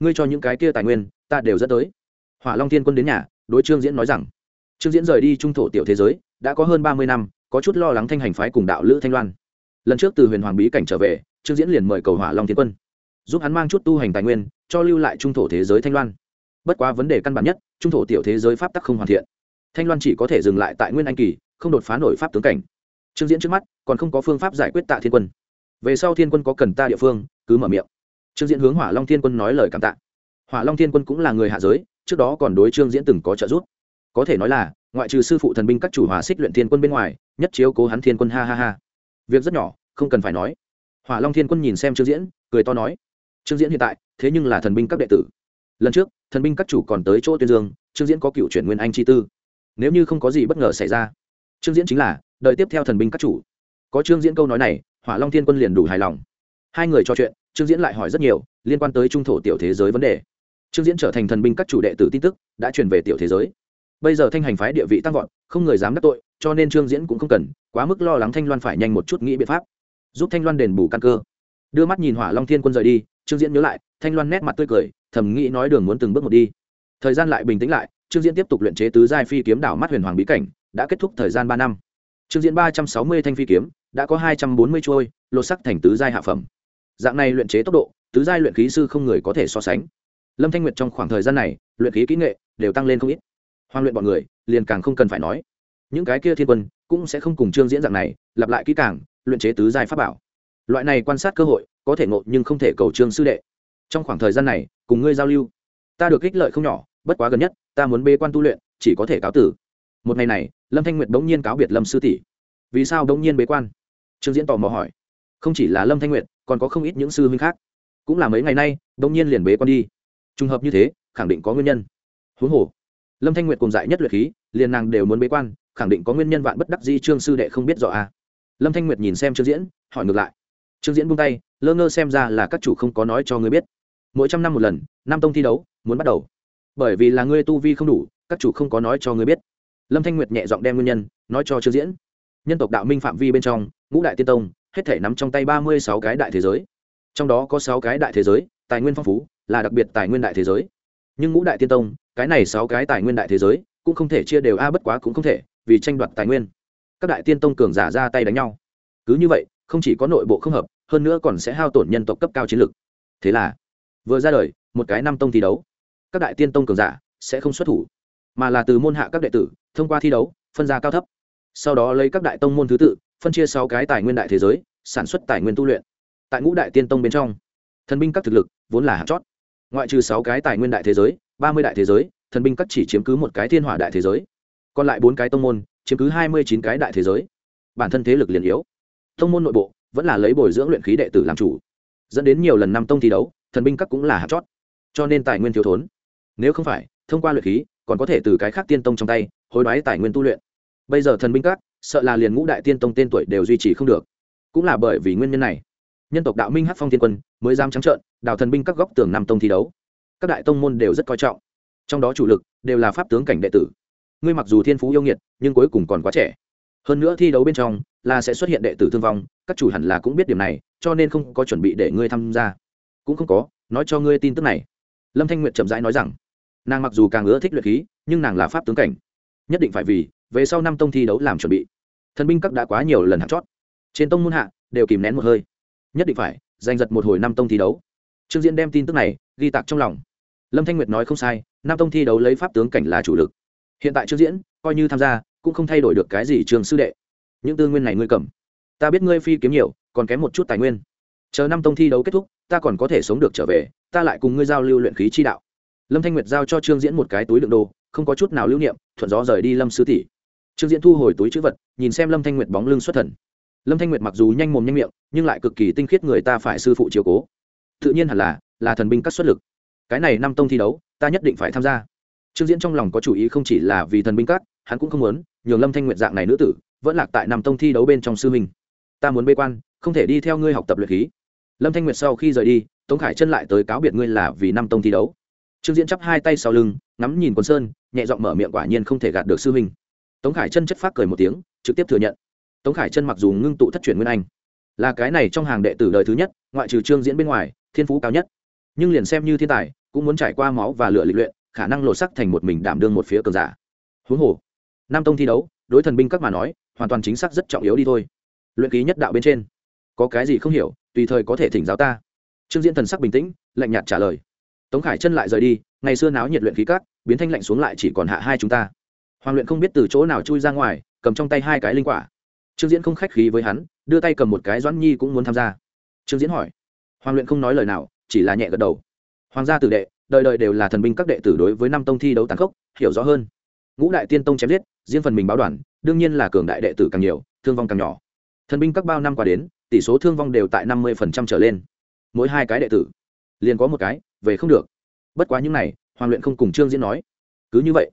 [SPEAKER 1] Ngươi cho những cái kia tài nguyên, ta đều dẫn tới. Hỏa long thiên quân đến nhà, đối trương diễn nói rằng, trương diễn rời đi trung thổ tiểu thế giới, đã có hơn ba mươi năm, có chút lo lắng thanh hành phái cùng đạo lữ thanh loan. Lần trước từ huyền hoàng bí cảnh trở về, trương diễn liền mời cầu hỏa long thiên quân giúp hắn mang chút tu hành tài nguyên, cho lưu lại trung thổ thế giới thanh loan. Bất quá vấn đề căn bản nhất, trung thổ tiểu thế giới pháp tắc không hoàn thiện. Thanh loan chỉ có thể dừng lại tại nguyên anh kỳ, không đột phá nổi pháp tướng cảnh. Trương diễn trước mắt còn không có phương pháp giải quyết tạ thiên quân. Về sau thiên quân có cần ta địa phương, cứ mở miệng. Trương diễn hướng hỏa long thiên quân nói lời cảm tạ. Hỏa long thiên quân cũng là người hạ giới, trước đó còn đối trương diễn từng có trợ giúp. Có thể nói là, ngoại trừ sư phụ thần binh các chủ hòa xích luyện thiên quân bên ngoài, nhất chiếu cố hắn thiên quân ha ha ha. Việc rất nhỏ, không cần phải nói. Hỏa long thiên quân nhìn xem trương diễn, cười to nói trương diễn hiện tại, thế nhưng là thần binh các đệ tử. Lần trước, thần binh các chủ còn tới chỗ tuyên dương, trương diễn có cựu chuyển nguyên anh chi tư. Nếu như không có gì bất ngờ xảy ra, trương diễn chính là, đợi tiếp theo thần binh các chủ. Có trương diễn câu nói này, hỏa long thiên quân liền đủ hài lòng. Hai người trò chuyện, trương diễn lại hỏi rất nhiều, liên quan tới trung thổ tiểu thế giới vấn đề. Trương diễn trở thành thần binh các chủ đệ tử tin tức, đã truyền về tiểu thế giới. Bây giờ thanh hành phái địa vị tăng vọt, không người dám đắc tội, cho nên trương diễn cũng không cần, quá mức lo lắng thanh loan phải nhanh một chút nghĩ biện pháp, giúp thanh loan đền bù căn cơ. Đưa mắt nhìn hỏa long thiên quân rời đi trương diễn nhớ lại, thanh loan nét mặt tươi cười, thầm nghĩ nói đường muốn từng bước một đi. Thời gian lại bình tĩnh lại, trương diễn tiếp tục luyện chế tứ giai phi kiếm đảo mắt huyền hoàng bí cảnh, đã kết thúc thời gian ba năm. Trương diễn ba trăm sáu mươi thanh phi kiếm, đã có hai trăm bốn mươi trôi, lột sắc thành tứ giai hạ phẩm. Dạng này luyện chế tốc độ, tứ giai luyện khí sư không người có thể so sánh. Lâm thanh nguyệt trong khoảng thời gian này, luyện khí kỹ nghệ đều tăng lên không ít. Hoàng luyện bọn người, liền càng không cần phải nói. Những cái kia thiên quân cũng sẽ không cùng trương diễn dạng này, lặp lại kỹ càng, luyện chế tứ giai pháp bảo loại này quan sát cơ hội, có thể ngộ nhưng không thể cầu trương sư đệ. Trong khoảng thời gian này, cùng ngươi giao lưu, ta được ích lợi không nhỏ, bất quá gần nhất, ta muốn bê quan tu luyện, chỉ có thể cáo tử. Một ngày này, lâm thanh nguyệt bỗng nhiên cáo biệt lâm sư tỷ. Vì sao bỗng nhiên bế quan? Trương diễn tò mò hỏi. Không chỉ là lâm thanh nguyệt, còn có không ít những sư huynh khác. Cũng là mấy ngày nay, bỗng nhiên liền bế quan đi. Trùng hợp như thế, khẳng định có nguyên nhân. Huống hồ, lâm thanh nguyệt cùng dại nhất luyện khí, liền nàng đều muốn bế quan, khẳng định có nguyên nhân vạn bất đắc di trương sư đệ không biết rõ à. lâm thanh nguyệt nhìn xem trương diễn, hỏi ngược lại trương diễn buông tay, lơ ngơ xem ra là các chủ không có nói cho ngươi biết. Mỗi trăm năm một lần, năm tông thi đấu, muốn bắt đầu. Bởi vì là ngươi tu vi không đủ, các chủ không có nói cho ngươi biết. Lâm thanh nguyệt nhẹ giọng đem nguyên nhân, nói cho trương diễn. Nhân tộc đạo minh phạm vi bên trong, ngũ đại tiên tông, hết thể nắm trong tay ba mươi sáu cái đại thế giới. Trong đó có sáu cái đại thế giới, tài nguyên phong phú, là đặc biệt tài nguyên đại thế giới. Nhưng ngũ đại tiên tông, cái này sáu cái tài nguyên đại thế giới, cũng không thể chia đều a, bất quá cũng không thể, vì tranh đoạt tài nguyên. Các đại tiên tông cường giả ra tay đánh nhau. Cứ như vậy không chỉ có nội bộ không hợp, hơn nữa còn sẽ hao tổn nhân tộc cấp cao chiến lược thế là, vừa ra đời, một cái năm tông thi đấu. Các đại tiên tông cường giả sẽ không xuất thủ, mà là từ môn hạ các đệ tử, thông qua thi đấu, phân ra cao thấp. Sau đó lấy các đại tông môn thứ tự, phân chia sáu cái tài nguyên đại thế giới, sản xuất tài nguyên tu luyện. Tại ngũ đại tiên tông bên trong, thần binh các thực lực vốn là hạt chót. Ngoại trừ sáu cái tài nguyên đại thế giới, ba mươi đại thế giới, thần binh các chỉ chiếm cứ một cái thiên hỏa đại thế giới. Còn lại bốn cái tông môn, chiếm cứ hai mươi chín cái đại thế giới. Bản thân thế lực liền yếu tông môn nội bộ vẫn là lấy bồi dưỡng luyện khí đệ tử làm chủ, dẫn đến nhiều lần năm tông thi đấu, thần binh các cũng là hạt chót. Cho nên tài nguyên thiếu thốn. Nếu không phải, thông qua luyện khí, còn có thể từ cái khác tiên tông trong tay, hối đoái tài nguyên tu luyện. Bây giờ thần binh các, sợ là liền ngũ đại tiên tông tên tuổi đều duy trì không được. Cũng là bởi vì nguyên nhân này, nhân tộc đạo minh hát phong thiên quân mới dám trắng trợn, đào thần binh các góc tường năm tông thi đấu. Các đại tông môn đều rất coi trọng. Trong đó chủ lực đều là pháp tướng cảnh đệ tử. Ngươi mặc dù thiên phú yêu nghiệt, nhưng cuối cùng còn quá trẻ. Hơn nữa thi đấu bên trong là sẽ xuất hiện đệ tử thương vong, các chủ hẳn là cũng biết điểm này, cho nên không có chuẩn bị để ngươi tham gia. Cũng không có, nói cho ngươi tin tức này. Lâm thanh nguyệt chậm rãi nói rằng. Nàng mặc dù càng ưa thích luyện khí, nhưng nàng là pháp tướng cảnh. Nhất định phải vì, về sau năm tông thi đấu làm chuẩn bị. Thần binh các đã quá nhiều lần hạt chót. Trên tông môn hạ, đều kìm nén một hơi. Nhất định phải, giành giật một hồi năm tông thi đấu. Trương diễn đem tin tức này, ghi tạc trong lòng. Lâm thanh nguyệt nói không sai, năm tông thi đấu lấy pháp tướng cảnh là chủ lực. Hiện tại trương diễn, coi như tham gia, cũng không thay đổi được cái gì trường sư đệ những tư nguyên này ngươi cầm. Ta biết ngươi phi kiếm nhiều, còn kém một chút tài nguyên. Chờ năm tông thi đấu kết thúc, ta còn có thể sống được trở về, ta lại cùng ngươi giao lưu luyện khí chi đạo. Lâm thanh nguyệt giao cho trương diễn một cái túi đựng đồ, không có chút nào lưu niệm, thuận gió rời đi lâm sư tỷ. Trương diễn thu hồi túi chữ vật, nhìn xem lâm thanh nguyệt bóng lưng xuất thần. Lâm thanh nguyệt mặc dù nhanh mồm nhanh miệng, nhưng lại cực kỳ tinh khiết người ta phải sư phụ chiều cố. Tự nhiên hẳn là là thần binh các xuất lực. Cái này năm tông thi đấu, ta nhất định phải tham gia. Trương diễn trong lòng có chủ ý không chỉ là vì thần binh các, hắn cũng không muốn nhường lâm thanh nguyệt dạng này nữ tử vẫn lạc tại năm tông thi đấu bên trong sư mình, ta muốn bê quan không thể đi theo ngươi học tập luyện khí. Lâm thanh nguyệt sau khi rời đi tống khải chân lại tới cáo biệt ngươi là vì năm tông thi đấu. Trương diễn chắp hai tay sau lưng ngắm nhìn quân sơn nhẹ giọng mở miệng quả nhiên không thể gạt được sư huynh. Tống khải chân chất phát cười một tiếng trực tiếp thừa nhận. Tống khải chân mặc dù ngưng tụ thất truyền nguyên anh là cái này trong hàng đệ tử đời thứ nhất ngoại trừ trương diễn bên ngoài thiên phú cao nhất. Nhưng liền xem như thiên tài cũng muốn trải qua máu và lửa lịch luyện khả năng lột sắc thành một mình đảm đương một phía cường giả. Huống hồ nam tông thi đấu đối thần binh các mà nói hoàn toàn chính xác rất trọng yếu đi thôi. Luyện ký nhất đạo bên trên. Có cái gì không hiểu, tùy thời có thể thỉnh giáo ta. Trương diễn thần sắc bình tĩnh, lạnh nhạt trả lời. Tống khải chân lại rời đi, ngày xưa náo nhiệt luyện khí cát biến thanh lạnh xuống lại chỉ còn hạ hai chúng ta. Hoàng luyện không biết từ chỗ nào chui ra ngoài, cầm trong tay hai cái linh quả. Trương diễn không khách khí với hắn, đưa tay cầm một cái doãn nhi cũng muốn tham gia. Trương diễn hỏi. Hoàng luyện không nói lời nào, chỉ là nhẹ gật đầu. Hoàng gia tử đệ, đời đời đều là thần binh các đệ tử đối với năm tông thi đấu tàn khốc, hiểu rõ hơn. Ngũ đại tiên tông chém giết, riêng phần mình báo đoàn đương nhiên là cường đại đệ tử càng nhiều, thương vong càng nhỏ. Thần binh các bao năm qua đến, tỷ số thương vong đều tại năm mươi trở lên. Mỗi hai cái đệ tử, liền có một cái, về không được. Bất quá những này, hoàng luyện không cùng trương diễn nói. Cứ như vậy,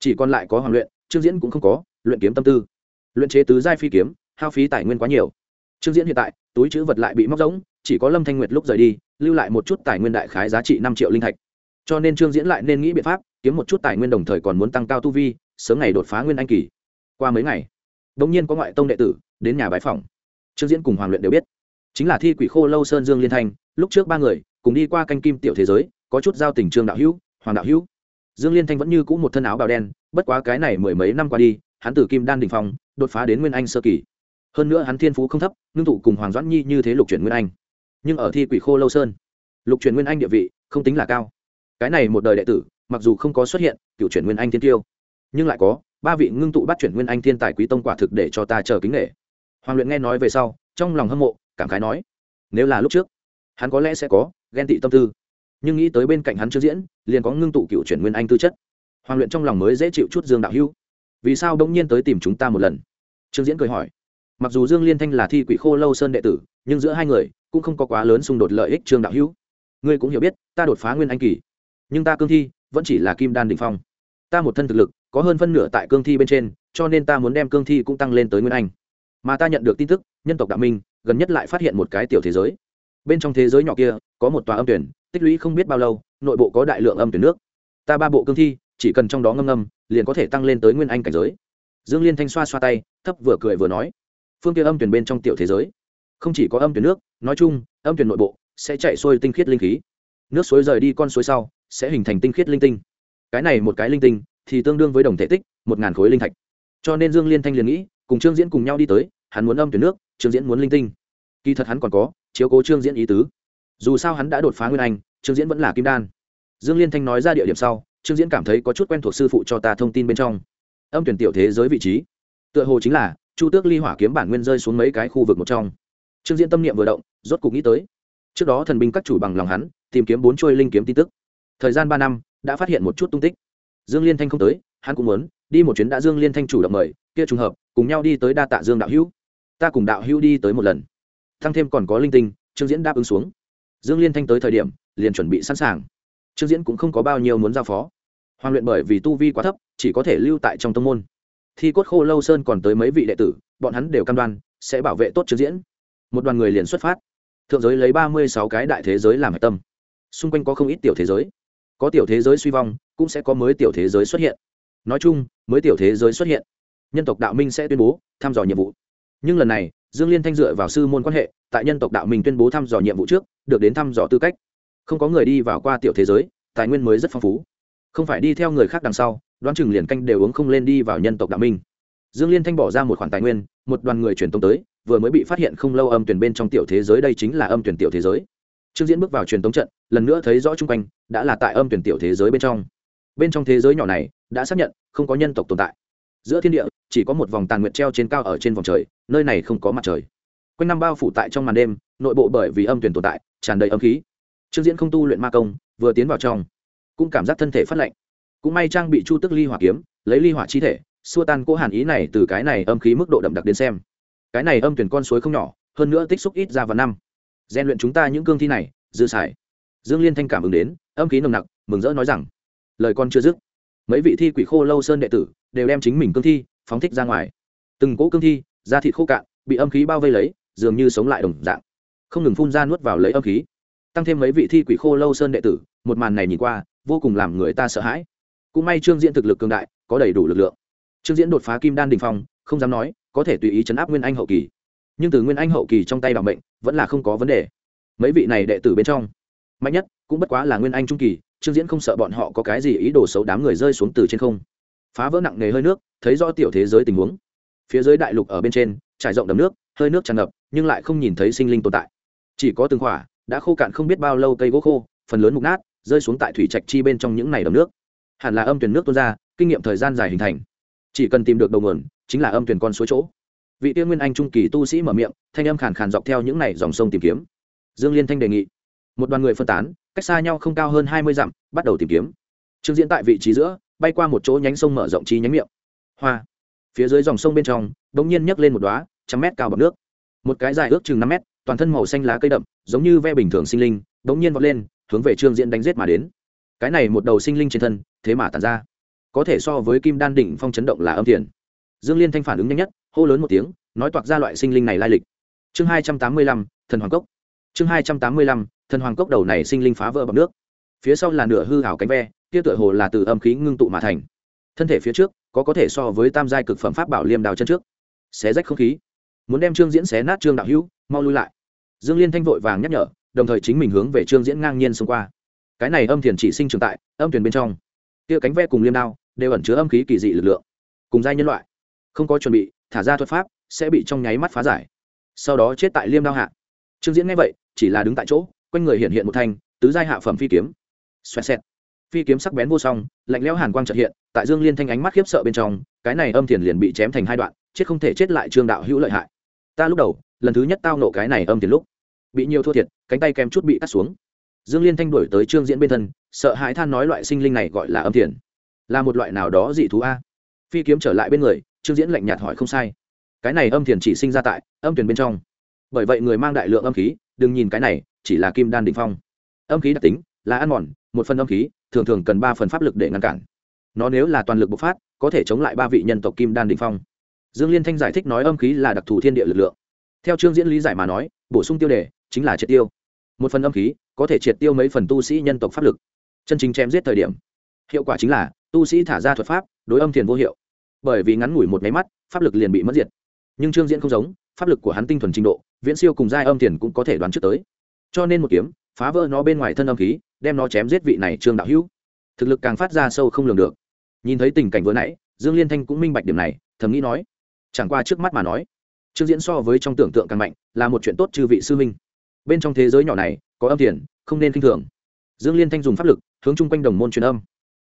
[SPEAKER 1] chỉ còn lại có hoàng luyện, trương diễn cũng không có, luyện kiếm tâm tư. Luyện chế tứ giai phi kiếm, hao phí tài nguyên quá nhiều. Trương diễn hiện tại, túi chữ vật lại bị móc rỗng, chỉ có lâm thanh nguyệt lúc rời đi, lưu lại một chút tài nguyên đại khái giá trị năm triệu linh thạch. Cho nên trương diễn lại nên nghĩ biện pháp, kiếm một chút tài nguyên đồng thời còn muốn tăng cao tu vi, sớm ngày đột phá nguyên anh kỳ qua mấy ngày bỗng nhiên có ngoại tông đệ tử đến nhà bãi phòng trương diễn cùng hoàng luyện đều biết, chính là thi quỷ khô lâu sơn dương liên thanh, lúc trước ba người cùng đi qua canh kim tiểu thế giới, có chút giao tình trương đạo hữu, hoàng đạo hữu. Dương liên thanh vẫn như cũ một thân áo bào đen, bất quá cái này mười mấy năm qua đi, hắn từ kim đan đình phong, đột phá đến nguyên anh sơ kỳ. Hơn nữa hắn thiên phú không thấp, ngưng tụ cùng hoàng doãn nhi như thế lục chuyển nguyên anh. Nhưng ở thi quỷ khô lâu sơn, lục chuyển nguyên anh địa vị không tính là cao. Cái này một đời đệ tử, mặc dù không có xuất hiện cựu chuyển nguyên anh thiên tiêu, nhưng lại có ba vị ngưng tụ bắt chuyển nguyên anh thiên tài quý tông quả thực để cho ta chờ kính nghệ hoàng luyện nghe nói về sau, trong lòng hâm mộ, cảm khái nói, nếu là lúc trước, hắn có lẽ sẽ có ghen tị tâm tư. Nhưng nghĩ tới bên cạnh hắn chưa diễn, liền có ngưng tụ cựu chuyển nguyên anh tư chất. Hoàng luyện trong lòng mới dễ chịu chút dương đạo Hưu. vì sao đông nhiên tới tìm chúng ta một lần? Trương diễn cười hỏi. Mặc dù dương liên thanh là thi quỷ khô lâu sơn đệ tử, nhưng giữa hai người cũng không có quá lớn xung đột lợi ích trương đạo hữu ngươi cũng hiểu biết, ta đột phá nguyên anh kỳ, nhưng ta cương thi vẫn chỉ là kim đan đ ỉ n h phong ta một thân thực lực, có hơn phân nửa tại cương thi bên trên, cho nên ta muốn đem cương thi cũng tăng lên tới nguyên anh. Mà ta nhận được tin tức, nhân tộc đạo minh, gần nhất lại phát hiện một cái tiểu thế giới. Bên trong thế giới nhỏ kia, có một tòa âm tuyển, tích lũy không biết bao lâu, nội bộ có đại lượng âm tuyển nước. Ta ba bộ cương thi, chỉ cần trong đó ngâm ngâm, liền có thể tăng lên tới nguyên anh cảnh giới. Dương liên thanh xoa xoa tay, thấp vừa cười vừa nói, phương kia âm tuyển bên trong tiểu thế giới, không chỉ có âm tuyển nước, nói chung, âm tuyển nội bộ sẽ chạy xuôi tinh khiết linh khí. Nước suối rời đi con suối sau, sẽ hình thành tinh khiết linh tinh cái này một cái linh tinh thì tương đương với đồng thể tích một ngàn khối linh thạch. Cho nên dương liên thanh liền nghĩ, cùng trương diễn cùng nhau đi tới, hắn muốn âm tuyển nước, trương diễn muốn linh tinh. Kỳ thật hắn còn có, chiếu cố trương diễn ý tứ. Dù sao hắn đã đột phá nguyên anh, trương diễn vẫn là kim đan. Dương liên thanh nói ra địa điểm sau, trương diễn cảm thấy có chút quen thuộc sư phụ cho ta thông tin bên trong. Âm tuyển tiểu thế giới vị trí. Tựa hồ chính là, chu tước ly hỏa kiếm bản nguyên rơi xuống mấy cái khu vực một trong. Trương diễn tâm niệm vừa động, rốt cục nghĩ tới. Trước đó thần binh các chủ bằng lòng hắn, tìm kiếm bốn trôi linh kiếm tin tức. Thời gian ba năm đã phát hiện một chút tung tích. Dương liên thanh không tới, hắn cũng muốn, đi một chuyến đã dương liên thanh chủ động mời, kia trùng hợp, cùng nhau đi tới đa tạ dương đạo hữu. Ta cùng đạo hữu đi tới một lần. Thăng thêm còn có linh tinh, trương diễn đáp ứng xuống. Dương liên thanh tới thời điểm, liền chuẩn bị sẵn sàng. Trương diễn cũng không có bao nhiêu muốn giao phó. Hoàng luyện bởi vì tu vi quá thấp, chỉ có thể lưu tại trong tông môn. Thi cốt khô lâu sơn còn tới mấy vị đệ tử, bọn hắn đều cam đoan, sẽ bảo vệ tốt trương diễn. Một đoàn người liền xuất phát. Thượng giới lấy ba mươi sáu cái đại thế giới làm hạch tâm. Xung quanh có không ít tiểu thế giới có tiểu thế giới suy vong, cũng sẽ có mới tiểu thế giới xuất hiện. Nói chung, mới tiểu thế giới xuất hiện, nhân tộc đạo minh sẽ tuyên bố thăm dò nhiệm vụ. Nhưng lần này, dương liên thanh dựa vào sư môn quan hệ, tại nhân tộc đạo minh tuyên bố thăm dò nhiệm vụ trước, được đến thăm dò tư cách. Không có người đi vào qua tiểu thế giới, tài nguyên mới rất phong phú. Không phải đi theo người khác đằng sau, đoán chừng liền canh đều uống không lên đi vào nhân tộc đạo minh. Dương liên thanh bỏ ra một khoản tài nguyên, một đoàn người truyền tống tới, vừa mới bị phát hiện không lâu âm tuyển bên trong tiểu thế giới, đây chính là âm tuyển tiểu thế giới trương diễn bước vào truyền tống trận, lần nữa thấy rõ chung quanh, đã là tại âm tuyển tiểu thế giới bên trong. Bên trong thế giới nhỏ này, đã xác nhận, không có nhân tộc tồn tại. Giữa thiên địa, chỉ có một vòng tàn nguyện treo trên cao ở trên vòng trời, nơi này không có mặt trời. Quanh năm bao phủ tại trong màn đêm, nội bộ bởi vì âm tuyển tồn tại, tràn đầy âm khí. Trương diễn không tu luyện ma công, vừa tiến vào trong, cũng cảm giác thân thể phát lạnh. Cũng may trang bị chu tức ly hỏa kiếm, lấy ly hỏa chi thể, xua tan cỗ hàn ý này từ cái này âm khí mức độ đậm đặc đến xem. Cái này âm tuyển con suối không nhỏ, hơn nữa tích xúc ít ra vào năm gian luyện chúng ta những cương thi này, dư xài. Dương liên thanh cảm ứng đến, âm khí nồng nặc, mừng rỡ nói rằng, lời con chưa dứt. Mấy vị thi quỷ khô lâu sơn đệ tử đều đem chính mình cương thi phóng thích ra ngoài. Từng cỗ cương thi, da thịt khô cạn, bị âm khí bao vây lấy, dường như sống lại đồng dạng. Không ngừng phun ra nuốt vào lấy âm khí. Tăng thêm mấy vị thi quỷ khô lâu sơn đệ tử, một màn này nhìn qua, vô cùng làm người ta sợ hãi. Cũng may trương diễn thực lực cường đại, có đầy đủ lực lượng. Trương diễn đột phá kim đan đình phong, không dám nói, có thể tùy ý chấn áp nguyên anh hậu kỳ nhưng từ nguyên anh hậu kỳ trong tay bảo mệnh, vẫn là không có vấn đề. Mấy vị này đệ tử bên trong, mạnh nhất cũng bất quá là nguyên anh trung kỳ, trương diễn không sợ bọn họ có cái gì ý đồ xấu đám người rơi xuống từ trên không. Phá vỡ nặng nề hơi nước, thấy rõ tiểu thế giới tình huống. Phía dưới đại lục ở bên trên, trải rộng đầm nước, hơi nước tràn ngập, nhưng lại không nhìn thấy sinh linh tồn tại. Chỉ có từng khỏa đã khô cạn không biết bao lâu cây gỗ khô, phần lớn mục nát, rơi xuống tại thủy trạch chi bên trong những này đầm nước. Hẳn là âm tuyển nước tuôn ra, kinh nghiệm thời gian dài hình thành. Chỉ cần tìm được đầu nguồn, chính là âm tuyển con suối chỗ vị tiên nguyên anh trung kỳ tu sĩ mở miệng, thanh âm khàn khàn dọc theo những này dòng sông tìm kiếm. Dương liên thanh đề nghị, một đoàn người phân tán, cách xa nhau không cao hơn hai mươi dặm, bắt đầu tìm kiếm. Trương diễn tại vị trí giữa, bay qua một chỗ nhánh sông mở rộng chi nhánh miệng. Hoa. Phía dưới dòng sông bên trong đ ỗ n g nhiên nhấc lên một đoá trăm mét cao bọc nước. Một cái dài ước chừng năm mét, toàn thân màu xanh lá cây đậm, giống như ve bình thường sinh linh đ ỗ n g nhiên vọt lên, hướng về trương diễn đánh g i ế t mà đến. Cái này một đầu sinh linh trên thân, thế mà tàn ra. Có thể so với kim đan đỉnh phong chấn động là âm thiền. Dương liên thanh phản ứng nhanh nhất hô lớn một tiếng, nói toạc ra loại sinh linh này lai lịch. Chương hai trăm tám mươi lăm, thần hoàng cốc. Chương hai trăm tám mươi lăm, thần hoàng cốc đầu này sinh linh phá vỡ bằng nước. Phía sau là nửa hư hảo cánh ve, kia tựa hồ là từ âm khí ngưng tụ mà thành. Thân thể phía trước, có có thể so với tam giai cực phẩm pháp bảo liêm đào chân trước. Xé rách không khí. Muốn đem trương diễn xé nát trương đạo hữu, mau lui lại. Dương liên thanh vội vàng nhắc nhở, đồng thời chính mình hướng về trương diễn ngang nhiên xông qua. Cái này âm thiền chỉ sinh trường tại âm thuyền bên trong. Kia cánh ve cùng liêm đao đều ẩn chứa âm khí kỳ dị lực lượng. Cùng giai nhân loại. Không có chuẩn bị thả ra thuật pháp, sẽ bị trong nháy mắt phá giải. Sau đó chết tại liêm đao hạ. Trương diễn nghe vậy, chỉ là đứng tại chỗ, quanh người hiện hiện một thanh, tứ giai hạ phẩm phi kiếm. Xoẹt xẹt. Phi kiếm sắc bén vô song, lạnh lẽo hàn quang trật hiện, tại dương liên thanh ánh mắt khiếp sợ bên trong, cái này âm thiền liền bị chém thành hai đoạn, chết không thể chết lại trương đạo hữu lợi hại. Ta lúc đầu, lần thứ nhất tao nộ cái này âm thiền lúc, bị nhiều thua thiệt, cánh tay kèm chút bị cắt xuống. Dương liên thanh đuổi tới trương diễn bên thân, sợ hãi than nói loại sinh linh này gọi là âm thiền. Là một loại nào đó dị thú a. Phi kiếm trở lại bên người trương diễn lạnh nhạt hỏi không sai. Cái này âm thiền chỉ sinh ra tại âm thiền bên trong. Bởi vậy người mang đại lượng âm khí, đừng nhìn cái này, chỉ là kim đan đ ỉ n h phong. Âm khí đặc tính là ăn mòn, một phần âm khí, thường thường cần ba phần pháp lực để ngăn cản. Nó nếu là toàn lực bộc phát, có thể chống lại ba vị nhân tộc kim đan đ ỉ n h phong. Dương liên thanh giải thích nói âm khí là đặc thù thiên địa lực lượng. Theo Trương diễn lý giải mà nói, bổ sung tiêu đề chính là triệt tiêu. Một phần âm khí có thể triệt tiêu mấy phần tu sĩ nhân tộc pháp lực. Chân chính chém giết thời điểm, hiệu quả chính là tu sĩ thả ra thuật pháp, đối âm thiền vô hiệu bởi vì ngắn ngủi một máy mắt pháp lực liền bị mất diệt. Nhưng trương diễn không giống pháp lực của hắn tinh thuần trình độ viễn siêu cùng giai âm thiền cũng có thể đoán trước tới. Cho nên một kiếm phá vỡ nó bên ngoài thân âm khí đem nó chém giết vị này trương đạo hữu. Thực lực càng phát ra sâu không lường được. Nhìn thấy tình cảnh vừa nãy dương liên thanh cũng minh bạch điểm này thầm nghĩ nói chẳng qua trước mắt mà nói trương diễn so với trong tưởng tượng càng mạnh là một chuyện tốt chư vị sư minh. Bên trong thế giới nhỏ này có âm thiền, không nên k i n h thường. Dương liên thanh dùng pháp lực hướng chung quanh đồng môn truyền âm.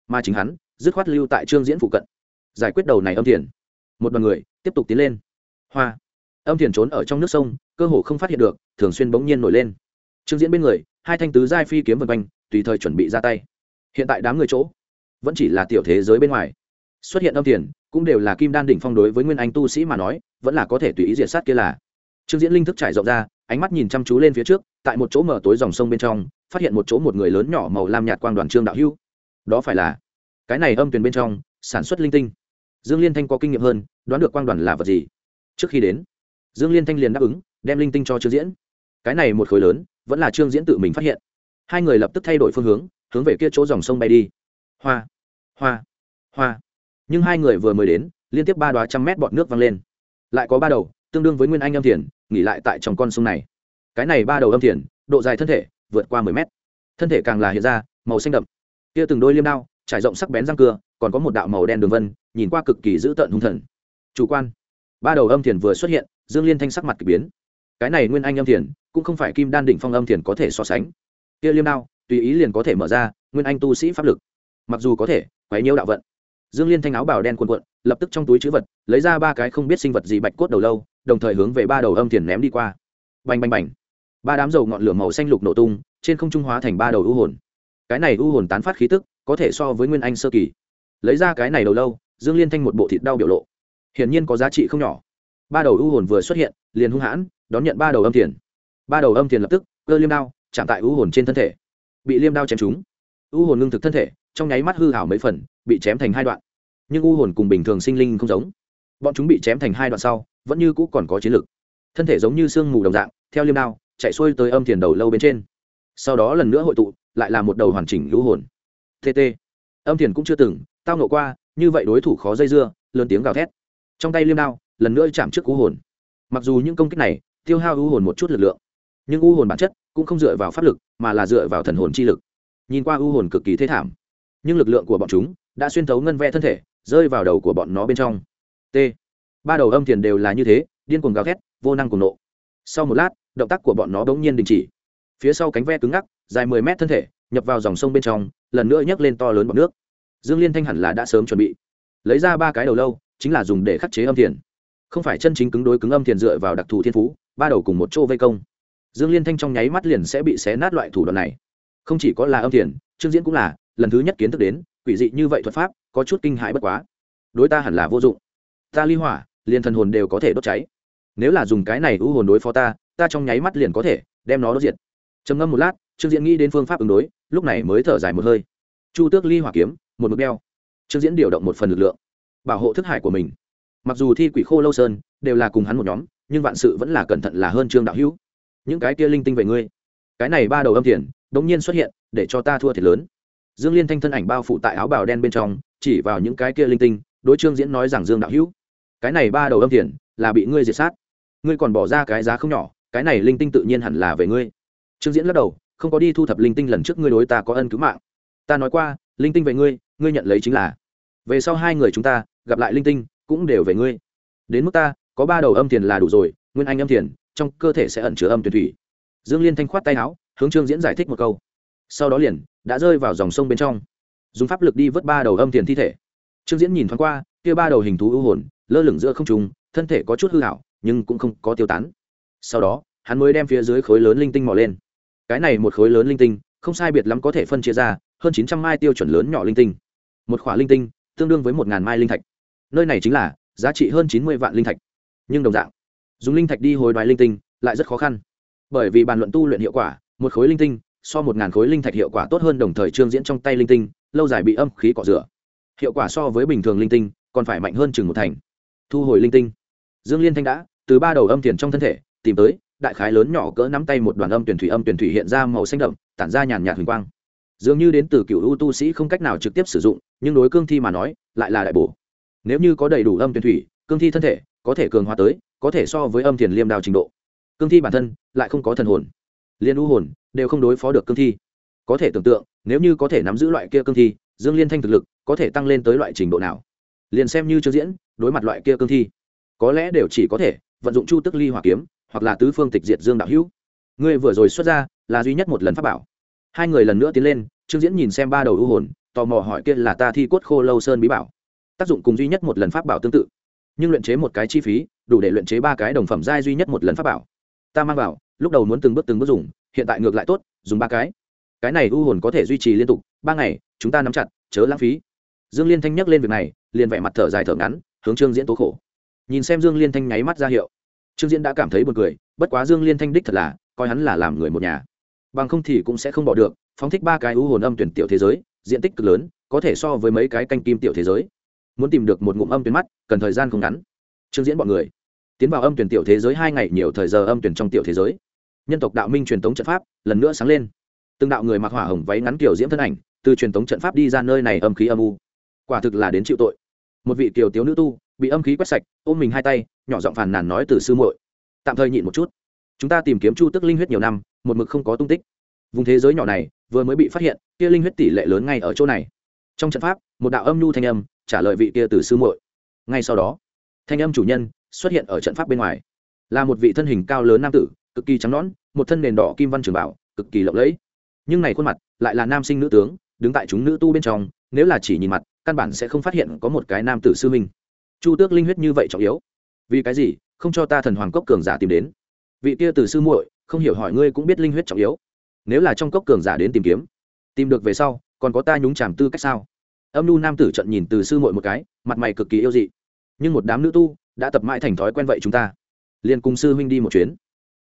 [SPEAKER 1] Mà chính hắn dứt khoát lưu tại trương diễn phụ cận giải quyết đầu này âm thiền. Một đoàn người tiếp tục tiến lên. Hoa. Âm thiền trốn ở trong nước sông, cơ hồ không phát hiện được, thường xuyên bỗng nhiên nổi lên. Trương diễn bên người, hai thanh tứ giai phi kiếm vân quanh, tùy thời chuẩn bị ra tay. Hiện tại đám người chỗ vẫn chỉ là tiểu thế giới bên ngoài. Xuất hiện âm thiền, cũng đều là kim đan đỉnh phong đối với nguyên anh tu sĩ mà nói, vẫn là có thể tùy ý diệt sát kia là. Trương diễn linh thức trải rộng ra, ánh mắt nhìn chăm chú lên phía trước, tại một chỗ mở tối dòng sông bên trong, phát hiện một chỗ một người lớn nhỏ màu lam nhạt quang đoàn trương đạo hưu. Đó phải là cái này âm tuyền bên trong, sản xuất linh tinh dương liên thanh có kinh nghiệm hơn, đoán được quang đoàn là vật gì. Trước khi đến, dương liên thanh liền đáp ứng, đem linh tinh cho trương diễn. Cái này một khối lớn, vẫn là trương diễn tự mình phát hiện. Hai người lập tức thay đổi phương hướng hướng về kia chỗ dòng sông bay đi. Hoa hoa hoa. Nhưng hai người vừa mới đến, liên tiếp ba đoá trăm mét bọt nước văng lên. Lại có ba đầu, tương đương với nguyên anh âm thiền, nghỉ lại tại trong con sông này. Cái này ba đầu âm thiền, độ dài thân thể, vượt qua mười mét. Thân thể càng là hiện ra, màu xanh đậm. Kia từng đôi liêm đao, trải rộng sắc bén răng cưa còn có một đạo màu đen đường vân, nhìn qua cực kỳ dữ tợn hung thần. Chủ quan. Ba đầu âm thiền vừa xuất hiện, dương liên thanh sắc mặt k ỳ biến. Cái này nguyên anh âm thiền, cũng không phải kim đan đỉnh phong âm thiền có thể so sánh. Kia liêm đao, tùy ý liền có thể mở ra, nguyên anh tu sĩ pháp lực. Mặc dù có thể, quấy nhiễu đạo vận. Dương liên thanh áo bào đen quần quận lập tức trong túi chữ vật, lấy ra ba cái không biết sinh vật gì bạch cốt đầu lâu, đồng thời hướng về ba đầu âm thiền ném đi qua. Bành bành bành. Ba đám dầu ngọn lửa màu xanh lục nổ tung, trên không trung hóa thành ba đầu u hồn. Cái này u hồn tán phát khí tức, có thể so với nguyên anh sơ kỳ lấy ra cái này đầu lâu, dương liên thanh một bộ thịt đau biểu lộ. Hiển nhiên có giá trị không nhỏ. Ba đầu u hồn vừa xuất hiện, liền hung hãn, đón nhận ba đầu âm tiền ba đầu âm tiền lập tức, cơ liêm đao, chạm tại u hồn trên thân thể. Bị liêm đao chém trúng. U hồn ngưng thực thân thể, trong nháy mắt hư hảo mấy phần, bị chém thành hai đoạn. Nhưng u hồn cùng bình thường sinh linh không giống. Bọn chúng bị chém thành hai đoạn sau, vẫn như cũ còn có chiến lực. Thân thể giống như sương mù đồng dạng, theo liêm đao, chạy xuôi tới âm tiền đầu lâu bên trên. Sau đó lần nữa hội tụ, lại là một đầu hoàn chỉnh lũ hồn. Tt âm thiền cũng chưa từng tao nổ qua, như vậy đối thủ khó dây dưa, lớn tiếng gào thét. Trong tay liêm đao, lần nữa chạm trước u hồn. Mặc dù những công kích này, tiêu hao u hồn một chút lực lượng, nhưng u hồn bản chất cũng không dựa vào pháp lực, mà là dựa vào thần hồn chi lực. Nhìn qua u hồn cực kỳ thế thảm, nhưng lực lượng của bọn chúng đã xuyên thấu ngân ve thân thể, rơi vào đầu của bọn nó bên trong. T. Ba đầu âm thiền đều là như thế, điên cuồng gào thét, vô năng cuồng nộ. Sau một lát, động tác của bọn nó bỗng nhiên đình chỉ. Phía sau cánh ve cứng ngắc, dài mười mét thân thể, nhập vào dòng sông bên trong, lần nữa nhấc lên to lớn bọc nước dương liên thanh hẳn là đã sớm chuẩn bị. Lấy ra ba cái đầu lâu, chính là dùng để khắc chế âm thiền. Không phải chân chính cứng đối cứng âm thiền dựa vào đặc thù thiên phú, ba đầu cùng một chỗ vây công. Dương liên thanh trong nháy mắt liền sẽ bị xé nát loại thủ đoạn này. Không chỉ có là âm thiền trương diễn cũng là, lần thứ nhất kiến thức đến, quỷ dị như vậy thuật pháp, có chút kinh hãi bất quá. Đối ta hẳn là vô dụng. Ta ly hỏa, liền thần hồn đều có thể đốt cháy. Nếu là dùng cái này u hồn đối phó ta ta trong nháy mắt liền có thể đem nó đốt diệt. Trầm ngâm một lát trương diễn nghĩ đến phương pháp ứng đối, lúc này mới thở dài một hơi. Chu tước ly hỏa kiếm một mực đeo. Trương diễn điều động một phần lực lượng, bảo hộ thức hải của mình. Mặc dù thi quỷ khô lâu sơn đều là cùng hắn một nhóm, nhưng vạn sự vẫn là cẩn thận là hơn trương đạo hữu. Những cái kia linh tinh về ngươi. Cái này ba đầu âm tiền đống nhiên xuất hiện, để cho ta thua thiệt lớn. Dương liên thanh thân ảnh bao phủ tại áo bào đen bên trong, chỉ vào những cái kia linh tinh, đối trương diễn nói rằng, dương đạo hữu, cái này ba đầu âm tiền là bị ngươi diệt sát. Ngươi còn bỏ ra cái giá không nhỏ, cái này linh tinh tự nhiên hẳn là về ngươi. Trương diễn lắc đầu, không có đi thu thập linh tinh lần trước ngươi đối ta có ân cứu mạng. Ta nói qua linh tinh về ngươi ngươi nhận lấy chính là. Về sau hai người chúng ta gặp lại linh tinh cũng đều về ngươi. Đến mức ta, có ba đầu âm tiền là đủ rồi, nguyên anh âm tiền trong cơ thể sẽ ẩn chứa âm tuyển thủy. Dương liên thanh khoát tay áo, hướng trương diễn giải thích một câu. Sau đó liền, đã rơi vào dòng sông bên trong. Dùng pháp lực đi vớt ba đầu âm tiền thi thể. Trương diễn nhìn thoáng qua, kia ba đầu hình thú ưu hồn, lơ lửng giữa không trùng thân thể có chút hư hảo nhưng cũng không có tiêu tán. Sau đó, hắn mới đem phía dưới khối lớn linh tinh mò lên. Cái này một khối lớn linh tinh, không sai biệt lắm có thể phân chia ra hơn chín trăm mai tiêu chuẩn lớn nhỏ linh tinh. Một khỏa linh tinh tương đương với một ngàn mai linh thạch. Nơi này chính là giá trị hơn chín mươi vạn linh thạch. Nhưng đồng dạng, dùng linh thạch đi hồi đoái linh tinh lại rất khó khăn. Bởi vì bàn luận tu luyện hiệu quả, một khối linh tinh so một ngàn khối linh thạch hiệu quả tốt hơn đồng thời trương diễn trong tay linh tinh, lâu dài bị âm khí cọ rửa. Hiệu quả so với bình thường linh tinh còn phải mạnh hơn chừng một thành. Thu hồi linh tinh. Dương liên thanh đã từ ba đầu âm tiền trong thân thể tìm tới đại khái lớn nhỏ cỡ nắm tay một đoàn âm tuyển thủy âm tuyển thủy hiện ra màu xanh đậm, tản ra nhàn nhạt huỳnh quang dường như đến từ cựu ưu tu sĩ không cách nào trực tiếp sử dụng, nhưng đối cương thi mà nói, lại là đại bổ. Nếu như có đầy đủ âm tuyển thủy, cương thi thân thể có thể cường hóa tới, có thể so với âm thiền liêm đào trình độ. Cương thi bản thân lại không có thần hồn. Liên u hồn đều không đối phó được cương thi. Có thể tưởng tượng, nếu như có thể nắm giữ loại kia cương thi, dương liên thanh thực lực có thể tăng lên tới loại trình độ nào? Liền xem như chưa diễn, đối mặt loại kia cương thi, có lẽ đều chỉ có thể vận dụng chu tức ly hỏa kiếm hoặc là tứ phương tịch diệt dương đạo hữu. Ngươi vừa rồi xuất ra là duy nhất một lần pháp bảo hai người lần nữa tiến lên, trương diễn nhìn xem ba đầu ưu hồn, tò mò hỏi kia là ta thi cốt khô lâu sơn bí bảo. Tác dụng cùng duy nhất một lần pháp bảo tương tự. Nhưng luyện chế một cái chi phí, đủ để luyện chế ba cái đồng phẩm giai duy nhất một lần pháp bảo. Ta mang vào, lúc đầu muốn từng bước từng bước dùng, hiện tại ngược lại tốt, dùng ba cái. Cái này u hồn có thể duy trì liên tục, ba ngày, chúng ta nắm chặt, chớ lãng phí. Dương liên thanh nhắc lên việc này, liền vẻ mặt thở dài thở ngắn, hướng trương diễn tố khổ. Nhìn xem dương liên thanh nháy mắt ra hiệu. Trương diễn đã cảm thấy buồn cười, bất quá dương liên thanh đích thật là, coi hắn là làm người một nhà bằng không thì cũng sẽ không bỏ được, phóng thích ba cái u hồn âm tuyển tiểu thế giới, diện tích cực lớn, có thể so với mấy cái canh kim tiểu thế giới. Muốn tìm được một ngụm âm tuyển mắt, cần thời gian không ngắn. Trương diễn bọn người. Tiến vào âm tuyển tiểu thế giới hai ngày, nhiều thời giờ âm tuyển trong tiểu thế giới. Nhân tộc đạo minh truyền thống trận pháp, lần nữa sáng lên. Từng đạo người mặc hỏa hồng váy ngắn kiểu diễm thân ảnh, từ truyền thống trận pháp đi ra nơi này âm khí âm u. Quả thực là đến chịu tội. Một vị kiều tiếu nữ tu, bị âm khí quét sạch, ôm mình hai tay, nhỏ giọng phàn nàn nói từ sư muội. Tạm thời nhịn một chút chúng ta tìm kiếm chu tức linh huyết nhiều năm, một mực không có tung tích. Vùng thế giới nhỏ này, vừa mới bị phát hiện, kia linh huyết tỷ lệ lớn ngay ở chỗ này. Trong trận pháp, một đạo âm nhu thanh âm, trả lời vị kia từ sư muội. Ngay sau đó, thanh âm chủ nhân xuất hiện ở trận pháp bên ngoài. Là một vị thân hình cao lớn nam tử, cực kỳ trắng nõn, một thân nền đỏ kim văn trường bảo, cực kỳ lộng lẫy. Nhưng này khuôn mặt lại là nam sinh nữ tướng, đứng tại chúng nữ tu bên trong, nếu là chỉ nhìn mặt, căn bản sẽ không phát hiện có một cái nam tử sư minh. Chu tước linh huyết như vậy trọng yếu. Vì cái gì? Không cho ta thần hoàng cốc cường giả tìm đến vị kia từ sư muội, không hiểu hỏi ngươi cũng biết linh huyết trọng yếu. Nếu là trong cốc cường giả đến tìm kiếm, tìm được về sau, còn có ta nhúng chàm tư cách sao? Âm nu nam tử trận nhìn từ sư muội một cái, mặt mày cực kỳ yêu dị. Nhưng một đám nữ tu đã tập mãi thành thói quen vậy chúng ta. Liền cùng sư huynh đi một chuyến.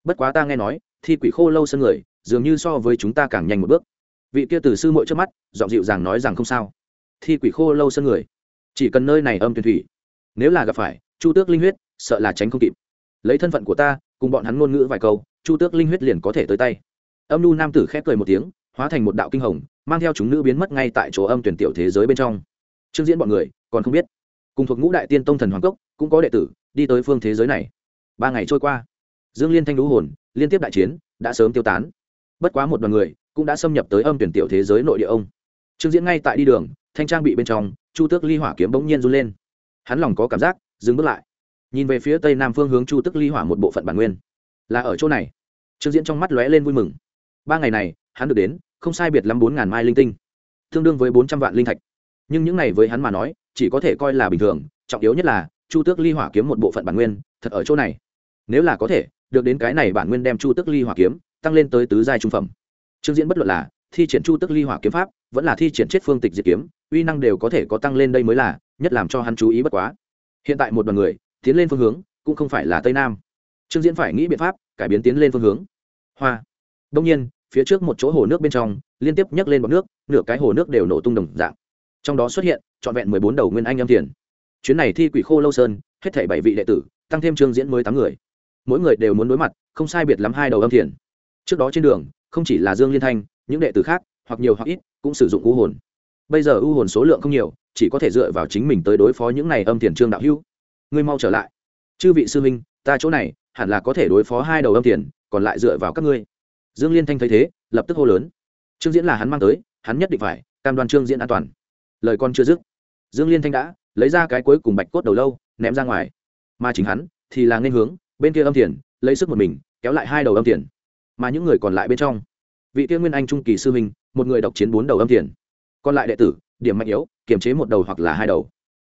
[SPEAKER 1] Bất quá ta nghe nói, thi quỷ khô lâu sân người, dường như so với chúng ta càng nhanh một bước. Vị kia từ sư muội trước mắt, giọng dịu dàng nói rằng không sao. Thi quỷ khô lâu sân người, chỉ cần nơi này âm tuyển thủy. Nếu là gặp phải, chu tước linh huyết, sợ là tránh không kịp. Lấy thân phận của ta cùng bọn hắn ngôn ngữ vài câu, chu tước linh huyết liền có thể tới tay. Âm nu nam tử khép cười một tiếng, hóa thành một đạo kinh hồng, mang theo chúng nữ biến mất ngay tại chỗ âm tuyển tiểu thế giới bên trong. Trương diễn bọn người, còn không biết. Cùng thuộc ngũ đại tiên tông thần hoàng cốc, cũng có đệ tử, đi tới phương thế giới này. Ba ngày trôi qua. Dương liên thanh lũ hồn, liên tiếp đại chiến, đã sớm tiêu tán. Bất quá một đoàn người, cũng đã xâm nhập tới âm tuyển tiểu thế giới nội địa ông. Trương diễn ngay tại đi đường, thanh trang bị bên trong, chu tước ly hỏa kiếm bỗng nhiên run lên. Hắn lòng có cảm giác, dừng bước lại nhìn về phía tây nam phương hướng chu tước ly hỏa một bộ phận bản nguyên là ở chỗ này trương diễn trong mắt lóe lên vui mừng ba ngày này hắn được đến không sai biệt lắm bốn ngàn mai linh tinh tương đương với bốn trăm vạn linh thạch nhưng những này với hắn mà nói chỉ có thể coi là bình thường trọng yếu nhất là chu tước ly hỏa kiếm một bộ phận bản nguyên thật ở chỗ này nếu là có thể được đến cái này bản nguyên đem chu tước ly hỏa kiếm tăng lên tới tứ giai trung phẩm trương diễn bất luận là thi triển chu tước ly hỏa kiếm pháp vẫn là thi triển chết phương tịch diệt kiếm uy năng đều có thể có tăng lên đây mới là nhất làm cho hắn chú ý bất quá hiện tại một đoàn người tiến lên phương hướng, cũng không phải là tây nam. Trương diễn phải nghĩ biện pháp, cải biến tiến lên phương hướng. Hoa. Đông nhiên, phía trước một chỗ hồ nước bên trong, liên tiếp nhấc lên bọc nước, nửa cái hồ nước đều nổ tung đồng dạng. Trong đó xuất hiện, trọn vẹn mười bốn đầu nguyên anh âm tiền. Chuyến này thi quỷ khô lâu sơn, hết thảy bảy vị đệ tử, tăng thêm trương diễn mới tám người. Mỗi người đều muốn đối mặt, không sai biệt lắm hai đầu âm thiền trước đó trên đường, không chỉ là dương liên thanh, những đệ tử khác, hoặc nhiều hoặc ít, cũng sử dụng u hồn. Bây giờ u hồn số lượng không nhiều, chỉ có thể dựa vào chính mình tới đối phó những này âm thiền trương đạo hữu ngươi mau trở lại. Chư vị sư minh ta chỗ này hẳn là có thể đối phó hai đầu âm tiền, còn lại dựa vào các ngươi. Dương liên thanh thấy thế lập tức hô lớn. Trương diễn là hắn mang tới hắn nhất định phải cam đoan trương diễn an toàn. Lời con chưa dứt dương liên thanh đã lấy ra cái cuối cùng bạch cốt đầu lâu ném ra ngoài. Mà chính hắn thì là nên hướng bên kia âm tiền lấy sức một mình kéo lại hai đầu âm tiền. mà những người còn lại bên trong vị tiên nguyên anh trung kỳ sư minh một người độc chiến bốn đầu âm tiền, còn lại đệ tử điểm mạnh yếu kiềm chế một đầu hoặc là hai đầu.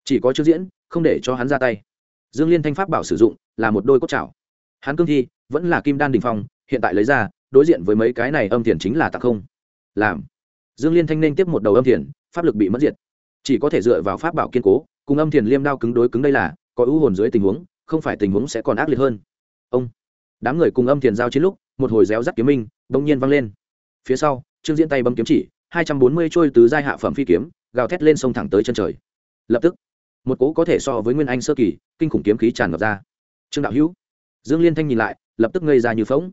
[SPEAKER 1] Chỉ có Trương diễn không để cho hắn ra tay dương liên thanh pháp bảo sử dụng là một đôi cốt chảo hắn cương thi vẫn là kim đan đình phong, hiện tại lấy ra, đối diện với mấy cái này âm thiền chính là tặng không. Làm. Dương liên thanh nên tiếp một đầu âm thiền, pháp lực bị mất diệt. Chỉ có thể dựa vào pháp bảo kiên cố, cùng âm thiền liêm đao cứng đối cứng đây là, có ưu hồn dưới tình huống, không phải tình huống sẽ còn ác liệt hơn. Ông. Đám người cùng âm thiền giao chiến lúc, một hồi réo rắt kiếm minh, bỗng nhiên vang lên. Phía sau, trương diễn tay bấm kiếm chỉ, hai trăm bốn mươi trôi tứ giai hạ phẩm phi kiếm, gào thét lên sông thẳng tới chân trời. Lập tức một cố có thể so với nguyên anh sơ kỳ, kinh khủng kiếm khí tràn ngập ra. Trương đạo hữu, dương liên thanh nhìn lại, lập tức ngây ra như phóng